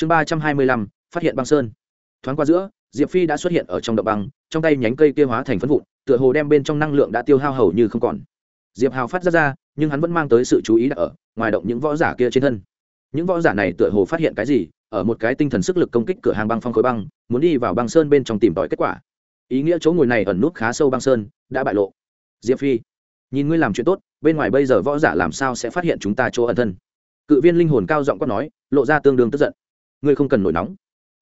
chương ba trăm hai mươi lăm, phát hiện băng sơn. Thoáng qua giữa, diệp phi đã xuất hiện ở trong động băng, trong tay nhánh cây kia hóa thành phân vụn, tựa hồ đem bên trong năng lượng đã tiêu hao hầu như không còn. Diệp hào phát ra ra, nhưng hắn vẫn mang tới sự chú ý đã ở, ngoài động những võ giả kia trên thân. Những võ giả này tựa hồ phát hiện cái gì, ở một cái tinh thần sức lực công kích cửa hàng băng phong khối băng, muốn đi vào băng sơn bên trong tìm tòi kết quả. Ý nghĩa chỗ ngồi này ẩn nút khá sâu băng sơn, đã bại lộ. Diệp phi, nhìn ngươi làm chuyện tốt, bên ngoài bây giờ võ giả làm sao sẽ phát hiện chúng ta chỗ ẩn thân? Cự viên linh hồn cao giọng quát nói, lộ ra tương đương tức giận ngươi không cần nổi nóng.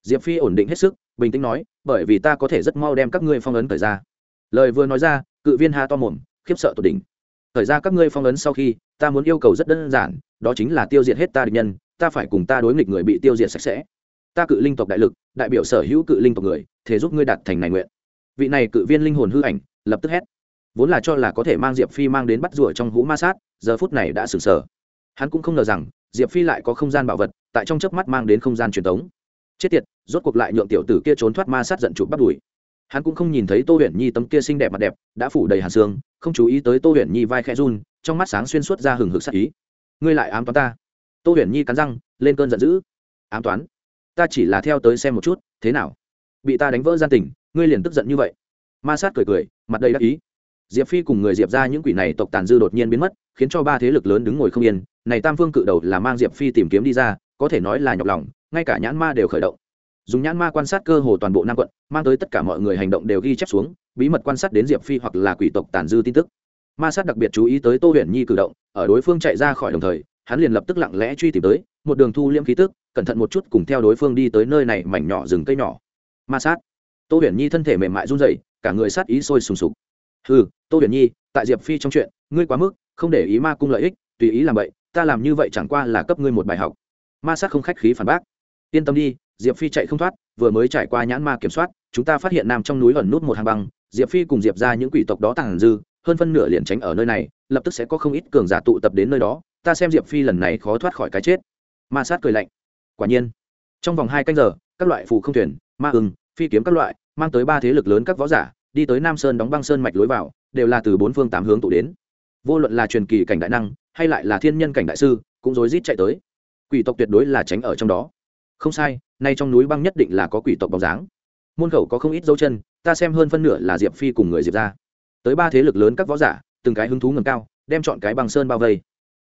Diệp phi ổn định hết sức, bình tĩnh nói, bởi vì ta có thể rất mau đem các ngươi phong ấn thời ra. Lời vừa nói ra, cự viên ha to mồm, khiếp sợ tột đỉnh. Thời ra các ngươi phong ấn sau khi, ta muốn yêu cầu rất đơn giản, đó chính là tiêu diệt hết ta địch nhân, ta phải cùng ta đối nghịch người bị tiêu diệt sạch sẽ. Ta cự linh tộc đại lực, đại biểu sở hữu cự linh tộc người thế giúp ngươi đạt thành này nguyện. Vị này cự viên linh hồn hư ảnh, lập tức hét. Vốn là cho là có thể mang diệp phi mang đến bắt rủa trong hũ ma sát, giờ phút này đã sừng sờ hắn cũng không ngờ rằng, diệp phi lại có không gian bảo vật tại trong chớp mắt mang đến không gian truyền thống. Chết tiệt, rốt cuộc lại nhượng tiểu tử kia trốn thoát ma sát giận chụp bắt đuổi hắn cũng không nhìn thấy tô huyền nhi tấm kia xinh đẹp mặt đẹp, đã phủ đầy hàn xương, không chú ý tới tô huyền nhi vai khẽ run, trong mắt sáng xuyên suốt ra hừng hực sắc ý. Ngươi lại ám toán ta. Tô huyền nhi cắn răng, lên cơn giận dữ. Ám toán? Ta chỉ là theo tới xem một chút, thế nào? Bị ta đánh vỡ gian tình, ngươi liền tức giận như vậy. Ma sát cười cười, mặt đầy đắc ý. Diệp phi cùng người diệp ra những quỷ này tộc tàn dư đột nhiên biến mất, khiến cho ba thế lực lớn đứng ngồi không yên. Này tam phương cự đầu là mang diệp phi tìm kiếm đi ra có thể nói là nhọc lòng, ngay cả nhãn ma đều khởi động. Dùng nhãn ma quan sát cơ hồ toàn bộ nam quận, mang tới tất cả mọi người hành động đều ghi chép xuống, bí mật quan sát đến diệp phi hoặc là quỷ tộc tàn dư tin tức. Ma sát đặc biệt chú ý tới tô huyền nhi cử động, ở đối phương chạy ra khỏi đồng thời, hắn liền lập tức lặng lẽ truy tìm tới, một đường thu liễm khí tức, cẩn thận một chút cùng theo đối phương đi tới nơi này mảnh nhỏ rừng cây nhỏ. Ma sát. Tô huyền nhi thân thể mềm mại run dậy cả người sát ý sôi sùng sục. Ừ tô huyền nhi, tại diệp phi trong chuyện, ngươi quá mức, không để ý ma cung lợi ích, tùy ý làm vậy, ta làm như vậy chẳng qua là cấp ngươi một bài học ma sát không khách khí phản bác. Yên tâm đi, diệp phi chạy không thoát, vừa mới trải qua nhãn ma kiểm soát, chúng ta phát hiện nằm trong núi ẩn nút một hàng băng, diệp phi cùng diệp ra những quỷ tộc đó tàn dư, hơn phân nửa liền tránh ở nơi này, lập tức sẽ có không ít cường giả tụ tập đến nơi đó, ta xem diệp phi lần này khó thoát khỏi cái chết. Ma sát cười lạnh. Quả nhiên, trong vòng hai canh giờ, các loại phù không thuyền, ma ưng, phi kiếm các loại, mang tới ba thế lực lớn các võ giả, đi tới nam sơn đóng băng sơn mạch lối vào, đều là từ bốn phương tám hướng tụ đến. Vô luận là truyền kỳ cảnh đại năng, hay lại là thiên nhân cảnh đại sư, cũng rối rít chạy tới quỷ tộc tuyệt đối là tránh ở trong đó. Không sai, nay trong núi băng nhất định là có quỷ tộc bóng dáng. Môn khẩu có không ít dấu chân, ta xem hơn phân nửa là diệp phi cùng người diệp ra tới ba thế lực lớn các võ giả, từng cái hứng thú ngầm cao, đem chọn cái băng sơn bao vây.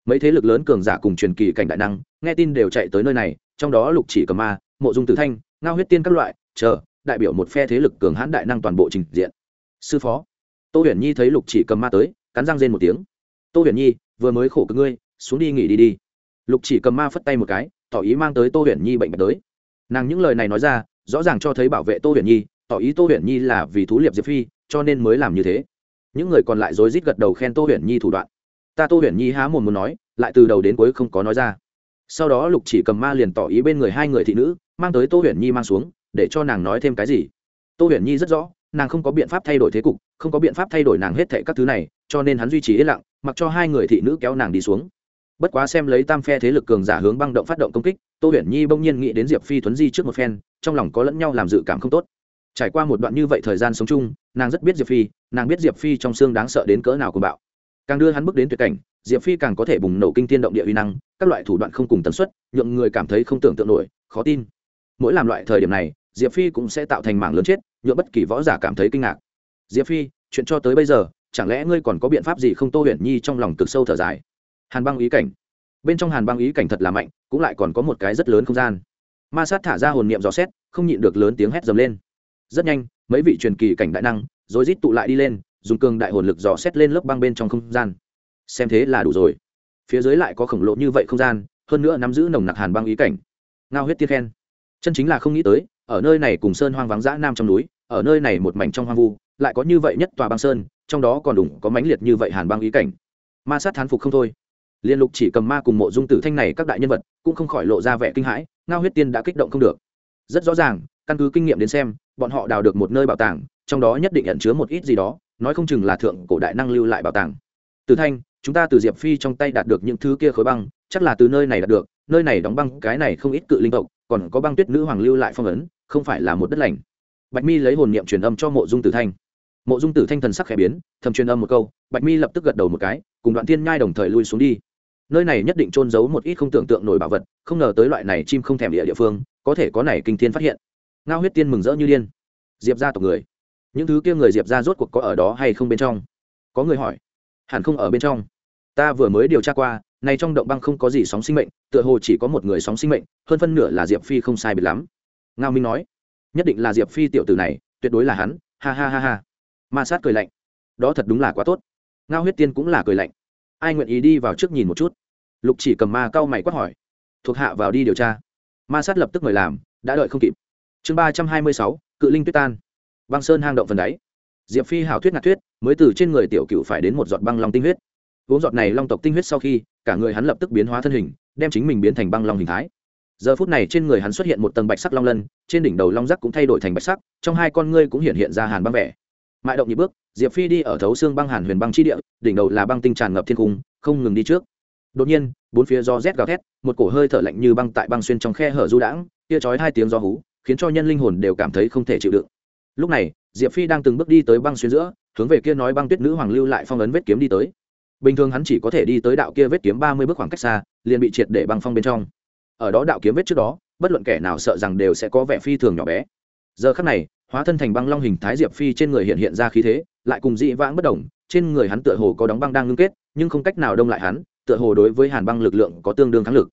Mấy thế lực lớn cường giả cùng truyền kỳ cảnh đại năng, nghe tin đều chạy tới nơi này, trong đó lục chỉ cầm ma, mộ dung tử thanh, ngao huyết tiên các loại, chờ, đại biểu một phe thế lực cường hãn đại năng toàn bộ trình diện. Sư phó, tô huyền nhi thấy lục chỉ cầm ma tới, cắn răng rên một tiếng. Tô huyền nhi, vừa mới khổ cực ngươi, xuống đi nghỉ đi đi lục chỉ cầm ma phất tay một cái, tỏ ý mang tới tô huyền nhi bệnh bạch tới. Nàng những lời này nói ra, rõ ràng cho thấy bảo vệ tô huyền nhi, tỏ ý tô huyền nhi là vì thú liệp diệp phi, cho nên mới làm như thế. Những người còn lại rối rít gật đầu khen tô huyền nhi thủ đoạn. Ta tô huyền nhi há mồm muốn nói, lại từ đầu đến cuối không có nói ra. Sau đó lục chỉ cầm ma liền tỏ ý bên người hai người thị nữ, mang tới tô huyền nhi mang xuống, để cho nàng nói thêm cái gì. Tô huyền nhi rất rõ, nàng không có biện pháp thay đổi thế cục, không có biện pháp thay đổi nàng hết thệ các thứ này, cho nên hắn duy trì yên lặng, mặc cho hai người thị nữ kéo nàng đi xuống bất quá xem lấy tam phe thế lực cường giả hướng băng động phát động công kích, tô huyền nhi bỗng nhiên nghĩ đến diệp phi thuấn di trước một phen, trong lòng có lẫn nhau làm dự cảm không tốt. Trải qua một đoạn như vậy thời gian sống chung, nàng rất biết diệp phi, nàng biết diệp phi trong xương đáng sợ đến cỡ nào cùng bạo. Càng đưa hắn bước đến tuyệt cảnh, diệp phi càng có thể bùng nổ kinh tiên động địa uy năng, các loại thủ đoạn không cùng tần suất, nhượng người cảm thấy không tưởng tượng nổi, khó tin. Mỗi làm loại thời điểm này, diệp phi cũng sẽ tạo thành mảng lớn chết, nhượng bất kỳ võ giả cảm thấy kinh ngạc. Diệp phi, chuyện cho tới bây giờ, chẳng lẽ ngươi còn có biện pháp gì không? Tô huyền nhi trong lòng cực sâu thở dài hàn băng ý cảnh. Bên trong hàn băng ý cảnh thật là mạnh, cũng lại còn có một cái rất lớn không gian. Ma sát thả ra hồn niệm dò xét, không nhịn được lớn tiếng hét dầm lên. Rất nhanh, mấy vị truyền kỳ cảnh đại năng rồi rít tụ lại đi lên, dùng cường đại hồn lực dò xét lên lớp băng bên trong không gian. Xem thế là đủ rồi. Phía dưới lại có khổng lồ như vậy không gian, hơn nữa nắm giữ nồng nặc hàn băng ý cảnh. Ngao huyết tiết khen. Chân chính là không nghĩ tới, ở nơi này cùng sơn hoang vắng dã nam trong núi, ở nơi này một mảnh trong hoang vu, lại có như vậy nhất tòa băng sơn, trong đó còn đủ có mãnh liệt như vậy hàn băng ý cảnh. Ma sát thán phục không thôi liên lục chỉ cầm ma cùng mộ dung tử thanh này các đại nhân vật, cũng không khỏi lộ ra vẻ kinh hãi, ngao huyết tiên đã kích động không được. Rất rõ ràng, căn cứ kinh nghiệm đến xem, bọn họ đào được một nơi bảo tàng, trong đó nhất định ẩn chứa một ít gì đó, nói không chừng là thượng cổ đại năng lưu lại bảo tàng. Tử thanh, chúng ta từ diệp phi trong tay đạt được những thứ kia khối băng, chắc là từ nơi này đạt được, nơi này đóng băng, cái này không ít cự linh tộc, còn có băng tuyết nữ hoàng lưu lại phong ấn, không phải là một đất lành. Bạch mi lấy hồn niệm truyền âm cho mộ dung tử thanh. Mộ dung tử thanh thần sắc khẽ biến, thầm truyền âm một câu, bạch mi lập tức gật đầu một cái, cùng đoạn thiên nhai đồng thời lui xuống đi nơi này nhất định trôn giấu một ít không tưởng tượng nổi bảo vật, không ngờ tới loại này chim không thèm địa địa phương, có thể có này kinh thiên phát hiện. Ngao huyết tiên mừng rỡ như điên. Diệp ra tộc người. Những thứ kia người diệp ra rốt cuộc có ở đó hay không bên trong? Có người hỏi. Hẳn không ở bên trong. Ta vừa mới điều tra qua, này trong động băng không có gì sóng sinh mệnh, tựa hồ chỉ có một người sóng sinh mệnh, hơn phân nửa là diệp phi không sai biệt lắm. Ngao minh nói. Nhất định là diệp phi tiểu tử này, tuyệt đối là hắn. Ha ha ha ha. Ma sát cười lạnh. Đó thật đúng là quá tốt. Ngao huyết tiên cũng là cười lạnh ai nguyện ý đi vào trước nhìn một chút? Lục chỉ cầm ma cau mày quát hỏi. Thuộc hạ vào đi điều tra. Ma sát lập tức mời làm, đã đợi không kịp. Chương ba trăm hai mươi sáu, cự linh tuyết tan. Băng sơn hang động phần đáy. Diệp phi hảo thuyết ngạt thuyết, mới từ trên người tiểu cựu phải đến một giọt băng long tinh huyết. Uống giọt này long tộc tinh huyết sau khi, cả người hắn lập tức biến hóa thân hình, đem chính mình biến thành băng long hình thái. Giờ phút này trên người hắn xuất hiện một tầng bạch sắc long lân, trên đỉnh đầu long rắc cũng thay đổi thành bạch sắc, trong hai con ngươi cũng hiện hiện ra hàn băng vẻ. Mại động nhị bước diệp phi đi ở thấu xương băng hàn huyền băng chi địa, đỉnh đầu là băng tinh tràn ngập thiên cung, không ngừng đi trước. Đột nhiên, bốn phía gió rét gào thét, một cổ hơi thở lạnh như băng tại băng xuyên trong khe hở du đãng, kia chói hai tiếng gió hú, khiến cho nhân linh hồn đều cảm thấy không thể chịu đựng. Lúc này, diệp phi đang từng bước đi tới băng xuyên giữa, hướng về kia nói băng tuyết nữ hoàng lưu lại phong ấn vết kiếm đi tới. Bình thường hắn chỉ có thể đi tới đạo kia vết kiếm ba mươi bước khoảng cách xa, liền bị triệt để băng phong bên trong. Ở đó đạo kiếm vết trước đó, bất luận kẻ nào sợ rằng đều sẽ có vẻ phi thường nhỏ bé. Giờ khắc này, hóa thân thành băng long hình thái diệp phi trên người hiện hiện ra khí thế lại cùng dị vãng bất đồng, trên người hắn tựa hồ có đóng băng đang ngưng kết, nhưng không cách nào đông lại hắn, tựa hồ đối với hàn băng lực lượng có tương đương kháng lực.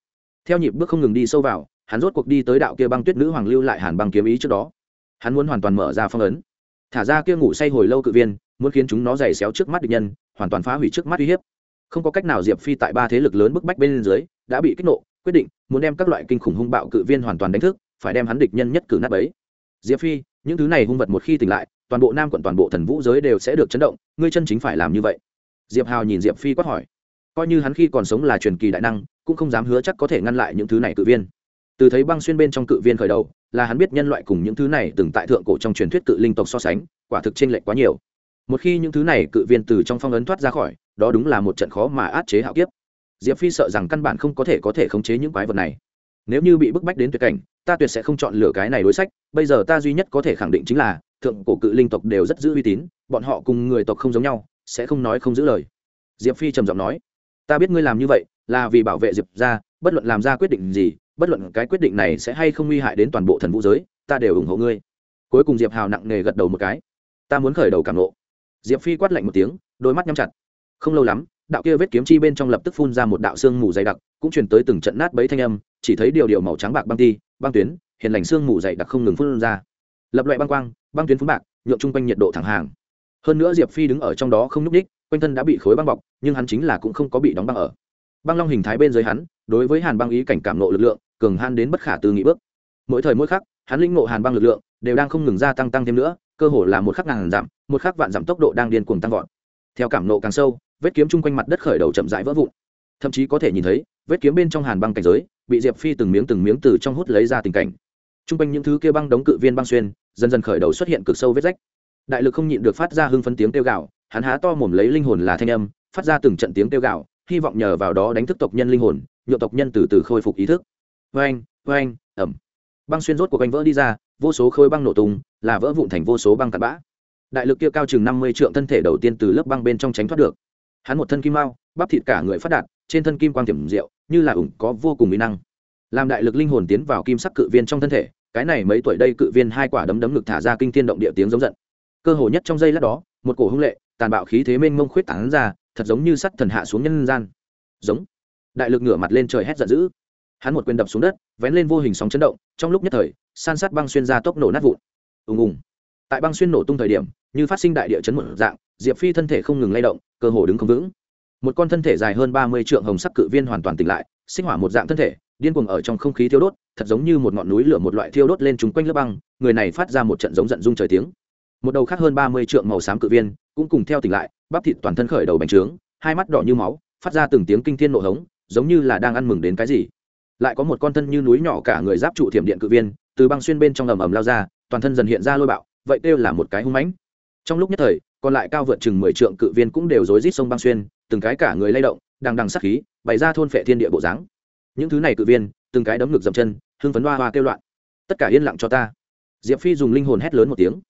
Theo nhịp bước không ngừng đi sâu vào, hắn rốt cuộc đi tới đạo kia băng tuyết nữ hoàng lưu lại hàn băng kiếm ý trước đó. Hắn muốn hoàn toàn mở ra phong ấn. Thả ra kia ngủ say hồi lâu cự viên, muốn khiến chúng nó giày xéo trước mắt địch nhân, hoàn toàn phá hủy trước mắt uy hiếp. Không có cách nào diệp phi tại ba thế lực lớn bức bách bên dưới, đã bị kích nộ, quyết định muốn đem các loại kinh khủng hung bạo cự viên hoàn toàn đánh thức, phải đem hắn địch nhân nhất cử nát ấy diệp phi, những thứ này hung vật một khi tỉnh lại toàn bộ nam quận toàn bộ thần vũ giới đều sẽ được chấn động, ngươi chân chính phải làm như vậy. Diệp hào nhìn diệp phi quát hỏi. Coi như hắn khi còn sống là truyền kỳ đại năng, cũng không dám hứa chắc có thể ngăn lại những thứ này cự viên. Từ thấy băng xuyên bên trong cự viên khởi đầu, là hắn biết nhân loại cùng những thứ này từng tại thượng cổ trong truyền thuyết cự linh tộc so sánh, quả thực trên lệch quá nhiều. Một khi những thứ này cự viên từ trong phong ấn thoát ra khỏi, đó đúng là một trận khó mà át chế hạo kiếp. Diệp phi sợ rằng căn bản không có thể có thể khống chế những quái vật này. Nếu như bị bức bách đến tuyệt cảnh, ta tuyệt sẽ không chọn lựa cái này đối sách, bây giờ ta duy nhất có thể khẳng định chính là thượng cổ cự linh tộc đều rất giữ uy tín, bọn họ cùng người tộc không giống nhau, sẽ không nói không giữ lời. Diệp phi trầm giọng nói, ta biết ngươi làm như vậy, là vì bảo vệ diệp ra bất luận làm ra quyết định gì, bất luận cái quyết định này sẽ hay không nguy hại đến toàn bộ thần vũ giới, ta đều ủng hộ ngươi. Cuối cùng diệp hào nặng nề gật đầu một cái, ta muốn khởi đầu cảm lộ diệp phi quát lạnh một tiếng, đôi mắt nhắm chặt. Không lâu lắm, đạo kia vết kiếm chi bên trong lập tức phun ra một đạo xương mù dày đặc, cũng truyền tới từng trận nát bấy thanh âm, chỉ thấy điều điều màu trắng bạc băng ti, băng tuyến hiện lành xương mù dày đặc không ngừng phun ra. Lập loại băng quang băng tuyến phun bạc nhộn chung quanh nhiệt độ thẳng hàng. Hơn nữa diệp phi đứng ở trong đó không nhúc ních quanh thân đã bị khối băng bọc, nhưng hắn chính là cũng không có bị đóng băng ở. Băng long hình thái bên dưới hắn, đối với hàn băng ý cảnh cảm nộ lực lượng, cường han đến bất khả tư nghị bước. Mỗi thời mỗi khắc, hắn lĩnh ngộ hàn băng lực lượng, đều đang không ngừng gia tăng tăng thêm nữa, cơ hồ là một khắc ngàn giảm, một khắc vạn giảm tốc độ đang điên cuồng tăng vọt. Theo cảm nộ càng sâu, vết kiếm chung quanh mặt đất khởi đầu chậm rãi vỡ vụn. Thậm chí có thể nhìn thấy, vết kiếm bên trong hàn băng cảnh giới, bị diệp phi từng miếng từng miếng từ trong hút lấy ra tình cảnh. Chung quanh những thứ kia băng đống cự viên băng xuyên dần dần khởi đầu xuất hiện cực sâu vết rách. Đại lực không nhịn được phát ra hưng phấn tiếng kêu gạo hắn há to mồm lấy linh hồn là thanh âm, phát ra từng trận tiếng kêu gạo hy vọng nhờ vào đó đánh thức tộc nhân linh hồn nhộn tộc nhân từ từ khôi phục ý thức. Vê anh ầm. ẩm băng xuyên rốt của quanh vỡ đi ra, vô số khối băng nổ tung, là vỡ vụn thành vô số băng cặn bã. Đại lực kia cao chừng năm mươi trượng thân thể đầu tiên từ lớp băng bên trong tránh thoát được. Hắn một thân kim mao, bắp thịt cả người phát đạt, trên thân kim quang tiềm rượu như là ủng có vô cùng mỹ năng. Làm đại lực linh hồn tiến vào kim sắc cự viên trong thân thể cái này mấy tuổi đây cự viên hai quả đấm đấm ngực thả ra kinh thiên động địa tiếng giống giận. Cơ hồ nhất trong giây lát đó, một cổ hung lệ, tàn bạo khí thế mênh mông khuyết tán ra, thật giống như sắt thần hạ xuống nhân gian. Giống. Đại lực ngửa mặt lên trời hét giận dữ. Hắn một quyền đập xuống đất, vén lên vô hình sóng chấn động, trong lúc nhất thời, san sát băng xuyên ra tốc nổ nát vụn. Ùng ùng. Tại băng xuyên nổ tung thời điểm, như phát sinh đại địa chấn một dạng, diệp phi thân thể không ngừng lay động, cơ hồ đứng không vững. Một con thân thể dài hơn ba mươi trượng hồng sắc cự viên hoàn toàn tỉnh lại, sinh hỏa một dạng thân thể điên cuồng ở trong không khí thiêu đốt, thật giống như một ngọn núi lửa một loại thiêu đốt lên chúng quanh lớp băng, người này phát ra một trận giống giận dung trời tiếng. Một đầu khác hơn ba mươi trượng màu xám cự viên, cũng cùng theo tỉnh lại, bắp thịt toàn thân khởi đầu bành trướng, hai mắt đỏ như máu, phát ra từng tiếng kinh thiên nộ hống, giống như là đang ăn mừng đến cái gì. Lại có một con thân như núi nhỏ cả người giáp trụ thiểm điện cự viên, từ băng xuyên bên trong ầm ầm lao ra, toàn thân dần hiện ra lôi bạo, vậy kêu là một cái hung mãnh. Trong lúc nhất thời, còn lại cao vượt chừng mười trượng cự viên cũng đều rối rít sông băng xuyên, từng cái cả người lay động, đằng đằng sắc khí, bày ra thôn phệ thiên địa bộ dáng những thứ này cự viên, từng cái đấm ngực dậm chân, hưng phấn hoa hoa kêu loạn. Tất cả yên lặng cho ta. Diệp phi dùng linh hồn hét lớn một tiếng.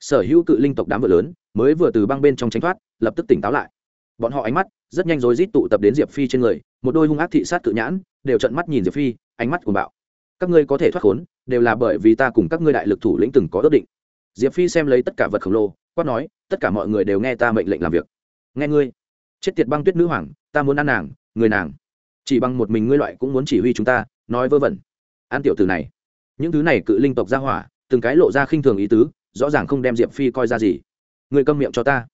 Sở hữu cự linh tộc đám vợ lớn, mới vừa từ băng bên trong tránh thoát, lập tức tỉnh táo lại. Bọn họ ánh mắt rất nhanh rối rít tụ tập đến diệp phi trên người, một đôi hung ác thị sát cự nhãn, đều trận mắt nhìn diệp phi, ánh mắt cuồng bạo. Các ngươi có thể thoát khốn, đều là bởi vì ta cùng các ngươi đại lực thủ lĩnh từng có ước định. Diệp phi xem lấy tất cả vật khổng lồ, quát nói, tất cả mọi người đều nghe ta mệnh lệnh làm việc. Nghe ngươi. Chết tiệt băng tuyết nữ hoàng, ta muốn ăn nàng, người nàng chỉ bằng một mình ngươi loại cũng muốn chỉ huy chúng ta, nói vơ vẩn. An tiểu từ này. Những thứ này cự linh tộc ra hỏa, từng cái lộ ra khinh thường ý tứ, rõ ràng không đem diệp phi coi ra gì. Người câm miệng cho ta.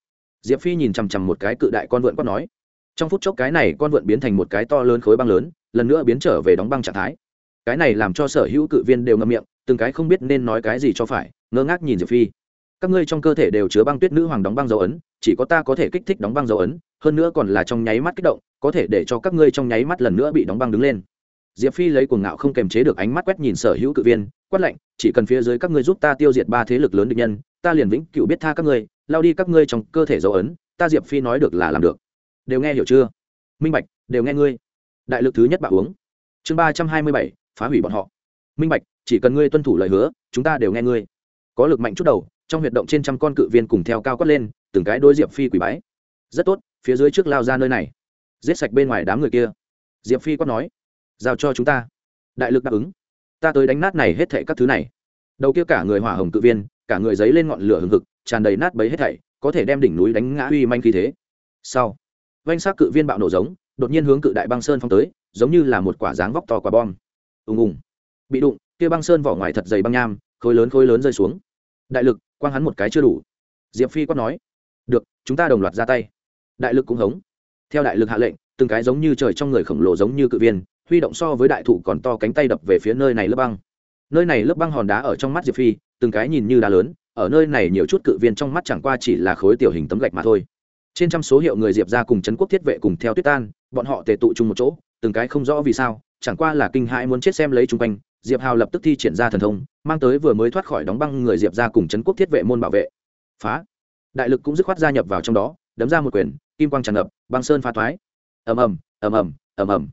Diệp phi nhìn chằm chằm một cái cự đại con vượn quát nói. Trong phút chốc cái này con vượn biến thành một cái to lớn khối băng lớn, lần nữa biến trở về đóng băng trạng thái. Cái này làm cho sở hữu cự viên đều ngậm miệng, từng cái không biết nên nói cái gì cho phải, ngơ ngác nhìn diệp phi. Các ngươi trong cơ thể đều chứa băng tuyết nữ hoàng đóng băng dấu ấn, chỉ có ta có thể kích thích đóng băng dấu ấn hơn nữa còn là trong nháy mắt kích động, có thể để cho các ngươi trong nháy mắt lần nữa bị đóng băng đứng lên. Diệp phi lấy cuồng ngạo không kềm chế được ánh mắt quét nhìn sở hữu cự viên, quát lạnh, chỉ cần phía dưới các ngươi giúp ta tiêu diệt ba thế lực lớn địch nhân, ta liền vĩnh cựu biết tha các ngươi, lao đi các ngươi trong cơ thể dấu ấn, ta diệp phi nói được là làm được. Đều nghe hiểu chưa? Minh bạch, đều nghe ngươi. Đại lực thứ nhất bạo uống. Chương ba trăm hai mươi bảy, phá hủy bọn họ. Minh bạch, chỉ cần ngươi tuân thủ lời hứa, chúng ta đều nghe ngươi. Có lực mạnh chút đầu, trong huyệt động trên trăm con cự viên cùng theo cao quát lên, từng cái đôi diệp phi quỷ bái. Rất tốt phía dưới trước lao ra nơi này. Giết sạch bên ngoài đám người kia. Diệp phi quát nói. Giao cho chúng ta. Đại lực đáp ứng. Ta tới đánh nát này hết thảy các thứ này. Đầu kia cả người hỏa hồng cự viên, cả người giấy lên ngọn lửa hừng hực, tràn đầy nát bấy hết thảy, có thể đem đỉnh núi đánh ngã uy manh khí thế. Sau, vanh xác cự viên bạo nổ giống, đột nhiên hướng cự đại băng sơn phong tới, giống như là một quả dáng vóc to quả bom. Ùng ùng. Bị đụng, kia băng sơn vỏ ngoài thật dày băng nham, khối lớn khối lớn rơi xuống. Đại lực, quang hắn một cái chưa đủ. Diệp phi quát nói. Được, chúng ta đồng loạt ra tay đại lực cũng hống. Theo đại lực hạ lệnh, từng cái giống như trời trong người khổng lồ giống như cự viên, huy động so với đại thụ còn to cánh tay đập về phía nơi này lớp băng. Nơi này lớp băng hòn đá ở trong mắt diệp phi, từng cái nhìn như đá lớn, ở nơi này nhiều chút cự viên trong mắt chẳng qua chỉ là khối tiểu hình tấm gạch mà thôi. Trên trăm số hiệu người diệp ra cùng trấn quốc thiết vệ cùng theo tuyết tan, bọn họ tề tụ chung một chỗ, từng cái không rõ vì sao, chẳng qua là kinh hãi muốn chết xem lấy chung quanh, diệp hào lập tức thi triển ra thần thông, mang tới vừa mới thoát khỏi đóng băng người diệp ra cùng trấn quốc thiết vệ môn bảo vệ. Phá! Đại lực cũng dứt khoát gia nhập vào trong đó, đấm ra một quyền kim quang tràn ngập, băng sơn pha thoái. Ầm ầm ầm ầm ầm ầm.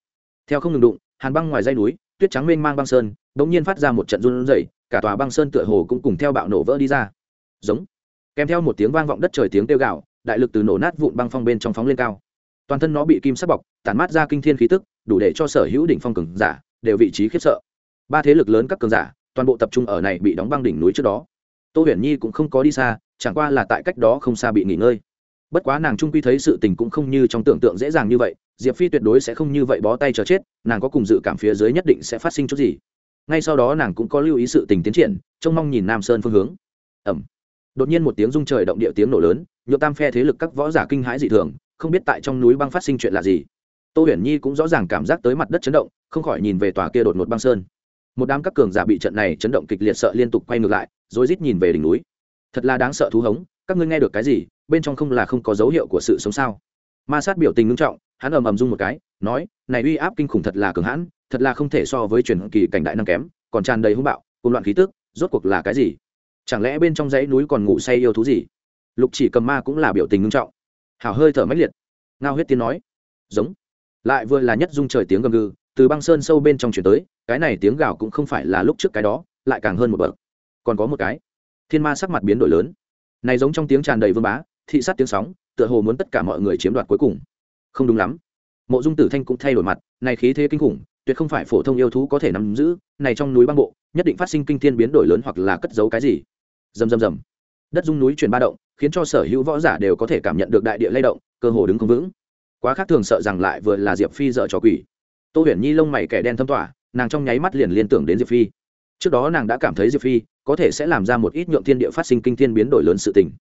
Theo không ngừng đụng, hàn băng ngoài dây núi, tuyết trắng mênh mang băng sơn đ ỗ n g nhiên phát ra một trận run rẩy, cả tòa băng sơn tựa hồ cũng cùng theo bạo nổ vỡ đi ra. Giống. Kèm theo một tiếng vang vọng đất trời tiếng kêu gạo đại lực từ nổ nát vụn băng phong bên trong phóng lên cao. Toàn thân nó bị kim sắc bọc, tản mát ra kinh thiên khí tức, đủ để cho sở hữu đỉnh phong cường giả đều vị trí khiếp sợ. Ba thế lực lớn các cường giả, toàn bộ tập trung ở này bị đóng băng đỉnh núi trước đó. Tô huyền nhi cũng không có đi xa, chẳng qua là tại cách đó không xa bị nghỉ ngơi bất quá nàng trung quy thấy sự tình cũng không như trong tưởng tượng dễ dàng như vậy, diệp phi tuyệt đối sẽ không như vậy bó tay chờ chết, nàng có cùng dự cảm phía dưới nhất định sẽ phát sinh chút gì. Ngay sau đó nàng cũng có lưu ý sự tình tiến triển, trông mong nhìn nam sơn phương hướng. Ẩm. Đột nhiên một tiếng rung trời động địa tiếng nổ lớn, nhộn tam phe thế lực các võ giả kinh hãi dị thường, không biết tại trong núi băng phát sinh chuyện là gì. Tô huyền nhi cũng rõ ràng cảm giác tới mặt đất chấn động, không khỏi nhìn về tòa kia đột ngột băng sơn. Một đám các cường giả bị trận này chấn động kịch liệt sợ liên tục quay ngược lại rồi rít nhìn về đỉnh núi. Thật là đáng sợ thú hống các ngươi nghe được cái gì, bên trong không là không có dấu hiệu của sự sống sao? Ma sát biểu tình ngưng trọng, hắn ầm ầm rung một cái, nói, này uy áp kinh khủng thật là cường hãn, thật là không thể so với truyền kỳ cảnh đại năng kém, còn tràn đầy hung bạo, cùng loạn khí tức, rốt cuộc là cái gì? Chẳng lẽ bên trong dãy núi còn ngủ say yêu thú gì? Lục chỉ cầm ma cũng là biểu tình ngưng trọng. Hào hơi thở mãnh liệt. Ngao huyết tiên nói, giống. Lại vừa là nhất dung trời tiếng gầm gừ, từ băng sơn sâu bên trong chuyển tới, cái này tiếng gào cũng không phải là lúc trước cái đó, lại càng hơn một bậc. Còn có một cái. Thiên ma sắc mặt biến đổi lớn này giống trong tiếng tràn đầy vương bá, thị sát tiếng sóng, tựa hồ muốn tất cả mọi người chiếm đoạt cuối cùng. Không đúng lắm. Mộ dung tử thanh cũng thay đổi mặt, này khí thế kinh khủng, tuyệt không phải phổ thông yêu thú có thể nắm giữ, này trong núi băng bộ, nhất định phát sinh kinh thiên biến đổi lớn hoặc là cất giấu cái gì. Rầm rầm rầm. Đất dung núi chuyển ba động, khiến cho sở hữu võ giả đều có thể cảm nhận được đại địa lay động, cơ hồ đứng không vững. Quá khác thường sợ rằng lại vừa là diệp phi dợ trò quỷ. Tô huyền nhi lông mày kẻ đen thâm tỏa nàng trong nháy mắt liền liên tưởng đến diệp phi trước đó nàng đã cảm thấy diệp phi có thể sẽ làm ra một ít nhượng thiên địa phát sinh kinh thiên biến đổi lớn sự tình.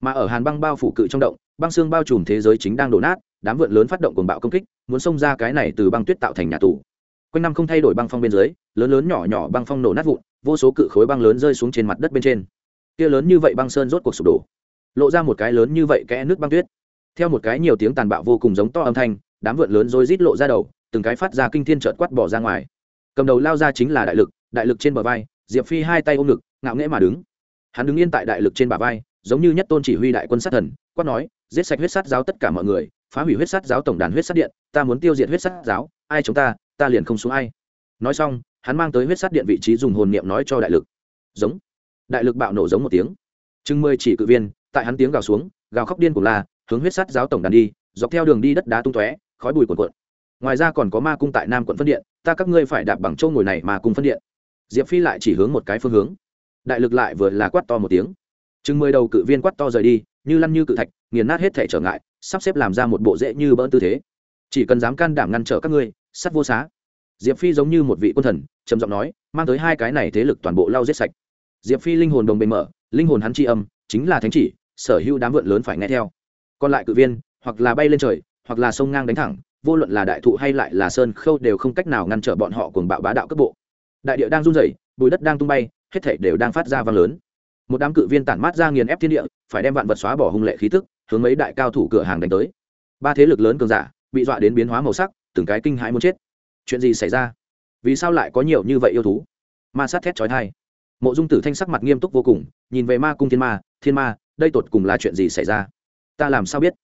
Mà ở hàn băng bao phủ cự trong động, băng xương bao trùm thế giới chính đang đổ nát, đám vượn lớn phát động cuồng bạo công kích, muốn xông ra cái này từ băng tuyết tạo thành nhà tù. Quanh năm không thay đổi băng phong bên dưới, lớn lớn nhỏ nhỏ băng phong nổ nát vụn, vô số cự khối băng lớn rơi xuống trên mặt đất bên trên. Kia lớn như vậy băng sơn rốt cuộc sụp đổ. Lộ ra một cái lớn như vậy kẽ nước băng tuyết. Theo một cái nhiều tiếng tàn bạo vô cùng giống to âm thanh, đám vượn lớn rối rít lộ ra đầu, từng cái phát ra kinh thiên trợt quát bỏ ra ngoài. Cầm đầu lao ra chính là đại lực đại lực trên bờ vai, diệp phi hai tay ôm ngực, ngạo nghễ mà đứng. Hắn đứng yên tại đại lực trên bờ vai, giống như nhất tôn chỉ huy đại quân sát thần, quát nói, giết sạch huyết sát giáo tất cả mọi người, phá hủy huyết sát giáo tổng đàn huyết sát điện, ta muốn tiêu diệt huyết sát giáo, ai chống ta ta liền không xuống ai. Nói xong, hắn mang tới huyết sát điện vị trí dùng hồn niệm nói cho đại lực. Giống. Đại lực bạo nổ giống một tiếng. Chừng mười chỉ cự viên, tại hắn tiếng gào xuống, gào khóc điên của la, hướng huyết sát giáo tổng đàn đi, dọc theo đường đi đất đá tung tóe, khói bùi cuồn cuộn. Ngoài ra còn có ma cung tại nam quận phân điện, ta các ngươi phải đạp bằng châu ngồi này mà cùng phân điện diệp phi lại chỉ hướng một cái phương hướng. Đại lực lại vừa là quát to một tiếng. Chừng mười đầu cự viên quát to rời đi, như lăn như cự thạch, nghiền nát hết thể trở ngại, sắp xếp làm ra một bộ dễ như bỡn tư thế. Chỉ cần dám can đảm ngăn trở các ngươi, sắt vô xá. Diệp phi giống như một vị quân thần, trầm giọng nói, mang tới hai cái này thế lực toàn bộ lau giết sạch. Diệp phi linh hồn đồng bề mở, linh hồn hắn tri âm, chính là thánh chỉ, sở hữu đám vượn lớn phải nghe theo. Còn lại cự viên, hoặc là bay lên trời, hoặc là sông ngang đánh thẳng, vô luận là đại thụ hay lại là sơn khâu đều không cách nào ngăn trở bọn họ cùng bạo bá đạo cấp bộ đại địa đang run rẩy, bùi đất đang tung bay, hết thảy đều đang phát ra vang lớn. Một đám cự viên tản mát ra nghiền ép thiên địa, phải đem vạn vật xóa bỏ hung lệ khí tức, hướng mấy đại cao thủ cửa hàng đánh tới. Ba thế lực lớn cường giả, bị dọa đến biến hóa màu sắc, từng cái kinh hãi muốn chết. Chuyện gì xảy ra? Vì sao lại có nhiều như vậy yêu thú? Ma sát thét chói thai mộ dung tử thanh sắc mặt nghiêm túc vô cùng, nhìn về ma cung thiên ma thiên ma, đây tột cùng là chuyện gì xảy ra? Ta làm sao biết?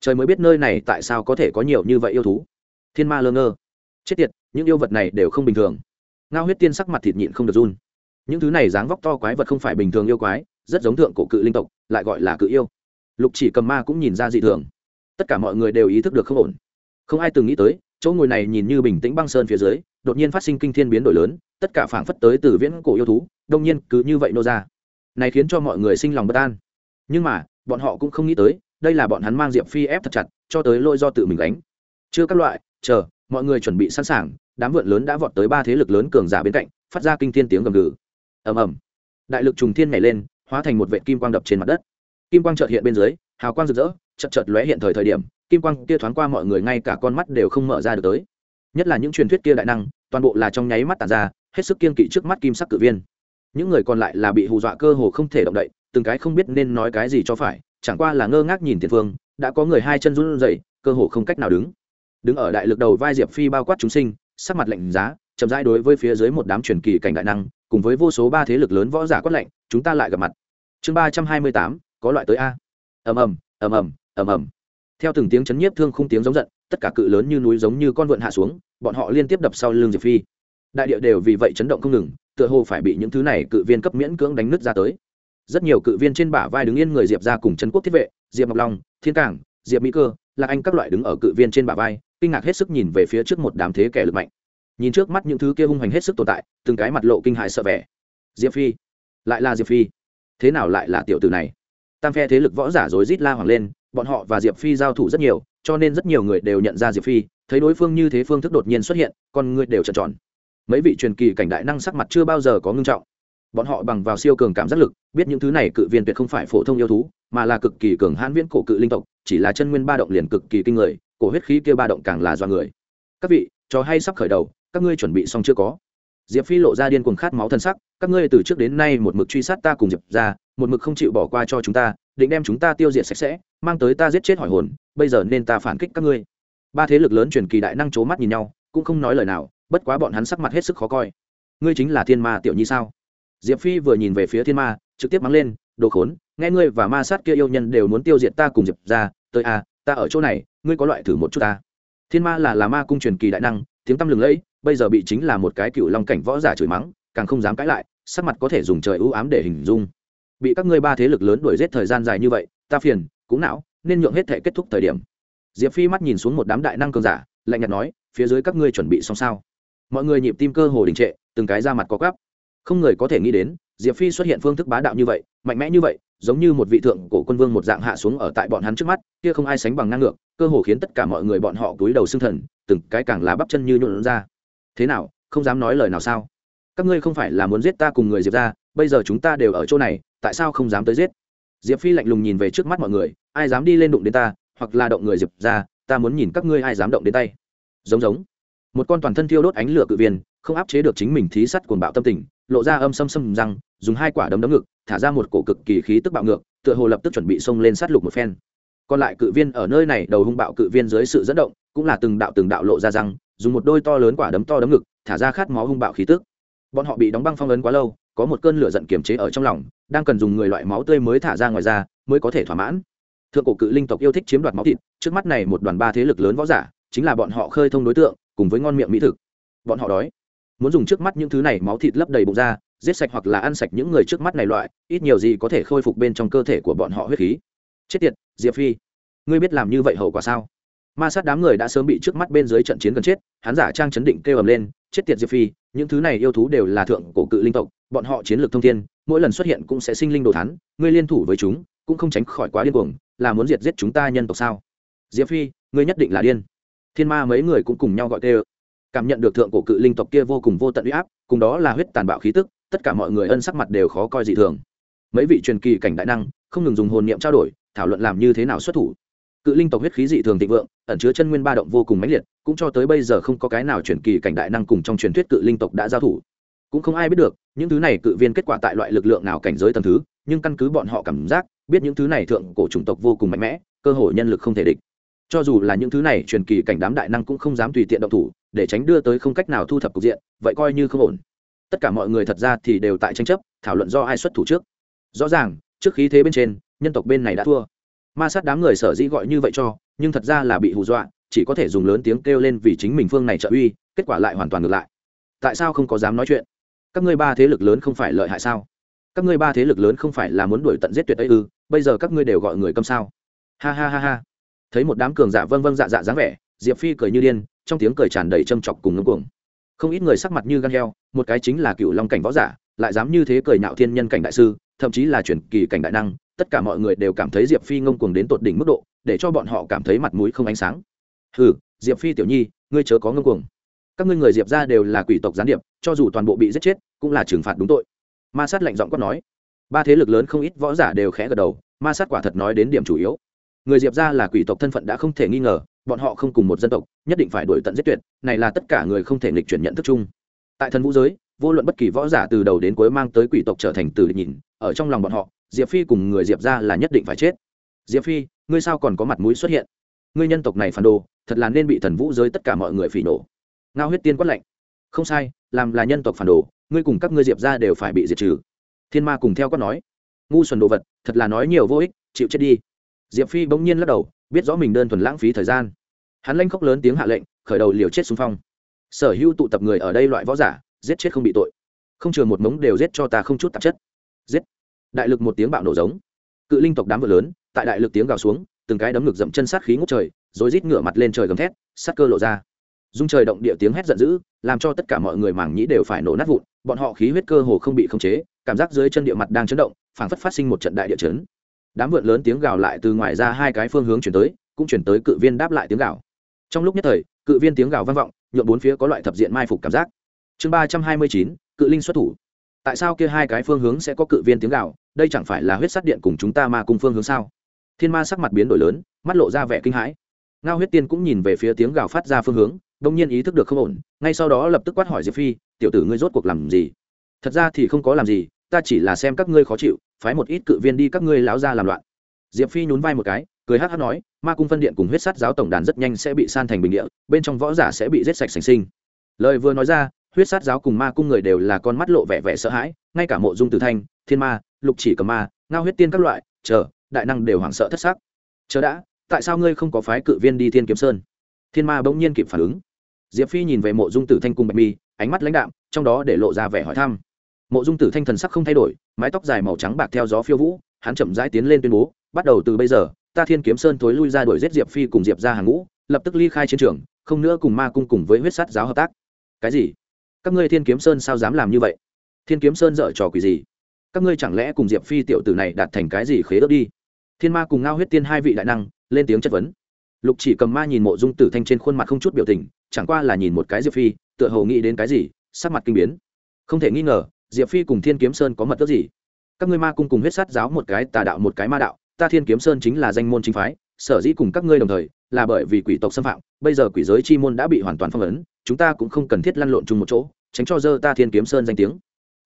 Trời mới biết nơi này tại sao có thể có nhiều như vậy yêu thú. Thiên ma lơ ngơ. Chết tiệt, những yêu vật này đều không bình thường ngao huyết tiên sắc mặt thịt nhịn không được run. Những thứ này dáng vóc to quái vật không phải bình thường yêu quái, rất giống thượng cổ cự linh tộc, lại gọi là cự yêu. Lục chỉ cầm ma cũng nhìn ra dị thường. Tất cả mọi người đều ý thức được không ổn. Không ai từng nghĩ tới, chỗ ngồi này nhìn như bình tĩnh băng sơn phía dưới, đột nhiên phát sinh kinh thiên biến đổi lớn, tất cả phảng phất tới từ viễn cổ yêu thú, đông nhiên cứ như vậy nô ra. Này khiến cho mọi người sinh lòng bất an. Nhưng mà, bọn họ cũng không nghĩ tới, đây là bọn hắn mang diệp phi ép thật chặt, cho tới lôi do tự mình đánh chưa các loại, chờ, mọi người chuẩn bị sẵn sàng đám vượn lớn đã vọt tới ba thế lực lớn cường giả bên cạnh, phát ra kinh thiên tiếng gầm gừ. Ầm ầm. Đại lực trùng thiên nhảy lên, hóa thành một vệ kim quang đập trên mặt đất. Kim quang chợt hiện bên dưới, hào quang rực rỡ, chợt chợt lóe hiện thời thời điểm, kim quang kia thoáng qua mọi người ngay cả con mắt đều không mở ra được tới. Nhất là những truyền thuyết kia đại năng, toàn bộ là trong nháy mắt tàn ra, hết sức kiên kỵ trước mắt kim sắc cử viên. Những người còn lại là bị hù dọa cơ hồ không thể động đậy, từng cái không biết nên nói cái gì cho phải, chẳng qua là ngơ ngác nhìn tiền phương, đã có người hai chân run rẩy, cơ hồ không cách nào đứng. Đứng ở đại lực đầu vai diệp phi bao quát chúng sinh sắc mặt lạnh giá, chậm rãi đối với phía dưới một đám truyền kỳ cảnh đại năng, cùng với vô số ba thế lực lớn võ giả quát lạnh, chúng ta lại gặp mặt. Chương ba trăm hai mươi tám, có loại tới a. Ầm ầm ầm ầm ầm ầm. Theo từng tiếng chấn nhiếp thương khung tiếng giống giận, tất cả cự lớn như núi giống như con vượn hạ xuống, bọn họ liên tiếp đập sau lưng diệp phi. Đại địa đều vì vậy chấn động không ngừng, tựa hồ phải bị những thứ này cự viên cấp miễn cưỡng đánh nứt ra tới. Rất nhiều cự viên trên bả vai đứng yên người diệp ra cùng trấn quốc thiết vệ, diệp ngọc long, thiên cảng, diệp mỹ cơ, lạc anh các loại đứng ở cự viên trên bả vai kinh ngạc hết sức nhìn về phía trước một đám thế kẻ lực mạnh. Nhìn trước mắt những thứ kia hung hoành hết sức tồn tại, từng cái mặt lộ kinh hại sợ vẻ. Diệp phi, lại là diệp phi. Thế nào lại là tiểu tử này? Tam phe thế lực võ giả rối rít la hoàng lên, bọn họ và diệp phi giao thủ rất nhiều, cho nên rất nhiều người đều nhận ra diệp phi, thấy đối phương như thế phương thức đột nhiên xuất hiện, con người đều trợn tròn. Mấy vị truyền kỳ cảnh đại năng sắc mặt chưa bao giờ có ngưng trọng. Bọn họ bằng vào siêu cường cảm giác lực, biết những thứ này cự viên tuyệt không phải phổ thông yêu thú, mà là cực kỳ cường hãn viễn cổ cự linh tộc, chỉ là chân nguyên ba động liền cực kỳ kinh người cổ huyết khí kia ba động càng là do người. Các vị trò hay sắp khởi đầu các ngươi chuẩn bị xong chưa có? Diệp phi lộ ra điên cuồng khát máu thân sắc các ngươi từ trước đến nay một mực truy sát ta cùng diệp ra một mực không chịu bỏ qua cho chúng ta định đem chúng ta tiêu diệt sạch sẽ mang tới ta giết chết hỏi hồn bây giờ nên ta phản kích các ngươi. Ba thế lực lớn truyền kỳ đại năng c mắt nhìn nhau cũng không nói lời nào bất quá bọn hắn sắc mặt hết sức khó coi. Ngươi chính là thiên ma tiểu nhi sao? Diệp phi vừa nhìn về phía thiên ma trực tiếp mắng lên đồ khốn nghe ngươi và ma sát kia yêu nhân đều muốn tiêu diệt ta cùng diệp ra tới à, ta ở chỗ này ngươi có loại thử một chút ta. Thiên ma là là ma cung truyền kỳ đại năng, tiếng tăm lừng lẫy, bây giờ bị chính là một cái cựu long cảnh võ giả chửi mắng, càng không dám cãi lại, sắc mặt có thể dùng trời ưu ám để hình dung. Bị các ngươi ba thế lực lớn đuổi giết thời gian dài như vậy, ta phiền, cũng não, nên nhượng hết thể kết thúc thời điểm. Diệp phi mắt nhìn xuống một đám đại năng cường giả, lạnh nhạt nói, phía dưới các ngươi chuẩn bị xong sao? Mọi người nhịp tim cơ hồ đình trệ, từng cái ra mặt có gắp không người có thể nghĩ đến diệp phi xuất hiện phương thức bá đạo như vậy, mạnh mẽ như vậy, giống như một vị thượng cổ quân vương một dạng hạ xuống ở tại bọn hắn trước mắt, kia không ai sánh bằng năng ngược, cơ hồ khiến tất cả mọi người bọn họ cúi đầu xương thần, từng cái càng là bắp chân như nhuộn ra. Thế nào, không dám nói lời nào sao? Các ngươi không phải là muốn giết ta cùng người diệp ra, bây giờ chúng ta đều ở chỗ này, tại sao không dám tới giết? Diệp phi lạnh lùng nhìn về trước mắt mọi người, ai dám đi lên đụng đến ta, hoặc là động người diệp ra, ta muốn nhìn các ngươi ai dám động đến tay. Giống giống. Một con toàn thân thiêu đốt ánh lửa cự viên, không áp chế được chính mình thí sắt cuồng bạo tâm tình, lộ ra âm xâm xâm rằng dùng hai quả đấm đấm ngực, thả ra một cổ cực kỳ khí tức bạo ngược, tựa hồ lập tức chuẩn bị xông lên sát lục một phen. Còn lại cự viên ở nơi này đầu hung bạo cự viên dưới sự dẫn động, cũng là từng đạo từng đạo lộ ra răng, dùng một đôi to lớn quả đấm to đấm ngực, thả ra khát máu hung bạo khí tức. Bọn họ bị đóng băng phong ấn quá lâu, có một cơn lửa giận kiềm chế ở trong lòng, đang cần dùng người loại máu tươi mới thả ra ngoài ra, mới có thể thỏa mãn. Thượng cổ cự linh tộc yêu thích chiếm đoạt máu thịt, trước mắt này một đoàn ba thế lực lớn võ giả, chính là bọn họ khơi thông đối tượng, cùng với ngon miệng mỹ thực. Bọn họ đói. Muốn dùng trước mắt những thứ này máu thịt lấp đầy bụng ra giết sạch hoặc là ăn sạch những người trước mắt này loại, ít nhiều gì có thể khôi phục bên trong cơ thể của bọn họ huyết khí. Chết tiệt, diệp phi, ngươi biết làm như vậy hậu quả sao? Ma sát đám người đã sớm bị trước mắt bên dưới trận chiến gần chết, hắn giả trang chấn định kêu ầm lên, chết tiệt diệp phi, những thứ này yêu thú đều là thượng cổ cự linh tộc, bọn họ chiến lược thông thiên, mỗi lần xuất hiện cũng sẽ sinh linh đồ thắn ngươi liên thủ với chúng, cũng không tránh khỏi quá điên cuồng, là muốn diệt giết chúng ta nhân tộc sao? Diệp phi, ngươi nhất định là điên. Thiên ma mấy người cũng cùng nhau gọi tê cảm nhận được thượng cổ cự linh tộc kia vô cùng vô tận uy áp, cùng đó là huyết tàn bạo khí tức tất cả mọi người ân sắc mặt đều khó coi dị thường. Mấy vị truyền kỳ cảnh đại năng, không ngừng dùng hồn niệm trao đổi, thảo luận làm như thế nào xuất thủ. Cự linh tộc huyết khí dị thường thịnh vượng, ẩn chứa chân nguyên ba động vô cùng mãnh liệt, cũng cho tới bây giờ không có cái nào truyền kỳ cảnh đại năng cùng trong truyền thuyết cự linh tộc đã giao thủ. Cũng không ai biết được, những thứ này cự viên kết quả tại loại lực lượng nào cảnh giới tầng thứ, nhưng căn cứ bọn họ cảm giác, biết những thứ này thượng cổ chủng tộc vô cùng mạnh mẽ, cơ hội nhân lực không thể địch. Cho dù là những thứ này truyền kỳ cảnh đám đại năng cũng không dám tùy tiện động thủ, để tránh đưa tới không cách nào thu thập cục diện, vậy coi như không ổn tất cả mọi người thật ra thì đều tại tranh chấp, thảo luận do ai xuất thủ trước. Rõ ràng, trước khí thế bên trên, nhân tộc bên này đã thua. Ma sát đám người sở dĩ gọi như vậy cho, nhưng thật ra là bị hù dọa, chỉ có thể dùng lớn tiếng kêu lên vì chính mình phương này trợ uy, kết quả lại hoàn toàn ngược lại. Tại sao không có dám nói chuyện? Các ngươi ba thế lực lớn không phải lợi hại sao? Các ngươi ba thế lực lớn không phải là muốn đuổi tận giết tuyệt ấy ư? Bây giờ các ngươi đều gọi người câm sao? Ha ha ha ha. Thấy một đám cường giả vâng vâng dạ dạ dáng vẻ, diệp phi cười như điên, trong tiếng cười tràn đầy châm chọc cùng ngấm cuồng không ít người sắc mặt như gan heo, một cái chính là cựu long cảnh võ giả, lại dám như thế cười nhạo thiên nhân cảnh đại sư, thậm chí là chuyển kỳ cảnh đại năng, tất cả mọi người đều cảm thấy diệp phi ngông cuồng đến tột đỉnh mức độ, để cho bọn họ cảm thấy mặt mũi không ánh sáng. Ừ diệp phi tiểu nhi, ngươi chớ có ngông cuồng. Các ngươi người diệp ra đều là quỷ tộc gián điệp, cho dù toàn bộ bị giết chết, cũng là trừng phạt đúng tội. Ma sát lạnh giọng quát nói. Ba thế lực lớn không ít võ giả đều khẽ gật đầu, ma sát quả thật nói đến điểm chủ yếu người diệp ra là quỷ tộc thân phận đã không thể nghi ngờ, bọn họ không cùng một dân tộc, nhất định phải đổi tận giết tuyệt, này là tất cả người không thể nghịch chuyển nhận thức chung. Tại thần vũ giới, vô luận bất kỳ võ giả từ đầu đến cuối mang tới quỷ tộc trở thành từ nhìn, ở trong lòng bọn họ, diệp phi cùng người diệp ra là nhất định phải chết. Diệp phi, ngươi sao còn có mặt mũi xuất hiện? Ngươi nhân tộc này phản đồ, thật là nên bị thần vũ giới tất cả mọi người phỉ nổ ngao huyết tiên quát lạnh. Không sai, làm là nhân tộc phản đồ, ngươi cùng các ngươi diệp ra đều phải bị diệt trừ. Thiên ma cùng theo quát nói. Ngu xuẩn đồ vật, thật là nói nhiều vô ích, chịu chết đi diệp phi bỗng nhiên lắc đầu, biết rõ mình đơn thuần lãng phí thời gian. Hắn lanh khóc lớn tiếng hạ lệnh, khởi đầu liều chết xung phong. Sở hữu tụ tập người ở đây loại võ giả, giết chết không bị tội. Không chừa một mống đều giết cho ta không chút tạp chất. Giết. Đại lực một tiếng bạo nổ giống. Cự linh tộc đám vợ lớn, tại đại lực tiếng gào xuống, từng cái đấm ngực dậm chân sát khí ngút trời, rồi rít ngửa mặt lên trời gầm thét, sát cơ lộ ra. Dung trời động địa tiếng hét giận dữ, làm cho tất cả mọi người màng nhĩ đều phải nổ nát vụn, bọn họ khí huyết cơ hồ không bị khống chế, cảm giác dưới chân địa mặt đang chấn động, phảng phất phát sinh một trận đại địa chấn đám vượn lớn tiếng gào lại từ ngoài ra hai cái phương hướng chuyển tới, cũng chuyển tới cự viên đáp lại tiếng gào. Trong lúc nhất thời, cự viên tiếng gào vang vọng nhuộm bốn phía có loại thập diện mai phục cảm giác. Chương ba trăm hai mươi chín, cự linh xuất thủ. Tại sao kia hai cái phương hướng sẽ có cự viên tiếng gào? Đây chẳng phải là huyết sắt điện cùng chúng ta mà cùng phương hướng sao? Thiên ma sắc mặt biến đổi lớn, mắt lộ ra vẻ kinh hãi. Ngao huyết tiên cũng nhìn về phía tiếng gào phát ra phương hướng, đông nhiên ý thức được không ổn, ngay sau đó lập tức quát hỏi diệp phi, tiểu tử ngươi rốt cuộc làm gì? Thật ra thì không có làm gì, ta chỉ là xem các ngươi khó chịu phái một ít cự viên đi các ngươi láo ra làm loạn. Diệp phi nhún vai một cái, cười hát hát nói, ma cung phân điện cùng huyết sát giáo tổng đàn rất nhanh sẽ bị san thành bình địa, bên trong võ giả sẽ bị giết sạch sành sinh. Lời vừa nói ra, huyết sát giáo cùng ma cung người đều là con mắt lộ vẻ vẻ sợ hãi, ngay cả mộ dung tử thanh, thiên ma, lục chỉ cầm ma, ngao huyết tiên các loại, chờ, đại năng đều hoảng sợ thất sắc. Chờ đã, tại sao ngươi không có phái cự viên đi thiên kiếm sơn? Thiên ma bỗng nhiên kịp phản ứng. Diệp phi nhìn về mộ dung tử thanh cùng bạch mi, ánh mắt lãnh đạm, trong đó để lộ ra vẻ hỏi thăm mộ dung tử thanh thần sắc không thay đổi, mái tóc dài màu trắng bạc theo gió phiêu vũ, hắn chậm rãi tiến lên tuyên bố, bắt đầu từ bây giờ, ta thiên kiếm sơn thối lui ra đuổi giết diệp phi cùng diệp ra hàng ngũ, lập tức ly khai chiến trường, không nữa cùng ma cung cùng với huyết sát giáo hợp tác. Cái gì? Các ngươi thiên kiếm sơn sao dám làm như vậy? Thiên kiếm sơn dở trò quỷ gì? Các ngươi chẳng lẽ cùng diệp phi tiểu tử này đạt thành cái gì khế ước đi? Thiên ma cùng ngao huyết tiên hai vị đại năng, lên tiếng chất vấn. Lục chỉ cầm ma nhìn mộ dung tử thanh trên khuôn mặt không chút biểu tình, chẳng qua là nhìn một cái diệp phi, tựa hồ nghĩ đến cái gì, sắc mặt kinh biến. Không thể nghi ngờ diệp phi cùng thiên kiếm sơn có mật tước gì? Các ngươi ma cung cùng huyết sát giáo một cái, tà đạo một cái ma đạo, ta thiên kiếm sơn chính là danh môn chính phái, sở dĩ cùng các ngươi đồng thời, là bởi vì quỷ tộc xâm phạm, bây giờ quỷ giới chi môn đã bị hoàn toàn phong ấn, chúng ta cũng không cần thiết lăn lộn chung một chỗ, tránh cho dơ ta thiên kiếm sơn danh tiếng.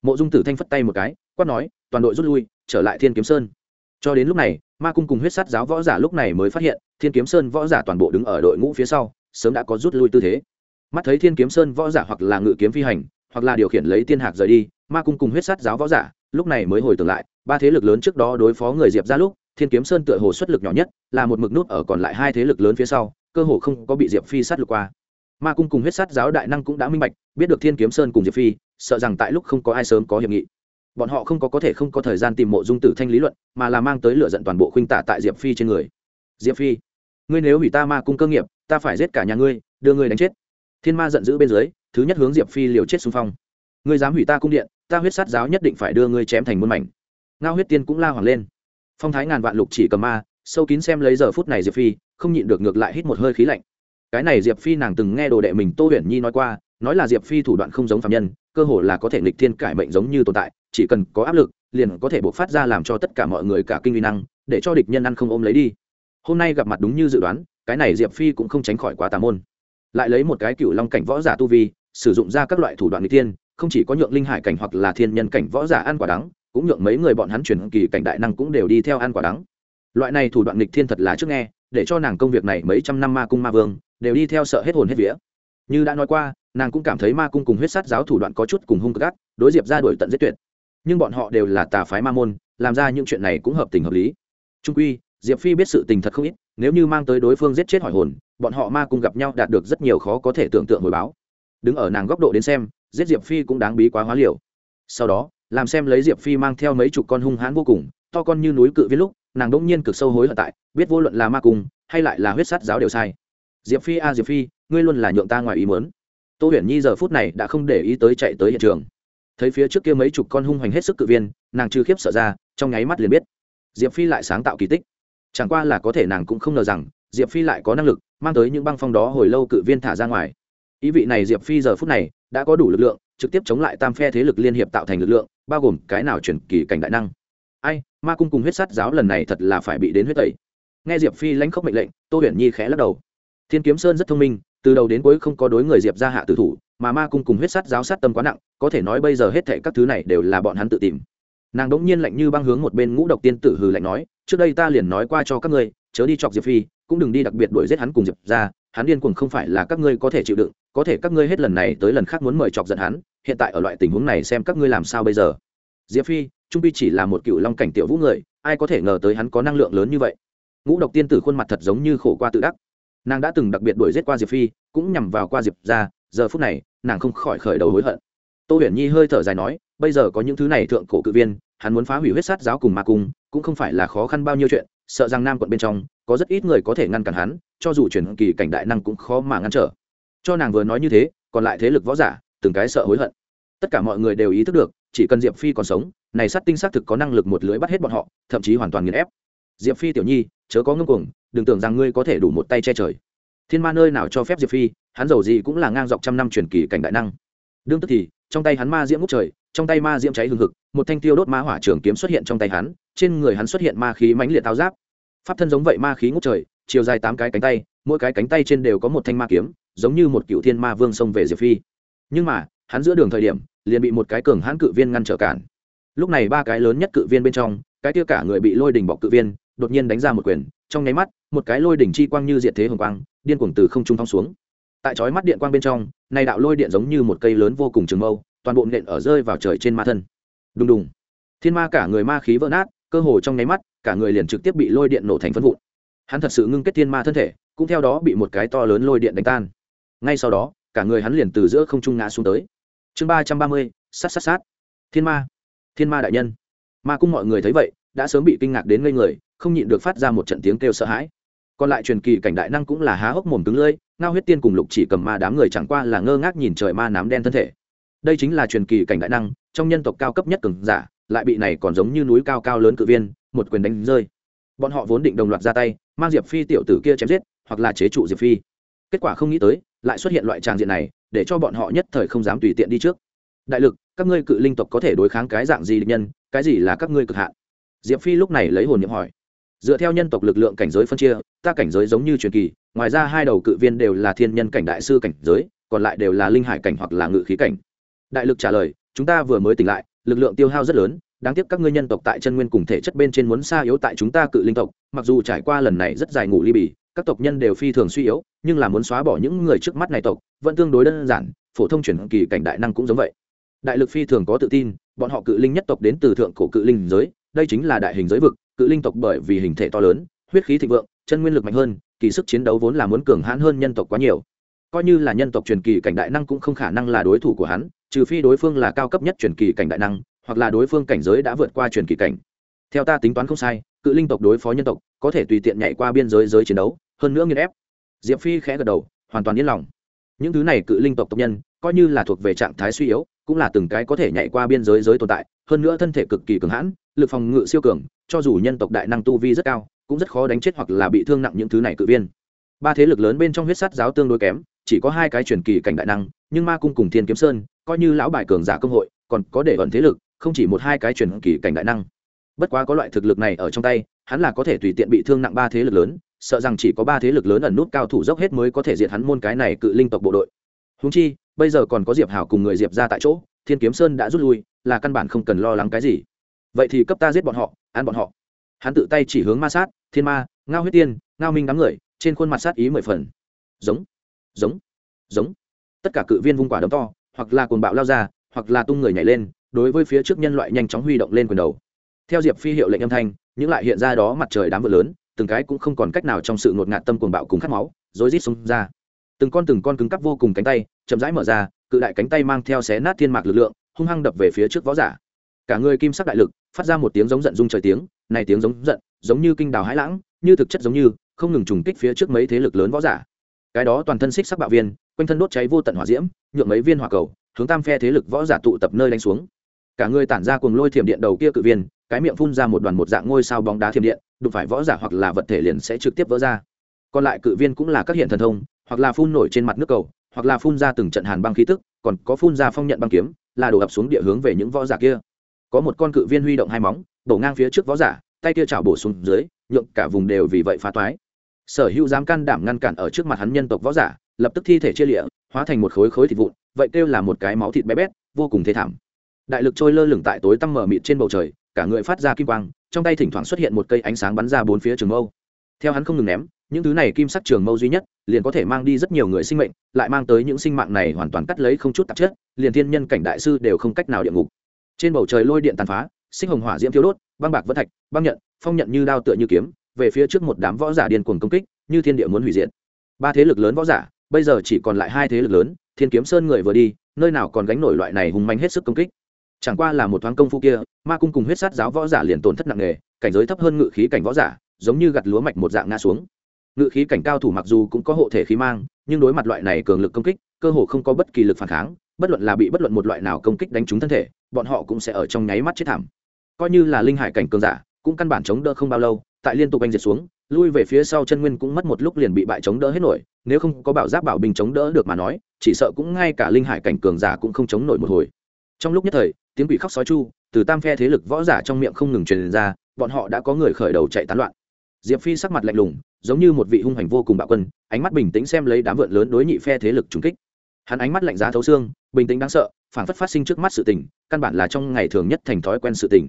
Mộ dung tử thanh phất tay một cái, quát nói, toàn đội rút lui, trở lại thiên kiếm sơn. Cho đến lúc này, ma cung cùng huyết sát giáo võ giả lúc này mới phát hiện, thiên kiếm sơn võ giả toàn bộ đứng ở đội ngũ phía sau, sớm đã có rút lui tư thế. Mắt thấy thiên kiếm sơn võ giả hoặc là ngự kiếm phi hành, hoặc là điều khiển lấy tiên hạc rời đi ma cung cùng huyết sát giáo võ giả, lúc này mới hồi tưởng lại, ba thế lực lớn trước đó đối phó người diệp ra lúc, thiên kiếm sơn tựa hồ xuất lực nhỏ nhất, là một mực nút ở còn lại hai thế lực lớn phía sau, cơ hồ không có bị diệp phi sát lược qua. Ma cung cùng huyết sát giáo đại năng cũng đã minh bạch, biết được thiên kiếm sơn cùng diệp phi, sợ rằng tại lúc không có ai sớm có hiệp nghị. Bọn họ không có có thể không có thời gian tìm mộ dung tử thanh lý luận, mà là mang tới lựa giận toàn bộ khuynh tả tại diệp phi trên người. Diệp phi, ngươi nếu hủy ta ma cung cơ nghiệp, ta phải giết cả nhà ngươi, đưa ngươi đánh chết. Thiên ma giận dữ bên dưới, thứ nhất hướng diệp phi liều chết xung phong. Ngươi dám hủy ta cung điện ta huyết sát giáo nhất định phải đưa ngươi chém thành muôn mảnh. Ngao huyết tiên cũng la hoàng lên. Phong thái ngàn vạn lục chỉ cầm ma, sâu kín xem lấy giờ phút này diệp phi, không nhịn được ngược lại hít một hơi khí lạnh. Cái này diệp phi nàng từng nghe đồ đệ mình tô huyền nhi nói qua, nói là diệp phi thủ đoạn không giống phạm nhân, cơ hồ là có thể nghịch thiên cải mệnh giống như tồn tại, chỉ cần có áp lực, liền có thể buộc phát ra làm cho tất cả mọi người cả kinh uy năng, để cho địch nhân ăn không ôm lấy đi. Hôm nay gặp mặt đúng như dự đoán, cái này diệp phi cũng không tránh khỏi quá tà môn. Lại lấy một cái cựu long cảnh võ giả tu vi, sử dụng ra các loại thủ đoạn nghịch thiên tiên không chỉ có nhượng linh hải cảnh hoặc là thiên nhân cảnh võ giả ăn quả đắng, cũng nhượng mấy người bọn hắn truyền kỳ cảnh đại năng cũng đều đi theo ăn quả đắng. Loại này thủ đoạn nghịch thiên thật là trước nghe, để cho nàng công việc này mấy trăm năm ma cung ma vương, đều đi theo sợ hết hồn hết vía. Như đã nói qua, nàng cũng cảm thấy ma cung cùng huyết sát giáo thủ đoạn có chút cùng hung gắt, đối diệp ra đổi tận giết tuyệt. Nhưng bọn họ đều là tà phái ma môn, làm ra những chuyện này cũng hợp tình hợp lý. Trung quy, diệp phi biết sự tình thật không ít, nếu như mang tới đối phương giết chết hỏi hồn, bọn họ ma cung gặp nhau đạt được rất nhiều khó có thể tưởng tượng hồi báo. Đứng ở nàng góc độ đến xem giết diệp phi cũng đáng bí quá hóa liều. Sau đó, làm xem lấy diệp phi mang theo mấy chục con hung hãn vô cùng, to con như núi cự viết lúc, nàng đ ỗ n g nhiên cực sâu hối hận tại, biết vô luận là ma cung, hay lại là huyết sát giáo đều sai. Diệp phi a, diệp phi, ngươi luôn là nhượng ta ngoài ý mớn tô huyền nhi giờ phút này đã không để ý tới chạy tới hiện trường. Thấy phía trước kia mấy chục con hung hoành hết sức cự viên, nàng chưa khiếp sợ ra, trong nháy mắt liền biết. Diệp phi lại sáng tạo kỳ tích. Chẳng qua là có thể nàng cũng không ngờ rằng, diệp phi lại có năng lực, mang tới những băng phong đó hồi lâu cự viên thả ra ngoài. Ý vị này diệp phi giờ phút này đã có đủ lực lượng, trực tiếp chống lại tam phe thế lực liên hiệp tạo thành lực lượng, bao gồm cái nào chuyển kỳ cảnh đại năng. Ai, ma cung cùng huyết sắt giáo lần này thật là phải bị đến huyết tẩy. Nghe diệp phi lãnh khốc mệnh lệnh, tô huyền nhi khẽ lắc đầu. Thiên kiếm sơn rất thông minh, từ đầu đến cuối không có đối người diệp ra hạ tử thủ, mà ma cung cùng huyết sắt giáo sát tâm quá nặng, có thể nói bây giờ hết thệ các thứ này đều là bọn hắn tự tìm. Nàng đ ỗ n g nhiên lạnh như băng hướng một bên ngũ độc tiên tử hừ lạnh nói, trước đây ta liền nói qua cho các ngươi, chớ đi chọc diệp phi, cũng đừng đi đặc biệt đuổi giết hắn cùng diệp ra hắn điên cuồng không phải là các ngươi có thể chịu đựng, có thể các ngươi hết lần này tới lần khác muốn mời chọc giận hắn, hiện tại ở loại tình huống này xem các ngươi làm sao bây giờ. Diệp phi, trung pi chỉ là một cựu long cảnh tiểu vũ người, ai có thể ngờ tới hắn có năng lượng lớn như vậy? Ngũ độc tiên tử khuôn mặt thật giống như khổ qua tự đắc. Nàng đã từng đặc biệt đuổi giết qua diệp phi, cũng nhằm vào qua diệp ra giờ phút này, nàng không khỏi khởi đầu hối hận. Tô huyền nhi hơi thở dài nói, bây giờ có những thứ này thượng cổ cự viên, hắn muốn phá hủy huyết sát giáo cùng ma cung, cũng không phải là khó khăn bao nhiêu chuyện, sợ rằng nam quận bên trong, có rất ít người có thể ngăn cản hắn cho dù chuyển kỳ cảnh đại năng cũng khó mà ngăn trở. Cho nàng vừa nói như thế, còn lại thế lực võ giả, từng cái sợ hối hận. Tất cả mọi người đều ý thức được, chỉ cần diệp phi còn sống, này sát tinh xác thực có năng lực một lưới bắt hết bọn họ, thậm chí hoàn toàn nghiền ép. Diệp phi tiểu nhi, chớ có ngưng cuồng, đừng tưởng rằng ngươi có thể đủ một tay che trời. Thiên ma nơi nào cho phép diệp phi, hắn giàu gì cũng là ngang dọc trăm năm truyền kỳ cảnh đại năng. Đương tức thì, trong tay hắn ma diễm ngút trời, trong tay ma diễm cháy hừng hực, một thanh tiêu đốt ma hỏa trường kiếm xuất hiện trong tay hắn, trên người hắn xuất hiện ma khí mãnh liệt tháo giáp. Pháp thân giống vậy ma khí ngút trời chiều dài tám cái cánh tay, mỗi cái cánh tay trên đều có một thanh ma kiếm, giống như một cựu thiên ma vương xông về diệp phi. Nhưng mà, hắn giữa đường thời điểm, liền bị một cái cường hãn cự viên ngăn trở cản. Lúc này ba cái lớn nhất cự viên bên trong, cái kia cả người bị lôi đỉnh bọc cự viên, đột nhiên đánh ra một quyền, trong nháy mắt, một cái lôi đỉnh chi quang như diệt thế hồng quang, điên cuồng từ không trung thong xuống. Tại chói mắt điện quang bên trong, này đạo lôi điện giống như một cây lớn vô cùng trường mâu, toàn bộ nện ở rơi vào trời trên ma thân. Đùng đùng. Thiên ma cả người ma khí vỡ nát, cơ hồ trong nháy mắt, cả người liền trực tiếp bị lôi điện nổ thành phân vụn hắn thật sự ngưng kết thiên ma thân thể, cũng theo đó bị một cái to lớn lôi điện đánh tan. Ngay sau đó, cả người hắn liền từ giữa không trung ngã xuống tới. Chương ba trăm ba mươi, sát sát sát. Thiên ma. Thiên ma đại nhân. Ma cung mọi người thấy vậy, đã sớm bị kinh ngạc đến ngây người, không nhịn được phát ra một trận tiếng kêu sợ hãi. Còn lại truyền kỳ cảnh đại năng cũng là há hốc mồm cứng lưỡi, ngao huyết tiên cùng lục chỉ cầm ma đám người chẳng qua là ngơ ngác nhìn trời ma nám đen thân thể. Đây chính là truyền kỳ cảnh đại năng, trong nhân tộc cao cấp nhất cường giả, lại bị này còn giống như núi cao cao lớn cự viên, một quyền đánh rơi bọn họ vốn định đồng loạt ra tay, mang diệp phi tiểu tử kia chém giết, hoặc là chế trụ diệp phi. Kết quả không nghĩ tới, lại xuất hiện loại tràng diện này, để cho bọn họ nhất thời không dám tùy tiện đi trước. Đại lực, các ngươi cự linh tộc có thể đối kháng cái dạng gì địch nhân, cái gì là các ngươi cực hạn? Diệp phi lúc này lấy hồn niệm hỏi. Dựa theo nhân tộc lực lượng cảnh giới phân chia, ta cảnh giới giống như truyền kỳ, ngoài ra hai đầu cự viên đều là thiên nhân cảnh đại sư cảnh giới, còn lại đều là linh hải cảnh hoặc là ngự khí cảnh. Đại lực trả lời, chúng ta vừa mới tỉnh lại, lực lượng tiêu hao rất lớn đáng tiếc các ngươi nhân tộc tại chân nguyên cùng thể chất bên trên muốn xa yếu tại chúng ta cự linh tộc, mặc dù trải qua lần này rất dài ngủ ly bì, các tộc nhân đều phi thường suy yếu, nhưng là muốn xóa bỏ những người trước mắt này tộc, vẫn tương đối đơn giản, phổ thông chuyển kỳ cảnh đại năng cũng giống vậy. Đại lực phi thường có tự tin, bọn họ cự linh nhất tộc đến từ thượng cổ cự linh giới, đây chính là đại hình giới vực, cự linh tộc bởi vì hình thể to lớn, huyết khí thịnh vượng, chân nguyên lực mạnh hơn, kỳ sức chiến đấu vốn là muốn cường hãn hơn nhân tộc quá nhiều. Coi như là nhân tộc truyền kỳ cảnh đại năng cũng không khả năng là đối thủ của hắn, trừ phi đối phương là cao cấp nhất truyền kỳ cảnh đại năng hoặc là đối phương cảnh giới đã vượt qua truyền kỳ cảnh. Theo ta tính toán không sai, cự linh tộc đối phó nhân tộc có thể tùy tiện nhảy qua biên giới giới chiến đấu, hơn nữa nghiên ép. Diệp phi khẽ gật đầu, hoàn toàn yên lòng. Những thứ này cự linh tộc tộc nhân coi như là thuộc về trạng thái suy yếu, cũng là từng cái có thể nhảy qua biên giới giới tồn tại, hơn nữa thân thể cực kỳ cường hãn, lực phòng ngự siêu cường, cho dù nhân tộc đại năng tu vi rất cao, cũng rất khó đánh chết hoặc là bị thương nặng những thứ này cự viên. Ba thế lực lớn bên trong huyết sát giáo tương đối kém, chỉ có hai cái truyền kỳ cảnh đại năng, nhưng ma cung cùng thiên kiếm sơn, coi như lão bài cường giả công hội, còn có để ẩn thế lực không chỉ một hai cái truyền kỳ cảnh đại năng. Bất quá có loại thực lực này ở trong tay, hắn là có thể tùy tiện bị thương nặng ba thế lực lớn, sợ rằng chỉ có ba thế lực lớn ẩn nút cao thủ dốc hết mới có thể diệt hắn môn cái này cự linh tộc bộ đội. Húng chi, bây giờ còn có diệp hảo cùng người diệp ra tại chỗ, thiên kiếm sơn đã rút lui, là căn bản không cần lo lắng cái gì. Vậy thì cấp ta giết bọn họ, ăn bọn họ. Hắn tự tay chỉ hướng ma sát, thiên ma, ngao huyết tiên, ngao minh đám người, trên khuôn mặt sát ý mười phần. Giống giống giống. Tất cả cự viên vung quả đấm to, hoặc là cồn bạo lao ra, hoặc là tung người nhảy lên đối với phía trước nhân loại nhanh chóng huy động lên quyền đầu. Theo diệp phi hiệu lệnh âm thanh, những lại hiện ra đó mặt trời đám vỡ lớn, từng cái cũng không còn cách nào trong sự ngột ngạt tâm cuồng bạo cùng khát máu, rối rít xông ra. Từng con từng con cứng cắp vô cùng cánh tay, chậm rãi mở ra, cự đại cánh tay mang theo xé nát thiên mạc lực lượng, hung hăng đập về phía trước võ giả. Cả người kim sắc đại lực, phát ra một tiếng giống giận dung trời tiếng, này tiếng giống giận, giống như kinh đào hãi lãng, như thực chất giống như, không ngừng trùng kích phía trước mấy thế lực lớn võ giả. Cái đó toàn thân xích sắc bạo viên, quanh thân đốt cháy vô tận hỏa diễm, nhượng mấy viên hỏa cầu, hướng tam phe thế lực võ giả tụ tập nơi đánh xuống cả người tản ra cuồng lôi thiểm điện đầu kia cự viên, cái miệng phun ra một đoàn một dạng ngôi sao bóng đá thiểm điện, đụng phải võ giả hoặc là vật thể liền sẽ trực tiếp vỡ ra. Còn lại cự viên cũng là các hiện thần thông, hoặc là phun nổi trên mặt nước cầu, hoặc là phun ra từng trận hàn băng khí tức, còn có phun ra phong nhận băng kiếm, là đổ ập xuống địa hướng về những võ giả kia. Có một con cự viên huy động hai móng, đổ ngang phía trước võ giả, tay kia chảo bổ xuống dưới, nhượng cả vùng đều vì vậy phá toái. Sở hữu dám can đảm ngăn cản ở trước mặt hắn nhân tộc võ giả, lập tức thi thể chia lịa, hóa thành một khối khối thịt vụn, vậy kêu là một cái máu thịt bé bét, vô cùng thê thảm đại lực trôi lơ lửng tại tối tăm mở mịt trên bầu trời, cả người phát ra kim quang, trong tay thỉnh thoảng xuất hiện một cây ánh sáng bắn ra bốn phía trường mâu. Theo hắn không ngừng ném, những thứ này kim sắc trường mâu duy nhất, liền có thể mang đi rất nhiều người sinh mệnh, lại mang tới những sinh mạng này hoàn toàn cắt lấy không chút tạp chất, liền thiên nhân cảnh đại sư đều không cách nào địa ngục. Trên bầu trời lôi điện tàn phá, sinh hồng hỏa diễm thiếu đốt, băng bạc vân thạch, băng nhận, phong nhận như đao tựa như kiếm, về phía trước một đám võ giả điên cuồng công kích, như thiên địa muốn hủy diệt. Ba thế lực lớn võ giả, bây giờ chỉ còn lại hai thế lực lớn, thiên kiếm sơn người vừa đi, nơi nào còn gánh nổi loại này hùng manh hết sức công kích? Chẳng qua là một thoáng công phu kia, ma cung cùng huyết sát giáo võ giả liền tổn thất nặng nề, cảnh giới thấp hơn ngự khí cảnh võ giả, giống như gặt lúa mạch một dạng ngã xuống. Ngự khí cảnh cao thủ mặc dù cũng có hộ thể khí mang, nhưng đối mặt loại này cường lực công kích, cơ hồ không có bất kỳ lực phản kháng, bất luận là bị bất luận một loại nào công kích đánh trúng thân thể, bọn họ cũng sẽ ở trong nháy mắt chết thảm. Coi như là linh hải cảnh cường giả, cũng căn bản chống đỡ không bao lâu, tại liên tục anh diệt xuống, lui về phía sau chân nguyên cũng mất một lúc liền bị bại chống đỡ hết nổi, nếu không có bảo giáp bảo bình chống đỡ được mà nói, chỉ sợ cũng ngay cả linh hải cảnh cường giả cũng không chống nổi một hồi. Trong lúc nhất thời tiếng quỷ khóc sói chu, từ tam phe thế lực võ giả trong miệng không ngừng truyền ra, bọn họ đã có người khởi đầu chạy tán loạn. Diệp phi sắc mặt lạnh lùng, giống như một vị hung hành vô cùng bạo quân, ánh mắt bình tĩnh xem lấy đám vượn lớn đối nhị phe thế lực trùng kích. Hắn ánh mắt lạnh giá thấu xương, bình tĩnh đáng sợ phản phất phát sinh trước mắt sự tình, căn bản là trong ngày thường nhất thành thói quen sự tình.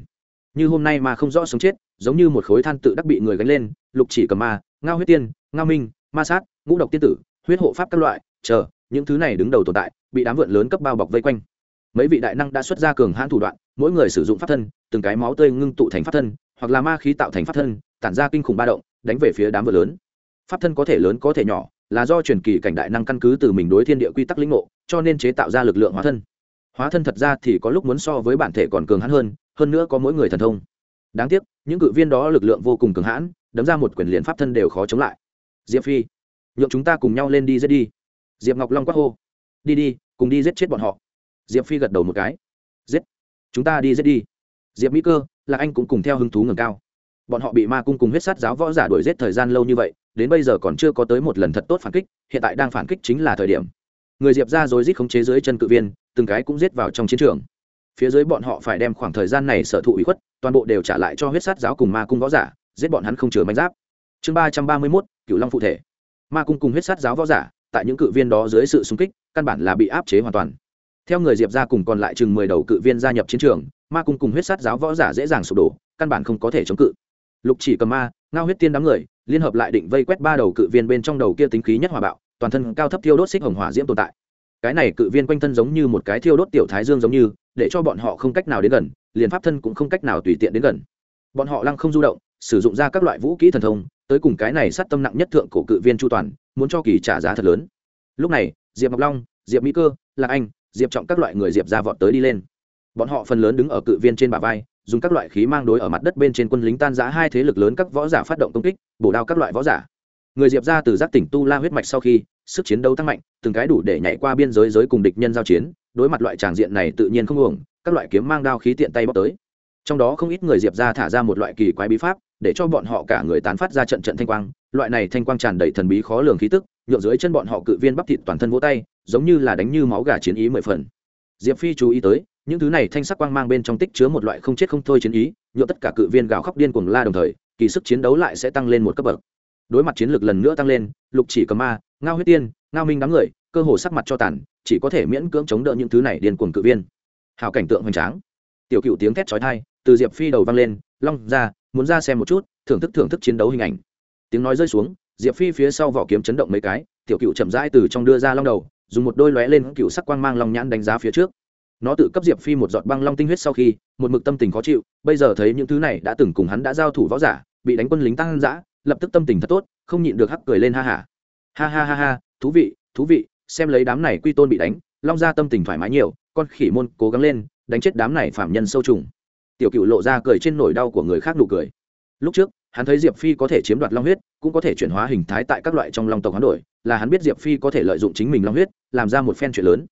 Như hôm nay mà không rõ sống chết, giống như một khối than tự đắc bị người gánh lên, lục chỉ cầm ma, ngao huyết tiên, ngao minh, ma sát, ngũ độc tiên tử, huyết hộ pháp các loại, chờ, những thứ này đứng đầu tồn tại, bị đám vượn lớn cấp bao bọc vây quanh mấy vị đại năng đã xuất ra cường hãn thủ đoạn, mỗi người sử dụng pháp thân, từng cái máu tươi ngưng tụ thành pháp thân, hoặc là ma khí tạo thành pháp thân, tản ra kinh khủng ba động, đánh về phía đám vợ lớn. Pháp thân có thể lớn có thể nhỏ, là do truyền kỳ cảnh đại năng căn cứ từ mình đối thiên địa quy tắc lĩnh ngộ, cho nên chế tạo ra lực lượng hóa thân. Hóa thân thật ra thì có lúc muốn so với bản thể còn cường hãn hơn hơn nữa có mỗi người thần thông. Đáng tiếc, những cự viên đó lực lượng vô cùng cường hãn, đấm ra một quyền liền pháp thân đều khó chống lại. Diệp phi, nhượng chúng ta cùng nhau lên đi giết đi. Diệp ngọc long quát hô, đi đi, cùng đi giết chết bọn họ diệp phi gật đầu một cái. Giết. Chúng ta đi giết đi. Diệp mỹ cơ là anh cũng cùng theo hứng thú ngầm cao. Bọn họ bị ma cung cùng huyết sát giáo võ giả đuổi giết thời gian lâu như vậy, đến bây giờ còn chưa có tới một lần thật tốt phản kích, hiện tại đang phản kích chính là thời điểm. Người diệp ra rồi giết khống chế dưới chân cự viên, từng cái cũng giết vào trong chiến trường. Phía dưới bọn họ phải đem khoảng thời gian này sở thụ ủy khuất, toàn bộ đều trả lại cho huyết sát giáo cùng ma cung võ giả, giết bọn hắn không chừa manh giáp. Chương ba trăm ba mươi mốt cựu long phụ thể. Ma cung cùng huyết sát giáo võ giả, tại những cự viên đó dưới sự xung kích, căn bản là bị áp chế hoàn toàn theo người diệp ra cùng còn lại chừng mười đầu cự viên gia nhập chiến trường, ma cung cùng huyết sát giáo võ giả dễ dàng sụp đổ, căn bản không có thể chống cự. Lục chỉ cầm ma, ngao huyết tiên đám người, liên hợp lại định vây quét ba đầu cự viên bên trong đầu kia tính khí nhất hòa bạo, toàn thân cao thấp thiêu đốt xích hồng hỏa diễm tồn tại. Cái này cự viên quanh thân giống như một cái thiêu đốt tiểu thái dương giống như, để cho bọn họ không cách nào đến gần, liền pháp thân cũng không cách nào tùy tiện đến gần. Bọn họ lăng không du động, sử dụng ra các loại vũ kỹ thần thông, tới cùng cái này sát tâm nặng nhất thượng cổ cự viên chu toàn, muốn cho kỳ trả giá thật lớn. Lúc này, diệp ngọc long, diệp mỹ cơ, lạc anh diệp trọng các loại người diệp ra vọt tới đi lên bọn họ phần lớn đứng ở cự viên trên bả vai dùng các loại khí mang đối ở mặt đất bên trên quân lính tan giã hai thế lực lớn các võ giả phát động công kích bổ đao các loại võ giả người diệp ra từ giác tỉnh tu la huyết mạch sau khi sức chiến đấu tăng mạnh từng cái đủ để nhảy qua biên giới giới cùng địch nhân giao chiến đối mặt loại tràng diện này tự nhiên không uổng các loại kiếm mang đao khí tiện tay bóc tới trong đó không ít người diệp ra thả ra một loại kỳ quái bí pháp để cho bọn họ cả người tán phát ra trận trận thanh quang loại này thanh quang tràn đầy thần bí khó lường khí tức nhượng dưới chân bọn họ cự viên bắp thịt toàn thân vỗ tay, giống như là đánh như máu gà chiến ý mười phần. Diệp phi chú ý tới, những thứ này thanh sắc quang mang bên trong tích chứa một loại không chết không thôi chiến ý nhộn tất cả cự viên gào khóc điên cuồng la đồng thời, kỳ sức chiến đấu lại sẽ tăng lên một cấp bậc. Đối mặt chiến lược lần nữa tăng lên, lục chỉ cầm ma, ngao huyết tiên, ngao minh đám người, cơ hồ sắc mặt cho tàn, chỉ có thể miễn cưỡng chống đỡ những thứ này điên cuồng cự viên. Hào cảnh tượng hoành tráng. Tiểu cựu tiếng thét chói tai, từ diệp phi đầu vang lên, long ra muốn ra xem một chút, thưởng thức thưởng thức chiến đấu hình ảnh. Tiếng nói rơi xuống diệp phi phía sau vỏ kiếm chấn động mấy cái, tiểu cựu chậm rãi từ trong đưa ra long đầu, dùng một đôi lóe lên cựu sắc quang mang long nhãn đánh giá phía trước. Nó tự cấp diệp phi một giọt băng long tinh huyết sau khi, một mực tâm tình khó chịu, bây giờ thấy những thứ này đã từng cùng hắn đã giao thủ võ giả, bị đánh quân lính tăng giã lập tức tâm tình thật tốt, không nhịn được hắc cười lên ha hả ha. ha ha ha ha, thú vị thú vị, xem lấy đám này quy tôn bị đánh, long ra tâm tình thoải mái nhiều, con khỉ môn cố gắng lên, đánh chết đám này phạm nhân sâu trùng. Tiểu cựu lộ ra cười trên nỗi đau của người khác nụ cười. Lúc trước hắn thấy diệp phi có thể chiếm đoạt long huyết, cũng có thể chuyển hóa hình thái tại các loại trong long tộc hoán đổi, là hắn biết diệp phi có thể lợi dụng chính mình long huyết, làm ra một phen chuyện lớn.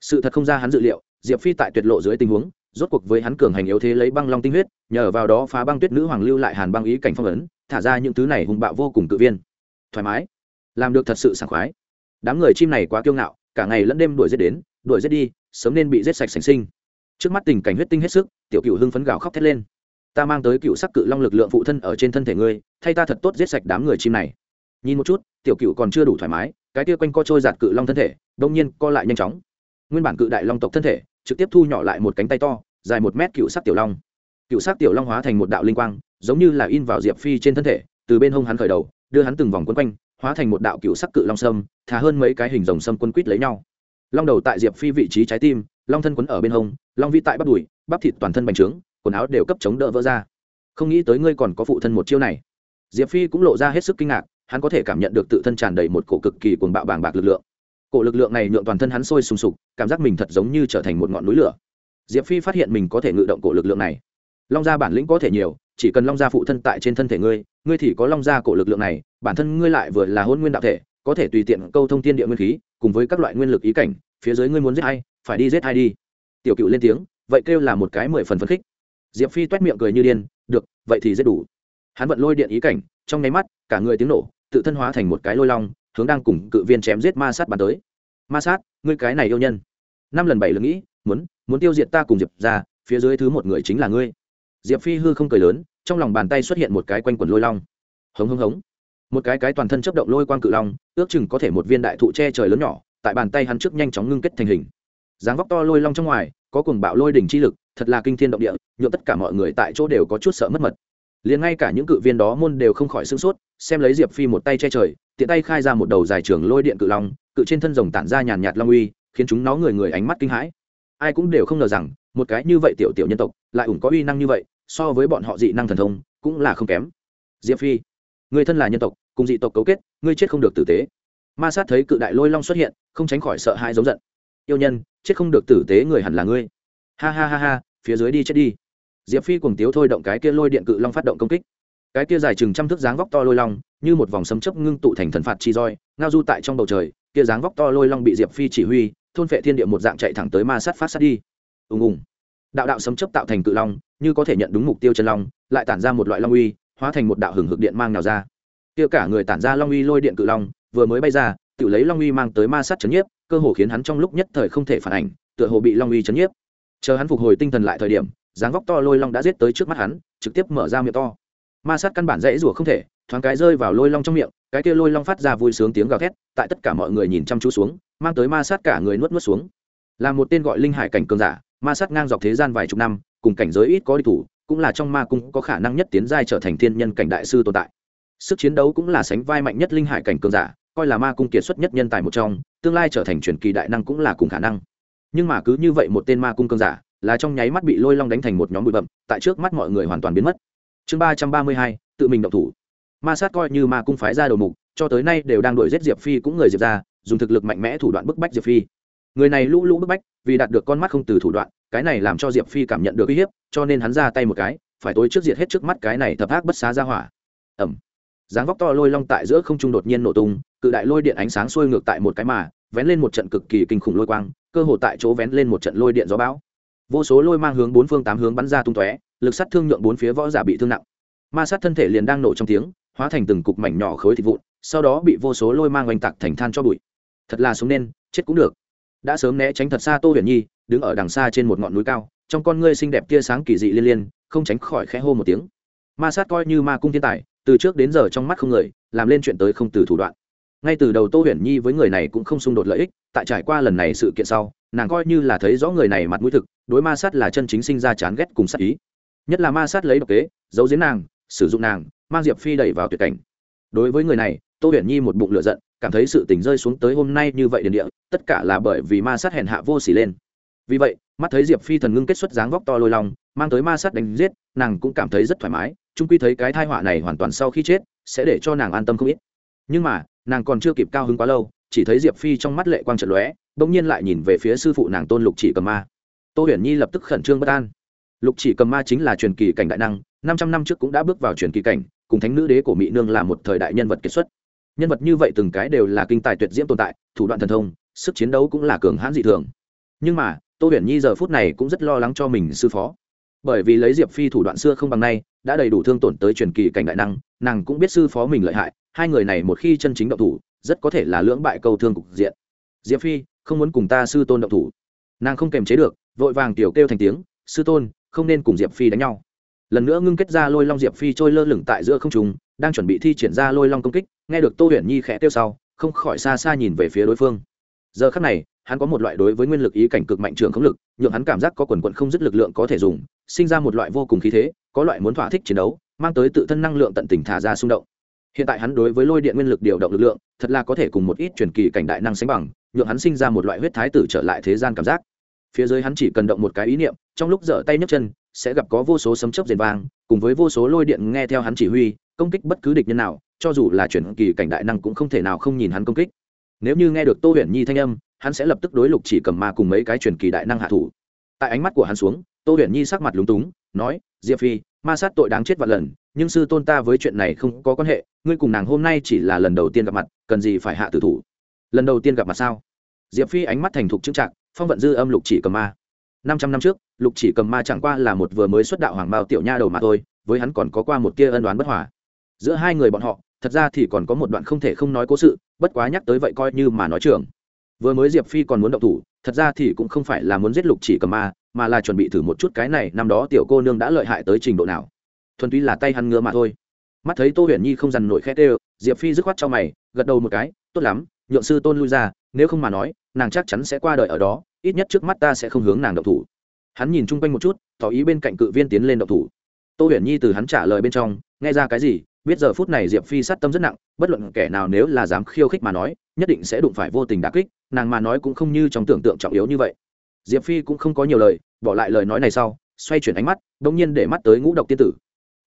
Sự thật không ra hắn dự liệu, diệp phi tại tuyệt lộ dưới tình huống, rốt cuộc với hắn cường hành yếu thế lấy băng long tinh huyết, nhờ vào đó phá băng tuyết nữ hoàng lưu lại hàn băng ý cảnh phong ấn, thả ra những thứ này hùng bạo vô cùng tự viên. Thoải mái, làm được thật sự sảng khoái. Đám người chim này quá kiêu ngạo, cả ngày lẫn đêm đuổi giết đến, đuổi giết đi, sớm nên bị giết sạch sành sinh. Trước mắt tình cảnh huyết tinh hết sức, tiểu cựu hưng phấn gào khóc thét lên ta mang tới cựu sắc cự long lực lượng phụ thân ở trên thân thể ngươi, thay ta thật tốt giết sạch đám người chim này. Nhìn một chút, tiểu cựu còn chưa đủ thoải mái, cái kia quanh co trôi giạt cự long thân thể, đông nhiên co lại nhanh chóng. Nguyên bản cự đại long tộc thân thể, trực tiếp thu nhỏ lại một cánh tay to, dài một mét cựu sắc tiểu long. Cựu sắc tiểu long hóa thành một đạo linh quang, giống như là in vào diệp phi trên thân thể, từ bên hông hắn khởi đầu, đưa hắn từng vòng quấn quanh, hóa thành một đạo cựu sắc cự long sâm, thả hơn mấy cái hình rồng sâm quân quýt lấy nhau. Long đầu tại diệp phi vị trí trái tim, long thân quấn ở bên hông, long vi tại bắp đùi, bắp thịt toàn thân bành trướng quần áo đều cấp chống đỡ vỡ ra. Không nghĩ tới ngươi còn có phụ thân một chiêu này. Diệp phi cũng lộ ra hết sức kinh ngạc, hắn có thể cảm nhận được tự thân tràn đầy một cổ cực kỳ cuồng bạo bàng bạc lực lượng. Cổ lực lượng này nhượng toàn thân hắn sôi sùng sục, cảm giác mình thật giống như trở thành một ngọn núi lửa. Diệp phi phát hiện mình có thể ngự động cổ lực lượng này. Long gia bản lĩnh có thể nhiều, chỉ cần long gia phụ thân tại trên thân thể ngươi ngươi thì có long gia cổ lực lượng này, bản thân ngươi lại vừa là hôn nguyên đạo thể, có thể tùy tiện câu thông tiên địa nguyên khí, cùng với các loại nguyên lực ý cảnh, phía dưới ngươi muốn giết hay phải đi giết hay đi. Tiểu cựu lên tiếng, vậy kêu là một cái mười phần phấn khích diệp phi t miệng cười như điên, được, vậy thì dễ đủ. Hắn vận lôi điện ý cảnh, trong nháy mắt, cả người tiếng nổ, tự thân hóa thành một cái lôi long, hướng đang cùng cự viên chém giết ma sát bàn tới. Ma sát, ngươi cái này yêu nhân. Năm lần bảy lần nghĩ, muốn muốn tiêu diệt ta cùng diệp ra, phía dưới thứ một người chính là ngươi. Diệp phi hư không cười lớn, trong lòng bàn tay xuất hiện một cái quanh quần lôi long. Hống hống hống. Một cái cái toàn thân chấp động lôi quang cự long, ước chừng có thể một viên đại thụ che trời lớn nhỏ, tại bàn tay hắn trước nhanh chóng ngưng kết thành hình. Dáng vóc to lôi long trong ngoài, có cùng bạo lôi đỉnh chi lực thật là kinh thiên động địa nhuộm tất cả mọi người tại chỗ đều có chút sợ mất mật. Liền ngay cả những cự viên đó môn đều không khỏi sưng sốt, xem lấy diệp phi một tay che trời, tiện tay khai ra một đầu dài trường lôi điện cự long, cự trên thân rồng tản ra nhàn nhạt long uy, khiến chúng nó người người ánh mắt kinh hãi. Ai cũng đều không ngờ rằng, một cái như vậy tiểu tiểu nhân tộc, lại ủng có uy năng như vậy, so với bọn họ dị năng thần thông, cũng là không kém. Diệp phi, người thân là nhân tộc, cùng dị tộc cấu kết, ngươi chết không được tử tế. Ma sát thấy cự đại lôi long xuất hiện, không tránh khỏi sợ hãi giống giận. Yêu nhân, chết không được tử tế người hẳn là ngươi ha ha ha ha, phía dưới đi chết đi. Diệp phi cùng tiếu thôi động cái kia lôi điện cự long phát động công kích. Cái kia dài chừng trăm thước dáng vóc to lôi long, như một vòng sấm chấp ngưng tụ thành thần phạt chi roi, ngao du tại trong bầu trời, kia dáng vóc to lôi long bị diệp phi chỉ huy, thôn phệ thiên địa một dạng chạy thẳng tới ma sát phát sát đi. Ùng ùng. Đạo đạo sấm chấp tạo thành cự long, như có thể nhận đúng mục tiêu chân long, lại tản ra một loại long uy, hóa thành một đạo hừng hực điện mang nào ra. Kia cả người tản ra long uy lôi điện cự long, vừa mới bay ra, tự lấy long uy mang tới ma sát chấn nhiếp, cơ hồ khiến hắn trong lúc nhất thời không thể phản ảnh, tựa hồ bị long uy chấn nhiếp chờ hắn phục hồi tinh thần lại thời điểm, dáng vóc to lôi long đã giết tới trước mắt hắn, trực tiếp mở ra miệng to. Ma sát căn bản dãy rủa không thể, thoáng cái rơi vào lôi long trong miệng, cái kia lôi long phát ra vui sướng tiếng gào thét, tại tất cả mọi người nhìn chăm chú xuống, mang tới ma sát cả người nuốt nuốt xuống. Là một tên gọi linh hải cảnh cường giả, ma sát ngang dọc thế gian vài chục năm, cùng cảnh giới ít có đi thủ, cũng là trong ma cung có khả năng nhất tiến giai trở thành thiên nhân cảnh đại sư tồn tại. Sức chiến đấu cũng là sánh vai mạnh nhất linh hải cảnh cường giả, coi là ma cung kiệt xuất nhất nhân tài một trong, tương lai trở thành truyền kỳ đại năng cũng là cùng khả năng nhưng mà cứ như vậy một tên ma cung cương giả, là trong nháy mắt bị lôi long đánh thành một nhóm bụi bậm tại trước mắt mọi người hoàn toàn biến mất. Chương ba trăm ba mươi hai, tự mình động thủ. Ma sát coi như ma cung phái ra đầu mục, cho tới nay đều đang đuổi giết diệp phi cũng người diệp ra, dùng thực lực mạnh mẽ thủ đoạn bức bách diệp phi. Người này lũ lũ bức bách, vì đạt được con mắt không từ thủ đoạn, cái này làm cho diệp phi cảm nhận được uy hiếp, cho nên hắn ra tay một cái, phải tối trước diệt hết trước mắt cái này thập ác bất xá ra hỏa. Ẩm dáng vóc to lôi long tại giữa không trung đột nhiên nổ tung, cự đại lôi điện ánh sáng xuôi ngược tại một cái mà vén lên một trận cực kỳ kinh khủng lôi quang, cơ hồ tại chỗ vén lên một trận lôi điện gió bão. Vô số lôi mang hướng bốn phương tám hướng bắn ra tung tóe, lực sát thương nhượng bốn phía võ giả bị thương nặng. Ma sát thân thể liền đang nổ trong tiếng, hóa thành từng cục mảnh nhỏ khối thịt vụn, sau đó bị vô số lôi mang oanh tạc thành than cho bụi. Thật là sống nên, chết cũng được. Đã sớm né tránh thật xa tô huyền nhi, đứng ở đằng xa trên một ngọn núi cao, trong con ngươi xinh đẹp tia sáng kỳ dị liên liên, không tránh khỏi khẽ hô một tiếng. Ma sát coi như ma cung thiên tài, từ trước đến giờ trong mắt không người, làm lên chuyện tới không từ thủ đoạn ngay từ đầu tô huyền nhi với người này cũng không xung đột lợi ích, tại trải qua lần này sự kiện sau, nàng coi như là thấy rõ người này mặt mũi thực, đối ma sát là chân chính sinh ra chán ghét cùng sát ý. Nhất là ma sát lấy độc kế, giấu giếm nàng, sử dụng nàng, mang diệp phi đẩy vào tuyệt cảnh. Đối với người này, tô huyền nhi một bụng lửa giận, cảm thấy sự tình rơi xuống tới hôm nay như vậy đền địa, tất cả là bởi vì ma sát hèn hạ vô xỉ lên. Vì vậy, mắt thấy diệp phi thần ngưng kết xuất dáng vóc to lôi lòng mang tới ma sát đánh giết, nàng cũng cảm thấy rất thoải mái trung quy thấy cái thai họa này hoàn toàn sau khi chết, sẽ để cho nàng an tâm không ít. Nhưng mà nàng còn chưa kịp cao hứng quá lâu, chỉ thấy diệp phi trong mắt lệ quang trận lóe, bỗng nhiên lại nhìn về phía sư phụ nàng tôn lục chỉ cầm ma. Tô huyền nhi lập tức khẩn trương bất an. Lục chỉ cầm ma chính là truyền kỳ cảnh đại năng, năm trăm năm trước cũng đã bước vào truyền kỳ cảnh, cùng thánh nữ đế của mỹ nương là một thời đại nhân vật kiệt xuất. Nhân vật như vậy từng cái đều là kinh tài tuyệt diễm tồn tại, thủ đoạn thần thông, sức chiến đấu cũng là cường hãn dị thường. Nhưng mà, tô huyền nhi giờ phút này cũng rất lo lắng cho mình sư phó. Bởi vì lấy diệp phi thủ đoạn xưa không bằng nay, đã đầy đủ thương tổn tới truyền kỳ cảnh đại năng, nàng cũng biết sư phó mình lợi hại hai người này một khi chân chính động thủ, rất có thể là lưỡng bại câu thương cục diện. Diệp phi, không muốn cùng ta sư tôn động thủ. Nàng không kềm chế được, vội vàng tiểu kêu thành tiếng, sư tôn, không nên cùng diệp phi đánh nhau. Lần nữa ngưng kết ra lôi long diệp phi trôi lơ lửng tại giữa không trùng đang chuẩn bị thi triển ra lôi long công kích, nghe được tô huyền nhi khẽ kêu sau, không khỏi xa xa nhìn về phía đối phương. Giờ khắc này, hắn có một loại đối với nguyên lực ý cảnh cực mạnh trường không lực, nhượng hắn cảm giác có quần quận không dứt lực lượng có thể dùng, sinh ra một loại vô cùng khí thế, có loại muốn thỏa thích chiến đấu, mang tới tự thân năng lượng tận tình thả ra xung động hiện tại hắn đối với lôi điện nguyên lực điều động lực lượng, thật là có thể cùng một ít truyền kỳ cảnh đại năng sánh bằng, nhượng hắn sinh ra một loại huyết thái tử trở lại thế gian cảm giác. Phía dưới hắn chỉ cần động một cái ý niệm, trong lúc dở tay nhấc chân, sẽ gặp có vô số sấm chớp rền vang, cùng với vô số lôi điện nghe theo hắn chỉ huy, công kích bất cứ địch nhân nào, cho dù là truyền kỳ cảnh đại năng cũng không thể nào không nhìn hắn công kích. Nếu như nghe được tô huyền nhi thanh âm, hắn sẽ lập tức đối lục chỉ cầm ma cùng mấy cái truyền kỳ đại năng hạ thủ. Tại ánh mắt của hắn xuống, tô huyền nhi sắc mặt lúng túng, nói, diệp phi, ma sát tội đáng chết vạn lần nhưng sư tôn ta với chuyện này không có quan hệ, ngươi cùng nàng hôm nay chỉ là lần đầu tiên gặp mặt, cần gì phải hạ tử thủ? Lần đầu tiên gặp mặt sao? Diệp phi ánh mắt thành thục trưng trạng phong vận dư âm lục chỉ cầm ma. Năm trăm năm trước, lục chỉ cầm ma chẳng qua là một vừa mới xuất đạo hoàng bao tiểu nha đầu mà thôi, với hắn còn có qua một tia ân đoán bất hòa. Giữa hai người bọn họ, thật ra thì còn có một đoạn không thể không nói cố sự, bất quá nhắc tới vậy coi như mà nói trường vừa mới diệp phi còn muốn động thủ, thật ra thì cũng không phải là muốn giết lục chỉ cầm ma, mà là chuẩn bị thử một chút cái này, năm đó tiểu cô nương đã lợi hại tới trình độ nào thuần túy là tay hắn ngựa mà thôi. Mắt thấy tô huyền nhi không dằn nổi khét ê diệp phi dứt khoát cho mày, gật đầu một cái, tốt lắm, nhượng sư tôn lui ra, nếu không mà nói, nàng chắc chắn sẽ qua đời ở đó, ít nhất trước mắt ta sẽ không hướng nàng động thủ. Hắn nhìn chung quanh một chút, tỏ ý bên cạnh cự viên tiến lên động thủ. Tô huyền nhi từ hắn trả lời bên trong, nghe ra cái gì, biết giờ phút này diệp phi sát tâm rất nặng, bất luận kẻ nào nếu là dám khiêu khích mà nói, nhất định sẽ đụng phải vô tình đà kích, nàng mà nói cũng không như trong tưởng tượng trọng yếu như vậy. Diệp phi cũng không có nhiều lời, bỏ lại lời nói này sau, xoay chuyển ánh mắt đ ỗ n g nhiên để mắt tới ngũ độc tiên tử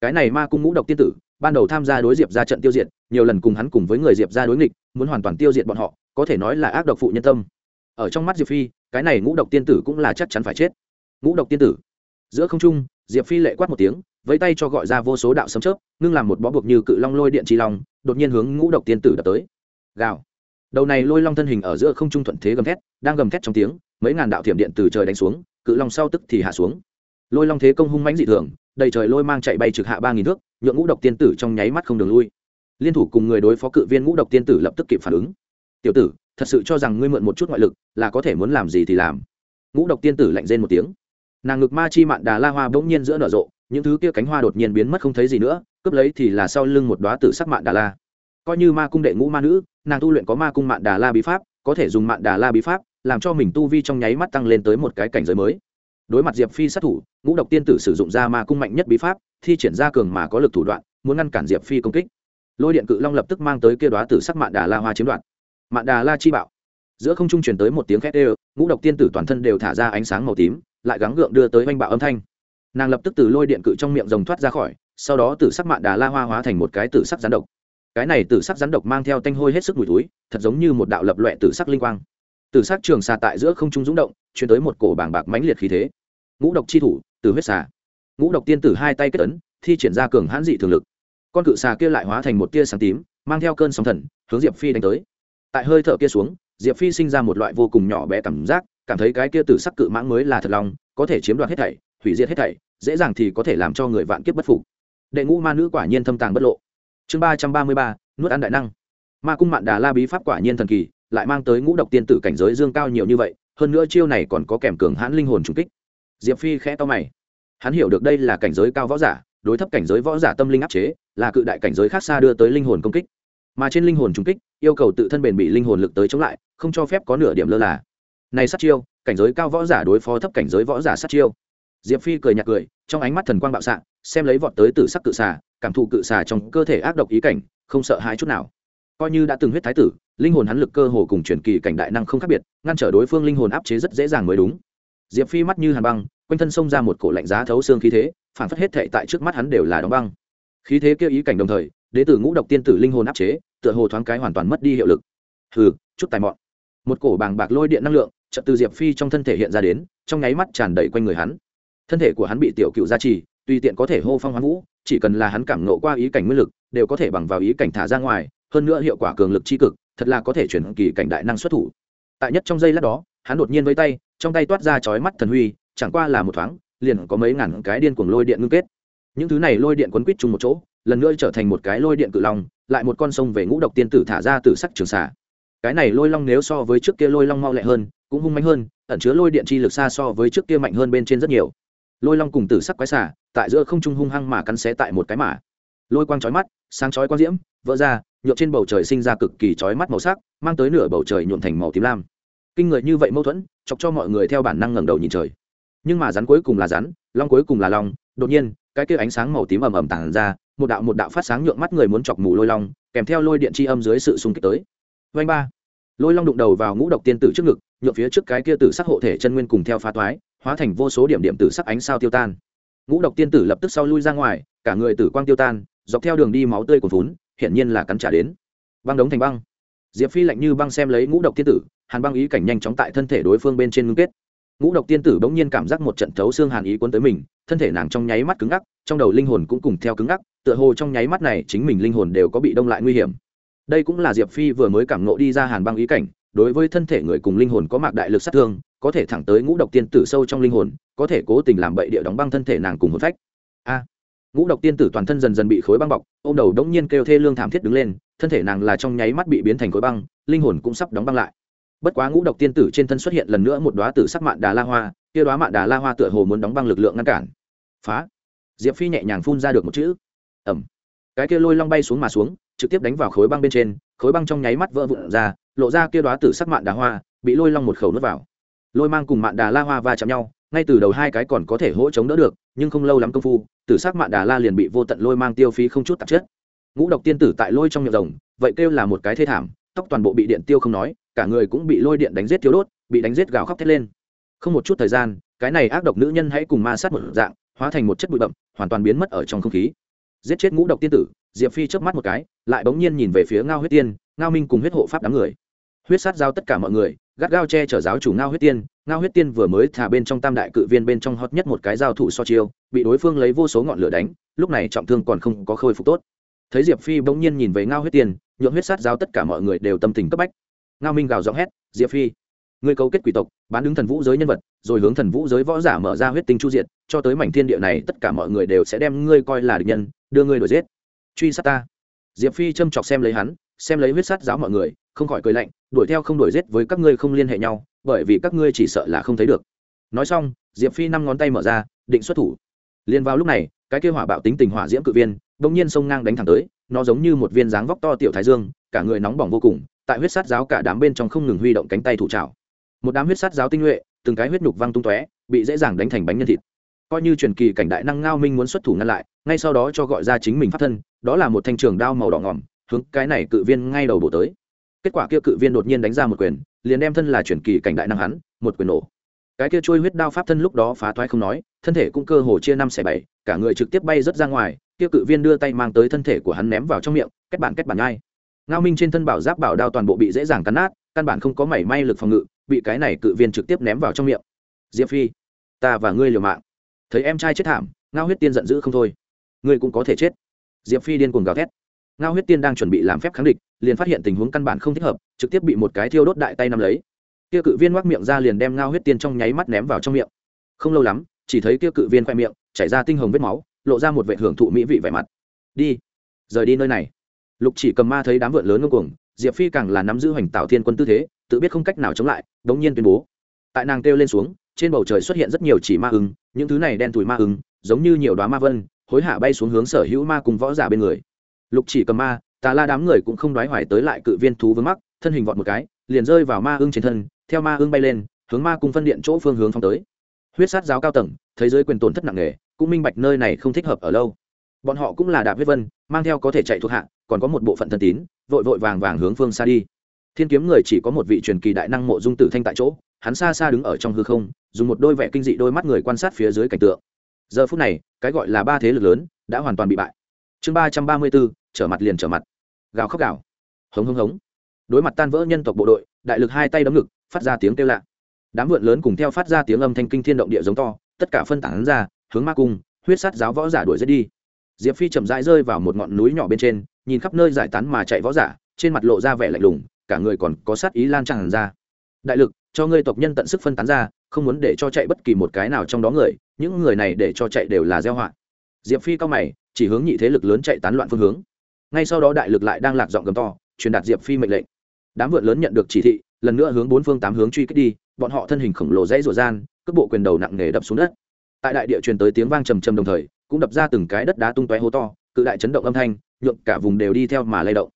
cái này ma cung ngũ độc tiên tử, ban đầu tham gia đối diệp ra trận tiêu diệt, nhiều lần cùng hắn cùng với người diệp ra đối nghịch, muốn hoàn toàn tiêu diệt bọn họ, có thể nói là ác độc phụ nhân tâm. Ở trong mắt diệp phi, cái này ngũ độc tiên tử cũng là chắc chắn phải chết. Ngũ độc tiên tử. Giữa không trung, diệp phi lệ quát một tiếng với tay cho gọi ra vô số đạo sấm chớp, ngưng làm một bó buộc như cự long lôi điện trì long, đột nhiên hướng ngũ độc tiên tử đập tới. Gào. Đầu này lôi long thân hình ở giữa không trung thuận thế gầm thét, đang gầm thét trong tiếng, mấy ngàn đạo thiểm điện từ trời đánh xuống, cự long sau tức thì hạ xuống. Lôi long thế công hung mãnh dị thường đầy trời lôi mang chạy bay trực hạ ba nghìn thước, nhượng ngũ độc tiên tử trong nháy mắt không đường lui. Liên thủ cùng người đối phó cự viên ngũ độc tiên tử lập tức kịp phản ứng. Tiểu tử, thật sự cho rằng ngươi mượn một chút ngoại lực, là có thể muốn làm gì thì làm. Ngũ độc tiên tử lạnh rên một tiếng. Nàng ngực ma chi mạn đà la hoa bỗng nhiên giữa nở rộ, những thứ kia cánh hoa đột nhiên biến mất không thấy gì nữa, cướp lấy thì là sau lưng một đoá tử sắc mạn đà la. Coi như ma cung đệ ngũ ma nữ, nàng tu luyện có ma cung mạn đà la bí pháp, có thể dùng mạn đà la bí pháp, làm cho mình tu vi trong nháy mắt tăng lên tới một cái cảnh giới mới đối mặt diệp phi sát thủ, ngũ độc tiên tử sử dụng ra ma cung mạnh nhất bí pháp, thi triển ra cường mà có lực thủ đoạn, muốn ngăn cản diệp phi công kích. Lôi điện cự long lập tức mang tới kia đoá tử sắc mạn đà la hoa chiếm đoạt. Mạn đà la chi bạo. Giữa không trung truyền tới một tiếng khét ê ngũ độc tiên tử toàn thân đều thả ra ánh sáng màu tím, lại gắng gượng đưa tới oanh bạo âm thanh. Nàng lập tức từ lôi điện cự trong miệng rồng thoát ra khỏi, sau đó tử sắc mạn đà la hoa hóa thành một cái tử sắc rắn độc. Cái này tử sắc rắn độc mang theo tanh hôi hết sức mùi túi thật giống như một đạo lập loẹ tử sắc linh quang. Tử sắc trường xa tại giữa không trung rúng động chuyển tới một cổ bảng bạc mãnh liệt khí thế ngũ độc chi thủ, từ huyết xà. Ngũ độc tiên tử hai tay kết ấn, thi triển ra cường hãn dị thường lực. Con cự xà kia lại hóa thành một tia sáng tím, mang theo cơn sóng thần, hướng diệp phi đánh tới. Tại hơi thở kia xuống, diệp phi sinh ra một loại vô cùng nhỏ bé cảm giác, cảm thấy cái kia tử sắc cự mãng mới là thật lòng, có thể chiếm đoạt hết thảy, hủy diệt hết thảy, dễ dàng thì có thể làm cho người vạn kiếp bất phục. Đệ ngũ ma nữ quả nhiên thâm tàng bất lộ. Chương ba trăm ba mươi ba, nuốt ăn đại năng. Ma cung mạn đà la bí pháp quả nhiên thần kỳ, lại mang tới ngũ độc tiên tử cảnh giới dương cao nhiều như vậy, hơn nữa chiêu này còn có kèm cường hãn linh hồn trung kích diệp phi khẽ to mày. Hắn hiểu được đây là cảnh giới cao võ giả, đối thấp cảnh giới võ giả tâm linh áp chế, là cự đại cảnh giới khác xa đưa tới linh hồn công kích. Mà trên linh hồn trung kích, yêu cầu tự thân bền bị linh hồn lực tới chống lại, không cho phép có nửa điểm lơ là. Này sát chiêu, cảnh giới cao võ giả đối phó thấp cảnh giới võ giả sát chiêu. Diệp phi cười nhạt cười, trong ánh mắt thần quang bạo xạ, xem lấy vọt tới từ sắc cự xà, cảm thụ cự xà trong cơ thể ác độc ý cảnh, không sợ hãi chút nào. Coi như đã từng huyết thái tử, linh hồn hắn lực cơ hồ cùng truyền kỳ cảnh đại năng không khác biệt, ngăn trở đối phương linh hồn áp chế rất dễ dàng mới đúng diệp phi mắt như hàn băng, quanh thân xông ra một cổ lạnh giá thấu xương khí thế, phản phất hết thệ tại trước mắt hắn đều là đóng băng. Khí thế kia ý cảnh đồng thời, đế tử ngũ độc tiên tử linh hồn áp chế, tựa hồ thoáng cái hoàn toàn mất đi hiệu lực. Hừ, chút tài mọn. Một cổ bàng bạc lôi điện năng lượng, chợt từ diệp phi trong thân thể hiện ra đến, trong nháy mắt tràn đầy quanh người hắn. Thân thể của hắn bị tiểu cựu gia trì, tùy tiện có thể hô phong hoán vũ, chỉ cần là hắn cảm nộ qua ý cảnh nguyên lực, đều có thể bằng vào ý cảnh thả ra ngoài, hơn nữa hiệu quả cường lực c cực, thật là có thể chuyển kỳ cảnh đại năng xuất thủ. Tại nhất trong giây lát đó hắn đột nhiên với tay, trong tay toát ra chói mắt thần huy, chẳng qua là một thoáng, liền có mấy ngàn cái điên cuồng lôi điện ngưng kết. Những thứ này lôi điện quấn quýt chung một chỗ, lần nữa trở thành một cái lôi điện cự long, lại một con sông về ngũ độc tiên tử thả ra từ sắc trường xả cái này lôi long nếu so với trước kia lôi long mau lẹ hơn, cũng hung mạnh hơn, ẩn chứa lôi điện chi lực xa so với trước kia mạnh hơn bên trên rất nhiều. Lôi long cùng tử sắc quái xả tại giữa không trung hung hăng mà cắn xé tại một cái mả lôi quang chói mắt, sáng chói quang diễm, vỡ ra nhuộm trên bầu trời sinh ra cực kỳ chói mắt màu sắc, mang tới nửa bầu trời nhuộm thành màu tím lam kinh người như vậy mâu thuẫn, chọc cho mọi người theo bản năng ngẩng đầu nhìn trời. Nhưng mà rắn cuối cùng là rắn, long cuối cùng là long. Đột nhiên, cái kia ánh sáng màu tím ầm ầm tàn ra, một đạo một đạo phát sáng nhượng mắt người muốn chọc mù lôi long, kèm theo lôi điện chi âm dưới sự xung kích tới. Vanh ba. Lôi long đụng đầu vào ngũ độc tiên tử trước ngực, nhượng phía trước cái kia tử sắc hộ thể chân nguyên cùng theo phá toái, hóa thành vô số điểm điểm tử sắc ánh sao tiêu tan. Ngũ độc tiên tử lập tức sau lui ra ngoài, cả người tử quang tiêu tan, dọc theo đường đi máu tươi của vốn hiển nhiên là cắn trả đến. Băng đống thành băng. Diệp phi lạnh như băng xem lấy ngũ độc tiên tử hàn băng ý cảnh nhanh chóng tại thân thể đối phương bên trên ngưng kết. Ngũ độc tiên tử bỗng nhiên cảm giác một trận thấu xương hàn ý cuốn tới mình, thân thể nàng trong nháy mắt cứng ngắc, trong đầu linh hồn cũng cùng theo cứng ngắc, tựa hồ trong nháy mắt này chính mình linh hồn đều có bị đông lại nguy hiểm. Đây cũng là diệp phi vừa mới cảm nộ đi ra hàn băng ý cảnh, đối với thân thể người cùng linh hồn có mạc đại lực sát thương, có thể thẳng tới ngũ độc tiên tử sâu trong linh hồn, có thể cố tình làm bậy địa đóng băng thân thể nàng cùng hồn phách. A! Ngũ độc tiên tử toàn thân dần dần bị khối băng bọc ô m đầu đống nhiên kêu thê lương thảm thiết đứng lên, thân thể nàng là trong nháy mắt bị biến thành khối băng, linh hồn cũng sắp đóng băng lại bất quá ngũ độc tiên tử trên thân xuất hiện lần nữa một đoá tử sắc mạn đà la hoa, kia đoá mạn đà la hoa tựa hồ muốn đóng băng lực lượng ngăn cản. Phá. Diệp phi nhẹ nhàng phun ra được một chữ. Ẩm. Cái kia lôi long bay xuống mà xuống, trực tiếp đánh vào khối băng bên trên, khối băng trong nháy mắt vỡ vụn ra, lộ ra kia đoá tử sắc mạn đà hoa, bị lôi long một khẩu nuốt vào. Lôi mang cùng mạn đà la hoa va chạm nhau, ngay từ đầu hai cái còn có thể hỗ chống đỡ được, nhưng không lâu lắm công phu, tử sắc mạn đà la liền bị vô tận lôi mang tiêu phí không chút tạp chất. Ngũ độc tiên tử tại lôi trong miệng rồng, vậy kêu là một cái thê thảm, tóc toàn bộ bị điện tiêu không nói cả người cũng bị lôi điện đánh giết thiếu đốt, bị đánh giết gào khóc thét lên. Không một chút thời gian, cái này ác độc nữ nhân hãy cùng ma sát một dạng, hóa thành một chất bụi bậm hoàn toàn biến mất ở trong không khí. Giết chết ngũ độc tiên tử, diệp phi chớp mắt một cái, lại bỗng nhiên nhìn về phía ngao huyết tiên, ngao minh cùng huyết hộ pháp đám người. Huyết sát giao tất cả mọi người, gắt gao che chở giáo chủ ngao huyết tiên, ngao huyết tiên vừa mới thả bên trong tam đại cự viên bên trong hot nhất một cái giao thủ so chiêu, bị đối phương lấy vô số ngọn lửa đánh, lúc này trọng thương còn không có khôi phục tốt. Thấy diệp phi bỗng nhiên nhìn về ngao huyết tiên, nhượng huyết sát giao tất cả mọi người đều tâm tình cấp bách ngao minh gào giọng hét, diệp phi, ngươi cấu kết quỷ tộc, bán đứng thần vũ giới nhân vật, rồi hướng thần vũ giới võ giả mở ra huyết tinh chu diệt, cho tới mảnh thiên địa này tất cả mọi người đều sẽ đem ngươi coi là địch nhân, đưa ngươi đuổi giết. Truy sát ta. Diệp phi châm chọc xem lấy hắn, xem lấy huyết sát giáo mọi người, không khỏi cười lạnh, đuổi theo không đuổi giết với các ngươi không liên hệ nhau, bởi vì các ngươi chỉ sợ là không thấy được. Nói xong, diệp phi năm ngón tay mở ra, định xuất thủ. Liền vào lúc này, cái kêu hỏa bạo tính tình hỏa diễm cự viên, bỗng nhiên sông ngang đánh thẳng tới, nó giống như một viên dáng vóc to tiểu thái dương, cả người nóng bỏng vô cùng tại huyết sát giáo cả đám bên trong không ngừng huy động cánh tay thủ trào một đám huyết sát giáo tinh nhuệ, từng cái huyết nhục văng tung tóe, bị dễ dàng đánh thành bánh nhân thịt. Coi như truyền kỳ cảnh đại năng ngao minh muốn xuất thủ ngăn lại, ngay sau đó cho gọi ra chính mình phát thân, đó là một thanh trường đao màu đỏ ngỏm, hướng cái này cự viên ngay đầu bổ tới. Kết quả kia cự viên đột nhiên đánh ra một quyền, liền đem thân là truyền kỳ cảnh đại năng hắn, một quyền nổ. Cái kia trôi huyết đao pháp thân lúc đó phá thoái không nói, thân thể cũng cơ hồ chia năm xẻ bảy, cả người trực tiếp bay rớt ra ngoài, kia cự viên đưa tay mang tới thân thể của hắn ném vào trong miệng, kết bạn kết bản ngay ngao minh trên thân bảo giáp bảo đao toàn bộ bị dễ dàng cắn nát, căn bản không có mảy may lực phòng ngự, bị cái này cự viên trực tiếp ném vào trong miệng. Diệp phi, ta và ngươi liều mạng. Thấy em trai chết thảm, ngao huyết tiên giận dữ không thôi. Ngươi cũng có thể chết. Diệp phi điên cuồng gào thét. Ngao huyết tiên đang chuẩn bị làm phép kháng địch, liền phát hiện tình huống căn bản không thích hợp, trực tiếp bị một cái thiêu đốt đại tay nắm lấy. Kia cự viên ngoác miệng ra liền đem ngao huyết tiên trong nháy mắt ném vào trong miệng. Không lâu lắm, chỉ thấy kia cự viên khoe miệng, chảy ra tinh hồng vết máu, lộ ra một vệ hưởng thụ mỹ vị vẻ mặt. Đi, rời đi nơi này lục chỉ cầm ma thấy đám vượn lớn ngông cuồng, diệp phi càng là nắm giữ hoành tạo thiên quân tư thế, tự biết không cách nào chống lại, đống nhiên tuyên bố. Tại nàng kêu lên xuống, trên bầu trời xuất hiện rất nhiều chỉ ma ứng những thứ này đen thùi ma ứng giống như nhiều đoá ma vân, hối hạ bay xuống hướng sở hữu ma cùng võ giả bên người. Lục chỉ cầm ma, tà la đám người cũng không đoái hoài tới lại cự viên thú vướng mắc, thân hình vọt một cái, liền rơi vào ma ưng trên thân, theo ma ưng bay lên, hướng ma cùng phân điện chỗ phương hướng phong tới. Huyết sát giáo cao tầng thấy giới quyền tổn thất nặng nề, cũng minh bạch nơi này không thích hợp ở lâu bọn họ cũng là đạp huyết vân, mang theo có thể chạy thuộc hạ, còn có một bộ phận thân tín, vội vội vàng vàng hướng phương xa đi. Thiên kiếm người chỉ có một vị truyền kỳ đại năng mộ dung tử thanh tại chỗ, hắn xa xa đứng ở trong hư không, dùng một đôi vẻ kinh dị đôi mắt người quan sát phía dưới cảnh tượng. Giờ phút này, cái gọi là ba thế lực lớn, đã hoàn toàn bị bại. Chương ba trăm ba mươi bốn, trở mặt liền trở mặt. Gào khóc gào. Hống hống hống. Đối mặt tan vỡ nhân tộc bộ đội, đại lực hai tay đấm ngực, phát ra tiếng kêu lạ. Đám vượn lớn cùng theo phát ra tiếng âm thanh kinh thiên động địa giống to, tất cả phân tán ra, hướng ma cung, huyết sát giáo võ giả đuổi giết đi diệp phi chậm rãi rơi vào một ngọn núi nhỏ bên trên, nhìn khắp nơi giải tán mà chạy võ giả, trên mặt lộ ra vẻ lạnh lùng, cả người còn có sát ý lan tràn ra. Đại lực, cho ngươi tộc nhân tận sức phân tán ra, không muốn để cho chạy bất kỳ một cái nào trong đó người, những người này để cho chạy đều là gieo họa. Diệp phi cao mày, chỉ hướng nhị thế lực lớn chạy tán loạn phương hướng. Ngay sau đó đại lực lại đang lạc giọng gầm to, truyền đạt diệp phi mệnh lệnh. Đám vượn lớn nhận được chỉ thị, lần nữa hướng bốn phương tám hướng truy kích đi, bọn họ thân hình khổng lồ dãy rủa gian, cước bộ quyền đầu nặng nề đập xuống đất. Tại đại địa truyền tới tiếng vang trầm trầm đồng thời cũng đập ra từng cái đất đá tung tóe hố to, cự đại chấn động âm thanh, nhượng cả vùng đều đi theo mà lay động.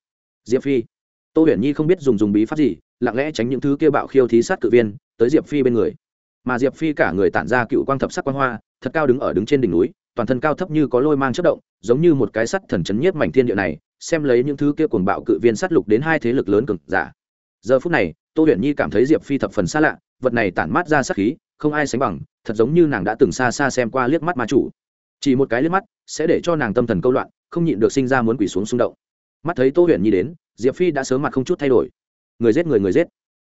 Diệp phi, tô huyền nhi không biết dùng dùng bí pháp gì, lặng lẽ tránh những thứ kia bạo khiêu thí sát cự viên, tới diệp phi bên người. Mà diệp phi cả người tản ra cựu quang thập sắc quan hoa, thật cao đứng ở đứng trên đỉnh núi, toàn thân cao thấp như có lôi mang chất động, giống như một cái sắt thần chấn nhiếp mảnh thiên địa này, xem lấy những thứ kia cuồng bạo cự viên sát lục đến hai thế lực lớn cực giả. Giờ phút này, tô huyền nhi cảm thấy diệp phi thập phần xa lạ, vật này tản mát ra sát khí, không ai sánh bằng, thật giống như nàng đã từng xa xa xem qua liếc mắt ma chủ chỉ một cái liếc mắt, sẽ để cho nàng tâm thần câu loạn, không nhịn được sinh ra muốn quỷ xuống xung động. Mắt thấy tô huyền nhi đến, diệp phi đã sớm mặt không chút thay đổi. Người giết người người giết.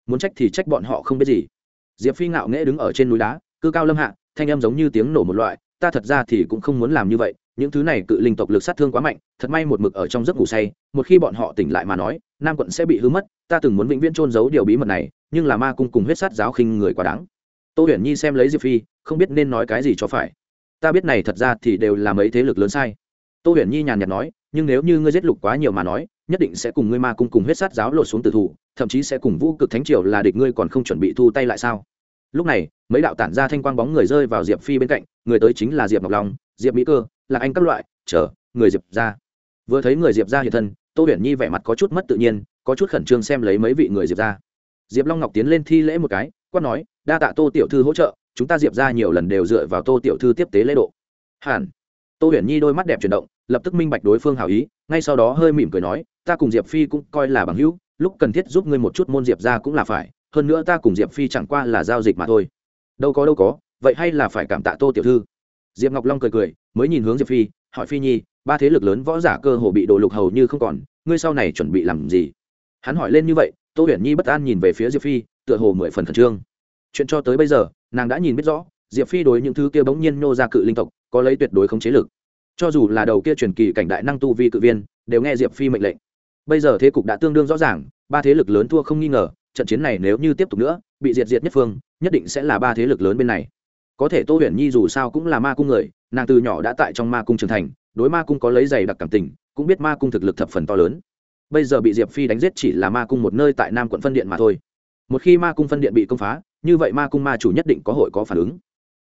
Muốn trách thì trách bọn họ không biết gì. Diệp phi ngạo nghễ đứng ở trên núi đá, cư cao lâm hạ, thanh âm giống như tiếng nổ một loại, ta thật ra thì cũng không muốn làm như vậy, những thứ này cự linh tộc lực sát thương quá mạnh, thật may một mực ở trong giấc ngủ say, một khi bọn họ tỉnh lại mà nói, nam quận sẽ bị hư mất, ta từng muốn vĩnh viễn trôn giấu điều bí mật này, nhưng là ma cung cùng huyết sát giáo khinh người quá đáng. Tô huyền nhi xem lấy diệp phi, không biết nên nói cái gì cho phải ta biết này thật ra thì đều là mấy thế lực lớn sai. Tô huyền nhi nhàn nhạt nói, nhưng nếu như ngươi giết lục quá nhiều mà nói, nhất định sẽ cùng ngươi ma cung cùng huyết sát giáo lột xuống tử thủ, thậm chí sẽ cùng vũ cực thánh triều là địch ngươi còn không chuẩn bị thu tay lại sao? Lúc này, mấy đạo tản ra thanh quang bóng người rơi vào diệp phi bên cạnh, người tới chính là diệp ngọc long, diệp mỹ cơ là anh các loại, chờ, người diệp ra. Vừa thấy người diệp ra hiện thân, tô huyền nhi vẻ mặt có chút mất tự nhiên, có chút khẩn trương xem lấy mấy vị người diệp ra. Diệp long ngọc tiến lên thi lễ một cái, quát nói, đa tạ tô tiểu thư hỗ trợ chúng ta diệp ra nhiều lần đều dựa vào tô tiểu thư tiếp tế lễ độ. Hẳn. Tô huyền nhi đôi mắt đẹp chuyển động, lập tức minh bạch đối phương hảo ý, ngay sau đó hơi mỉm cười nói, ta cùng diệp phi cũng coi là bằng hữu, lúc cần thiết giúp ngươi một chút môn diệp ra cũng là phải, hơn nữa ta cùng diệp phi chẳng qua là giao dịch mà thôi. Đâu có đâu có, vậy hay là phải cảm tạ tô tiểu thư. Diệp ngọc long cười cười, mới nhìn hướng diệp phi, hỏi phi nhi, ba thế lực lớn võ giả cơ hồ bị đổ lục hầu như không còn, ngươi sau này chuẩn bị làm gì? Hắn hỏi lên như vậy, tô huyền nhi bất an nhìn về phía diệp phi, tựa hồ mười phần khẩn trương. Chuyện cho tới bây giờ nàng đã nhìn biết rõ, diệp phi đối những thứ kia bỗng nhiên nhô ra cự linh tộc, có lấy tuyệt đối không chế lực. Cho dù là đầu kia truyền kỳ cảnh đại năng tu vi cự viên, đều nghe diệp phi mệnh lệnh. Bây giờ thế cục đã tương đương rõ ràng, ba thế lực lớn thua không nghi ngờ, trận chiến này nếu như tiếp tục nữa, bị diệt diệt nhất phương, nhất định sẽ là ba thế lực lớn bên này. Có thể tô huyền nhi dù sao cũng là ma cung người, nàng từ nhỏ đã tại trong ma cung trưởng thành, đối ma cung có lấy giày đặc cảm tình, cũng biết ma cung thực lực thập phần to lớn. Bây giờ bị diệp phi đánh giết chỉ là ma cung một nơi tại nam quận phân điện mà thôi một khi ma cung phân điện bị công phá, như vậy ma cung ma chủ nhất định có hội có phản ứng.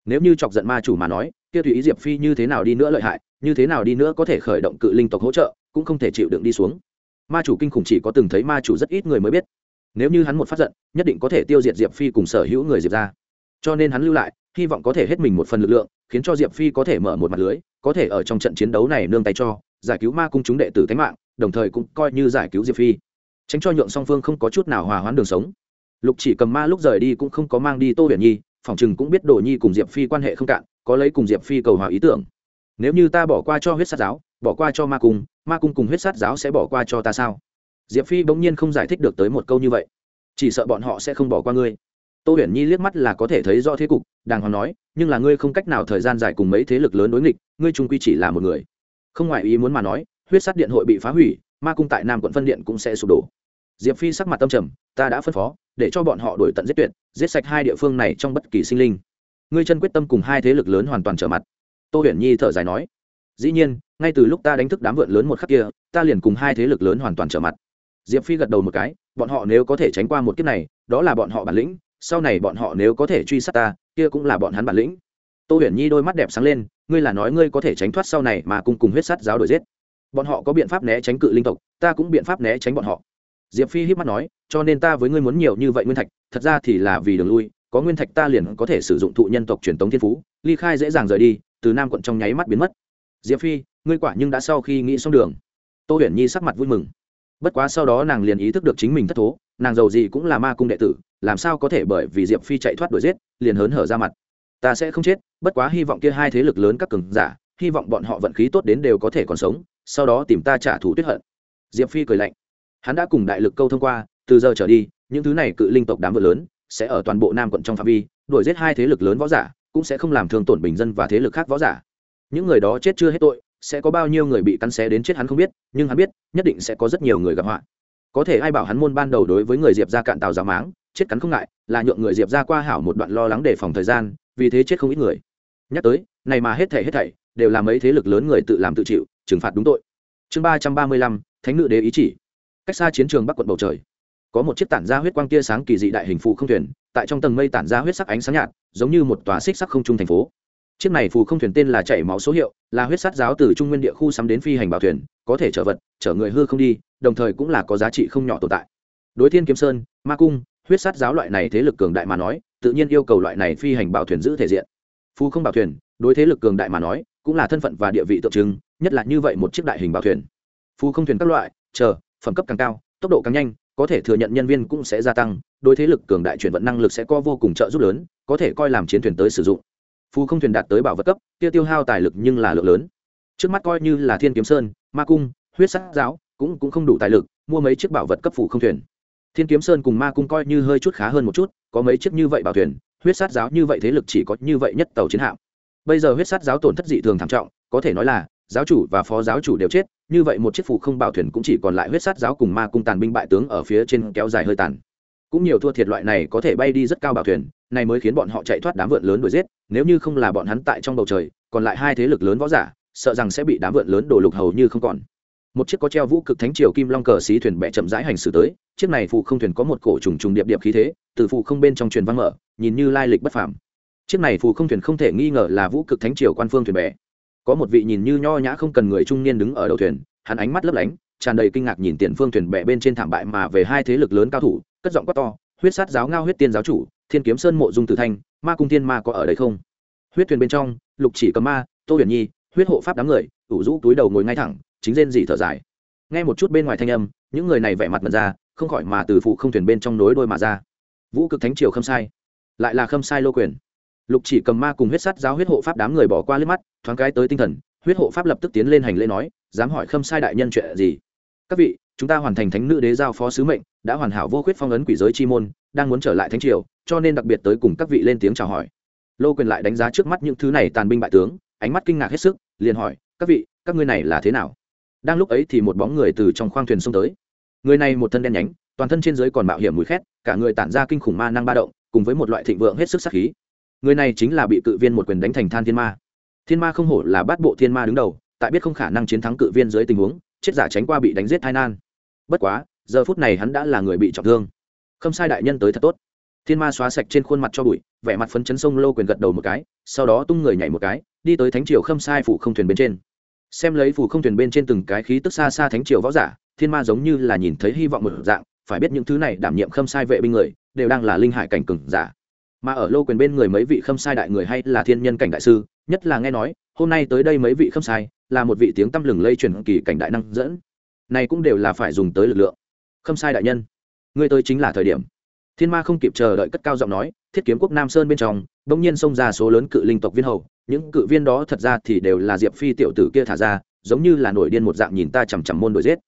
Nếu như chọc giận ma chủ mà nói, kia tùy ý diệp phi như thế nào đi nữa lợi hại, như thế nào đi nữa có thể khởi động cự linh tộc hỗ trợ, cũng không thể chịu đựng đi xuống. Ma chủ kinh khủng chỉ có từng thấy ma chủ rất ít người mới biết. Nếu như hắn một phát giận, nhất định có thể tiêu diệt diệp phi cùng sở hữu người diệp ra cho nên hắn lưu lại, hy vọng có thể hết mình một phần lực lượng, khiến cho diệp phi có thể mở một mặt lưới, có thể ở trong trận chiến đấu này nương tay cho, giải cứu ma cung chúng đệ tử thánh mạng, đồng thời cũng coi như giải cứu diệp phi. Tránh cho nhượng song phương không có chút nào hòa hoãn đường sống lục chỉ cầm ma lúc rời đi cũng không có mang đi tô huyền nhi, phòng chừng cũng biết đồ nhi cùng diệp phi quan hệ không cạn, có lấy cùng diệp phi cầu hòa ý tưởng. Nếu như ta bỏ qua cho huyết sát giáo, bỏ qua cho ma cung ma cung cùng huyết sát giáo sẽ bỏ qua cho ta sao? Diệp phi bỗng nhiên không giải thích được tới một câu như vậy. Chỉ sợ bọn họ sẽ không bỏ qua ngươi. Tô huyền nhi liếc mắt là có thể thấy do thế cục, đàng hoàng nói, nhưng là ngươi không cách nào thời gian dài cùng mấy thế lực lớn đối nghịch, ngươi trung quy chỉ là một người. Không ngoại ý muốn mà nói, huyết sát điện hội bị phá hủy, ma cung tại nam quận phân điện cũng sẽ sụp đổ diệp phi sắc mặt tâm trầm, ta đã phân phó, để cho bọn họ đổi tận giết tuyệt, giết sạch hai địa phương này trong bất kỳ sinh linh. Ngươi chân quyết tâm cùng hai thế lực lớn hoàn toàn trở mặt. Tô huyền nhi thở dài nói, dĩ nhiên, ngay từ lúc ta đánh thức đám vượn lớn một khắc kia, ta liền cùng hai thế lực lớn hoàn toàn trở mặt. Diệp phi gật đầu một cái, bọn họ nếu có thể tránh qua một kiếp này, đó là bọn họ bản lĩnh, sau này bọn họ nếu có thể truy sát ta, kia cũng là bọn hắn bản lĩnh. Tô huyền nhi đôi mắt đẹp sáng lên, ngươi là nói ngươi có thể tránh thoát sau này mà cùng cùng huyết sát giáo đổi giết. Bọn họ có biện pháp né tránh cự linh tộc, ta cũng biện pháp né tránh bọn họ diệp phi hít mắt nói, cho nên ta với ngươi muốn nhiều như vậy nguyên thạch, thật ra thì là vì đường lui, có nguyên thạch ta liền có thể sử dụng thụ nhân tộc truyền tống thiên phú, ly khai dễ dàng rời đi, từ nam quận trong nháy mắt biến mất. Diệp phi, ngươi quả nhưng đã sau khi nghĩ xong đường. Tô huyền nhi sắc mặt vui mừng. Bất quá sau đó nàng liền ý thức được chính mình thất thố, nàng giàu gì cũng là ma cung đệ tử, làm sao có thể bởi vì diệp phi chạy thoát đuổi giết, liền hớn hở ra mặt. Ta sẽ không chết, bất quá hy vọng kia hai thế lực lớn các cường giả, hy vọng bọn họ vận khí tốt đến đều có thể còn sống, sau đó tìm ta trả thù tuyết hận. Diệp phi cười lạnh hắn đã cùng đại lực câu thông qua, từ giờ trở đi, những thứ này cự linh tộc đám vợ lớn sẽ ở toàn bộ nam quận trong phạm vi, đuổi giết hai thế lực lớn võ giả, cũng sẽ không làm thương tổn bình dân và thế lực khác võ giả. Những người đó chết chưa hết tội, sẽ có bao nhiêu người bị cắn xé đến chết hắn không biết, nhưng hắn biết, nhất định sẽ có rất nhiều người gặp họa. Có thể ai bảo hắn môn ban đầu đối với người diệp ra cạn tàu giả máng, chết cắn không ngại, là nhượng người diệp ra qua hảo một đoạn lo lắng đề phòng thời gian, vì thế chết không ít người. Nhắc tới, này mà hết thảy hết thảy, đều là mấy thế lực lớn người tự làm tự chịu, trừng phạt đúng tội. Chương ba trăm ba mươi lăm, thánh nữ đế ý chỉ cách xa chiến trường bắc quận bầu trời. Có một chiếc tản ra huyết quang tia sáng kỳ dị đại hình phụ không thuyền, tại trong tầng mây tản ra huyết sắc ánh sáng nhạt, giống như một tòa xích sắc không trung thành phố. Chiếc này phù không thuyền tên là chảy máu số hiệu, là huyết sát giáo từ trung nguyên địa khu sắm đến phi hành bảo thuyền, có thể chở vật, chở người hư không đi, đồng thời cũng là có giá trị không nhỏ tồn tại. Đối thiên kiếm sơn, ma cung, huyết sát giáo loại này thế lực cường đại mà nói, tự nhiên yêu cầu loại này phi hành bảo thuyền giữ thể diện. Phù không bảo thuyền, đối thế lực cường đại mà nói, cũng là thân phận và địa vị tượng trưng, nhất là như vậy một chiếc đại hình bảo thuyền. Phù không thuyền các loại, chờ phẩm cấp càng cao, tốc độ càng nhanh, có thể thừa nhận nhân viên cũng sẽ gia tăng, đối thế lực cường đại chuyển vận năng lực sẽ có vô cùng trợ giúp lớn, có thể coi làm chiến thuyền tới sử dụng. Phù không thuyền đạt tới bảo vật cấp, tiêu tiêu hao tài lực nhưng là lượng lớn. Trước mắt coi như là thiên kiếm sơn, ma cung, huyết sát giáo, cũng cũng không đủ tài lực, mua mấy chiếc bảo vật cấp phù không thuyền. Thiên kiếm sơn cùng ma cung coi như hơi chút khá hơn một chút, có mấy chiếc như vậy bảo thuyền, huyết sát giáo như vậy thế lực chỉ có như vậy nhất tàu chiến hạm. Bây giờ huyết sát giáo tổn thất dị thường thảm trọng, có thể nói là giáo chủ và phó giáo chủ đều chết, như vậy một chiếc phù không bảo thuyền cũng chỉ còn lại huyết sát giáo cùng ma cung tàn binh bại tướng ở phía trên kéo dài hơi tàn. Cũng nhiều thua thiệt loại này có thể bay đi rất cao bảo thuyền, này mới khiến bọn họ chạy thoát đám vượn lớn đuổi giết, nếu như không là bọn hắn tại trong bầu trời, còn lại hai thế lực lớn võ giả, sợ rằng sẽ bị đám vượn lớn đổ lục hầu như không còn. Một chiếc có treo vũ cực thánh triều kim long cờ xí thuyền bẹ chậm rãi hành xử tới, chiếc này phụ không thuyền có một cổ trùng trùng điệp điệp khí thế, từ phụ không bên trong truyền văn mở, nhìn như lai lịch bất phàm. Chiếc này phụ không thuyền không thể nghi ngờ là vũ cực thánh triều quan phương thuyền bè có một vị nhìn như nho nhã không cần người trung niên đứng ở đầu thuyền, hắn ánh mắt lấp lánh, tràn đầy kinh ngạc nhìn tiền phương thuyền bè bên trên thảm bại mà về hai thế lực lớn cao thủ, cất giọng quát to, huyết sát giáo ngao huyết tiên giáo chủ, thiên kiếm sơn mộ dung tử thanh, ma cung tiên ma có ở đây không? Huyết thuyền bên trong, lục chỉ cầm ma, tô huyền nhi, huyết hộ pháp đám người, ủ rũ túi đầu ngồi ngay thẳng, chính rên dị thở dài. Nghe một chút bên ngoài thanh âm, những người này vẻ mặt mật ra, không khỏi mà từ phụ không thuyền bên trong nối đôi mà ra. Vũ cực thánh triều khâm sai, lại là khâm sai lô quyền lục chỉ cầm ma cùng huyết sắt giáo huyết hộ pháp đám người bỏ qua liếc mắt, thoáng cái tới tinh thần, huyết hộ pháp lập tức tiến lên hành lễ nói, dám hỏi khâm sai đại nhân chuyện gì? Các vị, chúng ta hoàn thành thánh nữ đế giao phó sứ mệnh, đã hoàn hảo vô khuyết phong ấn quỷ giới chi môn, đang muốn trở lại thánh triều, cho nên đặc biệt tới cùng các vị lên tiếng chào hỏi. Lô quyền lại đánh giá trước mắt những thứ này tàn binh bại tướng, ánh mắt kinh ngạc hết sức, liền hỏi, các vị, các ngươi này là thế nào? Đang lúc ấy thì một bóng người từ trong khoang thuyền xông tới. Người này một thân đen nhánh, toàn thân trên dưới còn mạo hiểm mùi khét, cả người tản ra kinh khủng ma năng ba động, cùng với một loại thịnh vượng hết sức sắc khí người này chính là bị cự viên một quyền đánh thành than thiên ma. Thiên ma không hổ là bát bộ thiên ma đứng đầu, tại biết không khả năng chiến thắng cự viên dưới tình huống, chết giả tránh qua bị đánh giết tai nan bất quá, giờ phút này hắn đã là người bị trọng thương. Không sai đại nhân tới thật tốt. Thiên ma xóa sạch trên khuôn mặt cho bụi, vẻ mặt phấn chấn sông lô quyền gật đầu một cái, sau đó tung người nhảy một cái, đi tới thánh triều khâm sai phủ không thuyền bên trên. Xem lấy phủ không thuyền bên trên từng cái khí tức xa xa thánh triều võ giả, thiên ma giống như là nhìn thấy hy vọng một dạng, phải biết những thứ này đảm nhiệm khâm sai vệ binh người, đều đang là linh hải cảnh cừng giả mà ở lô quyền bên người mấy vị khâm sai đại người hay là thiên nhân cảnh đại sư, nhất là nghe nói, hôm nay tới đây mấy vị khâm sai, là một vị tiếng tăm lừng lây truyền kỳ cảnh đại năng dẫn. Này cũng đều là phải dùng tới lực lượng. Khâm sai đại nhân, ngươi tới chính là thời điểm. Thiên ma không kịp chờ đợi cất cao giọng nói, thiết kiếm quốc nam sơn bên trong đ ỗ n g nhiên xông ra số lớn cự linh tộc viên hầu, những cự viên đó thật ra thì đều là diệp phi tiểu tử kia thả ra, giống như là nổi điên một dạng nhìn ta chằm chằm môn đuổi giết.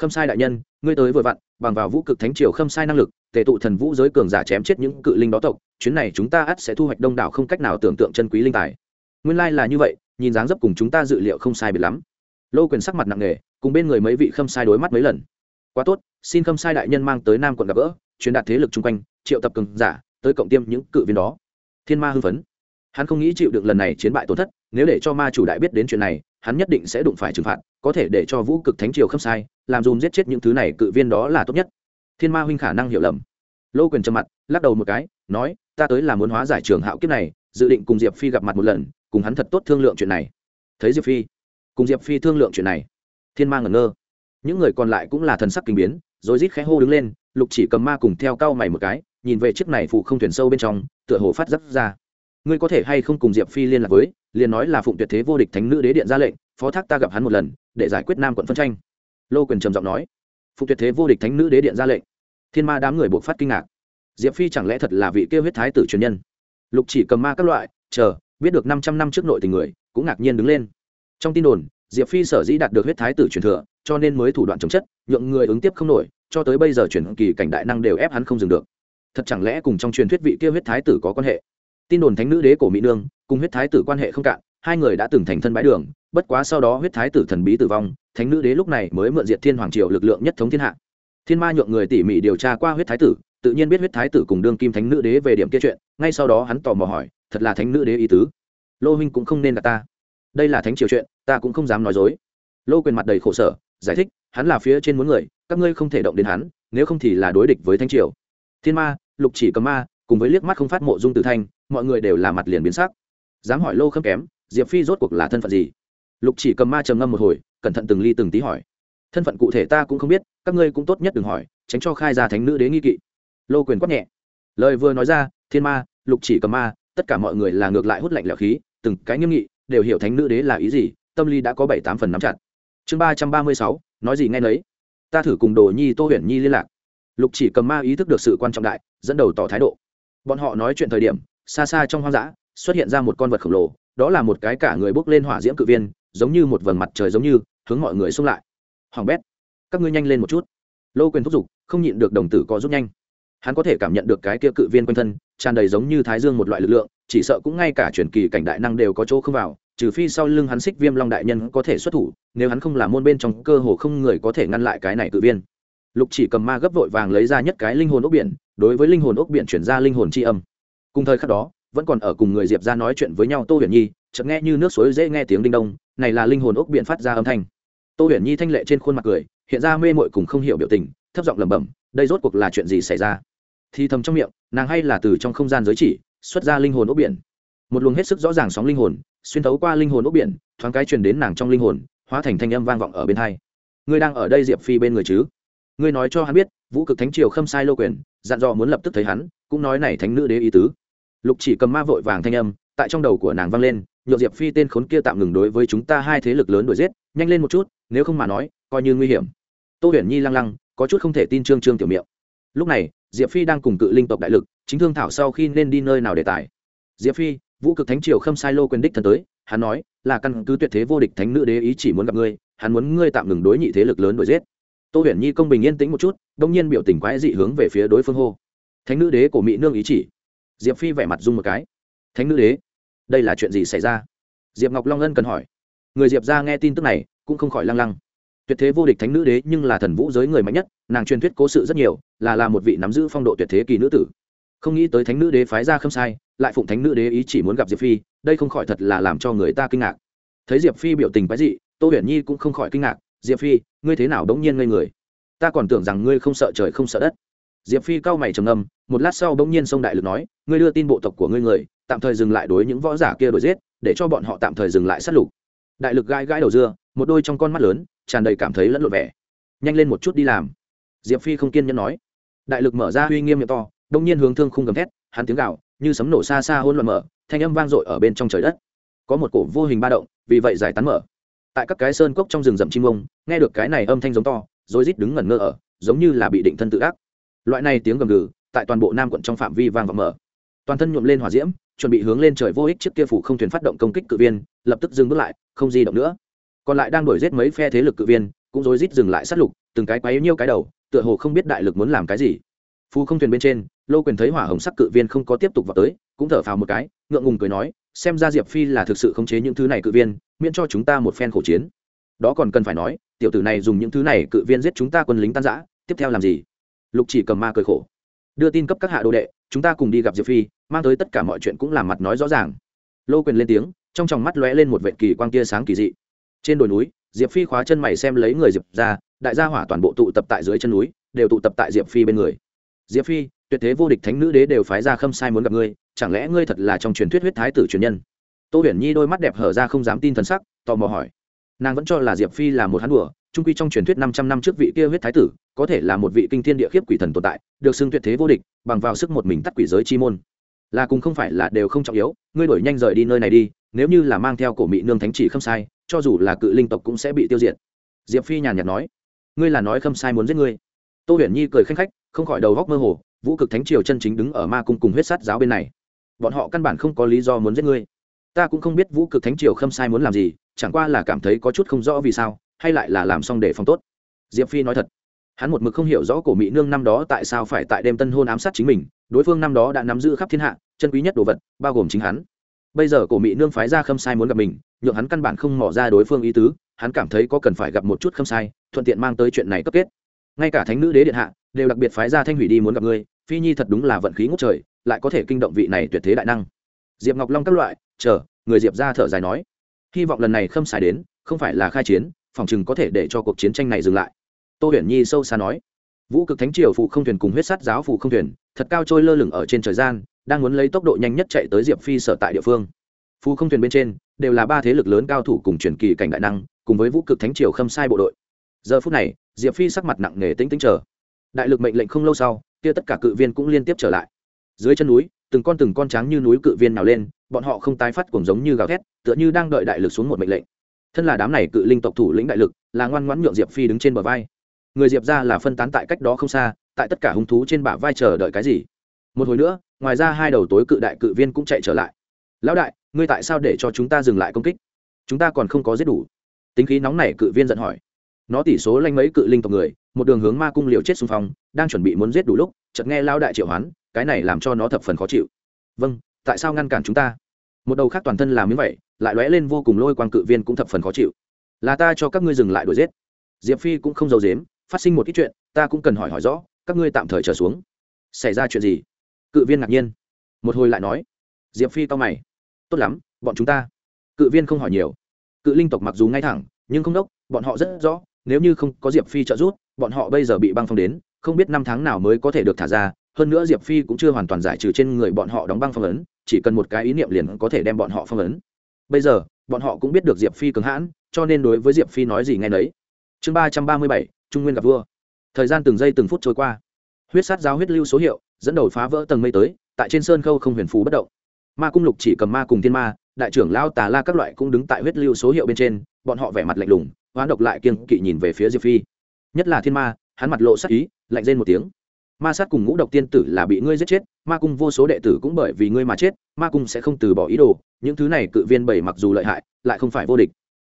Khâm sai đại nhân, ngươi tới vừa vặn, bằng vào vũ cực thánh triều khâm sai năng lực tề tụ thần vũ giới cường giả chém chết những cự linh đó tộc, chuyến này chúng ta ắt sẽ thu hoạch đông đảo không cách nào tưởng tượng chân quý linh tài. Nguyên lai là như vậy, nhìn dáng dấp cùng chúng ta dự liệu không sai biệt lắm. Lô quyền sắc mặt nặng nề, cùng bên người mấy vị khâm sai đối mắt mấy lần. Quá tốt, xin khâm sai đại nhân mang tới nam quận gặp gỡ, truyền đạt thế lực chung quanh, triệu tập cường giả, tới cộng tiêm những cự viên đó. Thiên ma hưng phấn. Hắn không nghĩ chịu được lần này chiến bại tổn thất, nếu để cho ma chủ đại biết đến chuyện này, hắn nhất định sẽ đụng phải trừng phạt, có thể để cho vũ cực thánh triều khâm sai, làm dùm giết chết những thứ này cự viên đó là tốt nhất thiên ma huynh khả năng hiểu lầm. Lô quyền trầm mặt, lắc đầu một cái, nói, ta tới là muốn hóa giải trường hạo kiếp này, dự định cùng diệp phi gặp mặt một lần, cùng hắn thật tốt thương lượng chuyện này. Thấy diệp phi? Cùng diệp phi thương lượng chuyện này? Thiên ma ngẩn ngơ. Những người còn lại cũng là thần sắc kinh biến, rồi rít khẽ hô đứng lên, lục chỉ cầm ma cùng theo cao mày một cái, nhìn về chiếc này phụ không thuyền sâu bên trong, tựa hồ phát dấp ra. Ngươi có thể hay không cùng diệp phi liên lạc với, liền nói là phụng tuyệt thế vô địch thánh nữ đế điện ra lệnh, phó thác ta gặp hắn một lần, để giải quyết nam quận phân tranh. Lô quyền trầm giọng nói. Phục tuyệt thế vô địch thánh nữ đế điện ra lệnh. Thiên ma đám người buộc phát kinh ngạc. Diệp phi chẳng lẽ thật là vị kêu huyết thái tử truyền nhân? Lục chỉ cầm ma các loại, chờ, biết được năm trăm năm trước nội tình người, cũng ngạc nhiên đứng lên. Trong tin đồn, diệp phi sở dĩ đạt được huyết thái tử truyền thừa, cho nên mới thủ đoạn chống chất, nhượng người ứng tiếp không nổi, cho tới bây giờ chuyển kỳ cảnh đại năng đều ép hắn không dừng được. Thật chẳng lẽ cùng trong truyền thuyết vị kia huyết thái tử có quan hệ? Tin đồn thánh nữ đế cổ mỹ nương, cùng huyết thái tử quan hệ không cạn hai người đã từng thành thân bái đường, bất quá sau đó huyết thái tử thần bí tử vong, thánh nữ đế lúc này mới mượn diệt thiên hoàng triều lực lượng nhất thống thiên hạ. Thiên ma nhượng người tỉ mỉ điều tra qua huyết thái tử, tự nhiên biết huyết thái tử cùng đương kim thánh nữ đế về điểm kia chuyện, ngay sau đó hắn tò mò hỏi, thật là thánh nữ đế ý tứ? Lô huynh cũng không nên là ta. Đây là thánh triều chuyện, ta cũng không dám nói dối. Lô quyền mặt đầy khổ sở, giải thích, hắn là phía trên muốn người, các ngươi không thể động đến hắn, nếu không thì là đối địch với thánh triều. Thiên ma, lục chỉ cầm ma, cùng với liếc mắt không phát mộ dung tử thanh, mọi người đều là mặt liền biến sắc. Dám hỏi lô khâm kém diệp phi rốt cuộc là thân phận gì? Lục chỉ cầm ma trầm ngâm một hồi, cẩn thận từng ly từng tí hỏi. Thân phận cụ thể ta cũng không biết, các ngươi cũng tốt nhất đừng hỏi, tránh cho khai ra thánh nữ đế nghi kỵ. Lô quyền quát nhẹ. Lời vừa nói ra, thiên ma, lục chỉ cầm ma, tất cả mọi người là ngược lại hút lạnh lẽo khí, từng cái nghiêm nghị, đều hiểu thánh nữ đế là ý gì, tâm lý đã có bảy tám phần nắm chặt. Chương ba trăm ba mươi sáu, nói gì nghe nấy. Ta thử cùng đồ nhi, tô huyền nhi liên lạc. Lục chỉ cầm ma ý thức được sự quan trọng đại, dẫn đầu tỏ thái độ. Bọn họ nói chuyện thời điểm, xa xa trong hoang dã, xuất hiện ra một con vật khổng lồ đó là một cái cả người bốc lên hỏa diễm cự viên, giống như một vầng mặt trời giống như, hướng mọi người xông lại. Hoàng bét, các ngươi nhanh lên một chút. Lô quyền thúc giục, không nhịn được đồng tử có rút nhanh. Hắn có thể cảm nhận được cái kia cự viên quanh thân, tràn đầy giống như thái dương một loại lực lượng, chỉ sợ cũng ngay cả truyền kỳ cảnh đại năng đều có chỗ không vào, trừ phi sau lưng hắn xích viêm long đại nhân có thể xuất thủ, nếu hắn không là môn bên trong cơ hồ không người có thể ngăn lại cái này cự viên. Lục chỉ cầm ma gấp vội vàng lấy ra nhất cái linh hồn ốc biển, đối với linh hồn ốc biển chuyển ra linh hồn tri âm. Cùng thời khắc đó vẫn còn ở cùng người diệp ra nói chuyện với nhau, tô huyền nhi, chợt nghe như nước suối dễ nghe tiếng đinh đông, này là linh hồn ốc biển phát ra âm thanh. Tô huyền nhi thanh lệ trên khuôn mặt cười, hiện ra mê mội cùng không hiểu biểu tình, thấp giọng lẩm bẩm, đây rốt cuộc là chuyện gì xảy ra? Thì thầm trong miệng, nàng hay là từ trong không gian giới chỉ, xuất ra linh hồn ốc biển. Một luồng hết sức rõ ràng sóng linh hồn, xuyên thấu qua linh hồn ốc biển, thoáng cái truyền đến nàng trong linh hồn, hóa thành thanh âm vang vọng ở bên hai. Ngươi đang ở đây diệp phi bên người chứ? Ngươi nói cho hắn biết, vũ cực thánh triều khâm sai lô quyền, dặn dò muốn lập tức thấy hắn, cũng nói này thánh nữ đế ý tứ lục chỉ cầm ma vội vàng thanh âm, tại trong đầu của nàng vang lên nhựa diệp phi tên khốn kia tạm ngừng đối với chúng ta hai thế lực lớn đuổi giết, nhanh lên một chút, nếu không mà nói, coi như nguy hiểm. Tô huyền nhi lăng lăng, có chút không thể tin trương trương tiểu miệng. Lúc này, diệp phi đang cùng cự linh tộc đại lực, chính thương thảo sau khi nên đi nơi nào để tài diệp phi, vũ cực thánh triều khâm sai lô quyền đích thần tới, hắn nói, là căn cứ tuyệt thế vô địch thánh nữ đế ý chỉ muốn gặp ngươi, hắn muốn ngươi tạm ngừng đối nhị thế lực lớn đuổi giết. Tô huyền nhi công bình yên tĩnh một chút, đông nhiên biểu tình quái dị hướng về phía đối phương hô. Thánh nữ đế của mỹ nương ý chỉ diệp phi vẻ mặt dung một cái. Thánh nữ đế, đây là chuyện gì xảy ra? Diệp ngọc long ân cần hỏi. Người diệp ra nghe tin tức này cũng không khỏi lăng lăng. Tuyệt thế vô địch thánh nữ đế nhưng là thần vũ giới người mạnh nhất, nàng truyền thuyết cố sự rất nhiều, là là một vị nắm giữ phong độ tuyệt thế kỳ nữ tử. Không nghĩ tới thánh nữ đế phái ra không sai, lại phụng thánh nữ đế ý chỉ muốn gặp diệp phi, đây không khỏi thật là làm cho người ta kinh ngạc. Thấy diệp phi biểu tình quái dị, tô huyền nhi cũng không khỏi kinh ngạc. Diệp phi, ngươi thế nào đống nhiên ngây người? Ta còn tưởng rằng ngươi không sợ trời không sợ đất diệp phi cau mày trầm ngâm, một lát sau bỗng nhiên sông đại lực nói, ngươi đưa tin bộ tộc của ngươi người, tạm thời dừng lại đối những võ giả kia đuổi giết, để cho bọn họ tạm thời dừng lại sát lục. Đại lực gãi gãi đầu dưa, một đôi trong con mắt lớn, tràn đầy cảm thấy lẫn lộn vẻ. Nhanh lên một chút đi làm. Diệp phi không kiên nhẫn nói. Đại lực mở ra uy nghiêm miệng to đông nhiên hướng thương khung gầm thét, hắn tiếng gạo như sấm nổ xa xa hôn loạn mở, thanh âm vang dội ở bên trong trời đất. Có một cổ vô hình ba động, vì vậy giải tán mở. Tại các cái sơn cốc trong rừng rậm chim ông nghe được cái này âm thanh giống to rồi rít đứng ngẩn ngơ ở, giống như là bị định thân tự ác loại này tiếng gầm gừ, tại toàn bộ nam quận trong phạm vi vang vọng mở. Toàn thân nhuộm lên hỏa diễm, chuẩn bị hướng lên trời vô ích trước kia phủ không thuyền phát động công kích cự viên, lập tức dừng bước lại, không di động nữa. Còn lại đang đuổi giết mấy phe thế lực cự viên, cũng rối rít dừng lại sát lục, từng cái quấy nhiêu cái đầu, tựa hồ không biết đại lực muốn làm cái gì. Phù không thuyền bên trên, lô quyền thấy hỏa hồng sắc cự viên không có tiếp tục vào tới, cũng thở phào một cái, ngượng ngùng cười nói, xem ra diệp phi là thực sự khống chế những thứ này cự viên, miễn cho chúng ta một phen khổ chiến. Đó còn cần phải nói, tiểu tử này dùng những thứ này cự viên giết chúng ta quân lính tan giã tiếp theo làm gì? Lục chỉ cầm ma cười khổ. Đưa tin cấp các hạ đồ đệ, chúng ta cùng đi gặp diệp phi, mang tới tất cả mọi chuyện cũng làm mặt nói rõ ràng. Lô quyền lên tiếng, trong tròng mắt lóe lên một vệ kỳ quang tia sáng kỳ dị. Trên đồi núi, diệp phi khóa chân mày xem lấy người diệp ra, đại gia hỏa toàn bộ tụ tập tại dưới chân núi, đều tụ tập tại diệp phi bên người. Diệp phi, tuyệt thế vô địch thánh nữ đế đều phái ra khâm sai muốn gặp ngươi, chẳng lẽ ngươi thật là trong truyền thuyết huyết thái tử truyền nhân? Tô huyền nhi đôi mắt đẹp hở ra không dám tin thần sắc, tò mò hỏi. Nàng vẫn cho là diệp phi là một hắn đùa trung quy trong truyền thuyết năm trăm năm trước vị kia huyết thái tử, có thể là một vị kinh thiên địa khiếp quỷ thần tồn tại, được xưng tuyệt thế vô địch, bằng vào sức một mình tắt quỷ giới chi môn. Là cùng không phải là đều không trọng yếu, ngươi đổi nhanh rời đi nơi này đi, nếu như là mang theo cổ mị nương thánh chỉ không sai, cho dù là cự linh tộc cũng sẽ bị tiêu diệt. Diệp phi nhàn nhạt nói, ngươi là nói không sai muốn giết ngươi. Tô huyền nhi cười khanh khách, không khỏi đầu góc mơ hồ, vũ cực thánh triều chân chính đứng ở ma cung cùng huyết sát giáo bên này. Bọn họ căn bản không có lý do muốn giết ngươi. Ta cũng không biết vũ cực thánh triều khâm sai muốn làm gì, chẳng qua là cảm thấy có chút không rõ vì sao hay lại là làm xong để phòng tốt? Diệp phi nói thật, hắn một mực không hiểu rõ cổ mỹ nương năm đó tại sao phải tại đêm tân hôn ám sát chính mình, đối phương năm đó đã nắm giữ khắp thiên hạ, chân quý nhất đồ vật, bao gồm chính hắn. Bây giờ cổ mỹ nương phái ra khâm sai muốn gặp mình, nhượng hắn căn bản không mỏ ra đối phương ý tứ, hắn cảm thấy có cần phải gặp một chút khâm sai, thuận tiện mang tới chuyện này cấp kết. Ngay cả thánh nữ đế điện hạ, đều đặc biệt phái ra thanh hủy đi muốn gặp ngươi, phi nhi thật đúng là vận khí ngút trời, lại có thể kinh động vị này tuyệt thế đại năng. Diệp ngọc long các loại, chờ, người diệp ra thở dài nói, hy vọng lần này khâm sai đến, không phải là khai chiến phòng chừng có thể để cho cuộc chiến tranh này dừng lại. Tô huyền nhi sâu xa nói. Vũ cực thánh triều phụ không thuyền cùng huyết sát giáo phụ không thuyền, thật cao trôi lơ lửng ở trên trời gian, đang muốn lấy tốc độ nhanh nhất chạy tới diệp phi sở tại địa phương. Phụ không thuyền bên trên, đều là ba thế lực lớn cao thủ cùng truyền kỳ cảnh đại năng, cùng với vũ cực thánh triều khâm sai bộ đội. Giờ phút này, diệp phi sắc mặt nặng nề tĩnh tĩnh chờ. Đại lực mệnh lệnh không lâu sau, kia tất cả cự viên cũng liên tiếp trở lại. Dưới chân núi, từng con từng con trắng như núi cự viên nào lên, bọn họ không tái phát cùng giống như gào thét, tựa như đang đợi đại lực xuống một mệnh lệnh thân là đám này cự linh tộc thủ lĩnh đại lực, là ngoan ngoãn nhượng diệp phi đứng trên bờ vai. Người diệp ra là phân tán tại cách đó không xa, tại tất cả hung thú trên bả vai chờ đợi cái gì? Một hồi nữa, ngoài ra hai đầu tối cự đại cự viên cũng chạy trở lại. Lão đại, ngươi tại sao để cho chúng ta dừng lại công kích? Chúng ta còn không có giết đủ. Tính khí nóng này cự viên giận hỏi. Nó tỷ số lanh mấy cự linh tộc người, một đường hướng ma cung liều chết xung phong, đang chuẩn bị muốn giết đủ lúc, chợt nghe lao đại triệu hoán, cái này làm cho nó thập phần khó chịu. Vâng tại sao ngăn cản chúng ta? Một đầu khác toàn thân làm như vậy lại lóe lên vô cùng lôi quang cự viên cũng thập phần khó chịu. Là ta cho các ngươi dừng lại đuổi giết. Diệp phi cũng không giấu dếm phát sinh một ít chuyện, ta cũng cần hỏi hỏi rõ, các ngươi tạm thời trở xuống. Xảy ra chuyện gì? Cự viên ngạc nhiên. Một hồi lại nói. Diệp phi to mày. Tốt lắm, bọn chúng ta. Cự viên không hỏi nhiều. Cự linh tộc mặc dù ngay thẳng, nhưng không đốc, bọn họ rất rõ, nếu như không có diệp phi trợ giúp, bọn họ bây giờ bị băng phong đến, không biết năm tháng nào mới có thể được thả ra. Hơn nữa diệp phi cũng chưa hoàn toàn giải trừ trên người bọn họ đóng băng phong ấn chỉ cần một cái ý niệm liền có thể đem bọn họ phong ấn. Bây giờ, bọn họ cũng biết được diệp phi cứng hãn, cho nên đối với diệp phi nói gì ngay nấy. Chương ba trăm ba mươi bảy, trung nguyên gặp vua. Thời gian từng giây từng phút trôi qua. Huyết sát giáo huyết lưu số hiệu, dẫn đầu phá vỡ tầng mây tới, tại trên sơn khâu không huyền phú bất động. Ma cung lục chỉ cầm ma cùng thiên ma, đại trưởng lao tà la các loại cũng đứng tại huyết lưu số hiệu bên trên, bọn họ vẻ mặt lạnh lùng, hoán độc lại kiên kỵ nhìn về phía diệp phi. Nhất là thiên ma, hắn mặt lộ sắc ý, lạnh rên một tiếng ma sát cùng ngũ độc tiên tử là bị ngươi giết chết, ma cung vô số đệ tử cũng bởi vì ngươi mà chết, ma cung sẽ không từ bỏ ý đồ, những thứ này cự viên bảy mặc dù lợi hại, lại không phải vô địch.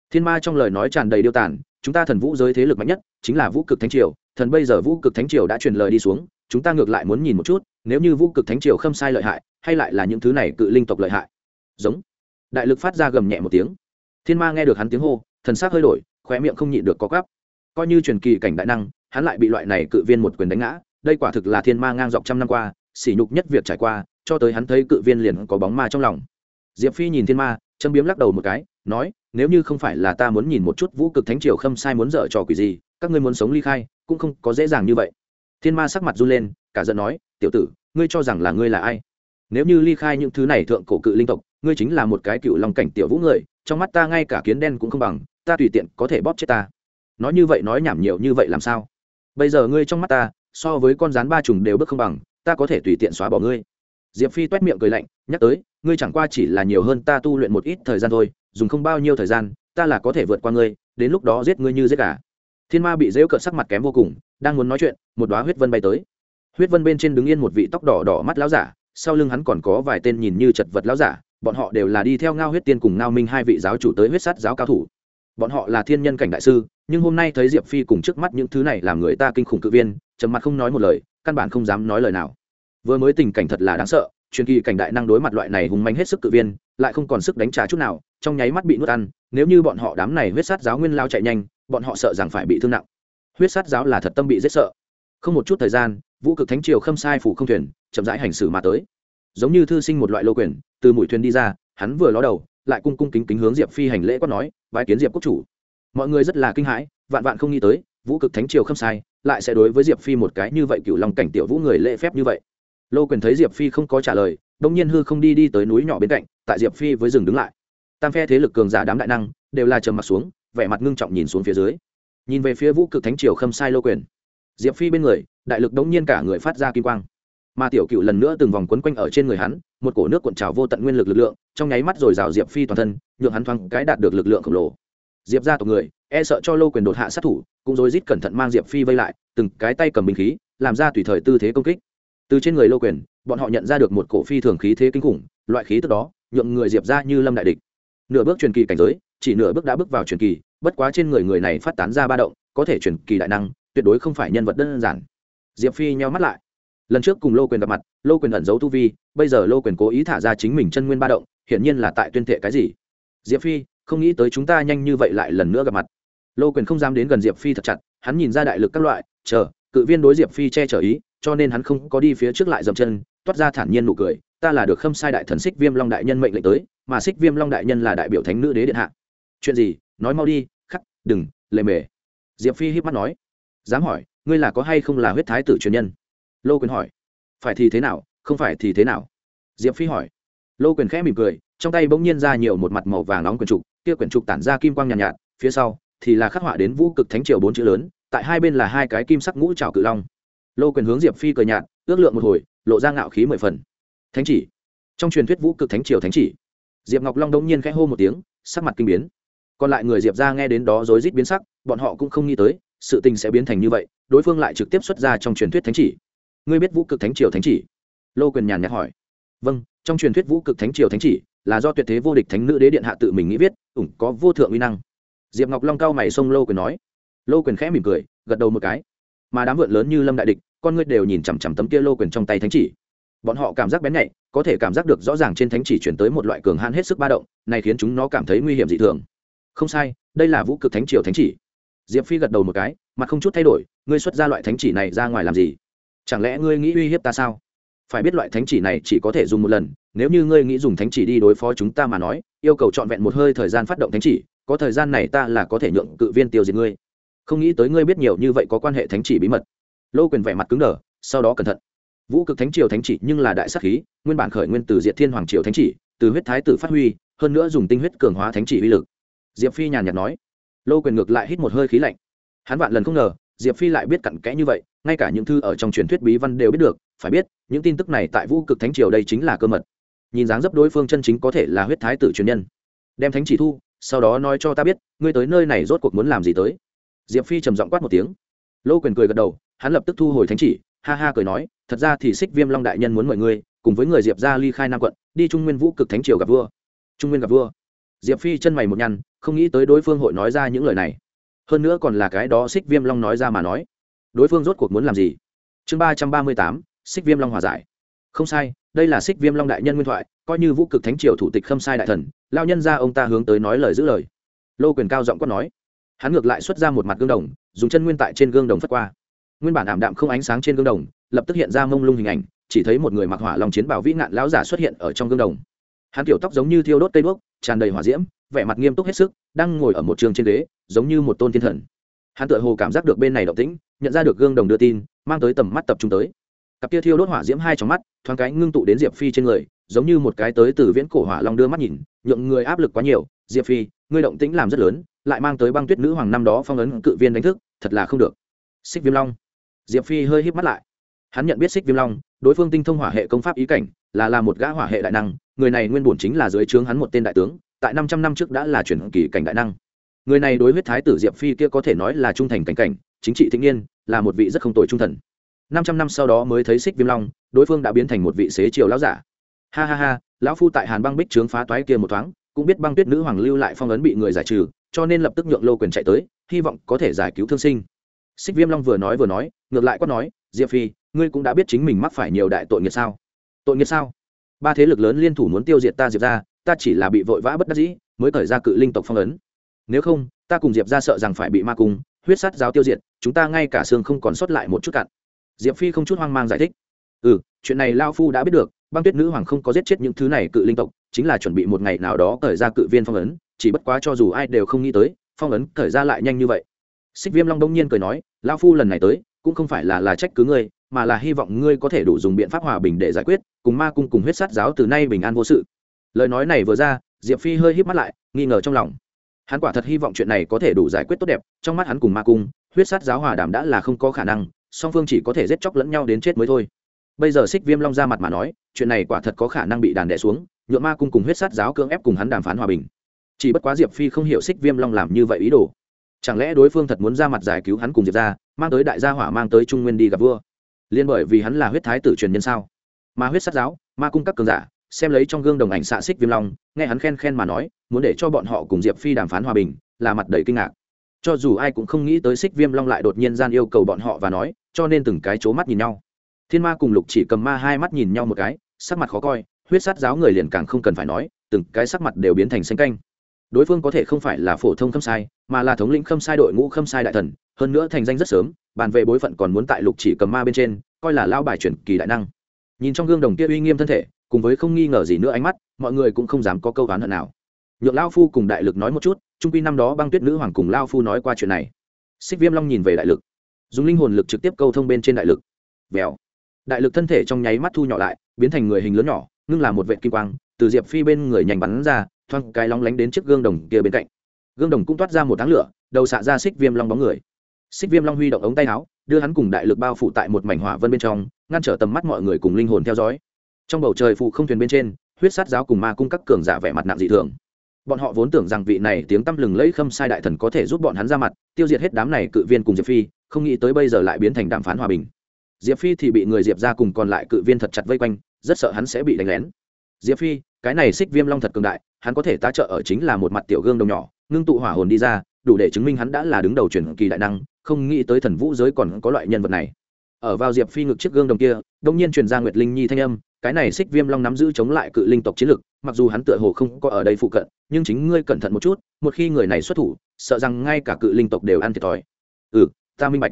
Thiên ma trong lời nói tràn đầy điêu tàn, chúng ta thần vũ giới thế lực mạnh nhất, chính là vũ cực thánh triều, thần bây giờ vũ cực thánh triều đã truyền lời đi xuống, chúng ta ngược lại muốn nhìn một chút, nếu như vũ cực thánh triều không sai lợi hại, hay lại là những thứ này cự linh tộc lợi hại. Giống. Đại lực phát ra gầm nhẹ một tiếng. Thiên ma nghe được hắn tiếng hô, thần s ắ c hơi đổi, khóe miệng không nhịn được có gắp coi như truyền kỳ cảnh đại năng, hắn lại bị loại này cự viên một quyền đánh ngã đây quả thực là thiên ma ngang dọc trăm năm qua, sỉ nhục nhất việc trải qua, cho tới hắn thấy cự viên liền có bóng ma trong lòng. Diệp phi nhìn thiên ma, châm biếm lắc đầu một cái, nói, nếu như không phải là ta muốn nhìn một chút vũ cực thánh triều khâm sai muốn dở trò quỷ gì, các ngươi muốn sống ly khai, cũng không có dễ dàng như vậy. Thiên ma sắc mặt run lên, cả giận nói, tiểu tử, ngươi cho rằng là ngươi là ai? Nếu như ly khai những thứ này thượng cổ cự linh tộc, ngươi chính là một cái cựu lòng cảnh tiểu vũ người, trong mắt ta ngay cả kiến đen cũng không bằng, ta tùy tiện có thể bóp chết ta. Nói như vậy nói nhảm nhiều như vậy làm sao? Bây giờ ngươi trong mắt ta so với con rắn ba trùng đều bước không bằng, ta có thể tùy tiện xóa bỏ ngươi. Diệp phi t u é t miệng cười lạnh, nhắc tới, ngươi chẳng qua chỉ là nhiều hơn ta tu luyện một ít thời gian thôi, dùng không bao nhiêu thời gian, ta là có thể vượt qua ngươi, đến lúc đó giết ngươi như giết cả thiên ma bị dễu cợt sắc mặt kém vô cùng, đang muốn nói chuyện, một đoá huyết vân bay tới. Huyết vân bên trên đứng yên một vị tóc đỏ đỏ mắt láo giả, sau lưng hắn còn có vài tên nhìn như chật vật láo giả, bọn họ đều là đi theo ngao huyết tiên cùng ngao minh hai vị giáo chủ tới huyết sát giáo cao thủ. Bọn họ là thiên nhân cảnh đại sư, nhưng hôm nay thấy diệp phi cùng trước mắt những thứ này làm người ta kinh khủng cự viên trầm mặt không nói một lời, căn bản không dám nói lời nào. Vừa mới tình cảnh thật là đáng sợ, truyền kỳ cảnh đại năng đối mặt loại này hùng manh hết sức cự viên, lại không còn sức đánh trả chút nào, trong nháy mắt bị nuốt ăn, nếu như bọn họ đám này huyết sát giáo nguyên lao chạy nhanh, bọn họ sợ rằng phải bị thương nặng. Huyết sát giáo là thật tâm bị rất sợ. Không một chút thời gian, vũ cực thánh triều khâm sai phủ không thuyền, chậm rãi hành xử mà tới. Giống như thư sinh một loại lô quyền, từ mũi thuyền đi ra, hắn vừa ló đầu, lại cung cung kính kính hướng diệp phi hành lễ quát nói, bái kiến diệp quốc chủ. Mọi người rất là kinh hãi, vạn vạn không nghĩ tới, vũ cực thánh triều khâm sai lại sẽ đối với diệp phi một cái như vậy cựu lòng cảnh tiểu vũ người lễ phép như vậy. Lô quyền thấy diệp phi không có trả lời, đông nhiên hư không đi đi tới núi nhỏ bên cạnh, tại diệp phi với rừng đứng lại. Tam phe thế lực cường giả đám đại năng, đều là trầm mặt xuống, vẻ mặt ngưng trọng nhìn xuống phía dưới. Nhìn về phía vũ cực thánh triều khâm sai lô quyền. Diệp phi bên người, đại lực đống nhiên cả người phát ra kim quang. Mà tiểu cựu lần nữa từng vòng quấn quanh ở trên người hắn, một cổ nước cuộn trào vô tận nguyên lực lực lượng, trong nháy mắt rồi rào diệp phi toàn thân, nhượng hắn thoáng cái đạt được lực lượng khổng lồ diệp ra tộc người e sợ cho lô quyền đột hạ sát thủ, cũng rối rít cẩn thận mang diệp phi vây lại, từng cái tay cầm bình khí, làm ra tùy thời tư thế công kích. Từ trên người lô quyền, bọn họ nhận ra được một cổ phi thường khí thế kinh khủng, loại khí tức đó, nhượng người diệp ra như lâm đại địch. Nửa bước truyền kỳ cảnh giới, chỉ nửa bước đã bước vào truyền kỳ, bất quá trên người người này phát tán ra ba động, có thể truyền kỳ đại năng, tuyệt đối không phải nhân vật đơn giản. Diệp phi nheo mắt lại. Lần trước cùng lô quyền gặp mặt, lô quyền ẩn giấu tu vi, bây giờ lô quyền cố ý thả ra chính mình chân nguyên ba động, hiển nhiên là tại tuyên thệ cái gì? Diệp phi không nghĩ tới chúng ta nhanh như vậy lại lần nữa gặp mặt. Lô quyền không dám đến gần diệp phi thật chặt, hắn nhìn ra đại lực các loại, chờ, cự viên đối diệp phi che chở ý, cho nên hắn không có đi phía trước lại dậm chân, toát ra thản nhiên nụ cười, ta là được khâm sai đại thần xích viêm long đại nhân mệnh lệnh tới, mà xích viêm long đại nhân là đại biểu thánh nữ đế điện hạ. Chuyện gì? Nói mau đi, khắc, đừng lề mề. Diệp phi híp mắt nói. Dám hỏi, ngươi là có hay không là huyết thái tử truyền nhân? Lô quyền hỏi. Phải thì thế nào, không phải thì thế nào? Diệp phi hỏi. Lô quyền khẽ mỉm cười, trong tay bỗng nhiên ra nhiều một mặt màu vàng nóng quyền trục kia quyển trục tản ra kim quang nhàn nhạt, nhạt phía sau thì là khắc họa đến vũ cực thánh triều bốn chữ lớn tại hai bên là hai cái kim sắc ngũ trảo cự long. Lô quyền hướng diệp phi cười nhạt ước lượng một hồi lộ ra ngạo khí mười phần. Thánh chỉ. Trong truyền thuyết vũ cực thánh triều thánh chỉ. Diệp ngọc long đống nhiên khẽ hô một tiếng sắc mặt kinh biến. Còn lại người diệp gia nghe đến đó rối rít biến sắc bọn họ cũng không nghĩ tới sự tình sẽ biến thành như vậy đối phương lại trực tiếp xuất ra trong truyền thuyết thánh chỉ. Ngươi biết vũ cực thánh triều thánh chỉ? Lô quyền nhàn nhạt hỏi. Vâng trong truyền thuyết vũ cực thánh triều thánh chỉ là do tuyệt thế vô địch thánh nữ đế điện hạ tự mình nghĩ viết, ủng có vô thượng uy năng. Diệp ngọc long cao mày sông lô quyền nói. Lô quyền khẽ mỉm cười, gật đầu một cái. Mà đám vượn lớn như lâm đại địch, con ngươi đều nhìn chằm chằm tấm kia lô quyền trong tay thánh chỉ. Bọn họ cảm giác bén nhạy, có thể cảm giác được rõ ràng trên thánh chỉ chuyển tới một loại cường hãn hết sức ba động, này khiến chúng nó cảm thấy nguy hiểm dị thường. Không sai, đây là vũ cực thánh triều thánh chỉ. Diệp phi gật đầu một cái, mặt không chút thay đổi, ngươi xuất ra loại thánh chỉ này ra ngoài làm gì? Chẳng lẽ ngươi nghĩ uy hiếp ta sao? Phải biết loại thánh chỉ này chỉ có thể dùng một lần nếu như ngươi nghĩ dùng thánh chỉ đi đối phó chúng ta mà nói, yêu cầu trọn vẹn một hơi thời gian phát động thánh chỉ, có thời gian này ta là có thể nhượng cự viên tiêu diệt ngươi. Không nghĩ tới ngươi biết nhiều như vậy có quan hệ thánh chỉ bí mật. Lô quyền vẻ mặt cứng đờ, sau đó cẩn thận. Vũ cực thánh triều thánh chỉ nhưng là đại sắc khí, nguyên bản khởi nguyên từ diệt thiên hoàng triều thánh chỉ, từ huyết thái tử phát huy, hơn nữa dùng tinh huyết cường hóa thánh chỉ uy lực. Diệp phi nhàn nhạt nói. Lô quyền ngược lại hít một hơi khí lạnh. Hắn vạn lần không ngờ, diệp phi lại biết cặn kẽ như vậy, ngay cả những thư ở trong truyền thuyết bí văn đều biết được, phải biết, những tin tức này tại vũ cực thánh triều đây chính là cơ mật nhìn dáng dấp đối phương chân chính có thể là huyết thái tử truyền nhân. Đem thánh chỉ thu, sau đó nói cho ta biết, ngươi tới nơi này rốt cuộc muốn làm gì tới. Diệp phi trầm giọng quát một tiếng. Lô quyền cười gật đầu, hắn lập tức thu hồi thánh chỉ, ha ha cười nói, thật ra thì xích viêm long đại nhân muốn mời ngươi, cùng với người diệp ra ly khai nam quận, đi trung nguyên vũ cực thánh triều gặp vua. Trung nguyên gặp vua. Diệp phi chân mày một nhăn, không nghĩ tới đối phương hội nói ra những lời này. Hơn nữa còn là cái đó xích viêm long nói ra mà nói. Đối phương rốt cuộc muốn làm gì? Chương ba trăm ba mươi tám xích viêm long hòa giải không sai, đây là xích viêm long đại nhân nguyên thoại, coi như vũ cực thánh triều thủ tịch khâm sai đại thần lao nhân ra ông ta hướng tới nói lời giữ lời. Lô quyền cao giọng quát nói. Hắn ngược lại xuất ra một mặt gương đồng, dùng chân nguyên tại trên gương đồng phất qua. Nguyên bản ảm đạm không ánh sáng trên gương đồng, lập tức hiện ra mông lung hình ảnh, chỉ thấy một người mặc hỏa lòng chiến bảo vĩ nạn lão giả xuất hiện ở trong gương đồng. Hắn kiểu tóc giống như thiêu đốt cây đuốc, tràn đầy hỏa diễm, vẻ mặt nghiêm túc hết sức, đang ngồi ở một trường trên ghế, giống như một tôn thiên thần. Hắn tựa hồ cảm giác được bên này động tĩnh, nhận ra được gương đồng đưa tin, mang tới tầm mắt tập trung tới cặp kia thiêu đốt hỏa diễm hai trong mắt, thoáng cái ngưng tụ đến diệp phi trên người, giống như một cái tới từ viễn cổ hỏa long đưa mắt nhìn, nhượng người áp lực quá nhiều. Diệp phi, ngươi động tĩnh làm rất lớn, lại mang tới băng tuyết nữ hoàng năm đó phong ấn cự viên đánh thức, thật là không được. Xích viêm long. Diệp phi hơi híp mắt lại. Hắn nhận biết xích viêm long, đối phương tinh thông hỏa hệ công pháp ý cảnh, là là một gã hỏa hệ đại năng, người này nguyên bổn chính là dưới trướng hắn một tên đại tướng, tại năm trăm năm trước đã là chuyển kỳ cảnh đại năng. Người này đối huyết thái tử diệp phi kia có thể nói là trung thành cảnh cảnh, chính trị thịnh niên, là một vị rất không tồi trung thần năm trăm năm sau đó mới thấy xích viêm long, đối phương đã biến thành một vị xế triều lão giả. Ha ha ha, lão phu tại hàn băng bích trướng phá toái kia một thoáng, cũng biết băng tuyết nữ hoàng lưu lại phong ấn bị người giải trừ, cho nên lập tức nhượng lô quyền chạy tới, hy vọng có thể giải cứu thương sinh. Xích viêm long vừa nói vừa nói, ngược lại quát nói, diệp phi, ngươi cũng đã biết chính mình mắc phải nhiều đại tội nghiệp sao? Tội nghiệp sao? Ba thế lực lớn liên thủ muốn tiêu diệt ta, diệp ra ta chỉ là bị vội vã bất đắc dĩ, mới khởi ra cự linh tộc phong ấn. Nếu không, ta cùng diệp ra sợ rằng phải bị ma cung, huyết sát giáo tiêu diệt, chúng ta ngay cả xương không còn sót lại một chút cặn diệp phi không chút hoang mang giải thích. Ừ chuyện này lao phu đã biết được, băng tuyết nữ hoàng không có giết chết những thứ này cự linh tộc, chính là chuẩn bị một ngày nào đó cởi ra cự viên phong ấn, chỉ bất quá cho dù ai đều không nghĩ tới, phong ấn cởi ra lại nhanh như vậy. Xích viêm long đông nhiên cười nói, lao phu lần này tới, cũng không phải là là trách cứ ngươi, mà là hy vọng ngươi có thể đủ dùng biện pháp hòa bình để giải quyết, cùng ma cung cùng huyết sát giáo từ nay bình an vô sự. Lời nói này vừa ra, diệp phi hơi híp mắt lại, nghi ngờ trong lòng. Hắn quả thật hy vọng chuyện này có thể đủ giải quyết tốt đẹp, trong mắt hắn cùng ma cung, huyết sát giáo hòa đàm đã là không có khả năng song phương chỉ có thể giết chóc lẫn nhau đến chết mới thôi. Bây giờ xích viêm long ra mặt mà nói, chuyện này quả thật có khả năng bị đàn đẻ xuống nhuộm ma cung cùng huyết sát giáo cưỡng ép cùng hắn đàm phán hòa bình. Chỉ bất quá diệp phi không hiểu xích viêm long làm như vậy ý đồ. Chẳng lẽ đối phương thật muốn ra mặt giải cứu hắn cùng diệp ra, mang tới đại gia hỏa mang tới trung nguyên đi gặp vua? Liên bởi vì hắn là huyết thái tử truyền nhân sao? Mà huyết sát giáo, ma cung các cường giả, xem lấy trong gương đồng ảnh xạ xích viêm long, nghe hắn khen khen mà nói, muốn để cho bọn họ cùng diệp phi đàm phán hòa bình, là mặt đầy kinh ngạc cho dù ai cũng không nghĩ tới xích viêm long lại đột nhiên gian yêu cầu bọn họ và nói, cho nên từng cái c mắt nhìn nhau. Thiên ma cùng lục chỉ cầm ma hai mắt nhìn nhau một cái, sắc mặt khó coi, huyết sát giáo người liền càng không cần phải nói, từng cái sắc mặt đều biến thành xanh canh. Đối phương có thể không phải là phổ thông khâm sai, mà là thống lĩnh khâm sai đội ngũ khâm sai đại thần, hơn nữa thành danh rất sớm, bàn về bối phận còn muốn tại lục chỉ cầm ma bên trên, coi là lao bài chuyển kỳ đại năng. Nhìn trong gương đồng kia uy nghiêm thân thể, cùng với không nghi ngờ gì nữa ánh mắt, mọi người cũng không dám có câu oán hận nào. Nhượng lao phu cùng đại lực nói một chút trung quy năm đó băng tuyết nữ hoàng cùng lao phu nói qua chuyện này. Xích viêm long nhìn về đại lực. Dùng linh hồn lực trực tiếp câu thông bên trên đại lực. Vèo. Đại lực thân thể trong nháy mắt thu nhỏ lại, biến thành người hình lớn nhỏ, ngưng là một vệ kim quang, từ diệp phi bên người nhanh bắn ra, thoang cái lóng lánh đến chiếc gương đồng kia bên cạnh. Gương đồng cũng toát ra một tháng lửa, đầu xạ ra xích viêm long bóng người. Xích viêm long huy động ống tay áo, đưa hắn cùng đại lực bao phủ tại một mảnh hỏa vân bên trong, ngăn trở tầm mắt mọi người cùng linh hồn theo dõi. Trong bầu trời phụ không thuyền bên trên, huyết sát giáo cùng ma cung các cường giả vẻ mặt nặng dị thường bọn họ vốn tưởng rằng vị này tiếng tăm lừng lẫy khâm sai đại thần có thể giúp bọn hắn ra mặt, tiêu diệt hết đám này cự viên cùng diệp phi, không nghĩ tới bây giờ lại biến thành đàm phán hòa bình. Diệp phi thì bị người diệp ra cùng còn lại cự viên thật chặt vây quanh, rất sợ hắn sẽ bị đánh lén. Diệp phi, cái này xích viêm long thật cường đại, hắn có thể tá trợ ở chính là một mặt tiểu gương đồng nhỏ, ngưng tụ hỏa hồn đi ra, đủ để chứng minh hắn đã là đứng đầu truyền kỳ đại năng, không nghĩ tới thần vũ giới còn có loại nhân vật này. Ở vào diệp phi ngực chiếc gương đồng kia, đông nhiên truyền ra nguyệt linh nhi thanh âm, cái này xích viêm long nắm giữ chống lại cự linh tộc chiến lực, mặc dù hắn tựa hồ không có ở đây phụ cận nhưng chính ngươi cẩn thận một chút, một khi người này xuất thủ, sợ rằng ngay cả cự linh tộc đều ăn thiệt thòi. Ừ ta minh bạch.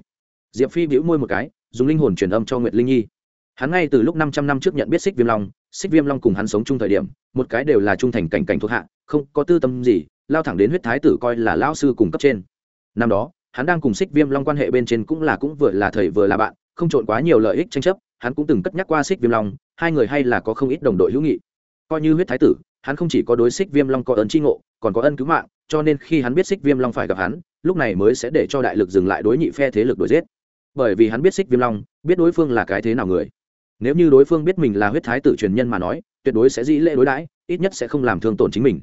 Diệp phi bĩu môi một cái, dùng linh hồn truyền âm cho nguyệt linh nhi. Hắn ngay từ lúc năm trăm năm trước nhận biết xích viêm long xích viêm long cùng hắn sống chung thời điểm, một cái đều là trung thành cảnh cảnh thuộc hạ, không có tư tâm gì, lao thẳng đến huyết thái tử coi là lao sư cùng cấp trên. Năm đó, hắn đang cùng xích viêm long quan hệ bên trên cũng là cũng vừa là thầy vừa là bạn, không trộn quá nhiều lợi ích tranh chấp, hắn cũng từng cất nhắc qua xích viêm long, hai người hay là có không ít đồng đội hữu nghị. Coi như huyết thái tử hắn không chỉ có đối xích viêm long có ơn tri ngộ, còn có ân cứu mạng, cho nên khi hắn biết xích viêm long phải gặp hắn, lúc này mới sẽ để cho đại lực dừng lại đối nhị phe thế lực đổi giết. Bởi vì hắn biết xích viêm long, biết đối phương là cái thế nào người. Nếu như đối phương biết mình là huyết thái tử truyền nhân mà nói, tuyệt đối sẽ dĩ lễ đối đãi, ít nhất sẽ không làm thương tổn chính mình.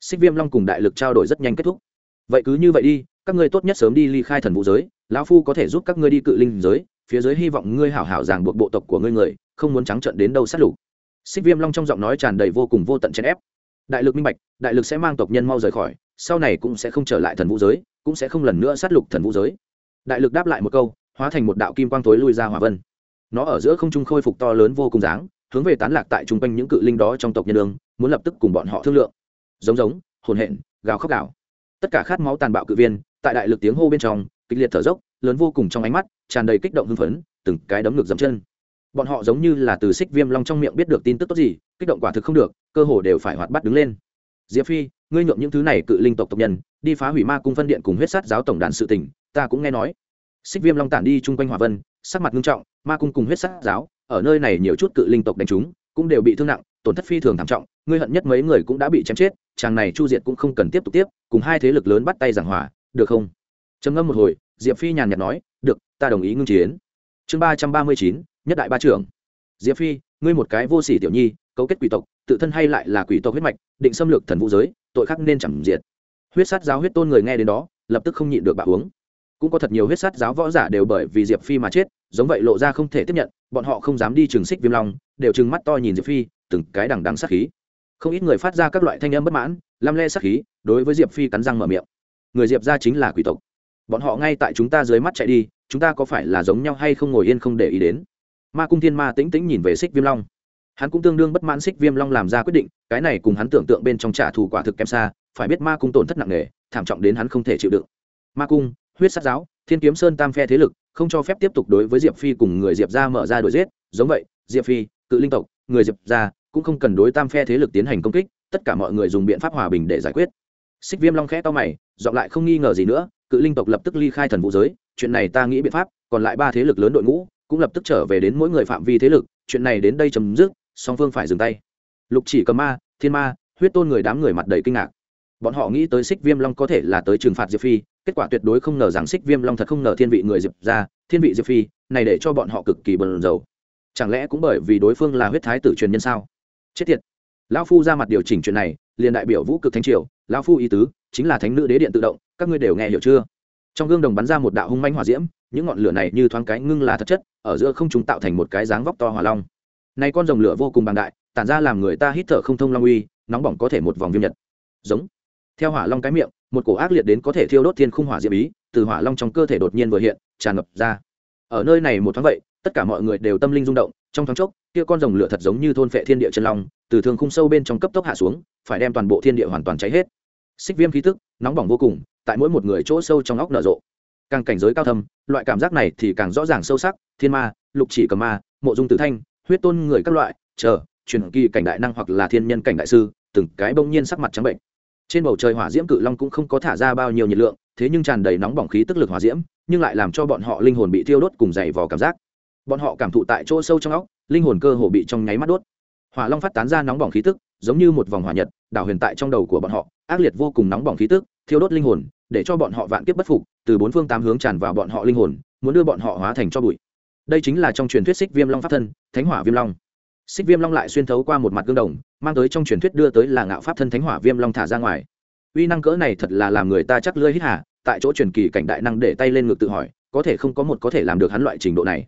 Xích viêm long cùng đại lực trao đổi rất nhanh kết thúc. Vậy cứ như vậy đi, các ngươi tốt nhất sớm đi ly khai thần vũ giới, lão phu có thể giúp các ngươi đi cự linh giới, phía dưới hy vọng ngươi hảo hảo ràng buộc bộ tộc của ngươi người, không muốn trắng trận đến đâu sát lục xích viêm long trong giọng nói tràn đầy vô cùng vô tận chèn ép. Đại lực minh bạch đại lực sẽ mang tộc nhân mau rời khỏi sau này cũng sẽ không trở lại thần vũ giới cũng sẽ không lần nữa sát lục thần vũ giới. Đại lực đáp lại một câu hóa thành một đạo kim quang tối lui ra hỏa vân. Nó ở giữa không trung khôi phục to lớn vô cùng dáng hướng về tán lạc tại chung quanh những cự linh đó trong tộc nhân đường, muốn lập tức cùng bọn họ thương lượng. Giống giống hồn hện gào khóc gào. Tất cả khát máu tàn bạo cự viên tại đại lực tiếng hô bên trong kịch liệt thở dốc lớn vô cùng trong ánh mắt tràn đầy kích động hưng phấn từng cái đấm ngược dầm chân bọn họ giống như là từ xích viêm long trong miệng biết được tin tức tốt gì, kích động quả thực không được, cơ hồ đều phải hoạt bắt đứng lên. Diệp phi, ngươi nhượng những thứ này cự linh tộc tộc nhân, đi phá hủy ma cung phân điện cùng huyết sát giáo tổng đàn sự tỉnh ta cũng nghe nói. Xích viêm long tản đi chung quanh hòa vân, sắc mặt nghiêm trọng, ma cung cùng huyết sát giáo, ở nơi này nhiều chút cự linh tộc đánh chúng, cũng đều bị thương nặng, tổn thất phi thường thảm trọng, ngươi hận nhất mấy người cũng đã bị chém chết, chàng này chu diệt cũng không cần tiếp tục tiếp, cùng hai thế lực lớn bắt tay giảng hòa, được không? Trầm ngâm một hồi, diệp phi nhàn nhạt nói, được, ta đồng ý ngưng chiến. Chương ba trăm ba mươi chín nhất đại ba trưởng. Diệp phi, ngươi một cái vô sỉ tiểu nhi, cấu kết quỷ tộc, tự thân hay lại là quỷ tộc huyết mạch, định xâm lược thần vũ giới, tội khắc nên chẳng diệt. Huyết sát giáo huyết tôn người nghe đến đó, lập tức không nhịn được bạo uống. Cũng có thật nhiều huyết sát giáo võ giả đều bởi vì diệp phi mà chết, giống vậy lộ ra không thể tiếp nhận, bọn họ không dám đi trường xích viêm long, đều trừng mắt to nhìn diệp phi, từng cái đằng đằng sát khí. Không ít người phát ra các loại thanh âm bất mãn, lăm le sát khí, đối với diệp phi cắn răng mở miệng. Người diệp ra chính là quỷ tộc. Bọn họ ngay tại chúng ta dưới mắt chạy đi, chúng ta có phải là giống nhau hay không ngồi yên không để ý đến? Ma cung thiên ma tĩnh tĩnh nhìn về xích viêm long. Hắn cũng tương đương bất mãn xích viêm long làm ra quyết định, cái này cùng hắn tưởng tượng bên trong trả thù quả thực kém xa, phải biết ma cung tổn thất nặng nề, thảm trọng đến hắn không thể chịu đựng. Ma cung, huyết sát giáo, thiên kiếm sơn tam phe thế lực, không cho phép tiếp tục đối với diệp phi cùng người diệp ra mở ra đuổi giết, giống vậy, diệp phi, cự linh tộc, người diệp ra cũng không cần đối tam phe thế lực tiến hành công kích, tất cả mọi người dùng biện pháp hòa bình để giải quyết. Xích viêm long khẽ to mày dọn lại không nghi ngờ gì nữa, cự linh tộc lập tức ly khai thần vũ giới, chuyện này ta nghĩ biện pháp, còn lại ba thế lực lớn đội ngũ cũng lập tức trở về đến mỗi người phạm vi thế lực, chuyện này đến đây chấm dứt, song phương phải dừng tay. Lục chỉ cầm ma, thiên ma, huyết tôn người đám người mặt đầy kinh ngạc. Bọn họ nghĩ tới xích viêm long có thể là tới trừng phạt diệp phi, kết quả tuyệt đối không ngờ rằng xích viêm long thật không ngờ thiên vị người diệp ra, thiên vị diệp phi, này để cho bọn họ cực kỳ bần dầu chẳng lẽ cũng bởi vì đối phương là huyết thái tử truyền nhân sao? Chết tiệt! Lão phu ra mặt điều chỉnh chuyện này, liền đại biểu vũ cực thánh triều, lão phu ý tứ, chính là thánh nữ đế điện tự động, các ngươi đều nghe hiểu chưa? Trong gương đồng bắn ra một đạo hung manh hỏa diễm những ngọn lửa này như thoáng cái ngưng là thật chất, ở giữa không chúng tạo thành một cái dáng vóc to hỏa long. Này con rồng lửa vô cùng bằng đại, tản ra làm người ta hít thở không thông long uy, nóng bỏng có thể một vòng viêm nhật. Giống. Theo hỏa long cái miệng, một cổ ác liệt đến có thể thiêu đốt thiên khung hỏa diễm ý, từ hỏa long trong cơ thể đột nhiên vừa hiện, tràn ngập ra. Ở nơi này một thoáng vậy, tất cả mọi người đều tâm linh rung động, trong thoáng chốc, kia con rồng lửa thật giống như thôn phệ thiên địa chân long, từ thường khung sâu bên trong cấp tốc hạ xuống, phải đem toàn bộ thiên địa hoàn toàn cháy hết. Xích viêm khí tức, nóng bỏng vô cùng, tại mỗi một người chỗ sâu trong óc nở rộ càng cảnh giới cao thâm, loại cảm giác này thì càng rõ ràng sâu sắc, thiên ma, lục chỉ cầm ma, mộ dung tử thanh, huyết tôn người các loại, chờ, truyền kỳ cảnh đại năng hoặc là thiên nhân cảnh đại sư, từng cái bỗng nhiên sắc mặt trắng bệnh. Trên bầu trời hỏa diễm cự long cũng không có thả ra bao nhiêu nhiệt lượng, thế nhưng tràn đầy nóng bỏng khí tức lực hỏa diễm, nhưng lại làm cho bọn họ linh hồn bị thiêu đốt cùng dày vò cảm giác. Bọn họ cảm thụ tại chỗ sâu trong óc, linh hồn cơ hồ bị trong nháy mắt đốt. Hỏa long phát tán ra nóng bỏng khí tức, giống như một vòng hỏa nhật, đảo huyền tại trong đầu của bọn họ, ác liệt vô cùng nóng bỏng khí tức, thiêu đốt linh hồn để cho bọn họ vạn kiếp bất phục, từ bốn phương tám hướng tràn vào bọn họ linh hồn, muốn đưa bọn họ hóa thành cho bụi. Đây chính là trong truyền thuyết xích viêm long pháp thân, thánh hỏa viêm long. Xích viêm long lại xuyên thấu qua một mặt gương đồng, mang tới trong truyền thuyết đưa tới là ngạo pháp thân thánh hỏa viêm long thả ra ngoài. Uy năng cỡ này thật là làm người ta chắc lưỡi hít hà, tại chỗ truyền kỳ cảnh đại năng để tay lên ngực tự hỏi, có thể không có một có thể làm được hắn loại trình độ này.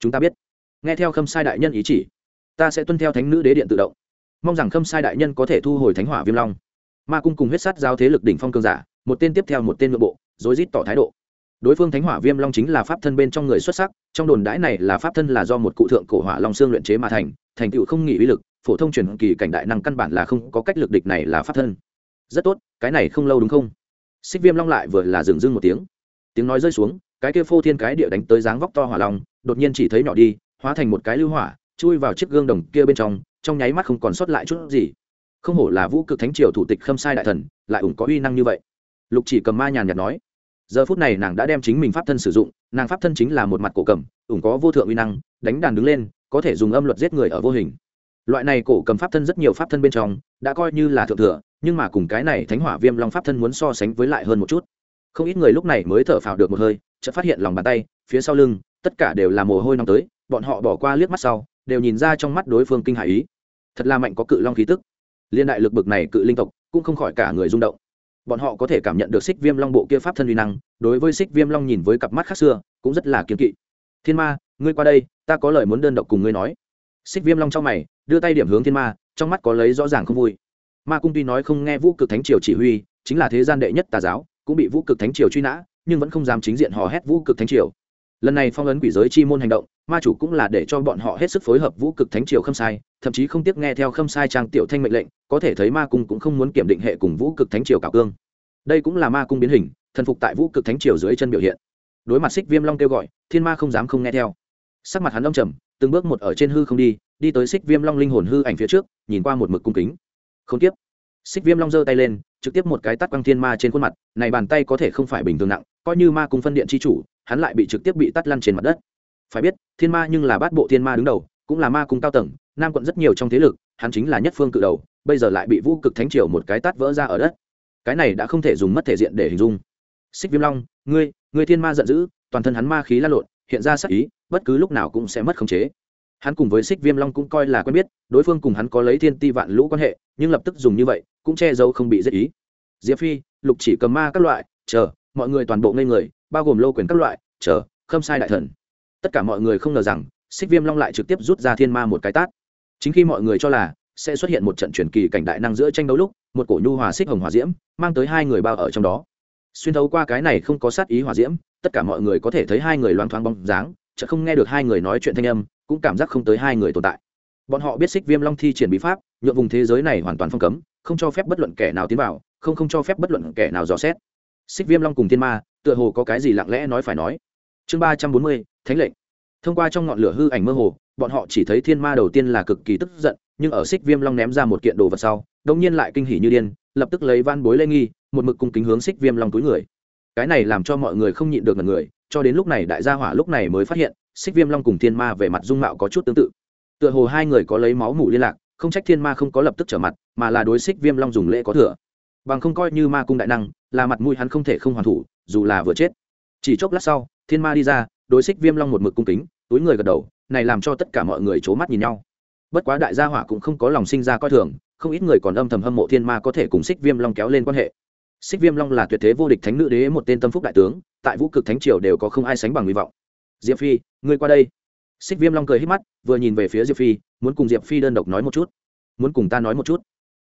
Chúng ta biết. Nghe theo khâm sai đại nhân ý chỉ, ta sẽ tuân theo thánh nữ đế điện tự động. Mong rằng khâm sai đại nhân có thể thu hồi thánh hỏa viêm long. Ma cung cùng huyết sát giao thế lực đỉnh phong cương giả một tên tiếp theo một tên nội bộ, rối rít tỏ thái độ. Đối phương thánh hỏa viêm long chính là pháp thân bên trong người xuất sắc, trong đồn đãi này là pháp thân là do một cụ thượng cổ hỏa long xương luyện chế mà thành thành tựu không nghỉ uy lực, phổ thông truyền kỳ cảnh đại năng căn bản là không có cách lực địch này là pháp thân. Rất tốt, cái này không lâu đúng không? Xích viêm long lại vừa là dừng dưng một tiếng. Tiếng nói rơi xuống, cái kia phô thiên cái địa đánh tới dáng vóc to hỏa long, đột nhiên chỉ thấy nhỏ đi, hóa thành một cái lưu hỏa, chui vào chiếc gương đồng kia bên trong trong nháy mắt không còn sót lại chút gì. Không hổ là vũ cực thánh triều thủ tịch khâm sai đại thần, lại ủng có uy năng như vậy lục chỉ cầm ma nhàn nhạt nói, giờ phút này nàng đã đem chính mình pháp thân sử dụng, nàng pháp thân chính là một mặt cổ cầm, ủng có vô thượng uy năng, đánh đàn đứng lên, có thể dùng âm luật giết người ở vô hình. Loại này cổ cầm pháp thân rất nhiều pháp thân bên trong, đã coi như là thượng thừa, nhưng mà cùng cái này thánh hỏa viêm long pháp thân muốn so sánh với lại hơn một chút. Không ít người lúc này mới thở phào được một hơi, chợt phát hiện lòng bàn tay, phía sau lưng, tất cả đều là mồ hôi nóng tới, bọn họ bỏ qua liếc mắt sau, đều nhìn ra trong mắt đối phương kinh hải ý. Thật là mạnh có cự long khí tức. Liên đại lực bực này cự linh tộc cũng không khỏi cả người rung động bọn họ có thể cảm nhận được xích viêm long bộ kia pháp thân uy năng, đối với xích viêm long nhìn với cặp mắt khác xưa, cũng rất là kiên kỵ. Thiên ma, ngươi qua đây, ta có lời muốn đơn độc cùng ngươi nói. Xích viêm long trong mày, đưa tay điểm hướng thiên ma, trong mắt có lấy rõ ràng không vui. Ma cung tuy nói không nghe vũ cực thánh triều chỉ huy, chính là thế gian đệ nhất tà giáo, cũng bị vũ cực thánh triều truy nã, nhưng vẫn không dám chính diện hò hét vũ cực thánh triều lần này phong ấn quỷ giới chi môn hành động, ma chủ cũng là để cho bọn họ hết sức phối hợp vũ cực thánh triều khâm sai, thậm chí không tiếc nghe theo khâm sai trang tiểu thanh mệnh lệnh, có thể thấy ma cung cũng không muốn kiểm định hệ cùng vũ cực thánh triều cảo cương. Đây cũng là ma cung biến hình, thần phục tại vũ cực thánh triều dưới chân biểu hiện. Đối mặt xích viêm long kêu gọi, thiên ma không dám không nghe theo. Sắc mặt hắn đông trầm, từng bước một ở trên hư không đi đi tới xích viêm long linh hồn hư ảnh phía trước, nhìn qua một mực cung kính. Không tiếp. Xích viêm long giơ tay lên, trực tiếp một cái tắt quăng thiên ma trên khuôn mặt, này bàn tay có thể không phải bình thường nặng, coi như ma cung phân điện chi chủ hắn lại bị trực tiếp bị tắt lăn trên mặt đất. Phải biết, thiên ma nhưng là bát bộ thiên ma đứng đầu, cũng là ma cung cao tầng, nam quận rất nhiều trong thế lực, hắn chính là nhất phương cự đầu, bây giờ lại bị vũ cực thánh triều một cái tát vỡ ra ở đất. Cái này đã không thể dùng mất thể diện để hình dung. Xích viêm long, ngươi ngươi thiên ma giận dữ, toàn thân hắn ma khí lan lộn, hiện ra sắc ý, bất cứ lúc nào cũng sẽ mất khống chế. Hắn cùng với xích viêm long cũng coi là quen biết, đối phương cùng hắn có lấy thiên ti vạn lũ quan hệ, nhưng lập tức dùng như vậy, cũng che giấu không bị giết ý. Diệp phi, lục chỉ cầm ma các loại, chờ, mọi người toàn bộ ngây người bao gồm lô quyền các loại, chờ, khâm sai đại thần. Tất cả mọi người không ngờ rằng, xích viêm long lại trực tiếp rút ra thiên ma một cái tát. Chính khi mọi người cho là sẽ xuất hiện một trận truyền kỳ cảnh đại năng giữa tranh đấu lúc, một cổ nhu hòa xích hồng hòa diễm mang tới hai người bao ở trong đó. Xuyên thấu qua cái này không có sát ý hòa diễm, tất cả mọi người có thể thấy hai người loang thoáng bóng dáng chợ không nghe được hai người nói chuyện thanh âm, cũng cảm giác không tới hai người tồn tại. Bọn họ biết xích viêm long thi triển bí pháp nhuộm vùng thế giới này hoàn toàn phong cấm, không cho phép bất luận kẻ nào tiến vào, không không cho phép bất luận kẻ nào dò xét xích viêm long cùng thiên ma, tựa hồ có cái gì lặng lẽ nói phải nói. Chương ba trăm bốn mươi, thánh lệnh. Thông qua trong ngọn lửa hư ảnh mơ hồ, bọn họ chỉ thấy thiên ma đầu tiên là cực kỳ tức giận, nhưng ở xích viêm long ném ra một kiện đồ vật sau đông nhiên lại kinh hỉ như điên, lập tức lấy van bối lê nghi, một mực cung kính hướng xích viêm long túi người. Cái này làm cho mọi người không nhịn được ngần người, cho đến lúc này đại gia hỏa lúc này mới phát hiện, xích viêm long cùng thiên ma về mặt dung mạo có chút tương tự. Tựa hồ hai người có lấy máu mủ liên lạc, không trách thiên ma không có lập tức trở mặt, mà là đối xích viêm long dùng lễ có thừa. Bằng không coi như ma cung đại năng là mặt mũi hắn không thể không hoàn thủ, dù là vừa chết. Chỉ chốc lát sau, thiên ma đi ra, đối xích viêm long một mực cung kính, túi người gật đầu, này làm cho tất cả mọi người c h ố mắt nhìn nhau. Bất quá đại gia hỏa cũng không có lòng sinh ra coi thường, không ít người còn âm thầm hâm mộ thiên ma có thể cùng xích viêm long kéo lên quan hệ. Xích viêm long là tuyệt thế vô địch thánh nữ đế một tên tâm phúc đại tướng, tại vũ cực thánh triều đều có không ai sánh bằng hy vọng. Diệp phi, ngươi qua đây. Xích viêm long cười hít mắt, vừa nhìn về phía diệp phi, muốn cùng diệp phi đơn độc nói một chút. Muốn cùng ta nói một chút.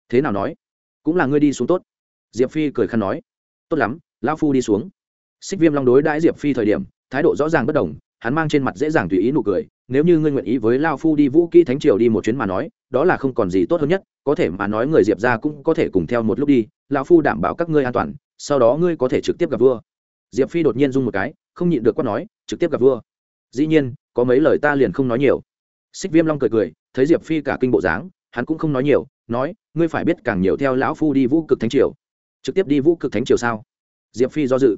Thế nào nói? Cũng là ngươi đi xuống tốt. Diệp phi cười khăn nói tốt lắm lao phu đi xuống. Xích viêm long đối đãi diệp phi thời điểm, thái độ rõ ràng bất đồng, hắn mang trên mặt dễ dàng tùy ý nụ cười, nếu như ngươi nguyện ý với lao phu đi vũ kỹ thánh triều đi một chuyến mà nói, đó là không còn gì tốt hơn nhất, có thể mà nói người diệp ra cũng có thể cùng theo một lúc đi lao phu đảm bảo các ngươi an toàn, sau đó ngươi có thể trực tiếp gặp vua. Diệp phi đột nhiên rung một cái, không nhịn được quát nói, trực tiếp gặp vua. Dĩ nhiên, có mấy lời ta liền không nói nhiều. Xích viêm long cười cười, thấy diệp phi cả kinh bộ dáng, hắn cũng không nói nhiều, nói, ngươi phải biết càng nhiều theo lão phu đi vũ cực thánh triều trực tiếp đi vũ cực thánh triều sao? Diệp phi do dự.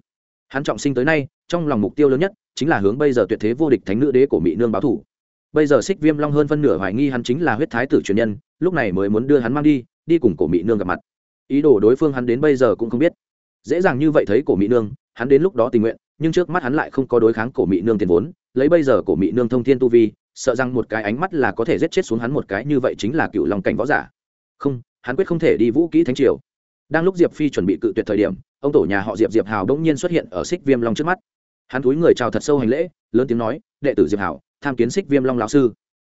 Hắn trọng sinh tới nay, trong lòng mục tiêu lớn nhất chính là hướng bây giờ tuyệt thế vô địch thánh nữ đế của mỹ nương báo thủ. Bây giờ xích viêm long hơn phân nửa hoài nghi hắn chính là huyết thái tử truyền nhân, lúc này mới muốn đưa hắn mang đi đi cùng cổ mỹ nương gặp mặt. Ý đồ đối phương hắn đến bây giờ cũng không biết. Dễ dàng như vậy thấy cổ mỹ nương, hắn đến lúc đó tình nguyện, nhưng trước mắt hắn lại không có đối kháng cổ mỹ nương tiền vốn, lấy bây giờ cổ mỹ nương thông thiên tu vi, sợ rằng một cái ánh mắt là có thể giết chết xuống hắn một cái, như vậy chính là cựu lòng cảnh võ giả. Không, hắn quyết không thể đi vũ kỹ thánh triều đang lúc diệp phi chuẩn bị cự tuyệt thời điểm, ông tổ nhà họ diệp diệp hào đông nhiên xuất hiện ở xích viêm long trước mắt. Hắn túi người chào thật sâu hành lễ, lớn tiếng nói, đệ tử diệp hào, tham kiến xích viêm long lão sư.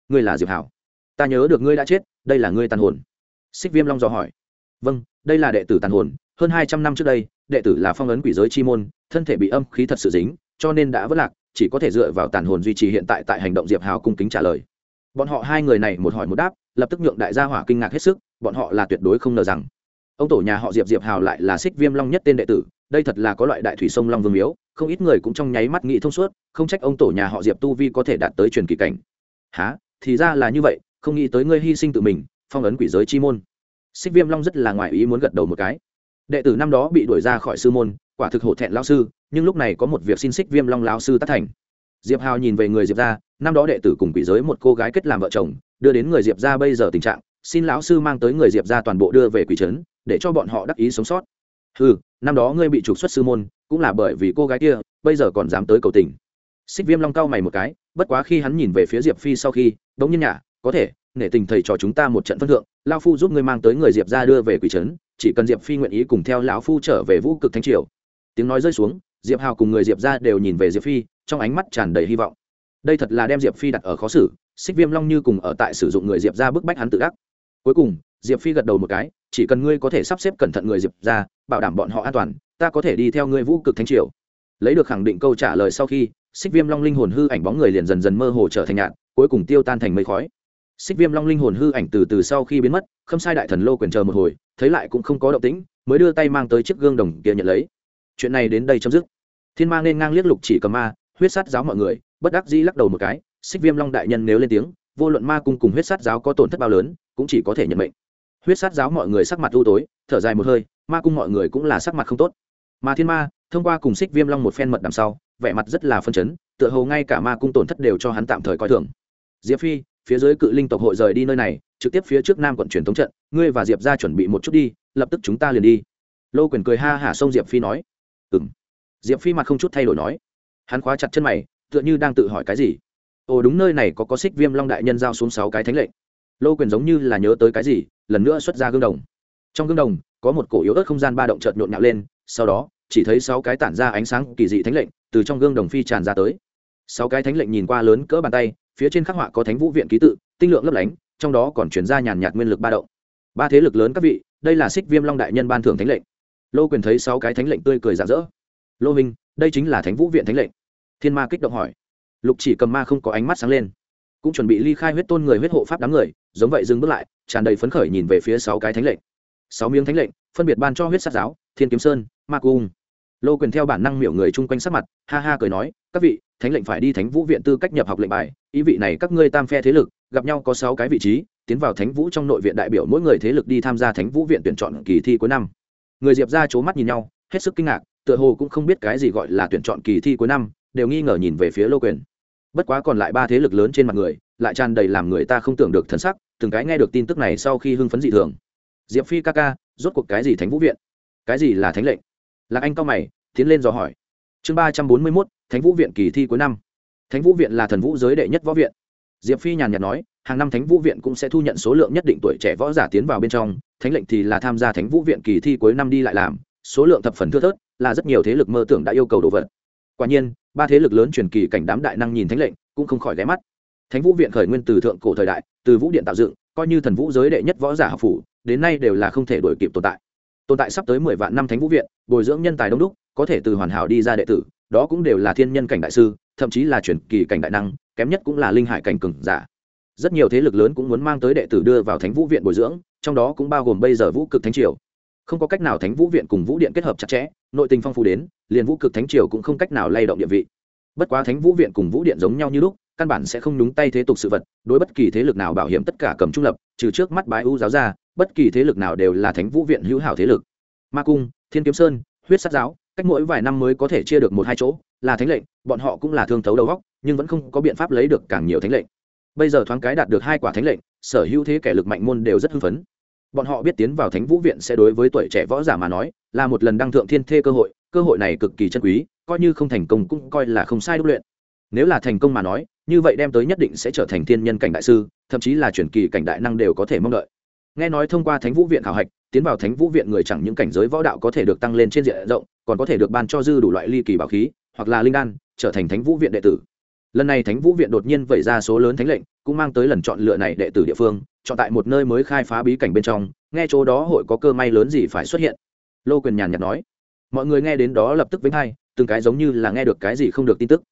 Ngươi là diệp hào? Ta nhớ được ngươi đã chết, đây là ngươi tàn hồn. Xích viêm long dò hỏi. Vâng đây là đệ tử tàn hồn. Hơn hai trăm năm trước đây, đệ tử là phong ấn quỷ giới chi môn, thân thể bị âm khí thật sự dính, cho nên đã vất lạc, chỉ có thể dựa vào tàn hồn duy trì hiện tại tại hành động diệp hào cung kính trả lời. Bọn họ hai người này một hỏi một đáp, lập tức nhượng đại gia hỏa kinh ngạc hết sức, bọn họ là tuyệt đối không ngờ rằng ông tổ nhà họ diệp diệp hào lại là xích viêm long nhất tên đệ tử, đây thật là có loại đại thủy sông long vương miếu, không ít người cũng trong nháy mắt nghĩ thông suốt, không trách ông tổ nhà họ diệp tu vi có thể đạt tới truyền kỳ cảnh. Há thì ra là như vậy, không nghĩ tới ngươi hy sinh tự mình, phong ấn quỷ giới chi môn. Xích viêm long rất là ngoài ý muốn gật đầu một cái. Đệ tử năm đó bị đuổi ra khỏi sư môn, quả thực hổ thẹn lao sư, nhưng lúc này có một việc xin xích viêm long lao sư tác thành. Diệp hào nhìn về người diệp ra năm đó đệ tử cùng quỷ giới một cô gái kết làm vợ chồng, đưa đến người diệp ra bây giờ tình trạng, xin lão sư mang tới người diệp ra toàn bộ đưa về quỷ trấn để cho bọn họ đắc ý sống sót. Ừ năm đó ngươi bị trục xuất sư môn, cũng là bởi vì cô gái kia, bây giờ còn dám tới cầu tình. Xích viêm long cao mày một cái, bất quá khi hắn nhìn về phía diệp phi sau khi đống nhiên nhả, có thể, nể tình thầy trò chúng ta một trận phân thượng lao phu giúp ngươi mang tới người diệp ra đưa về quỷ trấn, chỉ cần diệp phi nguyện ý cùng theo lão phu trở về vũ cực thánh triều. Tiếng nói rơi xuống, diệp hào cùng người diệp ra đều nhìn về diệp phi, trong ánh mắt tràn đầy hy vọng. Đây thật là đem diệp phi đặt ở khó xử, xích viêm long như cùng ở tại sử dụng người diệp ra bức bách hắn tự ác cuối cùng diệp phi gật đầu một cái, chỉ cần ngươi có thể sắp xếp cẩn thận người diệp ra, bảo đảm bọn họ an toàn, ta có thể đi theo ngươi vũ cực thánh triều. Lấy được khẳng định câu trả lời sau khi, xích viêm long linh hồn hư ảnh bóng người liền dần dần mơ hồ trở thành nhạn cuối cùng tiêu tan thành mây khói. Xích viêm long linh hồn hư ảnh từ từ sau khi biến mất, Khâm sai đại thần lô quyền chờ một hồi, thấy lại cũng không có động tĩnh, mới đưa tay mang tới chiếc gương đồng kia nhận lấy. Chuyện này đến đây chấm dứt. Thiên ma nên ngang liếc lục chỉ cầm ma, huyết sát giáo mọi người, bất đắc dĩ lắc đầu một cái, xích viêm long đại nhân nếu lên tiếng, vô luận ma cung cùng huyết sát giáo có tổn thất bao lớn, cũng chỉ có thể nhận mệnh huyết sát giáo mọi người sắc mặt u tối, thở dài một hơi, ma cung mọi người cũng là sắc mặt không tốt. Mà thiên ma, thông qua cùng xích viêm long một phen mật đằng sau, vẻ mặt rất là phân chấn, tựa hồ ngay cả ma cung tổn thất đều cho hắn tạm thời coi thường. Diệp phi, phía dưới cự linh tộc hội rời đi nơi này, trực tiếp phía trước nam quận truyền thống trận, ngươi và diệp ra chuẩn bị một chút đi, lập tức chúng ta liền đi. Lô quyền cười ha hả xông diệp phi nói. Ừng diệp phi mặt không chút thay đổi nói. Hắn khóa chặt chân mày, tựa như đang tự hỏi cái gì. Ồ, đúng nơi này có có xích viêm long đại nhân giao xuống sáu cái thánh lệnh lô quyền giống như là nhớ tới cái gì, lần nữa xuất ra gương đồng. Trong gương đồng, có một cổ yếu ớt không gian ba động chợt nhộn nhạo lên, sau đó, chỉ thấy sáu cái tản ra ánh sáng kỳ dị thánh lệnh từ trong gương đồng phi tràn ra tới. Sáu cái thánh lệnh nhìn qua lớn cỡ bàn tay, phía trên khắc họa có thánh vũ viện ký tự, tinh lượng lấp lánh, trong đó còn chuyển ra nhàn nhạt nguyên lực ba động. Ba thế lực lớn các vị, đây là xích viêm long đại nhân ban thưởng thánh lệnh. Lô quyền thấy sáu cái thánh lệnh tươi cười rạng rỡ. Lô minh, đây chính là thánh vũ viện thánh lệnh. Thiên ma kích động hỏi. Lục chỉ cầm ma không có ánh mắt sáng lên cũng chuẩn bị ly khai huyết tôn người huyết hộ pháp đám người, giống vậy dừng bước lại, tràn đầy phấn khởi nhìn về phía sáu cái thánh lệnh. Sáu miếng thánh lệnh, phân biệt ban cho huyết sát giáo, thiên kiếm sơn, ma cung. Lô quyền theo bản năng miểu người chung quanh sắc mặt, ha ha cười nói, các vị, thánh lệnh phải đi thánh vũ viện tư cách nhập học lệnh bài, ý vị này các ngươi tam phe thế lực, gặp nhau có sáu cái vị trí, tiến vào thánh vũ trong nội viện đại biểu mỗi người thế lực đi tham gia thánh vũ viện tuyển chọn kỳ thi cuối năm. Người diệp ra c h ố mắt nhìn nhau, hết sức kinh ngạc, tựa hồ cũng không biết cái gì gọi là tuyển chọn kỳ thi cuối năm, đều nghi ngờ nhìn về phía lô quyền bất quá còn lại ba thế lực lớn trên mặt người, lại tràn đầy làm người ta không tưởng được thân sắc, từng cái nghe được tin tức này sau khi hưng phấn dị thường. Diệp phi ca ca, rốt cuộc cái gì thánh vũ viện? Cái gì là thánh lệnh? Lạc anh cao mày, tiến lên dò hỏi. Chương ba trăm bốn mươi mốt, thánh vũ viện kỳ thi cuối năm. Thánh vũ viện là thần vũ giới đệ nhất võ viện. Diệp phi nhàn nhạt nói, hàng năm thánh vũ viện cũng sẽ thu nhận số lượng nhất định tuổi trẻ võ giả tiến vào bên trong, thánh lệnh thì là tham gia thánh vũ viện kỳ thi cuối năm đi lại làm, số lượng thập phần thưa thớt, là rất nhiều thế lực mơ tưởng đã yêu cầu đồ vật quả nhiên, ba thế lực lớn truyền kỳ cảnh đám đại năng nhìn thánh lệnh, cũng không khỏi ghé mắt. Thánh vũ viện khởi nguyên từ thượng cổ thời đại, từ vũ điện tạo dựng, coi như thần vũ giới đệ nhất võ giả học phủ, đến nay đều là không thể đổi kịp tồn tại. Tồn tại sắp tới mười vạn năm thánh vũ viện, bồi dưỡng nhân tài đông đúc, có thể từ hoàn hảo đi ra đệ tử, đó cũng đều là thiên nhân cảnh đại sư, thậm chí là truyền kỳ cảnh đại năng, kém nhất cũng là linh hải cảnh cừng giả. Rất nhiều thế lực lớn cũng muốn mang tới đệ tử đưa vào thánh vũ viện bồi dưỡng, trong đó cũng bao gồm bây giờ vũ cực thánh triều. Không có cách nào thánh vũ viện cùng vũ điện kết hợp chặt chẽ, nội tình phong phú đến liền vũ cực thánh triều cũng không cách nào lay động địa vị. Bất quá thánh vũ viện cùng vũ điện giống nhau như lúc, căn bản sẽ không nhúng tay thế tục sự vật, đối bất kỳ thế lực nào bảo hiểm tất cả cầm trung lập, trừ trước mắt bái ưu giáo ra bất kỳ thế lực nào đều là thánh vũ viện hữu hảo thế lực. Ma cung, thiên kiếm sơn, huyết sát giáo, cách mỗi vài năm mới có thể chia được một hai chỗ, là thánh lệnh, bọn họ cũng là thương thấu đầu góc nhưng vẫn không có biện pháp lấy được càng nhiều thánh lệnh. Bây giờ thoáng cái đạt được hai quả thánh lệnh, sở hữu thế kẻ lực mạnh môn đều rất hưng phấn. Bọn họ biết tiến vào thánh vũ viện sẽ đối với tuổi trẻ võ giả mà nói là một lần đăng thượng thiên thê cơ hội cơ hội này cực kỳ chân quý, coi như không thành công cũng coi là không sai đúc luyện. Nếu là thành công mà nói, như vậy đem tới nhất định sẽ trở thành thiên nhân cảnh đại sư, thậm chí là chuyển kỳ cảnh đại năng đều có thể mong đợi. Nghe nói thông qua thánh vũ viện khảo hạch, tiến vào thánh vũ viện người chẳng những cảnh giới võ đạo có thể được tăng lên trên diện rộng, còn có thể được ban cho dư đủ loại ly kỳ bảo khí, hoặc là linh đan, trở thành thánh vũ viện đệ tử. Lần này thánh vũ viện đột nhiên vẩy ra số lớn thánh lệnh, cũng mang tới lần chọn lựa này đệ tử địa phương, chọn tại một nơi mới khai phá bí cảnh bên trong, nghe chỗ đó hội có cơ may lớn gì phải xuất hiện lô quyền nhàn nhạt nói. Mọi người nghe đến đó lập tức vĩnh hai, từng cái giống như là nghe được cái gì không được tin tức.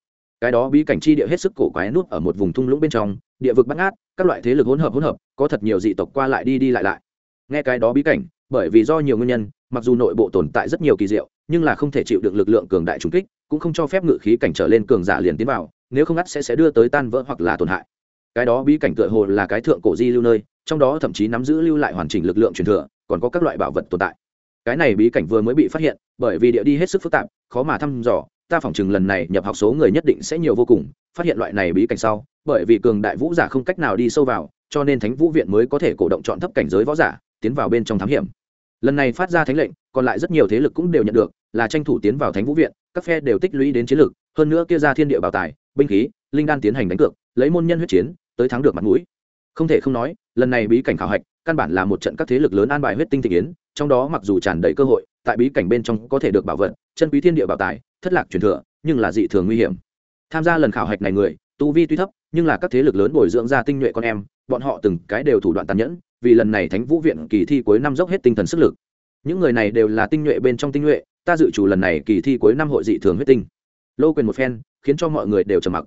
Cái đó bí cảnh chi địa hết sức cổ quái nút ở một vùng thung lũng bên trong, địa vực bắt ngát các loại thế lực hỗn hợp hỗn hợp, có thật nhiều dị tộc qua lại đi đi lại lại. Nghe cái đó bí cảnh, bởi vì do nhiều nguyên nhân, mặc dù nội bộ tồn tại rất nhiều kỳ diệu, nhưng là không thể chịu được lực lượng cường đại trùng kích, cũng không cho phép ngự khí cảnh trở lên cường giả liền tiến vào, nếu không ngắt sẽ sẽ đưa tới tan vỡ hoặc là tổn hại. Cái đó bí cảnh tựa hồ là cái thượng cổ di lưu nơi, trong đó thậm chí nắm giữ lưu lại hoàn chỉnh lực lượng truyền thừa, còn có các loại bảo vật tồn tại cái này bí cảnh vừa mới bị phát hiện, bởi vì địa đi hết sức phức tạp, khó mà thăm dò, ta phỏng chừng lần này nhập học số người nhất định sẽ nhiều vô cùng, phát hiện loại này bí cảnh sau, bởi vì cường đại vũ giả không cách nào đi sâu vào, cho nên thánh vũ viện mới có thể cổ động chọn thấp cảnh giới võ giả, tiến vào bên trong thám hiểm. Lần này phát ra thánh lệnh, còn lại rất nhiều thế lực cũng đều nhận được, là tranh thủ tiến vào thánh vũ viện, các phe đều tích lũy đến chiến lược hơn nữa kia ra thiên địa bảo tài, binh khí, linh đan tiến hành đánh cược, lấy môn nhân huyết chiến, tới thắng được mặt mũi không thể không nói, lần này bí cảnh khảo hạch, căn bản là một trận các thế lực lớn an bài huyết tinh thị yến, trong đó mặc dù tràn đầy cơ hội, tại bí cảnh bên trong có thể được bảo vật, chân quý thiên địa bảo tài, thất lạc truyền thừa, nhưng là dị thường nguy hiểm. Tham gia lần khảo hạch này người, tu vi tuy thấp, nhưng là các thế lực lớn bồi dưỡng ra tinh nhuệ con em, bọn họ từng cái đều thủ đoạn tàn nhẫn, vì lần này thánh vũ viện kỳ thi cuối năm dốc hết tinh thần sức lực. Những người này đều là tinh nhuệ bên trong tinh nhuệ, ta dự chủ lần này kỳ thi cuối năm hội dị thường huyết tinh. Lô quyền một phen, khiến cho mọi người đều trầm mặc.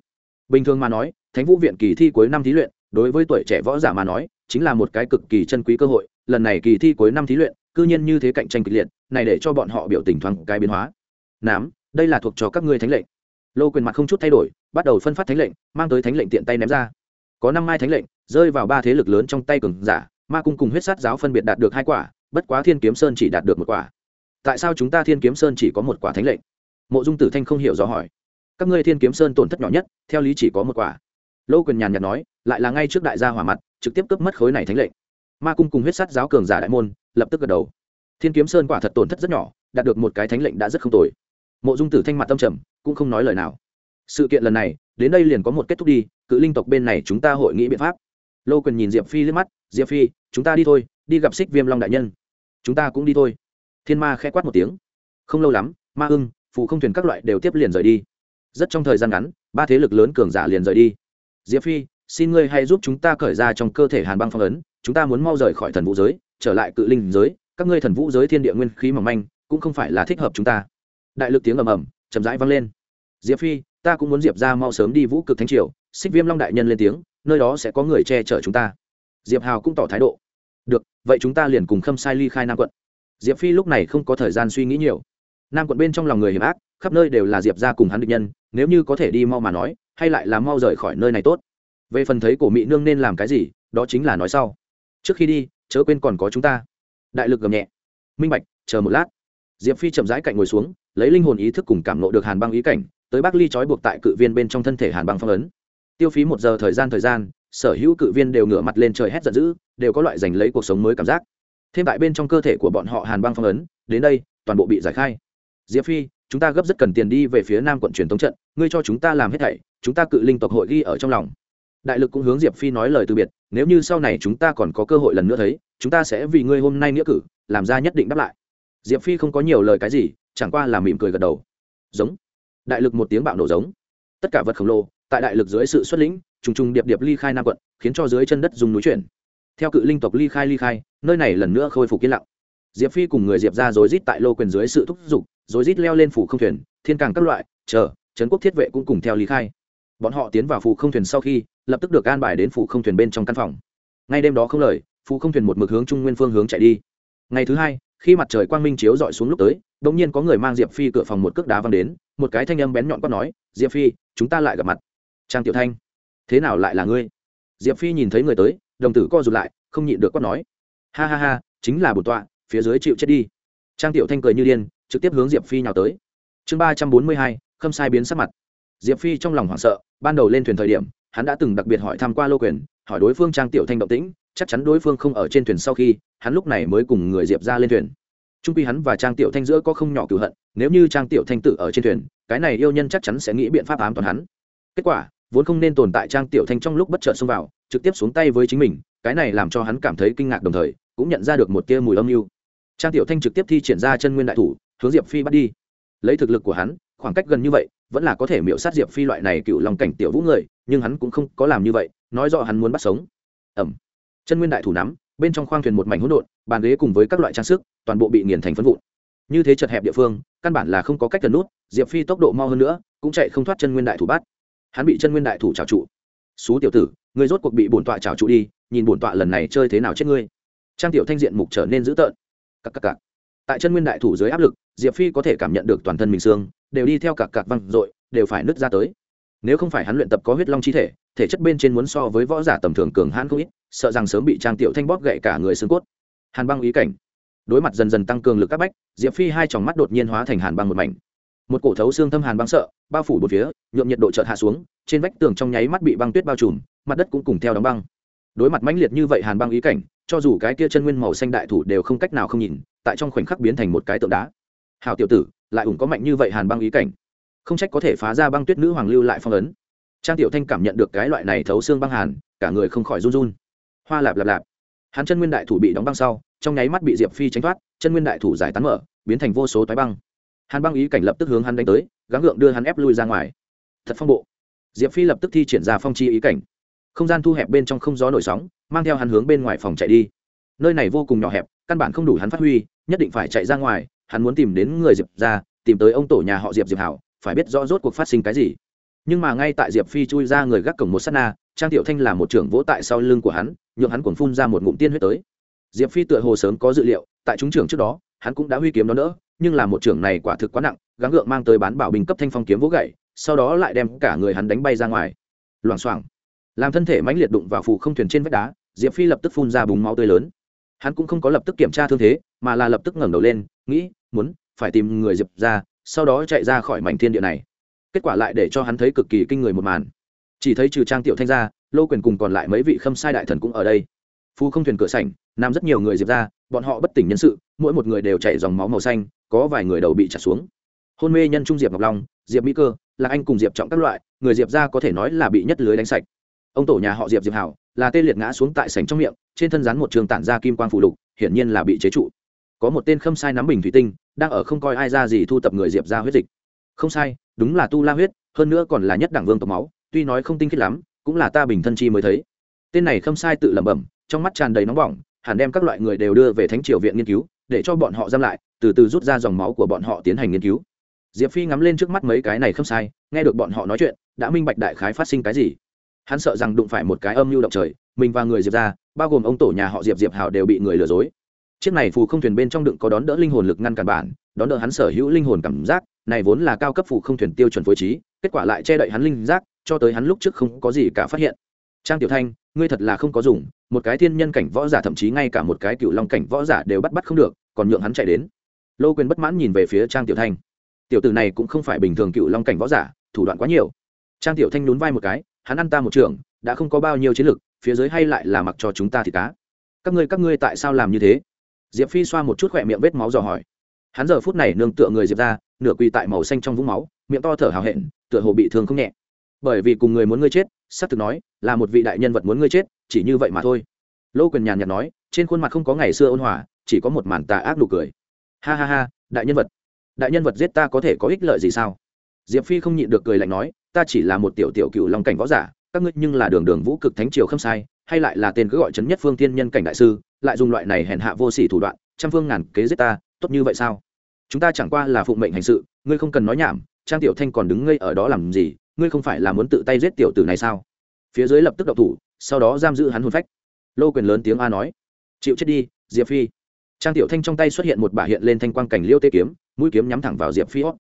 Bình thường mà nói, thánh vũ viện kỳ thi cuối năm thí luyện đối với tuổi trẻ võ giả mà nói, chính là một cái cực kỳ chân quý cơ hội, lần này kỳ thi cuối năm thí luyện, cư nhiên như thế cạnh tranh kịch liệt, này để cho bọn họ biểu tình thoáng cái biến hóa. Nám, đây là thuộc cho các ngươi thánh lệnh. Lô quyền mặt không chút thay đổi, bắt đầu phân phát thánh lệnh, mang tới thánh lệnh tiện tay ném ra. Có năm mai thánh lệnh, rơi vào ba thế lực lớn trong tay cường giả, ma cung cùng huyết sát giáo phân biệt đạt được hai quả, bất quá thiên kiếm sơn chỉ đạt được một quả. Tại sao chúng ta thiên kiếm sơn chỉ có một quả thánh lệnh? Mộ dung tử thanh không hiểu rõ hỏi. Các ngươi thiên kiếm sơn tổn thất nhỏ nhất, theo lý chỉ có một quả lô quyền nhàn nhạt nói, lại là ngay trước đại gia hỏa mặt, trực tiếp cướp mất khối này thánh lệnh. Ma cung cùng huyết sát giáo cường giả đại môn, lập tức gật đầu. Thiên kiếm sơn quả thật tổn thất rất nhỏ, đạt được một cái thánh lệnh đã rất không tồi. Mộ dung tử thanh mặt tâm trầm, cũng không nói lời nào. Sự kiện lần này, đến đây liền có một kết thúc đi, cự linh tộc bên này chúng ta hội nghị biện pháp. Lô quyền nhìn diệp phi liếc mắt, diệp phi, chúng ta đi thôi, đi gặp xích viêm long đại nhân. Chúng ta cũng đi thôi. Thiên ma khẽ quát một tiếng. Không lâu lắm, ma ưng phụ không thuyền các loại đều tiếp liền rời đi. Rất trong thời gian ngắn, ba thế lực lớn cường giả liền rời đi diệp phi, xin ngươi hãy giúp chúng ta cởi ra trong cơ thể hàn băng phong ấn, chúng ta muốn mau rời khỏi thần vũ giới, trở lại cự linh giới, các ngươi thần vũ giới thiên địa nguyên khí mỏng manh, cũng không phải là thích hợp chúng ta. Đại lực tiếng ầm ầm, chậm rãi vang lên. Diệp phi, ta cũng muốn diệp ra mau sớm đi vũ cực thánh triều, xích viêm long đại nhân lên tiếng, nơi đó sẽ có người che chở chúng ta. Diệp hào cũng tỏ thái độ. Được, vậy chúng ta liền cùng khâm sai ly khai nam quận. Diệp phi lúc này không có thời gian suy nghĩ nhiều. Nam quận bên trong lòng người hiểm ác, khắp nơi đều là diệp ra cùng hắn địch nhân, nếu như có thể đi mau mà nói hay lại là mau rời khỏi nơi này tốt? Về phần thấy cổ mỹ nương nên làm cái gì, đó chính là nói sau. Trước khi đi, chớ quên còn có chúng ta. Đại lực gầm nhẹ. Minh bạch, chờ một lát. Diệp phi chậm rãi cạnh ngồi xuống, lấy linh hồn ý thức cùng cảm nộ được hàn băng ý cảnh, tới bắc ly trói buộc tại cự viên bên trong thân thể hàn băng phong ấn. Tiêu phí một giờ thời gian thời gian, sở hữu cự viên đều ngửa mặt lên trời hét giận dữ, đều có loại giành lấy cuộc sống mới cảm giác. Thêm tại bên trong cơ thể của bọn họ hàn băng phong ấn, đến đây, toàn bộ bị giải khai. Diệp phi, chúng ta gấp rất cần tiền đi về phía nam quận truyền thống trận, ngươi cho chúng ta làm hết thảy chúng ta cự linh tộc hội ghi ở trong lòng. Đại lực cũng hướng diệp phi nói lời từ biệt, nếu như sau này chúng ta còn có cơ hội lần nữa thấy, chúng ta sẽ vì ngươi hôm nay nghĩa cử, làm ra nhất định đáp lại. Diệp phi không có nhiều lời cái gì, chẳng qua là mỉm cười gật đầu. Giống. Đại lực một tiếng bạo nổ giống. Tất cả vật khổng lồ, tại đại lực dưới sự xuất lĩnh, trùng trùng điệp điệp ly khai nam quận, khiến cho dưới chân đất dùng núi chuyển. Theo cự linh tộc ly khai ly khai, nơi này lần nữa khôi phục yên lặng. Diệp phi cùng người diệp ra rối rít tại lô quyền dưới sự thúc giục, rối rít leo lên phủ không thuyền, thiên càng các loại, chờ, trấn quốc thiết vệ cũng cùng theo ly khai bọn họ tiến vào phủ không thuyền sau khi, lập tức được an bài đến phủ không thuyền bên trong căn phòng. Ngay đêm đó không lời phủ không thuyền một mực hướng trung nguyên phương hướng chạy đi. Ngày thứ hai, khi mặt trời quang minh chiếu dọi xuống lúc tới đ ỗ n g nhiên có người mang diệp phi cửa phòng một cước đá văng đến, một cái thanh âm bén nhọn quát nói, diệp phi, chúng ta lại gặp mặt. Trang tiểu thanh, thế nào lại là ngươi? Diệp phi nhìn thấy người tới, đồng tử co rụt lại, không nhịn được quát nói, ha ha ha, chính là bổn tọa, phía dưới chịu chết đi. Trang tiểu thanh cười như điên, trực tiếp hướng diệp phi nhào tới. Chương ba trăm bốn mươi hai, khâm sai biến sắc mặt diệp phi trong lòng hoảng sợ, ban đầu lên thuyền thời điểm, hắn đã từng đặc biệt hỏi tham q u a lô quyền, hỏi đối phương trang tiểu thanh động tĩnh, chắc chắn đối phương không ở trên thuyền sau khi, hắn lúc này mới cùng người diệp ra lên thuyền. Trung quy hắn và trang tiểu thanh giữa có không nhỏ cửu hận, nếu như trang tiểu thanh tự ở trên thuyền, cái này yêu nhân chắc chắn sẽ nghĩ biện pháp ám toàn hắn. Kết quả, vốn không nên tồn tại trang tiểu thanh trong lúc bất chợt xông vào, trực tiếp xuống tay với chính mình, cái này làm cho hắn cảm thấy kinh ngạc đồng thời, cũng nhận ra được một tia mùi âm mưu. Trang tiểu thanh trực tiếp thi triển ra chân nguyên đại thủ, hướng diệp phi bắt đi. Lấy thực lực của hắn khoảng cách gần như vậy, vẫn là có thể miễu sát diệp phi loại này cựu lòng cảnh tiểu vũ người, nhưng hắn cũng không có làm như vậy, nói rõ hắn muốn bắt sống. Ẩm. Chân nguyên đại thủ nắm, bên trong khoang thuyền một mảnh hỗn độn, bàn ghế cùng với các loại trang sức, toàn bộ bị nghiền thành phân vụn. Như thế chật hẹp địa phương, căn bản là không có cách gần nút, diệp phi tốc độ mau hơn nữa, cũng chạy không thoát chân nguyên đại thủ bắt. Hắn bị chân nguyên đại thủ trào trụ. Xú tiểu tử người rốt cuộc bị bổn tọa trào trụ đi, nhìn bổn tọa lần này chơi thế nào chết ngươi. Trang tiểu thanh diện mục trở nên dữ tợn. Cắc cắc cắc. tại chân nguyên đại thủ dưới áp lực, diệp phi có thể cảm nhận được toàn thân mình xương đều đi theo cặp cạc văng r đều phải nứt ra tới. Nếu không phải hắn luyện tập có huyết long chi thể thể chất bên trên muốn so với võ giả tầm thường cường hãn không ít, sợ rằng sớm bị trang tiểu thanh bóp gậy cả người xương cốt. Hàn băng ý cảnh. Đối mặt dần dần tăng cường lực các bách, diệp phi hai tròng mắt đột nhiên hóa thành hàn băng một mảnh. Một cổ thấu xương thâm hàn băng sợ, bao phủ một phía, nhuộm nhiệt độ chợt hạ xuống, trên vách tường trong nháy mắt bị băng tuyết bao trùm, mặt đất cũng cùng theo đóng băng. Đối mặt mãnh liệt như vậy hàn băng ý cảnh, cho dù cái kia chân nguyên màu xanh đại thủ đều không cách nào không nhìn, tại trong khoảnh khắc biến thành một cái tượng đá. Hào tiểu tử lại ủng có mạnh như vậy hàn băng ý cảnh. Không trách có thể phá ra băng tuyết nữ hoàng lưu lại phong ấn. Trang tiểu thanh cảm nhận được cái loại này thấu xương băng hàn, cả người không khỏi run run. Hoa lạp lạp lạp. Hắn chân nguyên đại thủ bị đóng băng sau, trong nháy mắt bị diệp phi tránh thoát, chân nguyên đại thủ giải tán mở, biến thành vô số toái băng. Hàn băng ý cảnh lập tức hướng hắn đánh tới, gắng gượng đưa hắn ép lui ra ngoài. Thật phong bộ. Diệp phi lập tức thi triển ra phong chi ý cảnh. Không gian thu hẹp bên trong không gió nổi sóng, mang theo hắn hướng bên ngoài phòng chạy đi. Nơi này vô cùng nhỏ hẹp, căn bản không đủ hắn phát huy, nhất định phải chạy ra ngoài hắn muốn tìm đến người diệp ra, tìm tới ông tổ nhà họ diệp diệp hảo, phải biết rõ rốt cuộc phát sinh cái gì. Nhưng mà ngay tại diệp phi chui ra người gác cổng một s á t na, trang tiểu thanh là một trưởng vỗ tại sau lưng của hắn, nhượng hắn cuồng phun ra một ngụm tiên huyết tới. Diệp phi tựa hồ sớm có dự liệu, tại chúng trưởng trước đó, hắn cũng đã huy kiếm đó nữa nhưng là một trưởng này quả thực quá nặng, gắng gượng mang tới bán bảo bình cấp thanh phong kiếm vỗ gậy, sau đó lại đem cả người hắn đánh bay ra ngoài. Loảng xoảng. Làm thân thể mãnh liệt đụng vào phù không thuyền trên vách đá, diệp phi lập tức phun ra búng máu tươi lớn. Hắn cũng không có lập tức kiểm tra thương thế, mà là lập tức ngẩng đầu lên, nghĩ muốn, phải tìm người diệp ra, sau đó chạy ra khỏi mảnh thiên địa này. Kết quả lại để cho hắn thấy cực kỳ kinh người một màn. Chỉ thấy trừ trang tiểu thanh ra, lô quyền cùng còn lại mấy vị khâm sai đại thần cũng ở đây. Phu không thuyền cửa sảnh, nằm rất nhiều người diệp ra, bọn họ bất tỉnh nhân sự, mỗi một người đều chạy dòng máu màu xanh, có vài người đầu bị trả xuống. Hôn mê nhân trung diệp ngọc long, diệp mỹ cơ là anh cùng diệp trọng các loại, người diệp ra có thể nói là bị nhất lưới đánh sạch. Ông tổ nhà họ diệp diệp hảo, là tê liệt ngã xuống tại sảnh trong miệng, trên thân rắn một trường tản ra kim quang phụ lục, hiển nhiên là bị chế trụ có một tên khâm sai nắm bình thủy tinh, đang ở không coi ai ra gì thu tập người diệp ra huyết dịch. Không sai, đúng là tu la huyết, hơn nữa còn là nhất đẳng vương tộc máu, tuy nói không tinh khiết lắm, cũng là ta bình thân chi mới thấy. Tên này khâm sai tự lẩm bẩm, trong mắt tràn đầy nóng bỏng, hẳn đem các loại người đều đưa về thánh triều viện nghiên cứu, để cho bọn họ giam lại, từ từ rút ra dòng máu của bọn họ tiến hành nghiên cứu. Diệp phi ngắm lên trước mắt mấy cái này khâm sai, nghe được bọn họ nói chuyện, đã minh bạch đại khái phát sinh cái gì. Hắn sợ rằng đụng phải một cái âm mưu động trời, mình và người diệp ra bao gồm ông tổ nhà họ diệp diệp hào đều bị người lừa dối chiếc này phù không thuyền bên trong đựng có đón đỡ linh hồn lực ngăn cản bản, đón đỡ hắn sở hữu linh hồn cảm giác, này vốn là cao cấp phù không thuyền tiêu chuẩn phối trí, kết quả lại che đậy hắn linh giác, cho tới hắn lúc trước không có gì cả phát hiện. Trang tiểu thanh, ngươi thật là không có dùng, một cái thiên nhân cảnh võ giả thậm chí ngay cả một cái cựu long cảnh võ giả đều bắt bắt không được, còn nhượng hắn chạy đến. Lô quyền bất mãn nhìn về phía trang tiểu thanh. Tiểu tử này cũng không phải bình thường cựu long cảnh võ giả, thủ đoạn quá nhiều. Trang tiểu thanh nhún vai một cái, hắn ăn ta một trường, đã không có bao nhiêu chiến lực, phía dưới hay lại là mặc cho chúng ta thì cá. Các ngươi các ngươi tại sao làm như thế? Diệp phi xoa một chút khỏe miệng vết máu dò hỏi. Hắn giờ phút này nương tựa người diệp ra, nửa quỳ tại màu xanh trong vũng máu, miệng to thở hào hẹn, tựa hồ bị thương không nhẹ. Bởi vì cùng người muốn ngươi chết s ắ c thực nói, là một vị đại nhân vật muốn ngươi chết, chỉ như vậy mà thôi. Lô quyền nhàn nhạt nói, trên khuôn mặt không có ngày xưa ôn hòa, chỉ có một màn tà ác nụ cười. Ha ha ha, đại nhân vật. Đại nhân vật giết ta có thể có ích lợi gì sao? Diệp phi không nhịn được cười lạnh nói, ta chỉ là một tiểu tiểu cựu long cảnh võ giả, các ngươi nhưng là đường đường vũ cực thánh triều không sai hay lại là tên cứ gọi chấn nhất phương tiên nhân cảnh đại sư, lại dùng loại này hèn hạ vô sỉ thủ đoạn, trăm phương ngàn kế giết ta, tốt như vậy sao? Chúng ta chẳng qua là phụng mệnh hành sự, ngươi không cần nói nhảm, trang tiểu thanh còn đứng ngây ở đó làm gì, ngươi không phải là muốn tự tay giết tiểu tử này sao? Phía dưới lập tức đậu thủ, sau đó giam giữ hắn hôn phách. Lô quyền lớn tiếng a nói, chịu chết đi, diệp phi. Trang tiểu thanh trong tay xuất hiện một bả hiện lên thanh quang cảnh liêu tê kiếm, mũi kiếm nhắm thẳng vào diệp phi hót.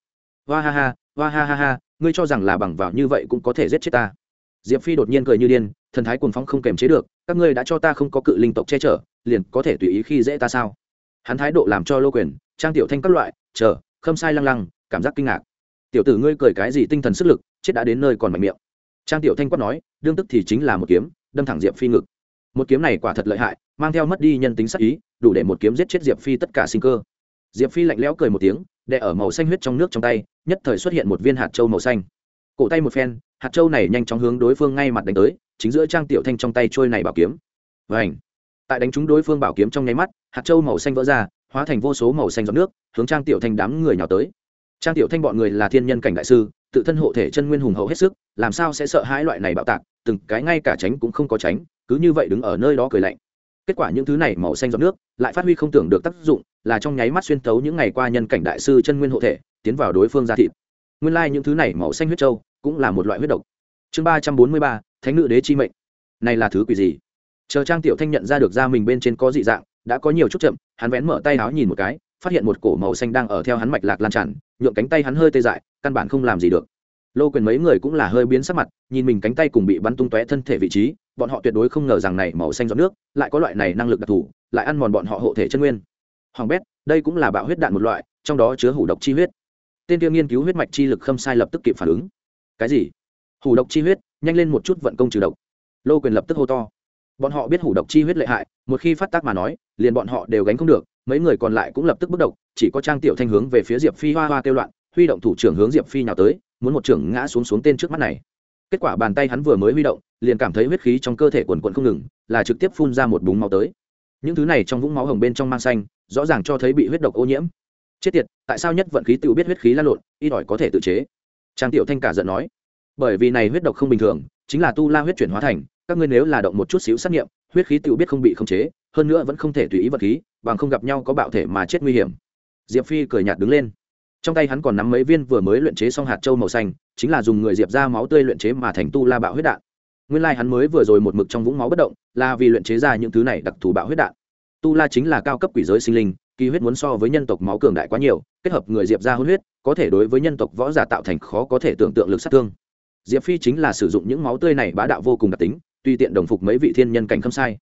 Hoa ha ha hoa ha ha ha, ngươi cho rằng là bằng vào như vậy cũng có thể giết chết ta. Diệp phi đột nhiên cười như điên thần thái cuồng phong không kềm chế được, các ngươi đã cho ta không có cự linh tộc che chở, liền có thể tùy ý khi dễ ta sao? Hắn thái độ làm cho lô quyền, trang tiểu thanh các loại, chờ, khâm sai lăng lăng, cảm giác kinh ngạc. Tiểu tử ngươi cười cái gì tinh thần sức lực, chết đã đến nơi còn mạnh miệng. Trang tiểu thanh quát nói, đương tức thì chính là một kiếm, đâm thẳng diệp phi ngực. Một kiếm này quả thật lợi hại, mang theo mất đi nhân tính sắc ý, đủ để một kiếm giết chết diệp phi tất cả sinh cơ. Diệp phi lạnh lẽo cười một tiếng, đè ở màu xanh huyết trong nước trong tay, nhất thời xuất hiện một viên hạt trâu màu xanh. Cổ tay một phen, hạt trâu này nhanh chóng hướng đối phương ngay mặt đánh tới chính giữa trang tiểu thanh trong tay trôi này bảo kiếm. Và ảnh tại đánh trúng đối phương bảo kiếm trong nháy mắt, hạt trâu màu xanh vỡ ra, hóa thành vô số màu xanh giọt nước, hướng trang tiểu thanh đám người nhào tới. Trang tiểu thanh bọn người là thiên nhân cảnh đại sư, tự thân hộ thể chân nguyên hùng hậu hết sức, làm sao sẽ sợ hãi loại này bạo tạc, từng cái ngay cả tránh cũng không có tránh, cứ như vậy đứng ở nơi đó cười lạnh. Kết quả những thứ này màu xanh giọt nước lại phát huy không tưởng được tác dụng, là trong nháy mắt xuyên thấu những ngày qua nhân cảnh đại sư chân nguyên hộ thể, tiến vào đối phương ra thịt. Nguyên lai những thứ này màu xanh huyết trâu cũng là một loại huyết độc chương ba trăm bốn mươi ba, thánh nữ đế chi mệnh. Này là thứ quỷ gì? Chờ trang tiểu thanh nhận ra được ra mình bên trên có dị dạng, đã có nhiều chút chậm, hắn vén mở tay áo nhìn một cái, phát hiện một cổ màu xanh đang ở theo hắn mạch lạc lan tràn, nhượng cánh tay hắn hơi tê dại, căn bản không làm gì được. Lô quyền mấy người cũng là hơi biến sắc mặt, nhìn mình cánh tay cùng bị bắn tung tóe thân thể vị trí, bọn họ tuyệt đối không ngờ rằng này màu xanh giọt nước lại có loại này năng lực đặc thù, lại ăn mòn bọn họ hộ thể chân nguyên. Hoàng bét, đây cũng là bạo huyết đạn một loại, trong đó chứa hủ độc chi huyết. Tên tiêu nghiên cứu huyết mạch chi lực không sai lập tức kịp phản ứng. Cái gì? Hủ độc chi huyết, nhanh lên một chút vận công trừ độc. Lô quyền lập tức hô to. Bọn họ biết hủ độc chi huyết lợi hại, một khi phát tác mà nói, liền bọn họ đều gánh không được, mấy người còn lại cũng lập tức bước độc, chỉ có trang tiểu thanh hướng về phía diệp phi hoa hoa kêu loạn, huy động thủ trưởng hướng diệp phi nào tới, muốn một trưởng ngã xuống xuống tên trước mắt này. Kết quả bàn tay hắn vừa mới huy động, liền cảm thấy huyết khí trong cơ thể quần quận không ngừng, là trực tiếp phun ra một búng máu tới. Những thứ này trong vũng máu hồng bên trong mang xanh, rõ ràng cho thấy bị huyết độc ô nhiễm. Chết tiệt, tại sao nhất vận khí tự biết huyết khí lan lộn, ít ỏi có thể tự chế? Trang tiểu thanh cả giận nói bởi vì này huyết độc không bình thường, chính là tu la huyết chuyển hóa thành, các ngươi nếu là động một chút xíu xét nghiệm, huyết khí tự biết không bị khống chế, hơn nữa vẫn không thể tùy ý vật khí, bằng không gặp nhau có bạo thể mà chết nguy hiểm. Diệp phi cười nhạt đứng lên. Trong tay hắn còn nắm mấy viên vừa mới luyện chế xong hạt châu màu xanh, chính là dùng người diệp ra máu tươi luyện chế mà thành tu la bạo huyết đạn. Nguyên lai hắn mới vừa rồi một mực trong vũng máu bất động, là vì luyện chế ra những thứ này đặc thù bạo huyết đạn. Tu la chính là cao cấp quỷ giới sinh linh, kỳ huyết muốn so với nhân tộc máu cường đại quá nhiều, kết hợp người diệp ra hôn huyết, có thể đối với nhân tộc võ giả tạo thành khó có thể tưởng tượng lực sát thương diệp phi chính là sử dụng những máu tươi này bá đạo vô cùng đặc tính tuy tiện đồng phục mấy vị thiên nhân cảnh không sai.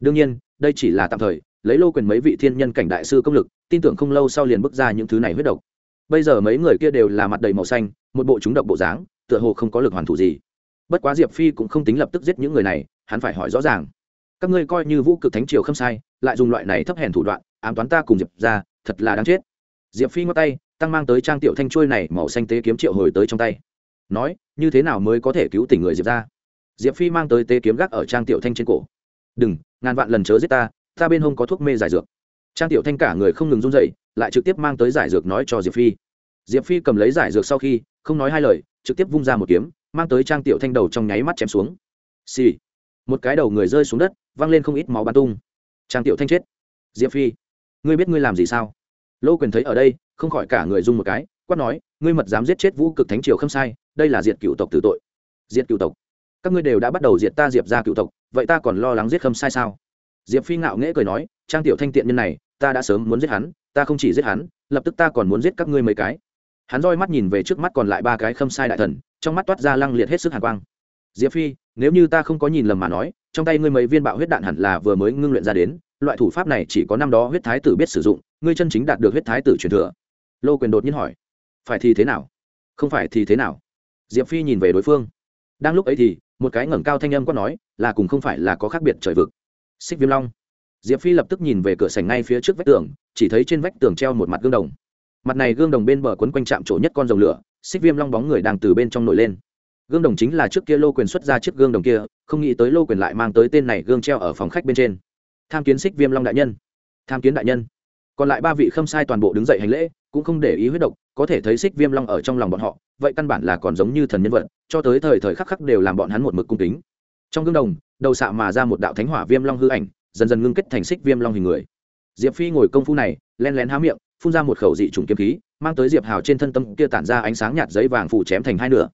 Đương nhiên, đây chỉ là tạm thời, lấy lô quyền mấy vị thiên nhân cảnh đại sư công lực, tin tưởng không lâu sau liền bước ra những thứ này huyết độc. Bây giờ mấy người kia đều là mặt đầy màu xanh, một bộ chúng độc bộ dáng, tựa hồ không có lực hoàn thủ gì. Bất quá diệp phi cũng không tính lập tức giết những người này, hắn phải hỏi rõ ràng. Các ngươi coi như vũ cực thánh triều không sai, lại dùng loại này thấp hèn thủ đoạn, ám toán ta cùng diệp ra, thật là đáng chết. Diệp phi ngót tay, tăng mang tới trang tiểu thanh chuôi này màu xanh tế kiếm triệu hồi tới trong tay nói, như thế nào mới có thể cứu tỉnh người diệp ra diệp phi mang tới tế kiếm gác ở trang tiểu thanh trên cổ. Đừng, ngàn vạn lần chớ giết ta ta bên hông có thuốc mê giải dược. Trang tiểu thanh cả người không ngừng run dậy lại trực tiếp mang tới giải dược nói cho diệp phi. Diệp phi cầm lấy giải dược sau khi, không nói hai lời, trực tiếp vung ra một kiếm, mang tới trang tiểu thanh đầu trong nháy mắt chém xuống. Xì、sì. một cái đầu người rơi xuống đất, văng lên không ít máu bắn tung. Trang tiểu thanh chết. Diệp phi, ngươi biết ngươi làm gì sao? Lô quyền thấy ở đây, không khỏi cả người dung một cái quát nói, ngươi mật dám giết chết vũ cực thánh triều không sai, đây là diệt cựu tộc tử tội. Diệt cựu tộc? Các ngươi đều đã bắt đầu diệt ta diệp ra cựu tộc, vậy ta còn lo lắng giết khâm sai sao? Diệp phi ngạo nghễ cười nói, trang tiểu thanh tiện nhân này, ta đã sớm muốn giết hắn, ta không chỉ giết hắn, lập tức ta còn muốn giết các ngươi mấy cái. Hắn roi mắt nhìn về trước mắt còn lại ba cái khâm sai đại thần, trong mắt toát ra lăng liệt hết sức hàn quang. Diệp phi, nếu như ta không có nhìn lầm mà nói, trong tay ngươi mấy viên bạo huyết đạn hẳn là vừa mới ngưng luyện ra đến, loại thủ pháp này chỉ có năm đó huyết thái tử biết sử dụng, ngươi chân chính đạt được huyết thái tử truyền thừa. Lô quyền đột nhiên hỏi phải thì thế nào? Không phải thì thế nào? Diệp phi nhìn về đối phương. Đang lúc ấy thì, một cái ngẩng cao thanh âm quát nói, là cùng không phải là có khác biệt trời vực. Xích viêm long. Diệp phi lập tức nhìn về cửa sảnh ngay phía trước vách tường, chỉ thấy trên vách tường treo một mặt gương đồng. Mặt này gương đồng bên bờ quấn quanh chạm chỗ nhất con rồng lửa, xích viêm long bóng người đang từ bên trong nổi lên. Gương đồng chính là trước kia lô quyền xuất ra chiếc gương đồng kia, không nghĩ tới lô quyền lại mang tới tên này gương treo ở phòng khách bên trên. Tham kiến xích viêm long đại nhân. Tham kiến đại nhân. Còn lại ba vị khâm sai toàn bộ đứng dậy hành lễ cũng không để ý huyết độc, có thể thấy xích viêm long ở trong lòng bọn họ, vậy căn bản là còn giống như thần nhân vật, cho tới thời thời khắc khắc đều làm bọn hắn một mực cung kính. Trong gương đồng, đầu xạ mà ra một đạo thánh hỏa viêm long hư ảnh, dần dần ngưng kết thành xích viêm long hình người. Diệp phi ngồi công phu này, len lén há miệng, phun ra một khẩu dị trùng kiếm khí, mang tới diệp hào trên thân tâm kia tản ra ánh sáng nhạt giấy vàng phủ chém thành hai nửa.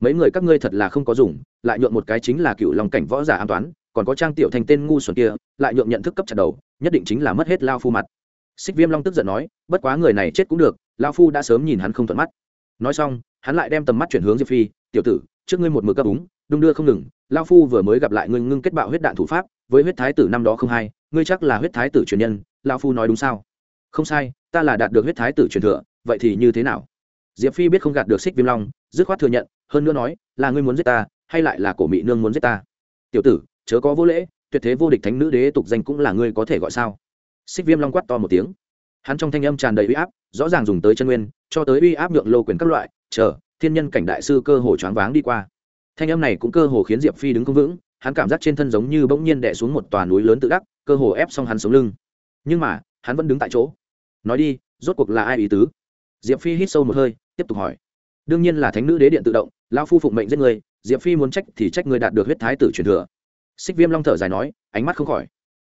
Mấy người các ngươi thật là không có dùng, lại nhượng một cái chính là cựu lòng cảnh võ giả an toán còn có trang tiểu thành tên ngu xuẩn kia, lại nhượng nhận thức cấp chặt đầu, nhất định chính là mất hết lao phu mặt xích viêm long tức giận nói, bất quá người này chết cũng được lao phu đã sớm nhìn hắn không thuận mắt. Nói xong, hắn lại đem tầm mắt chuyển hướng diệp phi, tiểu tử, trước ngươi một mực cấp úng đung đưa không ngừng lao phu vừa mới gặp lại ngươi ngưng kết bạo huyết đạn thủ pháp, với huyết thái tử năm đó không hai ngươi chắc là huyết thái tử truyền nhân lao phu nói đúng sao? Không sai, ta là đạt được huyết thái tử truyền thừa, vậy thì như thế nào? Diệp phi biết không gạt được xích viêm long, dứt khoát thừa nhận, hơn nữa nói, là ngươi muốn giết ta, hay lại là cổ mỹ nương muốn giết ta? Tiểu tử, chớ có vô lễ, tuyệt thế vô địch thánh nữ đế tục danh cũng là ngươi có thể gọi sao? Xích viêm long quát to một tiếng. Hắn trong thanh âm tràn đầy uy áp, rõ ràng dùng tới chân nguyên, cho tới uy áp nhượng lô quyền các loại, chờ, thiên nhân cảnh đại sư cơ hồ choáng váng đi qua. Thanh âm này cũng cơ hồ khiến diệp phi đứng không vững, hắn cảm giác trên thân giống như bỗng nhiên đè xuống một tòa núi lớn tự đắc, cơ hồ ép xong hắn sống lưng. Nhưng mà, hắn vẫn đứng tại chỗ. Nói đi, rốt cuộc là ai ý tứ? Diệp phi hít sâu một hơi, tiếp tục hỏi. Đương nhiên là thánh nữ đế điện tự động lao phu phụng mệnh giết người, diệp phi muốn trách thì trách người đạt được huyết thái tử truyền thừa. Xích viêm long thở dài nói, ánh mắt không khỏi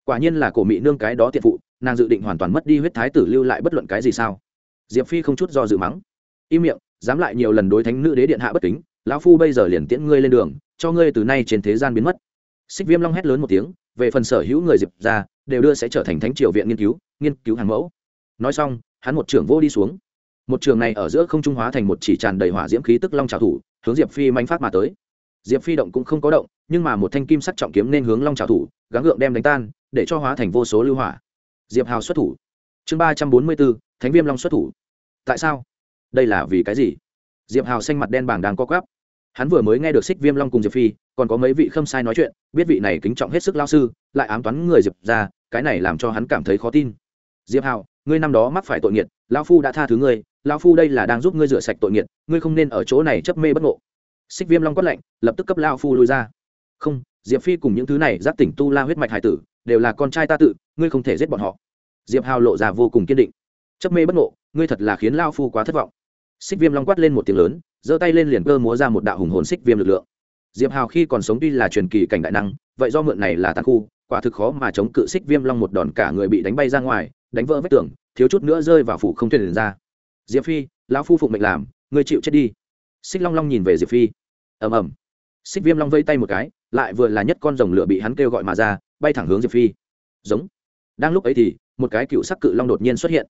quả nhiên là cổ mị nương cái đó tiện phụ, nàng dự định hoàn toàn mất đi huyết thái tử lưu lại bất luận cái gì sao? Diệp phi không chút do dự mắng. Im miệng, dám lại nhiều lần đối thánh nữ đế điện hạ bất kính, lão phu bây giờ liền tiễn ngươi lên đường, cho ngươi từ nay trên thế gian biến mất. Xích viêm long hét lớn một tiếng, về phần sở hữu người diệp ra, đều đưa sẽ trở thành thánh triều viện nghiên cứu nghiên cứu hàng mẫu. Nói xong, hắn một trưởng vô đi xuống. Một trường này ở giữa không trung hóa thành một chỉ tràn đầy hỏa diễm khí tức long trào thủ, hướng diệp phi manh phát mà tới. Diệp phi động cũng không có động, nhưng mà một thanh kim sắc trọng kiếm nên hướng long trào thủ, gắng gượng đem đánh tan để cho hóa thành vô số lưu hỏa. Diệp hào xuất thủ. Chương ba trăm bốn mươi bốn, thánh viêm long xuất thủ. Tại sao? Đây là vì cái gì? Diệp hào xanh mặt đen bảng đang co quắp. Hắn vừa mới nghe được xích viêm long cùng diệp phi, còn có mấy vị khâm sai nói chuyện, biết vị này kính trọng hết sức lao sư, lại ám toán người diệp ra, cái này làm cho hắn cảm thấy khó tin. Diệp hào, ngươi năm đó mắc phải tội nghiệt lao phu đã tha thứ ngươi lao phu đây là đang giúp ngươi rửa sạch tội nghiệt, ngươi không nên ở chỗ này chấp mê bất ngộ. Xích viêm long quát lạnh, lập tức cấp lao phu lui ra. Không, diệp phi cùng những thứ này giáp tỉnh tu la huyết mạch hải tử đều là con trai ta tự, ngươi không thể giết bọn họ. Diệp hào lộ ra vô cùng kiên định. Chấp mê bất ngộ, ngươi thật là khiến lao phu quá thất vọng. Xích viêm long quát lên một tiếng lớn, giơ tay lên liền cơ múa ra một đạo hùng hồn xích viêm lực lượng. Diệp hào khi còn sống tuy là truyền kỳ cảnh đại năng, vậy do mượn này là tàn khu, quả thực khó mà chống cự xích viêm long một đòn cả người bị đánh bay ra ngoài, đánh vỡ vách tường, thiếu chút nữa rơi vào phủ không thuyền ra. Diệp phi, lão phu phụng mệnh làm, ngươi chịu chết đi. Xích long long nhìn về diệp phi. Ầm ầm. Xích viêm long vây tay một cái, lại vừa là nhất con rồng lửa bị hắn kêu gọi mà ra bay thẳng hướng diệp phi giống đang lúc ấy thì một cái cựu sắc cự long đột nhiên xuất hiện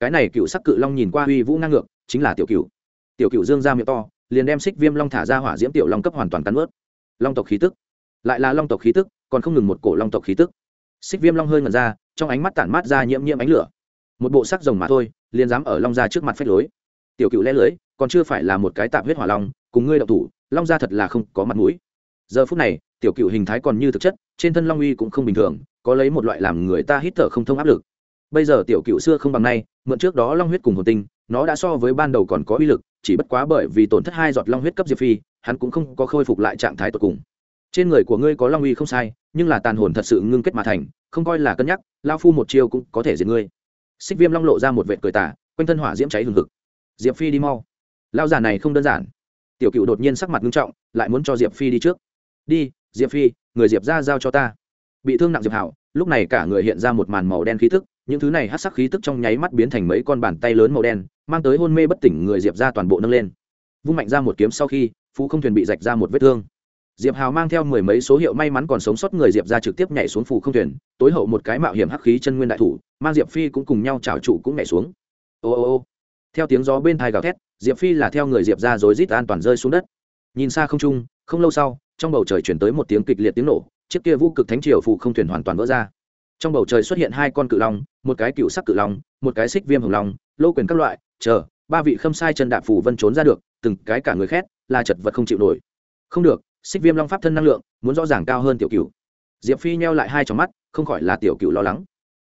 cái này cựu sắc cự long nhìn qua uy vũ ngang ngược chính là tiểu cựu tiểu cựu dương ra miệng to liền đem xích viêm long thả ra hỏa diễm tiểu long cấp hoàn toàn cắn ướt long tộc khí tức lại là long tộc khí tức còn không ngừng một cổ long tộc khí tức xích viêm long hơi ngần ra trong ánh mắt tản mát ra nhiễm nhiễm ánh lửa một bộ sắc rồng mà thôi liền dám ở long ra trước mặt phách lối tiểu cựu lẽ lưới còn chưa phải là một cái tạp huyết hỏa long cùng ngươi đậu thủ long ra thật là không có mặt mũi giờ phút này tiểu cựu hình thái còn như thực chất, trên thân long uy cũng không bình thường, có lấy một loại làm người ta hít thở không thông áp lực. Bây giờ tiểu cựu xưa không bằng nay, mượn trước đó long huyết cùng hồn tinh, nó đã so với ban đầu còn có uy lực, chỉ bất quá bởi vì tổn thất hai giọt long huyết cấp diệp phi, hắn cũng không có khôi phục lại trạng thái tột cùng. Trên người của ngươi có long uy không sai, nhưng là tàn hồn thật sự ngưng kết mà thành, không coi là cân nhắc lao phu một chiêu cũng có thể diệt ngươi. Xích viêm long lộ ra một vệt cười tả quanh thân hỏa diễm cháy hừng hực. Diệp phi đi mau. Lao giả này không đơn giản. Tiểu cựu đột nhiên sắc mặt nghiêm trọng, lại muốn cho diệp phi đi trước. Đi diệp phi, người diệp ra giao cho ta. Bị thương nặng diệp hảo, lúc này cả người hiện ra một màn màu đen khí tức, những thứ này hát sắc khí tức trong nháy mắt biến thành mấy con bàn tay lớn màu đen, mang tới hôn mê bất tỉnh người diệp ra toàn bộ nâng lên. Vung mạnh ra một kiếm sau khi, phú không thuyền bị rạch ra một vết thương. Diệp hào mang theo mười mấy số hiệu may mắn còn sống sót người diệp ra trực tiếp nhảy xuống phủ không thuyền, tối hậu một cái mạo hiểm hắc khí chân nguyên đại thủ, mang diệp phi cũng cùng nhau trào trụ cũng nhảy xuống. Ô ô ô. Theo tiếng gió bên thai gào thét, diệp phi là theo người diệp ra rồi rít an toàn rơi xuống đất. Nhìn xa không trung, không lâu sau trong bầu trời chuyển tới một tiếng kịch liệt tiếng nổ, chiếc kia vũ cực thánh triều phụ không thuyền hoàn toàn vỡ ra. Trong bầu trời xuất hiện hai con cự long, một cái cựu sắc cự long, một cái xích viêm hồng long, lô quyền các loại, chờ, ba vị khâm sai chân đạp phủ vân trốn ra được, từng cái cả người khét, là chật vật không chịu nổi. Không được, xích viêm long pháp thân năng lượng, muốn rõ ràng cao hơn tiểu cựu. Diệp phi nheo lại hai trong mắt, không khỏi là tiểu cựu lo lắng.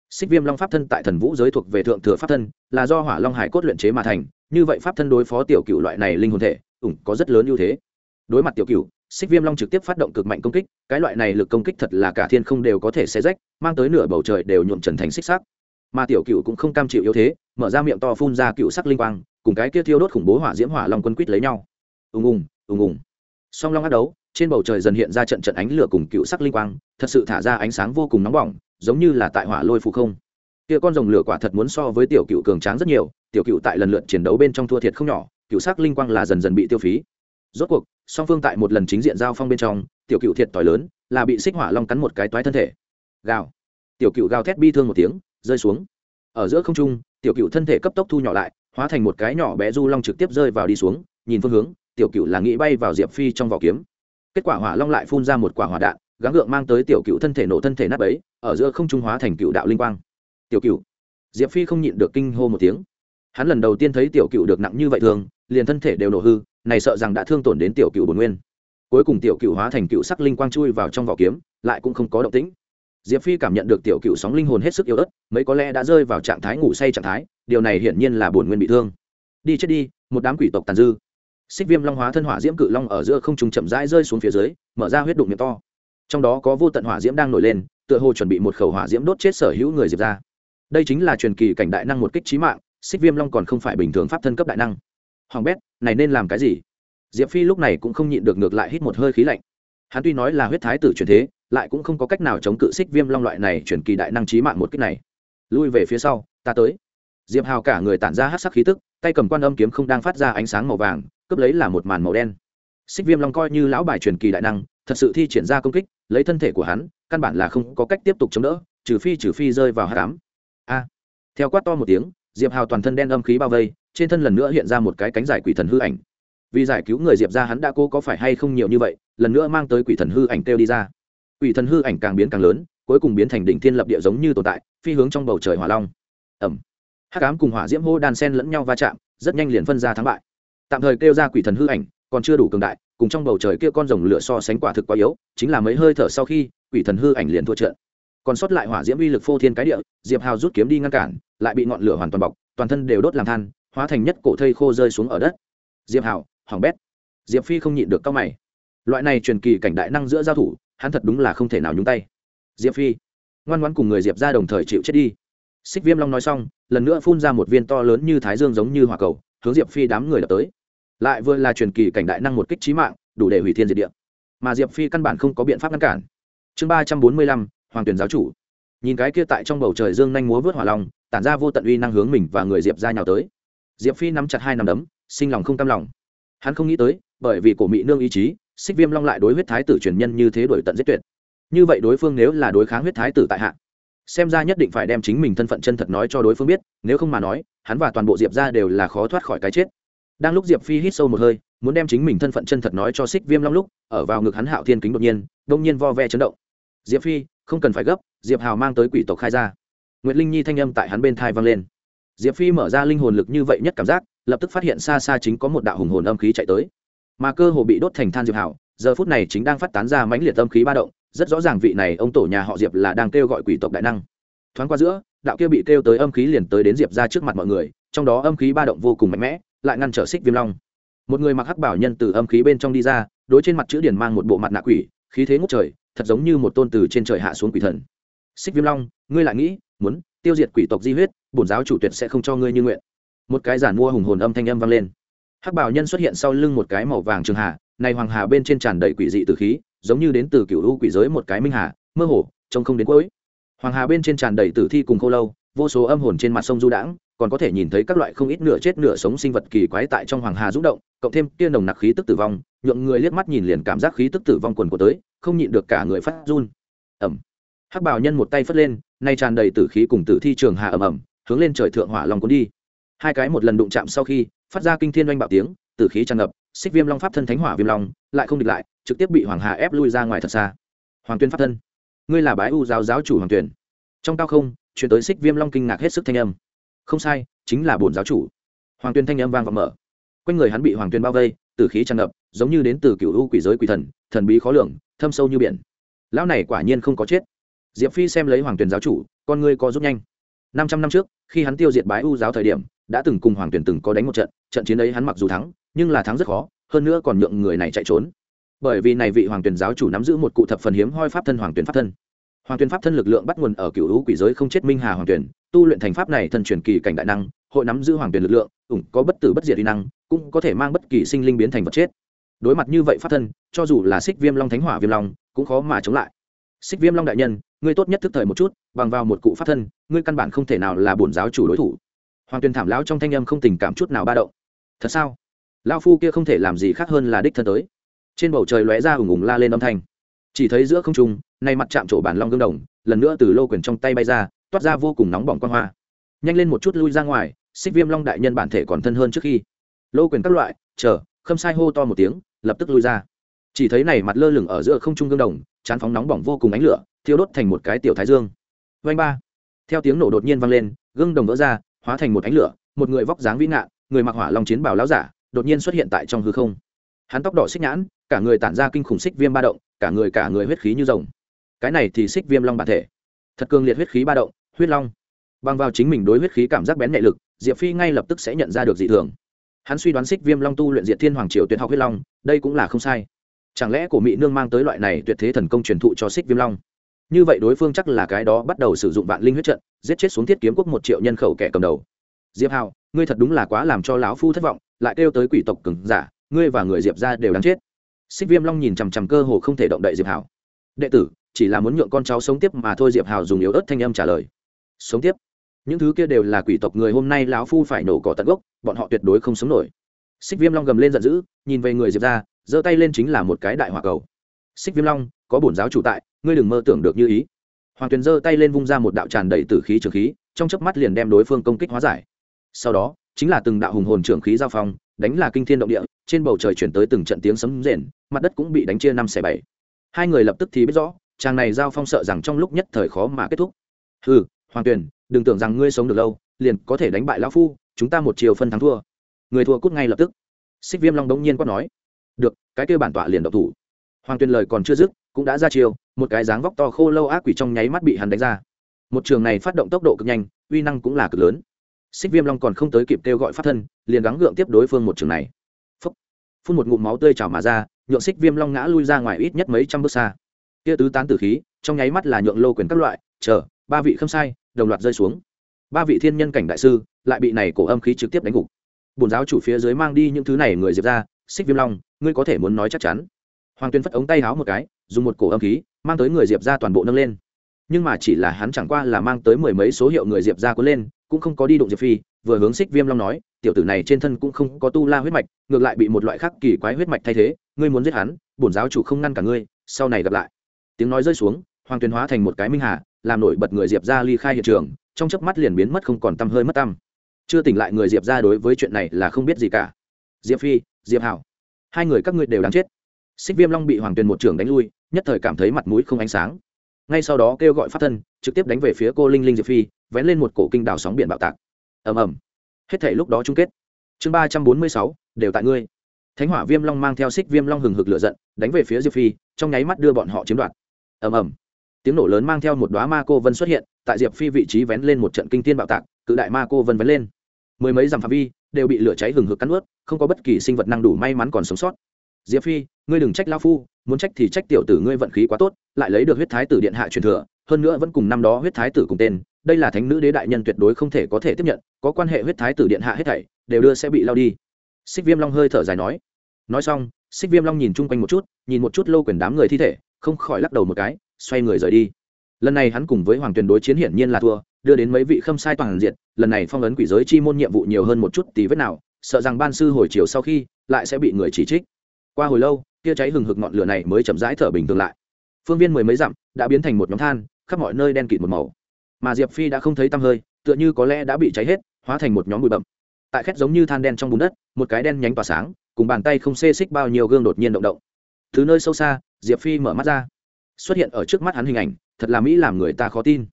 Xích viêm long pháp thân tại thần vũ giới thuộc về thượng thừa pháp thân, là do hỏa long hải cốt luyện chế mà thành, như vậy pháp thân đối phó tiểu cựu loại này linh hồn thể, ủng có rất lớn ưu thế. Đối mặt tiểu cựu xích viêm long trực tiếp phát động cực mạnh công kích, cái loại này lực công kích thật là cả thiên không đều có thể xé rách, mang tới nửa bầu trời đều nhuộm trần thành xích xác mà tiểu cựu cũng không cam chịu yếu thế, mở ra miệng to phun ra cựu sắc linh quang, cùng cái kia thiêu đốt khủng bố hỏa diễm hỏa long quân quýt lấy nhau. Ùng ùng ùng ùng. Song long ác đấu, trên bầu trời dần hiện ra trận trận ánh lửa cùng cựu sắc linh quang, thật sự thả ra ánh sáng vô cùng nóng bỏng, giống như là tại hỏa lôi phụ không. Kia con rồng lửa quả thật muốn so với tiểu cựu cường tráng rất nhiều, tiểu cựu tại lần lượt chiến đấu bên trong thua thiệt không nhỏ, cựu sắc linh quang là dần dần bị tiêu phí. Rốt cuộc song phương tại một lần chính diện giao phong bên trong, tiểu cựu thiệt tỏi lớn, là bị xích hỏa long cắn một cái toái thân thể. Gào. Tiểu cựu gào thét bi thương một tiếng, rơi xuống. Ở giữa không trung, tiểu cựu thân thể cấp tốc thu nhỏ lại, hóa thành một cái nhỏ bé du long trực tiếp rơi vào đi xuống, nhìn phương hướng, tiểu cựu là nghĩ bay vào diệp phi trong vỏ kiếm. Kết quả hỏa long lại phun ra một quả hỏa đạn, gắng gượng mang tới tiểu cựu thân thể nổ thân thể nát ấy ở giữa không trung hóa thành cựu đạo linh quang. Tiểu cựu. Diệp phi không nhịn được kinh hô một tiếng. Hắn lần đầu tiên thấy tiểu cựu được nặng như vậy thường, liền thân thể đều nổ hư này sợ rằng đã thương tổn đến tiểu cựu bồn nguyên. Cuối cùng tiểu cựu hóa thành cựu sắc linh quang chui vào trong vỏ kiếm, lại cũng không có động tĩnh. Diệp phi cảm nhận được tiểu cựu sóng linh hồn hết sức yếu ớt, mấy có lẽ đã rơi vào trạng thái ngủ say trạng thái, điều này hiển nhiên là bổn nguyên bị thương. Đi chết đi, một đám quỷ tộc tàn dư. Xích viêm long hóa thân hỏa diễm cự long ở giữa không trùng chậm rãi rơi xuống phía dưới, mở ra huyết đụng miệng to. Trong đó có vô tận hỏa diễm đang nổi lên, tựa hồ chuẩn bị một khẩu hỏa diễm đốt chết sở hữu người diệp ra. Đây chính là truyền kỳ cảnh đại năng một kích trí mạng, xích viêm long còn không phải bình thường pháp thân cấp đại năng. Hoàng bét này nên làm cái gì? Diệp phi lúc này cũng không nhịn được ngược lại hít một hơi khí lạnh. Hắn tuy nói là huyết thái tử truyền thế, lại cũng không có cách nào chống cự xích viêm long loại này chuyển kỳ đại năng trí mạng một kích này. Lui về phía sau, ta tới. Diệp hào cả người tản ra hát sắc khí tức, tay cầm quan âm kiếm không đang phát ra ánh sáng màu vàng, cướp lấy là một màn màu đen. Xích viêm long coi như lão bài truyền kỳ đại năng, thật sự thi triển ra công kích, lấy thân thể của hắn, căn bản là không có cách tiếp tục chống đỡ, trừ phi trừ phi rơi vào hát cám a. Theo quát to một tiếng, diệp hào toàn thân đen âm khí bao vây trên thân lần nữa hiện ra một cái cánh giải quỷ thần hư ảnh. Vì giải cứu người diệp ra hắn đã cố có phải hay không nhiều như vậy, lần nữa mang tới quỷ thần hư ảnh kêu đi ra. Quỷ thần hư ảnh càng biến càng lớn, cuối cùng biến thành đỉnh thiên lập địa giống như tồn tại, phi hướng trong bầu trời hỏa long. Ẩm hắc ám cùng hỏa diễm hô đan sen lẫn nhau va chạm, rất nhanh liền phân ra thắng bại. Tạm thời kêu ra quỷ thần hư ảnh, còn chưa đủ cường đại, cùng trong bầu trời kia con rồng lửa so sánh quả thực quá yếu, chính là mấy hơi thở sau khi, quỷ thần hư ảnh liền thua trận. Còn sót lại hỏa diễm uy lực phô thiên cái địa, diệp hào rút kiếm đi ngăn cản, lại bị ngọn lửa hoàn toàn bọc, toàn thân đều đốt làm than hóa thành nhất cổ thây khô rơi xuống ở đất. Diệp hảo hỏng bét. Diệp phi không nhịn được cao mày. Loại này truyền kỳ cảnh đại năng giữa giao thủ, hắn thật đúng là không thể nào nhúng tay. Diệp phi. Ngoan ngoan cùng người diệp ra đồng thời chịu chết đi. Xích viêm long nói xong, lần nữa phun ra một viên to lớn như thái dương giống như hỏa cầu, hướng diệp phi đám người đập tới. Lại vừa là truyền kỳ cảnh đại năng một kích trí mạng, đủ để hủy thiên diệt địa. Mà diệp phi căn bản không có biện pháp ngăn cản. Chương ba trăm bốn mươi lăm, hoàng tuyển giáo chủ. Nhìn cái kia tại trong bầu trời dương nhanh múa vớt hỏa long, tản ra vô tận uy năng hướng mình và người diệp ra nhào tới diệp phi nắm chặt hai nắm đấm, sinh lòng không cam lòng. Hắn không nghĩ tới, bởi vì cổ mỹ nương ý chí, xích viêm long lại đối huyết thái tử truyền nhân như thế đổi tận giết tuyệt. Như vậy đối phương nếu là đối kháng huyết thái tử tại hạ, xem ra nhất định phải đem chính mình thân phận chân thật nói cho đối phương biết, nếu không mà nói, hắn và toàn bộ diệp ra đều là khó thoát khỏi cái chết. Đang lúc diệp phi hít sâu một hơi, muốn đem chính mình thân phận chân thật nói cho xích viêm long lúc, ở vào ngực hắn hạo thiên kính đột nhiên, đông nhiên vo ve chấn động. Diệp phi, không cần phải gấp, diệp hào mang tới quỷ tộc khai ra. N linh nhi thanh âm tại hắn bên thai vang lên diệp phi mở ra linh hồn lực như vậy nhất cảm giác, lập tức phát hiện xa xa chính có một đạo hùng hồn âm khí chạy tới. Mà cơ hồ bị đốt thành than diệp hảo, giờ phút này chính đang phát tán ra mãnh liệt âm khí ba động, rất rõ ràng vị này ông tổ nhà họ diệp là đang kêu gọi quỷ tộc đại năng. Thoáng qua giữa, đạo kia bị kêu tới âm khí liền tới đến diệp ra trước mặt mọi người, trong đó âm khí ba động vô cùng mạnh mẽ, lại ngăn trở xích viêm long. Một người mặc hắc bảo nhân từ âm khí bên trong đi ra, đối trên mặt chữ điển mang một bộ mặt nạ quỷ, khí thế ngút trời, thật giống như một tôn từ trên trời hạ xuống quỷ thần. Xích viêm long, ngươi lại nghĩ, muốn tiêu diệt quỷ tộc di huyết, bổn giáo chủ tuyệt sẽ không cho ngươi như nguyện. Một cái giản mua hùng hồn âm thanh âm vang lên. Hắc bảo nhân xuất hiện sau lưng một cái màu vàng trường hà, này hoàng hà bên trên tràn đầy quỷ dị từ khí, giống như đến từ cựu u quỷ giới một cái minh hà, mơ hồ, trông không đến cuối. Hoàng hà bên trên tràn đầy tử thi cùng khô lâu, vô số âm hồn trên mặt sông du đãng, còn có thể nhìn thấy các loại không ít nửa chết nửa sống sinh vật kỳ quái tại trong hoàng hà rung động, cộng thêm kia nồng nặc khí tức tử vong, nhượng người liếc mắt nhìn liền cảm giác khí tức tử vong quần của tới, không nhịn được cả người phát run. Ẩm hắc bảo nhân một tay phất lên, nay tràn đầy tử khí cùng tử thi trường hà ầm ầm, hướng lên trời thượng hỏa long cuốn đi. Hai cái một lần đụng chạm sau khi, phát ra kinh thiên oanh bạo tiếng, tử khí tràn ngập, xích viêm long pháp thân thánh hỏa viêm long, lại không địch lại, trực tiếp bị hoàng hà ép lui ra ngoài thật xa. Hoàng tuyên pháp thân, ngươi là bái u giáo giáo chủ hoàng tuyển trong cao không chuyển tới xích viêm long kinh ngạc hết sức thanh âm. Không sai, chính là bổn giáo chủ. Hoàng tuyên thanh âm vang vọng mở. Quanh người hắn bị hoàng tuyên bao vây, tử khí tràn ngập, giống như đến từ cựu u quỷ giới quỷ thần thần bí khó lường, thâm sâu như biển. Lão này quả nhiên không có chết diệp phi xem lấy hoàng tuyển giáo chủ, con ngươi có giúp nhanh. Năm trăm năm trước, khi hắn tiêu diệt bái u giáo thời điểm, đã từng cùng hoàng tuyển từng có đánh một trận trận chiến ấy hắn mặc dù thắng, nhưng là thắng rất khó, hơn nữa còn nhượng người này chạy trốn. Bởi vì này vị hoàng tuyển giáo chủ nắm giữ một cụ thập phần hiếm hoi pháp thân hoàng tuyển pháp thân. Hoàng tuyển pháp thân lực lượng bắt nguồn ở cựu hữu quỷ giới không chết minh hà hoàng tuyển tu luyện thành pháp này thần truyền kỳ cảnh đại năng, hội nắm giữ hoàng tuyển lực lượng, ủng có bất tử bất diệt uy năng, cũng có thể mang bất kỳ sinh linh biến thành vật chết. Đối mặt như vậy pháp thân, cho dù là xích viêm long thánh hỏa viêm long, cũng khó mà chống lại. Xích viêm long đại nhân ngươi tốt nhất thức thời một chút, bằng vào một cụ pháp thân, ngươi căn bản không thể nào là bổn giáo chủ đối thủ. Hoàng tuyên thảm lão trong thanh âm không tình cảm chút nào ba động. Thật sao? Lao phu kia không thể làm gì khác hơn là đích thân tới. Trên bầu trời lóe ra ủng ủng la lên âm thanh. Chỉ thấy giữa không trung, nay mặt chạm trổ bản long gương đồng, lần nữa từ lô quyền trong tay bay ra, toát ra vô cùng nóng bỏng quan hoa. Nhanh lên một chút lui ra ngoài, xích viêm long đại nhân bản thể còn thân hơn trước khi. Lô quyền các loại, chờ, khâm sai hô to một tiếng, lập tức lui ra chỉ thấy này mặt lơ lửng ở giữa không trung gương đồng, chán phóng nóng bỏng vô cùng ánh lửa, thiêu đốt thành một cái tiểu thái dương. Vanh ba. Theo tiếng nổ đột nhiên vang lên, gương đồng vỡ ra, hóa thành một ánh lửa, một người vóc dáng vĩ ngạn, người mặc hỏa long chiến bào láo giả, đột nhiên xuất hiện tại trong hư không. Hắn tóc đỏ xích nhãn, cả người tản ra kinh khủng xích viêm ba động, cả người cả người huyết khí như rồng. Cái này thì xích viêm long bản thể. Thật cường liệt huyết khí ba động, huyết long. Bằng vào chính mình đối huyết khí cảm giác bén nhẹ lực, diệp phi ngay lập tức sẽ nhận ra được dị thường. Hắn suy đoán xích viêm long tu luyện diệt thiên hoàng triều tuyệt học huyết long, đây cũng là không sai chẳng lẽ cổ mỹ nương mang tới loại này tuyệt thế thần công truyền thụ cho xích viêm long? Như vậy đối phương chắc là cái đó bắt đầu sử dụng vạn linh huyết trận, giết chết xuống thiết kiếm quốc một triệu nhân khẩu kẻ cầm đầu. Diệp hào, ngươi thật đúng là quá làm cho lão phu thất vọng, lại kêu tới quỷ tộc cứng giả, ngươi và người diệp ra đều đáng chết. Xích viêm long nhìn chằm chằm cơ hồ không thể động đậy diệp hào. Đệ tử, chỉ là muốn nhượng con cháu sống tiếp mà thôi, diệp hào dùng yếu ớt thanh âm trả lời. Sống tiếp? Những thứ kia đều là quỷ tộc người hôm nay lão phu phải nổ cỏ tận gốc, bọn họ tuyệt đối không sống nổi. Xích viêm long gầm lên giận dữ, nhìn về người diệp ra giơ tay lên chính là một cái đại hỏa cầu. Xích viêm long, có bổn giáo chủ tại, ngươi đừng mơ tưởng được như ý. Hoàng tuyền giơ tay lên vung ra một đạo tràn đầy tử khí trường khí, trong chớp mắt liền đem đối phương công kích hóa giải. Sau đó, chính là từng đạo hùng hồn trường khí giao phong, đánh là kinh thiên động địa, trên bầu trời chuyển tới từng trận tiếng sấm rền, mặt đất cũng bị đánh chia năm xẻ bảy. Hai người lập tức thì biết rõ, chàng này giao phong sợ rằng trong lúc nhất thời khó mà kết thúc. Ừ hoàng tuyền, đừng tưởng rằng ngươi sống được lâu, liền có thể đánh bại lão phu, chúng ta một chiều phân thắng thua. Người thua cút ngay lập tức. Xích viêm long đống nhiên quát nói được, cái kêu bản tọa liền độc thủ. Hoàng tuyền lời còn chưa dứt, cũng đã ra chiêu, một cái dáng vóc to khô lâu ác quỷ trong nháy mắt bị hắn đánh ra. Một trường này phát động tốc độ cực nhanh, uy năng cũng là cực lớn. Xích viêm long còn không tới kịp kêu gọi phát thân, liền gắng gượng tiếp đối phương một trường này. Phúc. Phun một ngụm máu tươi trào mà ra, nhượng xích viêm long ngã lui ra ngoài ít nhất mấy trăm bước xa. Kia tứ tán tử khí, trong nháy mắt là nhượng lô quyền các loại, chờ, ba vị không sai, đồng loạt rơi xuống. Ba vị thiên nhân cảnh đại sư, lại bị này cổ âm khí trực tiếp đánh gục. Bổn giáo chủ phía dưới mang đi những thứ này người diệp ra xích viêm long, ngươi có thể muốn nói chắc chắn. Hoàng tuyên phất ống tay háo một cái, dùng một cổ âm khí, mang tới người diệp ra toàn bộ nâng lên. Nhưng mà chỉ là hắn chẳng qua là mang tới mười mấy số hiệu người diệp ra cuốn lên, cũng không có đi đụng diệp phi, vừa hướng xích viêm long nói, tiểu tử này trên thân cũng không có tu la huyết mạch, ngược lại bị một loại khác kỳ quái huyết mạch thay thế, ngươi muốn giết hắn, bổn giáo chủ không ngăn cả ngươi, sau này gặp lại. Tiếng nói rơi xuống, hoàng tuyền hóa thành một cái minh hà, làm nổi bật người diệp ra ly khai hiện trường, trong chớp mắt liền biến mất không còn tăm hơi mất tăm. Chưa tỉnh lại người diệp ra đối với chuyện này là không biết gì cả diệp phi diệp hảo hai người các ngươi đều đáng chết xích viêm long bị hoàng tuyền một trưởng đánh lui nhất thời cảm thấy mặt mũi không ánh sáng ngay sau đó kêu gọi phát thân trực tiếp đánh về phía cô linh linh diệp phi vén lên một cổ kinh đảo sóng biển bạo tạc ầm ầm hết thể lúc đó chung kết chương ba trăm bốn mươi sáu đều tại ngươi thánh hỏa viêm long mang theo xích viêm long hừng hực lửa giận đánh về phía diệp phi trong nháy mắt đưa bọn họ chiếm đoạt ầm ầm tiếng nổ lớn mang theo một đoá ma cô vân xuất hiện tại diệp phi vị trí vén lên một trận kinh tiên bạo tạc cự đại ma cô vân vén lên mười mấy dặm phạm vi, đều bị lửa cháy hừng hực cắn ướt không có bất kỳ sinh vật năng đủ may mắn còn sống sót. Diệp phi, ngươi đừng trách lao phu, muốn trách thì trách tiểu tử ngươi vận khí quá tốt, lại lấy được huyết thái tử điện hạ truyền thừa, hơn nữa vẫn cùng năm đó huyết thái tử cùng tên, đây là thánh nữ đế đại nhân tuyệt đối không thể có thể tiếp nhận, có quan hệ huyết thái tử điện hạ hết thảy, đều đưa sẽ bị lao đi. Xích viêm long hơi thở dài nói. Nói xong, xích viêm long nhìn chung quanh một chút, nhìn một chút lâu quyền đám người thi thể, không khỏi lắc đầu một cái, xoay người rời đi lần này hắn cùng với hoàng tuyền đối chiến hiển nhiên là thua, đưa đến mấy vị khâm sai toàn diện, lần này phong ấn quỷ giới chi môn nhiệm vụ nhiều hơn một chút tí vết nào, sợ rằng ban sư hồi chiều sau khi, lại sẽ bị người chỉ trích. Qua hồi lâu, tia cháy hừng hực ngọn lửa này mới chậm rãi thở bình thường lại. Phương viên mười mấy dặm, đã biến thành một nhóm than, khắp mọi nơi đen kịt một màu. Mà diệp phi đã không thấy tăm hơi, tựa như có lẽ đã bị cháy hết, hóa thành một nhóm bụi bậm tại khét giống như than đen trong bùn đất, một cái đen nhánh tỏa sáng, cùng bàn tay không xê xích bao nhiêu gương đột nhiên động động. Thứ nơi sâu xa, diệp phi mở mắt ra. Xuất hiện ở trước mắt hắn hình ảnh thật là mỹ làm người ta khó tin.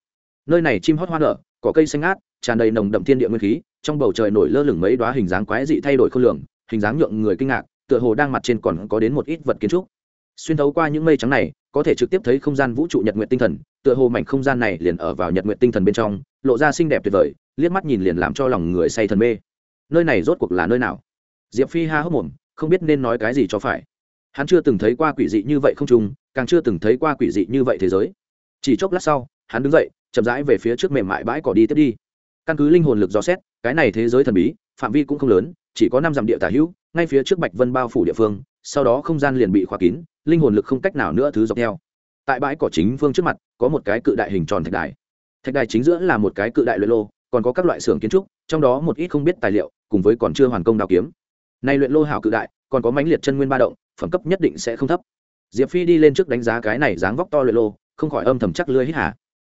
Nơi này chim hót hoa nở có cây xanh ngát, tràn đầy nồng đậm thiên địa nguyên khí, trong bầu trời nổi lơ lửng mấy đoá hình dáng quái dị thay đổi khôn lường, hình dáng nhượng người kinh ngạc, tựa hồ đang mặt trên còn có đến một ít vật kiến trúc. Xuyên thấu qua những mây trắng này, có thể trực tiếp thấy không gian vũ trụ nhật nguyện tinh thần, tựa hồ mảnh không gian này liền ở vào nhật nguyện tinh thần bên trong, lộ ra xinh đẹp tuyệt vời, liếc mắt nhìn liền làm cho lòng người say thần mê. Nơi này rốt cuộc là nơi nào? Diệp phi ha hốc mồm, không biết nên nói cái gì cho phải. Hắn chưa từng thấy qua quỷ dị như vậy không trùng, càng chưa từng thấy qua quỷ dị như vậy thế giới chỉ chốc lát sau, hắn đứng dậy, chậm rãi về phía trước mềm mại bãi cỏ đi tiếp đi. Căn cứ linh hồn lực dò xét, cái này thế giới thần bí, phạm vi cũng không lớn, chỉ có năm dặm địa tả hữu, ngay phía trước bạch vân bao phủ địa phương, sau đó không gian liền bị khóa kín, linh hồn lực không cách nào nữa thứ dọc theo. Tại bãi cỏ chính phương trước mặt, có một cái cự đại hình tròn thạch đài. Thạch đài chính giữa là một cái cự đại luyện lô, còn có các loại xưởng kiến trúc, trong đó một ít không biết tài liệu, cùng với còn chưa hoàn công đào kiếm. Nay luyện lô hảo cự đại, còn có mãnh liệt chân nguyên ba động, phẩm cấp nhất định sẽ không thấp. Diệp phi đi lên trước đánh giá cái này dáng vóc to luyện lô không khỏi âm thầm chắc lưỡi hít hả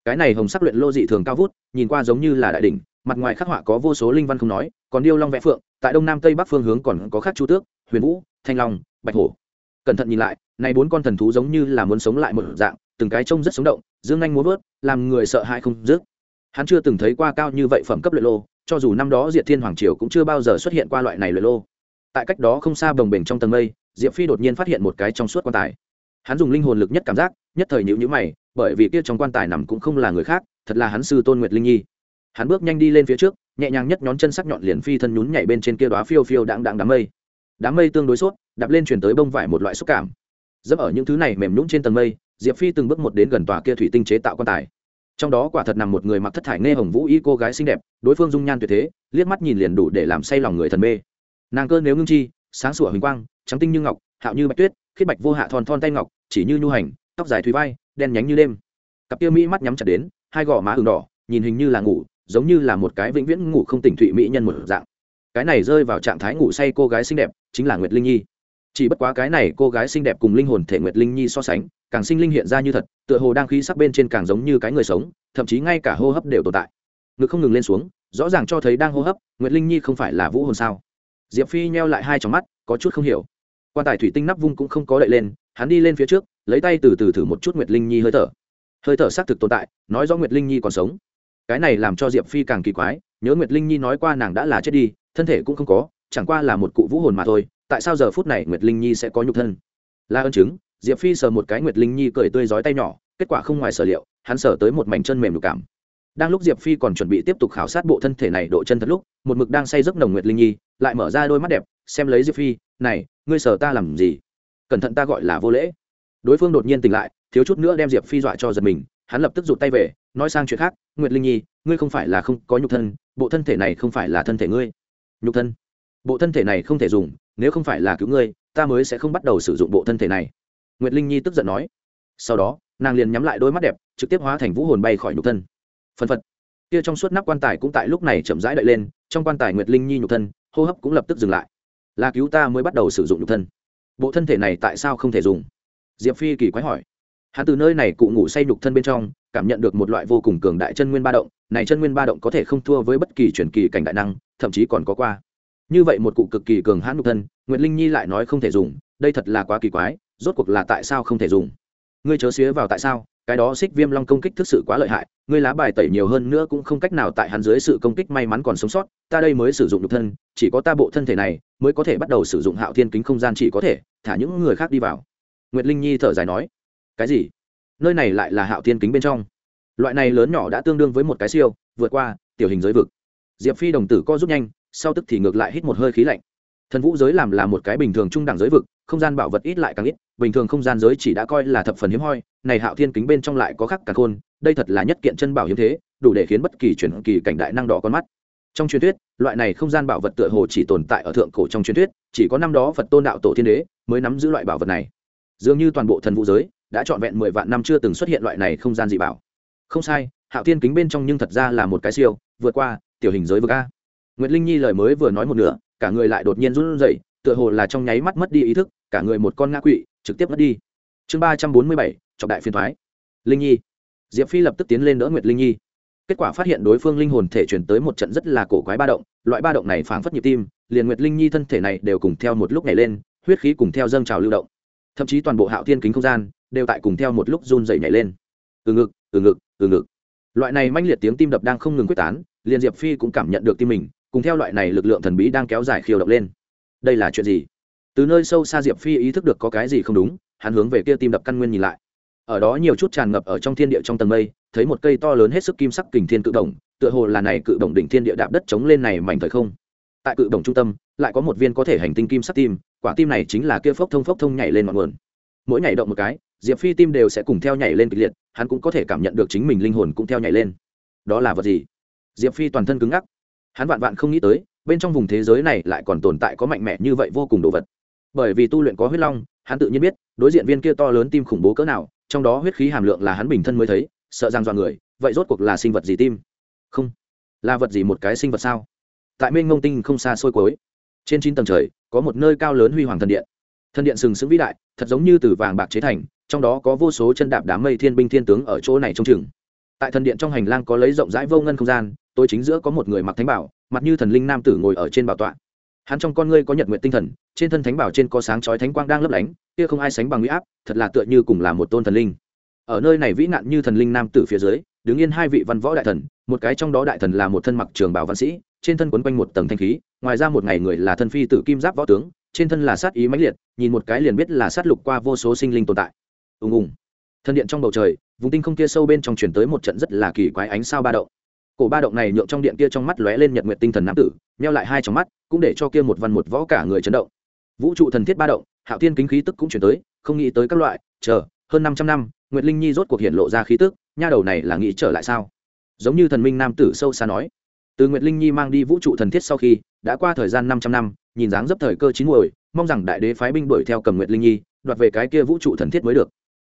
cái này hồng sắc luyện lô dị thường cao vút, nhìn qua giống như là đại đỉnh, mặt ngoài khắc họa có vô số linh văn không nói, còn điêu long vẽ phượng, tại đông nam tây bắc phương hướng còn có khắc chu tước, huyền vũ, thanh long, bạch hổ. Cẩn thận nhìn lại, này bốn con thần thú giống như là muốn sống lại một dạng, từng cái trông rất sống động, dương anh muốn vớt, làm người sợ hãi không dứt. Hắn chưa từng thấy qua cao như vậy phẩm cấp luyện lô, cho dù năm đó diệt thiên hoàng triều cũng chưa bao giờ xuất hiện qua loại này luyện lô. Tại cách đó không xa bồng bềnh trong tầng mây, diệp phi đột nhiên phát hiện một cái trong suốt quan tài. Hắn dùng linh hồn lực nhất cảm giác nhất thời nhữ nhữ mày, bởi vì kia trong quan tài nằm cũng không là người khác, thật là hắn sư tôn nguyệt linh nhi. Hắn bước nhanh đi lên phía trước, nhẹ nhàng nhất nhón chân sắc nhọn liền phi thân nhún nhảy bên trên kia đóa phiêu phiêu đãng đãng đám mây. Đám mây tương đối sốt, đạp lên chuyển tới bông vải một loại xúc cảm. Dẫm ở những thứ này mềm nhũng trên tầng mây, diệp phi từng bước một đến gần tòa kia thủy tinh chế tạo quan tài. Trong đó quả thật nằm một người mặc thất thải nghe hồng vũ y cô gái xinh đẹp, đối phương dung nhan tuyệt thế, liếc mắt nhìn liền đủ để làm say lòng người thần mê. Nàng cơ nếu ngưng chi, sáng sủa huỳnh quang, trắng tinh như ngọc, hạo như bạch tuyết, khiết bạch vô hạ thon thon tay ngọc, chỉ như nhu hành tóc dài thủy vai, đen nhánh như đêm. Cặp kia mỹ mắt nhắm chặt đến, hai gò má hừng đỏ, nhìn hình như là ngủ, giống như là một cái vĩnh viễn ngủ không tỉnh thụy mỹ nhân một dạng. Cái này rơi vào trạng thái ngủ say cô gái xinh đẹp, chính là nguyệt linh nhi. Chỉ bất quá cái này cô gái xinh đẹp cùng linh hồn thể nguyệt linh nhi so sánh, càng sinh linh hiện ra như thật, tựa hồ đang khí sắc bên trên càng giống như cái người sống, thậm chí ngay cả hô hấp đều tồn tại. Ngực không ngừng lên xuống, rõ ràng cho thấy đang hô hấp, nguyệt linh nhi không phải là vũ hồn sao? Diệp phi nheo lại hai trong mắt, có chút không hiểu. Quan tài thủy tinh nắp vung cũng không có đậy lên, hắn đi lên phía trước lấy tay từ từ thử một chút nguyệt linh nhi hơi thở. Hơi thở xác thực tồn tại, nói rõ nguyệt linh nhi còn sống. Cái này làm cho diệp phi càng kỳ quái, nhớ nguyệt linh nhi nói qua nàng đã là chết đi, thân thể cũng không có, chẳng qua là một cụ vũ hồn mà thôi, tại sao giờ phút này nguyệt linh nhi sẽ có nhục thân? Là ơn chứng, diệp phi sờ một cái nguyệt linh nhi cười tươi rói tay nhỏ, kết quả không ngoài sở liệu, hắn sờ tới một mảnh chân mềm nhục cảm. Đang lúc diệp phi còn chuẩn bị tiếp tục khảo sát bộ thân thể này độ chân thật lúc, một mực đang say giấc nồng nguyệt linh nhi, lại mở ra đôi mắt đẹp, xem lấy diệp phi, này, ngươi sờ ta làm gì? Cẩn thận ta gọi là vô lễ đối phương đột nhiên tỉnh lại, thiếu chút nữa đem diệp phi dọa cho giật mình, hắn lập tức rụt tay về, nói sang chuyện khác, nguyệt linh nhi, ngươi không phải là không có nhục thân, bộ thân thể này không phải là thân thể ngươi. Nhục thân? Bộ thân thể này không thể dùng, nếu không phải là cứu ngươi, ta mới sẽ không bắt đầu sử dụng bộ thân thể này. Nguyệt linh nhi tức giận nói. Sau đó, nàng liền nhắm lại đôi mắt đẹp, trực tiếp hóa thành vũ hồn bay khỏi nhục thân. Phân phật. Kia trong suốt nắp quan tài cũng tại lúc này chậm rãi đợi lên, trong quan tài nguyệt linh nhi nhục thân, hô hấp cũng lập tức dừng lại. Là cứu ta mới bắt đầu sử dụng nhục thân. Bộ thân thể này tại sao không thể dùng? Diệp phi kỳ quái hỏi. Hắn từ nơi này cụ ngủ say nhục thân bên trong, cảm nhận được một loại vô cùng cường đại chân nguyên ba động, này chân nguyên ba động có thể không thua với bất kỳ truyền kỳ cảnh đại năng, thậm chí còn có qua. Như vậy một cụ cực kỳ cường hãn nhục thân, nguyệt linh nhi lại nói không thể dùng, đây thật là quá kỳ quái, rốt cuộc là tại sao không thể dùng? Ngươi chớ xía vào tại sao, cái đó xích viêm long công kích thực sự quá lợi hại, ngươi lá bài tẩy nhiều hơn nữa cũng không cách nào tại hắn dưới sự công kích may mắn còn sống sót, ta đây mới sử dụng nhục thân, chỉ có ta bộ thân thể này mới có thể bắt đầu sử dụng hạo thiên kính không gian chỉ có thể, thả những người khác đi vào nguyệt linh nhi thở dài nói, cái gì? Nơi này lại là hạo thiên kính bên trong. Loại này lớn nhỏ đã tương đương với một cái siêu, vượt qua, tiểu hình giới vực. Diệp phi đồng tử co rút nhanh, sau tức thì ngược lại hít một hơi khí lạnh. Thần vũ giới làm là một cái bình thường trung đẳng giới vực, không gian bảo vật ít lại càng ít, bình thường không gian giới chỉ đã coi là thập phần hiếm hoi, này hạo thiên kính bên trong lại có khắc cả khôn, đây thật là nhất kiện chân bảo hiếm thế, đủ để khiến bất kỳ chuyển kỳ cảnh đại năng đỏ con mắt. Trong truyền thuyết, loại này không gian bảo vật tựa hồ chỉ tồn tại ở thượng cổ trong truyền thuyết, chỉ có năm đó phật tôn đạo tổ thiên đế mới nắm giữ loại bảo vật này dường như toàn bộ thần vũ giới đã trọn vẹn mười vạn năm chưa từng xuất hiện loại này không gian dị bảo. Không sai, hạo thiên kính bên trong nhưng thật ra là một cái siêu, vượt qua tiểu hình giới vực a. Nguyễn linh nhi lời mới vừa nói một nửa, cả người lại đột nhiên run rẩy, tựa hồ là trong nháy mắt mất đi ý thức, cả người một con ngã quỵ, trực tiếp mất đi. Chương ba trăm bốn mươi bảy, trọng đại phiên thoái linh nhi. Diệp phi lập tức tiến lên đỡ nguyệt linh nhi. Kết quả phát hiện đối phương linh hồn thể chuyển tới một trận rất là cổ quái ba động, loại ba động này phảng phất nhịp tim, liền nguyệt linh nhi thân thể này đều cùng theo một lúc nhảy lên, huyết khí cùng theo dâng trào lưu động thậm chí toàn bộ hạo thiên kính không gian đều tại cùng theo một lúc run dậy nhảy lên. Từ ngực từ ngực từ ngực. Loại này manh liệt tiếng tim đập đang không ngừng quyết tán liền diệp phi cũng cảm nhận được tim mình, cùng theo loại này lực lượng thần bí đang kéo dài khiêu động lên. Đây là chuyện gì? Từ nơi sâu xa diệp phi ý thức được có cái gì không đúng, hắn hướng về kia tim đập căn nguyên nhìn lại. Ở đó nhiều chút tràn ngập ở trong thiên địa trong tầng mây, thấy một cây to lớn hết sức kim sắc kình thiên cự đồng tựa hồ là này cự đồng đỉnh thiên địa đạp đất chống lên này mảnh thời không. Tại cự đồng trung tâm lại có một viên có thể hành tinh kim sắc tim, quả tim này chính là kia phốc thông phốc thông nhảy lên ngọn nguồn. Mỗi nhảy động một cái, diệp phi tim đều sẽ cùng theo nhảy lên kịch liệt, hắn cũng có thể cảm nhận được chính mình linh hồn cũng theo nhảy lên. Đó là vật gì? Diệp phi toàn thân cứng ngắc. Hắn vạn vạn không nghĩ tới, bên trong vùng thế giới này lại còn tồn tại có mạnh mẽ như vậy vô cùng đồ vật. Bởi vì tu luyện có huyết long, hắn tự nhiên biết, đối diện viên kia to lớn tim khủng bố cỡ nào, trong đó huyết khí hàm lượng là hắn bình thân mới thấy, sợ rằng dọa người, vậy rốt cuộc là sinh vật gì tim? Không. Là vật gì một cái sinh vật sao? Tại mênh ngông tinh không xa xôi cuối trên chín tầng trời, có một nơi cao lớn huy hoàng thần điện. Thần điện sừng sững vĩ đại, thật giống như từ vàng bạc chế thành, trong đó có vô số chân đạp đám mây thiên binh thiên tướng ở chỗ này trông chừng. Tại thần điện trong hành lang có lấy rộng rãi vô ngân không gian Tôi chính giữa có một người mặc thánh bảo, mặt như thần linh nam tử ngồi ở trên bảo tọa. Hắn trong con ngươi có nhật nguyện tinh thần, trên thân thánh bảo trên có sáng chói thánh quang đang lấp lánh, kia không ai sánh bằng huy áp, thật là tựa như cùng là một tôn thần linh. Ở nơi này vĩ nạn như thần linh nam tử phía dưới, đứng yên hai vị văn võ đại thần, một cái trong đó đại thần là một thân mặc trường bảo văn sĩ trên thân quấn quanh một tầng thanh khí, ngoài ra một ngày người là thân phi tử kim giáp võ tướng, trên thân là sát ý mãnh liệt, nhìn một cái liền biết là sát lục qua vô số sinh linh tồn tại. Ùng ùng. Thân điện trong bầu trời, vùng tinh không kia sâu bên trong chuyển tới một trận rất là kỳ quái ánh sao ba động. Cổ ba động này nhượng trong điện kia trong mắt lóe lên nhật nguyện tinh thần nam tử meo lại hai trong mắt, cũng để cho kia một văn một võ cả người chấn động. Vũ trụ thần thiết ba động, hạo thiên kính khí tức cũng chuyển tới, không nghĩ tới các loại, chờ, hơn năm trăm năm, nguyệt linh nhi rốt cuộc hiện lộ ra khí tức, nha đầu này là nghĩ trở lại sao? Giống như thần minh nam tử sâu xa nói từ nguyệt linh nhi mang đi vũ trụ thần thiết sau khi, đã qua thời gian năm trăm năm, nhìn dáng dấp thời cơ chín muồi, mong rằng đại đế phái binh đuổi theo cầm nguyệt linh nhi, đoạt về cái kia vũ trụ thần thiết mới được.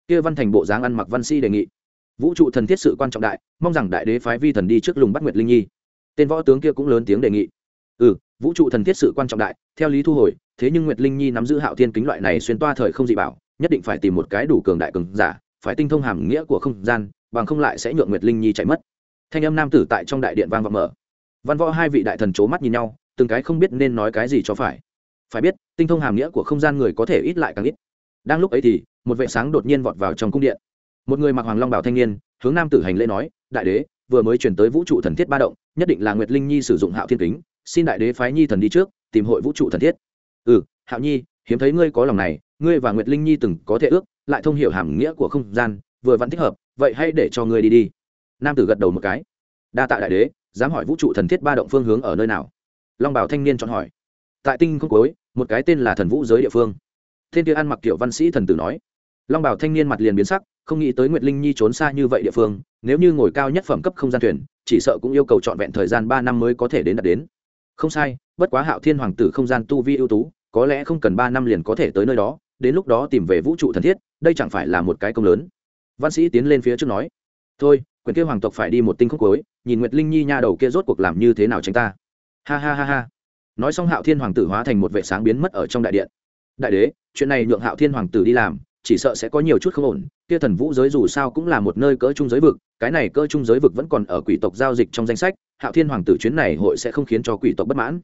Kia văn thành bộ dáng ăn mặc văn si đề nghị. Vũ trụ thần thiết sự quan trọng đại, mong rằng đại đế phái vi thần đi trước lùng bắt nguyệt linh nhi. Tên võ tướng kia cũng lớn tiếng đề nghị. Ừ vũ trụ thần thiết sự quan trọng đại, theo lý thu hồi, thế nhưng nguyệt linh nhi nắm giữ hạo thiên kính loại này xuyên toa thời không dị bảo, nhất định phải tìm một cái đủ cường đại cường giả, phải tinh thông hàm nghĩa của không gian, bằng không lại sẽ nhượng nguyệt linh nhi chạy mất. Thanh âm nam tử tại trong đại điện vang vọng mở văn võ hai vị đại thần c h ố mắt nhìn nhau, từng cái không biết nên nói cái gì cho phải. Phải biết, tinh thông hàm nghĩa của không gian người có thể ít lại càng ít. Đang lúc ấy thì, một vệ sáng đột nhiên vọt vào trong cung điện. Một người mặc hoàng long bảo thanh niên, hướng nam tử hành lễ nói, đại đế, vừa mới chuyển tới vũ trụ thần thiết ba động, nhất định là nguyệt linh nhi sử dụng hạo thiên kính, xin đại đế phái nhi thần đi trước, tìm hội vũ trụ thần thiết. Ừ hạo nhi, hiếm thấy ngươi có lòng này, ngươi và nguyệt linh nhi từng có thể ước, lại thông hiểu hàm nghĩa của không gian, vừa vẫn thích hợp, vậy hãy để cho ngươi đi đi. Nam tử gật đầu một cái. Đa tạ đại đế dám hỏi vũ trụ thần thiết ba động phương hướng ở nơi nào? Long bảo thanh niên chọn hỏi. Tại tinh không cuối, một cái tên là thần vũ giới địa phương. Thiên kia ăn mặc kiểu văn sĩ thần tử nói. Long bảo thanh niên mặt liền biến sắc, không nghĩ tới nguyệt linh nhi trốn xa như vậy địa phương, nếu như ngồi cao nhất phẩm cấp không gian thuyền, chỉ sợ cũng yêu cầu trọn vẹn thời gian ba năm mới có thể đến đạt đến. Không sai, bất quá hạo thiên hoàng tử không gian tu vi ưu tú, có lẽ không cần ba năm liền có thể tới nơi đó, đến lúc đó tìm về vũ trụ thần thiết, đây chẳng phải là một cái công lớn. Văn sĩ tiến lên phía trước nói. Thôi quyền kia hoàng tộc phải đi một tinh khúc cuối, nhìn nguyệt linh nhi nha đầu kia rốt cuộc làm như thế nào tránh ta. Ha ha ha ha. Nói xong hạo thiên hoàng tử hóa thành một vệ sáng biến mất ở trong đại điện. Đại đế chuyện này nhượng hạo thiên hoàng tử đi làm chỉ sợ sẽ có nhiều chút không ổn kia thần vũ giới dù sao cũng là một nơi cỡ trung giới vực cái này cỡ trung giới vực vẫn còn ở quỷ tộc giao dịch trong danh sách hạo thiên hoàng tử chuyến này hội sẽ không khiến cho quỷ tộc bất mãn.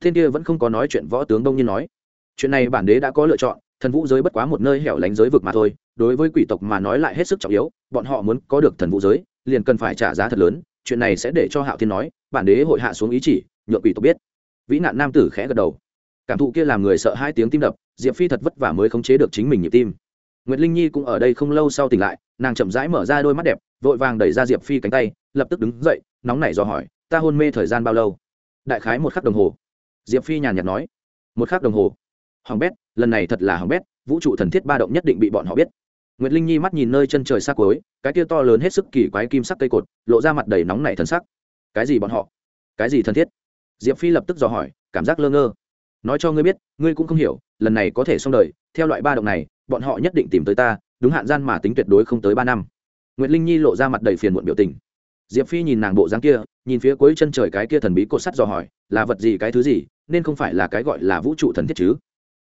Thiên kia vẫn không có nói chuyện võ tướng đông nhiên nói. Chuyện này bản đế đã có lựa chọn thần vũ giới bất quá một nơi hẻo lánh giới vực mà thôi đối với quỷ tộc mà nói lại hết sức trọng yếu bọn họ muốn có được thần vũ giới liền cần phải trả giá thật lớn, chuyện này sẽ để cho hạo thiên nói, bản đế hội hạ xuống ý chỉ, nhượng quỷ tộc biết. Vĩ nạn nam tử khẽ gật đầu. Cảm thụ kia làm người sợ hai tiếng tim đập, diệp phi thật vất vả mới khống chế được chính mình nhịp tim. Nguyệt linh nhi cũng ở đây không lâu sau tỉnh lại, nàng chậm rãi mở ra đôi mắt đẹp, vội vàng đẩy ra diệp phi cánh tay, lập tức đứng dậy, nóng nảy dò hỏi, ta hôn mê thời gian bao lâu? Đại khái một khắc đồng hồ. Diệp phi nhàn nhạt nói, một khắc đồng hồ. Hoàng bét, lần này thật là hoàng bét, vũ trụ thần thiết ba động nhất định bị bọn họ biết nguyệt linh nhi mắt nhìn nơi chân trời xa cuối, cái kia to lớn hết sức kỳ quái kim sắc cây cột, lộ ra mặt đầy nóng nảy thần sắc. Cái gì bọn họ? Cái gì thân thiết? Diệp phi lập tức dò hỏi, cảm giác lơ ngơ. Nói cho ngươi biết, ngươi cũng không hiểu, lần này có thể xong đời, theo loại ba động này, bọn họ nhất định tìm tới ta, đúng hạn gian mà tính tuyệt đối không tới ba năm. Nguyệt linh nhi lộ ra mặt đầy phiền muộn biểu tình. Diệp phi nhìn nàng bộ dáng kia, nhìn phía cuối chân trời cái kia thần bí cột sắt dò hỏi, là vật gì, cái thứ gì, nên không phải là cái gọi là vũ trụ thần thiết chứ?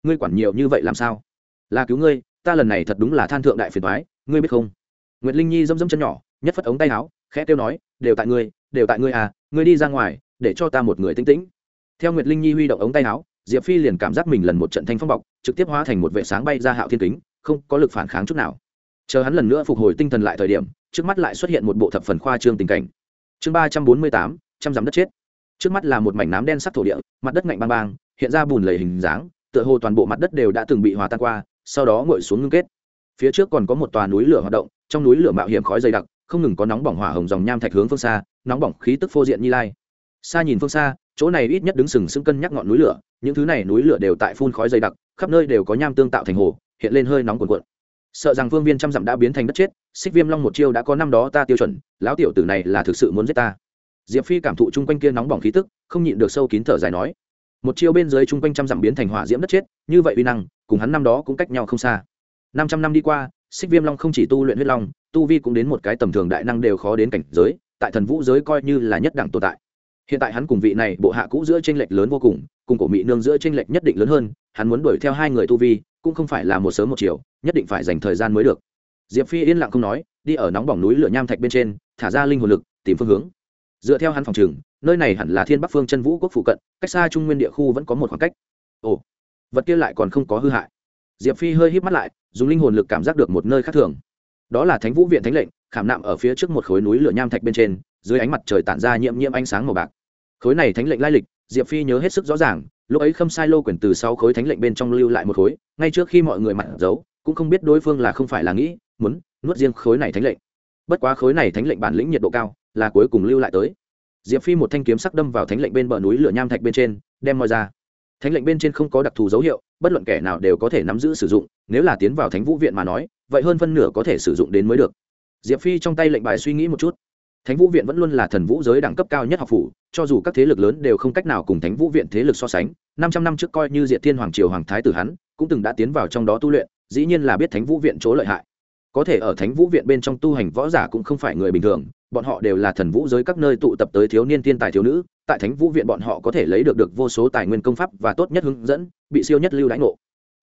Ngươi quản nhiều như vậy làm sao? Là cứu ngươi ta lần này thật đúng là than thượng đại phiền toái, ngươi biết không? Nguyệt linh nhi dẫm dẫm chân nhỏ nhất phất ống tay áo khẽ kêu nói đều tại ngươi đều tại ngươi à ngươi đi ra ngoài để cho ta một người tĩnh tĩnh. Theo nguyệt linh nhi huy động ống tay áo diệp phi liền cảm giác mình lần một trận thanh phong bọc trực tiếp hóa thành một vệ sáng bay ra hạo thiên kính không có lực phản kháng chút nào. Chờ hắn lần nữa phục hồi tinh thần lại thời điểm trước mắt lại xuất hiện một bộ thập phần khoa trương tình cảnh. Chương ba trăm bốn mươi tám trăm dặm đất chết. Trước mắt là một mảnh nám đen sắc thổ địa mặt đất ngạnh bang bang hiện ra bùn lầy hình dáng tựa hồ toàn bộ mặt đất đều đã từng bị hòa tan qua sau đó ngồi xuống ngưng kết. Phía trước còn có một tòa núi lửa hoạt động, trong núi lửa mạo hiểm khói dày đặc, không ngừng có nóng bỏng hỏa hồng dòng nham thạch hướng phương xa, nóng bỏng khí tức phô diện như lai. Xa nhìn phương xa, chỗ này ít nhất đứng sừng sững cân nhắc ngọn núi lửa, những thứ này núi lửa đều tại phun khói dày đặc, khắp nơi đều có nham tương tạo thành hồ, hiện lên hơi nóng cuồn cuộn. Sợ rằng phương viên trăm dặm đã biến thành đất chết, xích viêm long một chiêu đã có năm đó ta tiêu chuẩn, lão tiểu tử này là thực sự muốn giết ta. Diệp phi cảm thụ chung quanh kia nóng bỏng khí tức, không nhịn được sâu kín thở dài nói một chiêu bên dưới chung quanh trăm dặm biến thành hỏa diễm đất chết, như vậy uy năng, cùng hắn năm đó cũng cách nhau không xa. Năm trăm năm đi qua, xích viêm long không chỉ tu luyện huyết long, tu vi cũng đến một cái tầm thường đại năng đều khó đến cảnh giới, tại thần vũ giới coi như là nhất đẳng tồn tại. Hiện tại hắn cùng vị này bộ hạ cũ giữa tranh lệch lớn vô cùng cùng cổ mỹ nương giữa tranh lệch nhất định lớn hơn, hắn muốn đuổi theo hai người tu vi, cũng không phải là một sớm một chiều, nhất định phải dành thời gian mới được. Diệp phi yên lặng không nói, đi ở nóng bỏng núi lửa nham thạch bên trên, thả ra linh hồn lực, tìm phương hướng dựa theo hắn phòng trường, nơi này hẳn là thiên bắc phương chân vũ quốc phụ cận, cách xa trung nguyên địa khu vẫn có một khoảng cách. Ồ, vật kia lại còn không có hư hại. Diệp phi hơi híp mắt lại, dùng linh hồn lực cảm giác được một nơi khác thường. Đó là thánh vũ viện thánh lệnh, khảm nạm ở phía trước một khối núi lửa nham thạch bên trên, dưới ánh mặt trời tản ra nhiễm nhiễm ánh sáng màu bạc. Khối này thánh lệnh lai lịch, diệp phi nhớ hết sức rõ ràng, lúc ấy khâm sai lô quyền từ sau khối thánh lệnh bên trong lưu lại một khối, ngay trước khi mọi người mặt giấu, cũng không biết đối phương là không phải là nghĩ, muốn nuốt riêng khối này thánh lệnh. Bất quá khối này thánh lệnh bản lĩnh nhiệt độ cao là cuối cùng lưu lại tới. Diệp phi một thanh kiếm sắc đâm vào thánh lệnh bên bờ núi lửa nham thạch bên trên, đem moi ra. Thánh lệnh bên trên không có đặc thù dấu hiệu, bất luận kẻ nào đều có thể nắm giữ sử dụng, nếu là tiến vào thánh vũ viện mà nói, vậy hơn phân nửa có thể sử dụng đến mới được. Diệp phi trong tay lệnh bài suy nghĩ một chút. Thánh vũ viện vẫn luôn là thần vũ giới đẳng cấp cao nhất học phủ, cho dù các thế lực lớn đều không cách nào cùng thánh vũ viện thế lực so sánh, năm trăm năm trước coi như diệt thiên hoàng triều hoàng thái tử hắn, cũng từng đã tiến vào trong đó tu luyện, dĩ nhiên là biết thánh vũ viện chỗ lợi hại. Có thể ở thánh vũ viện bên trong tu hành võ giả cũng không phải người bình thường bọn họ đều là thần vũ giới các nơi tụ tập tới thiếu niên thiên tài thiếu nữ, tại thánh vũ viện bọn họ có thể lấy được được vô số tài nguyên công pháp và tốt nhất hướng dẫn, bị siêu nhất lưu đánh ngộ.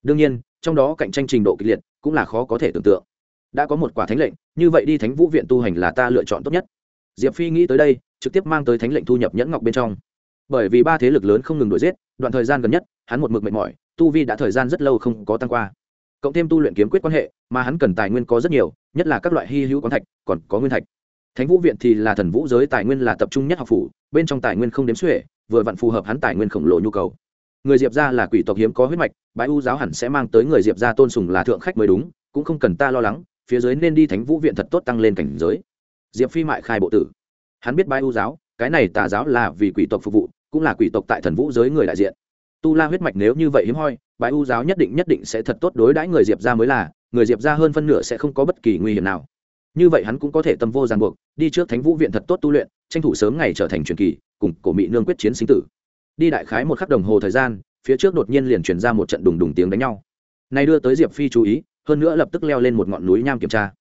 Đương nhiên, trong đó cạnh tranh trình độ kịch liệt cũng là khó có thể tưởng tượng. Đã có một quả thánh lệnh, như vậy đi thánh vũ viện tu hành là ta lựa chọn tốt nhất. Diệp phi nghĩ tới đây, trực tiếp mang tới thánh lệnh thu nhập nhẫn ngọc bên trong. Bởi vì ba thế lực lớn không ngừng đuổi giết, đoạn thời gian gần nhất, hắn một mực mệt mỏi, tu vi đã thời gian rất lâu không có tăng qua. Cộng thêm tu luyện kiếm quyết quan hệ, mà hắn cần tài nguyên có rất nhiều, nhất là các loại hy hữu quán thạch, còn có nguyên thạch thánh vũ viện thì là thần vũ giới tài nguyên là tập trung nhất học phủ, bên trong tài nguyên không đếm xuể, vừa vặn phù hợp hắn tài nguyên khổng lồ nhu cầu. Người diệp gia là quỷ tộc hiếm có huyết mạch bãi u giáo hẳn sẽ mang tới người diệp gia tôn sùng là thượng khách mới đúng, cũng không cần ta lo lắng, phía dưới nên đi thánh vũ viện thật tốt tăng lên cảnh giới. Diệp phi mại khai bộ tử. Hắn biết bãi u giáo, cái này tà giáo là vì quỷ tộc phục vụ, cũng là quỷ tộc tại thần vũ giới người đại diện. Tu la huyết mạch nếu như vậy hiếm hoi bãi u giáo nhất định nhất định sẽ thật tốt đối đãi người diệp gia mới là, người diệp gia hơn phân nửa sẽ không có bất kỳ nguy hiểm nào như vậy hắn cũng có thể tâm vô ràng buộc, đi trước thánh vũ viện thật tốt tu luyện, tranh thủ sớm ngày trở thành truyền kỳ, cùng cổ mỹ nương quyết chiến sinh tử. Đi đại khái một khắc đồng hồ thời gian, phía trước đột nhiên liền chuyển ra một trận đùng đùng tiếng đánh nhau. Nay đưa tới diệp phi chú ý, hơn nữa lập tức leo lên một ngọn núi nham kiểm tra.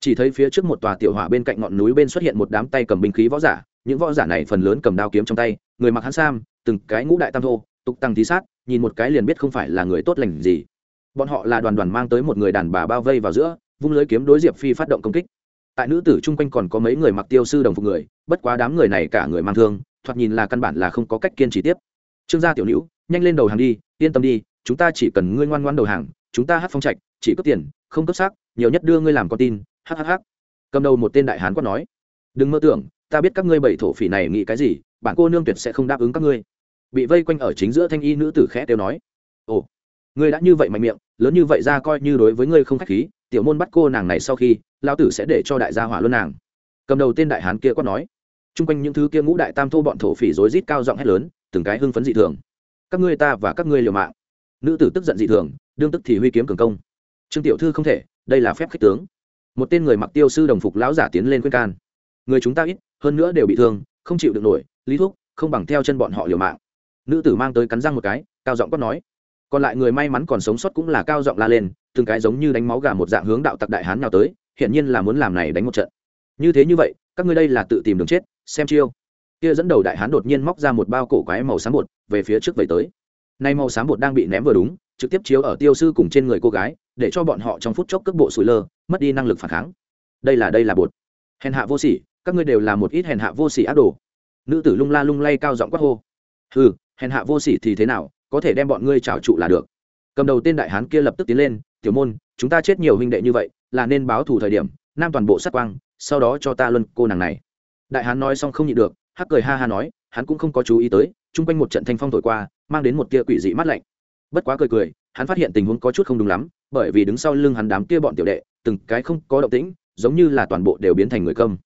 Chỉ thấy phía trước một tòa tiểu hỏa bên cạnh ngọn núi bên xuất hiện một đám tay cầm binh khí võ giả, những võ giả này phần lớn cầm đao kiếm trong tay, người mặc hắn sam, từng cái ngũ đại tam thô, tục tăng thí sát, nhìn một cái liền biết không phải là người tốt lành gì. Bọn họ là đoàn đoàn mang tới một người đàn bà bao vây vào giữa, vung lưới kiếm đối diệp phi phát động công kích tại nữ tử chung quanh còn có mấy người mặc tiêu sư đồng phục người, bất quá đám người này cả người mang thương, thoạt nhìn là căn bản là không có cách kiên trì tiếp. Trương gia tiểu nữ, nhanh lên đầu hàng đi, yên tâm đi, chúng ta chỉ cần ngươi ngoan ngoan đầu hàng, chúng ta hát phong trạch, chỉ cấp tiền, không cấp xác, nhiều nhất đưa ngươi làm con tin hhh cầm đầu một tên đại hán quát nói, đừng mơ tưởng, ta biết các ngươi bảy thổ phỉ này nghĩ cái gì, bản cô nương tuyệt sẽ không đáp ứng các ngươi. Bị vây quanh ở chính giữa thanh y nữ tử khẽ đều nói, ồ, ngươi đã như vậy mạnh miệng, lớn như vậy ra coi như đối với ngươi không khách khí tiểu môn bắt cô nàng này sau khi lao tử sẽ để cho đại gia hỏa luôn nàng. Cầm đầu tên đại hán kia quát nói. Chung quanh những thứ kia ngũ đại tam thô bọn thổ phỉ rối rít cao giọng hét lớn, từng cái hưng phấn dị thường. Các ngươi ta và các ngươi liều mạng. Nữ tử tức giận dị thường, đương tức thì huy kiếm cường công. Trương tiểu thư không thể, đây là phép khích tướng. Một tên người mặc tiêu sư đồng phục lão giả tiến lên khuyên can. Người chúng ta ít, hơn nữa đều bị thương, không chịu được nổi, lý thuốc không bằng theo chân bọn họ liều mạng. Nữ tử mang tới cắn răng một cái, cao giọng quát nói. Còn lại người may mắn còn sống sót cũng là cao giọng la lên từng cái giống như đánh máu gà một dạng hướng đạo tặc đại hán nào tới hiện nhiên là muốn làm này đánh một trận. Như thế như vậy, các ngươi đây là tự tìm đường chết, xem chiêu. Kia dẫn đầu đại hán đột nhiên móc ra một bao cổ quái màu xám bột, về phía trước vậy tới. Nay màu xám bột đang bị ném vừa đúng, trực tiếp chiếu ở tiêu sư cùng trên người cô gái, để cho bọn họ trong phút chốc cước bộ sủi lơ, mất đi năng lực phản kháng. Đây là đây là bột. Hèn hạ vô sỉ, các ngươi đều là một ít hèn hạ vô sỉ ác đồ. Nữ tử lung la lung lay cao giọng quát hô. Hừ, hèn hạ vô sỉ thì thế nào, có thể đem bọn ngươi trào trụ là được. Cầm đầu tên đại hán kia lập tức tiến lên tiểu môn, chúng ta chết nhiều huynh đệ như vậy, là nên báo thù thời điểm, nam toàn bộ sát quang, sau đó cho ta luân cô nàng này. Đại hán nói xong không nhịn được, hắc cười ha ha nói, hắn cũng không có chú ý tới, chung quanh một trận thanh phong thổi qua, mang đến một tia quỷ dị mát lạnh. Bất quá cười cười, hắn phát hiện tình huống có chút không đúng lắm, bởi vì đứng sau lưng hắn đám kia bọn tiểu đệ, từng cái không có động tĩnh, giống như là toàn bộ đều biến thành người công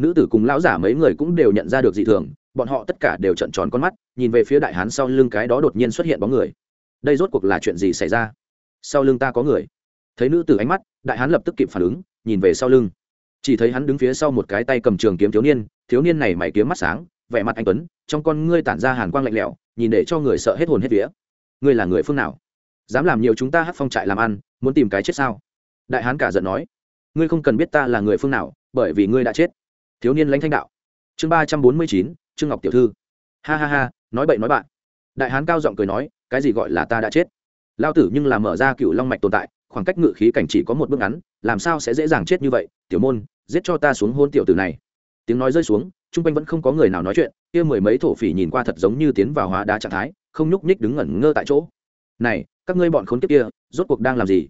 nữ tử cùng lão giả mấy người cũng đều nhận ra được dị thường, bọn họ tất cả đều trận tròn con mắt, nhìn về phía đại hán sau lưng cái đó đột nhiên xuất hiện bóng người. Đây rốt cuộc là chuyện gì xảy ra? Sau lưng ta có người. Thấy nữ tử ánh mắt, đại hán lập tức kịp phản ứng, nhìn về sau lưng. Chỉ thấy hắn đứng phía sau một cái tay cầm trường kiếm thiếu niên thiếu niên này mày kiếm mắt sáng, vẻ mặt anh tuấn, trong con ngươi tản ra hàn quang lạnh lẽo, nhìn để cho người sợ hết hồn hết vía. Ngươi là người phương nào? Dám làm nhiều chúng ta hát phong trại làm ăn, muốn tìm cái chết sao? Đại hán cả giận nói. Ngươi không cần biết ta là người phương nào, bởi vì ngươi đã chết. Thiếu niên lãnh thanh đạo. Chương ba trăm bốn mươi chín, trương ngọc tiểu thư. Ha ha ha, nói bậy nói bạn. Đại hán cao giọng cười nói, cái gì gọi là ta đã chết? Lao tử nhưng là mở ra cựu long mạch tồn tại, khoảng cách ngự khí cảnh chỉ có một bước ngắn, làm sao sẽ dễ dàng chết như vậy? Tiểu môn, giết cho ta xuống hôn tiểu tử này. Tiếng nói rơi xuống chung quanh vẫn không có người nào nói chuyện, kia mười mấy thổ phỉ nhìn qua thật giống như tiến vào hóa đá trạng thái, không nhúc nhích đứng ngẩn ngơ tại chỗ. Này, các ngươi bọn khốn kiếp kia, rốt cuộc đang làm gì?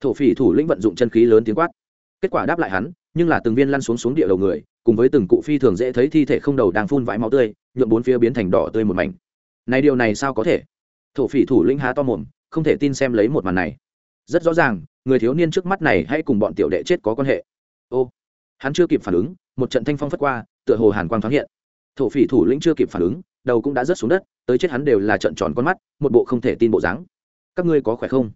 Thổ phỉ thủ lĩnh vận dụng chân khí lớn tiếng quát. Kết quả đáp lại hắn, nhưng là từng viên lăn xuống xuống địa đầu người, cùng với từng cụ phi thường dễ thấy thi thể không đầu đang phun vãi máu tươi, nhuộm bốn phía biến thành đỏ tươi một mảnh. Này điều này sao có thể? Thổ phỉ thủ lĩnh há to mồm không thể tin xem lấy một màn này. Rất rõ ràng, người thiếu niên trước mắt này hãy cùng bọn tiểu đệ chết có quan hệ. Ô, hắn chưa kịp phản ứng, một trận thanh phong phất qua, tựa hồ hàn quang thoáng hiện. Thổ phỉ thủ lĩnh chưa kịp phản ứng, đầu cũng đã rớt xuống đất, tới chết hắn đều là trận tròn con mắt, một bộ không thể tin bộ dáng. Các ngươi có khỏe không?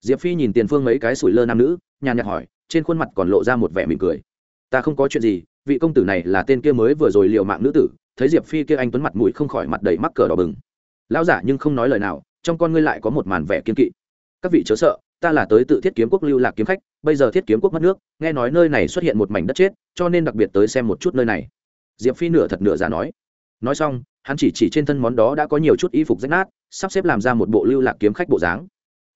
Diệp phi nhìn tiền phương mấy cái sủi lơ nam nữ, nhàn nhạt hỏi, trên khuôn mặt còn lộ ra một vẻ mỉm cười. Ta không có chuyện gì, vị công tử này là tên kia mới vừa rồi liệu mạng nữ tử, thấy diệp phi kia anh tuấn mặt mũi không khỏi mặt đầy mắc cờ đỏ bừng. Lão giả nhưng không nói lời nào trong con ngươi lại có một màn vẻ kiên kỵ. Các vị chớ sợ, ta là tới tự thiết kiếm quốc lưu lạc kiếm khách, bây giờ thiết kiếm quốc mất nước, nghe nói nơi này xuất hiện một mảnh đất chết, cho nên đặc biệt tới xem một chút nơi này. Diệp phi nửa thật nửa giả nói. Nói xong, hắn chỉ chỉ trên thân món đó đã có nhiều chút y phục rách nát, sắp xếp làm ra một bộ lưu lạc kiếm khách bộ dáng.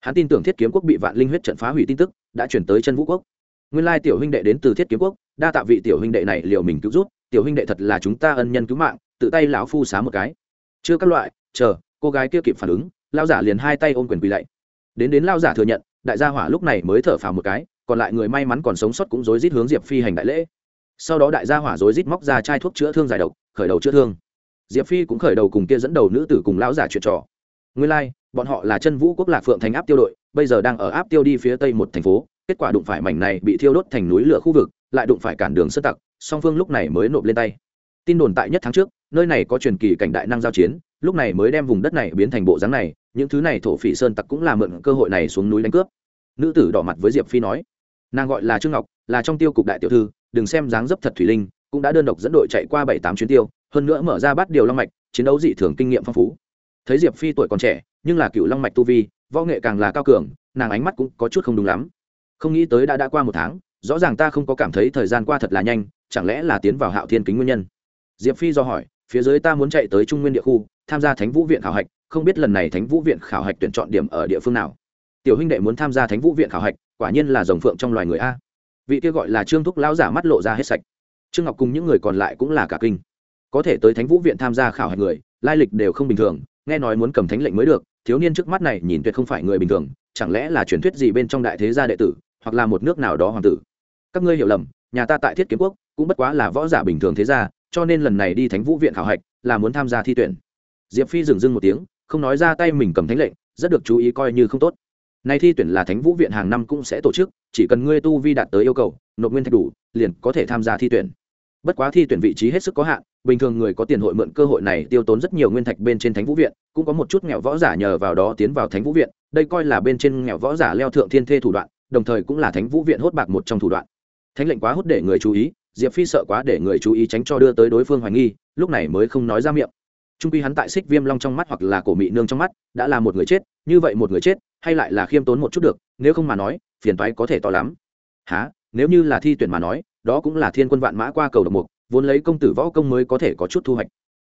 Hắn tin tưởng thiết kiếm quốc bị vạn linh huyết trận phá hủy tin tức, đã chuyển tới chân vũ quốc. Nguyên lai tiểu huynh đệ đến từ thiết kiếm quốc, đa tạ vị tiểu huynh đệ này liều mình cứu rút tiểu huynh đệ thật là chúng ta ân nhân cứu mạng, tự tay lão phu xá một cái. Chưa các loại, chờ, cô gái kia kịp phản ứng lao giả liền hai tay ôm quyền quỳ lạy. Đến đến lao giả thừa nhận đại gia hỏa lúc này mới thở phào một cái còn lại người may mắn còn sống sót cũng rối rít hướng diệp phi hành đại lễ. Sau đó đại gia hỏa rối rít móc ra chai thuốc chữa thương giải độc khởi đầu chữa thương. Diệp phi cũng khởi đầu cùng kia dẫn đầu nữ tử cùng lão giả chuyện trò. Nguyên lai、like, bọn họ là chân vũ quốc lạc phượng thành áp tiêu đội bây giờ đang ở áp tiêu đi phía tây một thành phố kết quả đụng phải mảnh này bị thiêu đốt thành núi lửa khu vực lại đụng phải cản đường sơ tặc song phương lúc này mới nộp lên tay. Tin đồn tại nhất tháng trước nơi này có truyền kỳ cảnh đại năng giao chiến lúc này mới đem vùng đất này biến thành bộ dáng này những thứ này thổ phỉ sơn tặc cũng là mượn cơ hội này xuống núi đánh cướp. Nữ tử đỏ mặt với diệp phi nói, nàng gọi là trương ngọc, là trong tiêu cục đại tiểu thư, đừng xem dáng dấp thật thủy linh, cũng đã đơn độc dẫn đội chạy qua bảy tám chuyến tiêu, hơn nữa mở ra bắt điều long mạch, chiến đấu dị thường kinh nghiệm phong phú. Thấy diệp phi tuổi còn trẻ, nhưng là cựu long mạch tu vi, võ nghệ càng là cao cường, nàng ánh mắt cũng có chút không đúng lắm. Không nghĩ tới đã đã qua một tháng, rõ ràng ta không có cảm thấy thời gian qua thật là nhanh, chẳng lẽ là tiến vào hạo thiên kính nguyên nhân? Diệp phi do hỏi, phía dưới ta muốn chạy tới trung nguyên địa khu, tham gia thánh vũ viện khảo hạch không biết lần này thánh vũ viện khảo hạch tuyển chọn điểm ở địa phương nào. Tiểu huynh đệ muốn tham gia thánh vũ viện khảo hạch, quả nhiên là dòng phượng trong loài người a. Vị kia gọi là trương thúc lão giả mắt lộ ra hết sạch. Trương ngọc cùng những người còn lại cũng là cả kinh. Có thể tới thánh vũ viện tham gia khảo hạch người, lai lịch đều không bình thường, nghe nói muốn cầm thánh lệnh mới được, thiếu niên trước mắt này nhìn tuyệt không phải người bình thường, chẳng lẽ là truyền thuyết gì bên trong đại thế gia đệ tử, hoặc là một nước nào đó hoàng tử? Các ngươi hiểu lầm, nhà ta tại thiết kiếm quốc, cũng bất quá là võ giả bình thường thế gia, cho nên lần này đi thánh vũ viện khảo hạch là muốn tham gia thi tuyển. Diệp phi dừng dưng một tiếng không nói ra tay mình cầm thánh lệnh, rất được chú ý coi như không tốt. Nay thi tuyển là thánh vũ viện hàng năm cũng sẽ tổ chức, chỉ cần ngươi tu vi đạt tới yêu cầu, nộp nguyên thạch đủ, liền có thể tham gia thi tuyển. Bất quá thi tuyển vị trí hết sức có hạn, bình thường người có tiền hội mượn cơ hội này tiêu tốn rất nhiều nguyên thạch bên trên thánh vũ viện, cũng có một chút nghèo võ giả nhờ vào đó tiến vào thánh vũ viện, đây coi là bên trên nghèo võ giả leo thượng thiên thê thủ đoạn, đồng thời cũng là thánh vũ viện hốt bạc một trong thủ đoạn. Thánh lệnh quá hút để người chú ý, diệp phi sợ quá để người chú ý tránh cho đưa tới đối phương hoài nghi, lúc này mới không nói ra miệng trung quy hắn tại xích viêm long trong mắt hoặc là cổ mị nương trong mắt, đã là một người chết, như vậy một người chết, hay lại là khiêm tốn một chút được, nếu không mà nói, phiền toái có thể to lắm. Há nếu như là thi tuyển mà nói, đó cũng là thiên quân vạn mã qua cầu độc mục, vốn lấy công tử võ công mới có thể có chút thu hoạch.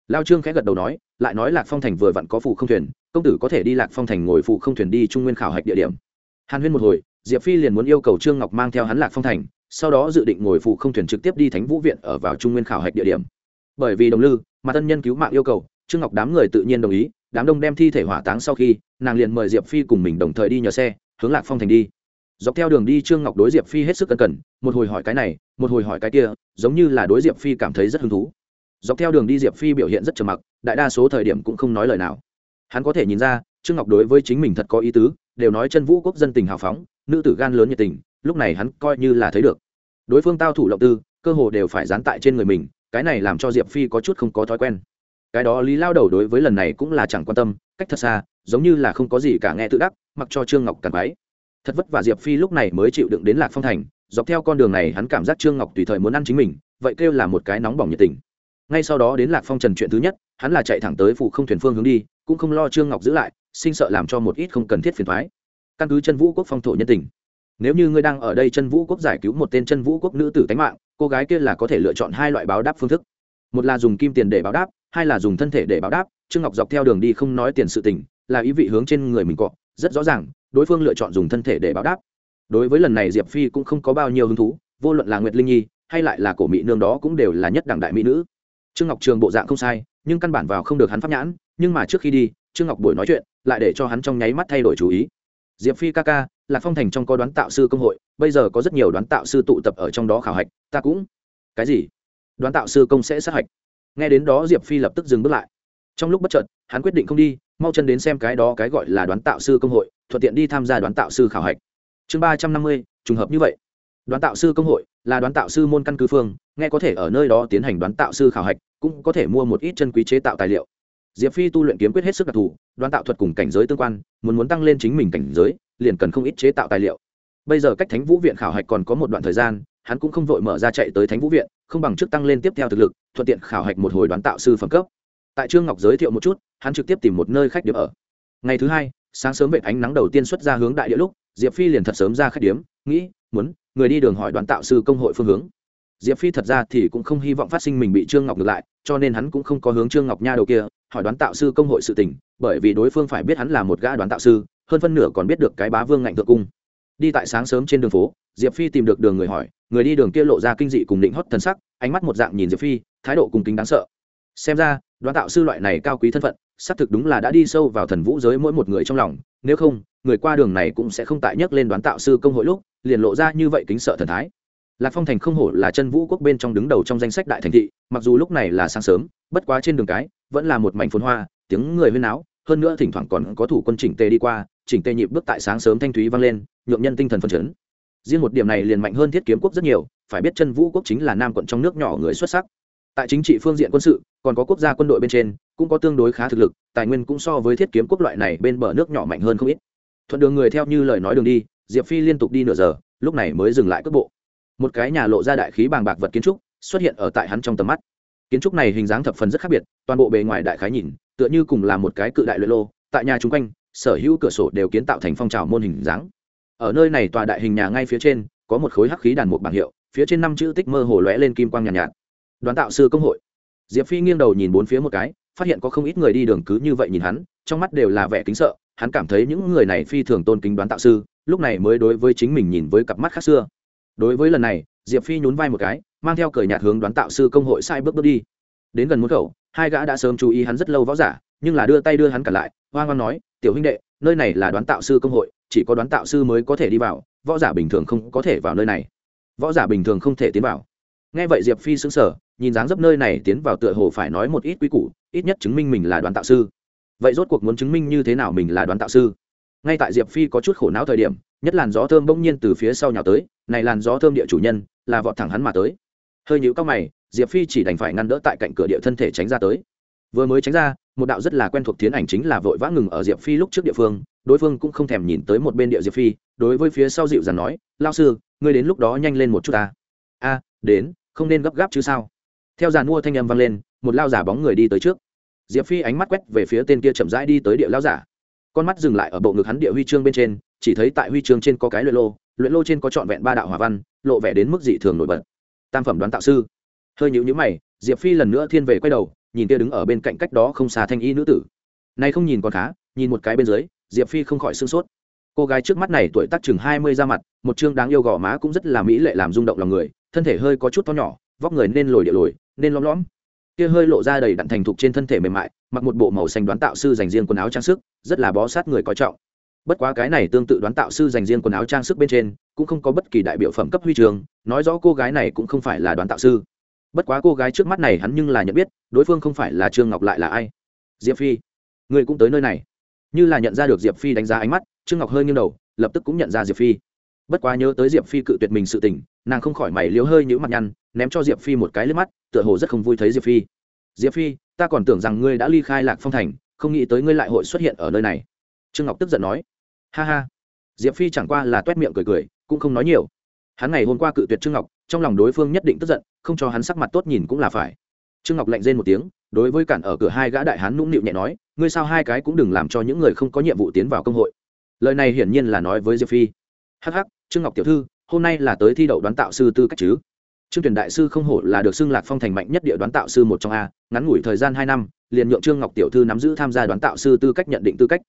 Lao trương khẽ gật đầu nói, lại nói lạc phong thành vừa vặn có phụ không thuyền, công tử có thể đi lạc phong thành ngồi phụ không thuyền đi trung nguyên khảo hạch địa điểm. Hàn huyên một hồi, diệp phi liền muốn yêu cầu trương ngọc mang theo hắn lạc phong thành, sau đó dự định ngồi phụ không thuyền trực tiếp đi thánh vũ viện ở vào trung nguyên khảo hạch địa điểm. Bởi vì đồng lư, mà tân nhân cứu mạng yêu cầu trương ngọc đám người tự nhiên đồng ý, đám đông đem thi thể hỏa táng sau khi, nàng liền mời diệp phi cùng mình đồng thời đi nhờ xe, hướng lạc phong thành đi. Dọc theo đường đi trương ngọc đối diệp phi hết sức cẩn cẩn, một hồi hỏi cái này, một hồi hỏi cái kia, giống như là đối diệp phi cảm thấy rất hứng thú. Dọc theo đường đi diệp phi biểu hiện rất trầm mặc, đại đa số thời điểm cũng không nói lời nào. Hắn có thể nhìn ra, trương ngọc đối với chính mình thật có ý tứ, đều nói chân vũ quốc dân tình hào phóng, nữ tử gan lớn nhiệt tình, lúc này hắn coi như là thấy được. Đối phương tao thủ lộng tư, cơ hồ đều phải dán tại trên người mình, cái này làm cho diệp phi có chút không có thói quen cái đó lý lao đầu đối với lần này cũng là chẳng quan tâm, cách thật xa, giống như là không có gì cả nghe tự đắc, mặc cho trương ngọc cản váy thật vất vả diệp phi lúc này mới chịu đựng đến lạc phong thành, dọc theo con đường này hắn cảm giác trương ngọc tùy thời muốn ăn chính mình, vậy kêu là một cái nóng bỏng nhiệt tình. Ngay sau đó đến lạc phong trần chuyện thứ nhất, hắn là chạy thẳng tới phụ không thuyền phương hướng đi, cũng không lo trương ngọc giữ lại, sinh sợ làm cho một ít không cần thiết phiền thoái căn cứ chân vũ quốc phong thổ nhân tình. Nếu như ngươi đang ở đây chân vũ quốc giải cứu một tên chân vũ quốc nữ tử tánh mạng, cô gái kia là có thể lựa chọn hai loại báo đáp phương thức. Một là dùng kim tiền để báo đáp hai là dùng thân thể để báo đáp, trương ngọc dọc theo đường đi không nói tiền sự tình, là ý vị hướng trên người mình cọ, rất rõ ràng, đối phương lựa chọn dùng thân thể để báo đáp. Đối với lần này diệp phi cũng không có bao nhiêu hứng thú, vô luận là nguyệt linh nhi, hay lại là cổ mỹ nương đó cũng đều là nhất đẳng đại mỹ nữ. Trương ngọc trường bộ dạng không sai, nhưng căn bản vào không được hắn pháp nhãn, nhưng mà trước khi đi, trương ngọc buổi nói chuyện, lại để cho hắn trong nháy mắt thay đổi chú ý. Diệp phi ca ca, lạc phong thành trong có đoán tạo sư công hội, bây giờ có rất nhiều đoán tạo sư tụ tập ở trong đó khảo hạch, ta cũng. Cái gì? Đoán tạo sư công sẽ sát hạch nghe đến đó diệp phi lập tức dừng bước lại. Trong lúc bất chợt, hắn quyết định không đi, mau chân đến xem cái đó cái gọi là đoán tạo sư công hội, thuận tiện đi tham gia đoán tạo sư khảo hạch. Chương ba trăm năm mươi, trùng hợp như vậy. Đoán tạo sư công hội là đoán tạo sư môn căn cứ phương, nghe có thể ở nơi đó tiến hành đoán tạo sư khảo hạch, cũng có thể mua một ít chân quý chế tạo tài liệu. Diệp phi tu luyện kiếm quyết hết sức đặc thù, đoán tạo thuật cùng cảnh giới tương quan, muốn muốn tăng lên chính mình cảnh giới, liền cần không ít chế tạo tài liệu. Bây giờ cách thánh vũ viện khảo hạch còn có một đoạn thời gian hắn cũng không vội mở ra chạy tới thánh vũ viện, không bằng trước tăng lên tiếp theo thực lực, thuận tiện khảo hạch một hồi đoán tạo sư phẩm cấp. Tại trương ngọc giới thiệu một chút, hắn trực tiếp tìm một nơi khách điểm ở. Ngày thứ hai, sáng sớm vệ ánh nắng đầu tiên xuất ra hướng đại địa lúc, diệp phi liền thật sớm ra khách điếm, nghĩ, muốn, người đi đường hỏi đoán tạo sư công hội phương hướng. Diệp phi thật ra thì cũng không hy vọng phát sinh mình bị trương ngọc ngược lại, cho nên hắn cũng không có hướng trương ngọc nha đầu kia, hỏi đoán tạo sư công hội sự tình, bởi vì đối phương phải biết hắn là một gã đoán tạo sư, hơn phân nửa còn biết được cái bá vương ngạnh thượng cung. Đi tại sáng sớm trên đường phố diệp phi tìm được đường người hỏi, người đi đường kia lộ ra kinh dị cùng định hót thần sắc, ánh mắt một dạng nhìn diệp phi, thái độ cùng kính đáng sợ. Xem ra, đoán tạo sư loại này cao quý thân phận, xác thực đúng là đã đi sâu vào thần vũ giới mỗi một người trong lòng, nếu không, người qua đường này cũng sẽ không tại nhắc lên đoán tạo sư công hội lúc, liền lộ ra như vậy kính sợ thần thái. Lạc phong thành không hổ là chân vũ quốc bên trong đứng đầu trong danh sách đại thành thị, mặc dù lúc này là sáng sớm, bất quá trên đường cái, vẫn là một mảnh phồn hoa, tiếng người huyên áo hơn nữa thỉnh thoảng còn có thủ quân chỉnh tề đi qua, chỉnh tề nhịp bước tại sáng sớm thanh thúy vang lên nhuộm nhân tinh thần phấn chấn riêng một điểm này liền mạnh hơn thiết kiếm quốc rất nhiều, phải biết chân vũ quốc chính là nam quận trong nước nhỏ người xuất sắc. Tại chính trị phương diện quân sự, còn có quốc gia quân đội bên trên, cũng có tương đối khá thực lực, tài nguyên cũng so với thiết kiếm quốc loại này bên bờ nước nhỏ mạnh hơn không ít. Thuận đường người theo như lời nói đường đi, diệp phi liên tục đi nửa giờ, lúc này mới dừng lại cước bộ. Một cái nhà lộ ra đại khí bàng bạc vật kiến trúc, xuất hiện ở tại hắn trong tầm mắt. Kiến trúc này hình dáng thập phần rất khác biệt, toàn bộ bề ngoài đại khái nhìn, tựa như cùng là một cái cự đại luyện lô, tại nhà chung quanh, sở hữu cửa sổ đều kiến tạo thành phong trào môn hình dáng ở nơi này tòa đại hình nhà ngay phía trên có một khối hắc khí đàn một bảng hiệu phía trên năm chữ tích mơ hồ lóe lên kim quang nhàn nhạt, nhạt. Đoán tạo sư công hội. Diệp phi nghiêng đầu nhìn bốn phía một cái phát hiện có không ít người đi đường cứ như vậy nhìn hắn trong mắt đều là vẻ kính sợ hắn cảm thấy những người này phi thường tôn kính đoán tạo sư lúc này mới đối với chính mình nhìn với cặp mắt khác xưa. Đối với lần này diệp phi nhún vai một cái mang theo cởi nhạt hướng đoán tạo sư công hội sai bước bước đi. Đến gần một khẩu hai gã đã sớm chú ý hắn rất lâu võ giả nhưng là đưa tay đưa hắn cả lại, hoang hoang nói, tiểu huynh đệ, nơi này là đoán tạo sư công hội, chỉ có đoán tạo sư mới có thể đi vào, võ giả bình thường không có thể vào nơi này. Võ giả bình thường không thể tiến vào. Nghe vậy diệp phi xứng sở nhìn dáng dấp nơi này tiến vào tựa hồ phải nói một ít quy củ, ít nhất chứng minh mình là đoán tạo sư. Vậy rốt cuộc muốn chứng minh như thế nào mình là đoán tạo sư? Ngay tại diệp phi có chút khổ não thời điểm, nhất làn gió thơm bỗng nhiên từ phía sau nhào tới, này làn gió thơm địa chủ nhân, là vọt thẳng hắn mà tới. Hơi nhũ cao mày, diệp phi chỉ đành phải ngăn đỡ tại cạnh cửa địa thân thể tránh ra tới. Vừa mới tránh ra một đạo rất là quen thuộc tiến ảnh chính là vội vã ngừng ở diệp phi lúc trước địa phương, đối phương cũng không thèm nhìn tới một bên địa diệp phi, đối với phía sau dịu dằn nói lao sư, ngươi đến lúc đó nhanh lên một chút ta. A, đến, không nên gấp gáp chứ sao? Theo giàn mua thanh âm vang lên, một lao giả bóng người đi tới trước. Diệp phi ánh mắt quét về phía tên kia chậm rãi đi tới địa lao giả. Con mắt dừng lại ở bộ ngực hắn địa huy chương bên trên, chỉ thấy tại huy chương trên có cái luyện lô luyện lô trên có trọn vẹn ba đạo hỏa văn, lộ vẻ đến mức dị thường nổi bật. Tam phẩm đoán tạo sư. Hơi nhịu nhữ mày, diệp phi lần nữa thiên về quay đầu nhìn kia đứng ở bên cạnh cách đó không xa thanh y nữ tử. Nay không nhìn còn khá, nhìn một cái bên dưới, diệp phi không khỏi sương sốt. Cô gái trước mắt này tuổi tác chừng hai mươi ra mặt, một chương đáng yêu gò má cũng rất là mỹ lệ làm rung động lòng người, thân thể hơi có chút to nhỏ, vóc người nên lồi địa lồi, nên lõm lõm. Kia hơi lộ ra đầy đặn thành thục trên thân thể mềm mại, mặc một bộ màu xanh đoán tạo sư dành riêng quần áo trang sức, rất là bó sát người coi trọng. Bất quá cái này tương tự đoán tạo sư dành riêng quần áo trang sức bên trên, cũng không có bất kỳ đại biểu phẩm cấp huy trường nói rõ cô gái này cũng không phải là đoán tạo sư bất quá cô gái trước mắt này hắn nhưng là nhận biết, đối phương không phải là trương ngọc lại là ai? Diệp phi, người cũng tới nơi này. Như là nhận ra được diệp phi đánh giá ánh mắt, trương ngọc hơi nghiêng đầu, lập tức cũng nhận ra diệp phi. Bất quá nhớ tới diệp phi cự tuyệt mình sự tình, nàng không khỏi mày liếu hơi nhữ mặt nhăn, ném cho diệp phi một cái lên mắt, tựa hồ rất không vui thấy diệp phi. Diệp phi, ta còn tưởng rằng ngươi đã ly khai lạc phong thành, không nghĩ tới ngươi lại hội xuất hiện ở nơi này. Trương ngọc tức giận nói. Ha ha. Diệp phi chẳng qua là t u é t miệng cười cười, cũng không nói nhiều hắn ngày hôm qua cự tuyệt trương ngọc, trong lòng đối phương nhất định tức giận, không cho hắn sắc mặt tốt nhìn cũng là phải. Trương ngọc lạnh rên một tiếng, đối với cản ở cửa hai gã đại hán nũng nịu nhẹ nói, ngươi sao hai cái cũng đừng làm cho những người không có nhiệm vụ tiến vào công hội? Lời này hiển nhiên là nói với diệp phi. Hh trương ngọc tiểu thư, hôm nay là tới thi đậu đoán tạo sư tư cách chứ? Trương tuyển đại sư không hổ là được xưng lạc phong thành mạnh nhất địa đoán tạo sư một trong a, ngắn ngủi thời gian hai năm, liền nhượng trương ngọc tiểu thư nắm giữ tham gia đoán tạo sư tư cách nhận định tư cách.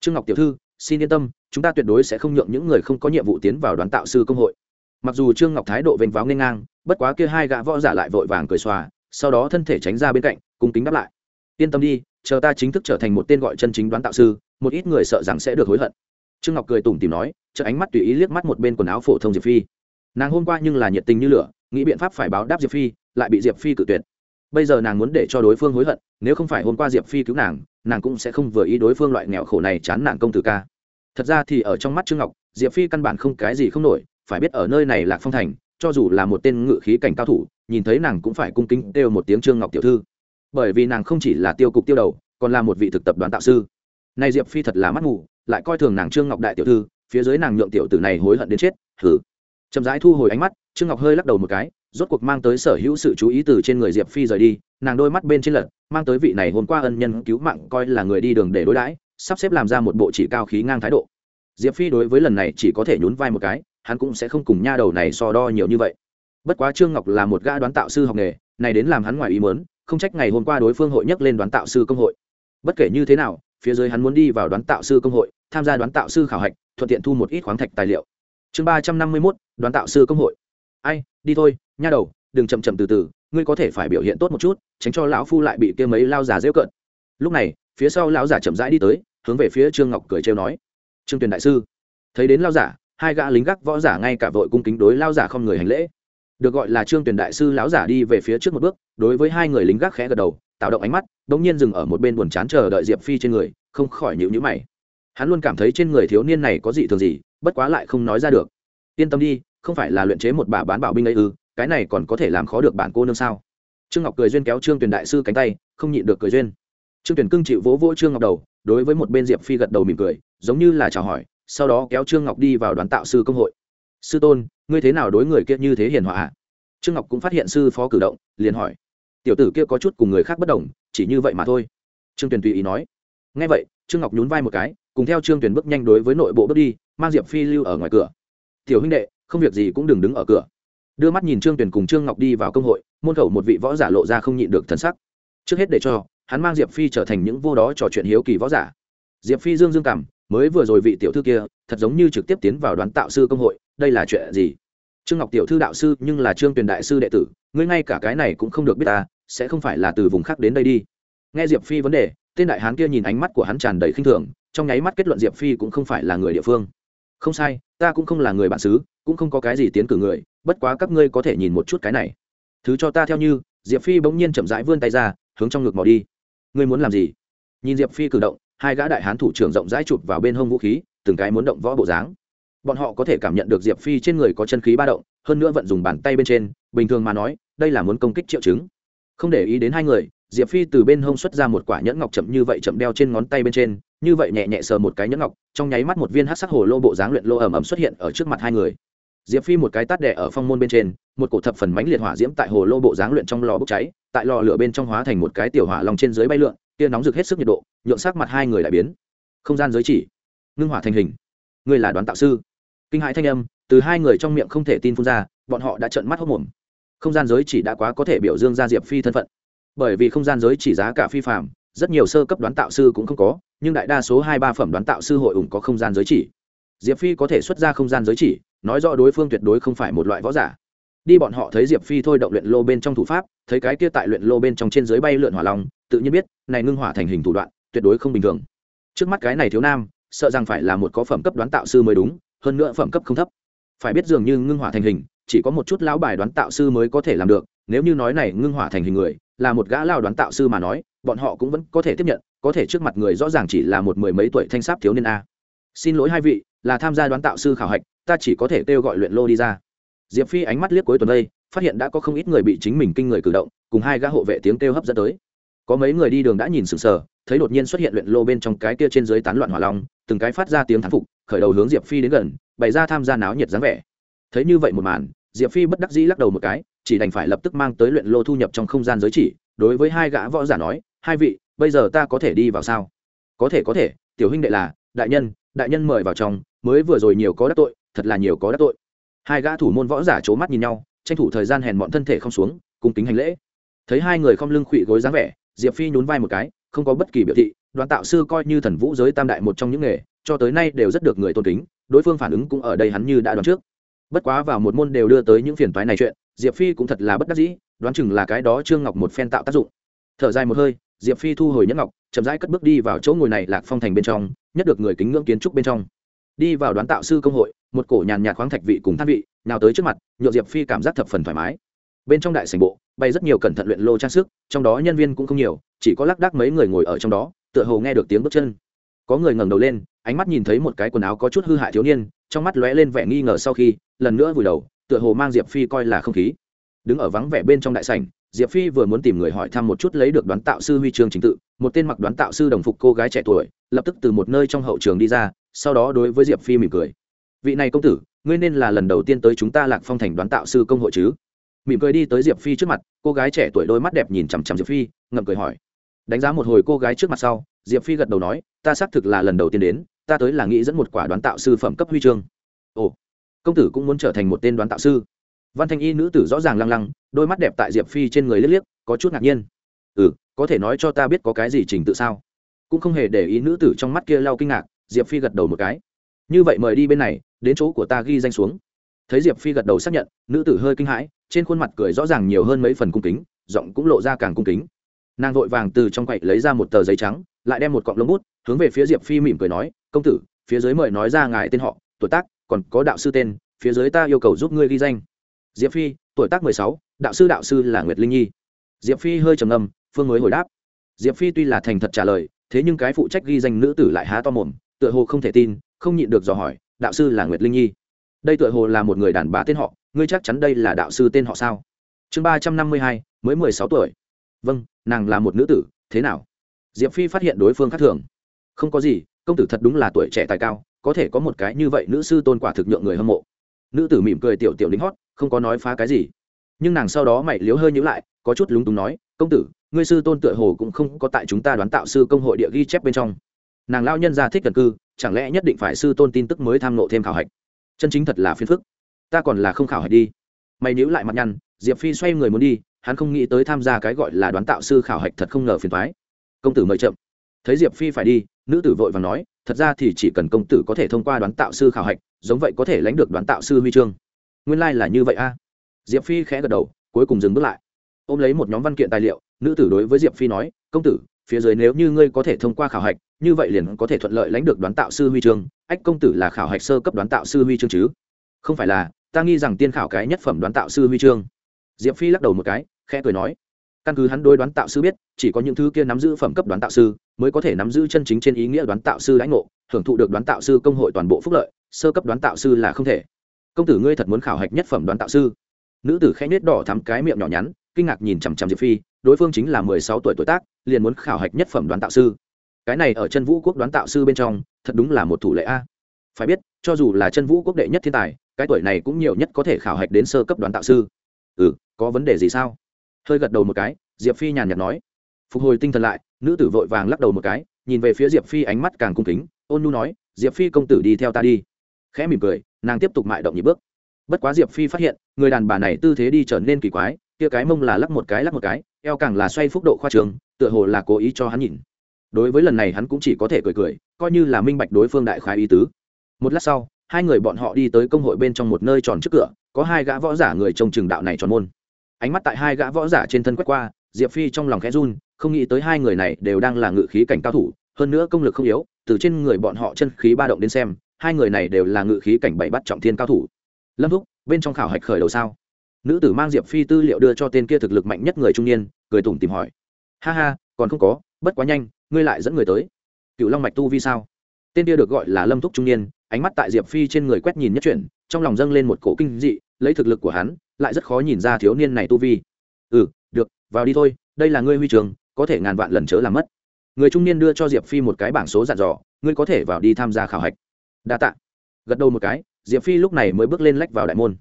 Trương ngọc tiểu thư, xin yên tâm, chúng ta tuyệt đối sẽ không nhượng những người không có nhiệm vụ tiến vào đoán tạo sư công hội mặc dù trương ngọc thái độ vênh váo n ngang, bất quá kia hai gã võ giả lại vội vàng cười xòa, sau đó thân thể tránh ra bên cạnh, cung kính đáp lại. Yên tâm đi, chờ ta chính thức trở thành một tên gọi chân chính đoán tạo sư, một ít người sợ rằng sẽ được hối hận. Trương ngọc cười tủm tìm nói chợ ánh mắt tùy ý liếc mắt một bên quần áo phổ thông diệp phi. Nàng hôm qua nhưng là nhiệt tình như lửa, nghĩ biện pháp phải báo đáp diệp phi, lại bị diệp phi cự tuyệt. Bây giờ nàng muốn để cho đối phương hối hận, nếu không phải hôm qua diệp phi cứu nàng nàng cũng sẽ không vừa ý đối phương loại nghèo khổ này chán nản công tử ca. Thật ra thì ở trong mắt trương ngọc, diệp phi căn bản không cái gì không nổi phải biết ở nơi này lạc phong thành, cho dù là một tên ngự khí cảnh cao thủ, nhìn thấy nàng cũng phải cung kính kêu một tiếng trương ngọc tiểu thư. Bởi vì nàng không chỉ là tiêu cục tiêu đầu, còn là một vị thực tập đoàn tạo sư. Nay diệp phi thật là mắt ngủ lại coi thường nàng trương ngọc đại tiểu thư, phía dưới nàng nhượng tiểu tử này hối hận đến chết thử chậm rãi thu hồi ánh mắt, trương ngọc hơi lắc đầu một cái, rốt cuộc mang tới sở hữu sự chú ý từ trên người diệp phi rời đi, nàng đôi mắt bên trên lật, mang tới vị này hôm qua ân nhân cứu mạng coi là người đi đường để đối đãi, sắp xếp làm ra một bộ chỉ cao khí ngang thái độ. Diệp phi đối với lần này chỉ có thể nhún vai một cái hắn cũng sẽ không cùng nha đầu này so đo nhiều như vậy. Bất quá trương ngọc là một gã đoán tạo sư học nghề, này đến làm hắn ngoài ý mớn không trách ngày hôm qua đối phương hội nhắc lên đoán tạo sư công hội. Bất kể như thế nào, phía dưới hắn muốn đi vào đoán tạo sư công hội, tham gia đoán tạo sư khảo hạch, thuận tiện thu một ít khoáng thạch tài liệu. Chương ba trăm năm mươi mốt, đoán tạo sư công hội. Ai, đi thôi, nha đầu, đừng chậm chậm từ từ, ngươi có thể phải biểu hiện tốt một chút, tránh cho lão phu lại bị kia mấy lao giả rêu cận lúc này, phía sau lão giả chậm rãi đi tới, hướng về phía trương ngọc cười trêu nói. Trương tuyền đại sư, thấy đến lao giả hai gã lính gác võ giả ngay cả vội cung kính đối lao giả không người hành lễ. Được gọi là trương tuyền đại sư lão giả đi về phía trước một bước, đối với hai người lính gác khẽ gật đầu, tạo động ánh mắt đ ỗ n g nhiên dừng ở một bên buồn chán chờ đợi diệp phi trên người, không khỏi nhịu nhữ mày. Hắn luôn cảm thấy trên người thiếu niên này có gì thường gì, bất quá lại không nói ra được. Yên tâm đi, không phải là luyện chế một bà bán bảo binh ấy ư, cái này còn có thể làm khó được bản cô nương sao? Trương ngọc cười duyên kéo trương tuyền đại sư cánh tay, không nhịn được cười duyên. Trương tuyền cưng chịu vỗ vỗ trương ngọc đầu, đối với một bên diệp phi gật đầu mỉm cười, giống như là chào hỏi sau đó kéo trương ngọc đi vào đoàn tạo sư công hội. Sư tôn, ngươi thế nào đối người kia như thế hiền hòa à? trương ngọc cũng phát hiện sư phó cử động, liền hỏi. Tiểu tử kia có chút cùng người khác bất đồng, chỉ như vậy mà thôi. Trương tuyền tùy ý nói. Ngay vậy, trương ngọc nhún vai một cái, cùng theo trương tuyền bước nhanh đối với nội bộ bước đi, mang diệp phi lưu ở ngoài cửa. Tiểu huynh đệ, không việc gì cũng đừng đứng ở cửa. Đưa mắt nhìn trương tuyền cùng trương ngọc đi vào công hội, môn khẩu một vị võ giả lộ ra không nhịn được thần sắc. Trước hết để cho hắn mang diệp phi trở thành những vô đó trò chuyện hiếu kỳ võ giả. Diệp phi dương dương cảm mới vừa rồi vị tiểu thư kia thật giống như trực tiếp tiến vào đoán tạo sư công hội, đây là chuyện gì? Trương ngọc tiểu thư đạo sư nhưng là trương tuyền đại sư đệ tử, ngươi ngay cả cái này cũng không được biết ta, sẽ không phải là từ vùng khác đến đây đi. Nghe diệp phi vấn đề, tên đại hán kia nhìn ánh mắt của hắn tràn đầy khinh thường, trong nháy mắt kết luận diệp phi cũng không phải là người địa phương. Không sai, ta cũng không là người bản xứ, cũng không có cái gì tiến cử người, bất quá các ngươi có thể nhìn một chút cái này. Thứ cho ta theo như, diệp phi bỗng nhiên chậm rãi vươn tay ra, hướng trong ngực mò đi. Ngươi muốn làm gì? Nhìn diệp phi cử động hai gã đại hán thủ trưởng rộng rãi chụp vào bên hông vũ khí, từng cái muốn động võ bộ dáng. Bọn họ có thể cảm nhận được diệp phi trên người có chân khí ba động, hơn nữa vận dùng bàn tay bên trên, bình thường mà nói, đây là muốn công kích triệu chứng. Không để ý đến hai người, diệp phi từ bên hông xuất ra một quả nhẫn ngọc chậm như vậy chậm đeo trên ngón tay bên trên, như vậy nhẹ nhẹ sờ một cái nhẫn ngọc, trong nháy mắt một viên hát sắc hồ lô bộ dáng luyện lô ẩm ẩm xuất hiện ở trước mặt hai người. Diệp phi một cái tát đẻ ở phong môn bên trên, một cổ thập phần mánh liệt hỏa diễm tại hồ lô bộ dáng luyện trong lò bốc cháy, tại lò lửa bên trong hóa thành một cái tiểu hỏa lòng trên dưới bay lượn kia nóng rực hết sức nhiệt độ nhuộn sắc mặt hai người lại biến. Không gian giới chỉ. Ngưng hỏa thành hình. Ngươi là đoán tạo sư. Kinh hãi thanh âm, từ hai người trong miệng không thể tin phun ra, bọn họ đã trợn mắt hốc mồm không gian giới chỉ đã quá có thể biểu dương ra diệp phi thân phận. Bởi vì không gian giới chỉ giá cả phi phạm rất nhiều sơ cấp đoán tạo sư cũng không có, nhưng đại đa số hai ba phẩm đoán tạo sư hội ủng có không gian giới chỉ. Diệp phi có thể xuất ra không gian giới chỉ, nói rõ đối phương tuyệt đối không phải một loại võ giả. Đi bọn họ thấy diệp phi thôi động luyện lô bên trong thủ pháp, thấy cái kia tại luyện lô bên trong trên dưới bay lượn hỏa long tự nhiên biết, này ngưng hỏa thành hình thủ đoạn, tuyệt đối không bình thường. Trước mắt cái này thiếu nam, sợ rằng phải là một có phẩm cấp đoán tạo sư mới đúng, hơn nữa phẩm cấp không thấp. Phải biết dường như ngưng hỏa thành hình, chỉ có một chút lão bài đoán tạo sư mới có thể làm được, nếu như nói này ngưng hỏa thành hình người, là một gã lao đoán tạo sư mà nói, bọn họ cũng vẫn có thể tiếp nhận, có thể trước mặt người rõ ràng chỉ là một mười mấy tuổi thanh sáp thiếu niên a. Xin lỗi hai vị, là tham gia đoán tạo sư khảo hạch, ta chỉ có thể kêu gọi luyện lô đi ra. Diệp phi ánh mắt liếc cuối tuần đây, phát hiện đã có không ít người bị chính mình kinh người cử động, cùng hai gã hộ vệ tiếng kêu hấp dẫn tới có mấy người đi đường đã nhìn sừng sờ, thấy đột nhiên xuất hiện luyện lô bên trong cái kia trên dưới tán loạn hỏa long, từng cái phát ra tiếng thán phục, khởi đầu hướng diệp phi đến gần, bày ra tham gia náo nhiệt dáng vẻ. Thấy như vậy một màn, diệp phi bất đắc dĩ lắc đầu một cái, chỉ đành phải lập tức mang tới luyện lô thu nhập trong không gian giới chỉ, đối với hai gã võ giả nói, hai vị, bây giờ ta có thể đi vào sao? Có thể có thể, tiểu huynh đệ là, đại nhân đại nhân mời vào trong, mới vừa rồi nhiều có đắc tội, thật là nhiều có đắc tội. Hai gã thủ môn võ giả c h ố mắt nhìn nhau, tranh thủ thời gian hèn bọn thân thể không xuống cùng kính hành lễ. Thấy hai người không lưng khụy gối dáng vẻ diệp phi nhún vai một cái, không có bất kỳ biểu thị, đoàn tạo sư coi như thần vũ giới tam đại một trong những nghề, cho tới nay đều rất được người tôn kính, đối phương phản ứng cũng ở đây hắn như đã đoán trước. Bất quá vào một môn đều đưa tới những phiền toái này chuyện, diệp phi cũng thật là bất đắc dĩ, đoán chừng là cái đó trương ngọc một phen tạo tác dụng. Thở dài một hơi, diệp phi thu hồi nhất ngọc, chậm rãi cất bước đi vào chỗ ngồi này lạc phong thành bên trong, nhất được người kính ngưỡng kiến trúc bên trong. Đi vào đoán tạo sư công hội, một cổ nhàn nhạt khoáng thạch vị cùng than vị, nào tới trước mặt nhộn diệp phi cảm giác thập phần thoải mái. Bên trong đại sảnh bộ bay rất nhiều cẩn thận luyện lô trang sức, trong đó nhân viên cũng không nhiều, chỉ có lác đác mấy người ngồi ở trong đó, tựa hồ nghe được tiếng bước chân. Có người ngẩng đầu lên, ánh mắt nhìn thấy một cái quần áo có chút hư hại thiếu niên, trong mắt lóe lên vẻ nghi ngờ sau khi, lần nữa vùi đầu, tựa hồ mang diệp phi coi là không khí. Đứng ở vắng vẻ bên trong đại sảnh, diệp phi vừa muốn tìm người hỏi thăm một chút lấy được đoán tạo sư huy chương trình tự, một tên mặc đoán tạo sư đồng phục cô gái trẻ tuổi, lập tức từ một nơi trong hậu trường đi ra, sau đó đối với diệp phi mỉm cười. Vị này công tử, ngươi nên là lần đầu tiên tới chúng ta lạc phong thành đoán tạo sư công hội chứ? Mỉm cười đi tới diệp phi trước mặt, cô gái trẻ tuổi đôi mắt đẹp nhìn chằm chằm diệp phi, ngậm cười hỏi. Đánh giá một hồi cô gái trước mặt sau, diệp phi gật đầu nói, ta xác thực là lần đầu tiên đến, ta tới là nghĩ dẫn một quả đoán tạo sư phẩm cấp huy chương. Ồ, công tử cũng muốn trở thành một tên đoán tạo sư. Văn thanh y nữ tử rõ ràng lăng lăng, đôi mắt đẹp tại diệp phi trên người liếc liếc, có chút ngạc nhiên. Ừ có thể nói cho ta biết có cái gì trình tự sao? Cũng không hề để ý nữ tử trong mắt kia lau kinh ngạc, diệp phi gật đầu một cái. Như vậy mời đi bên này, đến chỗ của ta ghi danh xuống. Thấy diệp phi gật đầu xác nhận, nữ tử hơi kinh hãi trên khuôn mặt cười rõ ràng nhiều hơn mấy phần cung kính, giọng cũng lộ ra càng cung kính. Nàng vội vàng từ trong quậy lấy ra một tờ giấy trắng, lại đem một cọng lông bút, hướng về phía diệp phi mỉm cười nói, công tử, phía dưới mời nói ra ngài tên họ, tuổi tác, còn có đạo sư tên, phía dưới ta yêu cầu giúp ngươi ghi danh. Diệp phi, tuổi tác mười sáu, đạo sư đạo sư là nguyệt linh nhi. Diệp phi hơi trầm ngâm, phương mới hồi đáp. Diệp phi tuy là thành thật trả lời, thế nhưng cái phụ trách ghi danh nữ tử lại há to mồm, tựa hồ không thể tin, không nhịn được dò hỏi, đạo sư là nguyệt linh nhi? Đây tựa hồ là một người đàn bà tên họ ngươi chắc chắn đây là đạo sư tên họ sao? Chương ba trăm năm mươi hai, mới mười sáu tuổi. Vâng nàng là một nữ tử, thế nào? Diệp phi phát hiện đối phương khác thường. Không có gì, công tử thật đúng là tuổi trẻ tài cao, có thể có một cái như vậy nữ sư tôn quả thực nhượng người hâm mộ. Nữ tử mỉm cười tiểu tiểu lính hót, không có nói phá cái gì. Nhưng nàng sau đó mày liếu hơi nhữ lại, có chút lúng túng nói, công tử, ngươi sư tôn tựa hồ cũng không có tại chúng ta đoán tạo sư công hội địa ghi chép bên trong. Nàng lao nhân ra thích cần cư, chẳng lẽ nhất định phải sư tôn tin tức mới tham nộ thêm khảo hạch? Chân chính thật là phiền phức ta còn là không khảo hạch đi. Mày nhữ lại mặt nhăn, diệp phi xoay người muốn đi, hắn không nghĩ tới tham gia cái gọi là đoán tạo sư khảo hạch thật không ngờ phiền thoái công tử mời chậm. Thấy diệp phi phải đi, nữ tử vội và nói, thật ra thì chỉ cần công tử có thể thông qua đoán tạo sư khảo hạch, giống vậy có thể lãnh được đoán tạo sư huy chương. Nguyên lai、like、là như vậy a. Diệp phi khẽ gật đầu, cuối cùng dừng bước lại. Ôm lấy một nhóm văn kiện tài liệu, nữ tử đối với diệp phi nói, công tử, phía dưới nếu như ngươi có thể thông qua khảo hạch, như vậy liền có thể thuận lợi lãnh được đoán tạo sư huy chương. Ách, công tử là khảo hạch sơ cấp đoán tạo sư huy chương chứ? Không phải là ta nghi rằng tiên khảo cái nhất phẩm đoán tạo sư huy chương. Diệp phi lắc đầu một cái, khẽ cười nói, căn cứ hắn đối đoán tạo sư biết, chỉ có những thứ kia nắm giữ phẩm cấp đoán tạo sư mới có thể nắm giữ chân chính trên ý nghĩa đoán tạo sư lãnh ngộ, hưởng thụ được đoán tạo sư công hội toàn bộ phúc lợi, sơ cấp đoán tạo sư là không thể. Công tử ngươi thật muốn khảo hạch nhất phẩm đoán tạo sư? Nữ tử khẽ nết đỏ thắm cái miệng nhỏ nhắn, kinh ngạc nhìn chằm chằm diệp phi, đối phương chính là mười sáu tuổi tuổi tác, liền muốn khảo hạch nhất phẩm đoán tạo sư. Cái này ở chân vũ quốc đoán tạo sư bên trong, thật đúng là một thủ lệ a. Phải biết, cho dù là chân vũ quốc đệ nhất thiên tài cái tuổi này cũng nhiều nhất có thể khảo hạch đến sơ cấp đoán tạo sư. Ừ có vấn đề gì sao? Hơi gật đầu một cái, diệp phi nhàn nhạt nói. Phục hồi tinh thần lại, nữ tử vội vàng lắc đầu một cái, nhìn về phía diệp phi ánh mắt càng cung kính, ôn nhu nói, diệp phi công tử đi theo ta đi. Khẽ mỉm cười, nàng tiếp tục mại động nhịp bước. Bất quá diệp phi phát hiện, người đàn bà này tư thế đi trở nên kỳ quái, kia cái mông là lắc một cái lắc một cái, eo càng là xoay phúc độ khoa trường, tựa hồ là cố ý cho hắn nhìn. Đối với lần này hắn cũng chỉ có thể cười cười, coi như là minh bạch đối phương đại khái ý tứ. Một lát sau hai người bọn họ đi tới công hội bên trong một nơi tròn trước cửa, có hai gã võ giả người trông chừng đạo này tròn môn. Ánh mắt tại hai gã võ giả trên thân quét qua, diệp phi trong lòng khẽ run, không nghĩ tới hai người này đều đang là ngự khí cảnh cao thủ, hơn nữa công lực không yếu, từ trên người bọn họ chân khí ba động đến xem, hai người này đều là ngự khí cảnh bảy bắt trọng thiên cao thủ. Lâm thúc, bên trong khảo hạch khởi đầu sao? Nữ tử mang diệp phi tư liệu đưa cho tên kia thực lực mạnh nhất người trung niên, cười tủm tìm hỏi. Ha ha, còn không có, bất quá nhanh, ngươi lại dẫn người tới. Cựu long mạch tu vi sao? Tên kia được gọi là lâm thúc trung niên ánh mắt tại diệp phi trên người quét nhìn nhất chuyển, trong lòng dâng lên một cổ kinh dị, lấy thực lực của hắn, lại rất khó nhìn ra thiếu niên này tu vi. Ừ được, vào đi thôi, đây là ngươi huy trường, có thể ngàn vạn lần chớ làm mất. Người trung niên đưa cho diệp phi một cái bảng số dặn dò, ngươi có thể vào đi tham gia khảo hạch. Đa t ạ gật đầu một cái, diệp phi lúc này mới bước lên lách vào đại môn.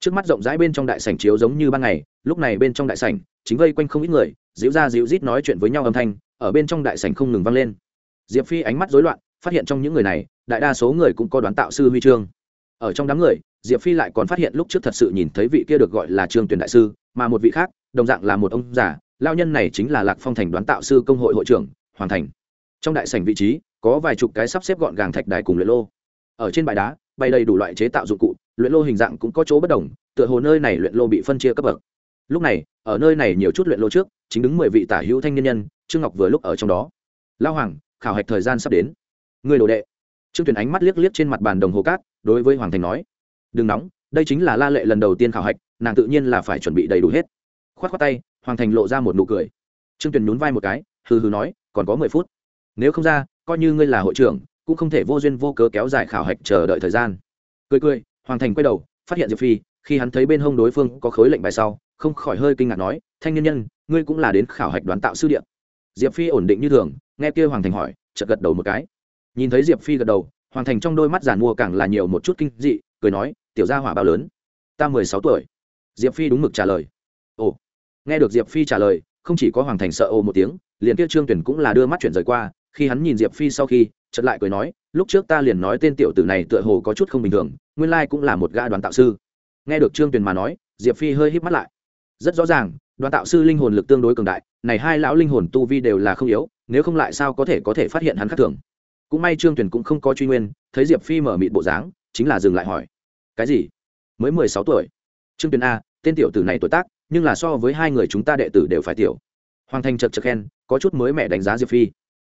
Trước mắt rộng rãi bên trong đại sảnh chiếu giống như ban ngày, lúc này bên trong đại sảnh, chính vây quanh không ít người, dịu ra dịu rít nói chuyện với nhau âm thanh, ở bên trong đại sảnh không ngừng vang lên. Diệp phi ánh mắt rối loạn, phát hiện trong những người này đại đa số người cũng có đoán tạo sư huy chương. Ở trong đám người, diệp phi lại còn phát hiện lúc trước thật sự nhìn thấy vị kia được gọi là trương tuyển đại sư, mà một vị khác, đồng dạng là một ông già lao nhân này chính là lạc phong thành đoán tạo sư công hội hội trưởng, hoàng thành. Trong đại sảnh vị trí, có vài chục cái sắp xếp gọn gàng thạch đài cùng luyện lô. Ở trên bãi đá, bày đầy đủ loại chế tạo dụng cụ, luyện lô hình dạng cũng có chỗ bất đồng, tựa hồ nơi này luyện lô bị phân chia cấp bậc. Lúc này, ở nơi này nhiều chút luyện lô trước, chính đứng mười vị tả hữu thanh niên nhân, trương ngọc vừa lúc ở trong đó. Lao hoàng, khảo hạch thời gian sắp đến. Người đồ đệ trương tuyền ánh mắt liếc liếc trên mặt bàn đồng hồ cát, đối với hoàng thành nói, đừng nóng, đây chính là la lệ lần đầu tiên khảo hạch, nàng tự nhiên là phải chuẩn bị đầy đủ hết. K h o á t k h o á tay, hoàng thành lộ ra một nụ cười. Trương tuyền nhún vai một cái, hừ hừ nói, còn có mười phút. Nếu không ra, coi như ngươi là hội trưởng, cũng không thể vô duyên vô cớ kéo dài khảo hạch chờ đợi thời gian. Cười cười, hoàng thành quay đầu, phát hiện diệp phi, khi hắn thấy bên hông đối phương có khối lệnh bài sau, không khỏi hơi kinh ngạc nói, thanh nhân nhân, ngươi cũng là đến khảo hạch đoán tạo sư điện. Diệp phi ổn định như thường, nghe kia hoàng thành hỏi, chợt gật đầu một cái nhìn thấy diệp phi gật đầu, hoàng thành trong đôi mắt giàn mua càng là nhiều một chút kinh dị, cười nói, tiểu gia hỏa bao lớn? Ta mười sáu tuổi. Diệp phi đúng mực trả lời. Ồ. Nghe được diệp phi trả lời, không chỉ có hoàng thành sợ ồ một tiếng, liền kia trương tuyển cũng là đưa mắt chuyển rời qua, khi hắn nhìn diệp phi sau khi, chợt lại cười nói, lúc trước ta liền nói tên tiểu tử này tựa hồ có chút không bình thường, nguyên lai cũng là một gã đoàn tạo sư. Nghe được trương tuyển mà nói, diệp phi hơi híp mắt lại. Rất rõ ràng đoàn tạo sư linh hồn lực tương đối cường đại, này hai lão linh hồn tu vi đều là không yếu, nếu không lại sao có thể có thể phát hiện hắn khác thường? Cũng may trương tuyển cũng không có truy nguyên, thấy diệp phi mở mịt bộ dáng, chính là dừng lại hỏi. Cái gì? Mới mười sáu tuổi. Trương tuyển a, tên tiểu tử này tuổi tác, nhưng là so với hai người chúng ta đệ tử đều phải tiểu. Hoàng thành chật chật khen, có chút mới mẹ đánh giá diệp phi.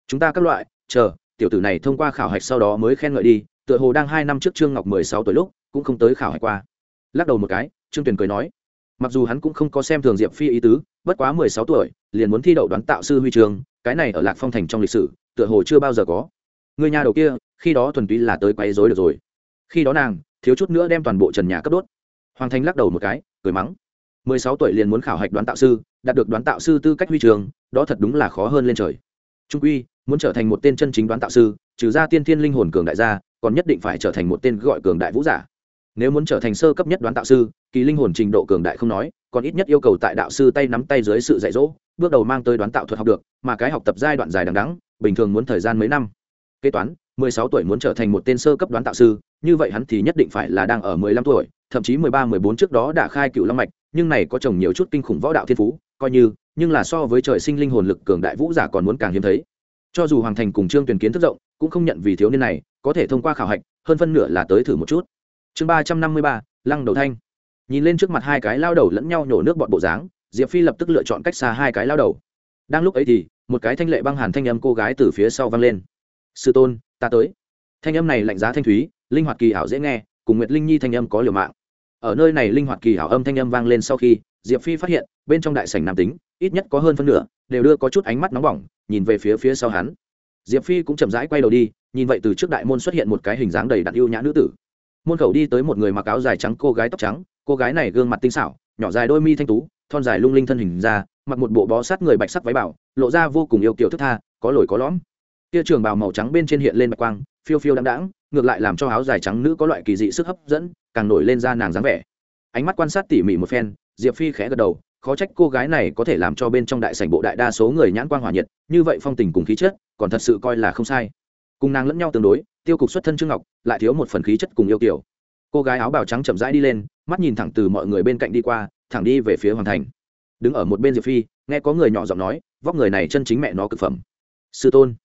Chúng ta các loại, chờ, tiểu tử này thông qua khảo hạch sau đó mới khen ngợi đi, tựa hồ đang hai năm trước trương ngọc mười sáu tuổi lúc, cũng không tới khảo hạch qua. Lắc đầu một cái, trương tuyền cười nói. Mặc dù hắn cũng không có xem thường diệp phi ý tứ, bất quá mười sáu tuổi, liền muốn thi đậu đoán tạo sư huy trường, cái này ở lạc phong thành trong lịch sử, tựa hồ chưa bao giờ có người nhà đầu kia, khi đó thuần túy là tới quấy rối được rồi. Khi đó nàng, thiếu chút nữa đem toàn bộ trần nhà cấp đốt. Hoàng thanh lắc đầu một cái, cười mắng. Mười sáu tuổi liền muốn khảo hạch đoán tạo sư, đạt được đoán tạo sư tư cách huy trường, đó thật đúng là khó hơn lên trời. Trung uy muốn trở thành một tên chân chính đoán tạo sư, trừ ra tiên thiên linh hồn cường đại gia còn nhất định phải trở thành một tên gọi cường đại vũ giả. Nếu muốn trở thành sơ cấp nhất đoán tạo sư, kỳ linh hồn trình độ cường đại không nói, còn ít nhất yêu cầu tại đạo sư tay nắm tay dưới sự dạy dỗ, bước đầu mang tới đoán tạo thuật học được, mà cái học tập giai đoạn dài đằng đắng bình thường muốn thời gian mấy năm kế toán, mười sáu tuổi muốn trở thành một tên sơ cấp đoán tạo sư, như vậy hắn thì nhất định phải là đang ở mười lăm tuổi, thậm chí mười ba, mười bốn trước đó đã khai cựu long mạch, nhưng này có chồng nhiều chút kinh khủng võ đạo thiên phú, coi như, nhưng là so với trời sinh linh hồn lực cường đại vũ giả còn muốn càng hiếm thấy. Cho dù hoàng thành cùng trương tuyển kiến thức rộng, cũng không nhận vì thiếu niên này, có thể thông qua khảo hạch, hơn phân nửa là tới thử một chút. Chương ba trăm năm mươi ba, lăng đầu thanh. Nhìn lên trước mặt hai cái lao đầu lẫn nhau nhổ nước bọn bộ dáng, diệp phi lập tức lựa chọn cách xa hai cái lao đầu. Đang lúc ấy thì, một cái thanh lệ băng hàn thanh âm cô gái từ phía sau vang lên sư tôn, ta tới. Thanh âm này lạnh giá thanh thúy, linh hoạt kỳ hảo dễ nghe, cùng nguyệt linh nhi thanh âm có liều mạng. Ở nơi này linh hoạt kỳ hảo âm thanh âm vang lên sau khi, diệp phi phát hiện, bên trong đại sảnh nam tính, ít nhất có hơn phân nửa, đều đưa có chút ánh mắt nóng bỏng, nhìn về phía phía sau hắn. Diệp phi cũng chậm rãi quay đầu đi, nhìn vậy từ trước đại môn xuất hiện một cái hình dáng đầy đặn yêu nhã nữ tử. Môn khẩu đi tới một người mặc áo dài trắng, cô gái tóc trắng, cô gái này gương mặt tinh xảo, nhỏ dài đôi mi thanh tú, thon dài lung linh thân hình ra, mặc một bộ bó sát người bạch sắc váy bảo, lộ ra vô cùng yêu kiểu thức tha, có lồi có lõm kia trường bào màu trắng bên trên hiện lên bạch quang, phiêu phiêu đáng đãng, ngược lại làm cho áo dài trắng nữ có loại kỳ dị sức hấp dẫn, càng nổi lên ra nàng dáng vẻ. Ánh mắt quan sát tỉ mỉ một phen, diệp phi khẽ gật đầu, khó trách cô gái này có thể làm cho bên trong đại sảnh bộ đại đa số người nhãn quan hòa nhiệt, như vậy phong tình cùng khí chất, còn thật sự coi là không sai. Cùng nàng lẫn nhau tương đối, tiêu cục xuất thân trương ngọc, lại thiếu một phần khí chất cùng yêu kiểu. Cô gái áo bào trắng chậm rãi đi lên, mắt nhìn thẳng từ mọi người bên cạnh đi qua, thẳng đi về phía hoàng thành. Đứng ở một bên diệp phi, nghe có người nhỏ giọng nói, vóc người này chân chính mẹ nó cực phẩm. Sư tôn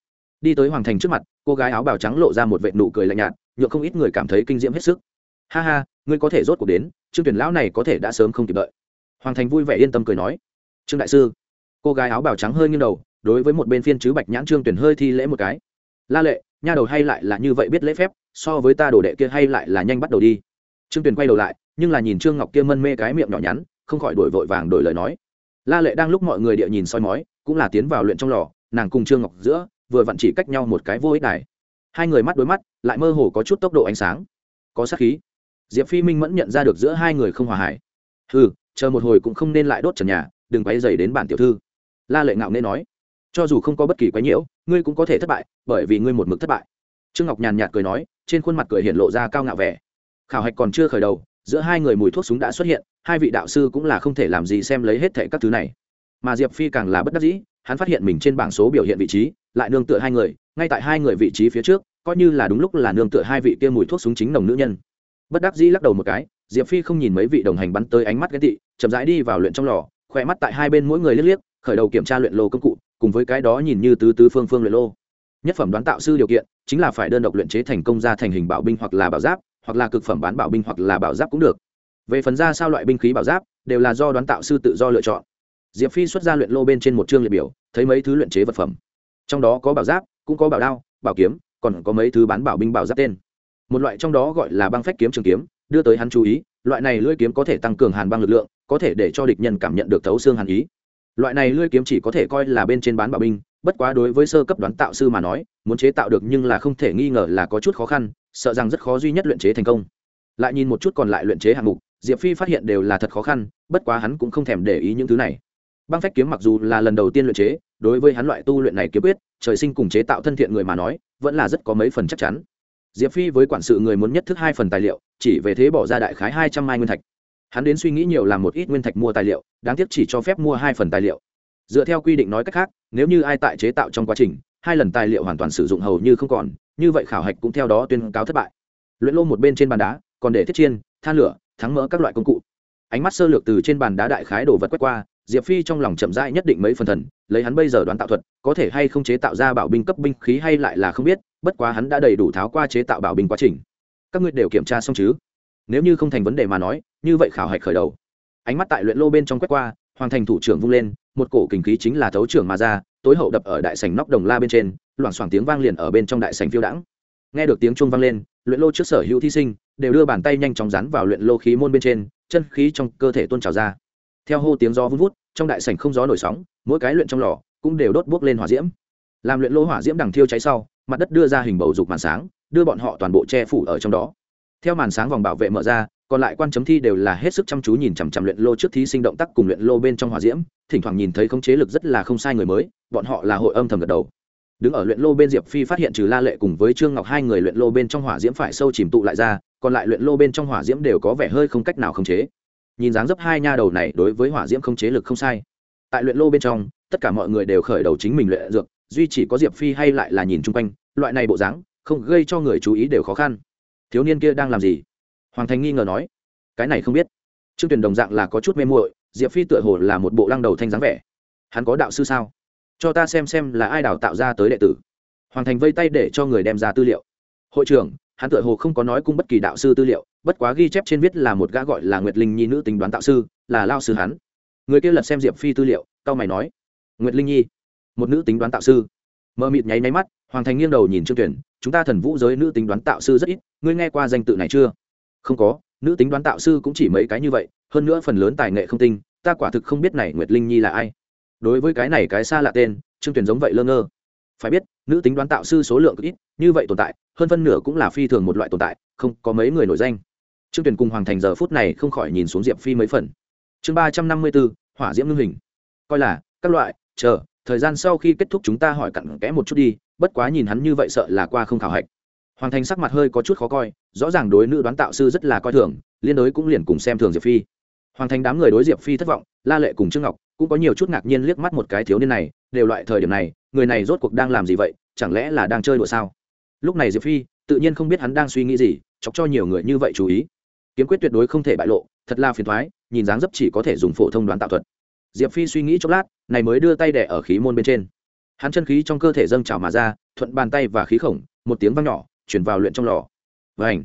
đi tới hoàng thành trước mặt, cô gái áo bào trắng lộ ra một vệ nụ cười lạnh nhạt nhựa không ít người cảm thấy kinh diễm hết sức. Ha ha, ngươi có thể rốt cuộc đến, trương tuyển lão này có thể đã sớm không kịp đợi. Hoàng thành vui vẻ yên tâm cười nói. Trương đại sư. Cô gái áo bào trắng hơi nghiêng đầu, đối với một bên phiên chứ bạch nhãn trương tuyển hơi thi lễ một cái. La lệ, nha đầu hay lại là như vậy biết lễ phép, so với ta đồ đệ kia hay lại là nhanh bắt đầu đi. Trương tuyển quay đầu lại, nhưng là nhìn trương ngọc kia mân mê cái miệng nhỏ nhắn, không khỏi đổi vội vàng đổi lời nói. La lệ đang lúc mọi người địa nhìn soi mói, cũng là tiến vào luyện trong lò, nàng cùng trương ngọc giữa vừa vặn chỉ cách nhau một cái vô ích đài. Hai người mắt đối mắt, lại mơ hồ có chút tốc độ ánh sáng. Có sát khí. Diệp phi minh mẫn nhận ra được giữa hai người không hòa hải ừ chờ một hồi cũng không nên lại đốt trần nhà, đừng quay dày đến bản tiểu thư. La lệ ngạo nên nói, cho dù không có bất kỳ quái nhiễu, ngươi cũng có thể thất bại, bởi vì ngươi một mực thất bại. Trương ngọc nhàn nhạt cười nói, trên khuôn mặt cười hiện lộ ra cao ngạo vẻ. Khảo hạch còn chưa khởi đầu, giữa hai người mùi thuốc súng đã xuất hiện, hai vị đạo sư cũng là không thể làm gì xem lấy hết thệ các thứ này. Mà diệp phi càng là bất đắc dĩ, hắn phát hiện mình trên bảng số biểu hiện vị trí lại nương tựa hai người, ngay tại hai người vị trí phía trước, coi như là đúng lúc là nương tựa hai vị kia mùi thuốc súng chính nồng nữ nhân. Bất đắc dĩ lắc đầu một cái, diệp phi không nhìn mấy vị đồng hành bắn tới ánh mắt ghen tị, chậm rãi đi vào luyện trong lò, khỏe mắt tại hai bên mỗi người liếc liếc, khởi đầu kiểm tra luyện lô công cụ, cùng với cái đó nhìn như tứ tứ phương phương luyện lô. Nhất phẩm đoán tạo sư điều kiện, chính là phải đơn độc luyện chế thành công ra thành hình bảo binh hoặc là bảo giáp, hoặc là cực phẩm bán bảo binh hoặc là bảo giáp cũng được. Về phần ra sao loại binh khí bảo giáp, đều là do đoán tạo sư tự do lựa chọn. Diệp phi xuất ra luyện lô bên trên một chương liệt biểu, thấy mấy thứ luyện chế vật phẩm trong đó có bảo giáp, cũng có bảo đao, bảo kiếm, còn có mấy thứ bán bảo binh bảo giáp tên. Một loại trong đó gọi là băng phách kiếm trường kiếm, đưa tới hắn chú ý, loại này lưỡi kiếm có thể tăng cường hàn băng lực lượng, có thể để cho địch nhân cảm nhận được thấu xương hàn ý. Loại này lưỡi kiếm chỉ có thể coi là bên trên bán bảo binh, bất quá đối với sơ cấp đoán tạo sư mà nói, muốn chế tạo được nhưng là không thể nghi ngờ là có chút khó khăn, sợ rằng rất khó duy nhất luyện chế thành công. Lại nhìn một chút còn lại luyện chế hạng mục, diệp phi phát hiện đều là thật khó khăn, bất quá hắn cũng không thèm để ý những thứ này. Băng phách kiếm mặc dù là lần đầu tiên luyện chế đối với hắn loại tu luyện này kiếm quyết, trời sinh cùng chế tạo thân thiện người mà nói, vẫn là rất có mấy phần chắc chắn. Diệp phi với quản sự người muốn nhất thức hai phần tài liệu, chỉ về thế bỏ ra đại khái hai trăm mai nguyên thạch. Hắn đến suy nghĩ nhiều làm một ít nguyên thạch mua tài liệu, đáng tiếc chỉ cho phép mua hai phần tài liệu. Dựa theo quy định nói cách khác, nếu như ai tại chế tạo trong quá trình, hai lần tài liệu hoàn toàn sử dụng hầu như không còn, như vậy khảo hạch cũng theo đó tuyên cáo thất bại. Luyện lô một bên trên bàn đá, còn để thiết chiên, than lửa, thắng mỡ các loại công cụ. Ánh mắt sơ lược từ trên bàn đá đại khái đồ vật quét qua diệp phi trong lòng chậm rãi nhất định mấy phần thần, lấy hắn bây giờ đoán tạo thuật, có thể hay không chế tạo ra bảo binh cấp binh khí hay lại là không biết, bất quá hắn đã đầy đủ tháo qua chế tạo bảo binh quá trình. Các ngươi đều kiểm tra xong chứ? Nếu như không thành vấn đề mà nói, như vậy khảo hạch khởi đầu. Ánh mắt tại luyện lô bên trong quét qua, hoàng thành thủ trưởng vung lên, một cổ kình khí chính là thấu trưởng mà ra, tối hậu đập ở đại sảnh nóc đồng la bên trên, loảng xoảng tiếng vang liền ở bên trong đại sảnh phiêu đãng. Nghe được tiếng chuông vang lên, luyện lô trước sở hữu thí sinh đều đưa bàn tay nhanh chóng rắn vào luyện lô khí môn bên trên, chân khí trong cơ thể tôn trào ra theo hô tiếng gió vun vút, trong đại sảnh không gió nổi sóng, mỗi cái luyện trong lò cũng đều đốt buốc lên hỏa diễm. Làm luyện lô hỏa diễm đằng thiêu cháy sau, mặt đất đưa ra hình bầu dục màn sáng, đưa bọn họ toàn bộ che phủ ở trong đó. Theo màn sáng vòng bảo vệ mở ra, còn lại quan chấm thi đều là hết sức chăm chú nhìn chằm chằm luyện lô trước thí sinh động tác cùng luyện lô bên trong hỏa diễm, thỉnh thoảng nhìn thấy khống chế lực rất là không sai người mới, bọn họ là hội âm thầm gật đầu. Đứng ở luyện lô bên diệp phi phát hiện trừ la lệ cùng với trương ngọc hai người luyện lô bên trong hỏa diễm phải sâu chìm tụ lại ra, còn lại luyện lô bên trong hỏa diễm đều có vẻ hơi không cách nào khống chế nhìn dáng dấp hai nha đầu này đối với hỏa diễm không chế lực không sai. Tại luyện lô bên trong, tất cả mọi người đều khởi đầu chính mình luyện dược, duy chỉ có diệp phi hay lại là nhìn chung quanh, loại này bộ dáng, không gây cho người chú ý đều khó khăn. Thiếu niên kia đang làm gì? Hoàng thành nghi ngờ nói. Cái này không biết. Trương tuyển đồng dạng là có chút mê muội, diệp phi tựa hồ là một bộ lăng đầu thanh dáng vẻ. Hắn có đạo sư sao? Cho ta xem xem là ai đào tạo ra tới đệ tử. Hoàng thành vây tay để cho người đem ra tư liệu. Hội trưởng hắn tựa hồ không có nói cung bất kỳ đạo sư tư liệu, bất quá ghi chép trên viết là một gã gọi là nguyệt linh nhi nữ tính đoán tạo sư, là lao sư hắn. Người kia lật xem diệp phi tư liệu cao mày nói, nguyệt linh nhi, một nữ tính đoán tạo sư. Mơ mịt nháy nháy mắt, hoàng thành nghiêng đầu nhìn trương tuyển, chúng ta thần vũ giới nữ tính đoán tạo sư rất ít, ngươi nghe qua danh tự này chưa? Không có, nữ tính đoán tạo sư cũng chỉ mấy cái như vậy, hơn nữa phần lớn tài nghệ không tinh, ta quả thực không biết này nguyệt linh nhi là ai. Đối với cái này cái xa lạ tên, trương tuyển giống vậy lơ ngơ. Phải biết, nữ tính đoán tạo sư số lượng ít, như vậy tồn tại hơn phân nửa cũng là phi thường một loại tồn tại, không có mấy người nổi danh. Trương tuyển cùng hoàng thành giờ phút này không khỏi nhìn xuống diệp phi mấy phần. Chương ba trăm năm mươi bốn hỏa diễm ngưng hình. Coi là, các loại, chờ, thời gian sau khi kết thúc chúng ta hỏi cặn kẽ một chút đi, bất quá nhìn hắn như vậy sợ là qua không khảo hạch. Hoàng thành sắc mặt hơi có chút khó coi, rõ ràng đối nữ đoán tạo sư rất là coi thường, liên đối cũng liền cùng xem thường diệp phi. Hoàng thành đám người đối diệp phi thất vọng, la lệ cùng trương ngọc cũng có nhiều chút ngạc nhiên liếc mắt một cái thiếu niên này, đều loại thời điểm này, người này rốt cuộc đang làm gì vậy, chẳng lẽ là đang chơi đùa sao? Lúc này diệp phi tự nhiên không biết hắn đang suy nghĩ gì, chọc cho nhiều người như vậy chú ý. Kiếm quyết tuyệt đối không thể bại lộ, thật là phiền thoái nhìn dáng dấp chỉ có thể dùng phổ thông đoán tạo thuật. Diệp phi suy nghĩ chốc lát, này mới đưa tay đẻ ở khí môn bên trên. Hắn chân khí trong cơ thể dâng trào mà ra, thuận bàn tay và khí khổng, một tiếng vang nhỏ, chuyển vào luyện trong lò. Và ảnh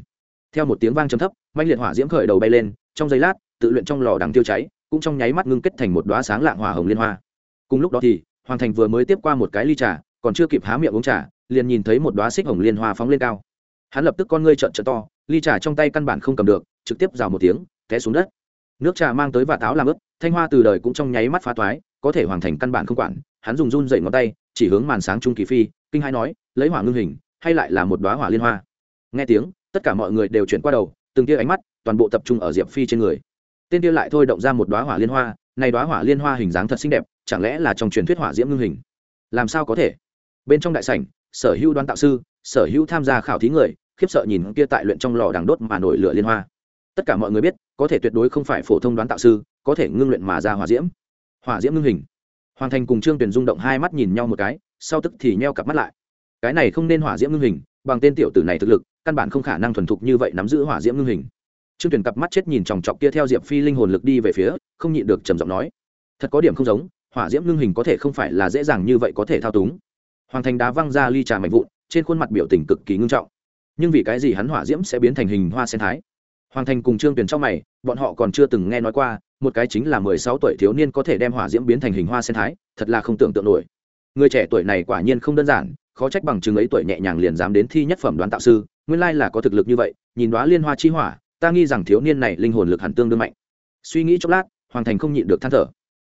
theo một tiếng vang trầm thấp mạnh liệt hỏa diễm khởi đầu bay lên, trong giây lát, tự luyện trong lò đằng tiêu cháy, cũng trong nháy mắt ngưng kết thành một đoá sáng lạng hỏa hồng liên hoa. Cùng lúc đó thì, hoàng thành vừa mới tiếp qua một cái ly trà, còn chưa kịp há miệng uống trà liền nhìn thấy một đoá xích hồng liên hoa phóng lên cao. Hắn lập tức con ngươi trợn trợn to, ly trà trong tay căn bản không cầm được, trực tiếp rào một tiếng, té xuống đất. Nước trà mang tới và táo làm ướp thanh hoa từ đời cũng trong nháy mắt phá toái, có thể hoàn thành căn bản không quản. Hắn dùng run dậy ngón tay, chỉ hướng màn sáng trung kỳ phi, kinh hai nói, lấy hỏa ngưng hình, hay lại là một đoá hỏa liên hoa? Nghe tiếng, tất cả mọi người đều chuyển qua đầu, từng tia ánh mắt, toàn bộ tập trung ở diệp phi trên người. Tên điêu lại thôi động ra một đoá hỏa liên hoa, này đoá hỏa liên hoa hình dáng thật xinh đẹp, chẳng lẽ là trong truyền thuyết hỏa diễm ngưng hình? Làm sao có thể? Bên trong đại sảnh sở hữu đoán tạo sư, sở hữu tham gia khảo thí người, khiếp sợ nhìn kia tại luyện trong lò đằng đốt mà nổi lửa liên hoa. Tất cả mọi người biết, có thể tuyệt đối không phải phổ thông đoán tạo sư, có thể ngưng luyện mà ra hỏa diễm. Hỏa diễm ngưng hình. Hoàng thành cùng trương tuyển rung động hai mắt nhìn nhau một cái, sau tức thì nheo cặp mắt lại. Cái này không nên hỏa diễm ngưng hình, bằng tên tiểu tử này thực lực, căn bản không khả năng thuần thục như vậy nắm giữ hỏa diễm ngưng hình. Trương tuyển cặp mắt chết nhìn chòng chọc kia theo diệp phi linh hồn lực đi về phía, không nhịn được trầm giọng nói. Thật có điểm không giống, hỏa diễm ngưng hình có thể không phải là dễ dàng như vậy có thể thao túng hoàng thành đá văng ra ly trà mạnh vụn, trên khuôn mặt biểu tình cực kỳ ngưng trọng. Nhưng vì cái gì hắn hỏa diễm sẽ biến thành hình hoa sen thái? Hoàng thành cùng trương tuyển trong mày, bọn họ còn chưa từng nghe nói qua, một cái chính là mười sáu tuổi thiếu niên có thể đem hỏa diễm biến thành hình hoa sen thái, thật là không tưởng tượng nổi. Người trẻ tuổi này quả nhiên không đơn giản, khó trách bằng chứng ấy tuổi nhẹ nhàng liền dám đến thi nhất phẩm đoán tạo sư, nguyên lai là có thực lực như vậy, nhìn đoá liên hoa chi hỏa, ta nghi rằng thiếu niên này linh hồn lực hẳn tương đương mạnh. Suy nghĩ chốc lát, hoàng thành không nhịn được than thở.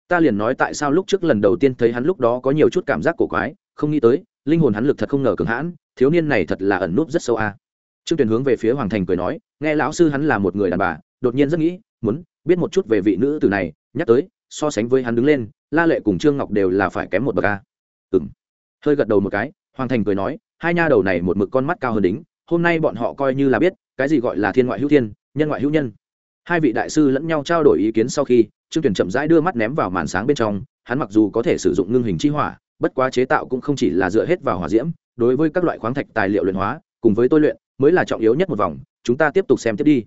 Ta liền nói tại sao lúc trước lần đầu tiên thấy hắn lúc đó có nhiều chút cảm giác cổ quái không nghĩ tới, linh hồn hắn lực thật không ngờ cường hãn, thiếu niên này thật là ẩn núp rất sâu a. Trương tuyền hướng về phía hoàng thành cười nói, nghe lão sư hắn là một người đàn bà, đột nhiên rất nghĩ, muốn biết một chút về vị nữ tử này, nhắc tới, so sánh với hắn đứng lên, la lệ cùng trương ngọc đều là phải kém một bậc a. Ừng hơi gật đầu một cái, hoàng thành cười nói, hai nha đầu này một mực con mắt cao hơn đính, hôm nay bọn họ coi như là biết, cái gì gọi là thiên ngoại hữu thiên, nhân ngoại hữu nhân. Hai vị đại sư lẫn nhau trao đổi ý kiến sau khi, trương tuyển chậm rãi đưa mắt ném vào màn sáng bên trong, hắn mặc dù có thể sử dụng ngưng hình chi hỏa bất quá chế tạo cũng không chỉ là dựa hết vào hỏa diễm, đối với các loại khoáng thạch tài liệu luyện hóa, cùng với tôi luyện, mới là trọng yếu nhất một vòng, chúng ta tiếp tục xem tiếp đi.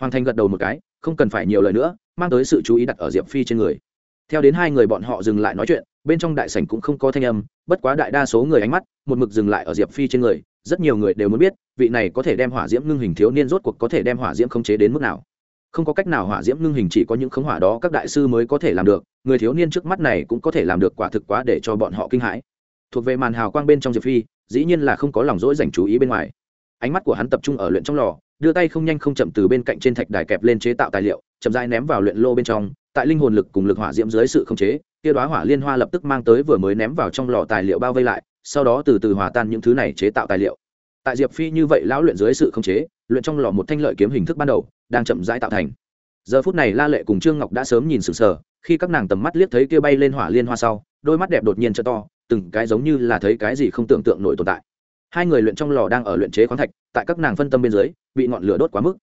Hoàng thành gật đầu một cái, không cần phải nhiều lời nữa, mang tới sự chú ý đặt ở diệp phi trên người. Theo đến hai người bọn họ dừng lại nói chuyện, bên trong đại sảnh cũng không có thanh âm, bất quá đại đa số người ánh mắt, một mực dừng lại ở diệp phi trên người, rất nhiều người đều muốn biết, vị này có thể đem hỏa diễm ngưng hình thiếu niên rốt cuộc có thể đem hỏa diễm khống chế đến mức nào không có cách nào hỏa diễm ngưng hình chỉ có những khống hỏa đó các đại sư mới có thể làm được, người thiếu niên trước mắt này cũng có thể làm được quả thực quá để cho bọn họ kinh hãi. Thuộc về màn hào quang bên trong diệp phi, dĩ nhiên là không có lòng rỗi dành chú ý bên ngoài. Ánh mắt của hắn tập trung ở luyện trong lò, đưa tay không nhanh không chậm từ bên cạnh trên thạch đài kẹp lên chế tạo tài liệu, chậm rãi ném vào luyện lô bên trong, tại linh hồn lực cùng lực hỏa diễm dưới sự khống chế kia đoá hỏa liên hoa lập tức mang tới vừa mới ném vào trong lò tài liệu bao vây lại, sau đó từ từ hòa tan những thứ này chế tạo tài liệu. Tại diệp phi như vậy lão luyện dưới sự khống chế, luyện trong lò một thanh lợi kiếm hình thức ban đầu đang chậm rãi tạo thành. Giờ phút này la lệ cùng trương ngọc đã sớm nhìn sừng sờ, khi các nàng tầm mắt liếc thấy kia bay lên hỏa liên hoa sau, đôi mắt đẹp đột nhiên cho to, từng cái giống như là thấy cái gì không tưởng tượng nổi tồn tại. Hai người luyện trong lò đang ở luyện chế khoáng thạch, tại các nàng phân tâm bên dưới, bị ngọn lửa đốt quá mức.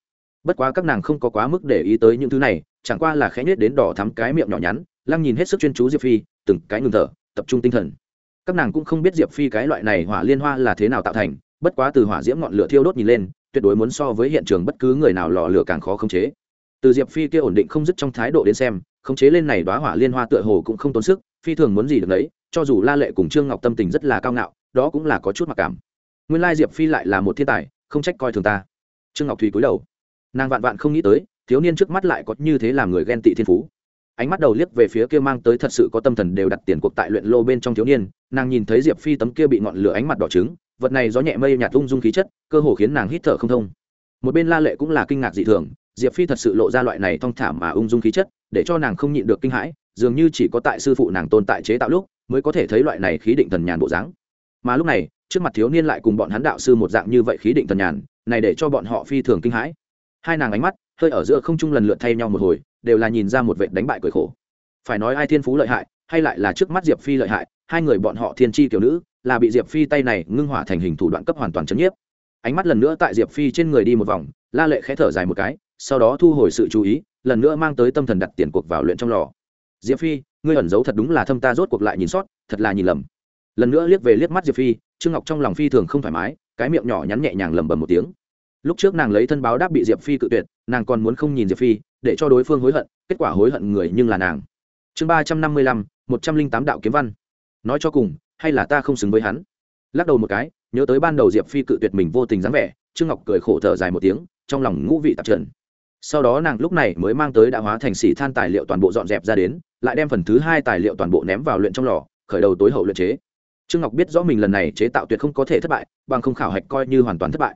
Bất quá các nàng không có quá mức để ý tới những thứ này, chẳng qua là khẽ nhết đến đỏ thắm cái miệng nhỏ nhắn, lăng nhìn hết sức chuyên chú diệp phi, từng cái ngừng thở, tập trung tinh thần. Các nàng cũng không biết diệp phi cái loại này hỏa liên hoa là thế nào tạo thành, bất quá từ hỏa diễm ngọn lửa thiêu đốt nhìn lên tuyệt đối muốn so với hiện trường bất cứ người nào lò lửa càng khó khống chế. Từ diệp phi kia ổn định không dứt trong thái độ đến xem, khống chế lên này đoá hỏa liên hoa tựa hồ cũng không tốn sức, phi thường muốn gì được đấy cho dù la lệ cùng trương ngọc tâm tình rất là cao ngạo, đó cũng là có chút mặc cảm. Nguyên lai diệp phi lại là một thiên tài, không trách coi thường ta. Trương ngọc thùy cúi đầu. Nàng vạn vạn không nghĩ tới, thiếu niên trước mắt lại có như thế làm người ghen tị thiên phú. Ánh mắt đầu liếc về phía kia mang tới thật sự có tâm thần đều đặt tiền cuộc tại luyện lô bên trong thiếu niên, nàng nhìn thấy diệp phi tấm kia bị ngọn lửa ánh mặt đỏ trứng vật này gió nhẹ mây nhạt ung dung khí chất, cơ hồ khiến nàng hít thở không thông. Một bên la lệ cũng là kinh ngạc dị thường, diệp phi thật sự lộ ra loại này thong thả mà ung dung khí chất, để cho nàng không nhịn được kinh hãi, dường như chỉ có tại sư phụ nàng tồn tại chế tạo lúc, mới có thể thấy loại này khí định thần nhàn bộ dáng. Mà lúc này, trước mặt thiếu niên lại cùng bọn hắn đạo sư một dạng như vậy khí định thần nhàn, này để cho bọn họ phi thường kinh hãi. Hai nàng ánh mắt, hơi ở giữa không trung lần lượt thay nhau một hồi, đều là nhìn ra một vệ đánh bại cười khổ. Phải nói ai thiên phú lợi hại, hay lại là trước mắt diệp phi lợi hại hai người bọn họ thiên tri kiểu nữ, là bị diệp phi tay này ngưng hỏa thành hình thủ đoạn cấp hoàn toàn chấn nhiếp. Ánh mắt lần nữa tại diệp phi trên người đi một vòng, la lệ khẽ thở dài một cái, sau đó thu hồi sự chú ý, lần nữa mang tới tâm thần đặt tiền cuộc vào luyện trong lò. Diệp phi, ngươi ẩn giấu thật đúng là thâm ta rốt cuộc lại nhìn sót, thật là nhìn lầm. Lần nữa liếc về liếc mắt diệp phi, trương ngọc trong lòng phi thường không thoải mái, cái miệng nhỏ nhắn nhẹ nhàng lẩm bẩm một tiếng. Lúc trước nàng lấy thân báo đáp bị diệp phi cự tuyệt, nàng còn muốn không nhìn diệp phi, để cho đối phương hối hận, kết quả hối hận người nhưng là nàng. Chương ba trăm năm mươi lăm, một trăm linh tám đạo kiếm văn nói cho cùng, hay là ta không xứng với hắn? Lắc đầu một cái, nhớ tới ban đầu diệp phi cự tuyệt mình vô tình dáng vẻ, trương ngọc cười khổ thở dài một tiếng, trong lòng ngũ vị tạp trần. Sau đó nàng lúc này mới mang tới đã hóa thành xỉ than tài liệu toàn bộ dọn dẹp ra đến, lại đem phần thứ hai tài liệu toàn bộ ném vào luyện trong lò, khởi đầu tối hậu luyện chế. Trương ngọc biết rõ mình lần này chế tạo tuyệt không có thể thất bại, bằng không khảo hạch coi như hoàn toàn thất bại.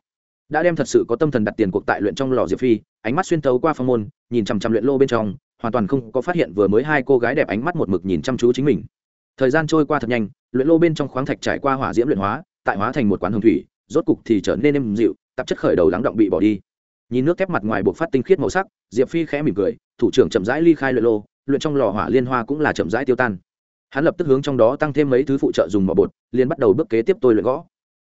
Đã đem thật sự có tâm thần đặt tiền cuộc tại luyện trong lò diệp phi, ánh mắt xuyên tấu qua phong môn, nhìn chằm chằm luyện lô bên trong, hoàn toàn không có phát hiện vừa mới hai cô gái đẹp ánh mắt một mực nhìn chăm chú chính mình thời gian trôi qua thật nhanh, luyện lô bên trong khoáng thạch trải qua hỏa diễm luyện hóa, tại hóa thành một quán hồng thủy, rốt cục thì trở nên êm dịu, tạp chất khởi đầu lắng động bị bỏ đi. Nhìn nước thép mặt ngoài buộc phát tinh khiết màu sắc, diệp phi khẽ mỉm cười, thủ trưởng chậm rãi ly khai luyện lô, luyện trong lò hỏa liên hoa cũng là chậm rãi tiêu tan. Hắn lập tức hướng trong đó tăng thêm mấy thứ phụ trợ dùng mỏ bột, liền bắt đầu bước kế tiếp tôi luyện gõ.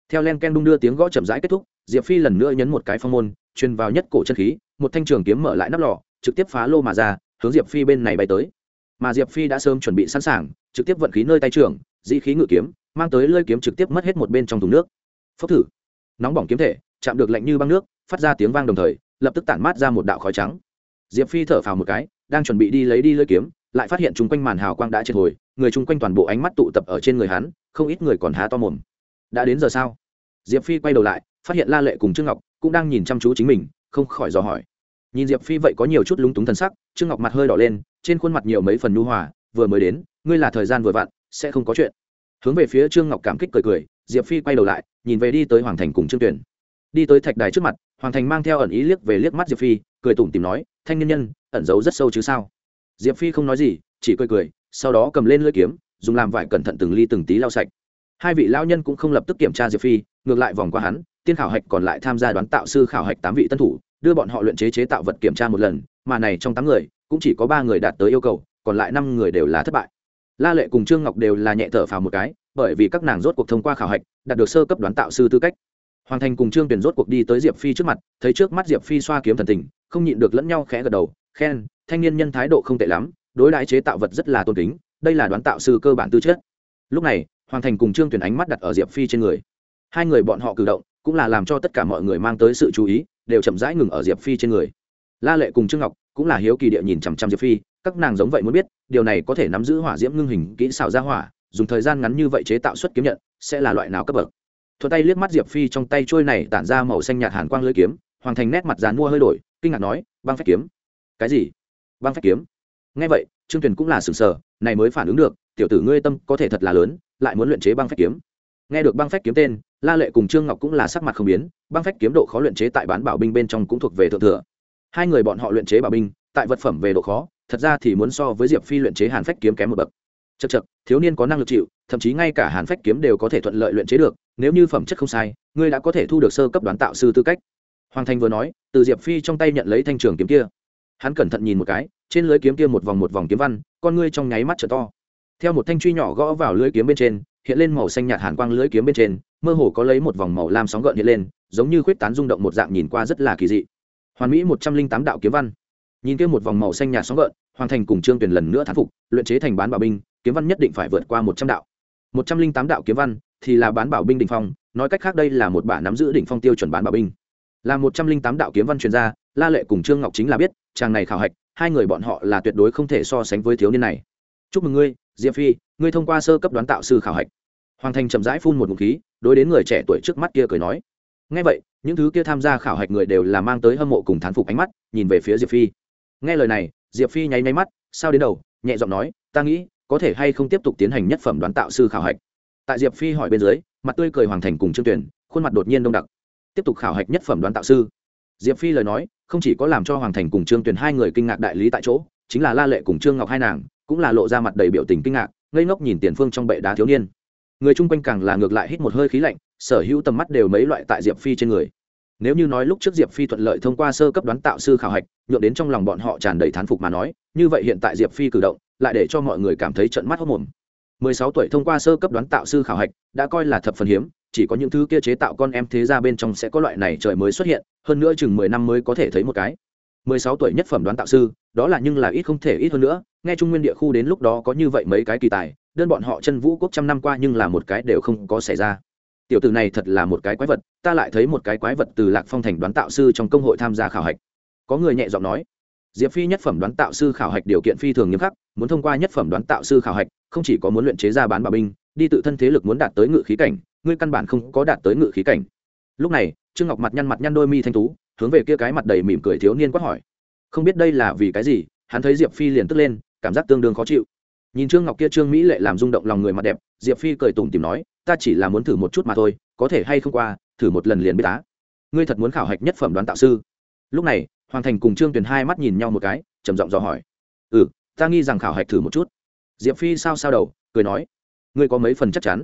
Theo len ken đung đưa tiếng gõ chậm rãi kết thúc, diệp phi lần nữa nhấn một cái phong môn, truyền vào nhất cổ chân khí, một thanh trường kiếm mở lại nắp lò, trực tiếp phá lô mà ra, hướng diệp phi bên này bay tới mà diệp phi đã sớm chuẩn bị sẵn sàng, trực tiếp vận khí nơi tay trường, dĩ khí ngự kiếm, mang tới lơi kiếm trực tiếp mất hết một bên trong thùng nước. Phốc thử. Nóng bỏng kiếm thể, chạm được lạnh như băng nước, phát ra tiếng vang đồng thời, lập tức tản mát ra một đạo khói trắng. Diệp phi thở phào một cái, đang chuẩn bị đi lấy đi lơi kiếm, lại phát hiện chung quanh màn hào quang đã triệt hồi, người chung quanh toàn bộ ánh mắt tụ tập ở trên người hắn, không ít người còn há to mồm. Đã đến giờ sao? Diệp phi quay đầu lại, phát hiện la lệ cùng trương ngọc cũng đang nhìn chăm chú chính mình, không khỏi dò hỏi nhìn diệp phi vậy có nhiều chút lúng túng thần sắc, trương ngọc mặt hơi đỏ lên, trên khuôn mặt nhiều mấy phần nhu hòa, vừa mới đến, ngươi là thời gian vừa vặn, sẽ không có chuyện. Hướng về phía trương ngọc cảm kích cười cười, diệp phi quay đầu lại, nhìn về đi tới hoàng thành cùng trương tuyển đi tới thạch đài trước mặt, hoàng thành mang theo ẩn ý liếc về liếc mắt diệp phi, cười tủm tìm nói, thanh nhân nhân, ẩn giấu rất sâu chứ sao? Diệp phi không nói gì, chỉ cười cười, sau đó cầm lên lưỡi kiếm, dùng làm vải cẩn thận từng ly từng tí lau sạch. Hai vị lao nhân cũng không lập tức kiểm tra diệp phi, ngược lại vòng qua hắn, tiên khảo hạch còn lại tham gia đoán tạo sư khảo hạch tám vị tân thủ đưa bọn họ luyện chế chế tạo vật kiểm tra một lần, mà này trong tám người, cũng chỉ có ba người đạt tới yêu cầu, còn lại năm người đều là thất bại. La lệ cùng trương ngọc đều là nhẹ thở phào một cái, bởi vì các nàng rốt cuộc thông qua khảo hạch, đạt được sơ cấp đoán tạo sư tư cách. Hoàng thành cùng trương tuyển rốt cuộc đi tới diệp phi trước mặt, thấy trước mắt diệp phi xoa kiếm thần tình, không nhịn được lẫn nhau khẽ gật đầu, khen, thanh niên nhân thái độ không tệ lắm, đối đãi chế tạo vật rất là tôn kính, đây là đoán tạo sư cơ bản tư chất. Lúc này, hoàng thành cùng trương tuyển ánh mắt đặt ở diệp phi trên người. Hai người bọn họ cử động, cũng là làm cho tất cả mọi người mang tới sự chú ý đều chậm rãi ngừng ở diệp phi trên người. La lệ cùng trương ngọc cũng là hiếu kỳ địa nhìn chằm chằm diệp phi, các nàng giống vậy muốn biết, điều này có thể nắm giữ hỏa diễm ngưng hình kỹ xảo ra hỏa, dùng thời gian ngắn như vậy chế tạo xuất kiếm nhận, sẽ là loại nào cấp bậc? Thuật tay liếc mắt diệp phi trong tay trôi này tản ra màu xanh nhạt hàn quang lưỡi kiếm, hoàng thành nét mặt dàn mua hơi đổi, kinh ngạc nói, băng phách kiếm. Cái gì? Băng phách kiếm. Ngay vậy, trương tuyền cũng là sừng sờ, này mới phản ứng được, tiểu tử ngươi tâm có thể thật là lớn, lại muốn luyện chế băng phách kiếm. Nghe được băng phách kiếm tên la lệ cùng trương ngọc cũng là sắc mặt không biến, băng phách kiếm độ khó luyện chế tại bán bảo binh bên trong cũng thuộc về thượng thừa. Hai người bọn họ luyện chế bảo binh, tại vật phẩm về độ khó, thật ra thì muốn so với diệp phi luyện chế hàn phách kiếm kém một bậc. Chật chật thiếu niên có năng lực chịu, thậm chí ngay cả hàn phách kiếm đều có thể thuận lợi luyện chế được, nếu như phẩm chất không sai, ngươi đã có thể thu được sơ cấp đoán tạo sư tư cách. Hoàng thành vừa nói, từ diệp phi trong tay nhận lấy thanh trường kiếm kia. Hắn cẩn thận nhìn một cái, trên lưới kiếm kia một vòng một vòng kiếm văn, con ngươi trong nháy mắt trở to. Theo một thanh truy nhỏ gõ vào lưới kiếm bên trên, hiện lên màu xanh nhạt hàn quang lưới kiếm bên trên mơ hồ có lấy một vòng màu lam sóng gợn hiện lên giống như khuyết tán rung động một dạng nhìn qua rất là kỳ dị. Hoàn mỹ một trăm linh tám đạo kiếm văn. Nhìn kia một vòng màu xanh nhạt sóng gợn hoàng thành cùng trương tuyển lần nữa thán phục luyện chế thành bán bảo binh kiếm văn nhất định phải vượt qua một trăm đạo. một trăm linh tám đạo kiếm văn thì là bán bảo binh đỉnh phong nói cách khác đây là một bả nắm giữ đỉnh phong tiêu chuẩn bán bảo binh. Là một trăm linh tám đạo kiếm văn chuyên gia, la lệ cùng trương ngọc chính là biết chàng này khảo hạch hai người bọn họ là tuyệt đối không thể so sánh với thiếu niên này. Chúc mừng ngươi diệp phi ngươi thông qua sơ cấp đoán tạo sư khảo hạch. Hoàng thành chậm rãi phun một ngụm khí đối đến người trẻ tuổi trước mắt kia cười nói. Ngay vậy, những thứ kia tham gia khảo hạch người đều là mang tới hâm mộ cùng thán phục ánh mắt, nhìn về phía diệp phi. Nghe lời này, diệp phi nháy nháy mắt, sao đến đầu, nhẹ giọng nói, ta nghĩ, có thể hay không tiếp tục tiến hành nhất phẩm đoán tạo sư khảo hạch? Tại diệp phi hỏi bên dưới, mặt tươi cười hoàng thành cùng trương tuyển, khuôn mặt đột nhiên đông đặc. Tiếp tục khảo hạch nhất phẩm đoán tạo sư? Diệp phi lời nói, không chỉ có làm cho hoàng thành cùng trương tuyển hai người kinh ngạc đại lý tại chỗ, chính là la lệ cùng trương ngọc hai nàng, cũng là lộ ra mặt đầy biểu tình kinh ngạc, ngây ngốc nhìn tiền phương trong bệ đá thiếu niên người chung quanh càng là ngược lại hít một hơi khí lạnh, sở hữu tầm mắt đều mấy loại tại diệp phi trên người. Nếu như nói lúc trước diệp phi thuận lợi thông qua sơ cấp đoán tạo sư khảo hạch, nhượng đến trong lòng bọn họ tràn đầy thán phục mà nói, như vậy hiện tại diệp phi cử động, lại để cho mọi người cảm thấy trận mắt hốc mồm 16 tuổi thông qua sơ cấp đoán tạo sư khảo hạch, đã coi là thập phần hiếm, chỉ có những thứ kia chế tạo con em thế ra bên trong sẽ có loại này trời mới xuất hiện, hơn nữa chừng mười năm mới có thể thấy một cái. 16 tuổi nhất phẩm đoán tạo sư, đó là nhưng là ít không thể ít hơn nữa, nghe trung nguyên địa khu đến lúc đó có như vậy mấy cái kỳ tài đơn bọn họ chân vũ quốc trăm năm qua nhưng là một cái đều không có xảy ra. Tiểu tử này thật là một cái quái vật, ta lại thấy một cái quái vật từ lạc phong thành đoán tạo sư trong công hội tham gia khảo hạch. Có người nhẹ giọng nói, diệp phi nhất phẩm đoán tạo sư khảo hạch điều kiện phi thường nghiêm khắc, muốn thông qua nhất phẩm đoán tạo sư khảo hạch, không chỉ có muốn luyện chế ra bán bảo binh, đi tự thân thế lực muốn đạt tới ngự khí cảnh, ngươi căn bản không có đạt tới ngự khí cảnh. Lúc này, trương ngọc mặt nhăn mặt nhăn đôi mi thanh tú, hướng về kia cái mặt đầy mỉm cười thiếu niên quát hỏi, không biết đây là vì cái gì? Hắn thấy diệp phi liền tức lên, cảm giác tương đương khó chịu nhìn trương ngọc kia trương mỹ lệ làm rung động lòng người mặt đẹp, diệp phi cười tủm tìm nói, ta chỉ là muốn thử một chút mà thôi, có thể hay không qua, thử một lần liền biết tá ngươi thật muốn khảo hạch nhất phẩm đoán tạo sư? Lúc này, hoàng thành cùng trương tuyền hai mắt nhìn nhau một cái, trầm giọng dò hỏi ừ ta nghi rằng khảo hạch thử một chút. Diệp phi sao sao đầu, cười nói, ngươi có mấy phần chắc chắn?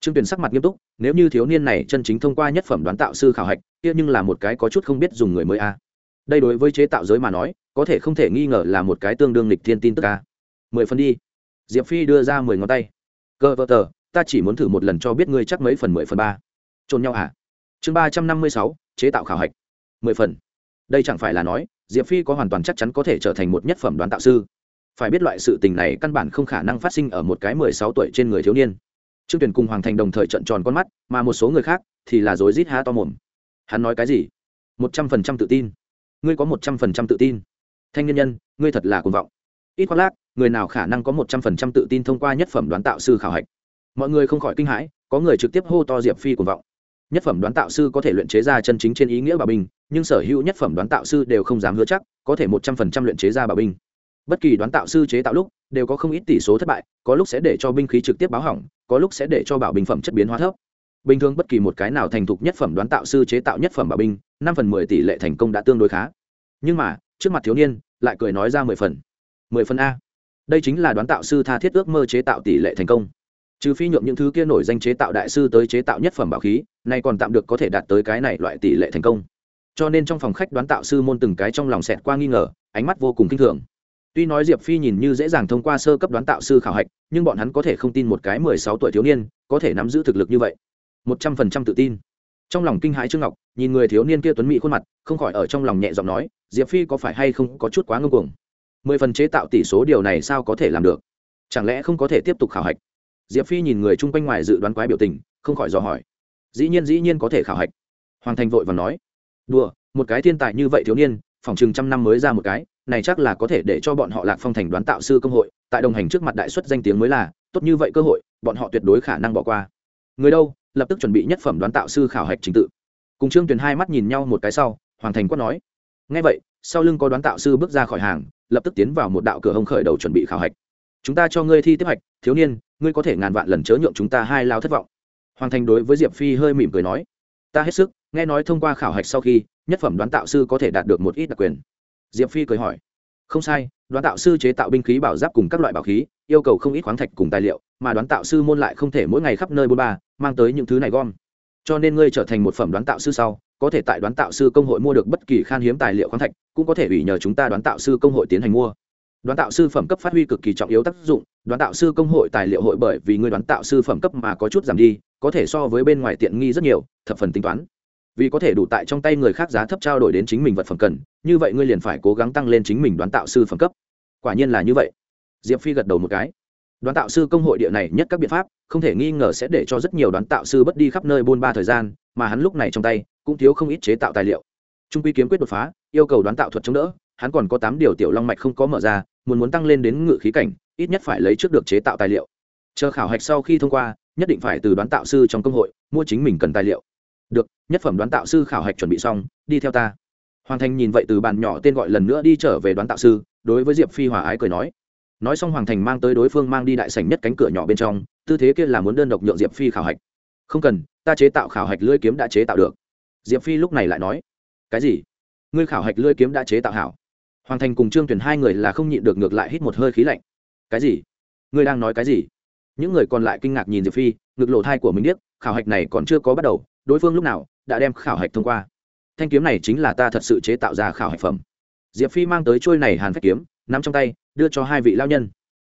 Trương tuyền sắc mặt nghiêm túc, nếu như thiếu niên này chân chính thông qua nhất phẩm đoán tạo sư khảo hạch, kia nhưng là một cái có chút không biết dùng người mới a. Đây đối với chế tạo giới mà nói, có thể không thể nghi ngờ là một cái tương đương lịch thiên tin tức a. Mười phần đi diệp phi đưa ra mười ngón tay. Cơ vợ tờ, ta chỉ muốn thử một lần cho biết ngươi chắc mấy phần mười phần ba. Trôn nhau hả? chương ba trăm năm mươi sáu, chế tạo khảo hạch. Mười phần. Đây chẳng phải là nói, diệp phi có hoàn toàn chắc chắn có thể trở thành một nhất phẩm đoán tạo sư. Phải biết loại sự tình này căn bản không khả năng phát sinh ở một cái mười sáu tuổi trên người thiếu niên. Trương tuyển cùng hoàng thành đồng thời trận tròn con mắt, mà một số người khác thì là rối rít há to mồm. Hắn nói cái gì? Một trăm phần trăm tự tin. Ngươi có một trăm phần trăm tự tin. Thanh nhân nhân, ngươi thật là cuồng vọng. Ít khoác lác người nào khả năng có một trăm phần trăm tự tin thông qua nhất phẩm đoán tạo sư khảo hạch. Mọi người không khỏi kinh hãi, có người trực tiếp hô to diệp phi cuồng vọng. Nhất phẩm đoán tạo sư có thể luyện chế ra chân chính trên ý nghĩa bảo binh, nhưng sở hữu nhất phẩm đoán tạo sư đều không dám hứa chắc, có thể một trăm phần trăm luyện chế ra bảo binh. Bất kỳ đoán tạo sư chế tạo lúc, đều có không ít tỷ số thất bại, có lúc sẽ để cho binh khí trực tiếp báo hỏng, có lúc sẽ để cho bảo binh phẩm chất biến hóa thấp. Bình thường bất kỳ một cái nào thành thục nhất phẩm đoán tạo sư chế tạo nhất phẩm bảo binh, năm phần mười tỷ lệ thành công đã tương đối khá. Nhưng mà, trước mặt thiếu niên, lại cười nói ra mười phần. Mười phần a đây chính là đoán tạo sư tha thiết ước mơ chế tạo tỷ lệ thành công. Trừ phi nhuộm những thứ kia nổi danh chế tạo đại sư tới chế tạo nhất phẩm bảo khí, nay còn tạm được có thể đạt tới cái này loại tỷ lệ thành công. Cho nên trong phòng khách đoán tạo sư môn từng cái trong lòng xẹt qua nghi ngờ, ánh mắt vô cùng kinh thường. Tuy nói diệp phi nhìn như dễ dàng thông qua sơ cấp đoán tạo sư khảo hạch, nhưng bọn hắn có thể không tin một cái mười sáu tuổi thiếu niên có thể nắm giữ thực lực như vậy. Một trăm phần trăm tự tin. Trong lòng kinh hãi trương ngọc, nhìn người thiếu niên kia tuấn mỹ khuôn mặt, không khỏi ở trong lòng nhẹ giọng nói, diệp phi có phải hay không có chút quá ngưng cuồng? Mười phần chế tạo tỷ số điều này sao có thể làm được? Chẳng lẽ không có thể tiếp tục khảo hạch? Diệp phi nhìn người chung quanh ngoài dự đoán quái biểu tình, không khỏi dò hỏi. Dĩ nhiên dĩ nhiên có thể khảo hạch. Hoàng thành vội và nói. Đùa, một cái thiên tài như vậy thiếu niên, phòng chừng trăm năm mới ra một cái, này chắc là có thể để cho bọn họ lạc phong thành đoán tạo sư công hội, tại đồng hành trước mặt đại xuất danh tiếng mới là, tốt như vậy cơ hội, bọn họ tuyệt đối khả năng bỏ qua. Người đâu? Lập tức chuẩn bị nhất phẩm đoán tạo sư khảo hạch trình tự. Cùng trương tuyền hai mắt nhìn nhau một cái sau, hoàng thành quát nói. Ngay vậy sau lưng có đoán tạo sư bước ra khỏi hàng, lập tức tiến vào một đạo cửa hông khởi đầu chuẩn bị khảo hạch. Chúng ta cho ngươi thi tiếp hạch, thiếu niên, ngươi có thể ngàn vạn lần chớ nhượng chúng ta hai lao thất vọng. Hoàng thành đối với diệp phi hơi mỉm cười nói, ta hết sức, nghe nói thông qua khảo hạch sau khi, nhất phẩm đoán tạo sư có thể đạt được một ít đặc quyền. Diệp phi cười hỏi, không sai, đoán tạo sư chế tạo binh khí bảo giáp cùng các loại bảo khí, yêu cầu không ít khoáng thạch cùng tài liệu, mà đoán tạo sư môn lại không thể mỗi ngày khắp nơi bôn ba, mang tới những thứ này gom. Cho nên ngươi trở thành một phẩm đoán tạo sư sau có thể tại đoán tạo sư công hội mua được bất kỳ khan hiếm tài liệu khoáng thạch, cũng có thể ủy nhờ chúng ta đoán tạo sư công hội tiến hành mua. Đoán tạo sư phẩm cấp phát huy cực kỳ trọng yếu tác dụng, đoán tạo sư công hội tài liệu hội bởi vì người đoán tạo sư phẩm cấp mà có chút giảm đi, có thể so với bên ngoài tiện nghi rất nhiều, thập phần tính toán. Vì có thể đủ tại trong tay người khác giá thấp trao đổi đến chính mình vật phẩm cần, như vậy ngươi liền phải cố gắng tăng lên chính mình đoán tạo sư phẩm cấp. Quả nhiên là như vậy. Diệp phi gật đầu một cái. Đoán tạo sư công hội địa này nhất các biện pháp, không thể nghi ngờ sẽ để cho rất nhiều đoán tạo sư bất đi khắp nơi buôn ba thời gian, mà hắn lúc này trong tay cũng thiếu không ít chế tạo tài liệu. Trung quy kiếm quyết đột phá, yêu cầu đoán tạo thuật chống đỡ, hắn còn có tám điều tiểu long mạch không có mở ra, muốn muốn tăng lên đến ngự khí cảnh, ít nhất phải lấy trước được chế tạo tài liệu. Chờ khảo hạch sau khi thông qua, nhất định phải từ đoán tạo sư trong công hội, mua chính mình cần tài liệu. Được, nhất phẩm đoán tạo sư khảo hạch chuẩn bị xong, đi theo ta. Hoàng thành nhìn vậy từ bàn nhỏ tên gọi lần nữa đi trở về đoán tạo sư, đối với diệp phi hòa ái cười nói. Nói xong hoàng thành mang tới đối phương mang đi đại sảnh nhất cánh cửa nhỏ bên trong, tư thế kia là muốn đơn độc nhượng diệp phi khảo hạch. Không cần, ta chế tạo khảo hạch lưỡi kiếm đã chế tạo được diệp phi lúc này lại nói, cái gì? Ngươi khảo hạch lưỡi kiếm đã chế tạo hảo. Hoàng thành cùng trương tuyển hai người là không nhịn được ngược lại hít một hơi khí lạnh. Cái gì? Ngươi đang nói cái gì? Những người còn lại kinh ngạc nhìn diệp phi, ngực lộ thai của mình biết khảo hạch này còn chưa có bắt đầu, đối phương lúc nào đã đem khảo hạch thông qua. Thanh kiếm này chính là ta thật sự chế tạo ra khảo hạch phẩm. Diệp phi mang tới trôi này hàn phách kiếm n ắ m trong tay, đưa cho hai vị lao nhân.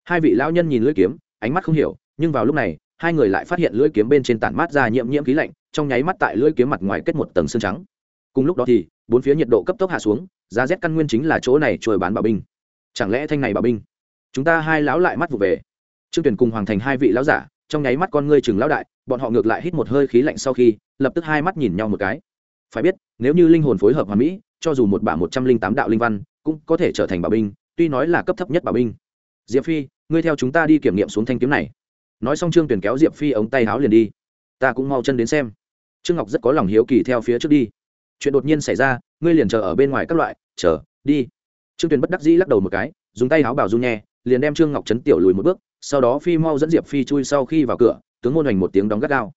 Hai vị lao nhân nhìn lưỡi kiếm, ánh mắt không hiểu, nhưng vào lúc này hai người lại phát hiện lưỡi kiếm bên trên tản mát ra nhiễm nhiễm khí lạnh, trong nháy mắt tại lưỡi kiếm mặt ngoài kết một tầng xương trắng. Cùng lúc đó thì, bốn phía nhiệt độ cấp tốc hạ xuống, giá rét căn nguyên chính là chỗ này trôi bán bảo binh. Chẳng lẽ thanh này bảo binh? Chúng ta hai lão lại mắt vụ về. Trương tuyển cùng hoàng thành hai vị lão giả, trong nháy mắt con ngươi chừng lão đại, bọn họ ngược lại hít một hơi khí lạnh sau khi, lập tức hai mắt nhìn nhau một cái. Phải biết, nếu như linh hồn phối hợp hoàn mỹ, cho dù một bả một trăm linh tám đạo linh văn, cũng có thể trở thành bảo binh, tuy nói là cấp thấp nhất bảo binh. Diệp phi, ngươi theo chúng ta đi kiểm nghiệm xuống thanh kiếm này nói xong trương tuyển kéo diệp phi ống tay háo liền đi. Ta cũng mau chân đến xem. Trương ngọc rất có lòng hiếu kỳ theo phía trước đi. Chuyện đột nhiên xảy ra, ngươi liền chờ ở bên ngoài các loại, chờ, đi. Trương tuyền bất đắc dĩ lắc đầu một cái, dùng tay háo bảo dung nhẹ liền đem trương ngọc chấn tiểu lùi một bước, sau đó phi mau dẫn diệp phi chui sau khi vào cửa, tướng môn hoành một tiếng đóng gắt gao.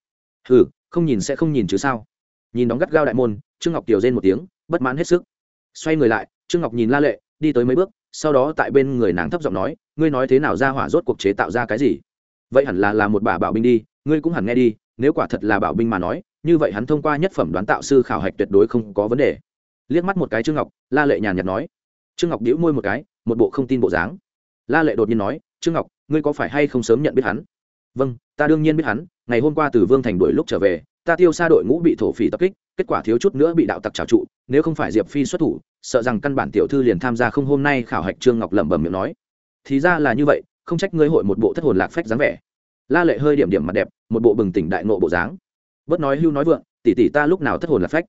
Hừ, không nhìn sẽ không nhìn chứ sao? Nhìn đóng gắt gao đại môn, trương ngọc tiểu rên một tiếng, bất mãn hết sức. Xoay người lại, trương ngọc nhìn la lệ, đi tới mấy bước, sau đó tại bên người nàng thấp giọng nói, ngươi nói thế nào ra hỏa rốt cuộc chế tạo ra cái gì? Vậy hẳn là là một bà bảo binh đi, ngươi cũng hẳn nghe đi, nếu quả thật là bảo binh mà nói, như vậy hắn thông qua nhất phẩm đoán tạo sư khảo hạch tuyệt đối không có vấn đề. Liếc mắt một cái trương ngọc, la lệ nhàn nhạt nói. Trương ngọc đĩu môi một cái, một bộ không tin bộ dáng. La lệ đột nhiên nói, trương ngọc, ngươi có phải hay không sớm nhận biết hắn? Vâng ta đương nhiên biết hắn, ngày hôm qua từ vương thành đuổi lúc trở về, ta tiêu xa đội ngũ bị thổ phỉ tập kích, kết quả thiếu chút nữa bị đạo tặc trào trụ, nếu không phải diệp phi xuất thủ, sợ rằng căn bản tiểu thư liền tham gia không hôm nay khảo hạch. Trương ngọc lẩm bẩm miệng nói. Thì ra là như vậy không trách ngươi hội một bộ thất hồn lạc phách dáng vẻ. La lệ hơi điểm điểm mặt đẹp, một bộ bừng tỉnh đại nộ bộ dáng. Bớt nói hưu nói vượng, tỷ tỷ ta lúc nào thất hồn lạc phách?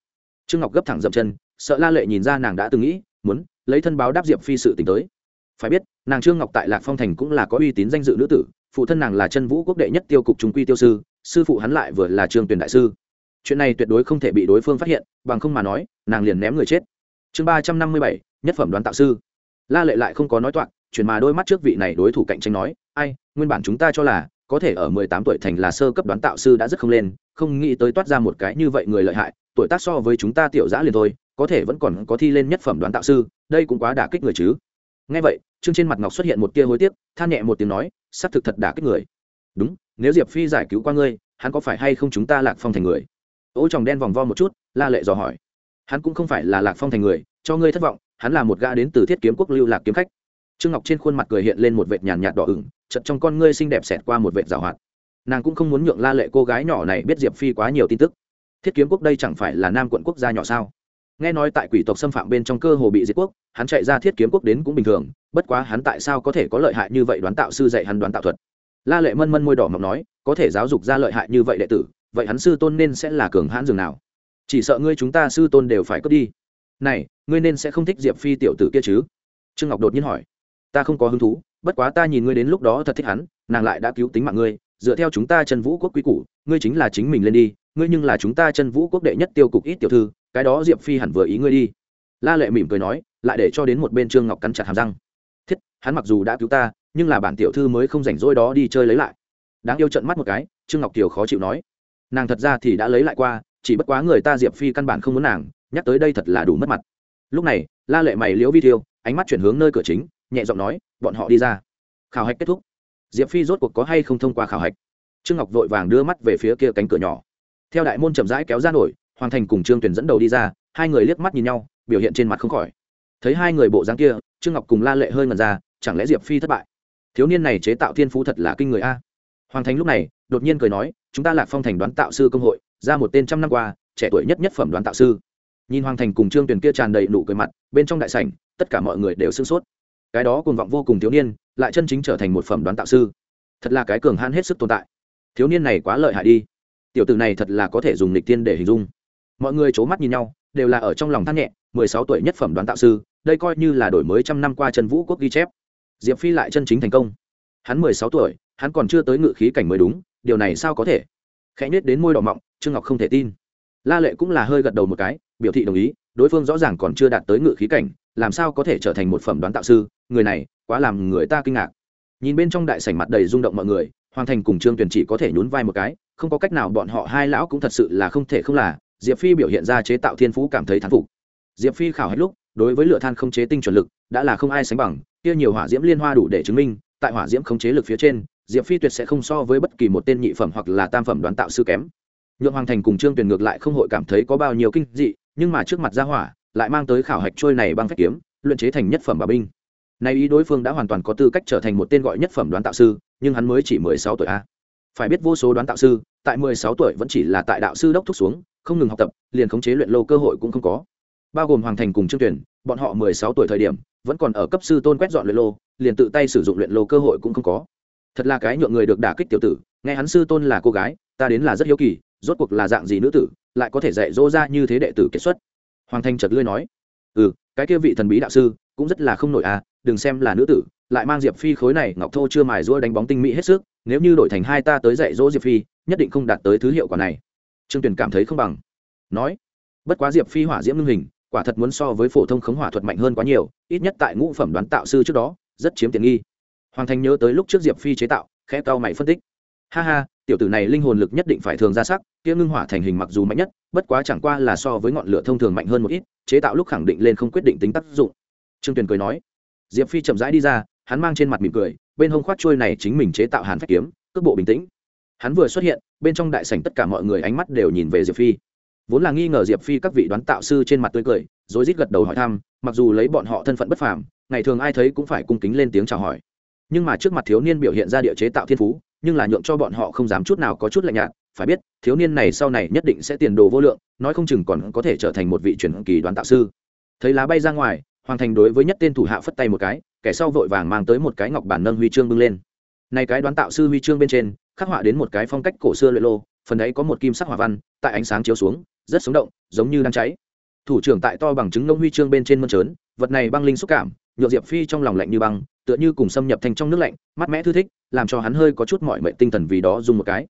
Trương ngọc gấp thẳng dậm chân, sợ la lệ nhìn ra nàng đã từng nghĩ, muốn lấy thân báo đáp diệp phi sự tình tới. Phải biết, nàng trương ngọc tại lạc phong thành cũng là có uy tín danh dự nữ tử, phụ thân nàng là chân vũ quốc đệ nhất tiêu cục trung quy tiêu sư sư phụ hắn lại vừa là trương tuyển đại sư. Chuyện này tuyệt đối không thể bị đối phương phát hiện, bằng không mà nói, nàng liền ném người chết. Chương ba trăm năm mươi bảy, nhất phẩm đoán tạo sư. La lệ lại không có nói toạc chuyển mà đôi mắt trước vị này đối thủ cạnh tranh nói, ai, nguyên bản chúng ta cho là có thể ở mười tám tuổi thành là sơ cấp đoán tạo sư đã rất không lên, không nghĩ tới toát ra một cái như vậy người lợi hại, tuổi tác so với chúng ta tiểu giã liền thôi, có thể vẫn còn có thi lên nhất phẩm đoán tạo sư, đây cũng quá đả kích người chứ. Nghe vậy chương trên mặt ngọc xuất hiện một tia hối tiếc, than nhẹ một tiếng nói, xác thực thật đả kích người. Đúng, nếu diệp phi giải cứu qua ngươi, hắn có phải hay không chúng ta lạc phong thành người? Ô tròng đen vòng vo một chút, la lệ dò hỏi. Hắn cũng không phải là lạc phong thành người, cho ngươi thất vọng, hắn là một gã đến từ thiết kiếm quốc lưu lạc kiếm khách trương ngọc trên khuôn mặt cười hiện lên một vệt nhàn nhạt đỏ ửng chật trong con ngươi xinh đẹp xẹt qua một vệt rào hoạt. Nàng cũng không muốn nhượng la lệ cô gái nhỏ này biết diệp phi quá nhiều tin tức. Thiết kiếm quốc đây chẳng phải là nam quận quốc gia nhỏ sao? Nghe nói tại quỷ tộc xâm phạm bên trong cơ hồ bị diệt quốc, hắn chạy ra thiết kiếm quốc đến cũng bình thường, bất quá hắn tại sao có thể có lợi hại như vậy đoán tạo sư dạy hắn đoán tạo thuật? La lệ mân mân môi đỏ mọc nói, có thể giáo dục ra lợi hại như vậy đệ tử, vậy hắn sư tôn nên sẽ là cường hãn dường nào? Chỉ sợ ngươi chúng ta sư tôn đều phải cướp đi. Này, ngươi nên sẽ không thích diệp phi tiểu tử kia chứ? Trương ngọc đột nhiên hỏi ta không có hứng thú, bất quá ta nhìn ngươi đến lúc đó thật thích hắn, nàng lại đã cứu tính mạng ngươi, dựa theo chúng ta chân vũ quốc quý củ, ngươi chính là chính mình lên đi, ngươi nhưng là chúng ta chân vũ quốc đệ nhất tiêu cục ít tiểu thư, cái đó diệp phi hẳn vừa ý ngươi đi. La lệ mỉm cười nói, lại để cho đến một bên trương ngọc cắn chặt hàm răng. Thiết, hắn mặc dù đã cứu ta, nhưng là bản tiểu thư mới không rảnh rỗi đó đi chơi lấy lại. Đáng yêu trận mắt một cái, trương ngọc kiều khó chịu nói, nàng thật ra thì đã lấy lại qua, chỉ bất quá người ta diệp phi căn bản không muốn nàng, nhắc tới đây thật là đủ mất mặt. Lúc này, la lệ mày liễu vi thiêu, ánh mắt chuyển hướng nơi cửa chính nhẹ giọng nói, bọn họ đi ra. Khảo hạch kết thúc. Diệp phi rốt cuộc có hay không thông qua khảo hạch? Trương ngọc vội vàng đưa mắt về phía kia cánh cửa nhỏ. Theo đại môn chậm rãi kéo ra nổi, hoàng thành cùng trương tuyển dẫn đầu đi ra, hai người liếc mắt nhìn nhau, biểu hiện trên mặt không khỏi. Thấy hai người bộ dáng kia, trương ngọc cùng la lệ hơi ngần ra, chẳng lẽ diệp phi thất bại? Thiếu niên này chế tạo thiên phú thật là kinh người a. Hoàng thành lúc này, đột nhiên cười nói, chúng ta lạc phong thành đoán tạo sư công hội, ra một tên trăm năm qua, trẻ tuổi nhất nhất phẩm đoán tạo sư. Nhìn hoàng thành cùng trương tuyển kia tràn đầy nụ cười mặt, bên trong đại sảnh, tất cả mọi người đều sửng sốt cái đó cùng vọng vô cùng thiếu niên, lại chân chính trở thành một phẩm đoán tạo sư. Thật là cái cường hãn hết sức tồn tại. Thiếu niên này quá lợi hại đi. Tiểu tử này thật là có thể dùng lịch tiên để hình dung. Mọi người c h ố mắt nhìn nhau, đều là ở trong lòng than nhẹ, mười sáu tuổi nhất phẩm đoán tạo sư, đây coi như là đổi mới trăm năm qua trần vũ quốc ghi chép. Diệp phi lại chân chính thành công. Hắn mười sáu tuổi, hắn còn chưa tới ngự khí cảnh mới đúng, điều này sao có thể? Khẽ nhết đến môi đỏ mọng, trương ngọc không thể tin. La lệ cũng là hơi gật đầu một cái, biểu thị đồng ý, đối phương rõ ràng còn chưa đạt tới ngự khí cảnh làm sao có thể trở thành một phẩm đoán tạo sư? Người này, quá làm người ta kinh ngạc. Nhìn bên trong đại sảnh mặt đầy rung động mọi người, hoàng thành cùng trương tuyền chỉ có thể nhún vai một cái, không có cách nào, bọn họ hai lão cũng thật sự là không thể không là, diệp phi biểu hiện ra chế tạo thiên phú cảm thấy thán phục. Diệp phi khảo hết lúc, đối với lửa than không chế tinh chuẩn lực, đã là không ai sánh bằng, kia nhiều hỏa diễm liên hoa đủ để chứng minh, tại hỏa diễm không chế lực phía trên, diệp phi tuyệt sẽ không so với bất kỳ một tên nhị phẩm hoặc là tam phẩm đoán tạo sư kém. Nhượng hoàng thành cùng trương tuyền ngược lại không hội cảm thấy có bao nhiêu kinh dị, nhưng mà trước mặt gia hỏa lại mang tới khảo hạch trôi này băng phách kiếm, luyện chế thành nhất phẩm bà binh. Nay ý đối phương đã hoàn toàn có tư cách trở thành một tên gọi nhất phẩm đoán tạo sư, nhưng hắn mới chỉ mười sáu tuổi a. Phải biết vô số đoán tạo sư, tại mười sáu tuổi vẫn chỉ là tại đạo sư đốc thúc xuống, không ngừng học tập, liền khống chế luyện lô cơ hội cũng không có. Bao gồm hoàng thành cùng trương tuyển, bọn họ mười sáu tuổi thời điểm, vẫn còn ở cấp sư tôn quét dọn luyện lô, liền tự tay sử dụng luyện lô cơ hội cũng không có. Thật là cái nhượng người được đả kích tiểu tử, nghe hắn sư tôn là cô gái, ta đến là rất hiếu kỳ, rốt cuộc là dạng gì nữ tử, lại có thể dạy dỗ ra như thế đệ tử kết xuất hoàng thanh chợt lưỡi nói ừ cái kia vị thần bí đạo sư cũng rất là không nổi à đừng xem là nữ tử, lại mang diệp phi khối này ngọc thô chưa mài rũa đánh bóng tinh mỹ hết sức, nếu như đổi thành hai ta tới dạy dỗ diệp phi, nhất định không đạt tới thứ hiệu quả này. Trương tuyền cảm thấy không bằng, nói, bất quá diệp phi hỏa diễm ngưng hình, quả thật muốn so với phổ thông khống hỏa thuật mạnh hơn quá nhiều, ít nhất tại ngũ phẩm đoán tạo sư trước đó, rất chiếm tiện nghi. Hoàng thành nhớ tới lúc trước diệp phi chế tạo, khẽ cao mày phân tích, ha ha tiểu tử này linh hồn lực nhất định phải thường ra sắc, kia ngưng hỏa thành hình mặc dù mạnh nhất, bất quá chẳng qua là so với ngọn lửa thông thường mạnh hơn một ít, chế tạo lúc khẳng định lên không quyết định tính tác dụng. Trương tuyền cười nói. Diệp phi chậm rãi đi ra, hắn mang trên mặt mỉm cười, bên hông khoát trôi này chính mình chế tạo hàn phách kiếm, cước bộ bình tĩnh. Hắn vừa xuất hiện, bên trong đại sảnh tất cả mọi người ánh mắt đều nhìn về diệp phi. Vốn là nghi ngờ diệp phi các vị đoán tạo sư trên mặt tươi cười rồi rít gật đầu hỏi thăm, mặc dù lấy bọn họ thân phận bất phàm, ngày thường ai thấy cũng phải cung kính lên tiếng chào hỏi. Nhưng mà trước mặt thiếu niên biểu hiện ra địa chế tạo thiên phú nhưng là nhượng cho bọn họ không dám chút nào có chút lạnh nhạt, phải biết, thiếu niên này sau này nhất định sẽ tiền đồ vô lượng, nói không chừng còn có thể trở thành một vị truyền kỳ đoán tạo sư. Thấy lá bay ra ngoài, hoàng thành đối với nhất tên thủ hạ phất tay một cái, kẻ sau vội vàng mang tới một cái ngọc bản nâng huy chương bưng lên. Này cái đoán tạo sư huy chương bên trên, khắc họa đến một cái phong cách cổ xưa luyện lô, phần đấy có một kim sắc hỏa văn, tại ánh sáng chiếu xuống, rất sống động, giống như đang cháy. Thủ trưởng tại to bằng chứng nông huy chương bên trên mơn trớn, vật này băng linh xúc cảm nhộn diệp phi trong lòng lạnh như băng tựa như cùng xâm nhập thành trong nước lạnh, mát mẽ thư thích, làm cho hắn hơi có chút mọi mệnh tinh thần vì đó dùng một cái.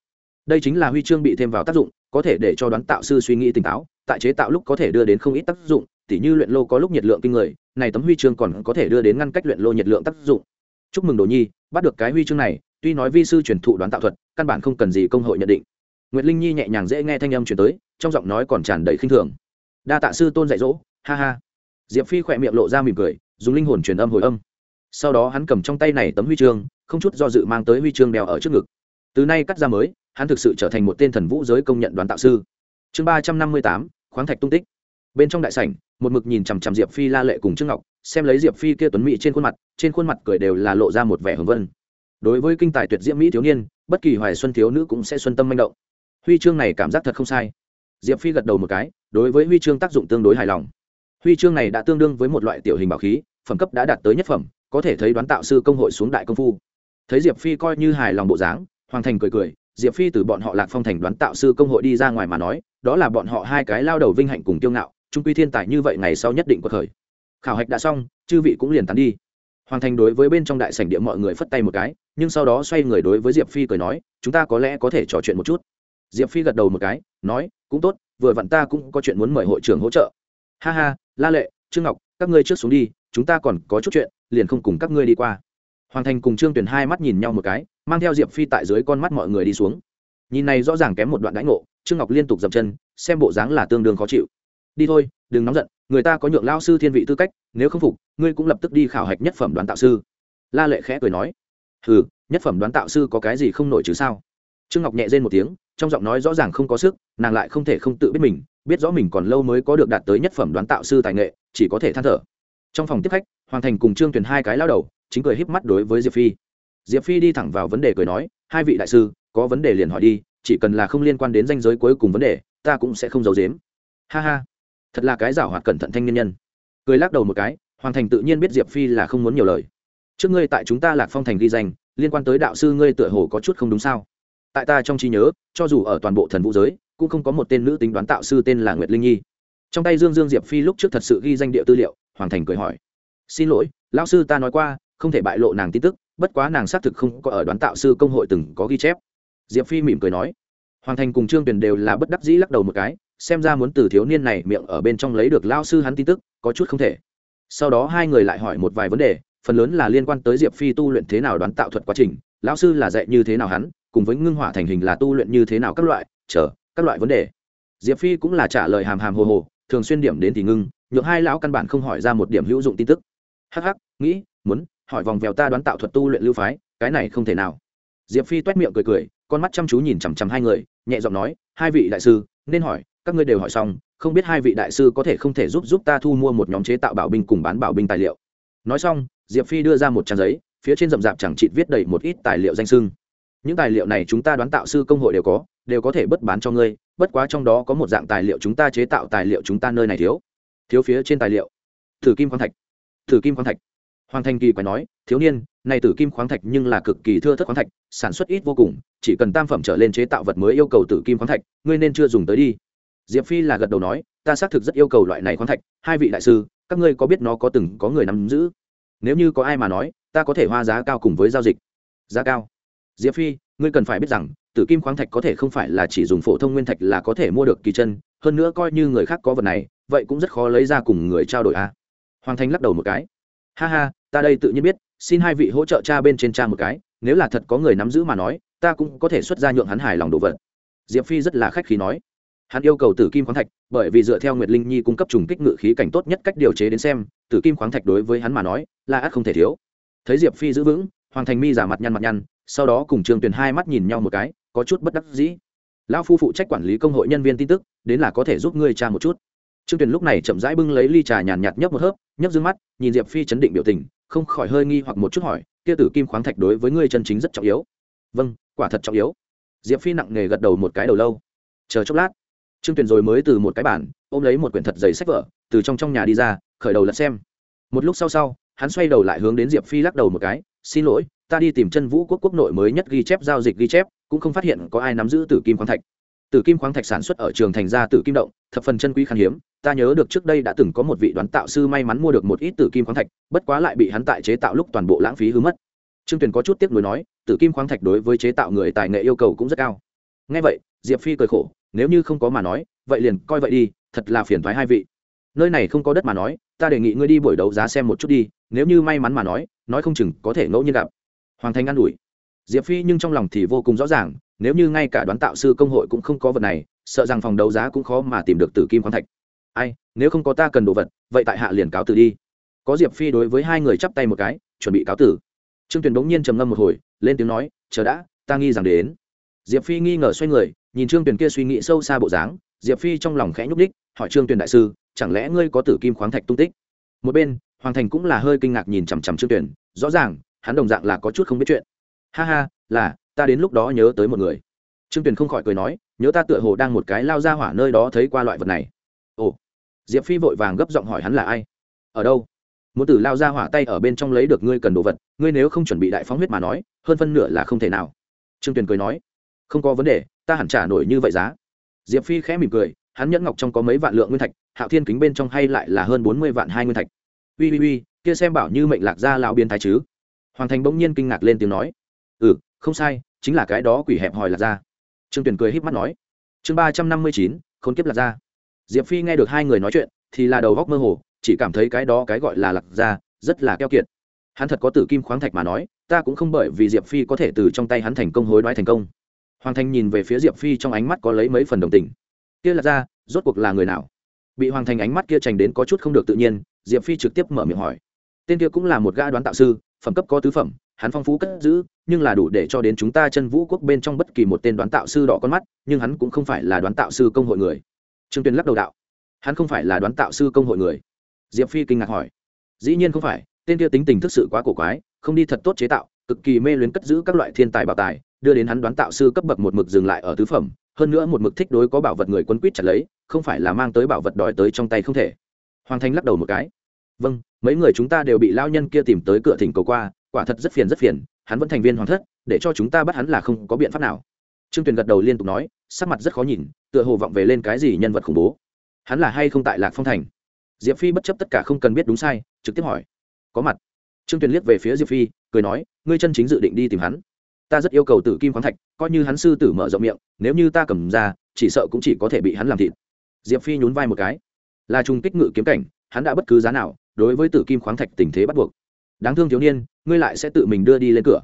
Đây chính là huy chương bị thêm vào tác dụng, có thể để cho đoán tạo sư suy nghĩ tỉnh táo, tại chế tạo lúc có thể đưa đến không ít tác dụng, tỉ như luyện lô có lúc nhiệt lượng kinh người, này tấm huy chương còn có thể đưa đến ngăn cách luyện lô nhiệt lượng tác dụng. Chúc mừng đồ nhi, bắt được cái huy chương này, tuy nói vi sư truyền thụ đoán tạo thuật, căn bản không cần gì công hội nhận định. Nguyệt linh nhi nhẹ nhàng dễ nghe thanh âm truyền tới, trong giọng nói còn tràn đầy khinh thường. Đa tạ sư tôn dạy dỗ, ha ha. Diệp phi khỏe miệng lộ ra mỉm cười, dùng linh hồn truyền âm hồi âm sau đó hắn cầm trong tay này tấm huy chương, không chút do dự mang tới huy chương đeo ở trước ngực. Từ nay cắt ra mới, hắn thực sự trở thành một tên thần vũ giới công nhận đoán tạo sư. Chương ba trăm năm mươi tám, khoáng thạch tung tích. Bên trong đại sảnh, một mực nhìn chằm chằm diệp phi la lệ cùng trương ngọc, xem lấy diệp phi kia tuấn mỹ trên khuôn mặt, trên khuôn mặt cười đều là lộ ra một vẻ hưng vân đối với kinh tài tuyệt diễm mỹ thiếu niên, bất kỳ hoài xuân thiếu nữ cũng sẽ xuân tâm manh động. Huy chương này cảm giác thật không sai. Diệp phi gật đầu một cái, đối với huy chương tác dụng tương đối hài lòng. Huy chương này đã tương đương với một loại tiểu hình bảo khí, phẩm cấp đã đạt tới nhất phẩm có thể thấy đoán tạo sư công hội xuống đại công phu. Thấy diệp phi coi như hài lòng bộ dáng, hoàng thành cười cười, diệp phi từ bọn họ lạc phong thành đoán tạo sư công hội đi ra ngoài mà nói, đó là bọn họ hai cái lao đầu vinh hạnh cùng kiêu ngạo, trung quy thiên tài như vậy ngày sau nhất định có khởi khảo hạch đã xong, chư vị cũng liền tán đi. Hoàng thành đối với bên trong đại sảnh địa mọi người phất tay một cái, nhưng sau đó xoay người đối với diệp phi cười nói, chúng ta có lẽ có thể trò chuyện một chút. Diệp phi gật đầu một cái, nói, cũng tốt, vừa vặn ta cũng có chuyện muốn mời hội trưởng hỗ trợ. Ha ha, la lệ, trương ngọc, các ngươi trước xuống đi chúng ta còn có chút chuyện, liền không cùng các ngươi đi qua. Hoàng thành cùng trương tuyền hai mắt nhìn nhau một cái, mang theo diệp phi tại dưới con mắt mọi người đi xuống. Nhìn này rõ ràng kém một đoạn đãi ngộ, trương ngọc liên tục dậm chân, xem bộ dáng là tương đương khó chịu. Đi thôi, đừng nóng giận, người ta có nhượng lao sư thiên vị tư cách, nếu không phục, ngươi cũng lập tức đi khảo hạch nhất phẩm đoán tạo sư. La lệ khẽ cười nói. Ừ nhất phẩm đoán tạo sư có cái gì không nổi chứ sao? Trương ngọc nhẹ rên một tiếng, trong giọng nói rõ ràng không có sức, nàng lại không thể không tự biết mình, biết rõ mình còn lâu mới có được đạt tới nhất phẩm đoán tạo sư tài nghệ, chỉ có thể than thở trong phòng tiếp khách, hoàng thành cùng trương tuyền hai cái lao đầu, chính cười híp mắt đối với diệp phi. Diệp phi đi thẳng vào vấn đề cười nói, hai vị đại sư, có vấn đề liền hỏi đi, chỉ cần là không liên quan đến danh giới cuối cùng vấn đề, ta cũng sẽ không giấu giếm. Ha ha, thật là cái giảo hoạt cẩn thận thanh niên nhân. Cười lắc đầu một cái, hoàng thành tự nhiên biết diệp phi là không muốn nhiều lời. Trước ngươi tại chúng ta lạc phong thành ghi danh, liên quan tới đạo sư ngươi tựa hồ có chút không đúng sao? Tại ta trong trí nhớ, cho dù ở toàn bộ thần vũ giới, cũng không có một tên nữ tính đoán tạo sư tên là nguyệt linh nhi. Trong tay dương dương diệp phi lúc trước thật sự ghi danh địa tư liệu hoàng thành cười hỏi. Xin lỗi, lão sư ta nói qua, không thể bại lộ nàng tin tức, bất quá nàng xác thực không có ở đoán tạo sư công hội từng có ghi chép. Diệp phi mỉm cười nói. Hoàng thành cùng trương tuyền đều là bất đắc dĩ lắc đầu một cái, xem ra muốn từ thiếu niên này miệng ở bên trong lấy được lao sư hắn tin tức, có chút không thể. Sau đó hai người lại hỏi một vài vấn đề, phần lớn là liên quan tới diệp phi tu luyện thế nào đoán tạo thuật quá trình, lão sư là dạy như thế nào hắn, cùng với ngưng hỏa thành hình là tu luyện như thế nào các loại, chờ, các loại vấn đề. Diệp phi cũng là trả lời hàm hàm hồ hồ, thường xuyên điểm đến thì ngưng nhượng hai lão căn bản không hỏi ra một điểm hữu dụng tin tức. Hắc hắc, nghĩ, muốn, hỏi vòng vèo ta đoán tạo thuật tu luyện lưu phái, cái này không thể nào. Diệp phi t u é t miệng cười cười, con mắt chăm chú nhìn chằm chằm hai người, nhẹ giọng nói, hai vị đại sư, nên hỏi, các ngươi đều hỏi xong, không biết hai vị đại sư có thể không thể giúp giúp ta thu mua một nhóm chế tạo bảo binh cùng bán bảo binh tài liệu. Nói xong, diệp phi đưa ra một trang giấy, phía trên rậm rạp chẳng chịt viết đầy một ít tài liệu danh sưng những tài liệu này chúng ta đoán tạo sư công hội đều có đều có thể bất bán cho ngươi, bất quá trong đó có một dạng tài liệu chúng ta chế tạo tài liệu chúng ta nơi này thiếu thiếu phía trên tài liệu. Thử kim khoáng thạch. Thử kim khoáng thạch. Hoàng thành kỳ quái nói, thiếu niên, này tử kim khoáng thạch nhưng là cực kỳ thưa thất khoáng thạch, sản xuất ít vô cùng, chỉ cần tam phẩm trở lên chế tạo vật mới yêu cầu tử kim khoáng thạch, ngươi nên chưa dùng tới đi. Diệp phi là gật đầu nói, ta xác thực rất yêu cầu loại này khoáng thạch, hai vị đại sư, các ngươi có biết nó có từng có người nắm giữ? Nếu như có ai mà nói, ta có thể hoa giá cao cùng với giao dịch. Giá cao? Diệp phi, ngươi cần phải biết rằng tử kim khoáng thạch có thể không phải là chỉ dùng phổ thông nguyên thạch là có thể mua được kỳ chân, hơn nữa coi như người khác có vật này vậy cũng rất khó lấy ra cùng người trao đổi a à. hoàng thành lắc đầu một cái. Ha ha, ta đây tự nhiên biết, xin hai vị hỗ trợ cha bên trên cha một cái, nếu là thật có người nắm giữ mà nói, ta cũng có thể xuất ra nhượng hắn hài lòng đồ vật. Diệp phi rất là khách khí nói. Hắn yêu cầu tử kim khoáng thạch, bởi vì dựa theo nguyệt linh nhi cung cấp trùng kích ngự khí cảnh tốt nhất cách điều chế đến xem, tử kim khoáng thạch đối với hắn mà nói, là ắt không thể thiếu. Thấy diệp phi giữ vững, hoàng thành mi giả mặt nhăn mặt nhăn, sau đó cùng trương tuyền hai mắt nhìn nhau một cái, có chút bất đắc dĩ. Lão phu phụ trách quản lý công hội nhân viên tin tức, đến là có thể giúp ngươi tra một chút trương tuyền lúc này chậm rãi bưng lấy ly trà nhàn nhạt nhấp một hớp, nhấp d mắt, nhìn diệp phi chấn định biểu tình, không khỏi hơi nghi hoặc một chút hỏi, kia tử kim khoáng thạch đối với ngươi chân chính rất trọng yếu. Vâng quả thật trọng yếu. Diệp phi nặng nề gật đầu một cái đầu lâu. Chờ chốc lát. Trương tuyền rồi mới từ một cái bản ôm lấy một quyển thật dày sách vở, từ trong trong nhà đi ra, khởi đầu lật xem. Một lúc sau sau, hắn xoay đầu lại hướng đến diệp phi lắc đầu một cái, xin lỗi, ta đi tìm chân vũ quốc quốc nội mới nhất ghi chép giao dịch ghi chép, cũng không phát hiện có ai nắm giữ tử kim khoáng thạch tử kim khoáng thạch sản xuất ở trường thành ra tử kim động, thập phần chân quý khan hiếm. Ta nhớ được trước đây đã từng có một vị đoán tạo sư may mắn mua được một ít tử kim khoáng thạch, bất quá lại bị hắn tại chế tạo lúc toàn bộ lãng phí hư mất. Trương tuyền có chút tiếc nuối nói, tử kim khoáng thạch đối với chế tạo người tài nghệ yêu cầu cũng rất cao. Ngay vậy, diệp phi cười khổ, nếu như không có mà nói, vậy liền coi vậy đi, thật là phiền thoái hai vị. Nơi này không có đất mà nói, ta đề nghị ngươi đi buổi đấu giá xem một chút đi, nếu như may mắn mà nói nói không chừng có thể ngẫu nhiên gặp. Hoàng thành an ủi. Diệp phi nhưng trong lòng thì vô cùng rõ ràng nếu như ngay cả đoán tạo sư công hội cũng không có vật này, sợ rằng phòng đấu giá cũng khó mà tìm được tử kim khoáng thạch. Ai, nếu không có ta cần đồ vật, vậy tại hạ liền cáo tử đi. Có diệp phi đối với hai người chắp tay một cái, chuẩn bị cáo tử. Trương tuyền bỗng nhiên trầm ngâm một hồi, lên tiếng nói, chờ đã, ta nghi rằng đến. Diệp phi nghi ngờ xoay người, nhìn trương tuyền kia suy nghĩ sâu xa bộ dáng, diệp phi trong lòng khẽ nhúc đích hỏi trương tuyền đại sư, chẳng lẽ ngươi có tử kim khoáng thạch tung tích? Một bên, hoàng thành cũng là hơi kinh ngạc nhìn chằm chằm trương tuyền, rõ ràng, hắn đồng dạng là có chút không biết chuyện. Ha ha, là ta đến lúc đó nhớ tới một người. Trương tuyền không khỏi cười nói, nhớ ta tựa hồ đang một cái lao ra hỏa nơi đó thấy qua loại vật này. Ồ, diệp phi vội vàng gấp giọng hỏi hắn là ai? Ở đâu? Muốn từ lao ra hỏa tay ở bên trong lấy được ngươi cần đồ vật, ngươi nếu không chuẩn bị đại phóng huyết mà nói, hơn phân nửa là không thể nào. Trương tuyền cười nói, không có vấn đề, ta hẳn trả nổi như vậy giá. Diệp phi khẽ mỉm cười, hắn nhẫn ngọc trong có mấy vạn lượng nguyên thạch, hạo thiên kính bên trong hay lại là hơn bốn mươi vạn hai nguyên thạch. Ui ui ui kia xem bảo như mệnh lạc gia lão biên thái chứ. Hoàng thành bỗng nhiên kinh ngạc lên tiếng nói ừ không sai chính là cái đó quỷ hẹp hòi lạc ra trương tuyền cười h í p mắt nói, chương ba trăm năm mươi chín, khốn kiếp lạc ra diệp phi nghe được hai người nói chuyện thì là đầu góc mơ hồ, chỉ cảm thấy cái đó cái gọi là lạc ra rất là keo kiệt. Hắn thật có tử kim khoáng thạch mà nói, ta cũng không bởi vì diệp phi có thể từ trong tay hắn thành công hối đoái thành công. Hoàng thành nhìn về phía diệp phi trong ánh mắt có lấy mấy phần đồng tình. Kia lạc ra rốt cuộc là người nào? Bị hoàng thành ánh mắt kia trành đến có chút không được tự nhiên, diệp phi trực tiếp mở miệng hỏi. Tên kia cũng là một gã đoán tạo sư, phẩm cấp có tứ phẩm hắn phong phú cất giữ, nhưng là đủ để cho đến chúng ta chân vũ quốc bên trong bất kỳ một tên đoán tạo sư đỏ con mắt, nhưng hắn cũng không phải là đoán tạo sư công hội người. Trương tuyền lắc đầu đạo, hắn không phải là đoán tạo sư công hội người. Diệp phi kinh ngạc hỏi, dĩ nhiên không phải, tên kia tính tình thực sự quá cổ quái, không đi thật tốt chế tạo, cực kỳ mê luyến cất giữ các loại thiên tài bảo tài, đưa đến hắn đoán tạo sư cấp bậc một mực dừng lại ở tứ phẩm, hơn nữa một mực thích đối có bảo vật người quân quýt chặt lấy, không phải là mang tới bảo vật đòi tới trong tay không thể. Hoàng thanh lắc đầu một cái vâng mấy người chúng ta đều bị lao nhân kia tìm tới cửa thỉnh cầu qua quả thật rất phiền rất phiền, hắn vẫn thành viên hoàng thất, để cho chúng ta bắt hắn là không có biện pháp nào. Trương tuyền gật đầu liên tục nói, sắc mặt rất khó nhìn, tựa hồ vọng về lên cái gì nhân vật khủng bố. Hắn là hay không tại lạc phong thành? Diệp phi bất chấp tất cả không cần biết đúng sai, trực tiếp hỏi. Có mặt. Trương tuyền liếc về phía diệp phi, cười nói, ngươi chân chính dự định đi tìm hắn. Ta rất yêu cầu tử kim khoáng thạch, coi như hắn sư tử mở rộng miệng, nếu như ta cầm ra, chỉ sợ cũng chỉ có thể bị hắn làm thịt. Diệp phi nhún vai một cái. Là trung kích ngự kiếm cảnh, hắn đã bất cứ giá nào, đối với tử kim khoáng thạch tình thế bắt buộc đáng thương thiếu niên, ngươi lại sẽ tự mình đưa đi lên cửa.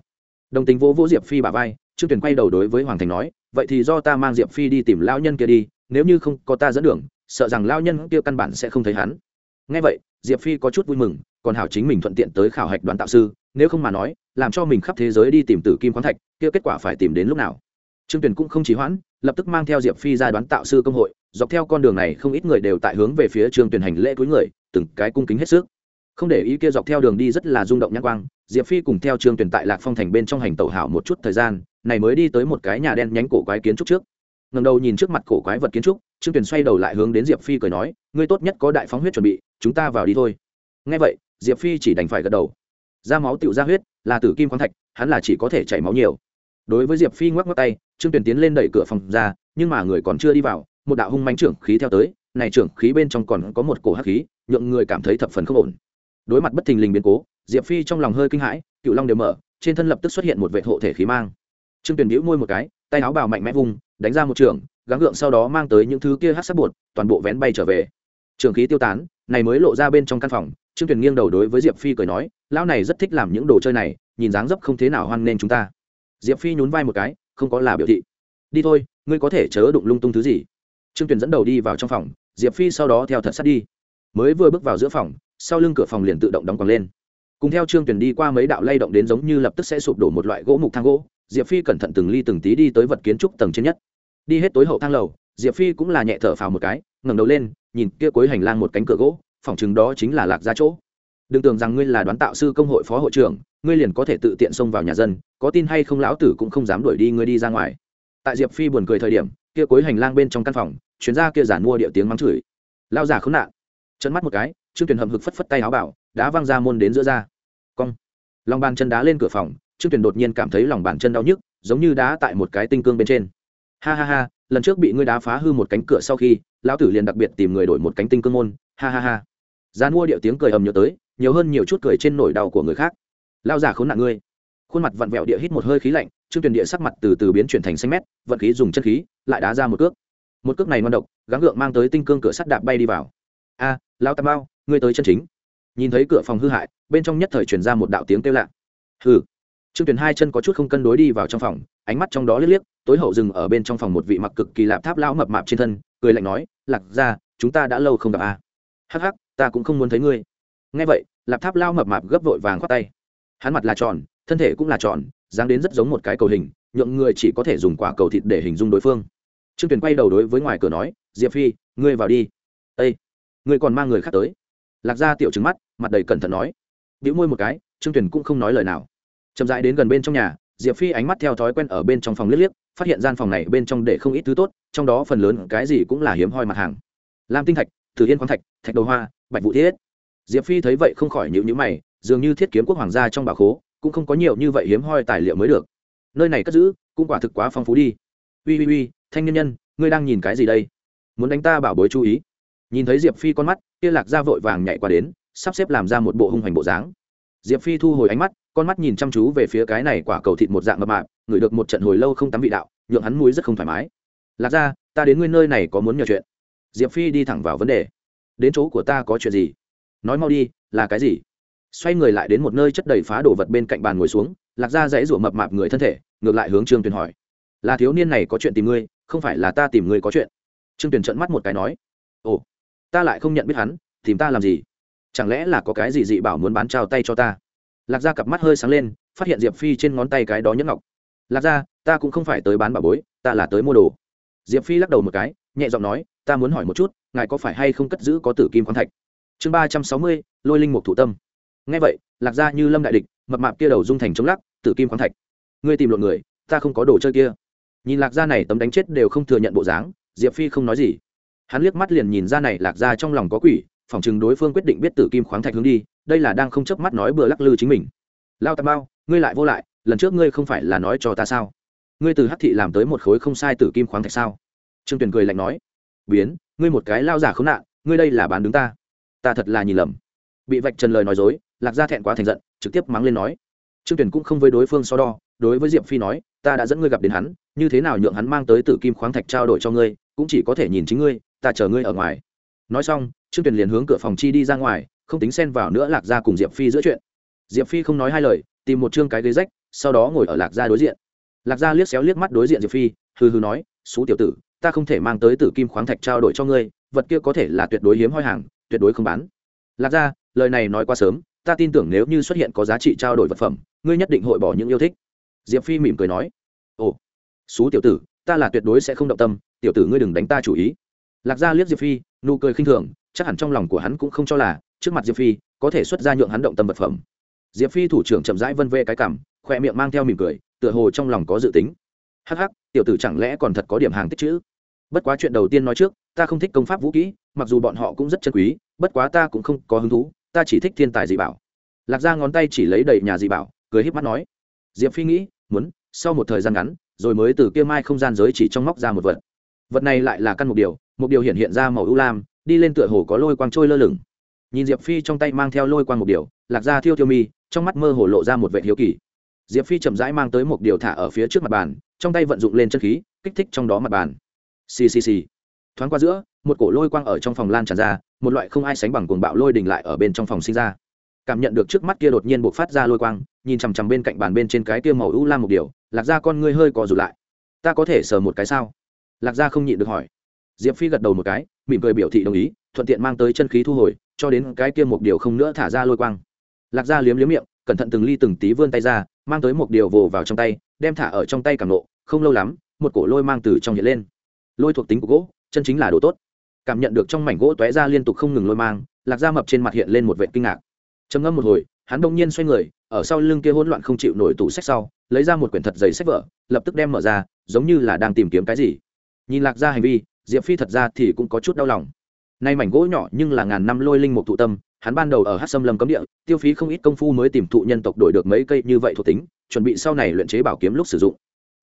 Đồng tình vỗ vỗ diệp phi bà vai, trương tuyền quay đầu đối với hoàng thành nói, vậy thì do ta mang diệp phi đi tìm lao nhân kia đi, nếu như không có ta dẫn đường, sợ rằng lao nhân kia căn bản sẽ không thấy hắn. Ngay vậy, diệp phi có chút vui mừng, còn hảo chính mình thuận tiện tới khảo hạch đoán tạo sư, nếu không mà nói, làm cho mình khắp thế giới đi tìm tử kim khoáng thạch, kia kết quả phải tìm đến lúc nào? Trương tuyền cũng không chỉ hoãn, lập tức mang theo diệp phi ra đoán tạo sư công hội, dọc theo con đường này không ít người đều tại hướng về phía trương tuyền hành lễ cuối người, từng cái cung kính hết sức không để ý kia dọc theo đường đi rất là rung động nhãn quang, diệp phi cùng theo trương tuyền tại lạc phong thành bên trong hành tẩu hảo một chút thời gian, này mới đi tới một cái nhà đen nhánh cổ quái kiến trúc trước. Ngầm đầu nhìn trước mặt cổ quái vật kiến trúc, trương tuyền xoay đầu lại hướng đến diệp phi cười nói, ngươi tốt nhất có đại phóng huyết chuẩn bị, chúng ta vào đi thôi. Ngay vậy, diệp phi chỉ đành phải gật đầu. Ra máu tựu ra huyết, là tử kim khoáng thạch, hắn là chỉ có thể chảy máu nhiều. Đối với diệp phi ngoắc ngoắc tay, trương tuyền tiến lên đẩy cửa phòng ra, nhưng mà người còn chưa đi vào, một đạo hung manh trưởng khí theo tới, này trưởng khí bên trong còn có một cổ hắc khí, nhượng người cảm thấy thập phần không ổn đối mặt bất thình lình biến cố, diệp phi trong lòng hơi kinh hãi, cựu long đều mở, trên thân lập tức xuất hiện một vệ hộ thể khí mang. Trương tuyền đĩu môi một cái, tay áo bào mạnh mẽ vùng đánh ra một trường, gắng gượng sau đó mang tới những thứ kia hát sắc bột, toàn bộ vén bay trở về. Trường khí tiêu tán, này mới lộ ra bên trong căn phòng, trương tuyền nghiêng đầu đối với diệp phi cười nói, lão này rất thích làm những đồ chơi này, nhìn dáng dấp không thế nào hoan nên chúng ta. Diệp phi nhún vai một cái, không có là biểu thị. Đi thôi, ngươi có thể chớ đụng lung tung thứ gì. Trương tuyền dẫn đầu đi vào trong phòng, diệp phi sau đó theo thật sát đi mới vừa bước vào giữa phòng, sau lưng cửa phòng liền tự động đóng còn lên. Cùng theo trương tuyền đi qua mấy đạo lay động đến giống như lập tức sẽ sụp đổ một loại gỗ mục thang gỗ, diệp phi cẩn thận từng ly từng tí đi tới vật kiến trúc tầng trên nhất. Đi hết tối hậu thang lầu, diệp phi cũng là nhẹ thở phào một cái, ngẩng đầu lên, nhìn kia cuối hành lang một cánh cửa gỗ, phòng chừng đó chính là lạc ra chỗ. Đừng tưởng rằng ngươi là đoán tạo sư công hội phó hội trưởng, ngươi liền có thể tự tiện xông vào nhà dân, có tin hay không lão tử cũng không dám đuổi đi ngươi đi ra ngoài. Tại diệp phi buồn cười thời điểm, kia cuối hành lang bên trong căn phòng chuyến ra kia giản mua địa tiếng mắng chửi. Lao giả khốn nạn chân mắt một cái, trương tuyền hầm hực phất phất tay áo bảo, đá văng ra môn đến giữa ra. Cong. Lòng bàn chân đá lên cửa phòng, trương tuyền đột nhiên cảm thấy lòng bàn chân đau nhức, giống như đá tại một cái tinh cương bên trên. Ha ha ha, lần trước bị ngươi đá phá hư một cánh cửa sau khi, lão tử liền đặc biệt tìm người đổi một cánh tinh cương môn. Ha ha ha. Gian mua điệu tiếng cười ầm nhớ tới, nhiều hơn nhiều chút cười trên nỗi đau của người khác. Lao giả khốn nạn ngươi. Khuôn mặt vặn vẹo địa hít một hơi khí lạnh, trương tuyền địa sắc mặt từ từ biến chuyển thành xanh mét, vận khí dùng chân khí, lại đá ra một cước. Một cước này ngon độc, gắng gượng mang tới tinh cương cửa sắt đạp bay đi vào a lao tam bao ngươi tới chân chính. Nhìn thấy cửa phòng hư hại, bên trong nhất thời truyền ra một đạo tiếng kêu lạ. Hừ. Trương tuyền hai chân có chút không cân đối đi vào trong phòng, ánh mắt trong đó liếc liếc, tối hậu dừng ở bên trong phòng một vị mặc cực kỳ lạp tháp lão mập mạp trên thân, cười lạnh nói, lạc ra chúng ta đã lâu không gặp a. À. hắc hắc, ta cũng không muốn thấy ngươi. Nghe vậy, lạp tháp lao mập mạp gấp vội vàng khoát tay. Hắn mặt là tròn, thân thể cũng là tròn, dáng đến rất giống một cái cầu hình, nhượng người chỉ có thể dùng quả cầu thịt để hình dung đối phương. Trương tuyền quay đầu đối với ngoài cửa nói, diệp phi, ngươi vào đi. Ây ngươi còn mang người khác tới. Lạc gia tiểu trứng mắt, mặt đầy cẩn thận nói. Biểu môi một cái, trương tuyền cũng không nói lời nào. Chậm rãi đến gần bên trong nhà, diệp phi ánh mắt theo thói quen ở bên trong phòng liếc liếc, phát hiện gian phòng này bên trong để không ít thứ tốt, trong đó phần lớn cái gì cũng là hiếm hoi mặt hàng. Lam tinh thạch thử yên khoáng thạch thạch đầu hoa, bạch vũ thiết. Diệp phi thấy vậy không khỏi nhịu nhữ mày, dường như thiết kiếm quốc hoàng gia trong bà khố, cũng không có nhiều như vậy hiếm hoi tài liệu mới được. Nơi này cất giữ, cũng quả thực quá phong phú đi. Ui ui ui thanh nhân nhân, ngươi đang nhìn cái gì đây? Muốn đánh ta bảo bối chú ý nhìn thấy diệp phi con mắt kia lạc ra vội vàng nhảy qua đến sắp xếp làm ra một bộ hung hoành bộ dáng diệp phi thu hồi ánh mắt con mắt nhìn chăm chú về phía cái này quả cầu thịt một dạng mập mạp ngửi được một trận hồi lâu không tắm vị đạo nhượng hắn mũi rất không thoải mái lạc ra ta đến ngươi nơi này có muốn nhờ chuyện diệp phi đi thẳng vào vấn đề đến chỗ của ta có chuyện gì nói mau đi là cái gì xoay người lại đến một nơi chất đầy phá đồ vật bên cạnh bàn ngồi xuống lạc ra dãy rủa mập mạp người thân thể ngược lại hướng trương tuyền hỏi là thiếu niên này có chuyện tìm ngươi không phải là ta tìm ngươi có chuyện trương tuyền trận mắt một cái nói ồ ta lại không nhận biết hắn tìm ta làm gì? Chẳng lẽ là có cái gì dị bảo muốn bán trao tay cho ta? Lạc gia cặp mắt hơi sáng lên phát hiện diệp phi trên ngón tay cái đó nhẫn ngọc. Lạc gia, ta cũng không phải tới bán bảo bối ta là tới mua đồ. Diệp phi lắc đầu một cái nhẹ giọng nói ta muốn hỏi một chút ngài có phải hay không cất giữ có tử kim khoáng thạch? Chương ba trăm sáu mươi lôi linh mục thủ tâm. Ngay vậy lạc gia như lâm đại địch mập mạp kia đầu dung thành chống lắc tử kim khoáng thạch. Ngươi tìm lộn người ta không có đồ chơi kia. Nhìn lạc gia này tấm đánh chết đều không thừa nhận bộ dáng diệp phi không nói gì hắn liếc mắt liền nhìn ra này lạc gia trong lòng có quỷ, phỏng chừng đối phương quyết định biết tử kim khoáng thạch hướng đi, đây là đang không chớp mắt nói bừa lắc lư chính mình. Lao tà bao ngươi lại vô lại, lần trước ngươi không phải là nói cho ta sao? Ngươi từ hắc thị làm tới một khối không sai tử kim khoáng thạch sao? Trương tuyền cười lạnh nói. Biến, ngươi một cái lao giả khốn nạn, ngươi đây là bán đứng ta. Ta thật là nhìn lầm. Bị vạch trần lời nói dối, lạc gia thẹn quá thành giận, trực tiếp mắng lên nói. Trương tuyền cũng không với đối phương so đo, đối với diệp phi nói, ta đã dẫn ngươi gặp đến hắn, như thế nào nhượng hắn mang tới tử kim khoáng thạch trao đổi cho ngươi, cũng chỉ có thể nhìn chính ngươi ta chờ ngươi ở ngoài. Nói xong, trương tuyền liền hướng cửa phòng chi đi ra ngoài, không tính xen vào nữa lạc gia cùng diệp phi giữa chuyện. Diệp phi không nói hai lời, tìm một chương cái ghế rách, sau đó ngồi ở lạc gia đối diện. Lạc gia liếc xéo liếc mắt đối diện diệp phi, hừ hừ nói xú tiểu tử, ta không thể mang tới tử kim khoáng thạch trao đổi cho ngươi, vật kia có thể là tuyệt đối hiếm hoi hàng, tuyệt đối không bán. Lạc gia, lời này nói quá sớm, ta tin tưởng nếu như xuất hiện có giá trị trao đổi vật phẩm, ngươi nhất định hội bỏ những yêu thích. Diệp phi mỉm cười nói, ồ xú tiểu tử, ta là tuyệt đối sẽ không động tâm, tiểu tử ngươi đừng đánh ta chủ ý lạc gia liếc diệp phi, nụ cười khinh thường, chắc hẳn trong lòng của hắn cũng không cho là, trước mặt diệp phi, có thể xuất ra nhượng hắn động tâm vật phẩm. Diệp phi thủ trưởng chậm rãi vân vê cái cảm khoe miệng mang theo mỉm cười, tựa hồ trong lòng có dự tính. Hắc hắc, tiểu tử chẳng lẽ còn thật có điểm hàng tích chữ? Bất quá chuyện đầu tiên nói trước, ta không thích công pháp vũ kỹ, mặc dù bọn họ cũng rất chân quý, bất quá ta cũng không có hứng thú, ta chỉ thích thiên tài dị bảo. Lạc ra ngón tay chỉ lấy đầy nhà dị bảo, cười híp mắt nói. Diệp phi nghĩ, muốn, sau một thời gian ngắn, rồi mới từ kia mai không gian giới chỉ trong móc ra một vật. Vật này lại là căn một điều một điều hiện hiện ra màu ưu lam, đi lên tựa hồ có lôi quang trôi lơ lửng. Nhìn diệp phi trong tay mang theo lôi quang một điều, lạc ra thiêu thiêu mi, trong mắt mơ hồ lộ ra một vệ hiếu kỳ. Diệp phi chậm rãi mang tới một điều thả ở phía trước mặt bàn, trong tay vận dụng lên chân khí, kích thích trong đó mặt bàn. Ccc thoáng qua giữa, một cổ lôi quang ở trong phòng lan tràn ra, một loại không ai sánh bằng cuồng bạo lôi đình lại ở bên trong phòng sinh ra. Cảm nhận được trước mắt kia đột nhiên buộc phát ra lôi quang, nhìn chằm chằm bên cạnh bàn bên trên cái kia màu u lam một điều, lạc ra con ngươi hơi cò rụt lại. Ta có thể sờ một cái sao? Lạc ra không nhịn được hỏi diệp phi gật đầu một cái, mỉm cười biểu thị đồng ý, thuận tiện mang tới chân khí thu hồi, cho đến cái kia một điều không nữa thả ra lôi quang. Lạc ra liếm liếm miệng, cẩn thận từng ly từng tí vươn tay ra, mang tới một điều vồ vào trong tay, đem thả ở trong tay cảm nộ không lâu lắm, một cổ lôi mang từ trong hiện lên. Lôi thuộc tính của gỗ, chân chính là đồ tốt. Cảm nhận được trong mảnh gỗ tóe ra liên tục không ngừng lôi mang, lạc da mập trên mặt hiện lên một vệ kinh ngạc. Trầm ngâm một hồi, hắn đông nhiên xoay người, ở sau lưng kia hỗn loạn không chịu nổi tủ sách sau, lấy ra một quyển thật dày sách vở, lập tức đem mở ra, giống như là đang tìm kiếm cái gì. Nhìn lạc ra hành vi diệp phi thật ra thì cũng có chút đau lòng. Nay mảnh gỗ nhỏ nhưng là ngàn năm lôi linh mục thụ tâm, hắn ban đầu ở hát xâm lâm cấm địa, tiêu phí không ít công phu mới tìm thụ nhân tộc đổi được mấy cây như vậy thuộc tính, chuẩn bị sau này luyện chế bảo kiếm lúc sử dụng.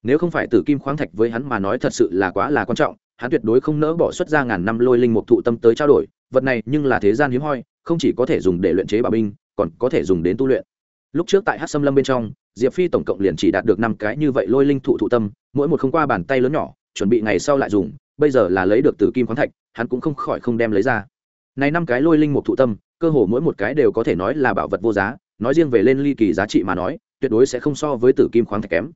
Nếu không phải tử kim khoáng thạch với hắn mà nói thật sự là quá là quan trọng, hắn tuyệt đối không nỡ bỏ xuất ra ngàn năm lôi linh mục thụ tâm tới trao đổi, vật này nhưng là thế gian hiếm hoi, không chỉ có thể dùng để luyện chế bảo binh, còn có thể dùng đến tu luyện. Lúc trước tại hát xâm lâm bên trong, diệp phi tổng cộng liền chỉ đạt được năm cái như vậy lôi linh thụ thụ tâm, mỗi một không qua bàn tay lớn nhỏ, chuẩn bị ngày sau lại dùng bây giờ là lấy được từ kim khoáng thạch, hắn cũng không khỏi không đem lấy ra. Này năm cái lôi linh mục thụ tâm, cơ hồ mỗi một cái đều có thể nói là bảo vật vô giá, nói riêng về lên ly kỳ giá trị mà nói, tuyệt đối sẽ không so với tử kim khoáng thạch kém.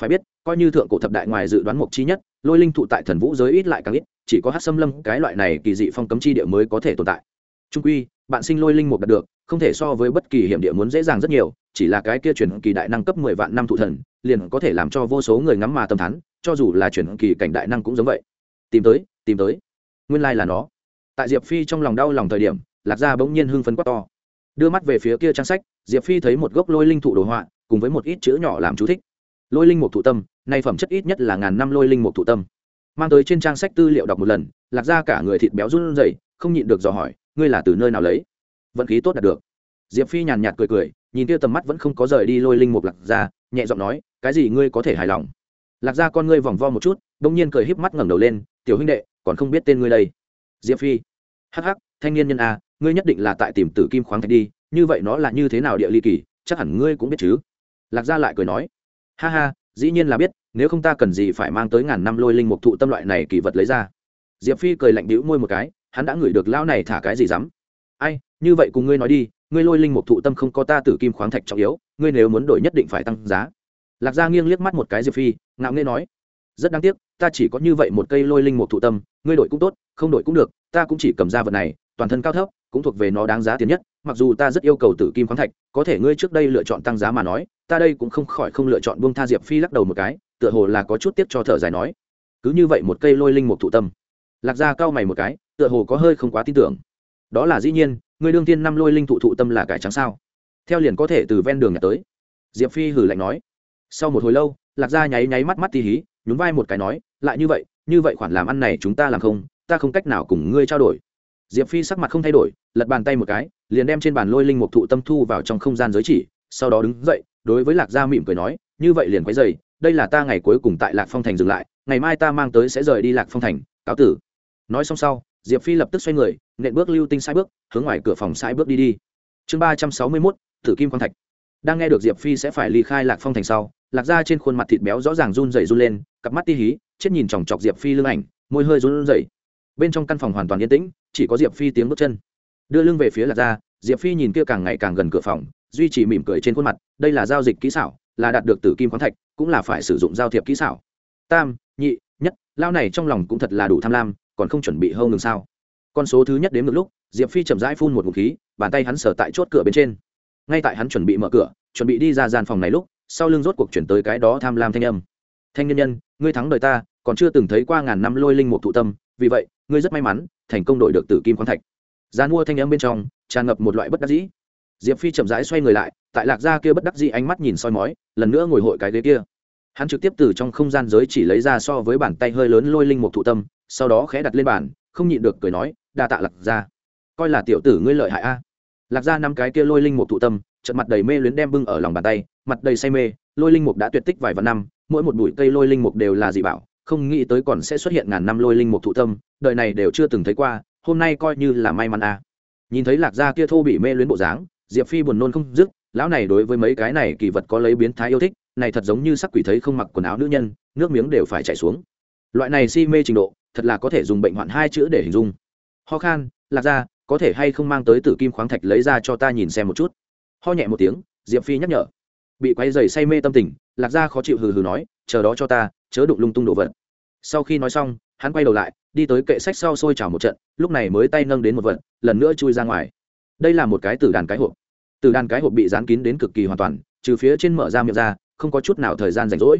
Phải biết, coi như thượng cổ thập đại ngoài dự đoán mục chi nhất, lôi linh thụ tại thần vũ giới ít lại càng ít, chỉ có hát xâm lâm cái loại này kỳ dị phong cấm chi địa mới có thể tồn tại. Trung quy, bạn sinh lôi linh mục đạt được, không thể so với bất kỳ hiểm địa muốn dễ dàng rất nhiều, chỉ là cái kia chuyển kỳ đại năng cấp mười vạn năm thụ thần, liền có thể làm cho vô số người ngắm mà tâm thắn cho dù là chuyển kỳ cảnh đại năng cũng giống vậy tìm tới tìm tới. Nguyên lai là nó. Tại diệp phi trong lòng đau lòng thời điểm, lạc gia bỗng nhiên hưng phấn quá to. Đưa mắt về phía kia trang sách, diệp phi thấy một gốc lôi linh thụ đồ họa, cùng với một ít chữ nhỏ làm chú thích. Lôi linh một thụ tâm, nay phẩm chất ít nhất là ngàn năm lôi linh một thụ tâm. Mang tới trên trang sách tư liệu đọc một lần, lạc ra cả người thịt béo run rẩy, không nhịn được dò hỏi, ngươi là từ nơi nào lấy? Vận khí tốt đạt được. Diệp phi nhàn nhạt cười cười, nhìn kia tầm mắt vẫn không có rời đi lôi linh một lạc ra nhẹ giọng nói, cái gì ngươi có thể hài lòng? Lạc ra con ngươi vòng vo một chút đông nhiên cười híp mắt ngẩng đầu lên tiểu huynh đệ, còn không biết tên ngươi đây. Diệp phi. Hắc hắc, thanh niên nhân a ngươi nhất định là tại tìm tử kim khoáng thạch đi, như vậy nó là như thế nào địa ly kỳ, chắc hẳn ngươi cũng biết chứ. Lạc gia lại cười nói. Ha ha, dĩ nhiên là biết, nếu không ta cần gì phải mang tới ngàn năm lôi linh mục thụ tâm loại này kỳ vật lấy ra. Diệp phi cười lạnh bĩu môi một cái, hắn đã ngửi được lão này thả cái gì dám. Ai, như vậy cùng ngươi nói đi, ngươi lôi linh mục thụ tâm không có ta tử kim khoáng thạch trọng yếu, ngươi nếu muốn đổi nhất định phải tăng giá. Lạc gia nghiêng liếc mắt một cái diệp phi, ngạo nghê nói. Rất đáng tiếc ta chỉ có như vậy một cây lôi linh một thụ tâm, ngươi đổi cũng tốt, không đổi cũng được, ta cũng chỉ cầm ra vật này, toàn thân cao thấp, cũng thuộc về nó đáng giá tiền nhất, mặc dù ta rất yêu cầu tử kim khoáng thạch, có thể ngươi trước đây lựa chọn tăng giá mà nói, ta đây cũng không khỏi không lựa chọn buông tha diệp phi lắc đầu một cái, tựa hồ là có chút tiếc cho thở dài nói. Cứ như vậy một cây lôi linh một thụ tâm. Lạc ra cao mày một cái, tựa hồ có hơi không quá tin tưởng. Đó là dĩ nhiên, ngươi đương tiên năm lôi linh thụ thụ tâm là cải trắng sao? Theo liền có thể từ ven đường nhà tới. Diệp phi hử lạnh nói. Sau một hồi lâu, lạc gia nháy nháy mắt mắt tỉ hí, nhún vai một cái nói lại như vậy như vậy khoản làm ăn này chúng ta làm không, ta không cách nào cùng ngươi trao đổi. Diệp phi sắc mặt không thay đổi, lật bàn tay một cái, liền đem trên bàn lôi linh mục thụ tâm thu vào trong không gian giới chỉ, sau đó đứng dậy, đối với lạc gia mỉm cười nói, như vậy liền quấy dày đây là ta ngày cuối cùng tại lạc phong thành dừng lại, ngày mai ta mang tới sẽ rời đi lạc phong thành, cáo tử. Nói xong sau, diệp phi lập tức xoay người, nện bước lưu tinh sai bước, hướng ngoài cửa phòng sai bước đi đi. Chương ba trăm sáu mươi mốt thử kim quang thạch. Đang nghe được diệp phi sẽ phải ly khai lạc phong thành sau, lạc ra trên khuôn mặt thịt béo rõ ràng run dày run lên cặp mắt ti hí, chết nhìn chòng chọc diệp phi lưng ảnh, môi hơi run rẩy. Bên trong căn phòng hoàn toàn yên tĩnh, chỉ có diệp phi tiếng bước chân. Đưa lưng về phía lạc ra diệp phi nhìn kia càng ngày càng gần cửa phòng, duy trì mỉm cười trên khuôn mặt, đây là giao dịch kỹ xảo, là đạt được từ kim khoáng thạch, cũng là phải sử dụng giao thiệp kỹ xảo. Tam, nhị, nhất, lao này trong lòng cũng thật là đủ tham lam, còn không chuẩn bị hâu ngừng sao. Con số thứ nhất đến một lúc, diệp phi chậm rãi phun một ngụm khí, bàn tay hắn sờ tại chốt cửa bên trên. Ngay tại hắn chuẩn bị mở cửa, chuẩn bị đi ra gian phòng này lúc, sau lưng rốt cuộc chuyển tới cái đó tham lam thanh âm thanh nhân nhân, ngươi thắng đời ta, còn chưa từng thấy qua ngàn năm lôi linh một thụ tâm, vì vậy, ngươi rất may mắn, thành công đội được tử kim khoáng thạch. Gian mua thanh âm bên trong, tràn ngập một loại bất đắc dĩ. Diệp phi chậm rãi xoay người lại, tại lạc gia kia bất đắc dĩ ánh mắt nhìn soi mói, lần nữa ngồi hội cái ghế kia. Hắn trực tiếp từ trong không gian giới chỉ lấy ra so với bàn tay hơi lớn lôi linh một thụ tâm, sau đó khẽ đặt lên bàn, không nhịn được cười nói, đa tạ lạc gia. Coi là tiểu tử ngươi lợi hại a. Lạc gia năm cái kia lôi linh một thụ tâm trận mặt đầy mê luyến đem bưng ở lòng bàn tay, mặt đầy say mê, lôi linh mục đã tuyệt tích vài vạn năm mỗi một bụi cây lôi linh mục đều là dị bảo, không nghĩ tới còn sẽ xuất hiện ngàn năm lôi linh mục thụ tâm, đời này đều chưa từng thấy qua, hôm nay coi như là may mắn à. nhìn thấy lạc gia kia thô bị mê luyến bộ dáng, diệp phi buồn nôn không dứt, lão này đối với mấy cái này kỳ vật có lấy biến thái yêu thích, này thật giống như sắc quỷ thấy không mặc quần áo nữ nhân, nước miếng đều phải chảy xuống. Loại này si mê trình độ, thật là có thể dùng bệnh hoạn hai chữ để hình dung. Ho khan, lạc gia, có thể hay không mang tới tử kim khoáng thạch lấy ra cho ta nhìn xem một chút? Ho nhẹ một tiếng, diệp phi nhắc nhở bị quay dày say mê tâm tình, lạc gia khó chịu hừ hừ nói, chờ đó cho ta, chớ đụng lung tung đồ vật. Sau khi nói xong, hắn quay đầu lại, đi tới kệ sách sau sôi trào một trận, lúc này mới tay nâng đến một vật, lần nữa chui ra ngoài. Đây là một cái tử đàn cái hộp. Tử đàn cái hộp bị dán kín đến cực kỳ hoàn toàn, trừ phía trên mở ra miệng ra, không có chút nào thời gian rảnh rỗi.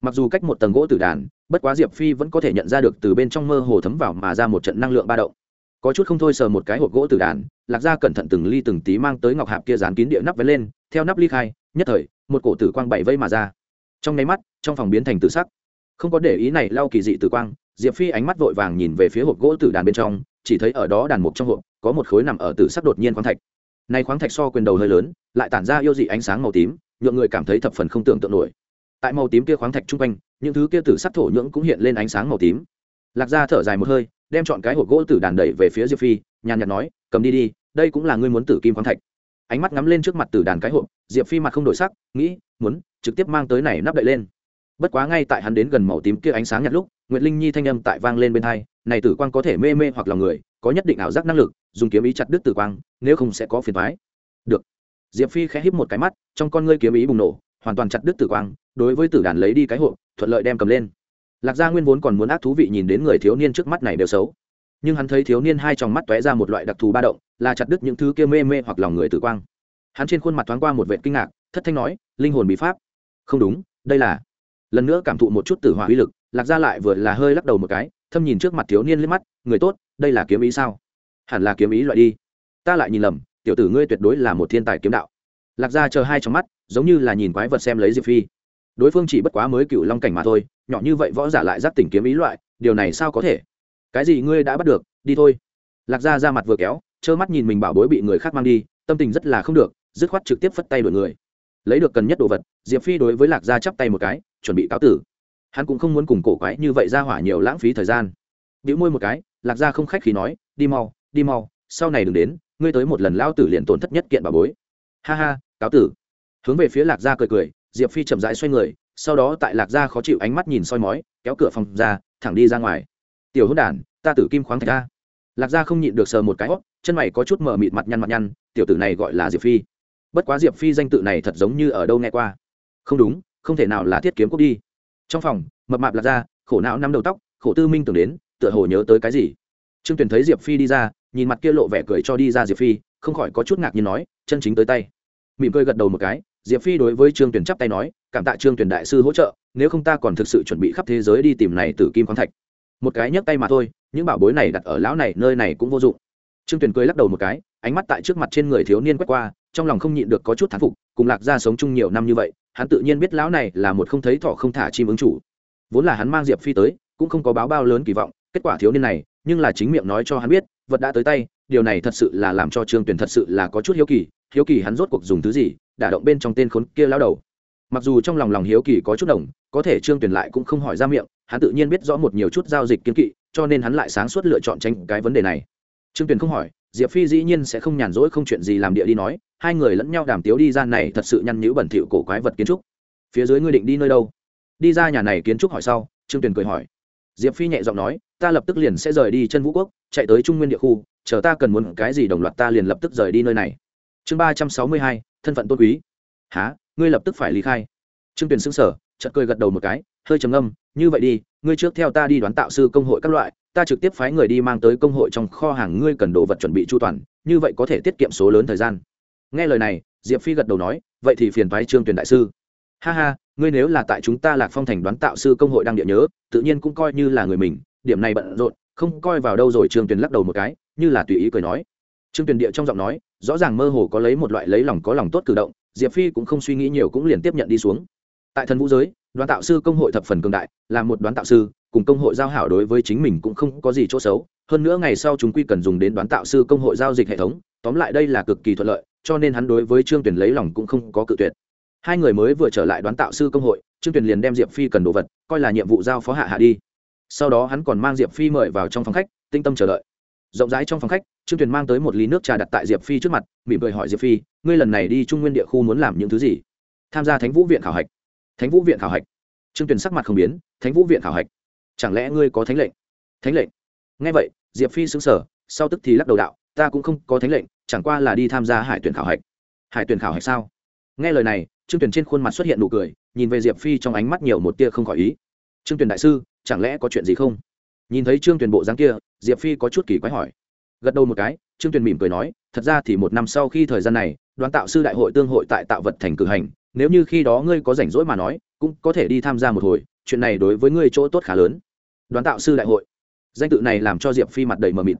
Mặc dù cách một tầng gỗ tử đàn, bất quá diệp phi vẫn có thể nhận ra được từ bên trong mơ hồ thấm vào mà ra một trận năng lượng ba động. Có chút không thôi sờ một cái hộp gỗ tử đàn, lạc ra cẩn thận từng ly từng tí mang tới ngọc hạp kia dán kín địa nắp vén lên, theo nắp ly khai nhất thời, một cổ tử quang bảy vây mà ra. Trong nháy mắt, trong phòng biến thành tử sắc. Không có để ý này lau kỳ dị tử quang, diệp phi ánh mắt vội vàng nhìn về phía hộp gỗ tử đàn bên trong, chỉ thấy ở đó đàn mục trong hộp, có một khối nằm ở tử sắc đột nhiên khoáng thạch. Nay khoáng thạch so quyền đầu hơi lớn, lại tản ra yêu dị ánh sáng màu tím, nhượng người cảm thấy thập phần không tưởng tượng nổi. Tại màu tím kia khoáng thạch chung quanh, những thứ kia tử sắc thổ nhưỡng cũng hiện lên ánh sáng màu tím. Lạc gia thở dài một hơi, đem chọn cái hộp gỗ tử đàn đẩy về phía diệp phi, nhàn nhạt nói, cầm đi đi, đây cũng là ngươi muốn tử kim khoáng thạch ánh mắt ngắm lên trước mặt từ đàn cái hộp, diệp phi mặt không đổi sắc, nghĩ, muốn, trực tiếp mang tới này nắp đậy lên. Bất quá ngay tại hắn đến gần màu tím kia ánh sáng nhạt lúc, nguyệt linh nhi thanh âm tại vang lên bên hai, này tử quang có thể mê mê hoặc lòng người, có nhất định ảo giác năng lực, dùng kiếm ý chặt đứt tử quang, nếu không sẽ có phiền thoái được. Diệp phi khẽ híp một cái mắt, trong con ngươi kiếm ý bùng nổ, hoàn toàn chặt đứt tử quang, đối với tử đàn lấy đi cái hộp, thuận lợi đem cầm lên. Lạc gia nguyên vốn còn muốn ác thú vị nhìn đến người thiếu niên trước mắt này đều xấu. Nhưng hắn thấy thiếu niên hai tròng mắt tóe ra một loại đặc thù ba động là chặt đứt những thứ kia mê mê hoặc lòng người tử quang. Hắn trên khuôn mặt thoáng qua một vệ kinh ngạc, thất thanh nói, linh hồn bí pháp. Không đúng, đây là lần nữa cảm thụ một chút tử hỏa uy lực, lạc gia lại vừa là hơi lắc đầu một cái, thâm nhìn trước mặt thiếu niên liếc mắt, người tốt, đây là kiếm ý sao? Hẳn là kiếm ý loại đi. Ta lại nhìn lầm, tiểu tử ngươi tuyệt đối là một thiên tài kiếm đạo. Lạc gia chờ hai trong mắt, giống như là nhìn quái vật xem lấy diệp phi. Đối phương chỉ bất quá mới cựu long cảnh mà thôi, nhỏ như vậy võ giả lại giáp tỉnh kiếm ý loại, điều này sao có thể? Cái gì ngươi đã bắt được, đi thôi. Lạc gia ra mặt vừa kéo trơ mắt nhìn mình bảo bối bị người khác mang đi, tâm tình rất là không được, dứt khoát trực tiếp phất tay đổi người. Lấy được cần nhất đồ vật, diệp phi đối với lạc gia chắp tay một cái, chuẩn bị cáo tử. Hắn cũng không muốn cùng cổ quái như vậy ra hỏa nhiều lãng phí thời gian. Biểu môi một cái, lạc gia không khách khi nói, đi mau đi mau, sau này đừng đến, ngươi tới một lần lao tử liền tổn thất nhất kiện bà bối. Ha ha, cáo tử. Hướng về phía lạc gia cười cười, diệp phi chậm rãi xoay người, sau đó tại lạc gia khó chịu ánh mắt nhìn soi mói, kéo cửa phòng ra, thẳng đi ra ngoài. Tiểu hôn đản, ta tử kim khoáng thạch ra lạc gia không nhịn được sờ một cái hót chân mày có chút mờ mịt mặt nhăn mặt nhăn tiểu tử này gọi là diệp phi. Bất quá diệp phi danh tự này thật giống như ở đâu nghe qua. Không đúng không thể nào là thiết kiếm quốc đi. Trong phòng mập mạp lạc gia, khổ não nắm đầu tóc khổ tư minh tưởng đến tựa hồ nhớ tới cái gì. Trương tuyền thấy diệp phi đi ra nhìn mặt kia lộ vẻ cười cho đi ra diệp phi không khỏi có chút ngạc nhiên nói chân chính tới tay. Mỉm cười gật đầu một cái diệp phi đối với trương tuyền chắp tay nói cảm tạ trương tuyền đại sư hỗ trợ nếu không ta còn thực sự chuẩn bị khắp thế giới đi tìm này từ kim khoáng thạch. Một cái nhấc tay mà thôi những bảo bối này đặt ở lão này, nơi này cũng vô dụng. Trương tuyền cười lắc đầu một cái, ánh mắt tại trước mặt trên người thiếu niên quét qua, trong lòng không nhịn được có chút thán phục, cùng lạc gia sống chung nhiều năm như vậy, hắn tự nhiên biết lão này là một không thấy thỏ không thả chim ứng chủ. Vốn là hắn mang diệp phi tới, cũng không có báo bao lớn kỳ vọng, kết quả thiếu niên này, nhưng là chính miệng nói cho hắn biết, vật đã tới tay, điều này thật sự là làm cho trương Tuyền thật sự là có chút hiếu kỳ hiếu kỳ hắn rốt cuộc dùng thứ gì, đả động bên trong tên khốn kia lao đầu. Mặc dù trong lòng lòng hiếu kỳ có chút đồng, có thể trương Tuyền lại cũng không hỏi ra miệng, hắn tự nhiên biết rõ một nhiều chút giao dịch kiên kỵ cho nên hắn lại sáng suốt lựa chọn tranh cái vấn đề này. Trương Tuyền không hỏi, diệp phi dĩ nhiên sẽ không nhàn rỗi không chuyện gì làm địa đi nói, hai người lẫn nhau đàm tiếu đi ra này thật sự nhăn nhữ bẩn thỉu cổ quái vật kiến trúc. Phía dưới ngươi định đi nơi đâu? Đi ra nhà này kiến trúc hỏi sau, trương tuyền cười hỏi. Diệp phi nhẹ giọng nói, ta lập tức liền sẽ rời đi chân vũ quốc, chạy tới trung nguyên địa khu, chờ ta cần muốn cái gì đồng loạt ta liền lập tức rời đi nơi này. Chương ba trăm sáu mươi hai, thân phận tôn quý. Há ngươi lập tức phải lý khai. Trương tuyền xứng sở chợt cười gật đầu một cái, hơi trầm ngâm, như vậy đi ngươi trước theo ta đi đoán tạo sư công hội các loại, ta trực tiếp phái người đi mang tới công hội trong kho hàng ngươi cần đồ vật chuẩn bị chu toàn, như vậy có thể tiết kiệm số lớn thời gian. Nghe lời này, diệp phi gật đầu nói, vậy thì phiền thoái trương tuyển đại sư. Ha ha, ngươi nếu là tại chúng ta lạc phong thành đoán tạo sư công hội đang địa nhớ, tự nhiên cũng coi như là người mình, điểm này bận rộn, không coi vào đâu rồi. Trương tuyển lắc đầu một cái, như là tùy ý cười nói. Trương tuyển địa trong giọng nói, rõ ràng mơ hồ có lấy một loại lấy lòng có lòng tốt cử động, diệp phi cũng không suy nghĩ nhiều cũng liền tiếp nhận đi xuống. Tại thần vũ giới đoán tạo sư công hội thập phần cường đại, là một đoán tạo sư, cùng công hội giao hảo đối với chính mình cũng không có gì chỗ xấu. Hơn nữa ngày sau chúng quy cần dùng đến đoán tạo sư công hội giao dịch hệ thống, tóm lại đây là cực kỳ thuận lợi, cho nên hắn đối với trương tuyển lấy lòng cũng không có cự tuyệt. Hai người mới vừa trở lại đoán tạo sư công hội, trương tuyền liền đem diệp phi cần đồ vật, coi là nhiệm vụ giao phó hạ hạ đi. Sau đó hắn còn mang diệp phi mời vào trong phòng khách, tinh tâm chờ đợi. Rộng rãi trong phòng khách, trương tuyền mang tới một ly nước trà đặt tại diệp phi trước mặt, mỉm cười hỏi diệp phi, ngươi lần này đi trung nguyên địa khu muốn làm những thứ gì? Tham gia thánh vũ viện khảo hạch thánh vũ viện khảo hạch. Trương tuyền sắc mặt không biến, thánh vũ viện khảo hạch? Chẳng lẽ ngươi có thánh lệnh? Thánh lệnh? Ngay vậy, diệp phi xứng sở sau tức thì lắc đầu đạo, ta cũng không có thánh lệnh, chẳng qua là đi tham gia hải tuyển khảo hạch. Hải tuyển khảo hạch sao? Nghe lời này, trương tuyền trên khuôn mặt xuất hiện nụ cười, nhìn về diệp phi trong ánh mắt nhiều một tia không khỏi ý. Trương tuyền đại sư, chẳng lẽ có chuyện gì không? Nhìn thấy trương tuyền bộ dáng kia, diệp phi có chút kỳ quái hỏi. Gật đầu một cái, trương tuyền mỉm cười nói, thật ra thì một năm sau khi thời gian này, đoàn tạo sư đại hội tương hội tại tạo vật thành cử hành nếu như khi đó ngươi có rảnh rỗi mà nói, cũng có thể đi tham gia một hồi, chuyện này đối với ngươi chỗ tốt khá lớn. Đoán tạo sư đại hội. Danh tự này làm cho diệp phi mặt đầy mờ mịt.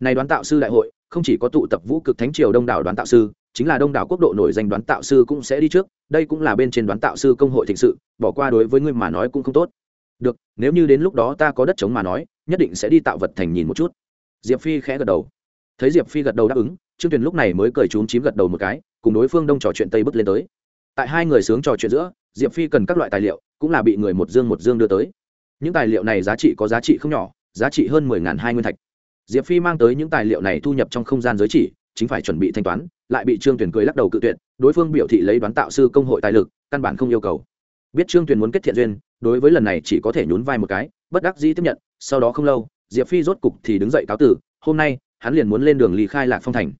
Này đoán tạo sư đại hội, không chỉ có tụ tập vũ cực thánh triều đông đảo đoán tạo sư, chính là đông đảo quốc độ nổi danh đoán tạo sư cũng sẽ đi trước, đây cũng là bên trên đoán tạo sư công hội thịnh sự, bỏ qua đối với ngươi mà nói cũng không tốt. Được, nếu như đến lúc đó ta có đất chống mà nói, nhất định sẽ đi tạo vật thành nhìn một chút. Diệp phi khẽ gật đầu. Thấy diệp phi gật đầu đáp ứng, trương tuyền lúc này mới cười trốn chím gật đầu một cái, cùng đối phương đông trò chuyện tây bước lên tới tại hai người sướng trò chuyện giữa, diệp phi cần các loại tài liệu, cũng là bị người một dương một dương đưa tới. Những tài liệu này giá trị có giá trị không nhỏ, giá trị hơn mười ngàn hai nguyên thạch. Diệp phi mang tới những tài liệu này thu nhập trong không gian giới chỉ, chính phải chuẩn bị thanh toán, lại bị trương tuyền cười lắc đầu cự tuyệt, đối phương biểu thị lấy đoán tạo sư công hội tài lực, căn bản không yêu cầu. Biết trương tuyền muốn kết thiện duyên, đối với lần này chỉ có thể nhún vai một cái, bất đắc dĩ tiếp nhận, sau đó không lâu, diệp phi rốt cục thì đứng dậy cáo tử, hôm nay, hắn liền muốn lên đường lý khai lạc phong thành.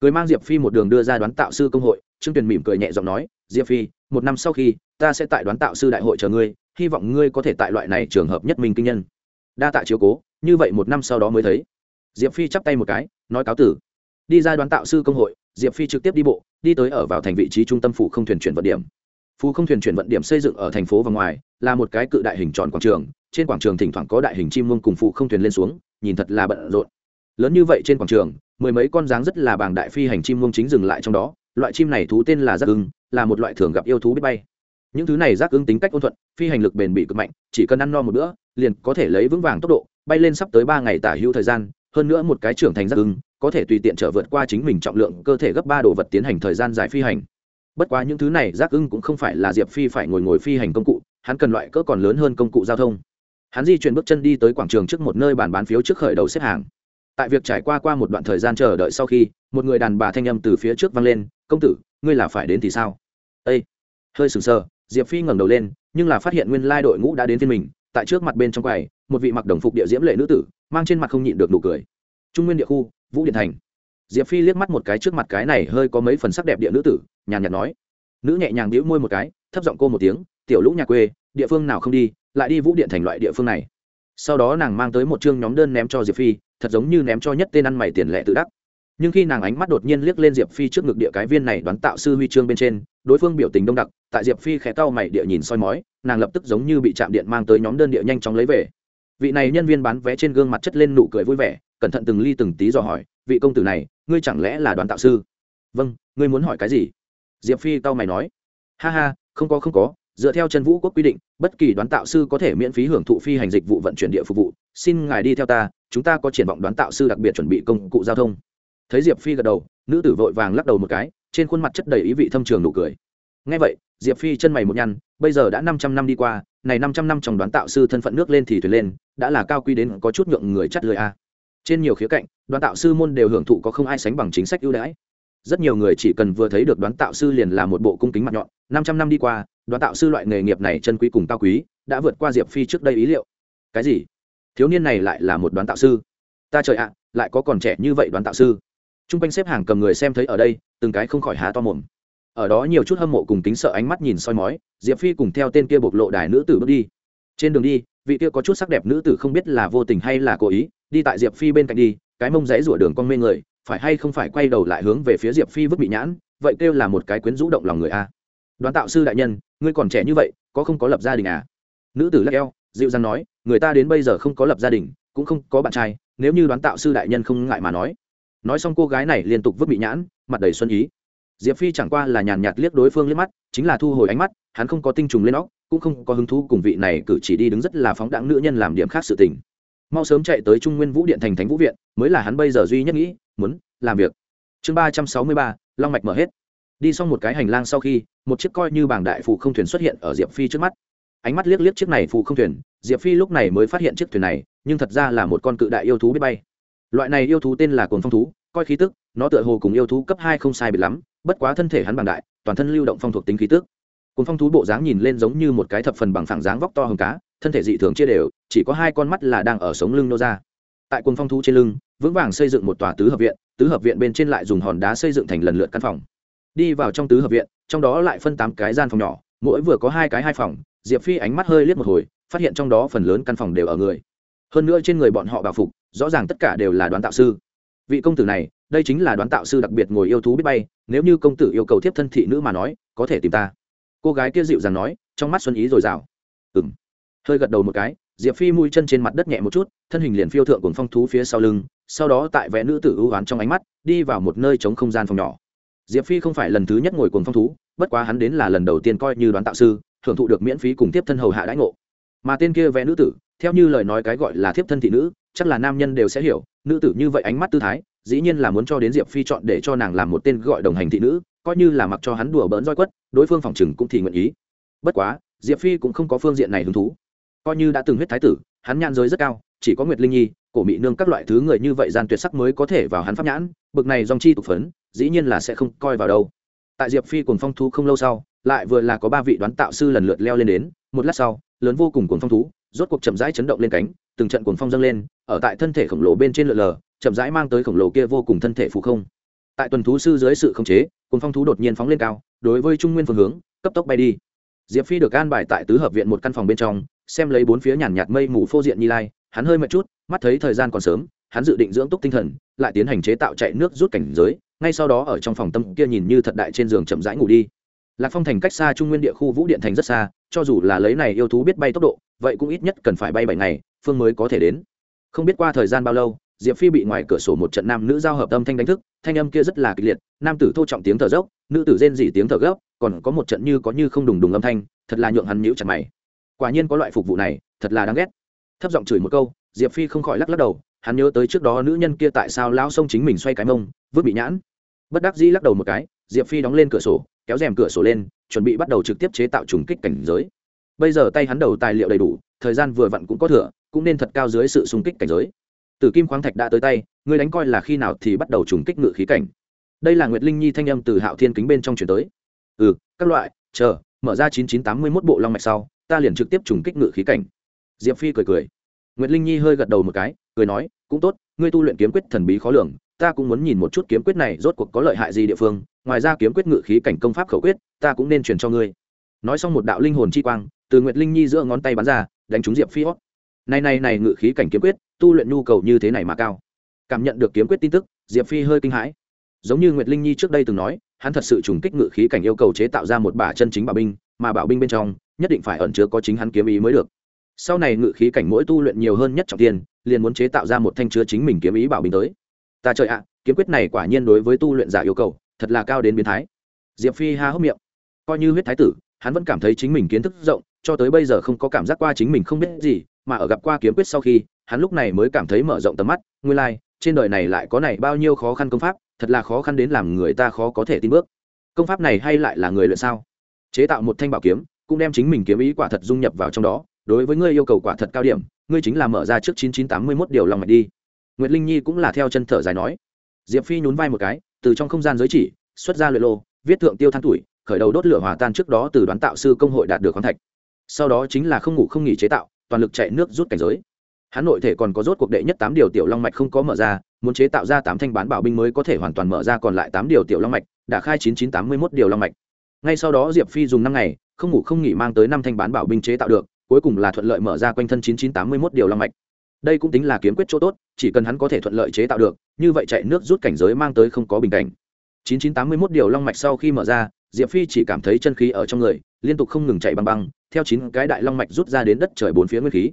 Cười mang diệp phi một đường đưa ra đoán tạo sư công hội, trương tuyền mỉm cười nhẹ giọng nói diệp phi, một năm sau khi, ta sẽ tại đoán tạo sư đại hội chờ ngươi, hy vọng ngươi có thể tại loại này trường hợp nhất minh kinh nhân. Đa tạ chiếu cố, như vậy một năm sau đó mới thấy. Diệp phi chắp tay một cái, nói cáo tử. Đi ra đoán tạo sư công hội, diệp phi trực tiếp đi bộ, đi tới ở vào thành vị trí trung tâm phủ không thuyền chuyển vận điểm. Phù không thuyền chuyển vận điểm xây dựng ở thành phố và ngoài, là một cái cự đại hình tròn quảng trường, trên quảng trường thỉnh thoảng có đại hình chim mông cùng phụ không thuyền lên xuống, nhìn thật là bận rộn. Lớn như vậy trên quảng trường, mười mấy con dáng rất là bàng đại phi hành chim mông chính dừng lại trong đó loại chim này thú tên là giác ưng, là một loại thường gặp yêu thú biết bay. Những thứ này giác ưng tính cách ôn thuận, phi hành lực bền bỉ cực mạnh, chỉ cần ăn no một bữa, liền có thể lấy vững vàng tốc độ, bay lên sắp tới ba ngày tả hữu thời gian, hơn nữa một cái trưởng thành giác ưng, có thể tùy tiện trở vượt qua chính mình trọng lượng, cơ thể gấp ba đồ vật tiến hành thời gian dài phi hành. Bất quá những thứ này giác ưng cũng không phải là diệp phi phải ngồi ngồi phi hành công cụ, hắn cần loại cỡ còn lớn hơn công cụ giao thông. Hắn di chuyển bước chân đi tới quảng trường trước một nơi bàn bán phiếu trước khởi đầu xếp hàng. Tại việc trải qua qua một đoạn thời gian chờ đợi sau khi một người đàn bà thanh âm từ phía trước vang lên, công tử, ngươi là phải đến thì sao? Â hơi sừng sờ, diệp phi ngẩng đầu lên, nhưng là phát hiện nguyên lai đội ngũ đã đến phiên mình, tại trước mặt bên trong quầy, một vị mặc đồng phục địa diễm lệ nữ tử, mang trên mặt không nhịn được nụ cười. Trung nguyên địa khu, vũ điện thành. Diệp phi liếc mắt một cái trước mặt cái này hơi có mấy phần sắc đẹp địa nữ tử, nhàn nhạt nói. Nữ nhẹ nhàng đĩu môi một cái, thấp giọng cô một tiếng, tiểu lũ nhà quê, địa phương nào không đi, lại đi vũ điện thành loại địa phương này. Sau đó nàng mang tới một chương nhóm đơn ném cho diệp phi, thật giống như ném cho nhất tên ăn mày tiền lệ tự đắc nhưng khi nàng ánh mắt đột nhiên liếc lên diệp phi trước ngực địa cái viên này đoán tạo sư huy chương bên trên, đối phương biểu tình đông đặc, tại diệp phi khẽ cau mày địa nhìn soi mói, nàng lập tức giống như bị chạm điện mang tới nhóm đơn địa nhanh chóng lấy về. Vị này nhân viên bán vé trên gương mặt chất lên nụ cười vui vẻ, cẩn thận từng ly từng tí dò hỏi, vị công tử này, ngươi chẳng lẽ là đoàn tạo sư? Vâng ngươi muốn hỏi cái gì? Diệp phi cau mày nói. Ha ha, không có không có, dựa theo chân vũ quốc quy định, bất kỳ đoán tạo sư có thể miễn phí hưởng thụ phi hành dịch vụ vận chuyển địa phục vụ. Xin ngài đi theo ta, chúng ta có triển vọng đoán tạo sư đặc biệt chuẩn bị công cụ giao thông thấy diệp phi gật đầu nữ tử vội vàng lắc đầu một cái trên khuôn mặt chất đầy ý vị thâm trường nụ cười ngay vậy, diệp phi chân mày một nhăn, bây giờ đã năm trăm năm đi qua, này năm trăm năm trong đoán tạo sư thân phận nước lên thì thuyền lên, đã là cao quy đến có chút nhượng người chắt lười a. Trên nhiều khía cạnh, đoán tạo sư môn đều hưởng thụ có không ai sánh bằng chính sách ưu đãi. Rất nhiều người chỉ cần vừa thấy được đoán tạo sư liền là một bộ cung kính mặt nhọn. Năm trăm năm đi qua, đoán tạo sư loại nghề nghiệp này chân quý cùng cao quý, đã vượt qua diệp phi trước đây ý liệu. Cái gì? Thiếu niên này lại là một đoán tạo sư. Ta trời ạ, lại có còn trẻ như vậy đoán tạo sư t r u n g quanh xếp hàng cầm người xem thấy ở đây, từng cái không khỏi há to mồm. Ở đó nhiều chút hâm mộ cùng kính sợ ánh mắt nhìn soi mói, diệp phi cùng theo tên kia bộc lộ đài nữ tử bước đi. Trên đường đi, vị kia có chút sắc đẹp nữ tử không biết là vô tình hay là cố ý, đi tại diệp phi bên cạnh đi, cái mông dãy rủa đường con mê người, phải hay không phải quay đầu lại hướng về phía diệp phi vứt bị nhãn, vậy kêu là một cái quyến rũ động lòng người a. Đoán tạo sư đại nhân, ngươi còn trẻ như vậy, có không có lập gia đình à? Nữ tử lắc eo, dịu dàng nói, người ta đến bây giờ không có lập gia đình, cũng không có bạn trai, nếu như đoán tạo sư đại nhân không ngại mà nói nói xong cô gái này liên tục vứt bị nhãn, mặt đầy xuân ý. Diệp phi chẳng qua là nhàn nhạt liếc đối phương liếc mắt, chính là thu hồi ánh mắt, hắn không có tinh trùng lên óc, cũng không có hứng thú cùng vị này cử chỉ đi đứng rất là phóng đẳng nữ nhân làm điểm khác sự tình. Mau sớm chạy tới trung nguyên vũ điện thành thánh vũ viện, mới là hắn bây giờ duy nhất nghĩ, muốn làm việc. Chương ba trăm sáu mươi ba, long mạch mở hết. Đi xong một cái hành lang sau khi, một chiếc coi như bảng đại phụ không thuyền xuất hiện ở diệp phi trước mắt. Ánh mắt liếc liếc chiếc này phụ không thuyền, diệp phi lúc này mới phát hiện chiếc thuyền này, nhưng thật ra là một con cự đại yêu thú biết bay loại này yêu thú tên là cồn phong thú, coi khí tức, nó tựa hồ cùng yêu thú cấp hai không sai biệt lắm, bất quá thân thể hắn bằng đại, toàn thân lưu động phong thuộc tính khí tức. Cồn phong thú bộ dáng nhìn lên giống như một cái thập phần bằng phẳng dáng vóc to hơn cá, thân thể dị thường chia đều, chỉ có hai con mắt là đang ở sống lưng nô ra. Tại cồn phong thú trên lưng, vững vàng xây dựng một tòa tứ hợp viện, tứ hợp viện bên trên lại dùng hòn đá xây dựng thành lần lượt căn phòng. Đi vào trong tứ hợp viện, trong đó lại phân tám cái gian phòng nhỏ, mỗi vừa có hai cái hai phòng, diệp phi ánh mắt hơi liếc một hồi, phát hiện trong đó phần lớn căn phòng đều ở người hơn nữa trên người bọn họ bảo phục, rõ ràng tất cả đều là đoán tạo sư. Vị công tử này, đây chính là đoán tạo sư đặc biệt ngồi yêu thú biết bay, nếu như công tử yêu cầu tiếp thân thị nữ mà nói, có thể tìm ta. Cô gái kia dịu dàng nói, trong mắt xuân ý dồi dào. Ừ m hơi gật đầu một cái, diệp phi mui chân trên mặt đất nhẹ một chút, thân hình liền phiêu thượng cùng phong thú phía sau lưng, sau đó tại vẽ nữ tử ưu oán trong ánh mắt, đi vào một nơi trống không gian phòng nhỏ. Diệp phi không phải lần thứ nhất ngồi cùng phong thú, bất quá hắn đến là lần đầu tiên coi như đoán tạo sư, hưởng thụ được miễn phí cùng tiếp thân hầu hạ đãi ngộ. Mà tên kia vẽ nữ tử theo như lời nói cái gọi là thiếp thân thị nữ, chắc là nam nhân đều sẽ hiểu, nữ tử như vậy ánh mắt tư thái, dĩ nhiên là muốn cho đến diệp phi chọn để cho nàng làm một tên gọi đồng hành thị nữ, coi như là mặc cho hắn đùa bỡn roi quất, đối phương phòng chừng cũng thì nguyện ý. Bất quá, diệp phi cũng không có phương diện này hứng thú. Coi như đã từng huyết thái tử, hắn nhãn giới rất cao, chỉ có nguyệt linh nhi, cổ mị nương các loại thứ người như vậy gian tuyệt sắc mới có thể vào hắn pháp nhãn, bực này dòng chi tục phấn, dĩ nhiên là sẽ không coi vào đâu. Tại diệp phi cùng phong thú không lâu sau, lại vừa là có ba vị đoán tạo sư lần lượt leo lên đến, một lát sau, lớn vô cùng cuồng phong thú rốt cuộc chậm rãi chấn động lên cánh, từng trận cuồng phong dâng lên, ở tại thân thể khổng lồ bên trên lượn lờ, chậm rãi mang tới khổng lồ kia vô cùng thân thể phụ không. Tại tuần thú sư dưới sự khống chế, cuồng phong thú đột nhiên phóng lên cao, đối với trung nguyên phương hướng, cấp tốc bay đi. Diệp phi được an bài tại tứ hợp viện một căn phòng bên trong, xem lấy bốn phía nhàn nhạt mây mù phô diện như lai, hắn hơi mệt chút, mắt thấy thời gian còn sớm, hắn dự định dưỡng túc tinh thần, lại tiến hành chế tạo chạy nước rút cảnh giới, ngay sau đó ở trong phòng tâm kia nhìn như thật đại trên giường chậm rãi ngủ đi. Lạc phong thành cách xa trung nguyên địa khu vũ điện thành rất xa, cho dù là lấy này yêu thú biết bay tốc độ vậy cũng ít nhất cần phải bay bảy ngày, phương mới có thể đến. Không biết qua thời gian bao lâu, diệp phi bị ngoài cửa sổ một trận nam nữ giao hợp âm thanh đánh thức, thanh âm kia rất là kịch liệt, nam tử thô trọng tiếng thở dốc, nữ tử rên dỉ tiếng thở gấp, còn có một trận như có như không đùng đùng âm thanh, thật là nhượng hắn nhíu chặt mày. Quả nhiên có loại phục vụ này, thật là đáng ghét. Thấp giọng chửi một câu, diệp phi không khỏi lắc lắc đầu, hắn nhớ tới trước đó nữ nhân kia tại sao lao xông chính mình xoay cái mông, vứt bị nhãn. Bất đắc dĩ lắc đầu một cái, diệp phi đóng lên cửa sổ, kéo rèm cửa sổ lên, chuẩn bị bắt đầu trực tiếp chế tạo trùng kích cảnh giới bây giờ tay hắn đầu tài liệu đầy đủ, thời gian vừa vặn cũng có thừa, cũng nên thật cao dưới sự xung kích cảnh giới. Từ kim khoáng thạch đã tới tay, ngươi đánh coi là khi nào thì bắt đầu trùng kích ngự khí cảnh. Đây là nguyệt linh nhi thanh âm từ hạo thiên kính bên trong chuyển tới. Ừ các loại, chờ, mở ra chín chín tám mươi mốt bộ long mạch sau, ta liền trực tiếp trùng kích ngự khí cảnh. Diệp phi cười cười. Nguyệt linh nhi hơi gật đầu một cái, cười nói, cũng tốt, ngươi tu luyện kiếm quyết thần bí khó lường, ta cũng muốn nhìn một chút kiếm quyết này rốt cuộc có lợi hại gì địa phương, ngoài ra kiếm quyết ngự khí cảnh công pháp khẩu quyết, ta cũng nên truyền cho ngươi. Nói xong một đạo linh hồn chi quang từ nguyệt linh nhi giữa ngón tay bắn ra, đánh trúng diệp phi hót này này này, ngự khí cảnh kiếm quyết, tu luyện nhu cầu như thế này mà cao. Cảm nhận được kiếm quyết tin tức, diệp phi hơi kinh hãi. Giống như nguyệt linh nhi trước đây từng nói, hắn thật sự trùng kích ngự khí cảnh yêu cầu chế tạo ra một bả chân chính bảo binh, mà bảo binh bên trong, nhất định phải ẩn chứa có chính hắn kiếm ý mới được. Sau này ngự khí cảnh mỗi tu luyện nhiều hơn nhất trọng tiền, liền muốn chế tạo ra một thanh chứa chính mình kiếm ý bảo binh tới. Ta trời ạ, kiếm quyết này quả nhiên đối với tu luyện giả yêu cầu, thật là cao đến biến thái. Diệp phi ha hốc miệng. Coi như huyết thái tử, hắn vẫn cảm thấy chính mình kiến thức rộng cho tới bây giờ không có cảm giác qua chính mình không biết gì mà ở gặp qua kiếm quyết sau khi hắn lúc này mới cảm thấy mở rộng tầm mắt nguyên lai、like, trên đời này lại có này bao nhiêu khó khăn công pháp thật là khó khăn đến làm người ta khó có thể tin bước. Công pháp này hay lại là người luyện sao? Chế tạo một thanh bảo kiếm cũng đem chính mình kiếm ý quả thật dung nhập vào trong đó đối với ngươi yêu cầu quả thật cao điểm ngươi chính là mở ra trước chín chín tám mươi mốt điều lòng mạch đi. Nguyệt linh nhi cũng là theo chân thở dài nói. Diệp phi nhún vai một cái từ trong không gian giới chỉ xuất ra luyện lô viết thượng tiêu than tuổi khởi đầu đốt lửa hòa tan trước đó từ đoán tạo sư công hội đạt được khoáng thạch sau đó chính là không ngủ không nghỉ chế tạo, toàn lực chạy nước rút cảnh giới. Hắn nội thể còn có rốt cuộc đệ nhất tám điều tiểu long mạch không có mở ra, muốn chế tạo ra tám thanh bán bảo binh mới có thể hoàn toàn mở ra còn lại tám điều tiểu long mạch, đã khai chín chín tám mươi mốt điều long mạch. Ngay sau đó diệp phi dùng năm ngày, không ngủ không nghỉ mang tới năm thanh bán bảo binh chế tạo được, cuối cùng là thuận lợi mở ra quanh thân chín chín tám mươi mốt điều long mạch. Đây cũng tính là kiếm quyết chỗ tốt, chỉ cần hắn có thể thuận lợi chế tạo được, như vậy chạy nước rút cảnh giới mang tới không có bình cảnh. Chín chín tám mươi mốt điều long mạch sau khi mở ra, diệp phi chỉ cảm thấy chân khí ở trong người, liên tục không ngừng chạy băng băng theo chín cái đại long mạch rút ra đến đất trời bốn phía nguyên khí.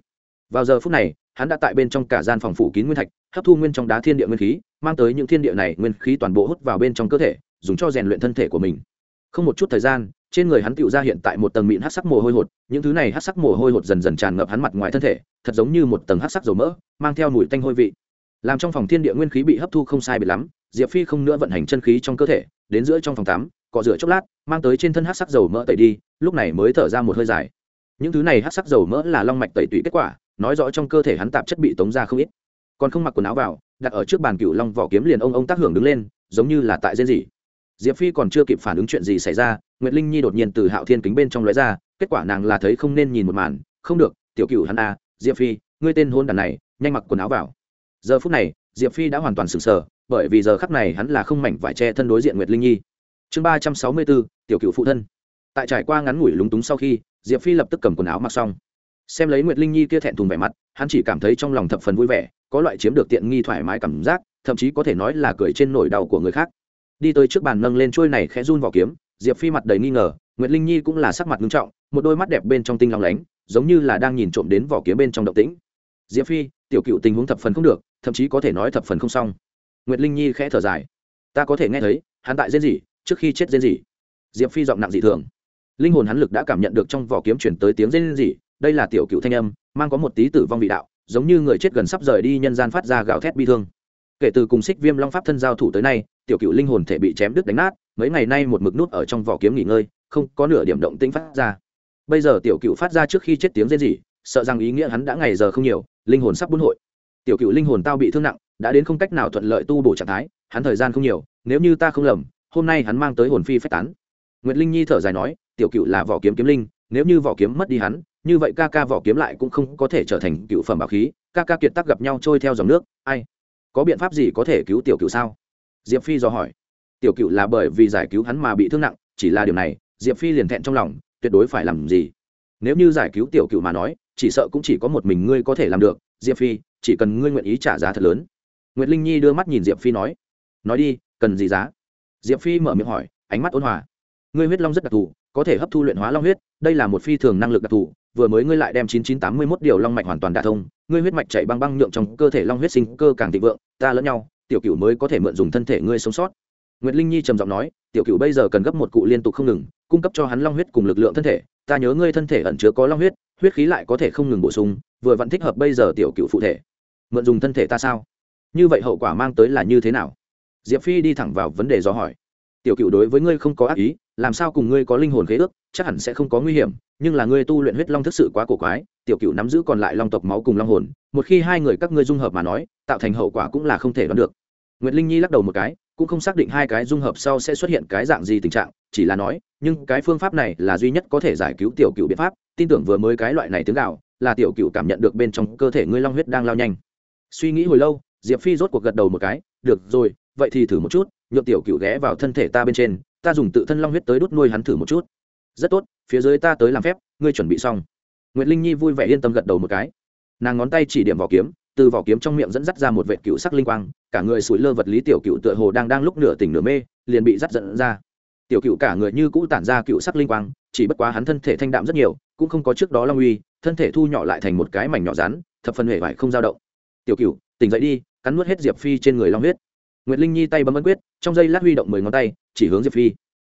Vào giờ phút này, hắn đã tại bên trong cả gian phòng phủ kín nguyên thạch, hấp thu nguyên trong đá thiên địa nguyên khí, mang tới những thiên địa này nguyên khí toàn bộ hút vào bên trong cơ thể, dùng cho rèn luyện thân thể của mình. Không một chút thời gian, trên người hắn tựu ra hiện tại một tầng mịn hát sắc mồ hôi hột, những thứ này hát sắc mồ hôi hột dần dần tràn ngập hắn mặt ngoài thân thể, thật giống như một tầng hát sắc dầu mỡ, mang theo mùi tanh hôi vị. Làm trong phòng thiên địa nguyên khí bị hấp thu không sai bị lắm, diệp phi không nữa vận hành chân khí trong cơ thể, đến giữa trong phòng tắm cọ rửa chốc lát, mang tới trên thân hát sắc dầu mỡ tẩy đi, lúc này mới thở ra một hơi dài. Những thứ này hát sắc dầu mỡ là long mạch tẩy tụy kết quả, nói rõ trong cơ thể hắn tạp chất bị tống ra không ít. Còn không mặc quần áo vào, đặt ở trước bàn cựu long vỏ kiếm liền ông ông tác hưởng đứng lên, giống như là tại rên gì diệp phi còn chưa kịp phản ứng chuyện gì xảy ra, nguyệt linh nhi đột nhiên từ hạo thiên kính bên trong lóe ra, kết quả nàng là thấy không nên nhìn một màn, không được, tiểu cựu hắn à diệp phi, ngươi tên hôn đàn này, nhanh mặc quần áo vào. Giờ phút này, diệp phi đã hoàn toàn sừng sờ, bởi vì giờ khắp này hắn là không mảnh vải che thân đối diện nguyệt linh nhi chương ba trăm sáu mươi bốn tiểu cựu phụ thân. Tại trải qua ngắn ngủi lúng túng sau khi, diệp phi lập tức cầm quần áo mặc xong. Xem lấy nguyệt linh nhi kia thẹn thùng vẻ mặt, hắn chỉ cảm thấy trong lòng thập phần vui vẻ, có loại chiếm được tiện nghi thoải mái cảm giác, thậm chí có thể nói là cười trên nỗi đau của người khác. Đi tới trước bàn nâng lên trôi này khẽ run vỏ kiếm, diệp phi mặt đầy nghi ngờ, nguyệt linh nhi cũng là sắc mặt nghiêm trọng, một đôi mắt đẹp bên trong tinh lòng lánh, giống như là đang nhìn trộm đến vỏ kiếm bên trong động tĩnh. Diệp phi, tiểu cựu tình huống thập phần không được, thậm chí có thể nói thập phần không xong. Nguyệt linh nhi khẽ thở dài. Ta có thể nghe thấy, hắn tại dễ gì trước khi chết dễ gì diệp phi giọng nặng dị thường. Linh hồn hắn lực đã cảm nhận được trong vỏ kiếm chuyển tới tiếng dễ gì đây là tiểu cựu thanh âm, mang có một tí tử vong vị đạo, giống như người chết gần sắp rời đi nhân gian phát ra gạo thét bi thương. Kể từ cùng xích viêm long pháp thân giao thủ tới nay, tiểu cựu linh hồn thể bị chém đứt đánh nát, mấy ngày nay một mực nút ở trong vỏ kiếm nghỉ ngơi, không có nửa điểm động tĩnh phát ra. Bây giờ tiểu cựu phát ra trước khi chết tiếng rên rỉ, sợ rằng ý nghĩa hắn đã ngày giờ không nhiều, linh hồn sắp buôn hội. Tiểu cựu linh hồn tao bị thương nặng, đã đến không cách nào thuận lợi tu bổ trạng thái, hắn thời gian không nhiều, nếu như ta không lầm hôm nay hắn mang tới hồn phi phách tán. Nguyệt linh nhi thở dài nói, tiểu cựu là vỏ kiếm kiếm linh, nếu như vỏ kiếm mất đi hắn, như vậy ca ca vỏ kiếm lại cũng không có thể trở thành cựu phẩm bảo khí, ca ca kiệt tác gặp nhau trôi theo dòng nước, ai? Có biện pháp gì có thể cứu tiểu cựu sao? Diệp phi dò hỏi. Tiểu cựu là bởi vì giải cứu hắn mà bị thương nặng, chỉ là điều này, diệp phi liền thẹn trong lòng, tuyệt đối phải làm gì? Nếu như giải cứu tiểu cựu mà nói, chỉ sợ cũng chỉ có một mình ngươi có thể làm được, diệp phi, chỉ cần ngươi nguyện ý trả giá thật lớn. N g u y ệ t linh nhi đưa mắt nhìn diệp phi nói nói đi, cần gì giá? Diệp phi mở miệng hỏi ánh mắt ôn hòa ngươi huyết long rất đặc thù có thể hấp thu luyện hóa long huyết đây là một phi thường năng lực đặc thù vừa mới ngươi lại đem chín chín tám mươi mốt điều long mạch hoàn toàn đả thông ngươi huyết mạch chảy băng băng nhượng trong cơ thể long huyết sinh cơ càng thịnh vượng ta lẫn nhau tiểu cửu mới có thể mượn dùng thân thể ngươi sống sót Nguyệt Linh Nhi trầm giọng nói, tiểu cửu bây giờ cần gấp một cụ liên tục không ngừng, cung cấp cho hắn long huyết cùng lực lượng thân thể, ta nhớ ngươi thân thể ẩn chứa có long huyết, huyết khí lại có thể không ngừng bổ sung, vừa vẫn thích hợp bây giờ tiểu cửu phụ thể. Mượn dùng thân thể ta sao? Như vậy hậu quả mang tới là như thế nào? Diệp Phi đi thẳng vào vấn đề do hỏi. Tiểu Cựu đối với ngươi không có ác ý, làm sao cùng ngươi có linh hồn khế ước, chắc hẳn sẽ không có nguy hiểm, nhưng là ngươi tu luyện huyết long thức sự quá cổ quái, tiểu Cựu nắm giữ còn lại long tộc máu cùng long hồn, một khi hai người các ngươi dung hợp mà nói, tạo thành hậu quả cũng là không thể đoán được. Nguyệt Linh Nhi lắc đầu một cái, cũng không xác định hai cái dung hợp sau sẽ xuất hiện cái dạng gì tình trạng chỉ là nói nhưng cái phương pháp này là duy nhất có thể giải cứu tiểu cựu biện pháp tin tưởng vừa mới cái loại này tiếng gạo là tiểu cựu cảm nhận được bên trong cơ thể ngươi long huyết đang lao nhanh suy nghĩ hồi lâu diệp phi rốt cuộc gật đầu một cái được rồi vậy thì thử một chút, nhượng tiểu cựu ghé vào thân thể ta bên trên, ta dùng tự thân long huyết tới đốt nuôi hắn thử một chút. Rất tốt, phía dưới ta tới làm phép, ngươi chuẩn bị xong. N linh nhi vui vẻ yên tâm gật đầu một cái. Nàng ngón tay chỉ điểm vỏ kiếm, từ vỏ kiếm trong miệng dẫn dắt ra một vệ cựu sắc linh quang, cả người sủi lơ vật lý tiểu cựu tựa hồ đang đang lúc nửa tỉnh nửa mê, liền bị dắt dẫn ra. Tiểu cựu cả người như cũ tản ra cựu sắc linh quang, chỉ bất quá hắn thân thể thanh đạm rất nhiều, cũng không có trước đó long uy, thân thể thu nhỏ lại thành một cái mảnh nhỏ rắn, thập phần hệ vải không dao động. Tiểu cựu tỉnh dậy đi, cắn nuốt hết diệp phi trên người long huyết nguyệt linh nhi tay bấm ấn quyết, trong giây lát huy động mười ngón tay, chỉ hướng diệp phi.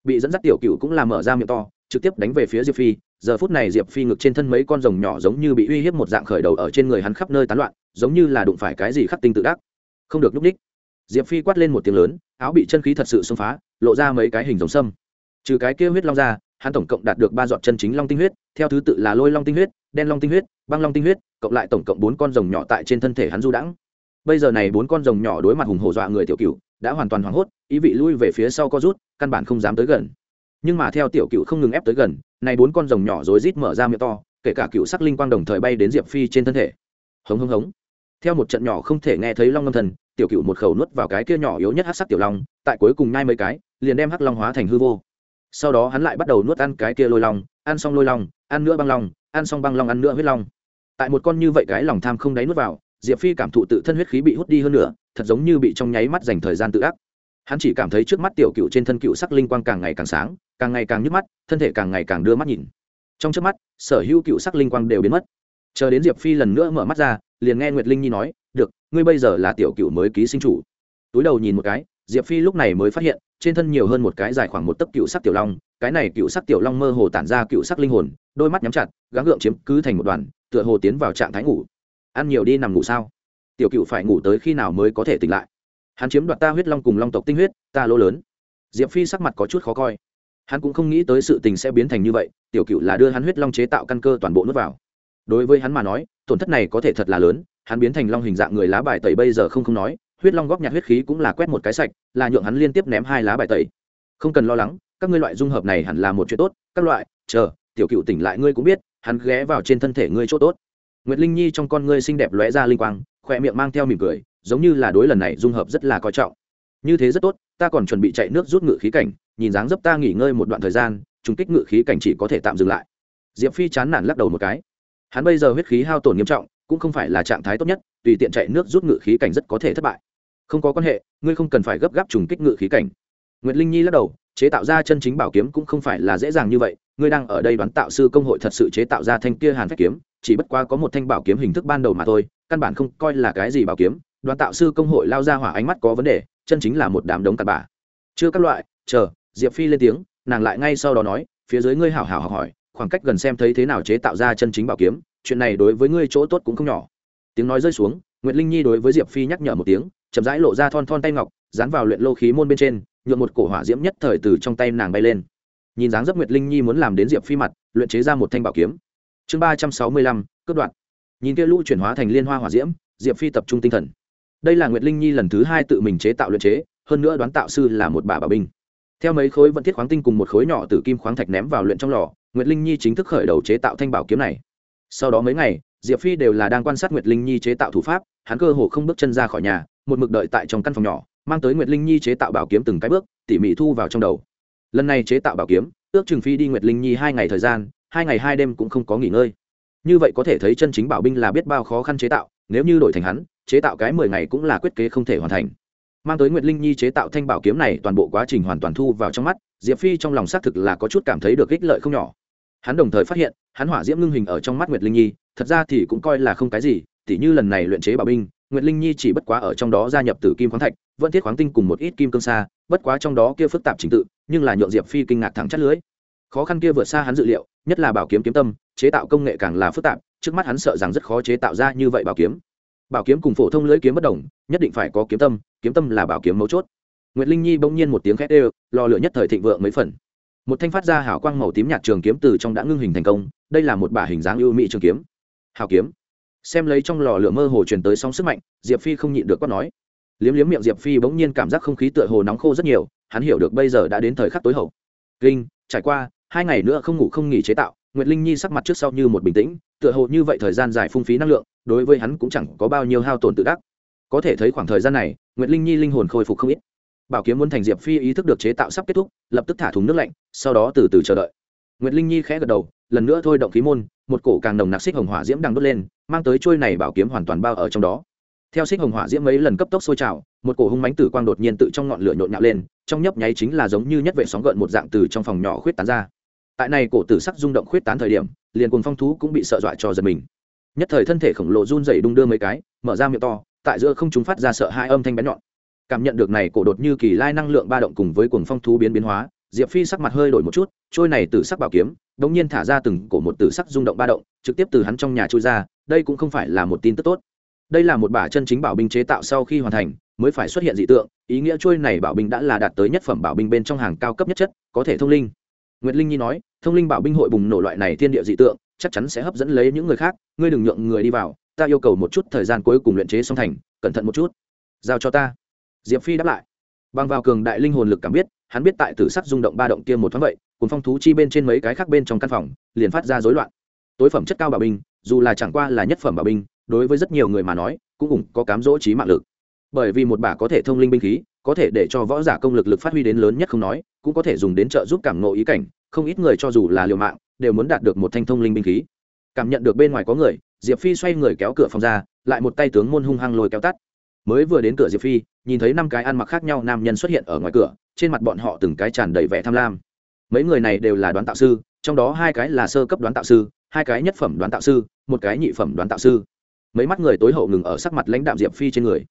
Bị dẫn dắt tiểu cựu cũng làm mở ra miệng to, trực tiếp đánh về phía diệp phi. Giờ phút này diệp phi ngực trên thân mấy con rồng nhỏ giống như bị uy hiếp một dạng khởi đầu ở trên người hắn khắp nơi tán loạn, giống như là đụng phải cái gì khắc tinh tự đắc. Không được núp ních diệp phi quát lên một tiếng lớn, áo bị chân khí thật sự xông phá, lộ ra mấy cái hình giống sâm. Trừ cái kia huyết long ra, hắn tổng cộng đạt được ba giọt chân chính long tinh huyết, theo thứ tự là lôi long tinh huyết, đen long tinh huyết, băng long tinh huyết, cộng lại tổng cộng bốn con rồng nhỏ tại trên thân thể hắn du đãng bây giờ này bốn con rồng nhỏ đối mặt hùng hổ dọa người tiểu cựu đã hoàn toàn hoảng hốt, ý vị lui về phía sau co rút, căn bản không dám tới gần. Nhưng mà theo tiểu cựu không ngừng ép tới gần, này bốn con rồng nhỏ rối rít mở ra miệng to, kể cả cựu sắc linh quang đồng thời bay đến diệp phi trên thân thể. Hống hống hống. Theo một trận nhỏ không thể nghe thấy long ngâm thần, tiểu cựu một khẩu nuốt vào cái kia nhỏ yếu nhất hát sắc tiểu long, tại cuối cùng nhai mấy cái, liền đem hắc long hóa thành hư vô. Sau đó hắn lại bắt đầu nuốt ăn cái kia lôi long, ăn xong lôi long, ăn nữa băng long, ăn xong băng long ăn nữa huyết long. Tại một con như vậy cái lòng tham không đáy nuốt vào diệp phi cảm thụ tự thân huyết khí bị hút đi hơn nữa, thật giống như bị trong nháy mắt dành thời gian tự ác. Hắn chỉ cảm thấy trước mắt tiểu cựu trên thân cựu sắc linh quang càng ngày càng sáng, càng ngày càng nhức mắt, thân thể càng ngày càng đưa mắt nhìn. Trong trước mắt, sở hữu cựu sắc linh quang đều biến mất. Chờ đến diệp phi lần nữa mở mắt ra, liền nghe nguyệt linh nhi nói, được, ngươi bây giờ là tiểu cựu mới ký sinh chủ. Túi đầu nhìn một cái, diệp phi lúc này mới phát hiện, trên thân nhiều hơn một cái dài khoảng một tấc cựu sắc tiểu long, cái này cựu sắc tiểu long mơ hồ tản ra cựu sắc linh hồn, đôi mắt nhắm chặt, gắng gượng chiếm cứ thành một đoàn, tựa hồ tiến vào trạng thái ngủ ăn nhiều đi nằm ngủ sao? Tiểu cựu phải ngủ tới khi nào mới có thể tỉnh lại? Hắn chiếm đoạt ta huyết long cùng long tộc tinh huyết, ta lỗ lớn. Diệp phi sắc mặt có chút khó coi. Hắn cũng không nghĩ tới sự tình sẽ biến thành như vậy, tiểu cựu là đưa hắn huyết long chế tạo căn cơ toàn bộ nước vào. Đối với hắn mà nói, tổn thất này có thể thật là lớn, hắn biến thành long hình dạng người lá bài tẩy bây giờ không không nói, huyết long góp nhặt huyết khí cũng là quét một cái sạch, là nhượng hắn liên tiếp ném hai lá bài tẩy. Không cần lo lắng, các ngươi loại dung hợp này hẳn là một chuyện tốt, các loại, chờ, tiểu cựu tỉnh lại ngươi cũng biết, hắn ghé vào trên thân thể ngươi chỗ tốt nguyệt linh nhi trong con ngươi xinh đẹp lóe ra linh quang khoe miệng mang theo mỉm cười, giống như là đối lần này dung hợp rất là coi trọng. Như thế rất tốt, ta còn chuẩn bị chạy nước rút ngự khí cảnh, nhìn dáng dấp ta nghỉ ngơi một đoạn thời gian, trùng kích ngự khí cảnh chỉ có thể tạm dừng lại. Diệp phi chán nản lắc đầu một cái. Hắn bây giờ huyết khí hao tổn nghiêm trọng, cũng không phải là trạng thái tốt nhất, tùy tiện chạy nước rút ngự khí cảnh rất có thể thất bại. Không có quan hệ, ngươi không cần phải gấp gáp trùng kích ngự khí cảnh. Nguyệt linh nhi lắc đầu, chế tạo ra chân chính bảo kiếm cũng không phải là dễ dàng như vậy, ngươi đang ở đây đoán tạo sư công hội thật sự chế tạo ra thanh kia hàn phách kiếm chỉ bất quá có một thanh bảo kiếm hình thức ban đầu mà thôi, căn bản không coi là cái gì bảo kiếm, Đoàn tạo sư công hội lao ra hỏa ánh mắt có vấn đề, chân chính là một đám đống cặn bà chưa các loại, chờ, diệp phi lên tiếng, nàng lại ngay sau đó nói, phía dưới ngươi hảo hảo học hỏi, khoảng cách gần xem thấy thế nào chế tạo ra chân chính bảo kiếm, chuyện này đối với ngươi chỗ tốt cũng không nhỏ. Tiếng nói rơi xuống, Nguyệt linh nhi đối với diệp phi nhắc nhở một tiếng, chậm rãi lộ ra thon thon tay ngọc, dán vào luyện lô khí môn bên trên nhượng một cổ hỏa diễm nhất thời từ trong tay nàng bay lên. Nhìn dáng dấp nguyệt linh nhi muốn làm đến diệp phi mặt, luyện chế ra một thanh bảo kiếm chương ba trăm sáu mươi lăm, cướp đoạn nhìn kia lũ chuyển hóa thành liên hoa hỏa diễm, diệp phi tập trung tinh thần. Đây là nguyệt linh nhi lần thứ hai tự mình chế tạo luyện chế, hơn nữa đoán tạo sư là một bà bảo binh. Theo mấy khối vận thiết khoáng tinh cùng một khối nhỏ từ kim khoáng thạch ném vào luyện trong lò, nguyệt linh nhi chính thức khởi đầu chế tạo thanh bảo kiếm này. Sau đó mấy ngày, diệp phi đều là đang quan sát nguyệt linh nhi chế tạo thủ pháp, hắn cơ hồ không bước chân ra khỏi nhà, một mực đợi tại trong căn phòng nhỏ, mang tới nguyệt linh nhi chế tạo bảo kiếm từng cái bước, tỉ mỉ thu vào trong đầu. Lần này chế tạo bảo kiếm, ước chừng phi đi nguyệt linh nhi hai ngày thời gian hai ngày hai đêm cũng không có nghỉ ngơi. Như vậy có thể thấy chân chính bảo binh là biết bao khó khăn chế tạo, nếu như đổi thành hắn, chế tạo cái mười ngày cũng là quyết kế không thể hoàn thành. Mang tới nguyệt linh nhi chế tạo thanh bảo kiếm này toàn bộ quá trình hoàn toàn thu vào trong mắt, diệp phi trong lòng xác thực là có chút cảm thấy được ích lợi không nhỏ. Hắn đồng thời phát hiện, hắn hỏa diễm ngưng hình ở trong mắt nguyệt linh nhi, thật ra thì cũng coi là không cái gì, tỉ như lần này luyện chế bảo binh, nguyệt linh nhi chỉ bất quá ở trong đó gia nhập từ kim khoáng thạch, vẫn thiết khoáng tinh cùng một ít kim cương xa bất quá trong đó kia phức tạp trình tự, nhưng là nhượng diệp phi kinh ngạc thẳng chất lưới. Khó khăn kia vượt xa hắn dự liệu nhất là bảo kiếm kiếm tâm, chế tạo công nghệ càng là phức tạp, trước mắt hắn sợ rằng rất khó chế tạo ra như vậy bảo kiếm. Bảo kiếm cùng phổ thông lưỡi kiếm bất đồng, nhất định phải có kiếm tâm kiếm tâm là bảo kiếm mấu chốt. Nguyệt linh nhi bỗng nhiên một tiếng khét ê lò lửa nhất thời thịnh vượng mấy phần. Một thanh phát ra hảo quang màu tím nhạt trường kiếm từ trong đã ngưng hình thành công, đây là một bả hình dáng ưu mỹ trường kiếm. Hảo kiếm. Xem lấy trong lò lửa mơ hồ truyền tới sóng sức mạnh, diệp phi không nhịn được quát nói. Liếm liếm miệng diệp phi bỗng nhiên cảm giác không khí tựa hồ nóng khô rất nhiều, hắn hiểu được bây giờ đã đến thời khắc tối hậu. Kinh, trải qua hai ngày nữa không ngủ không nghỉ chế tạo, nguyệt linh nhi sắc mặt trước sau như một bình tĩnh, tựa hồ như vậy thời gian dài phung phí năng lượng, đối với hắn cũng chẳng có bao nhiêu hao tổn tự đắc. Có thể thấy khoảng thời gian này, nguyệt linh nhi linh hồn khôi phục không ít. Bảo kiếm muốn thành diệp phi ý thức được chế tạo sắp kết thúc, lập tức thả thùng nước lạnh, sau đó từ từ chờ đợi. Nguyệt linh nhi khẽ gật đầu, lần nữa thôi động khí môn, một cổ càng nồng nặc xích hồng hỏa diễm đang đốt lên, mang tới trôi này bảo kiếm hoàn toàn bao ở trong đó theo xích hồng hỏa diễm mấy lần cấp tốc sôi trào, một cổ hung mánh tử quang đột nhiên tự trong ngọn lửa nhộn nhạo lên, trong nhấp nháy chính là giống như nhất vệ sóng gợn một dạng từ trong phòng nhỏ khuyết tán ra. Tại này cổ tử sắc rung động khuyết tán thời điểm, liền cùng phong thú cũng bị sợ dọa cho giật mình. Nhất thời thân thể khổng lồ run dày đung đưa mấy cái, mở ra miệng to, tại giữa không chúng phát ra sợ hai âm thanh bén nhọn. Cảm nhận được này cổ đột như kỳ lai năng lượng ba động cùng với cuồng phong thú biến biến hóa, diệp phi sắc mặt hơi đổi một chút, trôi này từ sắc bảo kiếm đ nhiên thả ra từng cổ một từ sắc rung động ba động, trực tiếp từ hắn trong nhà trôi ra, đây cũng không phải là một tin tức tốt đây là một bả chân chính bảo binh chế tạo sau khi hoàn thành, mới phải xuất hiện dị tượng, ý nghĩa trôi này bảo binh đã là đạt tới nhất phẩm bảo binh bên trong hàng cao cấp nhất chất, có thể thông linh. Nguyệt linh nhi nói, thông linh bảo binh hội bùng nổ loại này thiên địa dị tượng, chắc chắn sẽ hấp dẫn lấy những người khác, ngươi đừng nhượng người đi vào, ta yêu cầu một chút thời gian cuối cùng luyện chế xong thành, cẩn thận một chút. Giao cho ta. Diệp phi đáp lại. Bằng vào cường đại linh hồn lực cảm biết, hắn biết tại tử sắc rung động ba động kia một thoáng vậy, cùng phong thú chi bên trên mấy cái khác bên trong căn phòng, liền phát ra rối loạn. Tối phẩm chất cao bảo binh, dù là chẳng qua là nhất phẩm bảo binh đối với rất nhiều người mà nói, cũng cùng có cám dỗ trí mạng lực. Bởi vì một bả có thể thông linh binh khí, có thể để cho võ giả công lực lực phát huy đến lớn nhất không nói, cũng có thể dùng đến trợ giúp cảm ngộ ý cảnh, không ít người cho dù là liều mạng, đều muốn đạt được một thanh thông linh binh khí. Cảm nhận được bên ngoài có người, diệp phi xoay người kéo cửa phòng ra, lại một tay tướng môn hung hăng lôi kéo tắt. Mới vừa đến cửa diệp phi, nhìn thấy năm cái ăn mặc khác nhau nam nhân xuất hiện ở ngoài cửa, trên mặt bọn họ từng cái tràn đầy vẻ tham lam. Mấy người này đều là đoán tạo sư, trong đó hai cái là sơ cấp đoán tạo sư, hai cái nhất phẩm đoán tạo sư, một cái nhị phẩm đoán tạo sư mấy mắt người tối hậu ngừng ở sắc mặt lãnh đạm diệp phi trên người.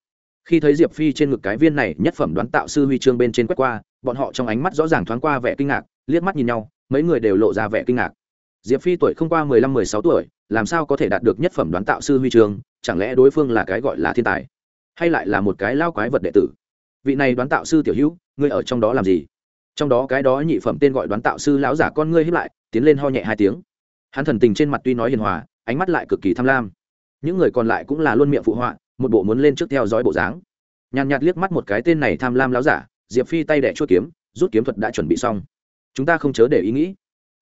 Khi thấy diệp phi trên ngực cái viên này nhất phẩm đoán tạo sư huy chương bên trên quét qua, bọn họ trong ánh mắt rõ ràng thoáng qua vẻ kinh ngạc, liếc mắt nhìn nhau, mấy người đều lộ ra vẻ kinh ngạc. Diệp phi tuổi không qua mười lăm, mười sáu tuổi, làm sao có thể đạt được nhất phẩm đoán tạo sư huy chương, chẳng lẽ đối phương là cái gọi là thiên tài, hay lại là một cái lao quái vật đệ tử? Vị này đoán tạo sư tiểu hữu, ngươi ở trong đó làm gì? Trong đó cái đó nhị phẩm tên gọi đoán tạo sư lão giả con ngươi hiếp lại, tiến lên ho nhẹ hai tiếng. Hắn thần tình trên mặt tuy nói hiền hòa, ánh mắt lại cực kỳ tham lam những người còn lại cũng là luôn miệng phụ họa, một bộ muốn lên trước theo dõi bộ dáng. Nhàn nhạt liếc mắt một cái tên này tham lam lão giả, diệp phi tay đẻ chuốt kiếm, rút kiếm thuật đã chuẩn bị xong. Chúng ta không chớ để ý nghĩ.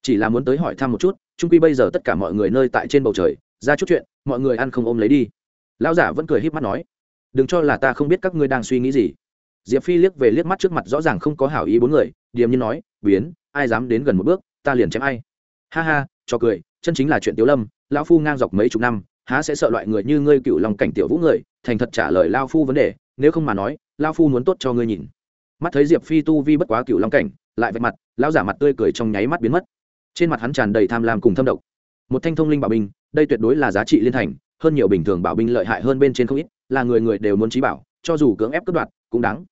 Chỉ là muốn tới hỏi thăm một chút trung quy bây giờ tất cả mọi người nơi tại trên bầu trời, ra chút chuyện, mọi người ăn không ôm lấy đi. Lão giả vẫn cười híp mắt nói, đừng cho là ta không biết các ngươi đang suy nghĩ gì. Diệp phi liếc về liếc mắt trước mặt rõ ràng không có hảo ý bốn người, điềm như nói, biến, ai dám đến gần một bước, ta liền chém ai. Ha ha, cho cười, chân chính là chuyện tiếu lâm, lão phu ngang dọc mấy chục năm há sẽ sợ loại người như ngươi cựu lòng cảnh tiểu vũ người, thành thật trả lời lao phu vấn đề, nếu không mà nói, lao phu muốn tốt cho ngươi nhìn. Mắt thấy diệp phi tu vi bất quá cựu long cảnh, lại vạch mặt, lão giả mặt tươi cười trong nháy mắt biến mất. Trên mặt hắn tràn đầy tham lam cùng thâm độc. Một thanh thông linh bảo binh, đây tuyệt đối là giá trị liên thành, hơn nhiều bình thường bảo binh lợi hại hơn bên trên không ít, là người người đều muốn trí bảo, cho dù cưỡng ép cướp đoạt, cũng đáng.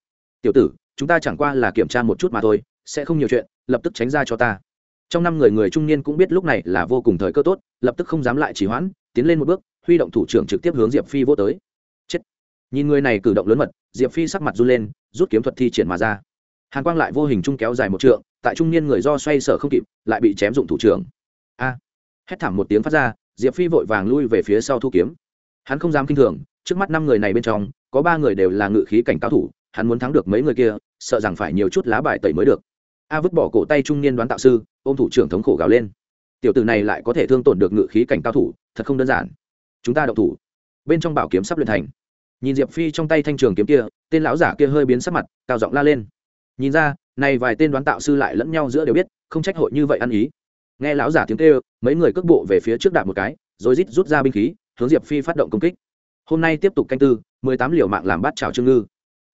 Tiểu tử, chúng ta chẳng qua là kiểm tra một chút mà thôi, sẽ không nhiều chuyện, lập tức tránh ra cho ta trong năm người người trung niên cũng biết lúc này là vô cùng thời cơ tốt, lập tức không dám lại chỉ hoãn, tiến lên một bước, huy động thủ trưởng trực tiếp hướng diệp phi vô tới. Chết. Nhìn người này cử động lớn mật, diệp phi sắc mặt run lên, rút kiếm thuật thi triển mà ra. Hàn quang lại vô hình trung kéo dài một trượng, tại trung niên người do xoay sở không kịp, lại bị chém dụng thủ trưởng. A. Hét thảm một tiếng phát ra, diệp phi vội vàng lui về phía sau thu kiếm. Hắn không dám kinh thường, trước mắt năm người này bên trong, có ba người đều là ngự khí cảnh cao thủ, hắn muốn thắng được mấy người kia, sợ rằng phải nhiều chút lá bài tẩy mới được a vứt bỏ cổ tay trung niên đoán tạo sư, ôm thủ trưởng thống khổ gào lên. Tiểu tử này lại có thể thương tổn được ngự khí cảnh cao thủ, thật không đơn giản. Chúng ta đậu thủ. Bên trong bảo kiếm sắp luyện thành. Nhìn diệp phi trong tay thanh trường kiếm kia, tên lão giả kia hơi biến sắc mặt, cao giọng la lên. Nhìn ra, này vài tên đoán tạo sư lại lẫn nhau giữa đều biết, không trách hội như vậy ăn ý. Nghe lão giả tiếng kêu, mấy người cước bộ về phía trước đạp một cái, rồi rít rút ra binh khí, hướng diệp phi phát động công kích. Hôm nay tiếp tục canh tư, mười tám liều mạng làm bát trào trương ngư.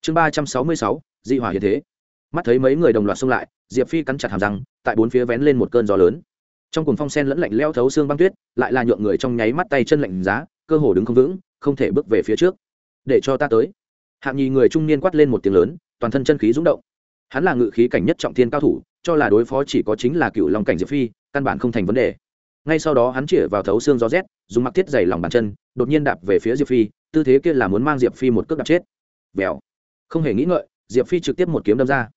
Chương ba trăm sáu mươi sáu di hỏa hiện thế mắt thấy mấy người đồng loạt xông lại, diệp phi cắn chặt hàm răng, tại bốn phía vén lên một cơn gió lớn. Trong cuồng phong sen lẫn lạnh leo thấu xương băng tuyết, lại là nhượng người trong nháy mắt tay chân lạnh giá, cơ hồ đứng không vững, không thể bước về phía trước. Để cho ta tới. Hạng nhì người trung niên quát lên một tiếng lớn, toàn thân chân khí rúng động. Hắn là ngự khí cảnh nhất trọng thiên cao thủ, cho là đối phó chỉ có chính là cựu long cảnh diệp phi, căn bản không thành vấn đề. Ngay sau đó hắn chĩa vào thấu xương gió rét, dùng mặc thiết dày lòng bàn chân, đột nhiên đạp về phía diệp phi, tư thế kia là muốn mang diệp phi một cước đạp chết. Vèo. Không hề nghĩ ngợi, diệp phi trực tiếp một kiếm đâm ra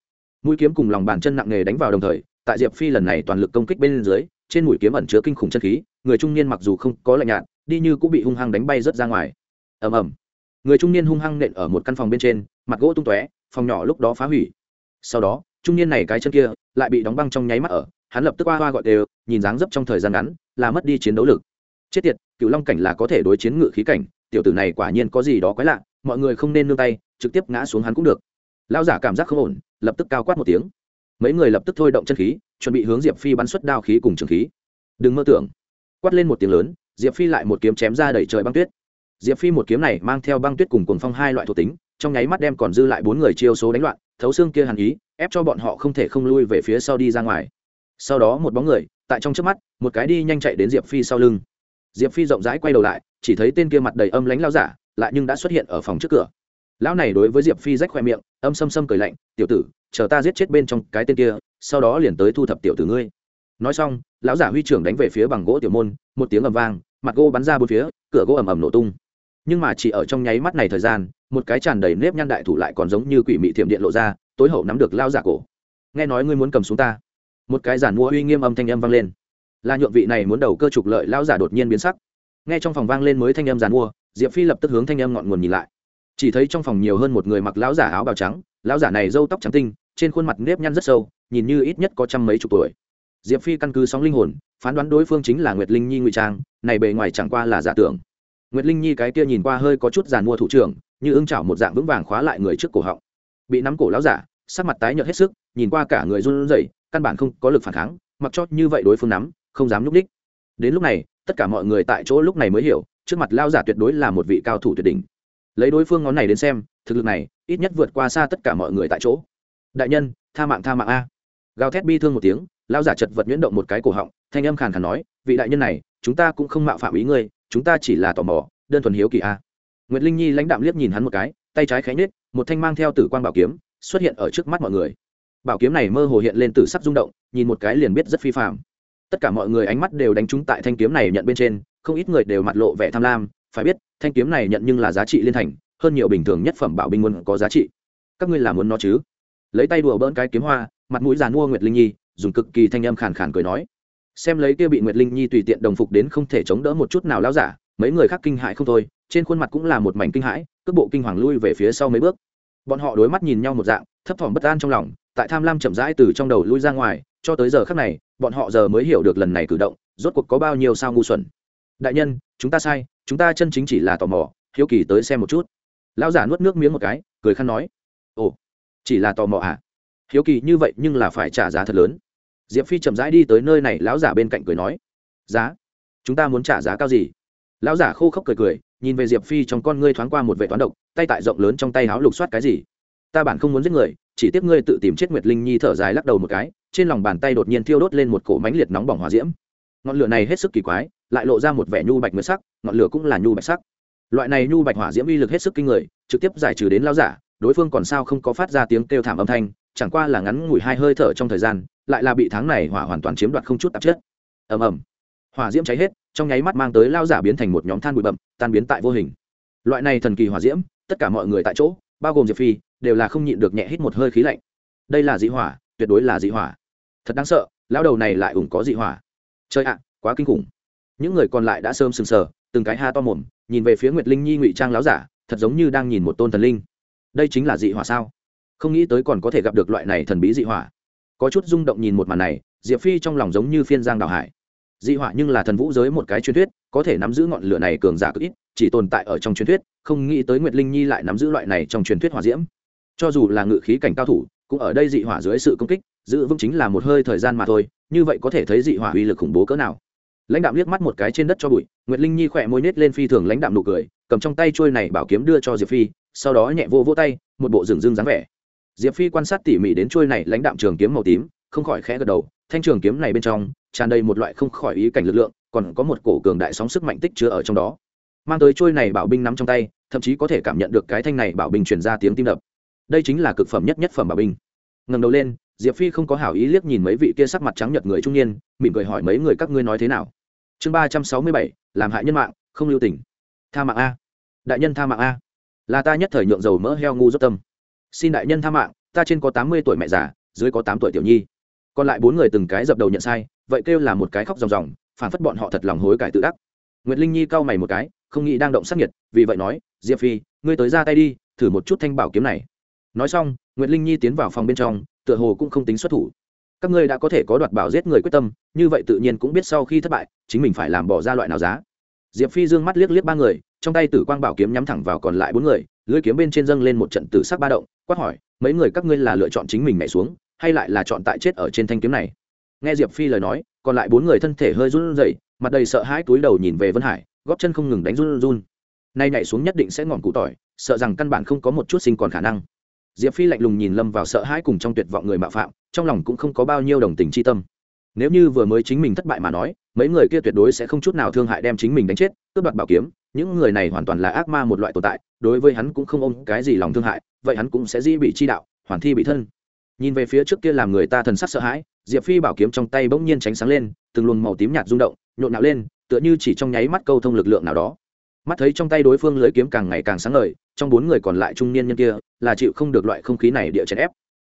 mũi kiếm cùng lòng bàn chân nặng nề đánh vào đồng thời, tại diệp phi lần này toàn lực công kích bên dưới, trên mũi kiếm ẩn chứa kinh khủng chân khí, người trung niên mặc dù không có lạnh nhạt, đi như cũng bị hung hăng đánh bay rớt ra ngoài. Ầm ầm. Người trung niên hung hăng nện ở một căn phòng bên trên, mặt gỗ tung tóe, phòng nhỏ lúc đó phá hủy. Sau đó, trung niên này cái chân kia lại bị đóng băng trong nháy mắt ở, hắn lập tức qua hoa gọi đều, nhìn dáng dấp trong thời gian ngắn, là mất đi chiến đấu lực. Chết tiệt cựu long cảnh là có thể đối chiến ngự khí cảnh, tiểu tử này quả nhiên có gì đó quái lạ, mọi người không nên nương tay, trực tiếp ngã xuống hắn cũng được. Lao giả cảm giác không ổn lập tức cao quát một tiếng. Mấy người lập tức thôi động chân khí, chuẩn bị hướng diệp phi bắn xuất đao khí cùng trường khí. Đừng mơ tưởng. Quát lên một tiếng lớn, diệp phi lại một kiếm chém ra đẩy trời băng tuyết. Diệp phi một kiếm này mang theo băng tuyết cùng cuồng phong hai loại thuộc tính, trong nháy mắt đem còn dư lại bốn người chiêu số đánh loạn, thấu xương kia hàn ý, ép cho bọn họ không thể không lui về phía sau đi ra ngoài. Sau đó một bóng người, tại trong trước mắt, một cái đi nhanh chạy đến diệp phi sau lưng. Diệp phi rộng rãi quay đầu lại, chỉ thấy tên kia mặt đầy âm lánh lao giả, lại nhưng đã xuất hiện ở phòng trước cửa. Lão này đối với diệp phi rách khoe miệng âm xâm xâm cười lạnh, tiểu tử, chờ ta giết chết bên trong cái tên kia, sau đó liền tới thu thập tiểu tử ngươi. Nói xong, lão giả huy trưởng đánh về phía bằng gỗ tiểu môn, một tiếng ầm vang, mặt gỗ bắn ra bốn phía, cửa gỗ ầm ầm nổ tung. Nhưng mà chỉ ở trong nháy mắt này thời gian, một cái tràn đầy nếp nhăn đại thủ lại còn giống như quỷ mị thiểm điện lộ ra, tối hậu nắm được lao giả cổ. Nghe nói ngươi muốn cầm xuống ta? Một cái giản mua uy nghiêm âm thanh âm vang lên. Là nhượng vị này muốn đầu cơ trục lợi lao giả đột nhiên biến sắc. Nghe trong phòng vang lên mới thanh âm giàn mua, diệp phi lập tức hướng thanh âm ngọn nguồn nhìn lại chỉ thấy trong phòng nhiều hơn một người mặc lão giả áo bào trắng, lão giả này râu tóc trắng tinh, trên khuôn mặt nếp nhăn rất sâu, nhìn như ít nhất có trăm mấy chục tuổi. Diệp phi căn cứ sóng linh hồn, phán đoán đối phương chính là nguyệt linh nhi ngụy trang, này bề ngoài chẳng qua là giả tưởng. Nguyệt linh nhi cái kia nhìn qua hơi có chút giàn mua thủ trưởng, như ưng chảo một dạng vững vàng khóa lại người trước cổ họng. Bị nắm cổ lão giả, sắc mặt tái nhợt hết sức, nhìn qua cả người run rẩy, căn bản không có lực phản kháng, mặc cho như vậy đối phương nắm, không dám nhúc đích đến lúc này, tất cả mọi người tại chỗ lúc này mới hiểu, trước mặt lao giả tuyệt đối là một vị cao thủ tuyệt đỉnh lấy đối phương ngón này đến xem, thực lực này ít nhất vượt qua xa tất cả mọi người tại chỗ. Đại nhân, tha mạng tha mạng a. Gào thét bi thương một tiếng lao giả chật vật nhuyễn động một cái cổ họng, thanh âm khàn khàn nói, vị đại nhân này, chúng ta cũng không mạo phạm ý ngươi, chúng ta chỉ là tò mò, đơn thuần hiếu kỳ a. Nguyệt linh nhi lãnh đạm liếc nhìn hắn một cái, tay trái khẽ nết một thanh mang theo tử quan bảo kiếm, xuất hiện ở trước mắt mọi người. Bảo kiếm này mơ hồ hiện lên từ sắc rung động, nhìn một cái liền biết rất phi phạm tất cả mọi người ánh mắt đều đánh trúng tại thanh kiếm này nhận bên trên, không ít người đều mặt lộ vẻ tham lam, phải biết thanh kiếm này nhận nhưng là giá trị liên thành, hơn nhiều bình thường nhất phẩm bảo binh muốn có giá trị. Các ngươi làm muốn nó chứ? Lấy tay đùa bỡn cái kiếm hoa, mặt mũi giàn mua nguyệt linh nhi, dùng cực kỳ thanh âm khàn khàn cười nói. Xem lấy kia bị nguyệt linh nhi tùy tiện đồng phục đến không thể chống đỡ một chút nào lao giả, mấy người khác kinh hãi không thôi, trên khuôn mặt cũng là một mảnh kinh hãi, cước bộ kinh hoàng lui về phía sau mấy bước. Bọn họ đối mắt nhìn nhau một dạng, thấp thỏm bất an trong lòng, tại tham lam chậm rãi từ trong đầu lui ra ngoài, cho tới giờ khác này, bọn họ giờ mới hiểu được lần này cử động, rốt cuộc có bao nhiêu sao ngu xuẩn đại nhân, chúng ta sai, chúng ta chân chính chỉ là tò mò, hiếu kỳ tới xem một chút. Lão giả nuốt nước miếng một cái, cười khăn nói, ồ, chỉ là tò mò à? Hiếu kỳ như vậy nhưng là phải trả giá thật lớn. Diệp phi chậm rãi đi tới nơi này, lão giả bên cạnh cười nói, giá? Chúng ta muốn trả giá cao gì? Lão giả khô khốc cười cười, nhìn về diệp phi trong con ngươi thoáng qua một vệ toán độc, tay tại rộng lớn trong tay háo lục soát cái gì? Ta bản không muốn giết người, chỉ tiếp ngươi tự tìm chết nguyệt linh nhi thở dài lắc đầu một cái, trên lòng bàn tay đột nhiên thiêu đốt lên một cổ mánh liệt nóng bỏng hòa diễm ngọn lửa này hết sức kỳ quái, lại lộ ra một vẻ nhu bạch mới sắc, ngọn lửa cũng là nhu bạch sắc. Loại này nhu bạch hỏa diễm uy lực hết sức kinh người, trực tiếp giải trừ đến lao giả, đối phương còn sao không có phát ra tiếng kêu thảm âm thanh, chẳng qua là ngắn ngủi hai hơi thở trong thời gian, lại là bị tháng này hỏa hoàn toàn chiếm đoạt không chút tạp chất. Ầm ầm. Hỏa diễm cháy hết, trong nháy mắt mang tới lao giả biến thành một nhóm than bụi bậm tan biến tại vô hình. Loại này thần kỳ hỏa diễm, tất cả mọi người tại chỗ, bao gồm diệp phi, đều là không nhịn được nhẹ hít một hơi khí lạnh. Đây là dị hỏa, tuyệt đối là dị hỏa. Thật đáng sợ, lao đầu này lại ủng có dị hỏa chơi ạ, quá kinh khủng. Những người còn lại đã sơm sừng sờ, từng cái ha to mồm, nhìn về phía nguyệt linh nhi ngụy trang láo giả, thật giống như đang nhìn một tôn thần linh. Đây chính là dị hỏa sao? Không nghĩ tới còn có thể gặp được loại này thần bí dị hỏa. Có chút rung động nhìn một màn này, diệp phi trong lòng giống như phiên giang đào hải. Dị hỏa nhưng là thần vũ giới một cái truyền thuyết, có thể nắm giữ ngọn lửa này cường giả cực ít, chỉ tồn tại ở trong truyền thuyết, không nghĩ tới nguyệt linh nhi lại nắm giữ loại này trong truyền thuyết hỏa diễm. Cho dù là ngự khí cảnh cao thủ, cũng ở đây dị hỏa dưới sự công kích giữ vững chính là một hơi thời gian mà thôi, như vậy có thể thấy dị hỏa uy lực khủng bố cỡ nào. Lãnh đạo liếc mắt một cái trên đất cho bụi, nguyệt linh nhi khỏe môi nết lên phi thường lãnh đạo nụ cười, cầm trong tay trôi này bảo kiếm đưa cho diệp phi, sau đó nhẹ vô vô tay, một bộ rừng rưng dáng vẻ. Diệp phi quan sát tỉ mỉ đến trôi này lãnh đạo trường kiếm màu tím, không khỏi khẽ gật đầu, thanh trường kiếm này bên trong, tràn đầy một loại không khỏi ý cảnh lực lượng, còn có một cổ cường đại sóng sức mạnh tích chứa ở trong đó. Mang tới trôi này bảo binh nắm trong tay, thậm chí có thể cảm nhận được cái thanh này bảo binh truyền ra tiếng tim đập. Đây chính là cực phẩm nhất nhất phẩm bảo binh. Ngẩng đầu lên diệp phi không có hảo ý liếc nhìn mấy vị kia sắc mặt trắng nhợt người trung niên, mỉm cười hỏi mấy người các ngươi nói thế nào. Chương ba trăm sáu mươi bảy, làm hại nhân mạng, không lưu tình. Tha mạng a. Đại nhân tha mạng a. Là ta nhất thời nhượng dầu mỡ heo ngu dốc tâm. Xin đại nhân tha mạng, ta trên có tám mươi tuổi mẹ già, dưới có tám tuổi tiểu nhi. Còn lại bốn người từng cái dập đầu nhận sai, vậy kêu là một cái khóc ròng ròng phản phất bọn họ thật lòng hối cải tự đắc. Nguyệt linh nhi cau mày một cái, không nghĩ đang động sắc nhiệt, vì vậy nói, diệp phi, ngươi tới ra tay đi, thử một chút thanh bảo kiếm này. Nói xong, nguyệt linh nhi tiến vào phòng bên trong tựa hồ cũng không tính xuất thủ. Các ngươi đã có thể có đoạt bảo giết người quyết tâm, như vậy tự nhiên cũng biết sau khi thất bại, chính mình phải làm bỏ ra loại nào giá. Diệp phi dương mắt liếc liếc ba người, trong tay tử quang bảo kiếm nhắm thẳng vào còn lại bốn người, lưỡi kiếm bên trên dâng lên một trận tử sắc ba động, quát hỏi, mấy người các ngươi là lựa chọn chính mình nhảy xuống, hay lại là chọn tại chết ở trên thanh kiếm này? Nghe diệp phi lời nói, còn lại bốn người thân thể hơi run rẩy, mặt đầy sợ hãi túi đầu nhìn về vân hải góp chân không ngừng đánh run run. Nay nhảy xuống nhất định sẽ ngọn cụ tỏi, sợ rằng căn bản không có một chút sinh còn khả năng diệp phi lạnh lùng nhìn lâm vào sợ hãi cùng trong tuyệt vọng người mạo phạm, trong lòng cũng không có bao nhiêu đồng tình c h i tâm. Nếu như vừa mới chính mình thất bại mà nói, mấy người kia tuyệt đối sẽ không chút nào thương hại đem chính mình đánh chết, cướp đoạt bảo kiếm, những người này hoàn toàn là ác ma một loại tồn tại, đối với hắn cũng không ôm cái gì lòng thương hại, vậy hắn cũng sẽ di bị chi đạo, hoàn thi bị thân. Nhìn về phía trước kia làm người ta thần sắc sợ hãi, diệp phi bảo kiếm trong tay bỗng nhiên tránh sáng lên, từng luồng màu tím nhạt rung động, nhộn nạo lên, tựa như chỉ trong nháy mắt câu thông lực lượng nào đó mắt thấy trong tay đối phương lưới kiếm càng ngày càng sáng ngời, trong bốn người còn lại trung niên nhân kia là chịu không được loại không khí này địa chèn ép.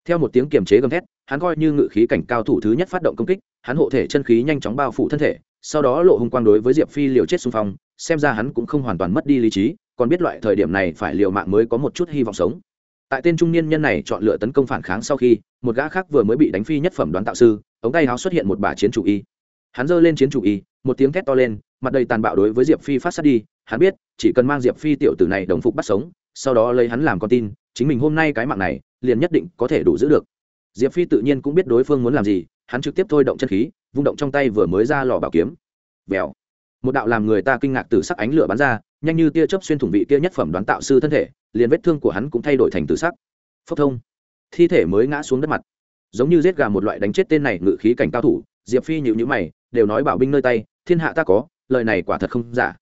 Theo một tiếng kiềm chế gầm thét, hắn coi như ngự khí cảnh cao thủ thứ nhất phát động công kích, hắn hộ thể chân khí nhanh chóng bao phủ thân thể, sau đó lộ hung quang đối với diệp phi liều chết xung phong, xem ra hắn cũng không hoàn toàn mất đi lý trí, còn biết loại thời điểm này phải liều mạng mới có một chút hy vọng sống. Tại tên trung niên nhân này chọn lựa tấn công phản kháng sau khi, một gã khác vừa mới bị đánh phi nhất phẩm đoán tạo sư, ống tay áo xuất hiện một bà chiến chủ y. Hắn giơ lên chiến chủ y một tiếng thét to lên, mặt đầy tàn bạo đối với diệp phi phát sát đi, hắn biết, chỉ cần mang diệp phi tiểu tử này đồng phục bắt sống, sau đó lấy hắn làm con tin, chính mình hôm nay cái mạng này, liền nhất định có thể đủ giữ được. Diệp phi tự nhiên cũng biết đối phương muốn làm gì, hắn trực tiếp thôi động chân khí, vung động trong tay vừa mới ra lò bảo kiếm. Vèo. Một đạo làm người ta kinh ngạc từ sắc ánh lửa bắn ra, nhanh như tia chớp xuyên thủng vị kia nhất phẩm đoán tạo sư thân thể, liền vết thương của hắn cũng thay đổi thành từ sắc. Phốc thông. Thi thể mới ngã xuống đất mặt. Giống như giết gà một loại đánh chết tên này ngự khí cảnh cao thủ, diệp phi nhịu nhữ mày, đều nói bảo binh nơi tay thiên hạ ta có, lời này quả thật không giả.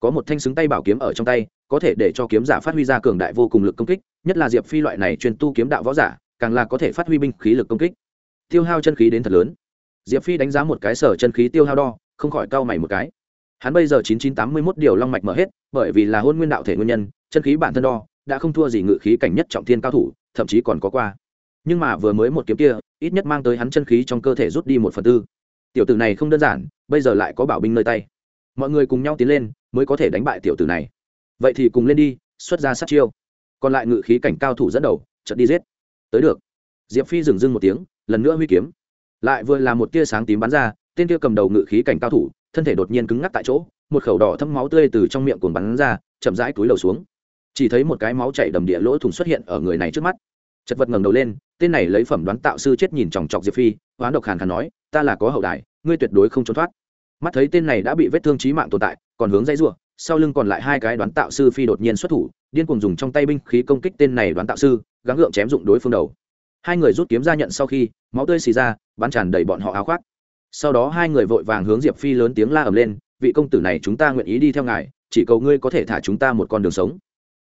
Có một thanh xứng tay bảo kiếm ở trong tay, có thể để cho kiếm giả phát huy ra cường đại vô cùng lực công kích, nhất là diệp phi loại này chuyên tu kiếm đạo võ giả, càng là có thể phát huy binh khí lực công kích. Tiêu hao chân khí đến thật lớn. Diệp phi đánh giá một cái sở chân khí tiêu hao đo, không khỏi cau mày một cái. Hắn bây giờ chín chín tám mươi mốt điều long mạch mở hết, bởi vì là hôn nguyên đạo thể nguyên nhân, chân khí bản thân đo, đã không thua gì ngự khí cảnh nhất trọng thiên cao thủ, thậm chí còn có qua. Nhưng mà vừa mới một kiếm kia, ít nhất mang tới hắn chân khí trong cơ thể rút đi một phần tư tiểu tử này không đơn giản, bây giờ lại có bảo binh nơi tay. Mọi người cùng nhau tiến lên, mới có thể đánh bại tiểu tử này. Vậy thì cùng lên đi, xuất ra sát chiêu. Còn lại ngự khí cảnh cao thủ dẫn đầu trận đi giết. Tới được. Diệp phi dừng dưng một tiếng, lần nữa huy kiếm. Lại vừa là một tia sáng tím bắn ra, tên kia cầm đầu ngự khí cảnh cao thủ, thân thể đột nhiên cứng ngắc tại chỗ, một khẩu đỏ thấm máu tươi từ trong miệng cuồng bắn ra, chậm rãi túi lầu xuống. Chỉ thấy một cái máu chảy đầm địa lỗ thủng xuất hiện ở người này trước mắt. Chật vật ngẩng đầu lên, tên này lấy phẩm đoán tạo sư chết nhìn chòng chọc diệp phi oán độc hàn khàn nói, ta là có hậu đại ngươi tuyệt đối không trốn thoát. Mắt thấy tên này đã bị vết thương chí mạng tồn tại, còn hướng dây rủa, sau lưng còn lại hai cái đoán tạo sư phi đột nhiên xuất thủ, điên cuồng dùng trong tay binh khí công kích tên này đoán tạo sư, gắng gượng chém dụng đối phương đầu. Hai người rút kiếm ra nhận sau khi, máu tươi xì ra, bắn tràn đầy bọn họ áo khoác. Sau đó hai người vội vàng hướng diệp phi lớn tiếng la ầm lên, vị công tử này chúng ta nguyện ý đi theo ngài, chỉ cầu ngươi có thể thả chúng ta một con đường sống.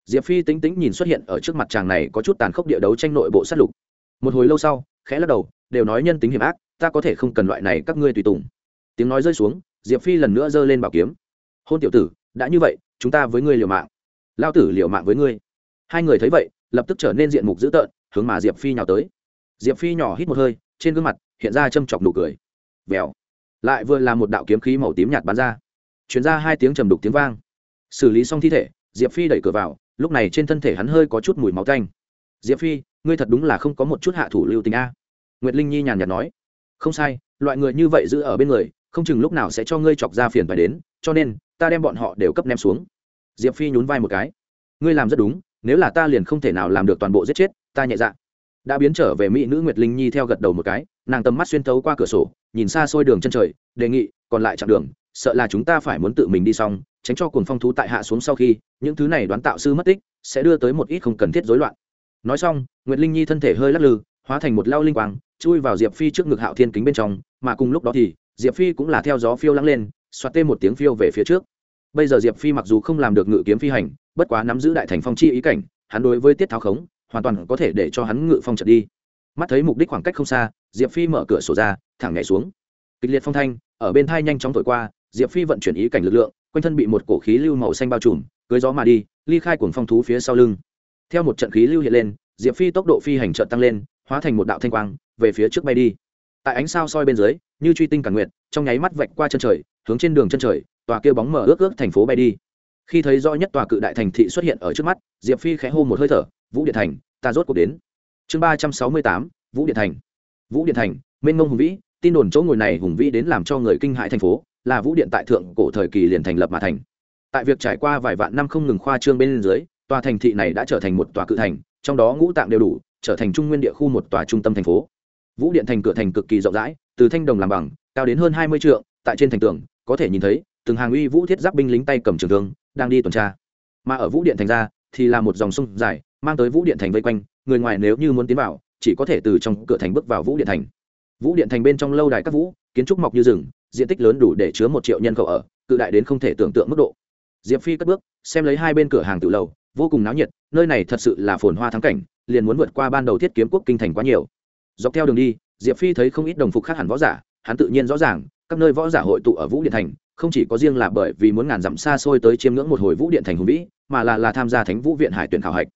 Diệp phi tính tính nhìn xuất hiện ở trước mặt chàng này có chút tàn khốc địa đấu tranh nội bộ sát lục. Một hồi lâu sau, khẽ lắc đầu, đều nói nhân tính hiểm ác ta có thể không cần loại này các ngươi tùy tùng. Tiếng nói rơi xuống, diệp phi lần nữa giơ lên bảo kiếm. Hôn tiểu tử, đã như vậy, chúng ta với ngươi liều mạng. Lao tử liều mạng với ngươi. Hai người thấy vậy, lập tức trở nên diện mục dữ tợn, hướng mà diệp phi nhào tới. Diệp phi nhỏ hít một hơi, trên gương mặt hiện ra châm chọc nụ cười. Vèo. Lại vừa là một đạo kiếm khí màu tím nhạt bắn ra. Chuyển ra hai tiếng trầm đục tiếng vang. Xử lý xong thi thể, diệp phi đẩy cửa vào, lúc này trên thân thể hắn hơi có chút mùi máu tanh. Diệp phi, ngươi thật đúng là không có một chút hạ thủ lưu tình a. Nguyệt linh nhi nhàn nhạt nói không sai, loại người như vậy giữ ở bên người, không chừng lúc nào sẽ cho ngươi chọc ra phiền phải đến, cho nên, ta đem bọn họ đều cấp ném xuống. Diệp phi nhún vai một cái. Ngươi làm rất đúng, nếu là ta liền không thể nào làm được toàn bộ giết chết, ta nhẹ dạ. Đã biến trở về mỹ nữ nguyệt linh nhi theo gật đầu một cái, nàng tầm mắt xuyên thấu qua cửa sổ, nhìn xa xôi đường chân trời, đề nghị, còn lại chặng đường, sợ là chúng ta phải muốn tự mình đi xong, tránh cho cuồng phong thú tại hạ xuống sau khi, những thứ này đoán tạo sư mất tích, sẽ đưa tới một ít không cần thiết rối loạn. Nói xong, nguyệt linh nhi thân thể hơi lắc lư, hóa thành một lao linh quang chui vào diệp phi trước ngực hạo thiên kính bên trong, mà cùng lúc đó thì, diệp phi cũng là theo gió phiêu lắng lên, xoạt tê một tiếng phiêu về phía trước. Bây giờ diệp phi mặc dù không làm được ngự kiếm phi hành, bất quá nắm giữ đại thành phong chi ý cảnh, hắn đối với tiết tháo khống, hoàn toàn có thể để cho hắn ngự phong trật đi. Mắt thấy mục đích khoảng cách không xa, diệp phi mở cửa sổ ra, thẳng nhảy xuống. Kịch liệt phong thanh, ở bên thai nhanh chóng thổi qua, diệp phi vận chuyển ý cảnh lực lượng, quanh thân bị một cổ khí lưu màu xanh bao trùm, cưới gió mà đi, ly khai cuồng phong thú phía sau lưng. Theo một trận khí lưu hiện lên, diệp phi tốc độ phi hành trợn tăng lên hóa thành một đạo thanh quang, về phía trước bay đi. Tại ánh sao soi bên dưới, như truy tinh cả nguyệt, trong nháy mắt vạch qua chân trời, hướng trên đường chân trời, tòa kia bóng mở ước ước thành phố bay đi. Khi thấy rõ nhất tòa cự đại thành thị xuất hiện ở trước mắt, diệp phi khẽ hô một hơi thở, vũ điện thành, ta rốt cuộc đến. Chương ba trăm sáu mươi tám, vũ điện thành. Vũ điện thành, mênh mông hùng vĩ, tin đồn chỗ ngồi này hùng vĩ đến làm cho người kinh hại thành phố, là vũ điện tại thượng cổ thời kỳ liền thành lập mà thành. Tại việc trải qua vài vạn năm không ngừng khoa trương bên dưới, tòa thành thị này đã trở thành một tòa cự thành, trong đó ngũ tạng đều đủ trở thành trung nguyên địa khu một tòa trung tâm thành phố. Vũ điện thành cửa thành cực kỳ rộng rãi, từ thanh đồng làm bằng, cao đến hơn hai mươi trượng, tại trên thành tường, có thể nhìn thấy, từng hàng uy vũ thiết giáp binh lính tay cầm trường thương, đang đi tuần tra. Mà ở vũ điện thành ra, thì là một dòng sông dài, mang tới vũ điện thành vây quanh, người ngoài nếu như muốn tiến vào, chỉ có thể từ trong cửa thành bước vào vũ điện thành. Vũ điện thành bên trong lâu đài các vũ, kiến trúc mọc như rừng, diện tích lớn đủ để chứa một triệu nhân khẩu ở, cự đại đến không thể tưởng tượng mức độ diệp phi cất bước, xem lấy hai bên cửa hàng tự lầu, vô cùng náo nhiệt, nơi này thật sự là phồn hoa thắng cảnh, liền muốn vượt qua ban đầu thiết kiếm quốc kinh thành quá nhiều. Dọc theo đường đi, diệp phi thấy không ít đồng phục khác hẳn võ giả, hắn tự nhiên rõ ràng, các nơi võ giả hội tụ ở vũ điện thành, không chỉ có riêng là bởi vì muốn ngàn dặm xa xôi tới chiêm ngưỡng một hồi vũ điện thành hùng vĩ, mà là là tham gia thánh vũ viện hải tuyển khảo hạch.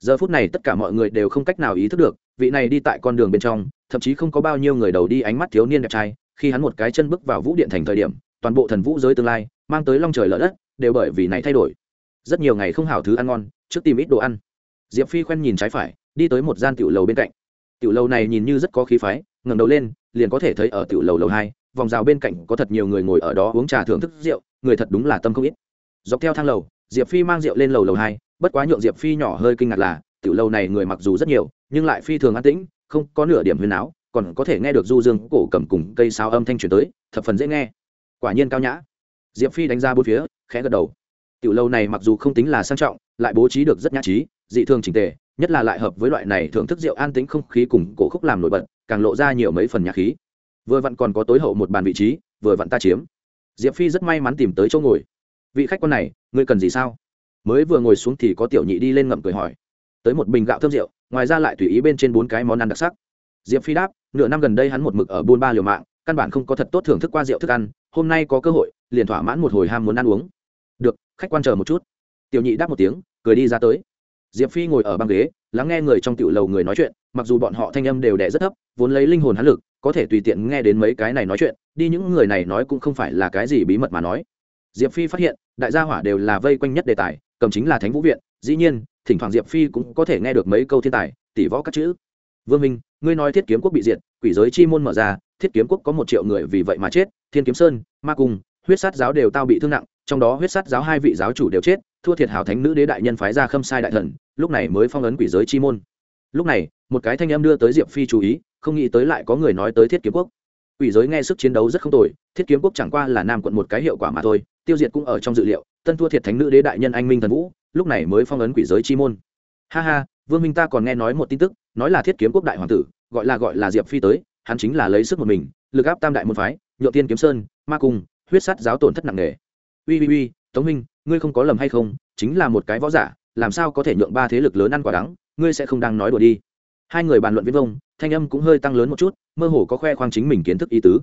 Giờ phút này tất cả mọi người đều không cách nào ý thức được, vị này đi tại con đường bên trong, thậm chí không có bao nhiêu người đầu đi ánh mắt thiếu niên đẹp trai, khi hắn một cái chân bước vào vũ điện thành thời điểm, toàn bộ thần vũ giới tương lai, mang tới long trời lở đất đều bởi vì này thay đổi. Rất nhiều ngày không hảo thứ ăn ngon, trước tìm ít đồ ăn. Diệp phi khoen nhìn trái phải, đi tới một gian tiểu lầu bên cạnh. Tiểu lầu này nhìn như rất có khí phái, ngẩng đầu lên, liền có thể thấy ở tiểu lầu lầu hai, vòng rào bên cạnh có thật nhiều người ngồi ở đó uống trà thưởng thức rượu, người thật đúng là tâm không ít. Dọc theo thang lầu, diệp phi mang rượu lên lầu lầu hai, bất quá nhượng diệp phi nhỏ hơi kinh ngạc là, tiểu lầu này người mặc dù rất nhiều, nhưng lại phi thường an tĩnh, không có nửa điểm huyền áo, còn có thể nghe được du dương cổ cầm cùng cây sao âm thanh truyền tới, thập phần dễ nghe. Quả nhiên cao nhã. Diệp phi đánh ra bốn phía khẽ gật đầu. Tiểu lâu này mặc dù không tính là sang trọng, lại bố trí được rất nhã trí, dị thường chỉnh tề, nhất là lại hợp với loại này thưởng thức rượu an tính không khí cùng cổ khúc làm nổi bật, càng lộ ra nhiều mấy phần nhạc khí. Vừa vặn còn có tối hậu một bàn vị trí, vừa vặn ta chiếm. Diệp phi rất may mắn tìm tới chỗ ngồi. Vị khách quan này, ngươi cần gì sao? Mới vừa ngồi xuống thì có tiểu nhị đi lên ngậm cười hỏi. Tới một bình gạo thơm rượu, ngoài ra lại tùy ý bên trên bốn cái món ăn đặc sắc. Diệp phi đáp, nửa năm gần đây hắn một mực ở buôn ba liều mạng, căn bản không có thật tốt thưởng thức qua rượu thức ăn, hôm nay có cơ hội, liền thỏa mãn một hồi ham muốn ăn uống khách quan chờ một chút. Tiểu nhị đáp một tiếng, cười đi ra tới. Diệp phi ngồi ở băng ghế, lắng nghe người trong tiểu lầu người nói chuyện, mặc dù bọn họ thanh âm đều đẻ rất thấp, vốn lấy linh hồn hán lực, có thể tùy tiện nghe đến mấy cái này nói chuyện, đi những người này nói cũng không phải là cái gì bí mật mà nói. Diệp phi phát hiện, đại gia hỏa đều là vây quanh nhất đề tài, cầm chính là thánh vũ viện, dĩ nhiên, thỉnh thoảng diệp phi cũng có thể nghe được mấy câu thiên tài, tỷ võ các chữ. Vương minh, ngươi nói thiết kiếm quốc bị diệt, quỷ giới chi môn mở ra, thiết kiếm quốc có một triệu người vì vậy mà chết, thiên kiếm sơn, ma cung huyết sát giáo đều tao bị thương nặng, trong đó huyết sát giáo hai vị giáo chủ đều chết, thua thiệt hảo thánh nữ đế đại nhân phái ra khâm sai đại thần, lúc này mới phong ấn quỷ giới chi môn. Lúc này, một cái thanh âm đưa tới diệp phi chú ý, không nghĩ tới lại có người nói tới thiết kiếm quốc. Quỷ giới nghe sức chiến đấu rất không tồi, thiết kiếm quốc chẳng qua là nam quận một cái hiệu quả mà thôi, tiêu diệt cũng ở trong dự liệu, tân thua thiệt thánh nữ đế đại nhân anh minh thần vũ, lúc này mới phong ấn quỷ giới chi môn. Ha ha, vương minh ta còn nghe nói một tin tức, nói là thiết kiếm quốc đại hoàng tử, gọi là gọi là diệp phi tới, hắn chính là lấy sức một mình, lực áp tam đại môn phái nhượng tiên kiếm sơn, ma cung huyết sắt giáo tổn thất nặng nề. Uy uy uy, tống minh ngươi không có lầm hay không chính là một cái võ giả làm sao có thể nhượng ba thế lực lớn ăn quả đắng ngươi sẽ không đang nói đùa đi. Hai người bàn luận viên vông thanh âm cũng hơi tăng lớn một chút mơ hồ có khoe khoang chính mình kiến thức ý tứ.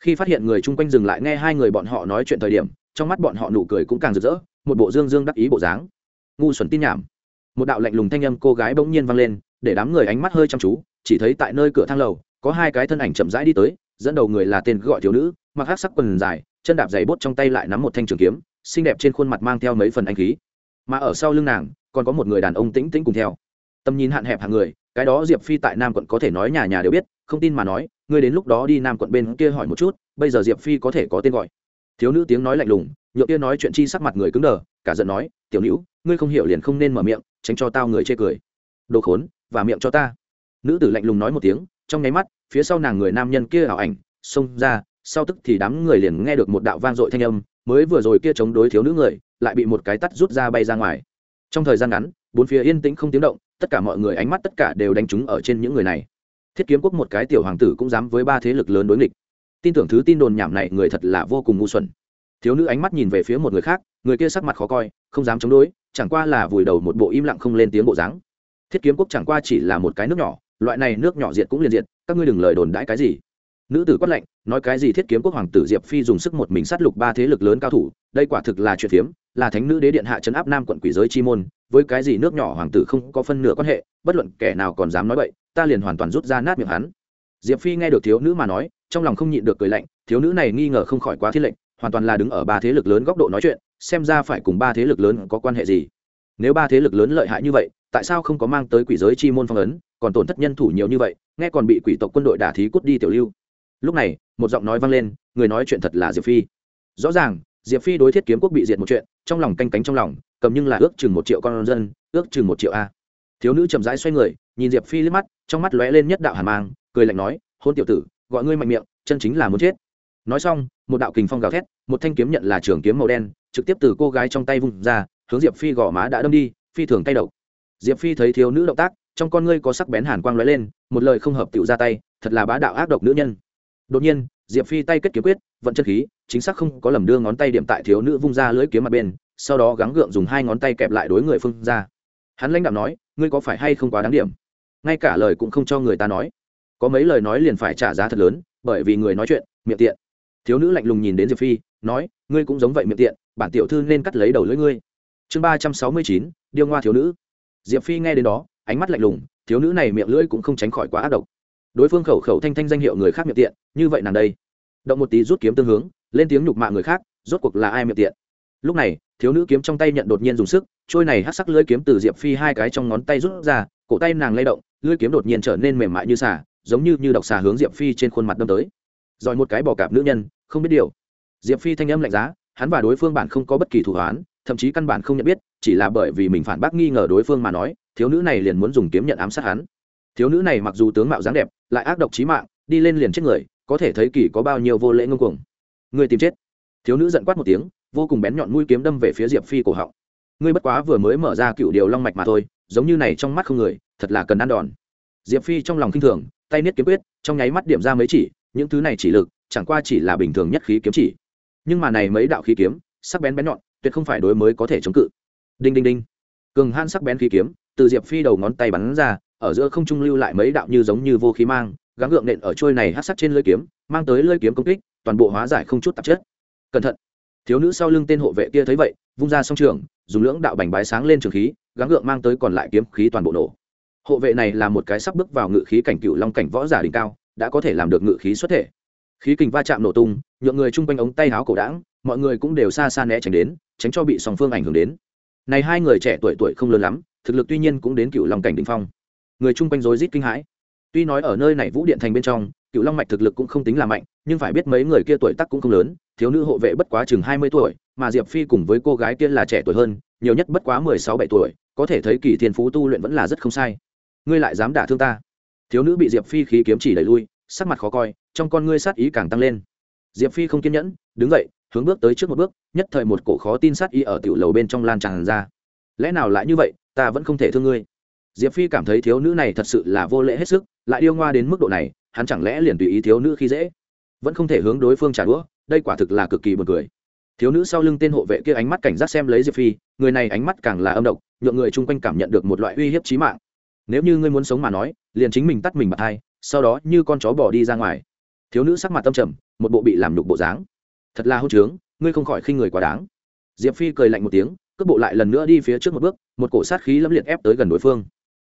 Khi phát hiện người chung quanh dừng lại nghe hai người bọn họ nói chuyện thời điểm trong mắt bọn họ nụ cười cũng càng rực rỡ một bộ dương dương đắc ý bộ dáng. Ngu xuẩn tin nhảm. Một đạo lạnh lùng thanh âm cô gái bỗng nhiên vang lên để đám người ánh mắt hơi chăm chú chỉ thấy tại nơi cửa thang lầu có hai cái thân ảnh chậm rãi đi tới dẫn đầu người là tên gọi thiếu nữ, mặc hát sắc quần dài, chân đạp giày bốt trong tay lại nắm một thanh trường kiếm, xinh đẹp trên khuôn mặt mang theo mấy phần anh khí. Mà ở sau lưng nàng, còn có một người đàn ông tĩnh tĩnh cùng theo. Tầm nhìn hạn hẹp hàng người, cái đó diệp phi tại nam quận có thể nói nhà nhà đều biết, không tin mà nói, ngươi đến lúc đó đi nam quận bên kia hỏi một chút, bây giờ diệp phi có thể có tên gọi. Thiếu nữ tiếng nói lạnh lùng nhựa kia nói chuyện chi sắc mặt người cứng đờ, cả giận nói, tiểu nữ ngươi không hiểu liền không nên mở miệng, tránh cho tao người chê cười. Đồ khốn và miệng cho ta. Nữ tử lạnh lùng nói một tiếng, trong nháy mắt phía sau nàng người nam nhân kia ảo ảnh, xông ra, sau tức thì đám người liền nghe được một đạo vang dội thanh âm, mới vừa rồi kia chống đối thiếu nữ người, lại bị một cái tắt rút ra bay ra ngoài. Trong thời gian ngắn, bốn phía yên tĩnh không tiếng động, tất cả mọi người ánh mắt tất cả đều đánh trúng ở trên những người này. Thiết kiếm quốc một cái tiểu hoàng tử cũng dám với ba thế lực lớn đối nghịch. Tin tưởng thứ tin đồn nhảm này người thật là vô cùng ngu xuẩn. Thiếu nữ ánh mắt nhìn về phía một người khác, người kia sắc mặt khó coi, không dám chống đối, chẳng qua là vùi đầu một bộ im lặng không lên tiếng bộ dáng. Thiết kiếm quốc chẳng qua chỉ là một cái nước nhỏ, loại này nước nhỏ diệt cũng liền diệt các ngươi đừng lời đồn đãi cái gì. Nữ tử quát lệnh nói cái gì thiết kiếm quốc hoàng tử diệp phi dùng sức một mình sát lục ba thế lực lớn cao thủ, đây quả thực là chuyện phiếm, là thánh nữ đế điện hạ trấn áp nam quận quỷ giới chi môn, với cái gì nước nhỏ hoàng tử không có phân nửa quan hệ, bất luận kẻ nào còn dám nói vậy ta liền hoàn toàn rút ra nát miệng hắn. Diệp phi nghe được thiếu nữ mà nói, trong lòng không nhịn được cười lạnh, thiếu nữ này nghi ngờ không khỏi quá thiết lệnh, hoàn toàn là đứng ở ba thế lực lớn góc độ nói chuyện, xem ra phải cùng ba thế lực lớn có quan hệ gì. Nếu ba thế lực lớn lợi hại như vậy, tại sao không có mang tới quỷ giới chi môn phong ấn còn tổn thất nhân thủ nhiều như vậy, nghe còn bị quỷ tộc quân đội đả thí cút đi tiểu lưu. Lúc này, một giọng nói vang lên, người nói chuyện thật là diệp phi. Rõ ràng, diệp phi đối thiết kiếm quốc bị diệt một chuyện, trong lòng canh cánh trong lòng, cầm nhưng là ước chừng một triệu con dân, ước chừng một triệu a. Thiếu nữ chậm rãi xoay người, nhìn diệp phi liếc mắt, trong mắt lóe lên nhất đạo hàn mang, cười lạnh nói, hôn tiểu tử, gọi ngươi mạnh miệng, chân chính là muốn chết. Nói xong, một đạo kình phong gào thét, một thanh kiếm nhận là trường kiếm màu đen, trực tiếp từ cô gái trong tay vung ra, hướng diệp phi gõ má đã đâm đi, phi thường tay độc. Diệp phi thấy thiếu nữ động tác trong con ngươi có sắc bén hàn quang lóe lên, một lời không hợp tựu ra tay, thật là bá đạo ác độc nữ nhân. Đột nhiên, diệp phi tay kết kiếm quyết, vận chân khí, chính xác không có lầm đưa ngón tay điểm tại thiếu nữ vung ra lưỡi kiếm mặt bên, sau đó gắng gượng dùng hai ngón tay kẹp lại đối người phương ra. Hắn lãnh đạo nói, ngươi có phải hay không quá đáng điểm? Ngay cả lời cũng không cho người ta nói. Có mấy lời nói liền phải trả giá thật lớn, bởi vì người nói chuyện, miệng tiện. Thiếu nữ lạnh lùng nhìn đến diệp phi, nói, ngươi cũng giống vậy miệng tiện, bản tiểu thư nên cắt lấy đầu lưỡi ngươi. Chương ba trăm sáu mươi chín, điêu ngoa thiếu nữ. Diệp phi nghe đến đó ánh mắt lạnh lùng, thiếu nữ này miệng lưỡi cũng không tránh khỏi quá ác độc. Đối phương khẩu khẩu thanh thanh danh hiệu người khác miệng tiện, như vậy nàng đây. Động một tí rút kiếm tương hướng, lên tiếng nhục mạ người khác, rốt cuộc là ai miệng tiện? Lúc này, thiếu nữ kiếm trong tay nhận đột nhiên dùng sức, trôi này hát sắc lưỡi kiếm từ diệp phi hai cái trong ngón tay rút ra, cổ tay nàng lay động, lưỡi kiếm đột nhiên trở nên mềm mại như xà, giống như như độc xà hướng diệp phi trên khuôn mặt đâm tới. Rồi một cái bò cạp nữ nhân, không biết điều. Diệp phi thanh âm lạnh giá, hắn và đối phương bản không có bất kỳ thủ hoán, thậm chí căn bản không nhận biết, chỉ là bởi vì mình phản bác nghi ngờ đối phương mà nói thiếu nữ này liền muốn dùng kiếm nhận ám sát hắn. Thiếu nữ này mặc dù tướng mạo dáng đẹp, lại ác độc trí mạng, đi lên liền chết người, có thể thấy kỳ có bao nhiêu vô lễ ngông cuồng. Người tìm chết. Thiếu nữ giận quát một tiếng, vô cùng bén nhọn mũi kiếm đâm về phía diệp phi cổ họng. Ngươi bất quá vừa mới mở ra cựu điều long mạch mà thôi, giống như này trong mắt không người, thật là cần ăn đòn. Diệp phi trong lòng k i n h thường, tay niết kiếm quyết, trong nháy mắt điểm ra mấy chỉ, những thứ này chỉ lực, chẳng qua chỉ là bình thường nhất khí kiếm chỉ. Nhưng mà này mấy đạo khí kiếm, sắc bén bén nhọn, tuyệt không phải đối mới có thể chống cự. Đinh đinh đinh. Cường han sắc bén khí kiếm từ diệp phi đầu ngón tay bắn ra, ở giữa không trung lưu lại mấy đạo như giống như vô khí mang, gắng gượng nện ở trôi này hát sắc trên lưỡi kiếm, mang tới lưỡi kiếm công kích, toàn bộ hóa giải không chút tạp chất. Cẩn thận! Thiếu nữ sau lưng tên hộ vệ kia thấy vậy, vung ra song trường, dùng lưỡng đạo bành bái sáng lên trường khí, gắng gượng mang tới còn lại kiếm khí toàn bộ nổ. Hộ vệ này là một cái sắp bước vào ngự khí cảnh cựu long cảnh võ giả đỉnh cao, đã có thể làm được ngự khí xuất thể. Khí kình va chạm nổ tung, nhượng người chung quanh ống tay áo cổ đảng mọi người cũng đều xa xa né tránh đến, tránh cho bị song phương ảnh hưởng đến. Này hai người trẻ tuổi tuổi không lớn lắm thực lực tuy nhiên cũng đến cựu long cảnh đỉnh phong. Người chung quanh rối rít kinh hãi. Tuy nói ở nơi này vũ điện thành bên trong, cựu long mạch thực lực cũng không tính là mạnh, nhưng phải biết mấy người kia tuổi tác cũng không lớn, thiếu nữ hộ vệ bất quá chừng hai mươi tuổi, mà diệp phi cùng với cô gái kia là trẻ tuổi hơn, nhiều nhất bất quá mười sáu bảy tuổi, có thể thấy kỳ thiên phú tu luyện vẫn là rất không sai. Ngươi lại dám đả thương ta? Thiếu nữ bị diệp phi khí kiếm chỉ đẩy lui, sắc mặt khó coi, trong con ngươi sát ý càng tăng lên. Diệp phi không kiên nhẫn, đứng dậy, hướng bước tới trước một bước, nhất thời một cổ khó tin sát ý ở tiểu lầu bên trong lan tràn ra lẽ nào lại như vậy, ta vẫn không thể thương ngươi. Diệp phi cảm thấy thiếu nữ này thật sự là vô lễ hết sức, lại điêu ngoa đến mức độ này, hắn chẳng lẽ liền tùy ý thiếu nữ khi dễ? Vẫn không thể hướng đối phương trả đũa, đây quả thực là cực kỳ buồn cười. Thiếu nữ sau lưng tên hộ vệ kia ánh mắt cảnh giác xem lấy diệp phi, người này ánh mắt càng là âm độc, nhượng người chung quanh cảm nhận được một loại uy hiếp trí mạng. Nếu như ngươi muốn sống mà nói, liền chính mình tắt mình mặt thai, sau đó như con chó bỏ đi ra ngoài. Thiếu nữ sắc mặt tâm trầm, một bộ bị làm nhục bộ dáng. Thật là hôn trướng, ngươi không khỏi khinh người quá đáng. Diệp phi cười lạnh một tiếng cước bộ lại lần nữa đi phía trước một bước, một cổ sát khí lâm liệt ép tới gần đối phương.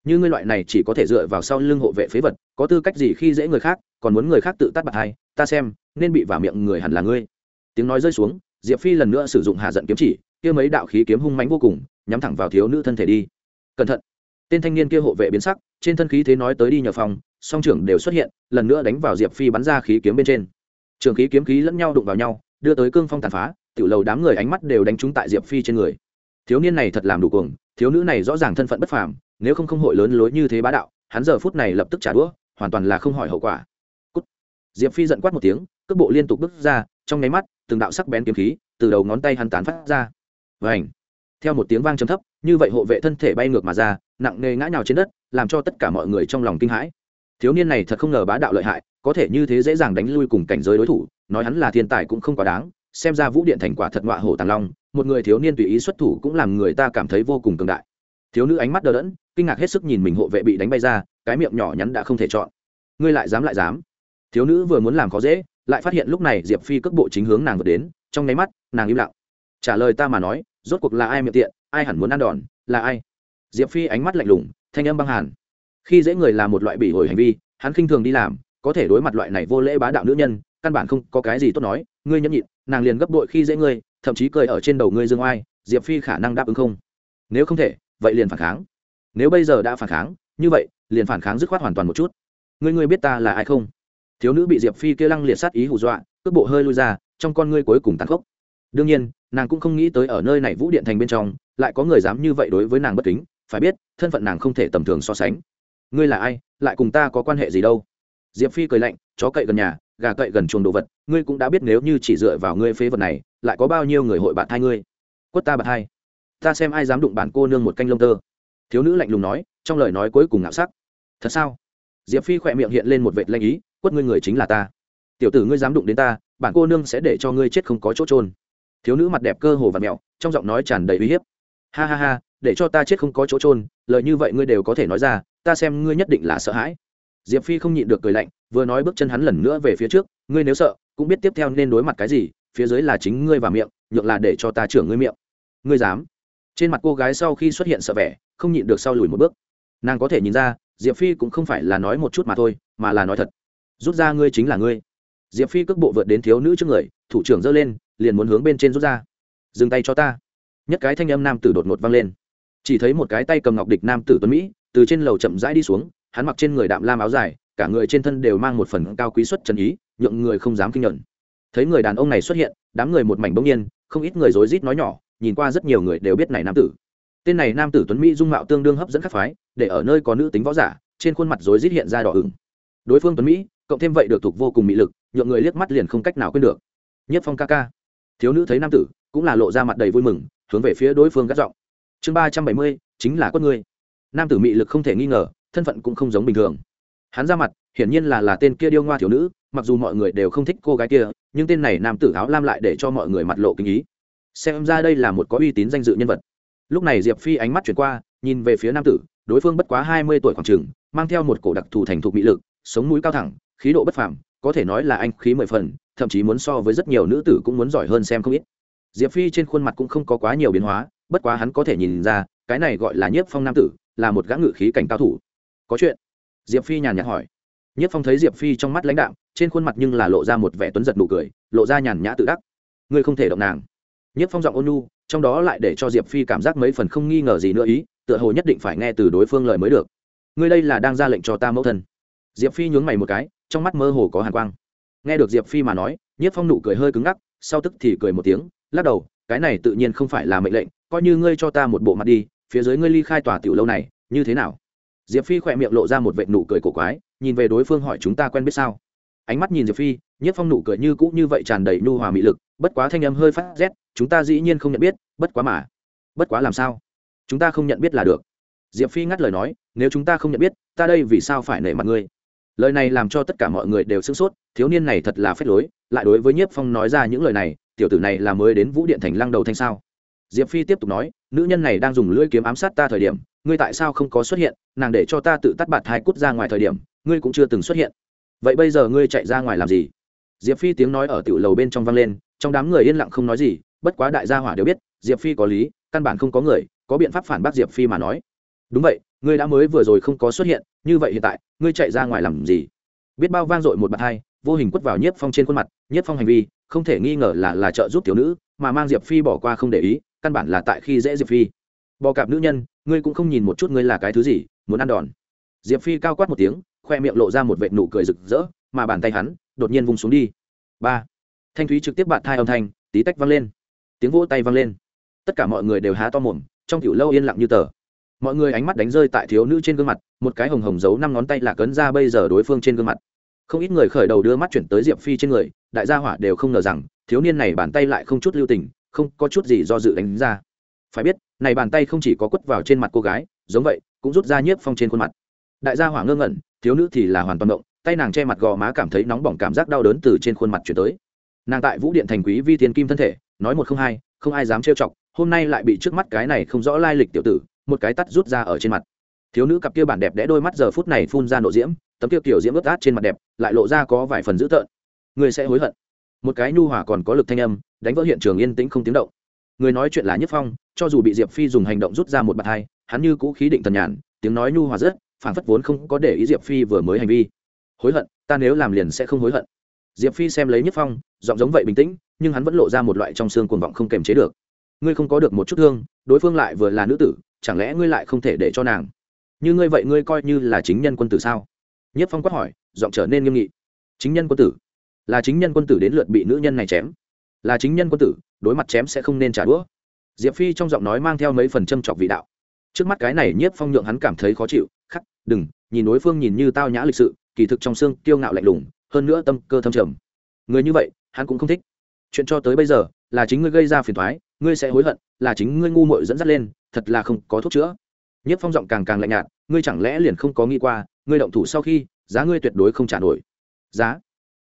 Như ngươi loại này chỉ có thể dựa vào sau lưng hộ vệ phế vật, có tư cách gì khi dễ người khác, còn muốn người khác tự tắt bạc hai ta xem, nên bị vào miệng người hẳn là ngươi. Tiếng nói rơi xuống, diệp phi lần nữa sử dụng hạ giận kiếm chỉ, kia mấy đạo khí kiếm hung mánh vô cùng, nhắm thẳng vào thiếu nữ thân thể đi. Cẩn thận. Tên thanh niên kia hộ vệ biến sắc, trên thân khí thế nói tới đi nhờ phòng, song trưởng đều xuất hiện, lần nữa đánh vào diệp phi bắn ra khí kiếm bên trên. Trường khí kiếm khí lẫn nhau đụng vào nhau, đưa tới cương phong tàn phá, tiểu lầu đám người ánh mắt đều đánh trúng tại diệp phi trên người thiếu niên này thật làm đủ cuồng, thiếu nữ này rõ ràng thân phận bất phàm, nếu không không hội lớn lối như thế bá đạo, hắn giờ phút này lập tức trả đũa, hoàn toàn là không hỏi hậu quả. Cút. diệp phi giận quát một tiếng, cước bộ liên tục bước ra, trong nháy mắt, từng đạo sắc bén kiếm khí từ đầu ngón tay hắn tán phát ra. Vảnh theo một tiếng vang trầm thấp, như vậy hộ vệ thân thể bay ngược mà ra, nặng nề ngã nhào trên đất, làm cho tất cả mọi người trong lòng kinh hãi. Thiếu niên này thật không ngờ bá đạo lợi hại, có thể như thế dễ dàng đánh lui cùng cảnh giới đối thủ, nói hắn là thiên tài cũng không quá đáng, xem ra vũ điện thành quả thật ngọa hổ tàng long một người thiếu niên tùy ý xuất thủ cũng làm người ta cảm thấy vô cùng cường đại. Thiếu nữ ánh mắt đờ đẫn, kinh ngạc hết sức nhìn mình hộ vệ bị đánh bay ra, cái miệng nhỏ nhắn đã không thể chọn. Ngươi lại dám lại dám. Thiếu nữ vừa muốn làm khó dễ, lại phát hiện lúc này diệp phi cước bộ chính hướng nàng vượt đến, trong nháy mắt, nàng im lặng. Trả lời ta mà nói, rốt cuộc là ai miệng tiện, ai hẳn muốn ăn đòn, là ai? Diệp phi ánh mắt lạnh lùng, thanh âm băng hàn. Khi dễ người là một loại bỉ ổi hành vi, hắn khinh thường đi làm, có thể đối mặt loại này vô lễ bá đạo nữ nhân, căn bản không có cái gì tốt nói, ngươi nhẫn nhịn, nàng liền gấp đội khi dễ ngươi thậm chí cười ở trên đầu ngươi dương oai, diệp phi khả năng đáp ứng không? Nếu không thể, vậy liền phản kháng. Nếu bây giờ đã phản kháng, như vậy, liền phản kháng dứt khoát hoàn toàn một chút. Ngươi ngươi biết ta là ai không? Thiếu nữ bị diệp phi kia lăng liệt sát ý hù dọa, cước bộ hơi lui ra, trong con ngươi cuối cùng tàn khốc. Đương nhiên, nàng cũng không nghĩ tới ở nơi này vũ điện thành bên trong, lại có người dám như vậy đối với nàng bất kính, phải biết, thân phận nàng không thể tầm thường so sánh. Ngươi là ai? Lại cùng ta có quan hệ gì đâu? Diệp phi cười lạnh, chó cậy gần nhà gà cậy gần chuồng đồ vật, ngươi cũng đã biết nếu như chỉ dựa vào ngươi phế vật này, lại có bao nhiêu người hội bạn thay ngươi. Quất ta bạn hai ta xem ai dám đụng bản cô nương một canh lông tơ. Thiếu nữ lạnh lùng nói, trong lời nói cuối cùng ngạo sắc. Thật sao? Diệp phi khỏe miệng hiện lên một vệt lanh ý, quất ngươi người chính là ta. Tiểu tử ngươi dám đụng đến ta, bản cô nương sẽ để cho ngươi chết không có chỗ trôn thiếu nữ mặt đẹp cơ hồ và mẹo, trong giọng nói tràn đầy uy hiếp. Ha ha ha, để cho ta chết không có chỗ trôn lời như vậy ngươi đều có thể nói ra, ta xem ngươi nhất định là sợ hãi diệp phi không nhịn được cười lạnh, vừa nói bước chân hắn lần nữa về phía trước, ngươi nếu sợ, cũng biết tiếp theo nên đối mặt cái gì, phía dưới là chính ngươi và miệng, nhượng là để cho ta trưởng ngươi miệng. Ngươi dám? Trên mặt cô gái sau khi xuất hiện sợ vẻ, không nhịn được sau lùi một bước. Nàng có thể nhìn ra, diệp phi cũng không phải là nói một chút mà thôi, mà là nói thật. Rút ra ngươi chính là ngươi. Diệp phi cước bộ vượt đến thiếu nữ trước người, thủ trưởng giơ lên, liền muốn hướng bên trên rút ra. Dừng tay cho ta. Nhất cái thanh âm nam tử đột ngột vang lên. Chỉ thấy một cái tay cầm ngọc địch nam tử tuấn mỹ, từ trên lầu chậm rãi đi xuống hắn mặc trên người đạm lam áo dài, cả người trên thân đều mang một phần cao quý xuất trần ý, nhượng người không dám kinh nhận. Thấy người đàn ông này xuất hiện, đám người một mảnh bỗng nhiên, không ít người rối rít nói nhỏ, nhìn qua rất nhiều người đều biết này nam tử. Tên này nam tử tuấn mỹ dung mạo tương đương hấp dẫn các phái, để ở nơi có nữ tính võ giả, trên khuôn mặt rối rít hiện ra đỏ ửng. Đối phương tuấn mỹ, cộng thêm vậy được thuộc vô cùng mỹ lực, nhượng người liếc mắt liền không cách nào quên được. Nhất phong ca ca. Thiếu nữ thấy nam tử, cũng là lộ ra mặt đầy vui mừng, hướng về phía đối phương gắt giọng. Chương ba trăm bảy mươi, chính là con người. Nam tử mị lực không thể nghi ngờ thân phận cũng không giống bình thường. Hắn ra mặt, hiển nhiên là là tên kia điêu ngoa thiếu nữ, mặc dù mọi người đều không thích cô gái kia, nhưng tên này nam tử áo lam lại để cho mọi người mặt lộ kinh ý. Xem ra đây là một có uy tín danh dự nhân vật. Lúc này diệp phi ánh mắt chuyển qua, nhìn về phía nam tử, đối phương bất quá hai mươi tuổi khoảng t mang theo một cổ đặc thù thành thục mỹ lực, sống mũi cao thẳng, khí độ bất phàm, có thể nói là anh khí mười phần, thậm chí muốn so với rất nhiều nữ tử cũng muốn giỏi hơn xem không ít. Diệp phi trên khuôn mặt cũng không có quá nhiều biến hóa, bất quá hắn có thể nhìn ra, cái này gọi là nhiếp phong nam tử, là một gã ngự khí cảnh cao thủ có chuyện. Diệp phi nhàn nhạt hỏi. Nhất phong thấy diệp phi trong mắt lãnh đạm, trên khuôn mặt nhưng là lộ ra một vẻ tuấn giật nụ cười, lộ ra nhàn nhã tự đắc. Ngươi không thể động nàng. Nhất phong giọng ôn nhu, trong đó lại để cho diệp phi cảm giác mấy phần không nghi ngờ gì nữa ý, tựa hồ nhất định phải nghe từ đối phương lời mới được. Ngươi đây là đang ra lệnh cho ta mẫu thân. Diệp phi nhướng mày một cái, trong mắt mơ hồ có hàn quang. Nghe được diệp phi mà nói, nhất phong nụ cười hơi cứng ngắc, sau tức thì cười một tiếng, lắc đầu, cái này tự nhiên không phải là mệnh lệnh, coi như ngươi cho ta một bộ mặt đi, phía dưới ngươi ly khai tòa tiểu lâu này, như thế nào? Diệp phi khỏe miệng lộ ra một vệ nụ cười cổ quái, nhìn về đối phương hỏi chúng ta quen biết sao? Ánh mắt nhìn diệp phi nhất phong nụ cười như cũ như vậy tràn đầy nhu hòa mị lực, bất quá thanh âm hơi phát rét, chúng ta dĩ nhiên không nhận biết, bất quá mà. Bất quá làm sao? Chúng ta không nhận biết là được. Diệp phi ngắt lời nói, nếu chúng ta không nhận biết, ta đây vì sao phải nể mặt ngươi? Lời này làm cho tất cả mọi người đều sửng sốt, thiếu niên này thật là phép lối, lại đối với nhiếp phong nói ra những lời này, tiểu tử này là mới đến vũ điện thành lăng đầu thanh sao? Diệp phi tiếp tục nói, nữ nhân này đang dùng lưỡi kiếm ám sát ta thời điểm ngươi tại sao không có xuất hiện, nàng để cho ta tự tắt bạt hai cút ra ngoài thời điểm, ngươi cũng chưa từng xuất hiện. Vậy bây giờ ngươi chạy ra ngoài làm gì? Diệp phi tiếng nói ở tiểu lầu bên trong vang lên, trong đám người yên lặng không nói gì, bất quá đại gia hỏa đều biết, diệp phi có lý, căn bản không có người, có biện pháp phản bác diệp phi mà nói. Đúng vậy, ngươi đã mới vừa rồi không có xuất hiện, như vậy hiện tại, ngươi chạy ra ngoài làm gì? Biết bao vang dội một bạt hai, vô hình quất vào nhiếp phong trên khuôn mặt, nhiếp phong hành vi, không thể nghi ngờ là là trợ giúp tiểu nữ, mà mang diệp phi bỏ qua không để ý, căn bản là tại khi dễ diệp phi. Bò cạp nữ nhân ngươi cũng không nhìn một chút ngươi là cái thứ gì, muốn ăn đòn. Diệp phi cao quát một tiếng, khoe miệng lộ ra một vệt nụ cười rực rỡ, mà bàn tay hắn đột nhiên vung xuống đi. Ba. Thanh thúy trực tiếp bạn thai âm thanh, tí tách vang lên. Tiếng vỗ tay vang lên. Tất cả mọi người đều há to mồm, trong kiểu lâu yên lặng như tờ. Mọi người ánh mắt đánh rơi tại thiếu nữ trên gương mặt, một cái hồng hồng giấu năm ngón tay là cấn ra bây giờ đối phương trên gương mặt. Không ít người khởi đầu đưa mắt chuyển tới diệp phi trên người, đại gia hỏa đều không ngờ rằng, thiếu niên này bàn tay lại không chút lưu tình, không có chút gì do dự đánh ra. Phải biết này bàn tay không chỉ có quất vào trên mặt cô gái, giống vậy, cũng rút ra nhiếp phong trên khuôn mặt. Đại gia hỏa ngơ ngẩn, thiếu nữ thì là hoàn toàn động, tay nàng che mặt gò má cảm thấy nóng bỏng cảm giác đau đớn từ trên khuôn mặt chuyển tới. Nàng tại vũ điện thành quý vi thiên kim thân thể, nói một không hai, không ai dám trêu chọc, hôm nay lại bị trước mắt cái này không rõ lai lịch tiểu tử, một cái tắt rút ra ở trên mặt. Thiếu nữ cặp kia bản đẹp đẽ đôi mắt giờ phút này phun ra nộ diễm, tấm kia kiểu diễm ướt át trên mặt đẹp, lại lộ ra có vài phần dữ tợn. Người sẽ hối hận. Một cái nhu hòa còn có lực thanh âm, đánh vỡ hiện trường yên tĩnh không tiếng động người nói chuyện là nhất phong, cho dù bị diệp phi dùng hành động rút ra một bàn hai, hắn như cũ khí định tần nhàn, tiếng nói nhu hòa rất phản phất vốn không có để ý diệp phi vừa mới hành vi. Hối hận, ta nếu làm liền sẽ không hối hận. Diệp phi xem lấy nhất phong, giọng giống vậy bình tĩnh, nhưng hắn vẫn lộ ra một loại trong xương cuồng vọng không kềm chế được. Ngươi không có được một chút thương, đối phương lại vừa là nữ tử, chẳng lẽ ngươi lại không thể để cho nàng? Như ngươi vậy ngươi coi như là chính nhân quân tử sao? Nhất phong quát hỏi, giọng trở nên nghiêm nghị. Chính nhân quân tử? Là chính nhân quân tử đến lượt bị nữ nhân này chém là chính nhân quân tử, đối mặt chém sẽ không nên trả đũa. Diệp phi trong giọng nói mang theo mấy phần châm chọc vị đạo. Trước mắt cái này nhiếp phong nhượng hắn cảm thấy khó chịu, khắc, đừng, nhìn đối phương nhìn như tao nhã lịch sự, kỳ thực trong xương kiêu ngạo lạnh lùng, hơn nữa tâm cơ thâm trầm. Người như vậy, hắn cũng không thích. Chuyện cho tới bây giờ, là chính ngươi gây ra phiền thoái ngươi sẽ hối hận, là chính ngươi ngu muội dẫn dắt lên, thật là không có thuốc chữa. Nhất phong giọng càng càng lạnh nhạt, ngươi chẳng lẽ liền không có nghĩ qua, ngươi động thủ sau khi, giá ngươi tuyệt đối không trả nổi. Giá?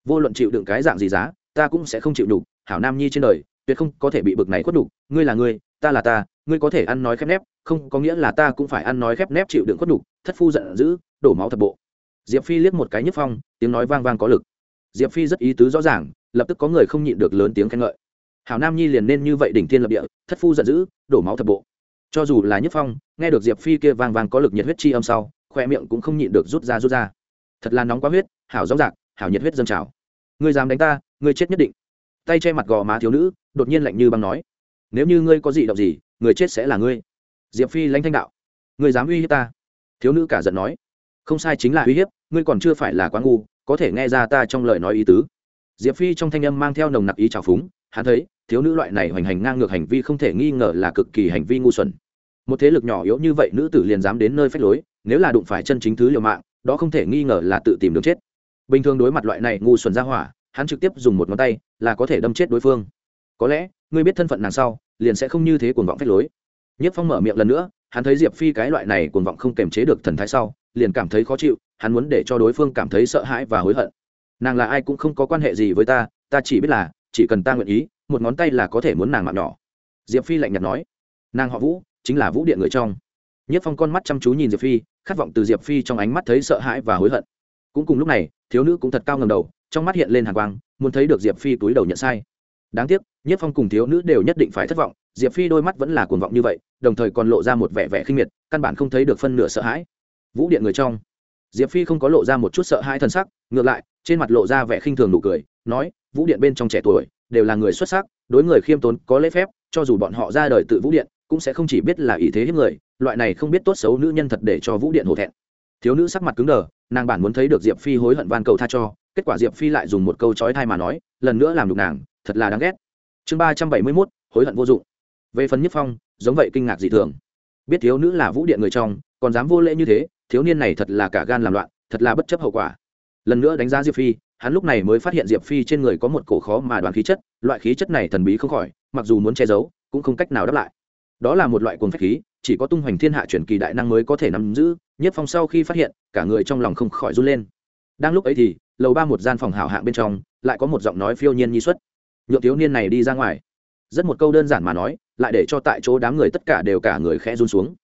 Vô luận chịu đựng cái dạng gì giá, ta cũng sẽ không chịu đủ hảo nam nhi trên đời, tuyệt không có thể bị bực này khuất đủ ngươi là ngươi, ta là ta, ngươi có thể ăn nói khép nép, không có nghĩa là ta cũng phải ăn nói khép nép chịu đựng khuất đủ thất phu giận dữ, đổ máu thập bộ. Diệp phi liếc một cái nhất phong, tiếng nói vang vang có lực. Diệp phi rất ý tứ rõ ràng, lập tức có người không nhịn được lớn tiếng khen ngợi. Hảo nam nhi liền nên như vậy đỉnh thiên lập địa, thất phu giận dữ, đổ máu thập bộ. Cho dù là nhất phong, nghe được diệp phi kia vang vang có lực nhiệt huyết chi âm sau, khoe miệng cũng không nhịn được rút ra rút ra. Thật là nóng quá huyết, hảo rõ rạc hảo nhiệt huyết dâng trào. Ngươi dám đánh ta, ngươi chết nhất định tay che mặt gò má thiếu nữ, đột nhiên lạnh như băng nói, nếu như ngươi có gì động gì, người chết sẽ là ngươi. Diệp phi lãnh thanh đạo, ngươi dám uy hiếp ta? Thiếu nữ cả giận nói, không sai chính là uy hiếp, ngươi còn chưa phải là quá ngu, có thể nghe ra ta trong lời nói ý tứ. Diệp phi trong thanh âm mang theo nồng nặc ý trào phúng, hắn thấy, thiếu nữ loại này hoành hành ngang ngược hành vi không thể nghi ngờ là cực kỳ hành vi ngu xuẩn. Một thế lực nhỏ yếu như vậy nữ tử liền dám đến nơi phách lối, nếu là đụng phải chân chính thứ liều mạng, đó không thể nghi ngờ là tự tìm đường chết. Bình thường đối mặt loại này ngu xuẩn ra hỏa hắn trực tiếp dùng một ngón tay là có thể đâm chết đối phương. Có lẽ, ngươi biết thân phận nàng sau, liền sẽ không như thế cuồng vọng phách lối. Nhất phong mở miệng lần nữa, hắn thấy diệp phi cái loại này cuồng vọng không kềm chế được thần thái sau, liền cảm thấy khó chịu, hắn muốn để cho đối phương cảm thấy sợ hãi và hối hận. Nàng là ai cũng không có quan hệ gì với ta ta chỉ biết là, chỉ cần ta nguyện ý, một ngón tay là có thể muốn nàng mạng nhỏ. Diệp phi lạnh nhạt nói, nàng họ vũ, chính là vũ điện người trong. Nhất phong con mắt chăm chú nhìn diệp phi, khát vọng từ diệp phi trong ánh mắt thấy sợ hãi và hối hận. Cũng cùng lúc này thiếu nữ cũng thật cao ngầm đầu, trong mắt hiện lên hàng quang, muốn thấy được diệp phi túi đầu nhận sai. Đáng tiếc, nhất phong cùng thiếu nữ đều nhất định phải thất vọng, diệp phi đôi mắt vẫn là cuồng vọng như vậy, đồng thời còn lộ ra một vẻ vẻ khinh miệt, căn bản không thấy được phân nửa sợ hãi. Vũ điện người trong. Diệp phi không có lộ ra một chút sợ hãi t sắc, ngược lại, trên mặt lộ ra vẻ khinh thường nụ cười, nói, vũ điện bên trong trẻ tuổi, đều là người xuất sắc, đối người khiêm tốn, có lễ phép, cho dù bọn họ ra đời tự vũ điện, cũng sẽ không chỉ biết là ý thế hiếp người, loại này không biết tốt xấu nữ nhân thật để cho vũ điện hổ thẹn thiếu nữ sắc mặt cứng đờ, nàng bản muốn thấy được diệp phi hối hận van cầu tha cho, kết quả diệp phi lại dùng một câu trói thai mà nói, lần nữa làm đục nàng, thật là đáng ghét. Chương ba trăm bảy mươi mốt, hối hận vô dụng. Về phần nhất phong, giống vậy kinh ngạc dị thường. Biết thiếu nữ là vũ điện người trong, còn dám vô lễ như thế, thiếu niên này thật là cả gan làm loạn, thật là bất chấp hậu quả. Lần nữa đánh giá diệp phi, hắn lúc này mới phát hiện diệp phi trên người có một cổ khó mà đoàn khí chất, loại khí chất này thần bí không khỏi, mặc dù muốn che giấu, cũng không cách nào đáp lại. Đó là một loại cuồng phách khí, chỉ có tung hoành thiên hạ truyền kỳ đại năng mới có thể nắm giữ nhất phong sau khi phát hiện, cả người trong lòng không khỏi run lên. Đang lúc ấy thì, lầu ba một gian phòng hảo hạng bên trong, lại có một giọng nói phiêu nhiên nhi xuất. Nhựa thiếu niên này đi ra ngoài. Rất một câu đơn giản mà nói, lại để cho tại chỗ đám người tất cả đều cả người khẽ run xuống.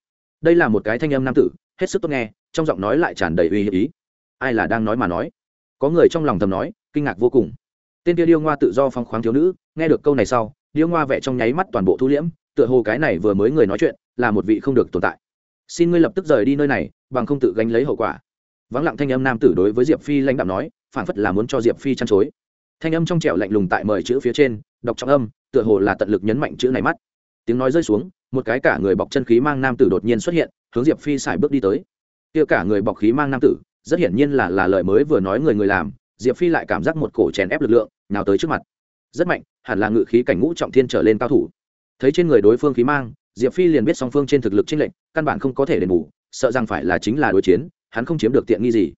Đây là một cái thanh âm nam tử, hết sức tốt nghe, trong giọng nói lại tràn đầy uy hiếp ý. Ai là đang nói mà nói? Có người trong lòng thầm nói, kinh ngạc vô cùng. Tên kia điêu ngoa tự do phong khoáng thiếu nữ, nghe được câu này sau, điêu ngoa vẽ trong nháy mắt toàn bộ thu liễm, tựa hồ cái này vừa mới người nói chuyện, là một vị không được tồn tại xin ngươi lập tức rời đi nơi này, bằng không tự gánh lấy hậu quả. Vắng lặng thanh âm nam tử đối với diệp phi lãnh đạo nói phản phất là muốn cho diệp phi chăn chối. Thanh âm trong trẻo lạnh lùng tại mời chữ phía trên, đọc trọng âm, tựa hồ là tận lực nhấn mạnh chữ này mắt. Tiếng nói rơi xuống, một cái cả người bọc chân khí mang nam tử đột nhiên xuất hiện, hướng diệp phi xài bước đi tới. Kia cả người bọc khí mang nam tử, rất hiển nhiên là là lời mới vừa nói người người làm, diệp phi lại cảm giác một cổ chèn ép lực lượng, nào tới trước mặt. Rất mạnh, hẳn là ngự khí cảnh ngũ trọng thiên trở lên cao thủ. Thấy trên người đối phương khí mang diệp phi liền biết song phương trên thực lực chênh lệnh căn bản không có thể đền bù, sợ rằng phải là chính là đối chiến, hắn không chiếm được tiện nghi gì.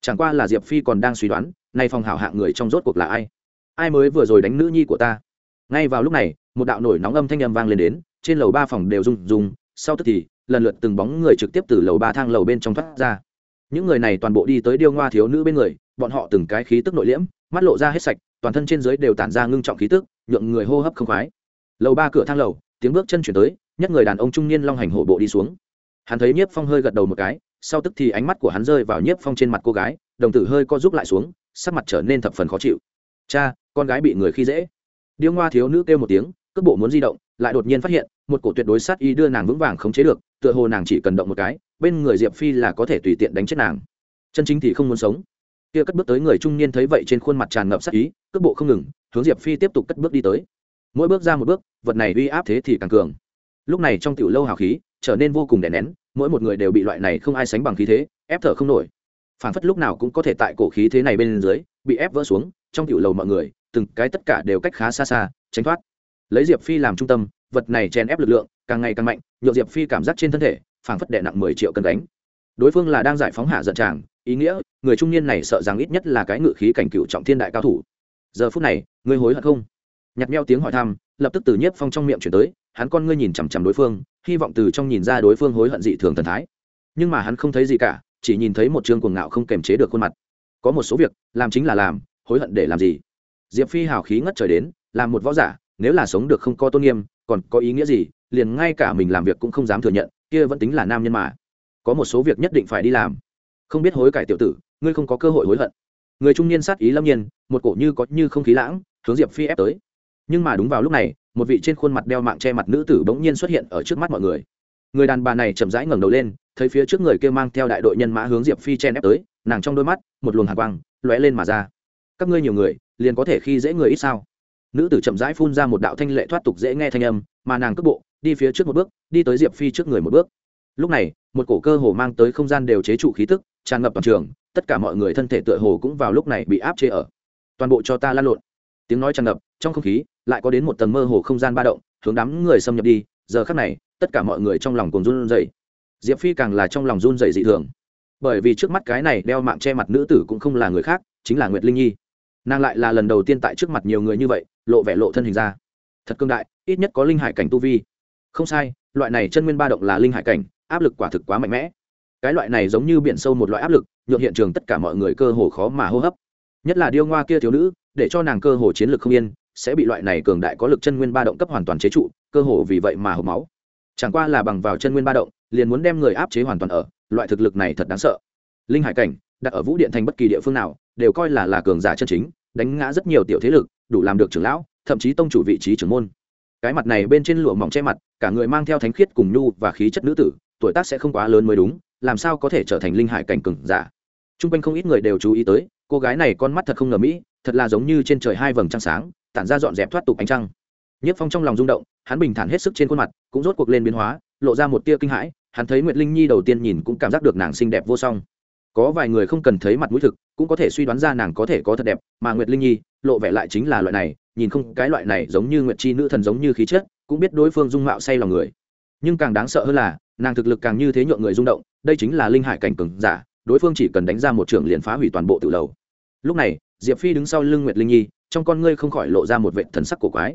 Chẳng qua là diệp phi còn đang suy đoán, nay phòng hảo hạng người trong rốt cuộc là ai? Ai mới vừa rồi đánh nữ nhi của ta? Ngay vào lúc này, một đạo nổi nóng âm thanh âm vang lên đến, trên lầu ba phòng đều rung rung, sau tức thì, lần lượt từng bóng người trực tiếp từ lầu ba thang lầu bên trong thoát ra. Những người này toàn bộ đi tới điêu ngoa thiếu nữ bên người, bọn họ từng cái khí tức nội liễm, mắt lộ ra hết sạch, toàn thân trên dưới đều tản ra ngưng trọng khí tức, nhượng người hô hấp không khoái. Lầu ba cửa thang lầu, tiếng bước chân chuyển tới nhất người đàn ông trung niên long hành hổ bộ đi xuống. Hắn thấy nhiếp phong hơi gật đầu một cái, sau tức thì ánh mắt của hắn rơi vào nhiếp phong trên mặt cô gái, đồng tử hơi co giúp lại xuống, sắc mặt trở nên thập phần khó chịu. Cha, con gái bị người khi dễ. Điêu ngoa thiếu nữ kêu một tiếng, cước bộ muốn di động, lại đột nhiên phát hiện, một cổ tuyệt đối sát y đưa nàng vững vàng khống chế được, tựa hồ nàng chỉ cần động một cái, bên người diệp phi là có thể tùy tiện đánh chết nàng. Chân chính thì không muốn sống. Kia cất bước tới người trung niên thấy vậy trên khuôn mặt tràn ngập sát ý, cước bộ không ngừng, hướng diệp phi tiếp tục cất bước đi tới. Mỗi bước ra một bước, vật này uy áp thế thì càng cường lúc này trong tiểu lâu hào khí trở nên vô cùng đè nén, mỗi một người đều bị loại này không ai sánh bằng khí thế, ép thở không nổi. Phản phất lúc nào cũng có thể tại cổ khí thế này bên dưới bị ép vỡ xuống, trong tiểu lầu mọi người, từng cái tất cả đều cách khá xa xa, tránh thoát. Lấy diệp phi làm trung tâm, vật này chèn ép lực lượng càng ngày càng mạnh nhộn diệp phi cảm giác trên thân thể phảng phất đè nặng mười triệu cân đánh đối phương là đang giải phóng hạ giận tràng ý nghĩa người trung niên này sợ rằng ít nhất là cái ngự khí cảnh cựu trọng thiên đại cao thủ. Giờ phút này, ngươi hối hận không? Nhặt meo tiếng hỏi thăm lập tức từ nhiếp phong trong miệng chuyển tới, hắn con ngươi nhìn chằm chằm đối phương, hy vọng từ trong nhìn ra đối phương hối hận dị thường thần thái. Nhưng mà hắn không thấy gì cả, chỉ nhìn thấy một chương cuồng ngạo không kềm chế được khuôn mặt. Có một số việc, làm chính là làm, hối hận để làm gì? Diệp phi hào khí ngất trời đến, làm một võ giả, nếu là sống được không có tôn nghiêm, còn có ý nghĩa gì, liền ngay cả mình làm việc cũng không dám thừa nhận, kia vẫn tính là nam nhân mà. Có một số việc nhất định phải đi làm. Không biết hối cải tiểu tử, ngươi không có cơ hội hối hận. Người trung niên sát ý lâm nhiên, một cổ như có như không khí lãng, hướng diệp phi ép tới nhưng mà đúng vào lúc này, một vị trên khuôn mặt đeo mạng che mặt nữ tử bỗng nhiên xuất hiện ở trước mắt mọi người. Người đàn bà này chậm rãi ngẩng đầu lên, thấy phía trước người kia mang theo đại đội nhân mã hướng diệp phi chen ép tới, nàng trong đôi mắt, một luồng hạ quang lóe lên mà ra. Các ngươi nhiều người, liền có thể khi dễ người ít sao? Nữ tử chậm rãi phun ra một đạo thanh lệ thoát tục dễ nghe thanh âm, mà nàng cước bộ, đi phía trước một bước, đi tới diệp phi trước người một bước. Lúc này, một cổ cơ hồ mang tới không gian đều chế trụ khí tức, tràn ngập toàn trường, tất cả mọi người thân thể tựa hồ cũng vào lúc này bị áp chế ở. Toàn bộ cho ta lan lộn. Tiếng nói tràn ngập, trong không khí lại có đến một tầng mơ hồ không gian ba động, hướng đám người xâm nhập đi, giờ khắc này, tất cả mọi người trong lòng cùng run rẩy. Diệp phi càng là trong lòng run rẩy dị thường. Bởi vì trước mắt cái này đeo mạng che mặt nữ tử cũng không là người khác, chính là nguyệt linh nhi. Nàng lại là lần đầu tiên tại trước mặt nhiều người như vậy, lộ vẻ lộ thân hình ra. Thật cương đại, ít nhất có linh hải cảnh tu vi. Không sai, loại này chân nguyên ba động là linh hải cảnh, áp lực quả thực quá mạnh mẽ. Cái loại này giống như biển sâu một loại áp lực, nhượng hiện trường tất cả mọi người cơ hồ khó mà hô hấp. Nhất là điêu ngoa kia thiếu nữ, để cho nàng cơ hồ chiến lược không yên sẽ bị loại này cường đại có lực chân nguyên ba động cấp hoàn toàn chế trụ, cơ hồ vì vậy mà hộp máu. Chẳng qua là bằng vào chân nguyên ba động, liền muốn đem người áp chế hoàn toàn ở, loại thực lực này thật đáng sợ. Linh hải cảnh, đặt ở vũ điện thành bất kỳ địa phương nào, đều coi là là cường giả chân chính, đánh ngã rất nhiều tiểu thế lực, đủ làm được trưởng lão, thậm chí tông chủ vị trí trưởng môn. Cái mặt này bên trên lụa mỏng che mặt, cả người mang theo thánh khiết cùng nhu và khí chất nữ tử, tuổi tác sẽ không quá lớn mới đúng, làm sao có thể trở thành linh hải cảnh cường giả? T r u n g quanh không ít người đều chú ý tới, cô gái này con mắt thật không ngờ mỹ, thật là giống như trên trời hai vầng trăng sáng tản ra dọn dẹp thoát tục ánh trăng. Nhất phong trong lòng rung động, hắn bình thản hết sức trên khuôn mặt, cũng rốt cuộc lên biến hóa, lộ ra một tia kinh hãi, hắn thấy nguyệt linh nhi đầu tiên nhìn cũng cảm giác được nàng xinh đẹp vô song. Có vài người không cần thấy mặt mũi thực, cũng có thể suy đoán ra nàng có thể có thật đẹp, mà nguyệt linh nhi, lộ vẻ lại chính là loại này, nhìn không, cái loại này giống như nguyệt chi nữ thần giống như khí chất, cũng biết đối phương dung mạo say lòng người. Nhưng càng đáng sợ hơn là, nàng thực lực càng như thế nhượng người rung động, đây chính là linh hải cảnh cường giả, đối phương chỉ cần đánh ra một trường liền phá hủy toàn bộ tự lầu. Lúc này, diệp phi đứng sau lưng nguyệt linh nhi trong con ngươi không khỏi lộ ra một vệ thần sắc cổ quái.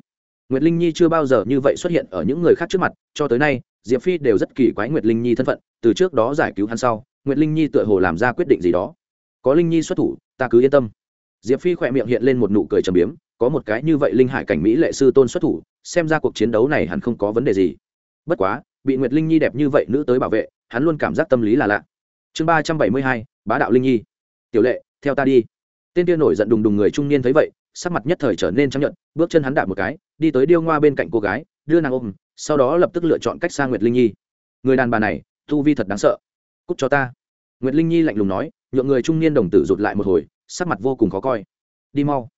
Nguyệt linh nhi chưa bao giờ như vậy xuất hiện ở những người khác trước mặt, cho tới nay, diệp phi đều rất kỳ quái nguyệt linh nhi thân phận, từ trước đó giải cứu hắn sau, nguyệt linh nhi tựa hồ làm ra quyết định gì đó. Có linh nhi xuất thủ, ta cứ yên tâm. Diệp phi khỏe miệng hiện lên một nụ cười trầm biếm, có một cái như vậy linh hải cảnh mỹ lệ sư tôn xuất thủ, xem ra cuộc chiến đấu này hẳn không có vấn đề gì. Bất quá, bị nguyệt linh nhi đẹp như vậy nữ tới bảo vệ, hắn luôn cảm giác tâm lý là lạ. Chương ba trăm bảy mươi hai, bá đạo linh nhi. Tiểu lệ, theo ta đi. Tên tiên nổi giận đùng đùng người trung niên thấy vậy sắc mặt nhất thời trở nên trắng nhợt, bước chân hắn đạp một cái đi tới điêu ngoa bên cạnh cô gái đưa nàng ôm sau đó lập tức lựa chọn cách sang nguyệt linh nhi. Người đàn bà này tu vi thật đáng sợ. Cút cho ta. Nguyệt linh nhi lạnh lùng nói nhượng người trung niên đồng tử rụt lại một hồi sắc mặt vô cùng khó coi. Đi mau.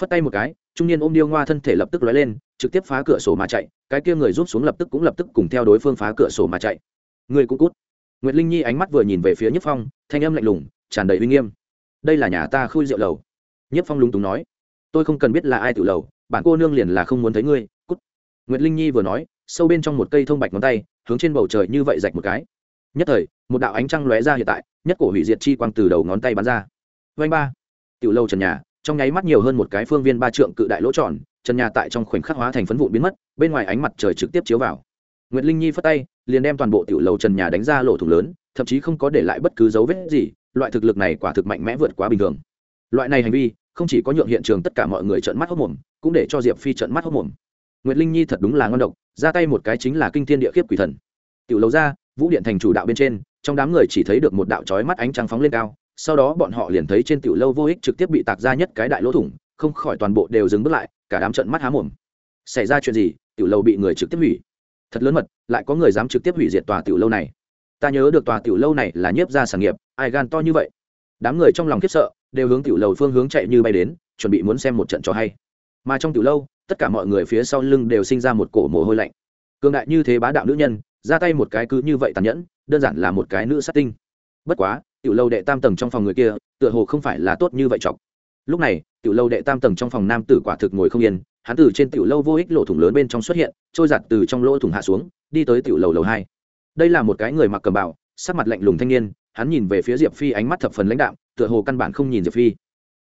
Phất tay một cái trung niên ôm điêu ngoa thân thể lập tức lói lên trực tiếp phá cửa sổ mà chạy cái kia người rút xuống lập tức cũng lập tức cùng theo đối phương phá cửa sổ mà chạy. Người cũng cút. Nguyệt linh nhi ánh mắt vừa nhìn về phía nhất phong thanh âm lạnh lùng tràn đầy uy nghiêm. Đây là nhà ta khui rượu lầu. Nhất phong lúng túng nói tôi không cần biết là ai tự lầu, bạn cô nương liền là không muốn thấy ngươi, cút. Nguyệt linh nhi vừa nói, sâu bên trong một cây thông bạch ngón tay, hướng trên bầu trời như vậy rạch một cái. Nhất thời, một đạo ánh trăng lóe ra hiện tại, nhất cổ hủy diệt chi quang từ đầu ngón tay bắn ra. Vanh ba. Tiểu lâu trần nhà, trong nháy mắt nhiều hơn một cái phương viên ba trượng cự đại lỗ tròn, trần nhà tại trong khoảnh khắc hóa thành phấn vụn biến mất, bên ngoài ánh mặt trời trực tiếp chiếu vào. Nguyệt linh nhi phất tay, liền đem toàn bộ tiểu lầu trần nhà đánh ra lỗ thủng lớn, thậm chí không có để lại bất cứ dấu vết gì, loại thực lực này quả thực mạnh mẽ vượt quá bình thường. Loại này hành vi không chỉ có nhượng hiện trường tất cả mọi người trợn mắt hốc mồm, cũng để cho diệp phi trợn mắt hốc mồm. Nguyệt linh nhi thật đúng là ngon độc, ra tay một cái chính là kinh thiên địa khiếp quỷ thần. Tiểu lầu ra, vũ điện thành chủ đạo bên trên, trong đám người chỉ thấy được một đạo chói mắt ánh trắng phóng lên cao, sau đó bọn họ liền thấy trên tiểu lâu vô ích trực tiếp bị tạc ra nhất cái đại lỗ thủng, không khỏi toàn bộ đều dừng bước lại, cả đám trận mắt há mồm. Xảy ra chuyện gì? Tiểu lâu bị người trực tiếp hủy. Thật lớn mật, lại có người dám trực tiếp hủy diệt tòa tiểu lâu này. Ta nhớ được tòa tiểu lâu này là nhiếp gia sản nghiệp, ai gan to như vậy? Đám người trong lòng khiếp sợ đều hướng tiểu lầu phương hướng chạy như bay đến, chuẩn bị muốn xem một trận cho hay. Mà trong tiểu lâu, tất cả mọi người phía sau lưng đều sinh ra một cổ mồ hôi lạnh. Cường đại như thế bá đạo nữ nhân, ra tay một cái cứ như vậy tàn nhẫn, đơn giản là một cái nữ sát tinh. Bất quá, tiểu lâu đệ tam tầng trong phòng người kia, tựa hồ không phải là tốt như vậy chọc. Lúc này, tiểu lâu đệ tam tầng trong phòng nam tử quả thực ngồi không yên, hắn từ trên tiểu lâu vô ích lỗ thủng lớn bên trong xuất hiện, trôi giặt từ trong lỗ thủng hạ xuống, đi tới tiểu lầu lầu hai. Đây là một cái người mặc cầm bào, sắc mặt lạnh lùng thanh niên, hắn nhìn về phía diệp phi ánh mắt thập phần lãnh đạm tựa hồ căn bản không nhìn diệp phi.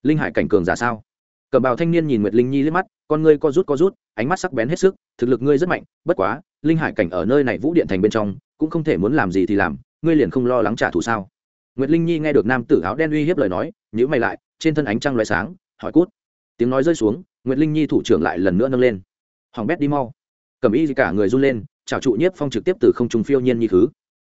Linh hải cảnh cường giả sao? Cẩm bào thanh niên nhìn nguyệt linh nhi liếc mắt, con ngươi co rút co rút, ánh mắt sắc bén hết sức, thực lực ngươi rất mạnh, bất quá, linh hải cảnh ở nơi này vũ điện thành bên trong, cũng không thể muốn làm gì thì làm, ngươi liền không lo lắng trả thù sao? Nguyệt linh nhi nghe được nam tử áo đen uy hiếp lời nói nhữ mày lại, trên thân ánh trăng loại sáng, hỏi cút. Tiếng nói rơi xuống, nguyệt linh nhi thủ trưởng lại lần nữa nâng lên. Hoàng bét đi mau. Cầm y cả người run lên chào trụ nhiếp phong trực tiếp từ không trung phiêu nhiên như thứ.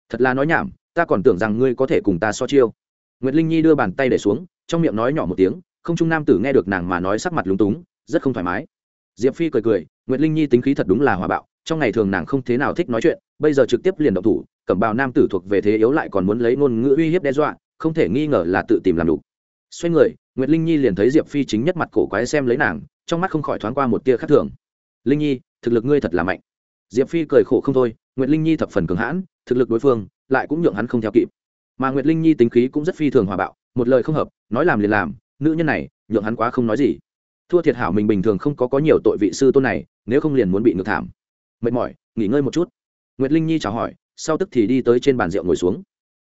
Thật là nói nhảm, ta còn tưởng rằng ngươi có thể cùng ta so chiêu nguyệt linh nhi đưa bàn tay để xuống, trong miệng nói nhỏ một tiếng, không trung nam tử nghe được nàng mà nói sắc mặt lúng túng, rất không thoải mái. Diệp phi cười cười, nguyệt linh nhi tính khí thật đúng là hòa bạo, trong ngày thường nàng không thế nào thích nói chuyện, bây giờ trực tiếp liền động thủ, cẩm bào nam tử thuộc về thế yếu lại còn muốn lấy ngôn ngữ uy hiếp đe dọa, không thể nghi ngờ là tự tìm làm đủ xoay người, nguyệt linh nhi liền thấy diệp phi chính nhất mặt cổ quái xem lấy nàng, trong mắt không khỏi thoáng qua một tia khác thường. Linh nhi, thực lực ngươi thật là mạnh. Diệp phi cười khổ không thôi, nguyệt linh nhi thập phần cường hãn, thực lực đối phương lại cũng nhượng hắn không theo kịp mà nguyệt linh nhi tính khí cũng rất phi thường hòa bạo một lời không hợp nói làm liền làm nữ nhân này nhượng hắn quá không nói gì thua thiệt hảo mình bình thường không có có nhiều tội vị sư tôn này nếu không liền muốn bị ngược thảm mệt mỏi nghỉ ngơi một chút nguyệt linh nhi chào hỏi sau tức thì đi tới trên bàn rượu ngồi xuống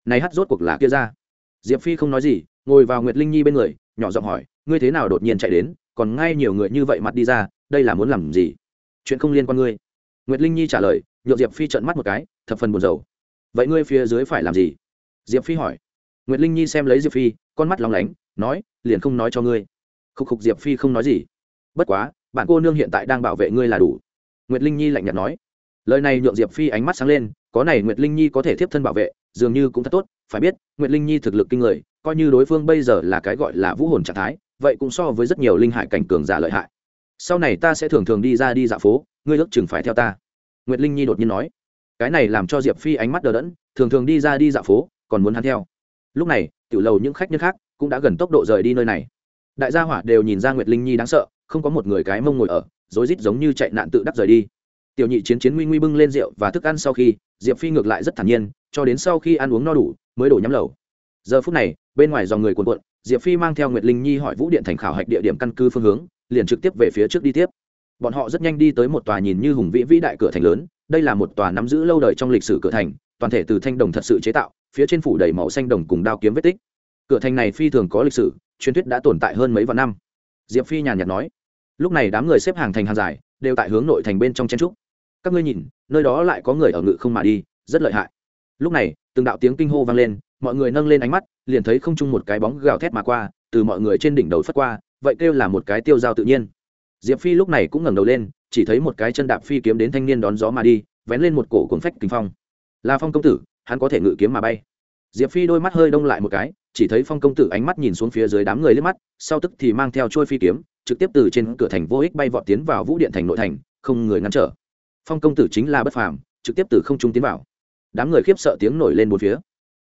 này hát rốt cuộc là kia ra diệp phi không nói gì ngồi vào nguyệt linh nhi bên người nhỏ giọng hỏi ngươi thế nào đột nhiên chạy đến còn ngay nhiều người như vậy mặt đi ra đây là muốn làm gì chuyện không liên quan ngươi nguyệt linh nhi trả lời nhộn diệp phi trợn mắt một cái thập phần buồn rầu vậy ngươi phía dưới phải làm gì diệp phi hỏi. Nguyệt linh nhi xem lấy diệp phi, con mắt lóng lánh, nói, liền không nói cho ngươi. Khúc khục diệp phi không nói gì. Bất quá, bạn cô nương hiện tại đang bảo vệ ngươi là đủ. Nguyệt linh nhi lạnh nhạt nói. Lời này nhượng diệp phi ánh mắt sáng lên, có này nguyệt linh nhi có thể tiếp thân bảo vệ, dường như cũng thật tốt, phải biết, nguyệt linh nhi thực lực kinh người, coi như đối phương bây giờ là cái gọi là vũ hồn trạng thái, vậy cũng so với rất nhiều linh hải cảnh cường giả lợi hại. Sau này ta sẽ thường thường đi ra đi dạo phố, ngươi ước chừng phải theo ta. Nguyệt linh nhi đột nhiên nói. Cái này làm cho diệp phi ánh mắt đờ đẫn, thường thường đi ra đi dạo phố còn muốn hắn theo. Lúc này, tiểu lầu những khách nhân khác cũng đã gần tốc độ rời đi nơi này. Đại gia hỏa đều nhìn ra nguyệt linh nhi đáng sợ, không có một người cái mông ngồi ở, rối rít giống như chạy nạn tự đắc rời đi. Tiểu nhị chiến chiến nguy nguy bưng lên rượu và thức ăn sau khi, diệp phi ngược lại rất thản nhiên, cho đến sau khi ăn uống no đủ, mới đổ nhắm lầu. Giờ phút này, bên ngoài dòng người cuồn cuộn, diệp phi mang theo nguyệt linh nhi hỏi vũ điện thành khảo hạch địa điểm căn cứ phương hướng, liền trực tiếp về phía trước đi tiếp. Bọn họ rất nhanh đi tới một tòa nhìn như hùng vĩ vĩ đại cửa thành lớn, đây là một tòa nắm giữ lâu đời trong lịch sử cửa thành, toàn thể từ thanh đồng thật sự chế tạo phía trên phủ đầy màu xanh đồng cùng đao kiếm vết tích. Cửa thành này phi thường có lịch sử, truyền thuyết đã tồn tại hơn mấy vạn năm. Diệp phi nhàn nhạt nói, lúc này đám người xếp hàng thành hàng dài, đều tại hướng nội thành bên trong chen trúc. Các ngươi nhìn, nơi đó lại có người ở ngự không mà đi, rất lợi hại. Lúc này, từng đạo tiếng kinh hô vang lên, mọi người nâng lên ánh mắt, liền thấy không chung một cái bóng gào thét mà qua, từ mọi người trên đỉnh đầu phất qua, vậy kêu là một cái tiêu dao tự nhiên. Diệp phi lúc này cũng ngẩng đầu lên, chỉ thấy một cái chân đạp phi kiếm đến thanh niên đón gió mà đi, vén lên một cổ cuốn phách kinh phong. Là phong công tử hắn có thể ngự kiếm mà bay. Diệp phi đôi mắt hơi đông lại một cái, chỉ thấy phong công tử ánh mắt nhìn xuống phía dưới đám người liếc mắt, sau tức thì mang theo trôi phi kiếm, trực tiếp từ trên cửa thành vô ích bay vọt tiến vào vũ điện thành nội thành, không người ngăn trở. Phong công tử chính là bất phàm, trực tiếp từ không trung tiến vào. Đám người khiếp sợ tiếng nổi lên một phía.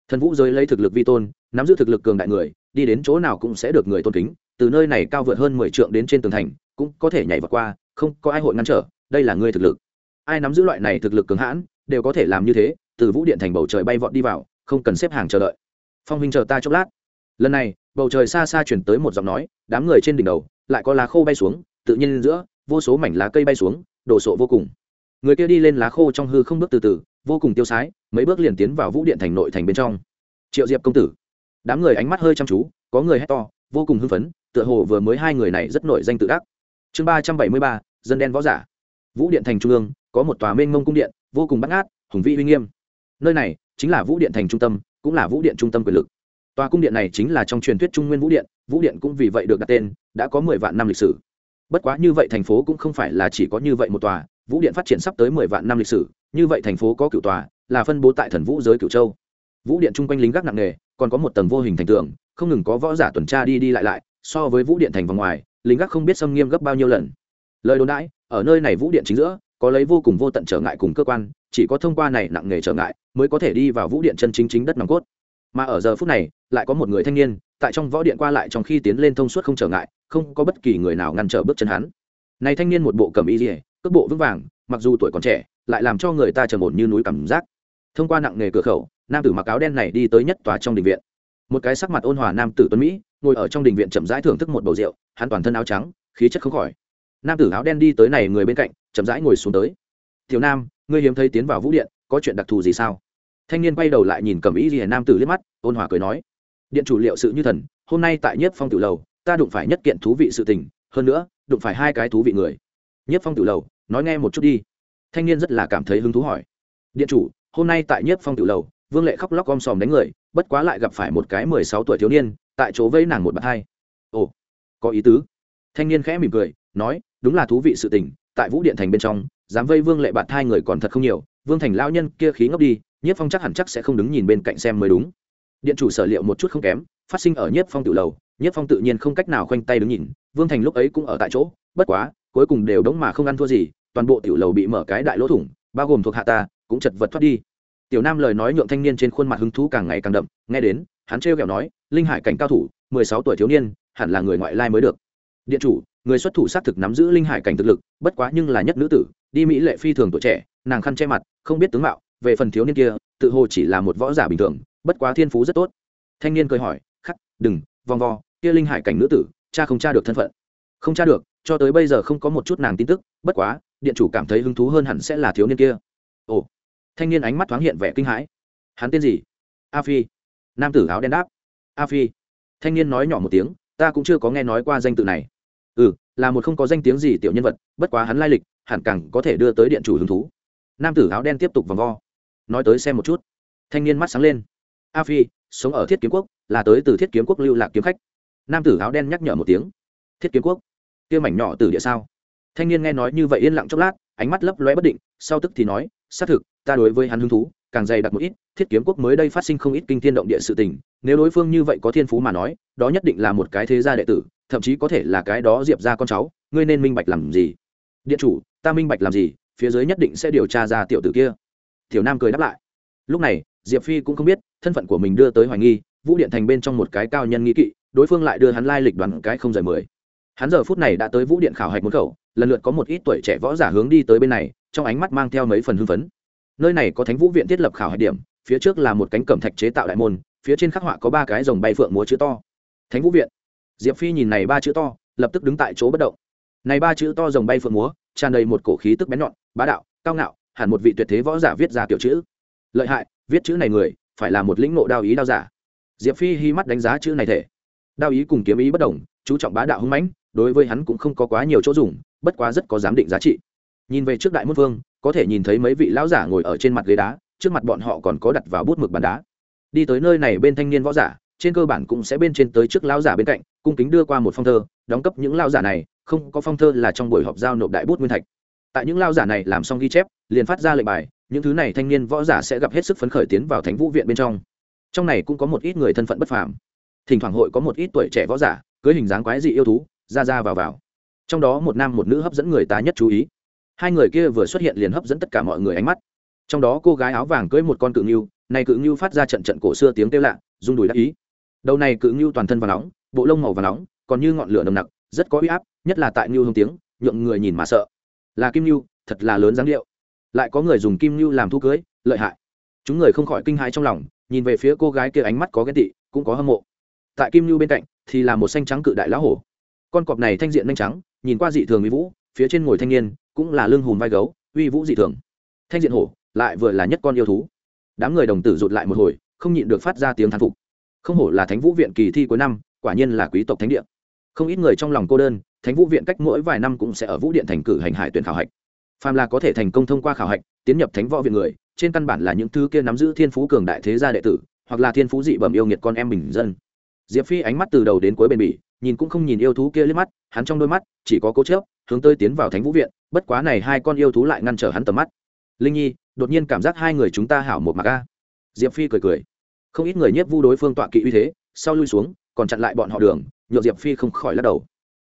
Thần vũ giới lấy thực lực vi tôn, nắm giữ thực lực cường đại người, đi đến chỗ nào cũng sẽ được người tôn kính, từ nơi này cao vượt hơn mười trượng đến trên tường thành, cũng có thể nhảy vọt qua, không có ai hội ngăn trở, đây là người thực lực. Ai nắm giữ loại này thực lực cường hãn, đều có thể làm như thế từ vũ điện thành bầu trời bay vọt đi vào, không cần xếp hàng chờ đợi. Phong huynh chờ ta chốc lát. Lần này, bầu trời xa xa chuyển tới một giọng nói, đám người trên đỉnh đầu, lại có lá khô bay xuống, tự nhiên giữa, vô số mảnh lá cây bay xuống đổ sộ vô cùng. Người kia đi lên lá khô trong hư không bước từ từ, vô cùng tiêu sái, mấy bước liền tiến vào vũ điện thành nội thành bên trong. Triệu diệp công tử. Đám người ánh mắt hơi chăm chú, có người hét to, vô cùng hưng phấn, tựa hồ vừa mới hai người này rất nổi danh tự ác chương ba trăm bảy mươi ba, dân đen võ giả. Vũ điện thành trung ương, có một tòa mênh mông cung điện, vô cùng bắt ngát, hùng vĩ uy nghiêm nơi này chính là vũ điện thành trung tâm, cũng là vũ điện trung tâm quyền lực. Tòa cung điện này chính là trong truyền thuyết trung nguyên vũ điện vũ điện cũng vì vậy được đặt tên, đã có mười vạn năm lịch sử. Bất quá như vậy thành phố cũng không phải là chỉ có như vậy một tòa, vũ điện phát triển sắp tới mười vạn năm lịch sử, như vậy thành phố có cựu tòa, là phân bố tại thần vũ giới cựu châu. Vũ điện chung quanh lính gác nặng nề, còn có một tầng vô hình thành tường, không ngừng có võ giả tuần tra đi đi lại lại, so với vũ điện thành vòng ngoài, lính gác không biết xâm nghiêm gấp bao nhiêu lần. Lời đồn đãi, ở nơi này vũ điện chính giữa có lấy vô cùng vô tận trở ngại cùng cơ quan, chỉ có thông qua này nặng nghề trở ngại mới có thể đi vào vũ điện chân chính chính đất nòng cốt. Mà ở giờ phút này, lại có một người thanh niên, tại trong võ điện qua lại trong khi tiến lên thông suốt không trở ngại, không có bất kỳ người nào ngăn trở bước chân hắn. Này thanh niên một bộ cầm y dỉa cước bộ vững vàng, mặc dù tuổi còn trẻ, lại làm cho người ta trầm ổn như núi cảm giác. Thông qua nặng nghề cửa khẩu, nam tử mặc áo đen này đi tới nhất tòa trong đình viện. Một cái sắc mặt ôn hòa nam tử tuấn mỹ, ngồi ở trong đình viện chậm rãi thưởng thức một bầu rượu, hắn toàn thân áo trắng, khí chất không khỏi. Nam tử áo đen đi tới này người bên cạnh chậm rãi ngồi xuống tới. Tiểu nam, ngươi hiếm thấy tiến vào vũ điện, có chuyện đặc thù gì sao? Thanh niên quay đầu lại nhìn cầm ý gì nam tử liếc mắt, ôn hòa cười nói, điện chủ liệu sự như thần, hôm nay tại nhất phong tử lầu, ta đụng phải nhất kiện thú vị sự tình, hơn nữa, đụng phải hai cái thú vị người. Nhất phong tử lầu, nói nghe một chút đi. Thanh niên rất là cảm thấy hứng thú hỏi, điện chủ, hôm nay tại nhất phong tử lầu, vương lệ khóc lóc om sòm đánh người, bất quá lại gặp phải một cái mười sáu tuổi thiếu niên, tại chỗ vây nàng một bạt hai. Ồ, có ý tứ. Thanh niên khẽ mỉm cười, nói, đúng là thú vị sự tình tại vũ điện thành bên trong, dám vây vương lệ bạt hai người còn thật không nhiều, vương thành lao nhân kia khí ngốc đi, nhiếp phong chắc hẳn chắc sẽ không đứng nhìn bên cạnh xem mới đúng. Điện chủ sở liệu một chút không kém, phát sinh ở nhiếp phong tự lầu, nhiếp phong tự nhiên không cách nào khoanh tay đứng nhìn, vương thành lúc ấy cũng ở tại chỗ, bất quá, cuối cùng đều đống mà không ăn thua gì, toàn bộ tiểu lầu bị mở cái đại lỗ thủng, bao gồm thuộc hạ ta, cũng chật vật thoát đi. Tiểu nam lời nói nhượng thanh niên trên khuôn mặt hứng thú càng ngày càng đậm, nghe đến, hắn trêu kẹo nói, linh hải cảnh cao thủ, mười sáu tuổi thiếu niên, hẳn là người ngoại lai mới được. Điện chủ người xuất thủ xác thực nắm giữ linh hải cảnh thực lực, bất quá nhưng là nhất nữ tử, đi mỹ lệ phi thường tuổi trẻ, nàng khăn che mặt, không biết tướng mạo, về phần thiếu niên kia, tự hồ chỉ là một võ giả bình thường, bất quá thiên phú rất tốt. Thanh niên cười hỏi, khắc, đừng, vòng vo, kia linh hải cảnh nữ tử, cha không tra được thân phận. Không tra được, cho tới bây giờ không có một chút nàng tin tức, bất quá, điện chủ cảm thấy hứng thú hơn hẳn sẽ là thiếu niên kia. Ồ. Thanh niên ánh mắt thoáng hiện vẻ kinh hãi. Hắn tên gì? A phi. Nam tử áo đen đáp. A phi. Thanh niên nói nhỏ một tiếng, ta cũng chưa có nghe nói qua danh tự này ừ là một không có danh tiếng gì tiểu nhân vật, bất quá hắn lai lịch, hẳn càng có thể đưa tới điện chủ hứng thú. Nam tử áo đen tiếp tục vòng vo. Nói tới xem một chút. Thanh niên mắt sáng lên. A phi, sống ở thiết kiếm quốc, là tới từ thiết kiếm quốc lưu lạc kiếm khách. Nam tử áo đen nhắc nhở một tiếng. Thiết kiếm quốc? Kia mảnh nhỏ từ địa sao? Thanh niên nghe nói như vậy yên lặng chốc lát, ánh mắt lấp lóe bất định, sau tức thì nói, xác thực, ta đối với hắn hứng thú, càng dày đặc một ít, thiết kiếm quốc mới đây phát sinh không ít kinh thiên động địa sự tình, nếu đối phương như vậy có thiên phú mà nói, đó nhất định là một cái thế gia đệ tử thậm chí có thể là cái đó diệp ra con cháu, ngươi nên minh bạch làm gì? Điện chủ, ta minh bạch làm gì, phía dưới nhất định sẽ điều tra ra tiểu tử kia. Tiểu nam cười đáp lại. Lúc này, diệp phi cũng không biết, thân phận của mình đưa tới hoài nghi, vũ điện thành bên trong một cái cao nhân nghĩ kỵ, đối phương lại đưa hắn lai lịch đoàn cái không rời mười. Hắn giờ phút này đã tới vũ điện khảo hạch một khẩu, lần lượt có một ít tuổi trẻ võ giả hướng đi tới bên này, trong ánh mắt mang theo mấy phần hưng phấn. Nơi này có thánh vũ viện thiết lập khảo hạch điểm, phía trước là một cánh cẩm thạch chế tạo đại môn, phía trên khắc họa có ba cái dòng bay phượng múa chữ to. Thánh vũ viện diệp phi nhìn này ba chữ to, lập tức đứng tại chỗ bất động. Này ba chữ to dòng bay phượng múa, tràn đầy một cổ khí tức bén nhọn, bá đạo, cao ngạo, hẳn một vị tuyệt thế võ giả viết ra kiểu chữ. Lợi hại, viết chữ này người, phải là một lĩnh ngộ đao ý đao giả. Diệp phi hi mắt đánh giá chữ này thể. Đao ý cùng kiếm ý bất đồng, chú trọng bá đạo hưng mãnh, đối với hắn cũng không có quá nhiều chỗ dùng, bất quá rất có giám định giá trị. Nhìn về trước đại môn vương, có thể nhìn thấy mấy vị lão giả ngồi ở trên mặt ghế đá, trước mặt bọn họ còn có đặt vào bút mực bàn đá. Đi tới nơi này bên thanh niên võ giả trên cơ bản cũng sẽ bên trên tới trước lão giả bên cạnh, cung kính đưa qua một phong thơ, đóng cấp những lão giả này, không có phong thơ là trong buổi họp giao nộp đại bút nguyên thạch. Tại những lão giả này làm xong ghi chép, liền phát ra lệnh bài, những thứ này thanh niên võ giả sẽ gặp hết sức phấn khởi tiến vào thánh vũ viện bên trong. Trong này cũng có một ít người thân phận bất phàm. Thỉnh thoảng hội có một ít tuổi trẻ võ giả, cưới hình dáng quái dị yêu thú, ra ra vào vào. Trong đó một nam một nữ hấp dẫn người ta nhất chú ý. Hai người kia vừa xuất hiện liền hấp dẫn tất cả mọi người ánh mắt. Trong đó cô gái áo vàng cưới một con cự ngưu, này cự ngưu phát ra trận trận cổ xưa tiếng kêu lạ, rung đùi đắc ý đầu này cự ngưu toàn thân và nóng, bộ lông màu và nóng, còn như ngọn lửa nồng nặc, rất có uy áp, nhất là tại ngưu hông tiếng, nhượng người nhìn mà sợ. Là kim ngưu, thật là lớn dáng điệu. Lại có người dùng kim ngưu làm thu cưới, lợi hại. Chúng người không khỏi kinh hãi trong lòng, nhìn về phía cô gái kia ánh mắt có ghét tị, cũng có hâm mộ. Tại kim ngưu bên cạnh, thì là một xanh trắng cự đại lão hổ. Con cọp này thanh diện nhanh trắng, nhìn qua dị thường uy vũ, phía trên ngồi thanh niên, cũng là lưng hùm vai gấu, uy vũ dị thường. Thanh diện hổ, lại vừa là nhất con yêu thú. Đám người đồng tử rụt lại một hồi, không nhịn được phát ra tiếng thán phục không hổ là thánh vũ viện kỳ thi cuối năm, quả nhiên là quý tộc thánh địa. Không ít người trong lòng cô đơn, thánh vũ viện cách mỗi vài năm cũng sẽ ở vũ điện thành cử hành hải tuyển khảo hạch. Phàm là có thể thành công thông qua khảo hạch, tiến nhập thánh võ viện người, trên căn bản là những thứ kia nắm giữ thiên phú cường đại thế gia đệ tử, hoặc là thiên phú dị bẩm yêu nghiệt con em bình dân. Diệp phi ánh mắt từ đầu đến cuối bền bỉ, nhìn cũng không nhìn yêu thú kia liếc mắt, hắn trong đôi mắt chỉ có cố chớp, hướng tới tiến vào thánh vũ viện, bất quá này hai con yêu thú lại ngăn trở hắn tầm mắt. Linh nhi, đột nhiên cảm giác hai người chúng ta hảo một mặc a. Diệp phi cười cười không ít người nhiếp vu đối phương tọa kỵ uy thế, sau lui xuống, còn chặn lại bọn họ đường nhộn diệp phi không khỏi lắc đầu.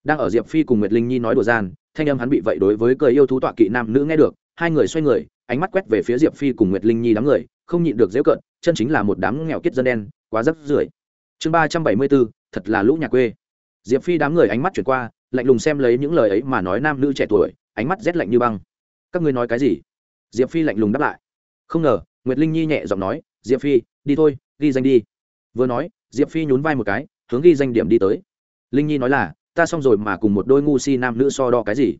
Đang ở diệp phi cùng nguyệt linh nhi nói đùa gian, thanh âm hắn bị vậy đối với cười yêu thú tọa kỵ nam nữ nghe được, hai người xoay người, ánh mắt quét về phía diệp phi cùng nguyệt linh nhi đám người, không nhịn được dễ cận chân chính là một đám nghèo kiết dân đen, quá rất rưởi. Chương ba trăm bảy mươi bốn, thật là lũ nhà quê. Diệp phi đám người ánh mắt chuyển qua, lạnh lùng xem lấy những lời ấy mà nói nam nữ trẻ tuổi, ánh mắt rét lạnh như băng. Các ngươi nói cái gì? Diệp phi lạnh lùng đáp lại. Không ngờ, nguyệt linh nhi nhẹ giọng nói, diệp phi, đi thôi ghi danh đi. Vừa nói, diệp phi nhún vai một cái, hướng ghi danh điểm đi tới. Linh nhi nói là, ta xong rồi mà cùng một đôi ngu si nam nữ so đo cái gì?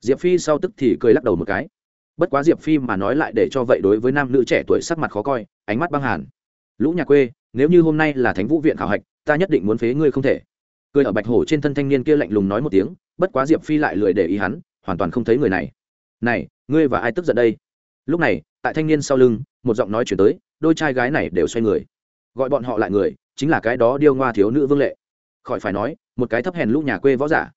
Diệp phi sau tức thì cười lắc đầu một cái. Bất quá diệp phi mà nói lại để cho vậy đối với nam nữ trẻ tuổi sắc mặt khó coi, ánh mắt băng hàn. Lũ nhà quê, nếu như hôm nay là thánh vũ viện khảo hạch, ta nhất định muốn phế ngươi không thể. Cười ở bạch hổ trên thân thanh niên kia lạnh lùng nói một tiếng, bất quá diệp phi lại lười để ý hắn, hoàn toàn không thấy người này. Này, ngươi và ai tức giận đây? Lúc này, tại thanh niên sau lưng, một giọng nói chuyển tới, đôi trai gái này đều xoay người gọi bọn họ lại người, chính là cái đó điêu ngoa thiếu nữ vương lệ. Khỏi phải nói, một cái thấp hèn lũ nhà quê võ giả.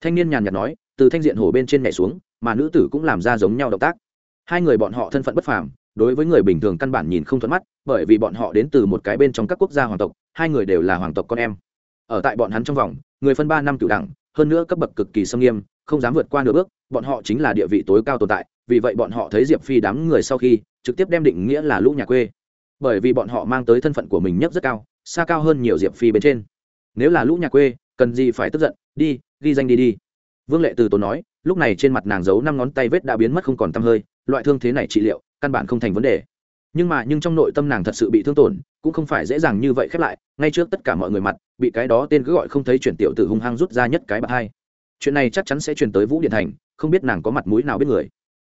Thanh niên nhàn nhạt nói, từ thanh diện hổ bên trên nhảy xuống, mà nữ tử cũng làm ra giống nhau động tác. Hai người bọn họ thân phận bất phàm, đối với người bình thường căn bản nhìn không thuận mắt, bởi vì bọn họ đến từ một cái bên trong các quốc gia hoàng tộc, hai người đều là hoàng tộc con em. Ở tại bọn hắn trong vòng, người phân ba năm cựu đẳng, hơn nữa cấp bậc cực kỳ sâm nghiêm, không dám vượt qua nửa bước, bọn họ chính là địa vị tối cao tồn tại, vì vậy bọn họ thấy diệp phi đám người sau khi, trực tiếp đem định nghĩa là lũ nhà quê bởi vì bọn họ mang tới thân phận của mình nhất rất cao, xa cao hơn nhiều diệp phi bên trên. Nếu là lũ nhà quê, cần gì phải tức giận, đi, ghi danh đi đi. Vương lệ từ tốn nói, lúc này trên mặt nàng giấu năm ngón tay vết đã biến mất không còn tăm hơi, loại thương thế này trị liệu, căn bản không thành vấn đề. Nhưng mà, nhưng trong nội tâm nàng thật sự bị thương tổn, cũng không phải dễ dàng như vậy khép lại, ngay trước tất cả mọi người mặt, bị cái đó tên cứ gọi không thấy chuyển tiểu tử hung hăng rút ra nhất cái bạc hai. Chuyện này chắc chắn sẽ truyền tới vũ điện thành, không biết nàng có mặt mũi nào biết người.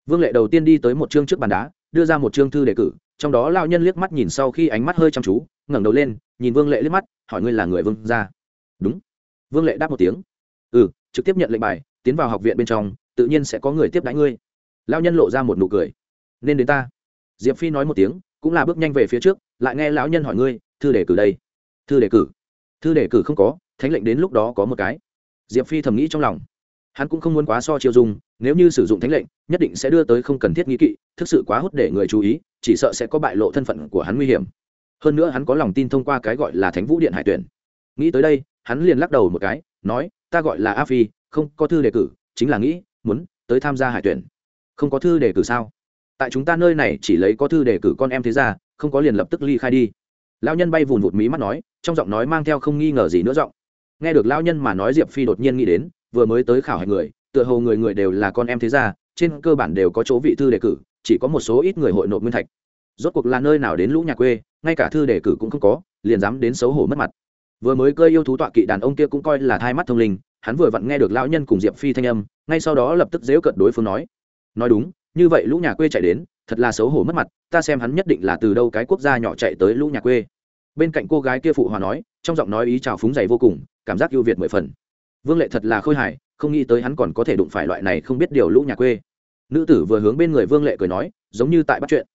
Vương lệ đầu tiên đi tới một chương trước bàn đá đưa ra một chương thư đề cử, trong đó lao nhân liếc mắt nhìn sau khi ánh mắt hơi chăm chú, ngẩng đầu lên, nhìn vương lệ liếc mắt, hỏi ngươi là người vương gia. Đúng. Vương lệ đáp một tiếng. Ừ trực tiếp nhận lệnh bài, tiến vào học viện bên trong, tự nhiên sẽ có người tiếp đãi ngươi. Lao nhân lộ ra một nụ cười. Nên đến ta. Diệp phi nói một tiếng, cũng là bước nhanh về phía trước, lại nghe lão nhân hỏi ngươi, thư đề cử đây. Thư đề cử. Thư đề cử không có, thánh lệnh đến lúc đó có một cái. Diệp phi thầm nghĩ trong lòng hắn cũng không muốn quá so chiêu dung, nếu như sử dụng thánh lệnh, nhất định sẽ đưa tới không cần thiết nghĩ kỵ, thực sự quá hút để người chú ý, chỉ sợ sẽ có bại lộ thân phận của hắn nguy hiểm. Hơn nữa hắn có lòng tin thông qua cái gọi là thánh vũ điện hải tuyển. Nghĩ tới đây, hắn liền lắc đầu một cái, nói, ta gọi là a phi, không có thư đề cử, chính là nghĩ, muốn tới tham gia hải tuyển. Không có thư đề cử sao? Tại chúng ta nơi này chỉ lấy có thư đề cử con em thế ra, không có liền lập tức ly khai đi. Lão nhân bay vùn vụt mí mắt nói, trong giọng nói mang theo không nghi ngờ gì nữa giọng. Nghe được lão nhân mà nói diệp phi đột nhiên nghĩ đến vừa mới tới khảo hạch người, tựa hồ người người đều là con em thế gia, trên cơ bản đều có chỗ vị thư đề cử, chỉ có một số ít người hội nộp nguyên thạch. Rốt cuộc là nơi nào đến lũ nhà quê, ngay cả thư đề cử cũng không có, liền dám đến xấu hổ mất mặt. Vừa mới cơ yêu thú tọa kỵ đàn ông kia cũng coi là thai mắt thông linh, hắn vừa vặn nghe được lão nhân cùng diệp phi thanh âm, ngay sau đó lập tức dễu cận đối phương nói nói đúng, như vậy lũ nhà quê chạy đến, thật là xấu hổ mất mặt, ta xem hắn nhất định là từ đâu cái quốc gia nhỏ chạy tới lũ nhà quê. Bên cạnh cô gái kia phụ hòa nói, trong giọng nói ý chào phúng dày vô cùng, cảm giác ưu việt mười phần vương lệ thật là khôi hài, không nghĩ tới hắn còn có thể đụng phải loại này không biết điều lũ nhà quê. Nữ tử vừa hướng bên người vương lệ cười nói, giống như tại bắt chuyện.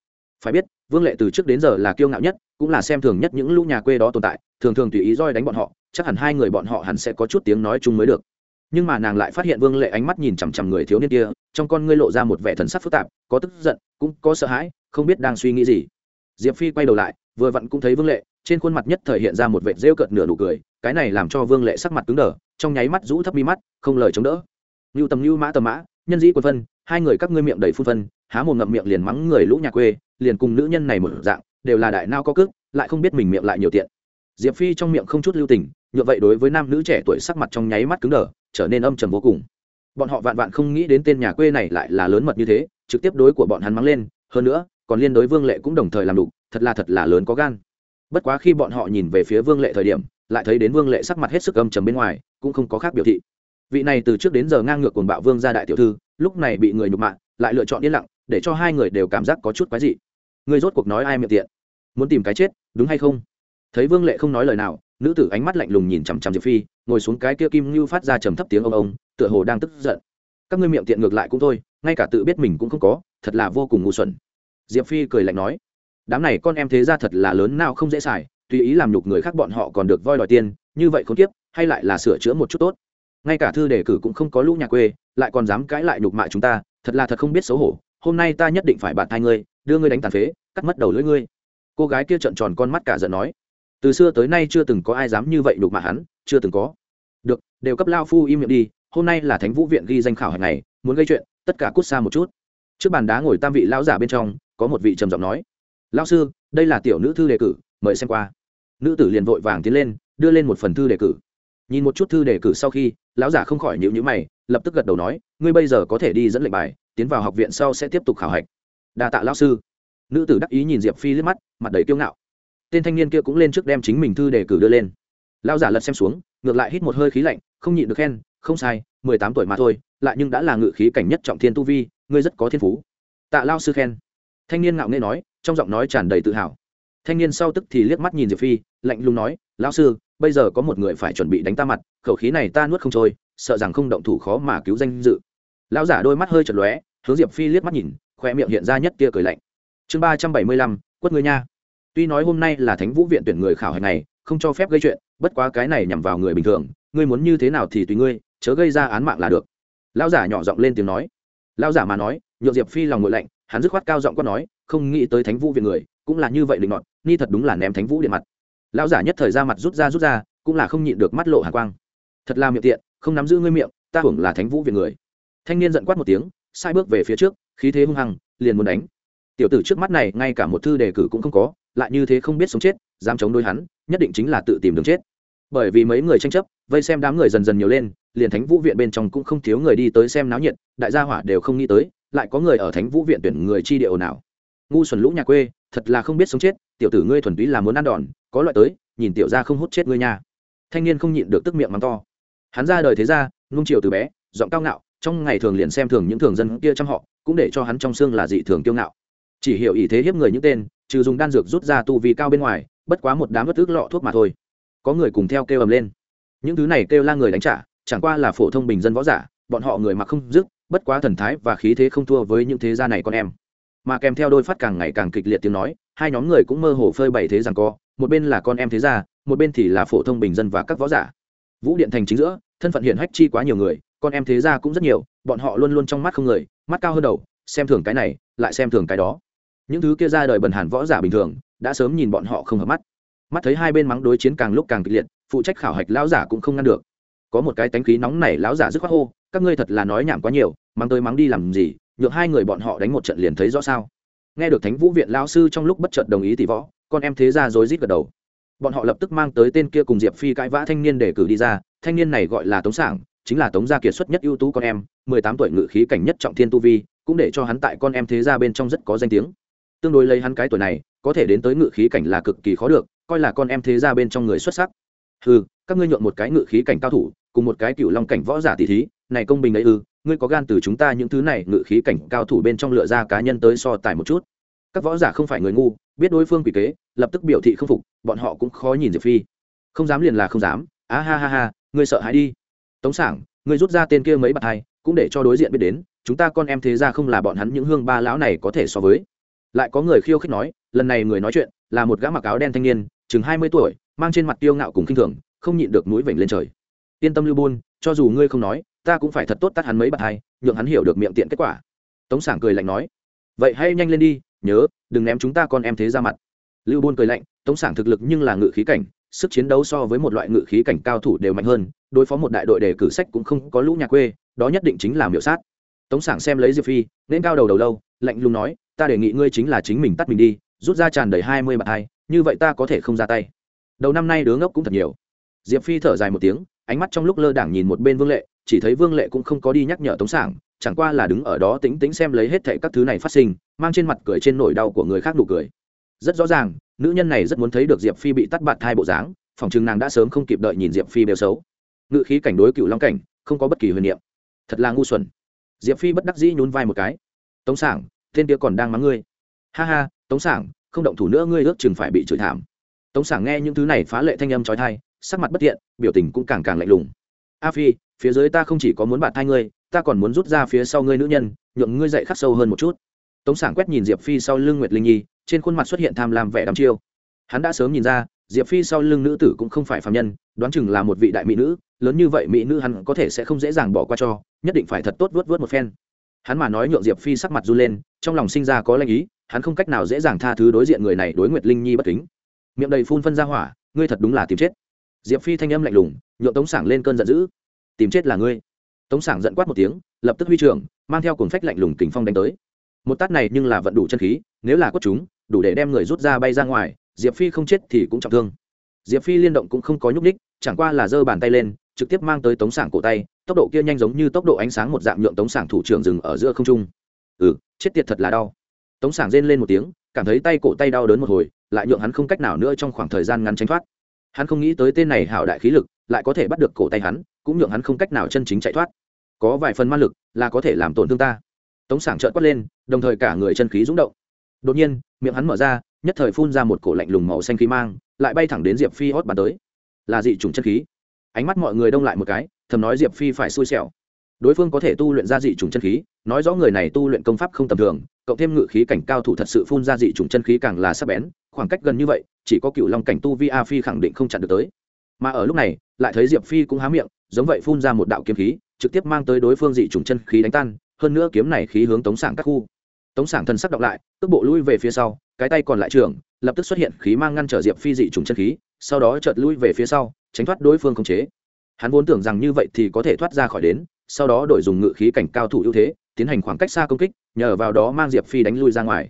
Phải biết, vương lệ từ trước đến giờ là kiêu ngạo nhất, cũng là xem thường nhất những lũ nhà quê đó tồn tại, thường thường tùy ý roi đánh bọn họ, chắc hẳn hai người bọn họ hẳn sẽ có chút tiếng nói chung mới được. Nhưng mà nàng lại phát hiện vương lệ ánh mắt nhìn chằm chằm người thiếu niên kia, trong con ngươi lộ ra một vẻ thần sắc phức tạp, có tức giận, cũng có sợ hãi, không biết đang suy nghĩ gì. Diệp phi quay đầu lại, vừa vặn cũng thấy vương lệ, trên khuôn mặt nhất thời hiện ra một vệt rêu cợt nửa nụ cười, cái này làm cho vương lệ sắc mặt cứng đờ trong nháy mắt rũ thấp mi mắt, không lời chống đỡ. Ngưu tầm ngưu, mã tầm mã, nhân dĩ quân phân, hai người các ngươi miệng đầy phun phân, há mồm ngậm miệng liền mắng người lũ nhà quê, liền cùng nữ nhân này một dạng, đều là đại nao có cước, lại không biết mình miệng lại nhiều tiện. Diệp phi trong miệng không chút lưu tình, nhựa vậy đối với nam nữ trẻ tuổi sắc mặt trong nháy mắt cứng đờ, trở nên âm trầm vô cùng. Bọn họ vạn vạn không nghĩ đến tên nhà quê này lại là lớn mật như thế, trực tiếp đối của bọn hắn mắng lên, hơn nữa, còn liên đối vương lệ cũng đồng thời làm đủ thật là thật là lớn có gan. Bất quá khi bọn họ nhìn về phía vương lệ thời điểm, lại thấy đến vương lệ sắc mặt hết sức âm trầm bên ngoài cũng không có khác biểu thị. Vị này từ trước đến giờ ngang ngược cuồng bạo vương gia đại tiểu thư, lúc này bị người nhục mạ, lại lựa chọn yên lặng, để cho hai người đều cảm giác có chút quái dị. Người rốt cuộc nói ai miệng tiện? Muốn tìm cái chết, đúng hay không? Thấy vương lệ không nói lời nào, nữ tử ánh mắt lạnh lùng nhìn chằm chằm diệp phi, ngồi xuống cái kia kim ngưu phát ra trầm thấp tiếng ông ông, tựa hồ đang tức giận. Các ngươi miệng tiện ngược lại cũng thôi, ngay cả tự biết mình cũng không có, thật là vô cùng ngu xuẩn. Diệp phi cười lạnh nói, đám này con em thế ra thật là lớn nào không dễ xài, tùy ý làm nhục người khác bọn họ còn được voi đòi tiền, như vậy không tiếp hay lại là sửa chữa một chút tốt. Ngay cả thư đề cử cũng không có lũ nhà quê, lại còn dám cãi lại nhục mạ chúng ta, thật là thật không biết xấu hổ. Hôm nay ta nhất định phải bạt hai ngươi, đưa ngươi đánh tàn phế, cắt mất đầu lưỡi ngươi. Cô gái kia trợn tròn con mắt cả giận nói. Từ xưa tới nay chưa từng có ai dám như vậy nhục mạ hắn, chưa từng có. Được, đều cấp lao phu im miệng đi, hôm nay là thánh vũ viện ghi danh khảo hạch này muốn gây chuyện, tất cả cút xa một chút. Trước bàn đá ngồi tam vị lão giả bên trong, có một vị trầm giọng nói. Lão sư, đây là tiểu nữ thư đề cử, mời xem qua. Nữ tử liền vội vàng tiến lên, đưa lên một phần thư đề cử nhìn một chút thư đề cử sau khi, lão giả không khỏi nhịu nhữ mày, lập tức gật đầu nói, ngươi bây giờ có thể đi dẫn lệnh bài, tiến vào học viện sau sẽ tiếp tục khảo hạch. Đa tạ lão sư. Nữ tử đắc ý nhìn diệp phi liếc mắt, mặt đầy kiêu ngạo. Tên thanh niên kia cũng lên trước đem chính mình thư đề cử đưa lên. Lão giả lật xem xuống, ngược lại hít một hơi khí lạnh, không nhịn được khen, không sai, mười tám tuổi mà thôi, lại nhưng đã là ngự khí cảnh nhất trọng thiên tu vi, ngươi rất có thiên phú. Tạ lao sư khen. Thanh niên ngạo nghê nói, trong giọng nói tràn đầy tự hào. Thanh niên sau tức thì liếc mắt nhìn diệp phi, lạnh lùng nói, lão sư bây giờ có một người phải chuẩn bị đánh ta mặt, khẩu khí này ta nuốt không trôi, sợ rằng không động thủ khó mà cứu danh dự. Lão giả đôi mắt hơi chật lóe, hướng diệp phi liếc mắt nhìn khoe miệng hiện ra nhất tia cười lạnh. Chương ba trăm bảy mươi lăm, quất người nha. Tuy nói hôm nay là thánh vũ viện tuyển người khảo hạch này, không cho phép gây chuyện, bất quá cái này nhằm vào người bình thường, ngươi muốn như thế nào thì tùy ngươi, chớ gây ra án mạng là được. Lão giả nhỏ giọng lên tiếng nói. Lão giả mà nói, nhượng diệp phi lòng ngội lạnh, hắn dứt khoát cao giọng quát nói, không nghĩ tới thánh vũ viện người, cũng là như vậy định ngọn ni thật đúng là ném thánh vũ điện mặt lão giả nhất thời ra mặt rút ra rút ra, cũng là không nhịn được mắt lộ hàn quang. Thật là miệng tiện, không nắm giữ ngươi miệng, ta hưởng là thánh vũ viện người. Thanh niên giận quát một tiếng, sai bước về phía trước, khí thế hung hăng, liền muốn đánh. Tiểu tử trước mắt này, ngay cả một thư đề cử cũng không có, lại như thế không biết sống chết, dám chống đối hắn, nhất định chính là tự tìm đường chết. Bởi vì mấy người tranh chấp, vây xem đám người dần dần nhiều lên, liền thánh vũ viện bên trong cũng không thiếu người đi tới xem náo nhiệt, đại gia hỏa đều không nghĩ tới, lại có người ở thánh vũ viện tuyển người chi địa ồn ào. Ngu xuẩn lũ nhà quê, thật là không biết sống chết, tiểu tử ngươi thuần túy là muốn ăn đòn có loại tới, nhìn tiểu ra không hút chết ngươi nha. Thanh niên không nhịn được tức miệng mắng to. Hắn ra đời thế ra, nung chiều từ bé, giọng cao ngạo, trong ngày thường liền xem thường những thường dân kia trong họ, cũng để cho hắn trong xương là dị thường kiêu ngạo. Chỉ hiểu ý thế hiếp người những tên, trừ dùng đan dược rút ra tu vi cao bên ngoài, bất quá một đám bất ước lọ thuốc mà thôi. Có người cùng theo kêu ầm lên. Những thứ này kêu la người đánh trả, chẳng qua là phổ thông bình dân võ giả, bọn họ người mặc không dứt, bất quá thần thái và khí thế không thua với những thế gia này con em. Mà kèm theo đôi phát càng ngày càng kịch liệt tiếng nói, hai nhóm người cũng mơ hồ phơi bày thế rằng co một bên là con em thế gia, một bên thì là phổ thông bình dân và các võ giả. Vũ điện thành chính giữa, thân phận hiện hách chi quá nhiều người, con em thế gia cũng rất nhiều, bọn họ luôn luôn trong mắt không người, mắt cao hơn đầu, xem thường cái này, lại xem thường cái đó. Những thứ kia ra đời bần hàn võ giả bình thường, đã sớm nhìn bọn họ không hợp mắt. Mắt thấy hai bên mắng đối chiến càng lúc càng kịch liệt, phụ trách khảo hạch lão giả cũng không ngăn được. Có một cái tánh khí nóng này lão giả dứt khoát hô, các ngươi thật là nói nhảm quá nhiều, mắng tới mắng đi làm gì, nhượng hai người bọn họ đánh một trận liền thấy rõ sao. Nghe được thánh vũ viện lão sư trong lúc bất chợt đồng ý tỷ võ con em thế ra rối rít gật đầu. Bọn họ lập tức mang tới tên kia cùng diệp phi cãi vã thanh niên để cử đi ra, thanh niên này gọi là tống sảng, chính là tống gia kiệt xuất nhất ưu tú con em, mười tám tuổi ngự khí cảnh nhất trọng thiên tu vi, cũng để cho hắn tại con em thế gia bên trong rất có danh tiếng. Tương đối lấy hắn cái tuổi này, có thể đến tới ngự khí cảnh là cực kỳ khó được, coi là con em thế gia bên trong người xuất sắc. Ừ các ngươi nhượng một cái ngự khí cảnh cao thủ, cùng một cái cựu long cảnh võ giả tỷ thí, này công bình ấy ư, ngươi có gan từ chúng ta những thứ này ngự khí cảnh cao thủ bên trong lựa ra cá nhân tới so tài một chút các võ giả không phải người ngu, biết đối phương quỷ kế, lập tức biểu thị không phục, bọn họ cũng khó nhìn diệp phi. Không dám liền là không dám. Á ha ha ha, ngươi sợ hãi đi. Tống sảng, ngươi rút ra tên kia mấy bạt hai, cũng để cho đối diện biết đến, chúng ta con em thế ra không là bọn hắn những hương ba lão này có thể so với. Lại có người khiêu khích nói, lần này người nói chuyện là một gã mặc áo đen thanh niên, chừng hai mươi tuổi, mang trên mặt tiêu ngạo cùng khinh thường, không nhịn được mũi vểnh lên trời. Yên tâm lưu buôn cho dù ngươi không nói, ta cũng phải thật tốt tắt hắn mấy bạt hai, nhượng hắn hiểu được miệng tiện kết quả. Tống sảng cười lạnh nói vậy hay nhanh lên đi, nhớ, đừng ném chúng ta con em thế ra mặt. Lưu buôn cười lạnh, tống sảng thực lực nhưng là ngự khí cảnh, sức chiến đấu so với một loại ngự khí cảnh cao thủ đều mạnh hơn, đối phó một đại đội đề cử sách cũng không có lũ nhà quê, đó nhất định chính là miểu sát. Tống sảng xem lấy diệp phi, nên cao đầu đầu lâu, lạnh lùng nói, ta đề nghị ngươi chính là chính mình tắt mình đi, rút ra tràn đầy hai mươi bạt hai, như vậy ta có thể không ra tay. Đầu năm nay đứa ngốc cũng thật nhiều. Diệp phi thở dài một tiếng, ánh mắt trong lúc lơ đảng nhìn một bên vương lệ, chỉ thấy vương lệ cũng không có đi nhắc nhở tống sảng chẳng qua là đứng ở đó tính tính xem lấy hết thệ các thứ này phát sinh, mang trên mặt cười trên nỗi đau của người khác nụ cười. Rất rõ ràng, nữ nhân này rất muốn thấy được diệp phi bị tắt bạt thai bộ dáng, phòng chừng nàng đã sớm không kịp đợi nhìn diệp phi đều xấu. Ngự khí cảnh đối cựu long cảnh, không có bất kỳ huyền niệm. Thật là ngu xuẩn. Diệp phi bất đắc dĩ nhún vai một cái. Tống sảng, tên kia còn đang mắng ngươi. Ha ha, tống sảng, không động thủ nữa ngươi ước chừng phải bị chửi thảm. Tống sảng nghe những thứ này phá lệ thanh âm trói thai sắc mặt bất tiện, biểu tình cũng càng càng lạnh lùng. A phi, phía dưới ta không chỉ có muốn bạn thai ngươi ta còn muốn rút ra phía sau ngươi nữ nhân, nhượng ngươi dậy khắc sâu hơn một chút. Tống sảng quét nhìn diệp phi sau lưng nguyệt linh nhi, trên khuôn mặt xuất hiện tham lam vẻ đắm chiêu. Hắn đã sớm nhìn ra, diệp phi sau lưng nữ tử cũng không phải phạm nhân, đoán chừng là một vị đại mỹ nữ, lớn như vậy mỹ nữ hắn có thể sẽ không dễ dàng bỏ qua cho, nhất định phải thật tốt vớt vớt một phen. Hắn mà nói nhượng diệp phi sắc mặt run lên, trong lòng sinh ra có lanh ý, hắn không cách nào dễ dàng tha thứ đối diện người này đối nguyệt linh nhi bất kính. Miệng đầy phun phân ra hỏa, ngươi thật đúng là tìm chết. Diệp phi thanh âm lạnh lùng, nhượng tống sảng lên cơn giận dữ. Tìm chết là ngươi tống sảng giận quát một tiếng, lập tức huy trưởng mang theo cồn phách lạnh lùng kình phong đánh tới. Một tát này nhưng là vận đủ chân khí, nếu là quất chúng, đủ để đem người rút ra bay ra ngoài, diệp phi không chết thì cũng trọng thương. Diệp phi liên động cũng không có nhúc ních chẳng qua là giơ bàn tay lên, trực tiếp mang tới tống sảng cổ tay, tốc độ kia nhanh giống như tốc độ ánh sáng một dạng nhượng tống sảng thủ trưởng dừng ở giữa không trung. Ừ chết tiệt thật là đau. Tống sảng rên lên một tiếng, cảm thấy tay cổ tay đau đớn một hồi, lại nhượng hắn không cách nào nữa trong khoảng thời gian ngắn tránh thoát. Hắn không nghĩ tới tên này hảo đại khí lực, lại có thể bắt được cổ tay hắn cũng nhượng hắn không cách nào chân chính chạy thoát. Có vài phần ma lực là có thể làm tổn thương ta. Tống sảng trợn quát lên, đồng thời cả người chân khí rúng động. Đột nhiên, miệng hắn mở ra, nhất thời phun ra một cổ lạnh lùng màu xanh khí mang, lại bay thẳng đến diệp phi hót bàn tới. Là dị trùng chân khí. Ánh mắt mọi người đông lại một cái, thầm nói diệp phi phải xui xẻo. Đối phương có thể tu luyện ra dị trùng chân khí, nói rõ người này tu luyện công pháp không tầm thường, cộng thêm ngự khí cảnh cao thủ thật sự phun ra dị trùng chân khí càng là sắc bén, khoảng cách gần như vậy, chỉ có cựu long cảnh tu vi a phi khẳng định không chặn được tới mà ở lúc này, lại thấy diệp phi cũng há miệng, giống vậy phun ra một đạo kiếm khí, trực tiếp mang tới đối phương dị trùng chân khí đánh tan, hơn nữa kiếm này khí hướng tống sảng các khu. Tống sảng thần sắc đọc lại tức bộ lui về phía sau, cái tay còn lại trường lập tức xuất hiện khí mang ngăn trở diệp phi dị trùng chân khí, sau đó chợt lui về phía sau, tránh thoát đối phương khống chế. Hắn vốn tưởng rằng như vậy thì có thể thoát ra khỏi đến, sau đó đổi dùng ngự khí cảnh cao thủ ưu thế, tiến hành khoảng cách xa công kích, nhờ vào đó mang diệp phi đánh lui ra ngoài.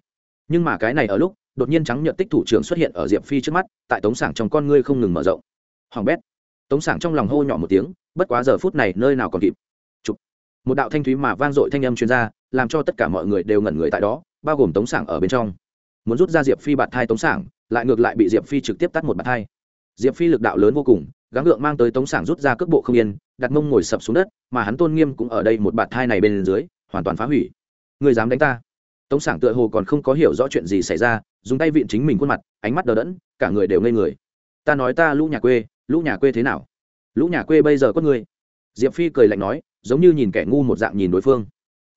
Nhưng mà cái này ở lúc, đột nhiên trắng nhợt tích thủ trưởng xuất hiện ở diệp phi trước mắt, tại tống sảng trong con ngươi không ngừng mở rộng hoàng bét. Tống sảng trong lòng hô nhỏ một tiếng, bất quá giờ phút này nơi nào còn kịp. Chụp. một đạo thanh thúy mà vang dội thanh âm chuyên gia làm cho tất cả mọi người đều ngẩn người tại đó, bao gồm tống sảng ở bên trong. Muốn rút ra diệp phi bạt thai tống sảng, lại ngược lại bị diệp phi trực tiếp tắt một bạt thai. Diệp phi lực đạo lớn vô cùng, gắng gượng mang tới tống sảng rút ra cước bộ không yên, đặt mông ngồi sập xuống đất, mà hắn tôn nghiêm cũng ở đây một bạt thai này bên dưới, hoàn toàn phá hủy. Người dám đánh ta? Tống sảng tựa hồ còn không có hiểu rõ chuyện gì xảy ra, dùng tay vịn chính mình khuôn mặt, ánh mắt đờ đẫn, cả người đều ngây người. Ta nói ta lũ nhà quê lũ nhà quê thế nào? Lũ nhà quê bây giờ có ngươi. diệp phi cười lạnh nói, giống như nhìn kẻ ngu một dạng nhìn đối phương.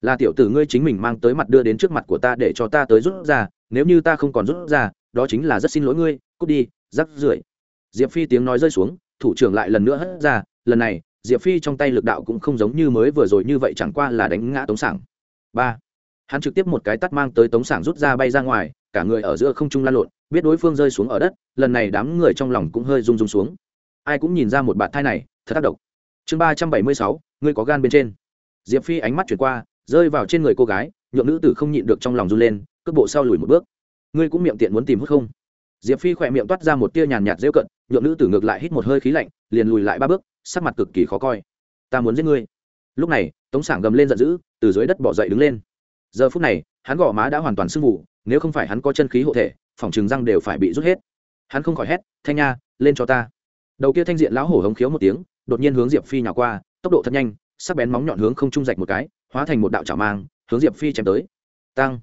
Là tiểu tử ngươi chính mình mang tới mặt đưa đến trước mặt của ta để cho ta tới rút ra, nếu như ta không còn rút ra, đó chính là rất xin lỗi ngươi, cút đi, rắc rưởi. Diệp phi tiếng nói rơi xuống, thủ trưởng lại lần nữa hất ra, lần này, diệp phi trong tay lực đạo cũng không giống như mới vừa rồi như vậy chẳng qua là đánh ngã tống sảng. Ba. Hắn trực tiếp một cái tắt mang tới tống sảng rút ra bay ra ngoài, cả người ở giữa không trung lan lộn, biết đối phương rơi xuống ở đất, lần này đám người trong lòng cũng hơi rung rung xuống ai cũng nhìn ra một bạn thai này, thật tác động chương ba trăm bảy mươi sáu, ngươi có gan bên trên. Diệp phi ánh mắt chuyển qua, rơi vào trên người cô gái, nhượng nữ tử không nhịn được trong lòng run lên, cước bộ sau lùi một bước. Ngươi cũng miệng tiện muốn tìm hút không? Diệp phi khỏe miệng toát ra một tia nhàn nhạt rêu cận, nhượng nữ tử ngược lại hít một hơi khí lạnh, liền lùi lại ba bước, sắc mặt cực kỳ khó coi. Ta muốn giết ngươi. Lúc này, tống sảng gầm lên giận dữ, từ dưới đất bỏ dậy đứng lên. Giờ phút này, hắn gò má đã hoàn toàn sưng vụ nếu không phải hắn có chân khí hộ thể, phòng trừng răng đều phải bị rút hết. Hắn không khỏi hét, thanh nha, lên cho ta đầu kia thanh diện lão hổ hống khiếu một tiếng, đột nhiên hướng diệp phi nhào qua, tốc độ thật nhanh, sắc bén móng nhọn hướng không trung rạch một cái, hóa thành một đạo chảo mang, hướng diệp phi chém tới. Tăng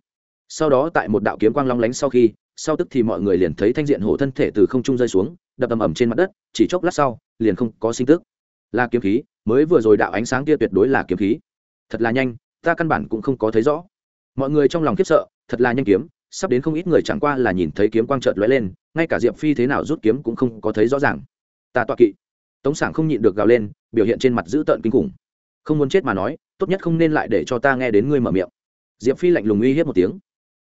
sau đó tại một đạo kiếm quang long lánh sau khi, sau tức thì mọi người liền thấy thanh diện hổ thân thể từ không trung rơi xuống, đập ầm ầm trên mặt đất, chỉ chốc lát sau, liền không có sinh tức. Là kiếm khí, mới vừa rồi đạo ánh sáng kia tuyệt đối là kiếm khí. Thật là nhanh, ta căn bản cũng không có thấy rõ. Mọi người trong lòng khiếp sợ, thật là nhanh kiếm, sắp đến không ít người chẳng qua là nhìn thấy kiếm quang trợt lóe lên, ngay cả diệp phi thế nào rút kiếm cũng không có thấy rõ ràng ta tọa kỵ. Tống sảng không nhịn được gào lên, biểu hiện trên mặt dữ tợn kinh khủng. Không muốn chết mà nói, tốt nhất không nên lại để cho ta nghe đến ngươi mở miệng. Diệp phi lạnh lùng uy hiếp một tiếng.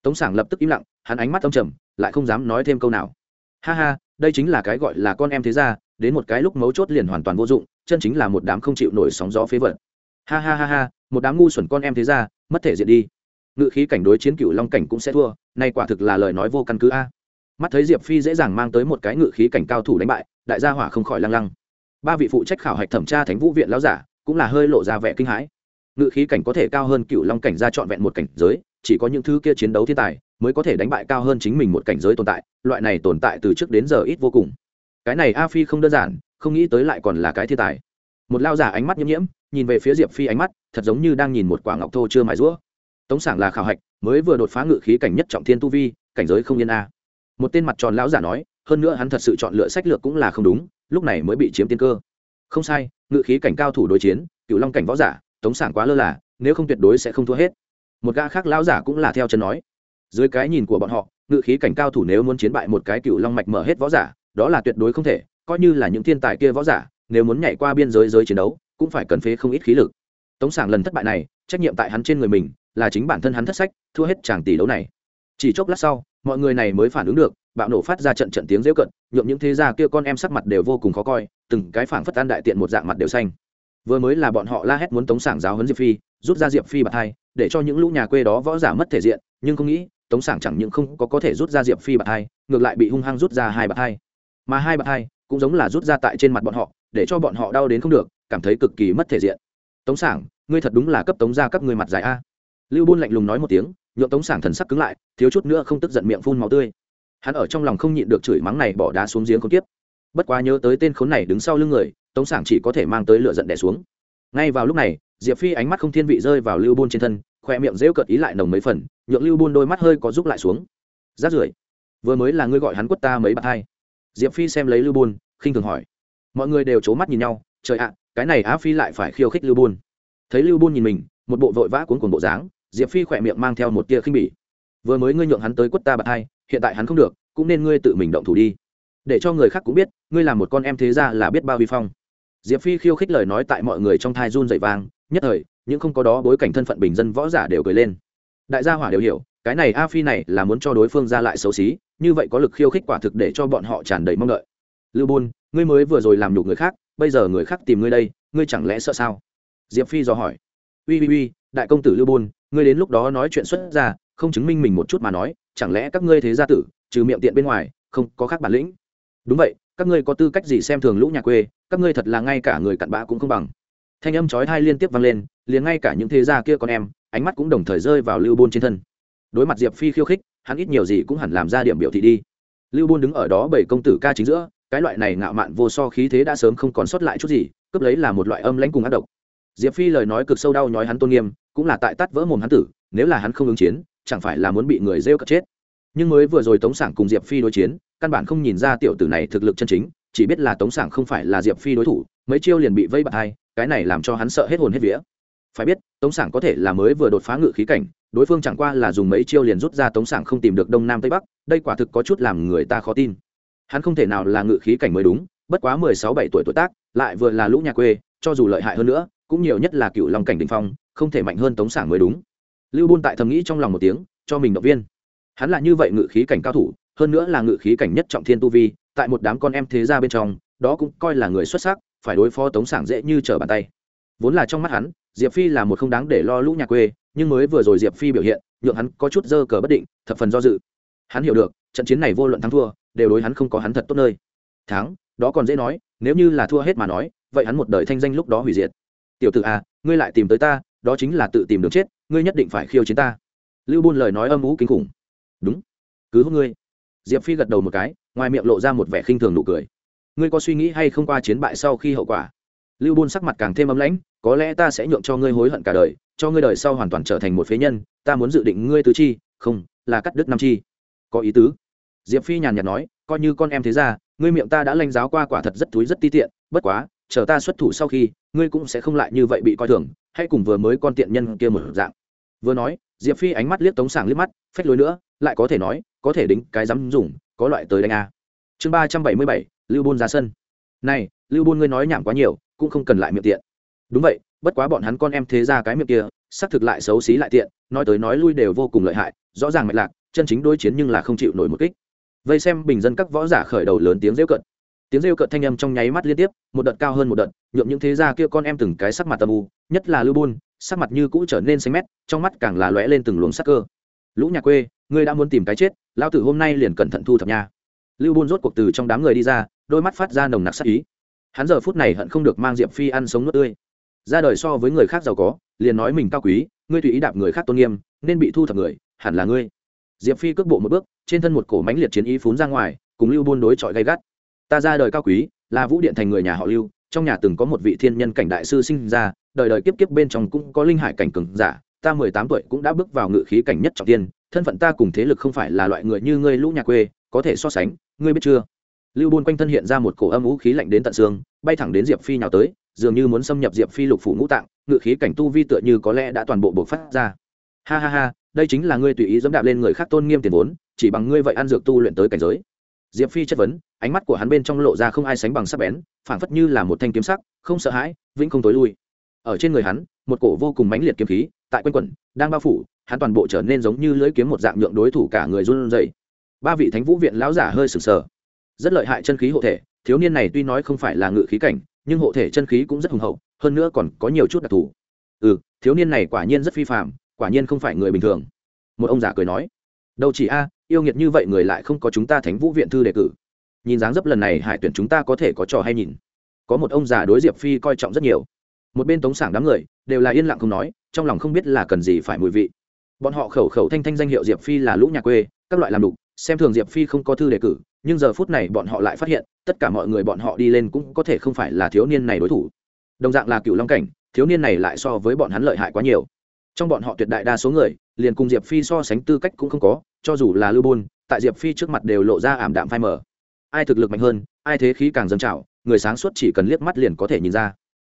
Tống sảng lập tức im lặng, hắn ánh mắt âm trầm, lại không dám nói thêm câu nào. Ha ha, đây chính là cái gọi là con em thế gia, đến một cái lúc mấu chốt liền hoàn toàn vô dụng, chân chính là một đám không chịu nổi sóng gió phế vật. Ha ha ha ha, một đám ngu xuẩn con em thế gia, mất thể diện đi. Ngự khí cảnh đối chiến cựu long cảnh cũng sẽ thua, nay quả thực là lời nói vô căn cứ a. Mắt thấy diệp phi dễ dàng mang tới một cái ngự khí cảnh cao thủ đánh bại đại gia hỏa không khỏi lăng lăng. Ba vị phụ trách khảo hạch thẩm tra thánh vũ viện lão giả cũng là hơi lộ ra vẻ kinh hãi. Ngự khí cảnh có thể cao hơn cựu long cảnh ra trọn vẹn một cảnh giới, chỉ có những thứ kia chiến đấu thiên tài mới có thể đánh bại cao hơn chính mình một cảnh giới tồn tại, loại này tồn tại từ trước đến giờ ít vô cùng. Cái này a phi không đơn giản, không nghĩ tới lại còn là cái thiên tài. Một lao giả ánh mắt nhiễm nhiễm, nhìn về phía diệp phi ánh mắt, thật giống như đang nhìn một quả ngọc thô chưa mài rũa. Tống sảng là khảo hạch, mới vừa đột phá ngự khí cảnh nhất trọng thiên tu vi, cảnh giới không yên a. Một tên mặt tròn lão giả nói hơn nữa hắn thật sự chọn lựa sách lược cũng là không đúng, lúc này mới bị chiếm tiên cơ. Không sai, ngự khí cảnh cao thủ đối chiến cựu long cảnh võ giả, tống sảng quá lơ là, nếu không tuyệt đối sẽ không thua hết. Một gã khác lão giả cũng là theo chân nói. Dưới cái nhìn của bọn họ, ngự khí cảnh cao thủ nếu muốn chiến bại một cái cựu long mạch mở hết võ giả, đó là tuyệt đối không thể, coi như là những thiên tài kia võ giả, nếu muốn nhảy qua biên giới giới chiến đấu, cũng phải cần phế không ít khí lực. Tống sảng lần thất bại này, trách nhiệm tại hắn trên người mình, là chính bản thân hắn thất sách, thua hết chàng tỷ đấu này. Chỉ chốc lát sau, mọi người này mới phản ứng được bạo nổ phát ra trận trận tiếng rêu cận nhuộm những thế gia kia con em sắc mặt đều vô cùng khó coi, từng cái phảng phất an đại tiện một dạng mặt đều xanh. Vừa mới là bọn họ la hét muốn tống sảng giáo hấn diệp phi, rút ra diệp phi bạc hai, để cho những lũ nhà quê đó võ giả mất thể diện, nhưng không nghĩ, tống sảng chẳng những không có có thể rút ra diệp phi bạc hai, ngược lại bị hung hăng rút ra hai bạc hai. Mà hai bạc hai cũng giống là rút ra tại trên mặt bọn họ, để cho bọn họ đau đến không được, cảm thấy cực kỳ mất thể diện. Tống sảng, ngươi thật đúng là cấp tống ra cấp ngươi mặt dài a. Lưu bôn lạnh lùng nói một tiếng nhuộm tống sảng thần sắc cứng lại, thiếu chút nữa không tức giận miệng phun màu tươi hắn ở trong lòng không nhịn được chửi mắng này bỏ đá xuống giếng không tiếp bất quá nhớ tới tên khốn này đứng sau lưng người, tống sảng chỉ có thể mang tới lửa giận đẻ xuống. Ngay vào lúc này, diệp phi ánh mắt không thiên vị rơi vào lưu bôn trên thân khoe miệng rêu cợt ý lại nồng mấy phần, nhượng lưu bôn đôi mắt hơi có giúp lại xuống. Rát rưởi, vừa mới là ngươi gọi hắn quất ta mấy bạt hai. Diệp phi xem lấy lưu bôn khinh thường hỏi. Mọi người đều c mắt nhìn nhau, trời ạ, cái này á phi lại phải khiêu khích lưu bôn thấy lưu bôn nhìn mình, một bộ vội vã cuốn cuồng bộ dáng, diệp phi khỏe miệng mang theo một tia khinh bỉ vừa mới ngươi nhượng hắn tới quất ta bạc hai, hiện tại hắn không được, cũng nên ngươi tự mình động thủ đi. Để cho người khác cũng biết, ngươi là một con em thế ra là biết bao vi phong. Diệp phi khiêu khích lời nói tại mọi người trong thai run dậy vang, nhất thời, những không có đó bối cảnh thân phận bình dân võ giả đều cười lên. Đại gia hỏa đều hiểu, cái này a phi này là muốn cho đối phương ra lại xấu xí, như vậy có lực khiêu khích quả thực để cho bọn họ tràn đầy mong đợi. Lưu bôn, ngươi mới vừa rồi làm nhục người khác, bây giờ người khác tìm ngươi đây, ngươi chẳng lẽ sợ sao? Diệp phi dò hỏi. Uy uy uy, đại công tử lưu bôn, ngươi đến lúc đó nói chuyện xuất ra không chứng minh mình một chút mà nói, chẳng lẽ các ngươi thế gia tử, trừ miệng tiện bên ngoài, không có khác bản lĩnh? Đúng vậy, các ngươi có tư cách gì xem thường lũ nhà quê, các ngươi thật là ngay cả người cặn bã cũng không bằng. Thanh âm chói thai liên tiếp vang lên, liền ngay cả những thế gia kia con em, ánh mắt cũng đồng thời rơi vào lưu bôn trên thân. Đối mặt diệp phi khiêu khích, hắn ít nhiều gì cũng hẳn làm ra điểm biểu thị đi. Lưu bôn đứng ở đó bảy công tử ca chính giữa, cái loại này ngạo mạn vô so khí thế đã sớm không còn sót lại chút gì, cướp lấy là một loại âm lãnh cùng ác độc. Diệp phi lời nói cực sâu đau nhói hắn tôn nghiêm, cũng là tại tắt vỡ mồm hắn tử, nếu là hắn không ứng chiến chẳng phải là muốn bị người rêu cất chết. Nhưng mới vừa rồi tống sảng cùng diệp phi đối chiến, căn bản không nhìn ra tiểu tử này thực lực chân chính, chỉ biết là tống sảng không phải là diệp phi đối thủ, mấy chiêu liền bị vây bạt hai, cái này làm cho hắn sợ hết hồn hết vía. Phải biết, tống sảng có thể là mới vừa đột phá ngự khí cảnh, đối phương chẳng qua là dùng mấy chiêu liền rút ra tống sảng không tìm được đông nam tây bắc, đây quả thực có chút làm người ta khó tin. Hắn không thể nào là ngự khí cảnh mới đúng, bất quá mười sáu bảy tuổi tuổi tác, lại vừa là lũ nhà quê, cho dù lợi hại hơn nữa, cũng nhiều nhất là cựu long cảnh đình phong, không thể mạnh hơn tống sảng mới đúng lưu bôn tại thầm nghĩ trong lòng một tiếng, cho mình động viên. Hắn là như vậy ngự khí cảnh cao thủ, hơn nữa là ngự khí cảnh nhất trọng thiên tu vi, tại một đám con em thế gia bên trong, đó cũng coi là người xuất sắc, phải đối phó tống sảng dễ như trở bàn tay. Vốn là trong mắt hắn, diệp phi là một không đáng để lo lũ nhà quê, nhưng mới vừa rồi diệp phi biểu hiện, nhượng hắn có chút dơ cờ bất định, thập phần do dự. Hắn hiểu được, trận chiến này vô luận thắng thua, đều đối hắn không có hắn thật tốt nơi. Thắng, đó còn dễ nói, nếu như là thua hết mà nói, vậy hắn một đời thanh danh lúc đó hủy diệt. Tiểu tử à ngươi lại tìm tới ta đó chính là tự tìm đường chết, ngươi nhất định phải khiêu chiến ta. Lưu buôn lời nói âm ú kinh khủng. Đúng. Cứ hút ngươi. Diệp phi gật đầu một cái, ngoài miệng lộ ra một vẻ khinh thường nụ cười. Ngươi có suy nghĩ hay không qua chiến bại sau khi hậu quả? Lưu buôn sắc mặt càng thêm ấm lãnh, có lẽ ta sẽ nhượng cho ngươi hối hận cả đời, cho ngươi đời sau hoàn toàn trở thành một phế nhân, ta muốn dự định ngươi tứ chi, không, là cắt đứt năm chi. Có ý tứ. Diệp phi nhàn nhạt nói, coi như con em thế ra ngươi miệng ta đã lanh giáo qua quả thật rất thúi rất ti tiện, bất quá chờ ta xuất thủ sau khi, ngươi cũng sẽ không lại như vậy bị coi thường hay cùng vừa mới con tiện nhân kia một dạng. Vừa nói, diệp phi ánh mắt liếc tống sảng liếc mắt, phách lối nữa, lại có thể nói, có thể đính cái dám dùng, có loại tới đánh a. Chương ba trăm bảy mươi bảy, lưu bôn ra sân. Này, lưu bôn ngươi nói nhảm quá nhiều, cũng không cần lại miệng tiện. Đúng vậy, bất quá bọn hắn con em thế ra cái miệng kia, xác thực lại xấu xí lại tiện, nói tới nói lui đều vô cùng lợi hại, rõ ràng mạch lạc, chân chính đối chiến nhưng là không chịu nổi một kích. Vây xem bình dân các võ giả khởi đầu lớn tiếng rêu cận tiếng rêu cợt thanh âm trong nháy mắt liên tiếp, một đợt cao hơn một đợt nhuộm những thế gia kia con em từng cái sắc mặt tầm u, nhất là lưu bôn sắc mặt như cũ trở nên xanh mét, trong mắt càng là lóe lên từng luồng sắc cơ. Lũ nhà quê, ngươi đã muốn tìm cái chết lao tử hôm nay liền cẩn thận thu thập nha. Lưu bôn rốt cuộc từ trong đám người đi ra, đôi mắt phát ra nồng nặc sắc ý. Hắn giờ phút này hận không được mang diệp phi ăn sống nước tươi. Ra đời so với người khác giàu có, liền nói mình cao quý, ngươi tùy ý đạp người khác tôn nghiêm, nên bị thu thập người, hẳn là ngươi. Diệp phi cước bộ một bước, trên thân một cổ mánh liệt chiến ý phún ra ngoài, cùng lưu buôn đối chọi gay gắt ta ra đời cao quý, là vũ điện thành người nhà họ lưu, trong nhà từng có một vị thiên nhân cảnh đại sư sinh ra, đời đời kiếp kiếp bên trong cũng có linh hải cảnh cường giả, ta mười tám tuổi cũng đã bước vào ngự khí cảnh nhất trọng tiên, thân phận ta cùng thế lực không phải là loại người như ngươi lũ nhà quê, có thể so sánh, ngươi biết chưa? Lưu buôn quanh thân hiện ra một cổ âm vũ khí lạnh đến tận xương, bay thẳng đến diệp phi nào tới, dường như muốn xâm nhập diệp phi lục phủ ngũ tạng, ngự khí cảnh tu vi tựa như có lẽ đã toàn bộ bộc phát ra. Ha ha ha, đây chính là ngươi tùy ý dẫm đạp lên người khác tôn nghiêm tiền vốn, chỉ bằng ngươi vậy ăn dược tu luyện tới cảnh giới diệp phi chất vấn, ánh mắt của hắn bên trong lộ ra không ai sánh bằng sắc bén, phảng phất như là một thanh kiếm sắc, không sợ hãi, vĩnh không tối lui. Ở trên người hắn, một cổ vô cùng mãnh liệt kiếm khí, tại quanh quẩn, đang bao phủ, hắn toàn bộ trở nên giống như lưỡi kiếm một dạng nhượng đối thủ cả người run rẩy. Ba vị thánh vũ viện lão giả hơi sừng sờ. Rất lợi hại chân khí hộ thể, thiếu niên này tuy nói không phải là ngự khí cảnh, nhưng hộ thể chân khí cũng rất hùng hậu, hơn nữa còn có nhiều chút đặc thù. Ừ thiếu niên này quả nhiên rất phi phạm quả nhiên không phải người bình thường. Một ông già cười nói đâu chỉ a, yêu nghiệt như vậy người lại không có chúng ta thánh vũ viện thư đề cử. Nhìn dáng dấp lần này hải tuyển chúng ta có thể có trò hay nhìn. Có một ông già đối diệp phi coi trọng rất nhiều. Một bên tống sảng đám người đều là yên lặng không nói, trong lòng không biết là cần gì phải mùi vị. Bọn họ khẩu khẩu thanh thanh danh hiệu diệp phi là lũ nhà quê, các loại làm đục, xem thường diệp phi không có thư đề cử, nhưng giờ phút này bọn họ lại phát hiện, tất cả mọi người bọn họ đi lên cũng có thể không phải là thiếu niên này đối thủ. Đồng dạng là cựu long cảnh, thiếu niên này lại so với bọn hắn lợi hại quá nhiều. Trong bọn họ tuyệt đại đa số người, liền cùng diệp phi so sánh tư cách cũng không có cho dù là lưu bôn tại diệp phi trước mặt đều lộ ra ảm đạm phai mờ. Ai thực lực mạnh hơn, ai thế khí càng dâng trào, người sáng suốt chỉ cần liếc mắt liền có thể nhìn ra.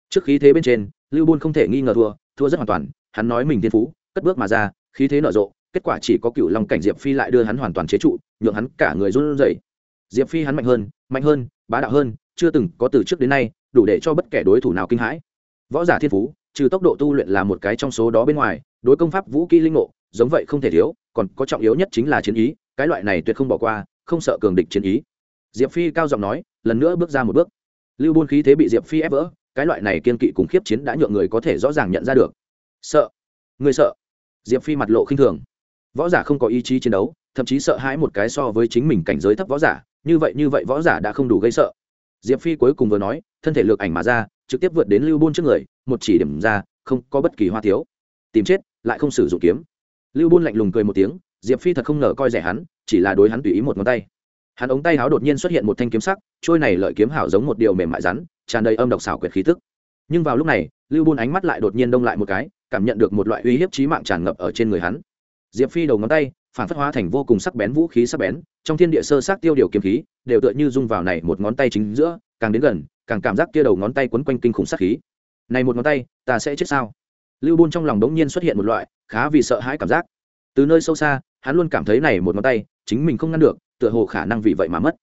Trước khí thế bên trên, lưu bôn không thể nghi ngờ thua thua rất hoàn toàn, hắn nói mình thiên phú, cất bước mà ra, khí thế nở rộ, kết quả chỉ có cựu long cảnh diệp phi lại đưa hắn hoàn toàn chế trụ, nhượng hắn cả người run rẩy. Diệp phi hắn mạnh hơn mạnh hơn, bá đạo hơn, chưa từng có từ trước đến nay, đủ để cho bất kể đối thủ nào kinh hãi. Võ giả thiên phú, trừ tốc độ tu luyện là một cái trong số đó bên ngoài, đối công pháp vũ kỹ linh ngộ giống vậy không thể thiếu, còn có trọng yếu nhất chính là chiến ý, cái loại này tuyệt không bỏ qua, không sợ cường địch chiến ý. Diệp phi cao giọng nói, lần nữa bước ra một bước. Lưu buôn khí thế bị diệp phi ép vỡ, cái loại này kiên kỵ cùng khiếp chiến đã nhượng người có thể rõ ràng nhận ra được. Sợ. Người sợ. Diệp phi mặt lộ khinh thường. Võ giả không có ý chí chiến đấu, thậm chí sợ hãi một cái so với chính mình cảnh giới thấp võ giả, như vậy như vậy võ giả đã không đủ gây sợ. Diệp phi cuối cùng vừa nói, thân thể lược ảnh mà ra, trực tiếp vượt đến lưu buôn trước người, một chỉ điểm ra, không có bất kỳ hoa thiếu. Tìm chết, lại không sử dụng kiếm lưu buôn lạnh lùng cười một tiếng, diệp phi thật không ngờ coi rẻ hắn, chỉ là đối hắn tùy ý một ngón tay. Hắn ống tay háo đột nhiên xuất hiện một thanh kiếm sắc, trôi này lợi kiếm hảo giống một điều mềm mại rắn, tràn đầy âm độc xảo quyệt khí tức. Nhưng vào lúc này, lưu buôn ánh mắt lại đột nhiên đông lại một cái, cảm nhận được một loại uy hiếp trí mạng tràn ngập ở trên người hắn. Diệp phi đầu ngón tay, phản phất hóa thành vô cùng sắc bén vũ khí sắc bén, trong thiên địa sơ sát tiêu điều kiếm khí, đều tựa như dung vào này một ngón tay chính giữa, càng đến gần, càng cảm giác kia đầu ngón tay quấn quanh kinh khủng sát khí. Này một ngón tay, ta sẽ chết sao? Lưu bôn trong lòng đống nhiên xuất hiện một loại khá vì sợ hãi cảm giác. Từ nơi sâu xa, hắn luôn cảm thấy này một ngón tay, chính mình không ngăn được, tựa hồ khả năng vì vậy mà mất.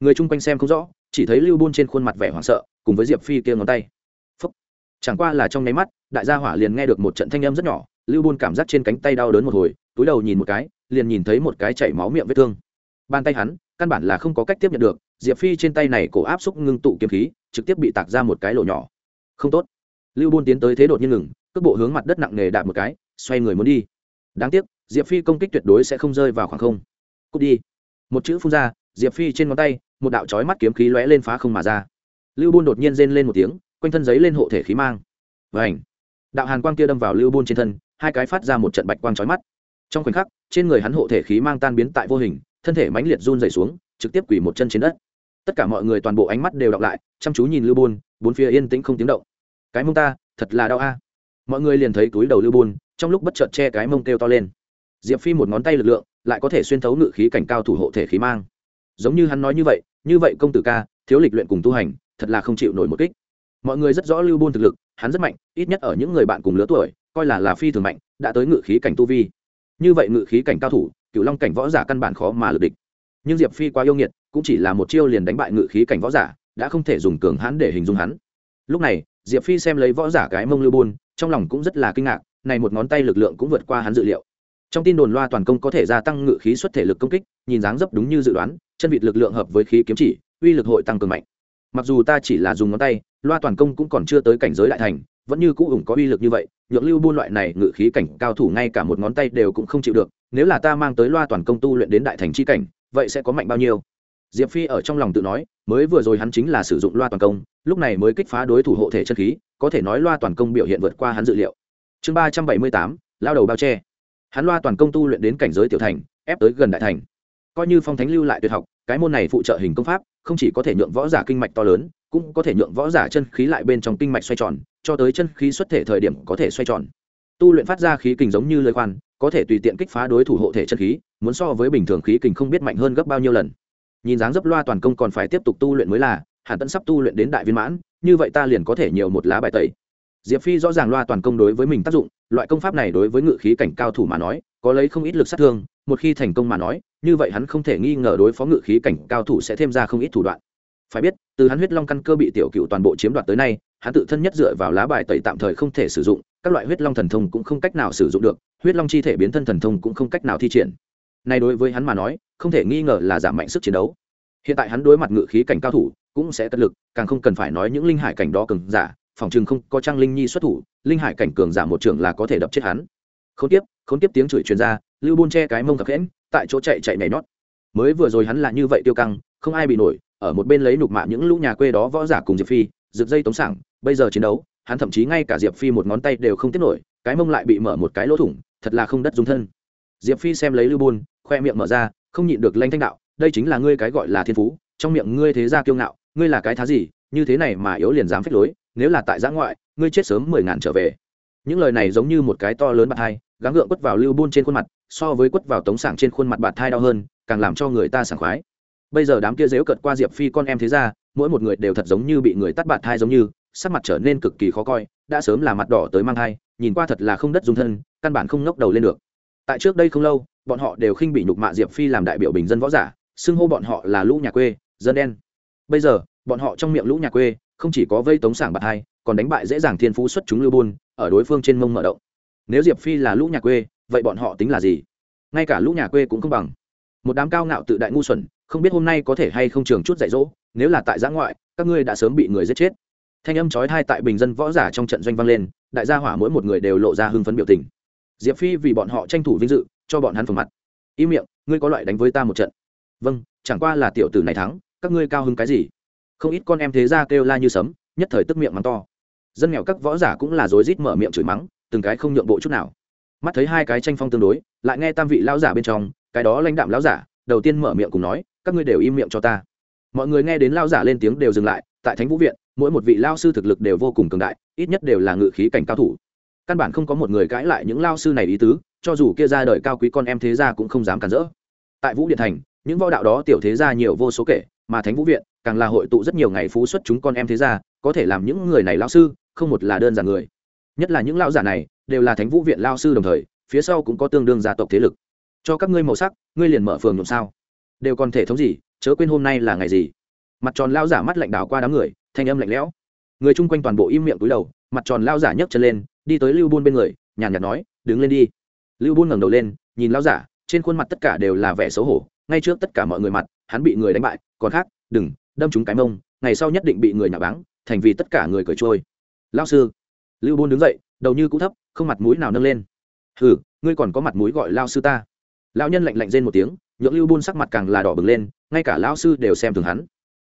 Người chung quanh xem không rõ, chỉ thấy lưu bôn trên khuôn mặt vẻ hoảng sợ, cùng với diệp phi kia ngón tay. Phúc. chẳng qua là trong nháy mắt, đại gia hỏa liền nghe được một trận thanh âm rất nhỏ, lưu bôn cảm giác trên cánh tay đau đớn một hồi, túi đầu nhìn một cái, liền nhìn thấy một cái chảy máu miệng vết thương. Bàn tay hắn, căn bản là không có cách tiếp nhận được, diệp phi trên tay này cổ áp xúc ngưng tụ kiếm khí, trực tiếp bị tạc ra một cái lỗ nhỏ. Không tốt. Lưu bôn tiến tới thế đột nhiên ngừng cước bộ hướng mặt đất nặng nề đạp một cái, xoay người muốn đi. Đáng tiếc, diệp phi công kích tuyệt đối sẽ không rơi vào khoảng không. Cút đi. Một chữ phun ra, diệp phi trên ngón tay, một đạo trói mắt kiếm khí lóe lên phá không mà ra. Lưu bôn đột nhiên rên lên một tiếng, quanh thân giấy lên hộ thể khí mang. Và ảnh đạo hàn quang kia đâm vào lưu bôn trên thân, hai cái phát ra một trận bạch quang trói mắt. Trong khoảnh khắc, trên người hắn hộ thể khí mang tan biến tại vô hình, thân thể mãnh liệt run dày xuống, trực tiếp quỳ một chân trên đất. Tất cả mọi người toàn bộ ánh mắt đều đọc lại, chăm chú nhìn lưu bôn, bốn phía yên tĩnh không tiếng động. Cái mông ta, thật là đau a mọi người liền thấy túi đầu lưu bôn trong lúc bất chợt che cái mông kêu to lên. Diệp phi một ngón tay lực lượng, lại có thể xuyên thấu ngự khí cảnh cao thủ hộ thể khí mang. Giống như hắn nói như vậy như vậy công tử ca, thiếu lịch luyện cùng tu hành, thật là không chịu nổi một kích. Mọi người rất rõ lưu bôn thực lực, hắn rất mạnh, ít nhất ở những người bạn cùng lứa tuổi, coi là là phi thường mạnh, đã tới ngự khí cảnh tu vi. Như vậy ngự khí cảnh cao thủ cựu long cảnh võ giả căn bản khó mà lực địch. Nhưng diệp phi quá yêu nghiệt, cũng chỉ là một chiêu liền đánh bại ngự khí cảnh võ giả, đã không thể dùng cường hãn để hình dung hắn. Lúc này diệp phi xem lấy võ giả cái mông lưu bôn trong lòng cũng rất là kinh ngạc, này một ngón tay lực lượng cũng vượt qua hắn dự liệu. Trong tin đồn loa toàn công có thể gia tăng ngự khí xuất thể lực công kích, nhìn dáng dấp đúng như dự đoán, chân vịt lực lượng hợp với khí kiếm chỉ, uy lực hội tăng cường mạnh. Mặc dù ta chỉ là dùng ngón tay, loa toàn công cũng còn chưa tới cảnh giới đại thành, vẫn như cũ ủng có uy lực như vậy, nhượng lưu buôn loại này ngự khí cảnh cao thủ ngay cả một ngón tay đều cũng không chịu được, nếu là ta mang tới loa toàn công tu luyện đến đại thành chi cảnh, vậy sẽ có mạnh bao nhiêu? Diệp phi ở trong lòng tự nói, mới vừa rồi hắn chính là sử dụng loa toàn công, lúc này mới kích phá đối thủ hộ thể chân khí, có thể nói loa toàn công biểu hiện vượt qua hắn dự liệu. Chương ba trăm bảy mươi tám, lao đầu bao che. Hắn loa toàn công tu luyện đến cảnh giới tiểu thành, ép tới gần đại thành. Coi như phong thánh lưu lại tuyệt học, cái môn này phụ trợ hình công pháp, không chỉ có thể nhượng võ giả kinh mạch to lớn, cũng có thể nhượng võ giả chân khí lại bên trong kinh mạch xoay tròn, cho tới chân khí xuất thể thời điểm có thể xoay tròn. Tu luyện phát ra khí kình giống như lời khoan, có thể tùy tiện kích phá đối thủ hộ thể chân khí, muốn so với bình thường khí kình không biết mạnh hơn gấp bao nhiêu lần nhìn dáng dấp loa toàn công còn phải tiếp tục tu luyện mới là hàn tẫn sắp tu luyện đến đại viên mãn, như vậy ta liền có thể nhiều một lá bài tẩy. Diệp phi rõ ràng loa toàn công đối với mình tác dụng, loại công pháp này đối với ngự khí cảnh cao thủ mà nói, có lấy không ít lực sát thương, một khi thành công mà nói, như vậy hắn không thể nghi ngờ đối phó ngự khí cảnh cao thủ sẽ thêm ra không ít thủ đoạn. Phải biết, từ hắn huyết long căn cơ bị tiểu cựu toàn bộ chiếm đoạt tới nay, hắn tự thân nhất dựa vào lá bài tẩy tạm thời không thể sử dụng, các loại huyết long thần thông cũng không cách nào sử dụng được, huyết long chi thể biến thân thần thông cũng không cách nào thi triển này đối với hắn mà nói, không thể nghi ngờ là giảm mạnh sức chiến đấu. Hiện tại hắn đối mặt ngự khí cảnh cao thủ, cũng sẽ cất lực, càng không cần phải nói những linh hải cảnh đó cường giả, phòng chừng không có trang linh nhi xuất thủ, linh hải cảnh cường giả một trường là có thể đập chết hắn. Không tiếp không tiếp tiếng chửi truyền ra, lưu buôn che cái mông thật khẽn, tại chỗ chạy chạy nhảy nhót. Mới vừa rồi hắn là như vậy tiêu căng, không ai bị nổi, ở một bên lấy nục mạ những lũ nhà quê đó võ giả cùng diệp phi, rực dây tống sảng, bây giờ chiến đấu, hắn thậm chí ngay cả diệp phi một ngón tay đều không tiếp nổi, cái mông lại bị mở một cái lỗ thủng, thật là không đất dung thân diệp phi xem lấy lưu Bôn, khoe miệng mở ra không nhịn được lanh thanh đạo đây chính là ngươi cái gọi là thiên phú trong miệng ngươi thế ra kiêu ngạo ngươi là cái thá gì như thế này mà yếu liền dám phách lối nếu là tại giã ngoại ngươi chết sớm mười ngàn trở về. Những lời này giống như một cái to lớn bạt thai gắng gượng quất vào lưu Bôn trên khuôn mặt so với quất vào tống sảng trên khuôn mặt bạt thai đau hơn càng làm cho người ta sảng khoái. Bây giờ đám kia dếu cợt qua diệp phi con em thế ra mỗi một người đều thật giống như bị người tắt bạt thai giống như sắc mặt trở nên cực kỳ khó coi đã sớm là mặt đỏ tới mang thai nhìn qua thật là không đất dung thân căn bản không ngóc đầu lên được tại trước đây không lâu, bọn họ đều khinh bị nhục mạ diệp phi làm đại biểu bình dân võ giả, xưng hô bọn họ là lũ nhà quê, dân đen. Bây giờ, bọn họ trong miệng lũ nhà quê, không chỉ có vây tống sảng bạc hai, còn đánh bại dễ dàng thiên phú xuất chúng lưu buôn ở đối phương trên mông mở động. Nếu diệp phi là lũ nhà quê, vậy bọn họ tính là gì? Ngay cả lũ nhà quê cũng không bằng. Một đám cao ngạo tự đại ngu xuẩn, không biết hôm nay có thể hay không trường chút dạy dỗ, nếu là tại giã ngoại, các ngươi đã sớm bị người giết chết. Thanh âm chói thai tại bình dân võ giả trong trận doanh vang lên, đại gia hỏa mỗi một người đều lộ ra hưng phấn biểu tình diệp phi vì bọn họ tranh thủ vinh dự, cho bọn hắn phồng mặt. Y miệng, ngươi có loại đánh với ta một trận. Vâng chẳng qua là tiểu tử này thắng, các ngươi cao hứng cái gì? Không ít con em thế ra kêu la như sấm, nhất thời tức miệng mắng to. Dân nghèo các võ giả cũng là rối rít mở miệng chửi mắng, từng cái không nhượng bộ chút nào. Mắt thấy hai cái tranh phong tương đối, lại nghe tam vị lão giả bên trong, cái đó lãnh đạm lão giả, đầu tiên mở miệng cùng nói, các ngươi đều im miệng cho ta. Mọi người nghe đến lão giả lên tiếng đều dừng lại, tại thánh vũ viện, mỗi một vị lao sư thực lực đều vô cùng cường đại, ít nhất đều là ngự khí cảnh cao thủ căn bản không có một người cãi lại những lao sư này ý tứ, cho dù kia ra đời cao quý con em thế gia cũng không dám cản rỡ. Tại vũ điện thành, những võ đạo đó tiểu thế gia nhiều vô số kể, mà thánh vũ viện càng là hội tụ rất nhiều ngày phú xuất chúng con em thế gia, có thể làm những người này lao sư, không một là đơn giản người. Nhất là những lao giả này, đều là thánh vũ viện lao sư đồng thời, phía sau cũng có tương đương gia tộc thế lực. Cho các ngươi màu sắc, ngươi liền mở phường nhộn sao? Đều còn thể thống gì, chớ quên hôm nay là ngày gì? Mặt tròn lao giả mắt lạnh đảo qua đám người, thanh âm lạnh lẽo. Người chung quanh toàn bộ im miệng túi đầu, mặt tròn lao giả nhấc chân lên đi tới lưu buôn bên người, nhàn nhạt nói, đứng lên đi. Lưu buôn ngẩng đầu lên, nhìn lao giả, trên khuôn mặt tất cả đều là vẻ xấu hổ, ngay trước tất cả mọi người mặt, hắn bị người đánh bại, còn khác, đừng, đâm chúng cái mông, ngày sau nhất định bị người nhà báng, thành vì tất cả người cởi trôi. Lao sư. Lưu buôn đứng dậy, đầu như cũ thấp, không mặt mũi nào nâng lên. Hừ, ngươi còn có mặt mũi gọi lao sư ta. Lao nhân lạnh lạnh rên một tiếng, nhượng lưu buôn sắc mặt càng là đỏ bừng lên, ngay cả lão sư đều xem thường hắn.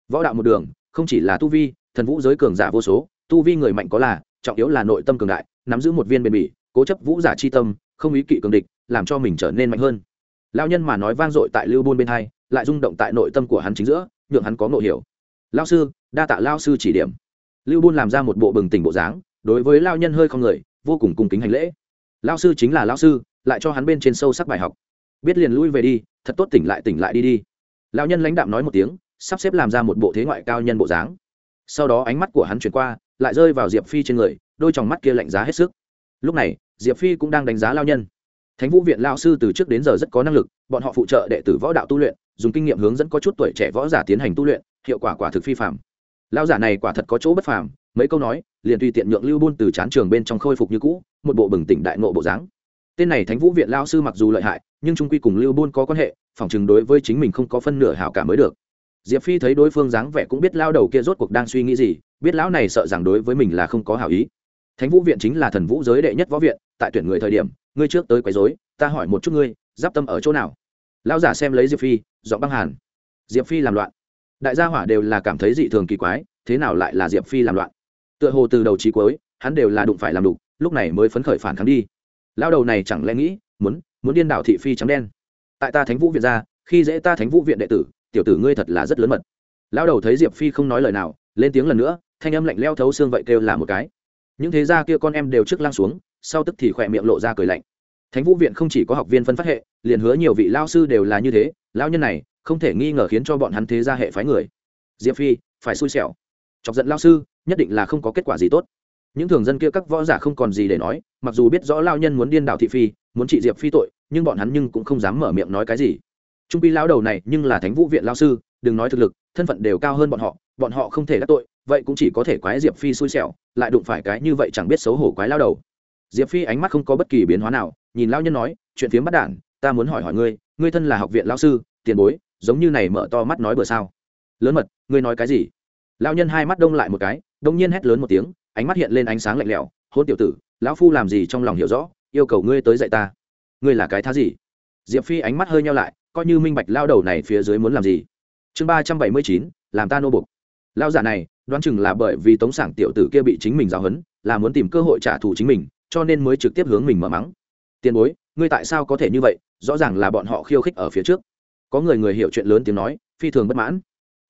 Võ đạo một đường, không chỉ là tu vi, thần vũ giới cường giả vô số, tu vi người mạnh có là, trọng yếu là nội tâm cường đại nắm giữ một viên bền bỉ, cố chấp vũ giả chi tâm, không ý kỵ cường địch, làm cho mình trở nên mạnh hơn. Lao nhân mà nói vang dội tại lưu buôn bên hai, lại rung động tại nội tâm của hắn chính giữa, nhượng hắn có ngộ hiểu. Lao sư, đa tạ lao sư chỉ điểm. Lưu buôn làm ra một bộ bừng tỉnh bộ dáng, đối với lao nhân hơi không người, vô cùng cung kính hành lễ. Lao sư chính là lao sư, lại cho hắn bên trên sâu sắc bài học. Biết liền lui về đi, thật tốt tỉnh lại tỉnh lại đi đi. Lao nhân lãnh đạm nói một tiếng, sắp xếp làm ra một bộ thế ngoại cao nhân bộ dáng. Sau đó ánh mắt của hắn chuyển qua, lại rơi vào diệp phi trên người đôi tròng mắt kia lạnh giá hết sức. Lúc này, diệp phi cũng đang đánh giá lao nhân. Thánh vũ viện lao sư từ trước đến giờ rất có năng lực, bọn họ phụ trợ đệ tử võ đạo tu luyện, dùng kinh nghiệm hướng dẫn có chút tuổi trẻ võ giả tiến hành tu luyện, hiệu quả quả thực phi phạm lao giả này quả thật có chỗ bất phàm, mấy câu nói, liền tùy tiện nhượng lưu buôn từ chán trường bên trong khôi phục như cũ, một bộ bừng tỉnh đại nộ bộ dáng. Tên này thánh vũ viện lao sư mặc dù lợi hại, nhưng trung quy cùng lưu buôn có quan hệ, phỏng chừng đối với chính mình không có phân nửa hảo cả mới được. Diệp phi thấy đối phương dáng vẻ cũng biết lao đầu kia rốt cuộc đang suy nghĩ gì, biết lão này sợ rằng đối với mình là không có hảo ý thánh vũ viện chính là thần vũ giới đệ nhất võ viện, tại tuyển người thời điểm, ngươi trước tới quấy dối ta hỏi một chút ngươi, giáp tâm ở chỗ nào? Lão giả xem lấy diệp phi dọn băng hàn. Diệp phi làm loạn. Đại gia hỏa đều là cảm thấy dị thường kỳ quái, thế nào lại là diệp phi làm loạn? Tựa hồ từ đầu trí cuối, hắn đều là đụng phải làm đục, lúc này mới phấn khởi phản kháng đi. Lao đầu này chẳng lẽ nghĩ, muốn muốn điên đảo thị phi trắng đen? Tại ta thánh vũ viện ra, khi dễ ta thánh vũ viện đệ tử, tiểu tử ngươi thật là rất lớn mật. Lao đầu thấy diệp phi không nói lời nào, lên tiếng lần nữa, thanh âm lạnh leo thấu xương vậy kêu là một cái những thế gia kia con em đều trước lăng xuống, sau tức thì khỏe miệng lộ ra cười lạnh. Thánh vũ viện không chỉ có học viên phân phát hệ, liền hứa nhiều vị lao sư đều là như thế lao nhân này, không thể nghi ngờ khiến cho bọn hắn thế gia hệ phái người. Diệp phi, phải xui xẻo. Chọc giận lao sư, nhất định là không có kết quả gì tốt. Những thường dân kia các võ giả không còn gì để nói, mặc dù biết rõ lao nhân muốn điên đảo thị phi, muốn trị diệp phi tội, nhưng bọn hắn nhưng cũng không dám mở miệng nói cái gì. Trung pi lao đầu này nhưng là thánh vũ viện lao sư, đừng nói thực lực, thân phận đều cao hơn bọn họ bọn họ không thể đắc tội vậy cũng chỉ có thể quái diệp phi xui xẻo, lại đụng phải cái như vậy chẳng biết xấu hổ quái lao đầu. Diệp phi ánh mắt không có bất kỳ biến hóa nào, nhìn lao nhân nói, chuyện phiếm bắt đản, ta muốn hỏi hỏi ngươi ngươi thân là học viện lao sư, tiền bối, giống như này mở to mắt nói bừa sao? Lớn mật, ngươi nói cái gì? Lao nhân hai mắt đông lại một cái, đông nhiên hét lớn một tiếng, ánh mắt hiện lên ánh sáng lạnh lẽo, hôn tiểu tử, lão phu làm gì trong lòng hiểu rõ, yêu cầu ngươi tới dạy ta. Ngươi là cái thá gì? Diệp phi ánh mắt hơi nhau lại, coi như minh bạch lao đầu này phía dưới muốn làm gì. Chương ba trăm bảy mươi chín, làm ta nô bục lao giả này, đoán chừng là bởi vì tống sảng tiểu tử kia bị chính mình giáo hấn là muốn tìm cơ hội trả thù chính mình, cho nên mới trực tiếp hướng mình mở mắng. Tiền bối, ngươi tại sao có thể như vậy? Rõ ràng là bọn họ khiêu khích ở phía trước. Có người người hiểu chuyện lớn tiếng nói, phi thường bất mãn.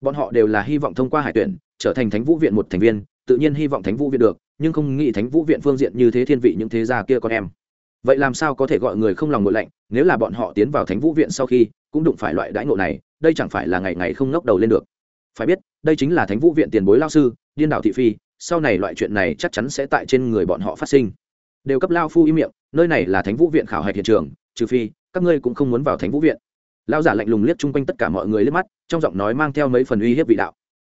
Bọn họ đều là hy vọng thông qua hải tuyển, trở thành thánh vũ viện một thành viên, tự nhiên hy vọng thánh vũ viện được, nhưng không nghĩ thánh vũ viện phương diện như thế thiên vị những thế gia kia con em. Vậy làm sao có thể gọi người không lòng ngội lạnh, nếu là bọn họ tiến vào thánh vũ viện sau khi, cũng đụng phải loại đãi ngộ này, đây chẳng phải là ngày ngày không ngóc đầu lên được phải biết, đây chính là thánh vũ viện tiền bối lao sư, điên đảo thị phi, sau này loại chuyện này chắc chắn sẽ tại trên người bọn họ phát sinh. Đều cấp lao phu im miệng, nơi này là thánh vũ viện khảo hạch hiện trường, trừ phi, các ngươi cũng không muốn vào thánh vũ viện. Lao giả lạnh lùng liếc chung quanh tất cả mọi người liếc mắt, trong giọng nói mang theo mấy phần uy hiếp vị đạo.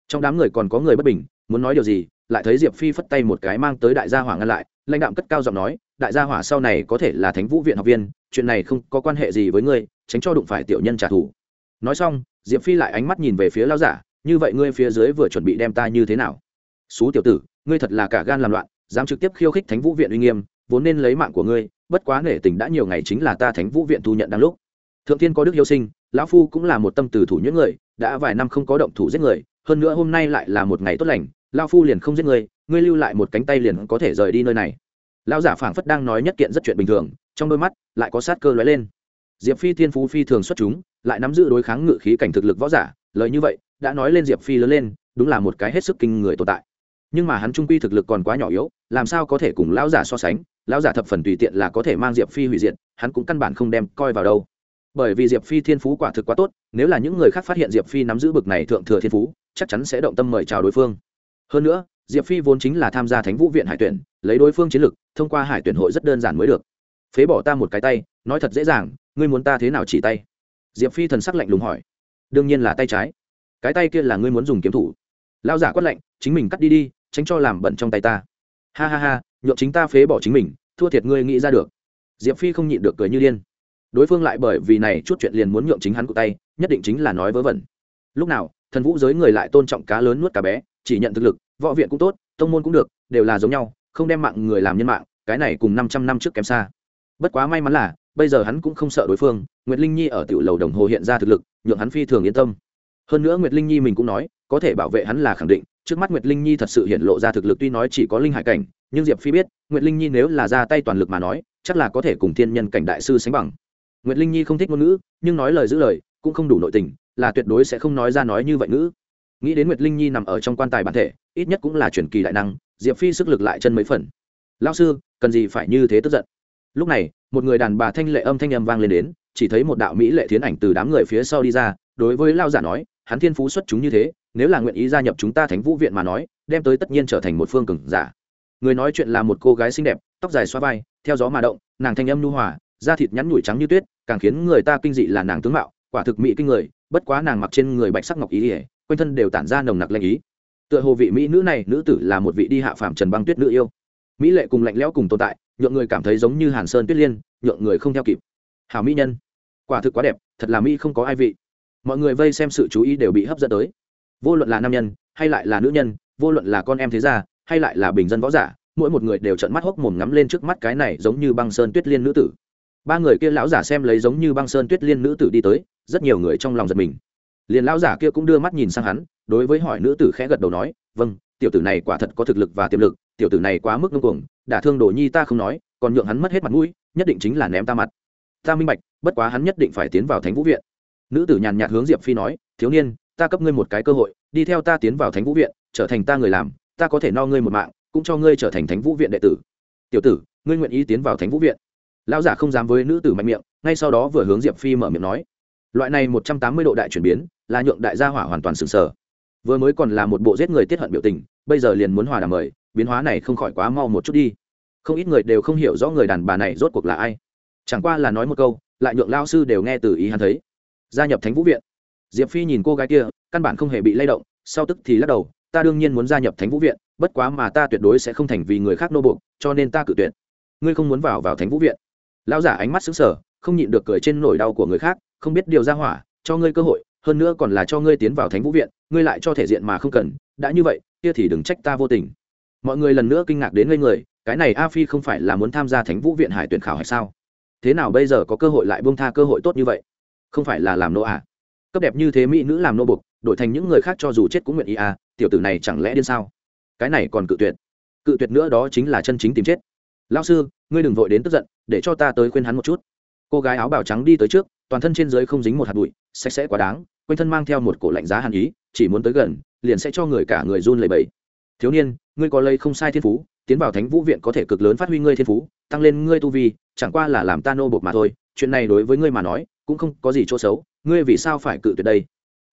Trong đám người còn có người bất bình, muốn nói điều gì, lại thấy diệp phi phất tay một cái mang tới đại gia hỏa ngăn lại, lãnh đạm cất cao giọng nói, đại gia hỏa sau này có thể là thánh vũ viện học viên, chuyện này không có quan hệ gì với ngươi, tránh cho đụng phải tiểu nhân trả thù. Nói xong, diệp phi lại ánh mắt nhìn về phía lao giả như vậy ngươi phía dưới vừa chuẩn bị đem ta như thế nào? Xú tiểu tử, ngươi thật là cả gan làm loạn, dám trực tiếp khiêu khích thánh vũ viện uy nghiêm, vốn nên lấy mạng của ngươi, bất quá nể tình đã nhiều ngày chính là ta thánh vũ viện thu nhận đáng lúc. Thượng tiên có đức yêu sinh, lão phu cũng là một tâm từ thủ những người, đã vài năm không có động thủ giết người, hơn nữa hôm nay lại là một ngày tốt lành, lão phu liền không giết người, ngươi lưu lại một cánh tay liền có thể rời đi nơi này. Lão giả phảng phất đang nói nhất kiện rất chuyện bình thường, trong đôi mắt lại có sát cơ lóe lên. Diệp phi thiên phú phi thường xuất chúng, lại nắm giữ đối kháng ngự khí cảnh thực lực võ giả, lời như vậy đã nói lên diệp phi lớn lên, đúng là một cái hết sức kinh người tồn tại. Nhưng mà hắn trung quy thực lực còn quá nhỏ yếu, làm sao có thể cùng lão giả so sánh? Lão giả thập phần tùy tiện là có thể mang diệp phi hủy diệt, hắn cũng căn bản không đem coi vào đâu. Bởi vì diệp phi thiên phú quả thực quá tốt, nếu là những người khác phát hiện diệp phi nắm giữ bực này thượng thừa thiên phú, chắc chắn sẽ động tâm mời chào đối phương. Hơn nữa, diệp phi vốn chính là tham gia thánh vũ viện hải tuyển, lấy đối phương chiến lực, thông qua hải tuyển hội rất đơn giản mới được. Phế bỏ ta một cái tay, nói thật dễ dàng, ngươi muốn ta thế nào chỉ tay? Diệp phi thần sắc lạnh lùng hỏi. Đương nhiên là tay trái cái tay kia là ngươi muốn dùng kiếm thủ. Lao giả quát lạnh, chính mình cắt đi đi, tránh cho làm bẩn trong tay ta. Ha ha ha nhuộm chính ta phế bỏ chính mình, thua thiệt ngươi nghĩ ra được. Diệp phi không nhịn được cười như điên. Đối phương lại bởi vì này chút chuyện liền muốn nhượng chính hắn cụ tay, nhất định chính là nói vớ vẩn. Lúc nào, thần vũ giới người lại tôn trọng cá lớn nuốt cá bé, chỉ nhận thực lực, võ viện cũng tốt, tông môn cũng được, đều là giống nhau, không đem mạng người làm nhân mạng, cái này cùng năm trăm năm trước kém xa. Bất quá may mắn là, bây giờ hắn cũng không sợ đối phương, nguyệt linh nhi ở tiểu lầu đồng hồ hiện ra thực lực, nhượng hắn phi thường yên tâm hơn nữa nguyệt linh nhi mình cũng nói, có thể bảo vệ hắn là khẳng định, trước mắt nguyệt linh nhi thật sự hiện lộ ra thực lực tuy nói chỉ có linh hải cảnh, nhưng diệp phi biết, nguyệt linh nhi nếu là ra tay toàn lực mà nói, chắc là có thể cùng thiên nhân cảnh đại sư sánh bằng. Nguyệt linh nhi không thích ngôn ngữ, nhưng nói lời giữ lời, cũng không đủ nội tình, là tuyệt đối sẽ không nói ra nói như vậy ngữ. Nghĩ đến nguyệt linh nhi nằm ở trong quan tài bản thể, ít nhất cũng là truyền kỳ đại năng, diệp phi sức lực lại chân mấy phần. Lao sư, cần gì phải như thế tức giận? Lúc này, một người đàn bà thanh lệ âm thanh âm vang lên đến, chỉ thấy một đạo mỹ lệ thiến ảnh từ đám người phía sau đi ra, đối với lao giả nói hắn thiên phú xuất chúng như thế, nếu là nguyện ý gia nhập chúng ta thánh vũ viện mà nói, đem tới tất nhiên trở thành một phương cường giả. Người nói chuyện là một cô gái xinh đẹp, tóc dài xoa vai, theo gió mà động, nàng thanh âm nu hòa, da thịt nhắn nhủi trắng như tuyết, càng khiến người ta kinh dị là nàng tướng mạo, quả thực mỹ kinh người, bất quá nàng mặc trên người bạch sắc ngọc ý ỉa, quanh thân đều tản ra nồng nặc lanh ý. Tựa hồ vị mỹ nữ này, nữ tử là một vị đi hạ phàm trần băng tuyết nữ yêu. Mỹ lệ cùng lạnh lẽo cùng tồn tại, nhượng người cảm thấy giống như hàn sơn tuyết liên, nhượng người không theo kịp. Hảo mỹ nhân, quả thực quá đẹp, thật là mỹ không có ai vị mọi người vây xem sự chú ý đều bị hấp dẫn tới. Vô luận là nam nhân, hay lại là nữ nhân, vô luận là con em thế gia, hay lại là bình dân võ giả, mỗi một người đều trợn mắt hốc mồm ngắm lên trước mắt cái này giống như băng sơn tuyết liên nữ tử. Ba người kia lão giả xem lấy giống như băng sơn tuyết liên nữ tử đi tới, rất nhiều người trong lòng giật mình. Liền lão giả kia cũng đưa mắt nhìn sang hắn, đối với hỏi nữ tử khẽ gật đầu nói vâng tiểu tử này quả thật có thực lực và tiềm lực, tiểu tử này quá mức ngưng cuồng, đả thương đồ nhi ta không nói, còn nhượng hắn mất hết mặt mũi, nhất định chính là ném ta mặt. Ta minh bạch, bất quá hắn nhất định phải tiến vào thánh vũ viện nữ tử nhàn nhạt hướng diệp phi nói, thiếu niên, ta cấp ngươi một cái cơ hội, đi theo ta tiến vào thánh vũ viện, trở thành ta người làm, ta có thể no ngươi một mạng, cũng cho ngươi trở thành thánh vũ viện đệ tử. Tiểu tử, ngươi nguyện ý tiến vào thánh vũ viện? Lão giả không dám với nữ tử mạnh miệng, ngay sau đó vừa hướng diệp phi mở miệng nói, loại này một trăm tám mươi độ đại chuyển biến, là nhượng đại gia hỏa hoàn toàn sừng sờ. Vừa mới còn là một bộ giết người tiết hận biểu tình, bây giờ liền muốn hòa đàm mời, biến hóa này không khỏi quá mau một chút đi. Không ít người đều không hiểu rõ người đàn bà này rốt cuộc là ai. Chẳng qua là nói một câu, lại nhượng lao sư đều nghe từ ý hắn thấy gia nhập thánh vũ viện. Diệp phi nhìn cô gái kia, căn bản không hề bị lay động, sau tức thì lắc đầu, ta đương nhiên muốn gia nhập thánh vũ viện, bất quá mà ta tuyệt đối sẽ không thành vì người khác nô buộc, cho nên ta cự tuyệt. Ngươi không muốn vào vào thánh vũ viện. Lão giả ánh mắt xứng sở không nhịn được cười trên nỗi đau của người khác, không biết điều ra hỏa, cho ngươi cơ hội, hơn nữa còn là cho ngươi tiến vào thánh vũ viện, ngươi lại cho thể diện mà không cần, đã như vậy, kia thì đừng trách ta vô tình. Mọi người lần nữa kinh ngạc đến ngây người, cái này a phi không phải là muốn tham gia thánh vũ viện hải tuyển khảo hay sao? Thế nào bây giờ có cơ hội lại buông tha cơ hội tốt như vậy? Không phải là làm nô à. Cấp đẹp như thế mỹ nữ làm nô bục đổi thành những người khác cho dù chết cũng nguyện ý à tiểu tử này chẳng lẽ điên sao? Cái này còn cự tuyệt. Cự tuyệt nữa đó chính là chân chính tìm chết. Lao sư, ngươi đừng vội đến tức giận, để cho ta tới khuyên hắn một chút. Cô gái áo bào trắng đi tới trước, toàn thân trên dưới không dính một hạt bụi, sạch sẽ quá đáng, quanh thân mang theo một cổ lạnh giá hàn ý, chỉ muốn tới gần, liền sẽ cho người cả người run lẩy bẩy. Thiếu niên, ngươi có lây không sai thiên phú, tiến vào thánh vũ viện có thể cực lớn phát huy ngươi thiên phú, tăng lên ngươi tu vi, chẳng qua là làm ta nô bột mà thôi, chuyện này đối với ngươi mà nói cũng không có gì chỗ xấu, ngươi vì sao phải cự tuyệt đây?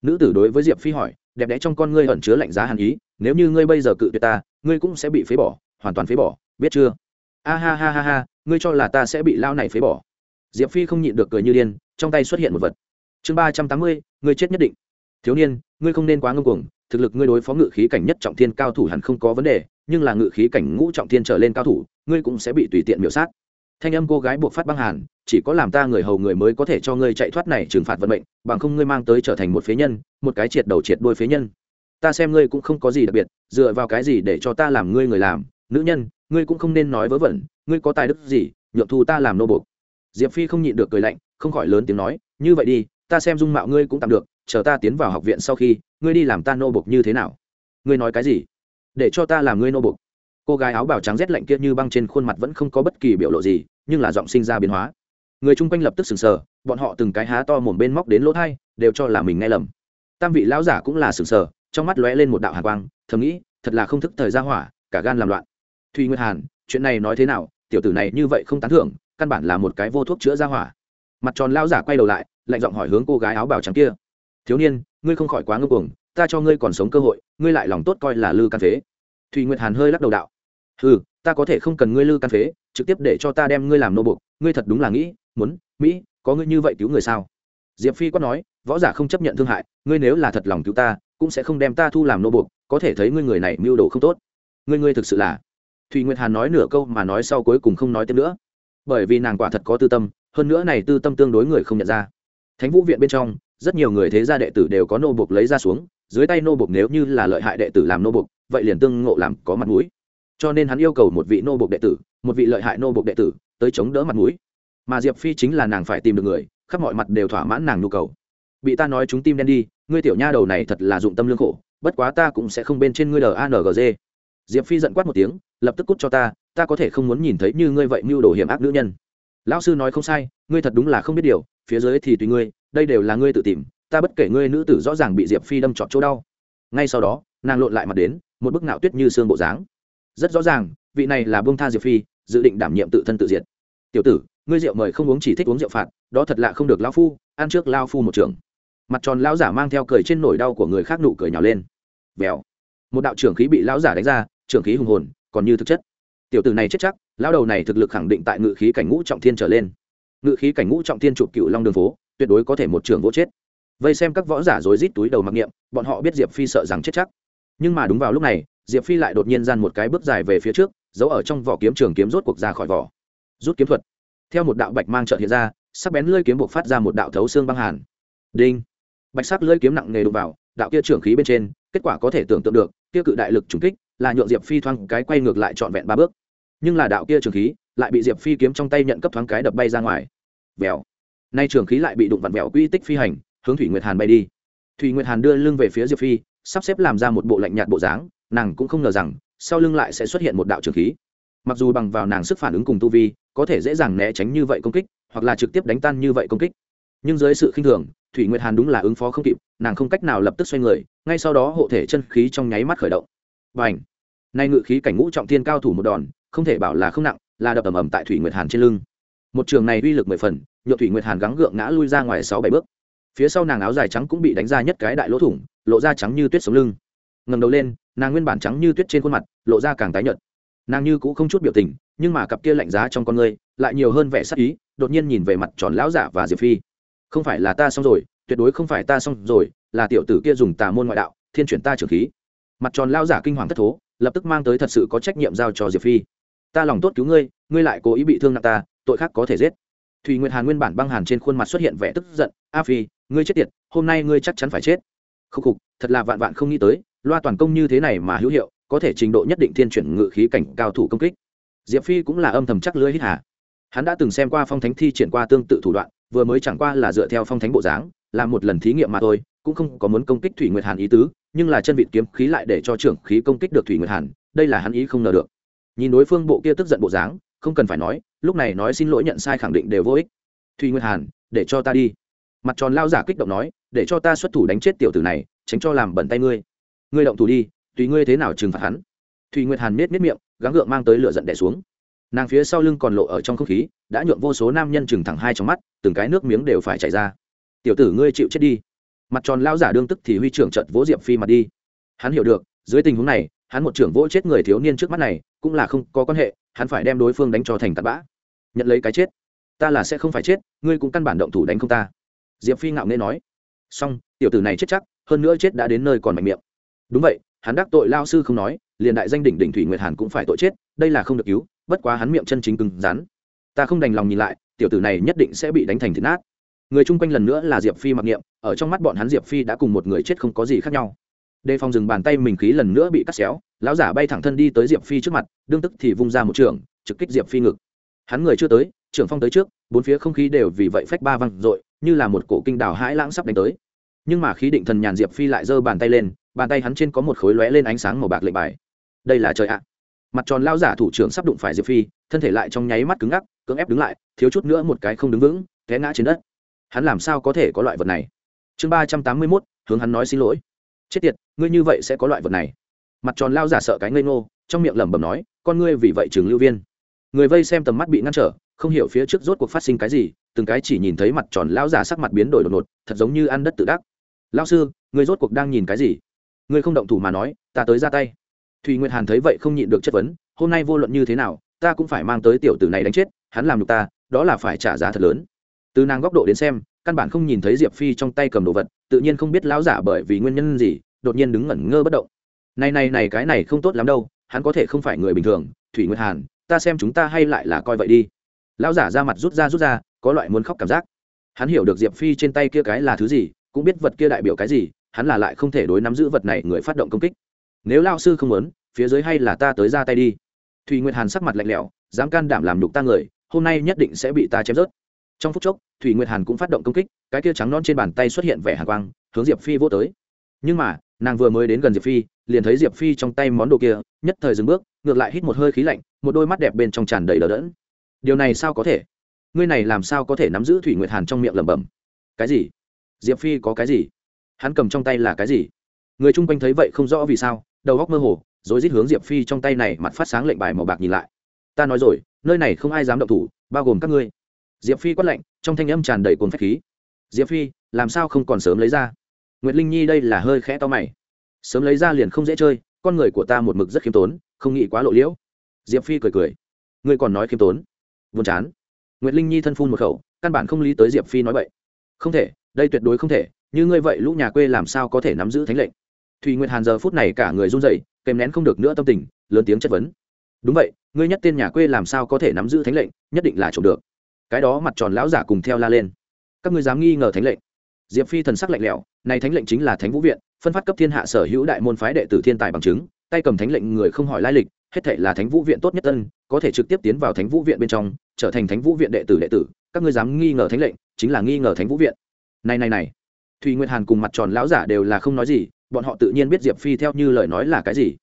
Nữ tử đối với diệp phi hỏi, đẹp đẽ trong con ngươi ẩn chứa lạnh giá hàn ý, nếu như ngươi bây giờ cự tuyệt ta, ngươi cũng sẽ bị phế bỏ, hoàn toàn phế bỏ, biết chưa? A ha ha ha ha, ngươi cho là ta sẽ bị lao này phế bỏ. Diệp phi không nhịn được cười như điên, trong tay xuất hiện một vật. Chương ba trăm tám mươi, ngươi chết nhất định. Thiếu niên, ngươi không nên quá ngưng cuồng, thực lực ngươi đối phó ngự khí cảnh nhất trọng thiên cao thủ hẳn không có vấn đề, nhưng là ngự khí cảnh ngũ trọng thiên trở lên cao thủ, ngươi cũng sẽ bị tùy tiện miểu sát. Thanh âm cô gái buộc phát băng hàn chỉ có làm ta người hầu người mới có thể cho ngươi chạy thoát này trừng phạt vận mệnh, bằng không ngươi mang tới trở thành một phế nhân, một cái triệt đầu triệt đuôi phế nhân. Ta xem ngươi cũng không có gì đặc biệt, dựa vào cái gì để cho ta làm ngươi người làm? Nữ nhân, ngươi cũng không nên nói vớ vẩn, ngươi có tài đức gì, nhượng thu ta làm nô buộc. Diệp phi không nhịn được cười lạnh, không khỏi lớn tiếng nói, như vậy đi, ta xem dung mạo ngươi cũng tạm được, chờ ta tiến vào học viện sau khi, ngươi đi làm ta nô buộc như thế nào? Ngươi nói cái gì? Để cho ta làm ngươi nô buộc. Cô gái áo bào trắng rét lạnh kia như băng trên khuôn mặt vẫn không có bất kỳ biểu lộ gì, nhưng là giọng sinh ra biến hóa người chung quanh lập tức sừng sờ, bọn họ từng cái há to mồm bên móc đến lỗ thai, đều cho là mình nghe lầm. Tam vị lão giả cũng là sừng sờ, trong mắt lóe lên một đạo hàn quang, thầm nghĩ, thật là không thức thời ra hỏa, cả gan làm loạn. Thùy nguyệt hàn, chuyện này nói thế nào, tiểu tử này như vậy không tán thưởng, căn bản là một cái vô thuốc chữa ra hỏa. Mặt tròn lão giả quay đầu lại, lạnh giọng hỏi hướng cô gái áo bào trắng kia. Thiếu niên, ngươi không khỏi quá ngưng cuồng ta cho ngươi còn sống cơ hội, ngươi lại lòng tốt coi là lư can phế. Thùy nguyệt hàn hơi lắc đầu đạo. Ừ ta có thể không cần ngươi lư can phế, trực tiếp để cho ta đem ngươi làm nô buộc, ngươi thật đúng là nghĩ muốn, mỹ, có ngươi như vậy cứu người sao? Diệp phi có nói, võ giả không chấp nhận thương hại, ngươi nếu là thật lòng cứu ta, cũng sẽ không đem ta thu làm nô buộc, có thể thấy ngươi người này mưu đồ không tốt. Ngươi ngươi thực sự là? Thùy nguyệt hàn nói nửa câu mà nói sau cuối cùng không nói thêm nữa. Bởi vì nàng quả thật có tư tâm, hơn nữa này tư tâm tương đối người không nhận ra. Thánh vũ viện bên trong, rất nhiều người thế gia đệ tử đều có nô buộc lấy ra xuống, dưới tay nô buộc nếu như là lợi hại đệ tử làm nô buộc, vậy liền tương ngộ làm có mặt mũi. Cho nên hắn yêu cầu một vị nô buộc đệ tử, một vị lợi hại nô buộc đệ tử, tới chống đỡ mặt mũi mà diệp phi chính là nàng phải tìm được người, khắp mọi mặt đều thỏa mãn nàng nhu cầu. Bị ta nói chúng tim đen đi, ngươi tiểu nha đầu này thật là dụng tâm lương khổ, bất quá ta cũng sẽ không bên trên ngươi langg diệp phi giận quát một tiếng, lập tức cút cho ta ta có thể không muốn nhìn thấy như ngươi vậy mưu đồ hiểm ác nữ nhân. Lão sư nói không sai, ngươi thật đúng là không biết điều, phía dưới thì tùy ngươi, đây đều là ngươi tự tìm, ta bất kể ngươi nữ tử rõ ràng bị diệp phi đâm trọt chỗ đau. Ngay sau đó, nàng lộn lại mặt đến, một bức nạo tuyết như xương bộ dáng. Rất rõ ràng, vị này là bông tha diệp phi, dự định đảm nhiệm tự thân tự diệt. Tiểu tử ngươi rượu mời không uống chỉ thích uống rượu phạt, đó thật lạ không được lao phu, ăn trước lao phu một trường. Mặt tròn lão giả mang theo cười trên nỗi đau của người khác nụ cười nhào lên. Vèo. Một đạo trưởng khí bị lão giả đánh ra, trưởng khí hùng hồn, còn như thực chất. Tiểu tử này chết chắc, lão đầu này thực lực khẳng định tại ngự khí cảnh ngũ trọng thiên trở lên. Ngự khí cảnh ngũ trọng thiên chụp cựu long đường phố, tuyệt đối có thể một trường vỗ chết. Vây xem các võ giả rối rít túi đầu mặc niệm, bọn họ biết diệp phi sợ rằng chết chắc. Nhưng mà đúng vào lúc này, diệp phi lại đột nhiên gian một cái bước dài về phía trước, giấu ở trong vỏ kiếm trường kiếm rốt cuộc ra khỏi vỏ. Rút kiếm thuật theo một đạo bạch mang trợ hiện ra, sắc bén lưỡi kiếm buộc phát ra một đạo thấu xương băng hàn. Đinh! Bạch sắc lưỡi kiếm nặng nề đụng vào, đạo kia trưởng khí bên trên, kết quả có thể tưởng tượng được, kia cự đại lực trùng kích, là nhượng diệp phi thoáng cái quay ngược lại trọn vẹn ba bước. Nhưng là đạo kia trường khí, lại bị diệp phi kiếm trong tay nhận cấp thoáng cái đập bay ra ngoài. Vèo! Nay trường khí lại bị đụng vặn vẹo quy tích phi hành, hướng thủy nguyệt hàn bay đi. Thủy nguyệt hàn đưa lưng về phía diệp phi, sắp xếp làm ra một bộ lạnh nhạt bộ dáng, nàng cũng không ngờ rằng, sau lưng lại sẽ xuất hiện một đạo trường khí. Mặc dù bằng vào nàng sức phản ứng cùng tu vi có thể dễ dàng né tránh như vậy công kích, hoặc là trực tiếp đánh tan như vậy công kích. Nhưng dưới sự khinh thường, thủy nguyệt hàn đúng là ứng phó không kịp, nàng không cách nào lập tức xoay người, ngay sau đó hộ thể chân khí trong nháy mắt khởi động. Và ảnh nay ngự khí cảnh ngũ trọng thiên cao thủ một đòn, không thể bảo là không nặng, là đập ầm ầm tại thủy nguyệt hàn trên lưng. Một trường này uy lực mười phần nhựa thủy nguyệt hàn gắng gượng ngã lui ra ngoài sáu bảy bước. Phía sau nàng áo dài trắng cũng bị đánh ra nhất cái đại lỗ thủng, lộ ra trắng như tuyết sống lưng. Ngầm đầu lên, nàng nguyên bản trắng như tuyết trên khuôn mặt, lộ ra càng tái nhợt. Nàng như cũng không chút biểu tình nhưng mà cặp kia lạnh giá trong con người lại nhiều hơn vẻ sắc ý, đột nhiên nhìn về mặt tròn lão giả và diệp phi. Không phải là ta xong rồi, tuyệt đối không phải ta xong rồi, là tiểu tử kia dùng tà môn ngoại đạo, thiên chuyển ta trưởng khí. Mặt tròn lão giả kinh hoàng thất thố, lập tức mang tới thật sự có trách nhiệm giao cho diệp phi. Ta lòng tốt cứu ngươi ngươi lại cố ý bị thương nặng ta, tội khác có thể giết. Thùy nguyệt hàn nguyên bản băng hàn trên khuôn mặt xuất hiện vẻ tức giận, a phi, ngươi chết tiệt, hôm nay ngươi chắc chắn phải chết. Khúc khục, thật là vạn vạn không nghĩ tới, loa toàn công như thế này mà hữu hiệu, có thể trình độ nhất định thiên chuyển ngự khí cảnh cao thủ công kích diệp phi cũng là âm thầm chắc lưới hít hà. Hắn đã từng xem qua phong thánh thi triển qua tương tự thủ đoạn, vừa mới chẳng qua là dựa theo phong thánh bộ dáng, làm một lần thí nghiệm mà thôi, cũng không có muốn công kích thủy nguyệt hàn ý tứ, nhưng là chân vịt kiếm khí lại để cho trưởng khí công kích được thủy nguyệt hàn, đây là hắn ý không ngờ được. Nhìn đối phương bộ kia tức giận bộ dáng, không cần phải nói, lúc này nói xin lỗi nhận sai khẳng định đều vô ích. Thủy nguyệt hàn, để cho ta đi. Mặt tròn lao giả kích động nói, để cho ta xuất thủ đánh chết tiểu tử này, tránh cho làm bẩn tay ngươi. Ngươi động thủ đi, tùy ngươi thế nào trừng phạt hắn. Thùy nguyệt hàn miết miết miệng gắng gượng mang tới lửa giận đè xuống. Nàng phía sau lưng còn lộ ở trong không khí, đã nhuộm vô số nam nhân chừng thẳng hai trong mắt, từng cái nước miếng đều phải chảy ra. Tiểu tử ngươi chịu chết đi. Mặt tròn lao giả đương tức thì huy trưởng trận vỗ diệp phi mặt đi. Hắn hiểu được, dưới tình huống này, hắn một trưởng vỗ chết người thiếu niên trước mắt này, cũng là không có quan hệ, hắn phải đem đối phương đánh cho thành tạt bã. Nhận lấy cái chết, ta là sẽ không phải chết, ngươi cũng căn bản động thủ đánh không ta. Diệp phi ngạo nghê nói. Xong, tiểu tử này chết chắc, hơn nữa chết đã đến nơi còn mạnh miệng. Đúng vậy hắn đắc tội lao sư không nói, liền đại danh đỉnh đỉnh thủy nguyệt hàn cũng phải tội chết, đây là không được cứu, bất quá hắn miệng chân chính cứng rắn. Ta không đành lòng nhìn lại, tiểu tử này nhất định sẽ bị đánh thành thịt nát. Người chung quanh lần nữa là diệp phi mặc niệm, ở trong mắt bọn hắn diệp phi đã cùng một người chết không có gì khác nhau. Đề phòng dừng bàn tay mình khí lần nữa bị cắt xéo, lão giả bay thẳng thân đi tới diệp phi trước mặt, đương tức thì vung ra một trường, trực kích diệp phi ngực. Hắn người chưa tới, trưởng phong tới trước, bốn phía không khí đều vì vậy phách ba văng r như là một cổ kinh đảo hãi lãng sắp đánh tới. Nhưng mà khí định thần nhàn diệp phi lại giơ bàn tay lên bàn tay hắn trên có một khối lóe lên ánh sáng màu bạc lệnh bài. Đây là trời ạ. Mặt tròn lao giả thủ trưởng sắp đụng phải diệp phi, thân thể lại trong nháy mắt cứng ngắc, cưỡng ép đứng lại, thiếu chút nữa một cái không đứng vững, té ngã trên đất. Hắn làm sao có thể có loại vật này? Chương ba trăm tám mươi mốt, hướng hắn nói xin lỗi. Chết tiệt, ngươi như vậy sẽ có loại vật này. Mặt tròn lao giả sợ cái ngây ngô, trong miệng lẩm bẩm nói, con ngươi vì vậy trường lưu viên. Người vây xem tầm mắt bị ngăn trở, không hiểu phía trước rốt cuộc phát sinh cái gì, từng cái chỉ nhìn thấy mặt tròn lao giả sắc mặt biến đổi đột ngột, thật giống như ăn đất tự đắc. Lao sư, người rốt cuộc đang nhìn cái gì? Ngươi không động thủ mà nói, ta tới ra tay. Thùy nguyệt hàn thấy vậy không nhịn được chất vấn, hôm nay vô luận như thế nào, ta cũng phải mang tới tiểu tử này đánh chết, hắn làm được ta, đó là phải trả giá thật lớn. Từ nàng góc độ đến xem, căn bản không nhìn thấy diệp phi trong tay cầm đồ vật, tự nhiên không biết lão giả bởi vì nguyên nhân gì, đột nhiên đứng ngẩn ngơ bất động. Này này này cái này không tốt lắm đâu, hắn có thể không phải người bình thường thủy nguyệt hàn, ta xem chúng ta hay lại là coi vậy đi. Lão giả ra mặt rút ra rút ra, có loại muốn khóc cảm giác. Hắn hiểu được diệp phi trên tay kia cái là thứ gì, cũng biết vật kia đại biểu cái gì hắn là lại không thể đối nắm giữ vật này người phát động công kích. Nếu lao sư không muốn, phía dưới hay là ta tới ra tay đi. Thùy nguyệt hàn sắc mặt lạnh lẽo, dám can đảm làm đục ta người, hôm nay nhất định sẽ bị ta chém rớt. Trong phút chốc, thủy nguyệt hàn cũng phát động công kích, cái kia trắng non trên bàn tay xuất hiện vẻ hàn quang, hướng diệp phi vô tới. Nhưng mà, nàng vừa mới đến gần diệp phi, liền thấy diệp phi trong tay món đồ kia, nhất thời dừng bước, ngược lại hít một hơi khí lạnh, một đôi mắt đẹp bên trong tràn đầy đờ đẫn. Điều này sao có thể? Ngươi này làm sao có thể nắm giữ thủy nguyệt hàn trong miệng lẩm bẩm? Cái gì? Diệp phi có cái gì? Hắn cầm trong tay là cái gì? Người chung quanh thấy vậy không rõ vì sao, đầu góc mơ hồ, rồi rít hướng diệp phi trong tay này mặt phát sáng lệnh bài màu bạc nhìn lại. Ta nói rồi, nơi này không ai dám động thủ, bao gồm các ngươi. Diệp phi quát lệnh trong thanh âm tràn đầy cồn phách khí. Diệp phi, làm sao không còn sớm lấy ra? Nguyệt linh nhi đây là hơi khẽ to mày. Sớm lấy ra liền không dễ chơi, con người của ta một mực rất khiêm tốn, không nghĩ quá lộ liễu. Diệp phi cười cười. Ngươi còn nói khiêm tốn? Buồn chán. Nguyệt linh nhi thân phun một khẩu, căn bản không lý tới diệp phi nói vậy không thể, đây tuyệt đối không thể như ngươi vậy, lũ nhà quê làm sao có thể nắm giữ thánh lệnh? Thùy nguyệt hàn giờ phút này cả người run rẩy, kèm nén không được nữa tâm tình, lớn tiếng chất vấn. Đúng vậy, ngươi nhất tên nhà quê làm sao có thể nắm giữ thánh lệnh, nhất định là trộm được. Cái đó mặt tròn lão giả cùng theo la lên. Các ngươi dám nghi ngờ thánh lệnh. Diệp phi thần sắc lạnh lẽo, này thánh lệnh chính là thánh vũ viện, phân phát cấp thiên hạ sở hữu đại môn phái đệ tử thiên tài bằng chứng, tay cầm thánh lệnh người không hỏi lai lịch, hết thể là thánh vũ viện tốt nhất tân, có thể trực tiếp tiến vào thánh vũ viện bên trong, trở thành thánh vũ viện đệ tử đệ tử. Các ngươi dám nghi ngờ thánh lệnh, chính là nghi ngờ thánh vũ viện. Này này này thùy nguyệt hàn cùng mặt tròn lão giả đều là không nói gì, bọn họ tự nhiên biết diệp phi theo như lời nói là cái gì.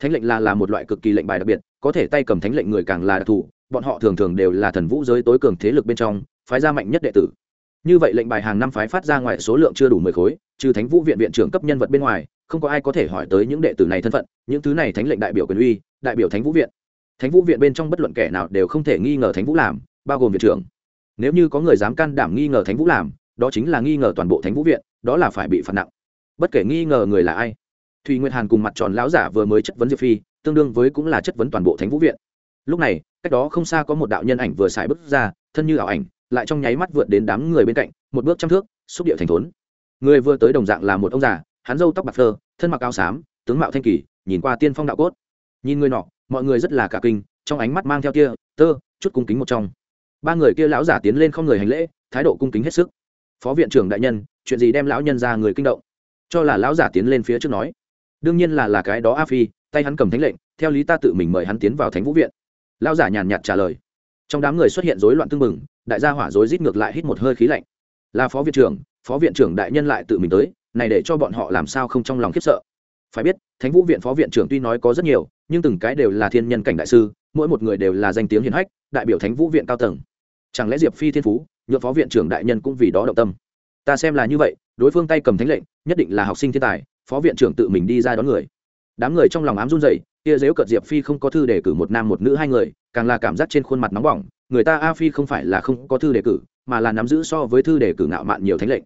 Thánh lệnh là là một loại cực kỳ lệnh bài đặc biệt, có thể tay cầm thánh lệnh người càng là đặc thù, bọn họ thường thường đều là thần vũ giới tối cường thế lực bên trong, phái ra mạnh nhất đệ tử. Như vậy lệnh bài hàng năm phái phát ra ngoài số lượng chưa đủ mười khối, trừ thánh vũ viện viện trưởng cấp nhân vật bên ngoài, không có ai có thể hỏi tới những đệ tử này thân phận, những thứ này thánh lệnh đại biểu quyền uy, đại biểu thánh vũ viện. Thánh vũ viện bên trong bất luận kẻ nào đều không thể nghi ngờ thánh vũ làm, bao gồm viện trưởng. Nếu như có người dám can đảm nghi ngờ thánh vũ làm đó chính là nghi ngờ toàn bộ thánh vũ viện, đó là phải bị phạt nặng. Bất kể nghi ngờ người là ai, thùy nguyệt hàn cùng mặt tròn lão giả vừa mới chất vấn diệp phi, tương đương với cũng là chất vấn toàn bộ thánh vũ viện. Lúc này, cách đó không xa có một đạo nhân ảnh vừa xài bước ra, thân như ảo ảnh, lại trong nháy mắt vượt đến đám người bên cạnh, một bước trăm thước, xúc điệu thành thốn. Người vừa tới đồng dạng là một ông già, hắn râu tóc bạc phơ, thân mặc áo xám, tướng mạo thanh kỳ, nhìn qua tiên phong đạo cốt. Nhìn người nọ, mọi người rất là cả kinh, trong ánh mắt mang theo tia, tơ, chút cung kính một trong. Ba người kia lão giả tiến lên không người hành lễ, thái độ cung kính hết sức phó viện trưởng đại nhân, chuyện gì đem lão nhân ra người kinh động? Cho là lão giả tiến lên phía trước nói. Đương nhiên là là cái đó a phi, tay hắn cầm thánh lệnh, theo lý ta tự mình mời hắn tiến vào thánh vũ viện. Lão giả nhàn nhạt trả lời. Trong đám người xuất hiện rối loạn tương mừng đại gia hỏa rối rít ngược lại hít một hơi khí lạnh. Là phó viện trưởng, phó viện trưởng đại nhân lại tự mình tới, này để cho bọn họ làm sao không trong lòng khiếp sợ. Phải biết, thánh vũ viện phó viện trưởng tuy nói có rất nhiều, nhưng từng cái đều là thiên nhân cảnh đại sư, mỗi một người đều là danh tiếng hiển hách, đại biểu thánh vũ viện cao tầng. Chẳng lẽ diệp phi thiên phú nhựa phó viện trưởng đại nhân cũng vì đó động tâm. Ta xem là như vậy, đối phương tay cầm thánh lệnh, nhất định là học sinh thiên tài, phó viện trưởng tự mình đi ra đón người. Đám người trong lòng ám run dậy kia dếu cợt diệp phi không có thư đề cử một nam một nữ hai người, càng là cảm giác trên khuôn mặt nóng bỏng, người ta a phi không phải là không có thư đề cử, mà là nắm giữ so với thư đề cử ngạo mạn nhiều thánh lệnh.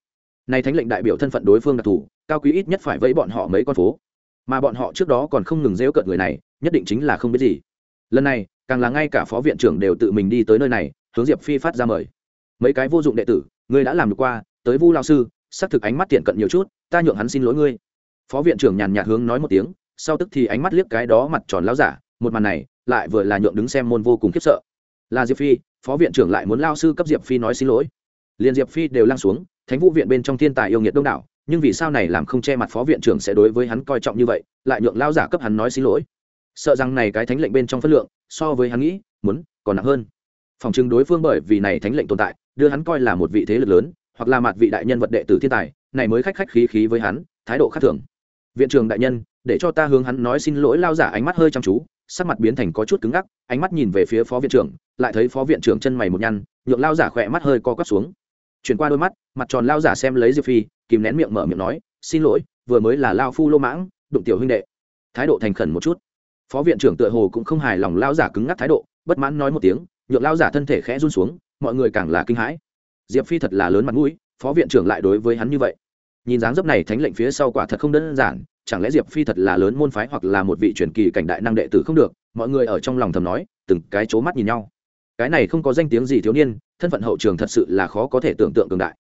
Nay thánh lệnh đại biểu thân phận đối phương đặc thù, cao quý ít nhất phải vẫy bọn họ mấy con phố. Mà bọn họ trước đó còn không ngừng dếu cợt người này, nhất định chính là không biết gì. Lần này, càng là ngay cả phó viện trưởng đều tự mình đi tới nơi này, hướng diệp phi phát ra mời mấy cái vô dụng đệ tử, ngươi đã làm được qua, tới vu lao sư, xác thực ánh mắt tiện cận nhiều chút, ta nhượng hắn xin lỗi ngươi. Phó viện trưởng nhàn nhạt hướng nói một tiếng, sau tức thì ánh mắt liếc cái đó mặt tròn láo giả, một màn này lại vừa là nhượng đứng xem môn vô cùng khiếp sợ. Là diệp phi, phó viện trưởng lại muốn lao sư cấp diệp phi nói xin lỗi. Liền diệp phi đều lang xuống, thánh vũ viện bên trong thiên tài yêu nghiệt đông đảo, nhưng vì sao này làm không che mặt phó viện trưởng sẽ đối với hắn coi trọng như vậy, lại nhượng lao giả cấp hắn nói xin lỗi? Sợ rằng này cái thánh lệnh bên trong phất lượng, so với hắn nghĩ, muốn còn nặng hơn. Phòng chứng đối phương bởi vì này thánh lệnh tồn tại đưa hắn coi là một vị thế lực lớn, hoặc là mặt vị đại nhân vật đệ tử thiên tài, này mới khách khách khí khí với hắn, thái độ khác thường. Viện trưởng đại nhân, để cho ta hướng hắn nói xin lỗi lao giả ánh mắt hơi chăm chú, sắc mặt biến thành có chút cứng ngắc, ánh mắt nhìn về phía phó viện trưởng, lại thấy phó viện trưởng chân mày một nhăn, nhượng lao giả khỏe mắt hơi co quắp xuống. Chuyển qua đôi mắt, mặt tròn lao giả xem lấy diệp phi, kìm nén miệng mở miệng nói, xin lỗi, vừa mới là lao phu lô mãng, đụng tiểu huynh đệ. Thái độ thành khẩn một chút. Phó viện trưởng tựa hồ cũng không hài lòng lao giả cứng ngắc thái độ, bất mãn nói một tiếng, nhượng lao giả thân thể khẽ run xuống mọi người càng là kinh hãi. Diệp phi thật là lớn mặt mũi, phó viện trưởng lại đối với hắn như vậy. Nhìn dáng dấp này thánh lệnh phía sau quả thật không đơn giản, chẳng lẽ diệp phi thật là lớn môn phái hoặc là một vị truyền kỳ cảnh đại năng đệ tử không được? Mọi người ở trong lòng thầm nói, từng cái c mắt nhìn nhau. Cái này không có danh tiếng gì thiếu niên, thân phận hậu trường thật sự là khó có thể tưởng tượng cường đại.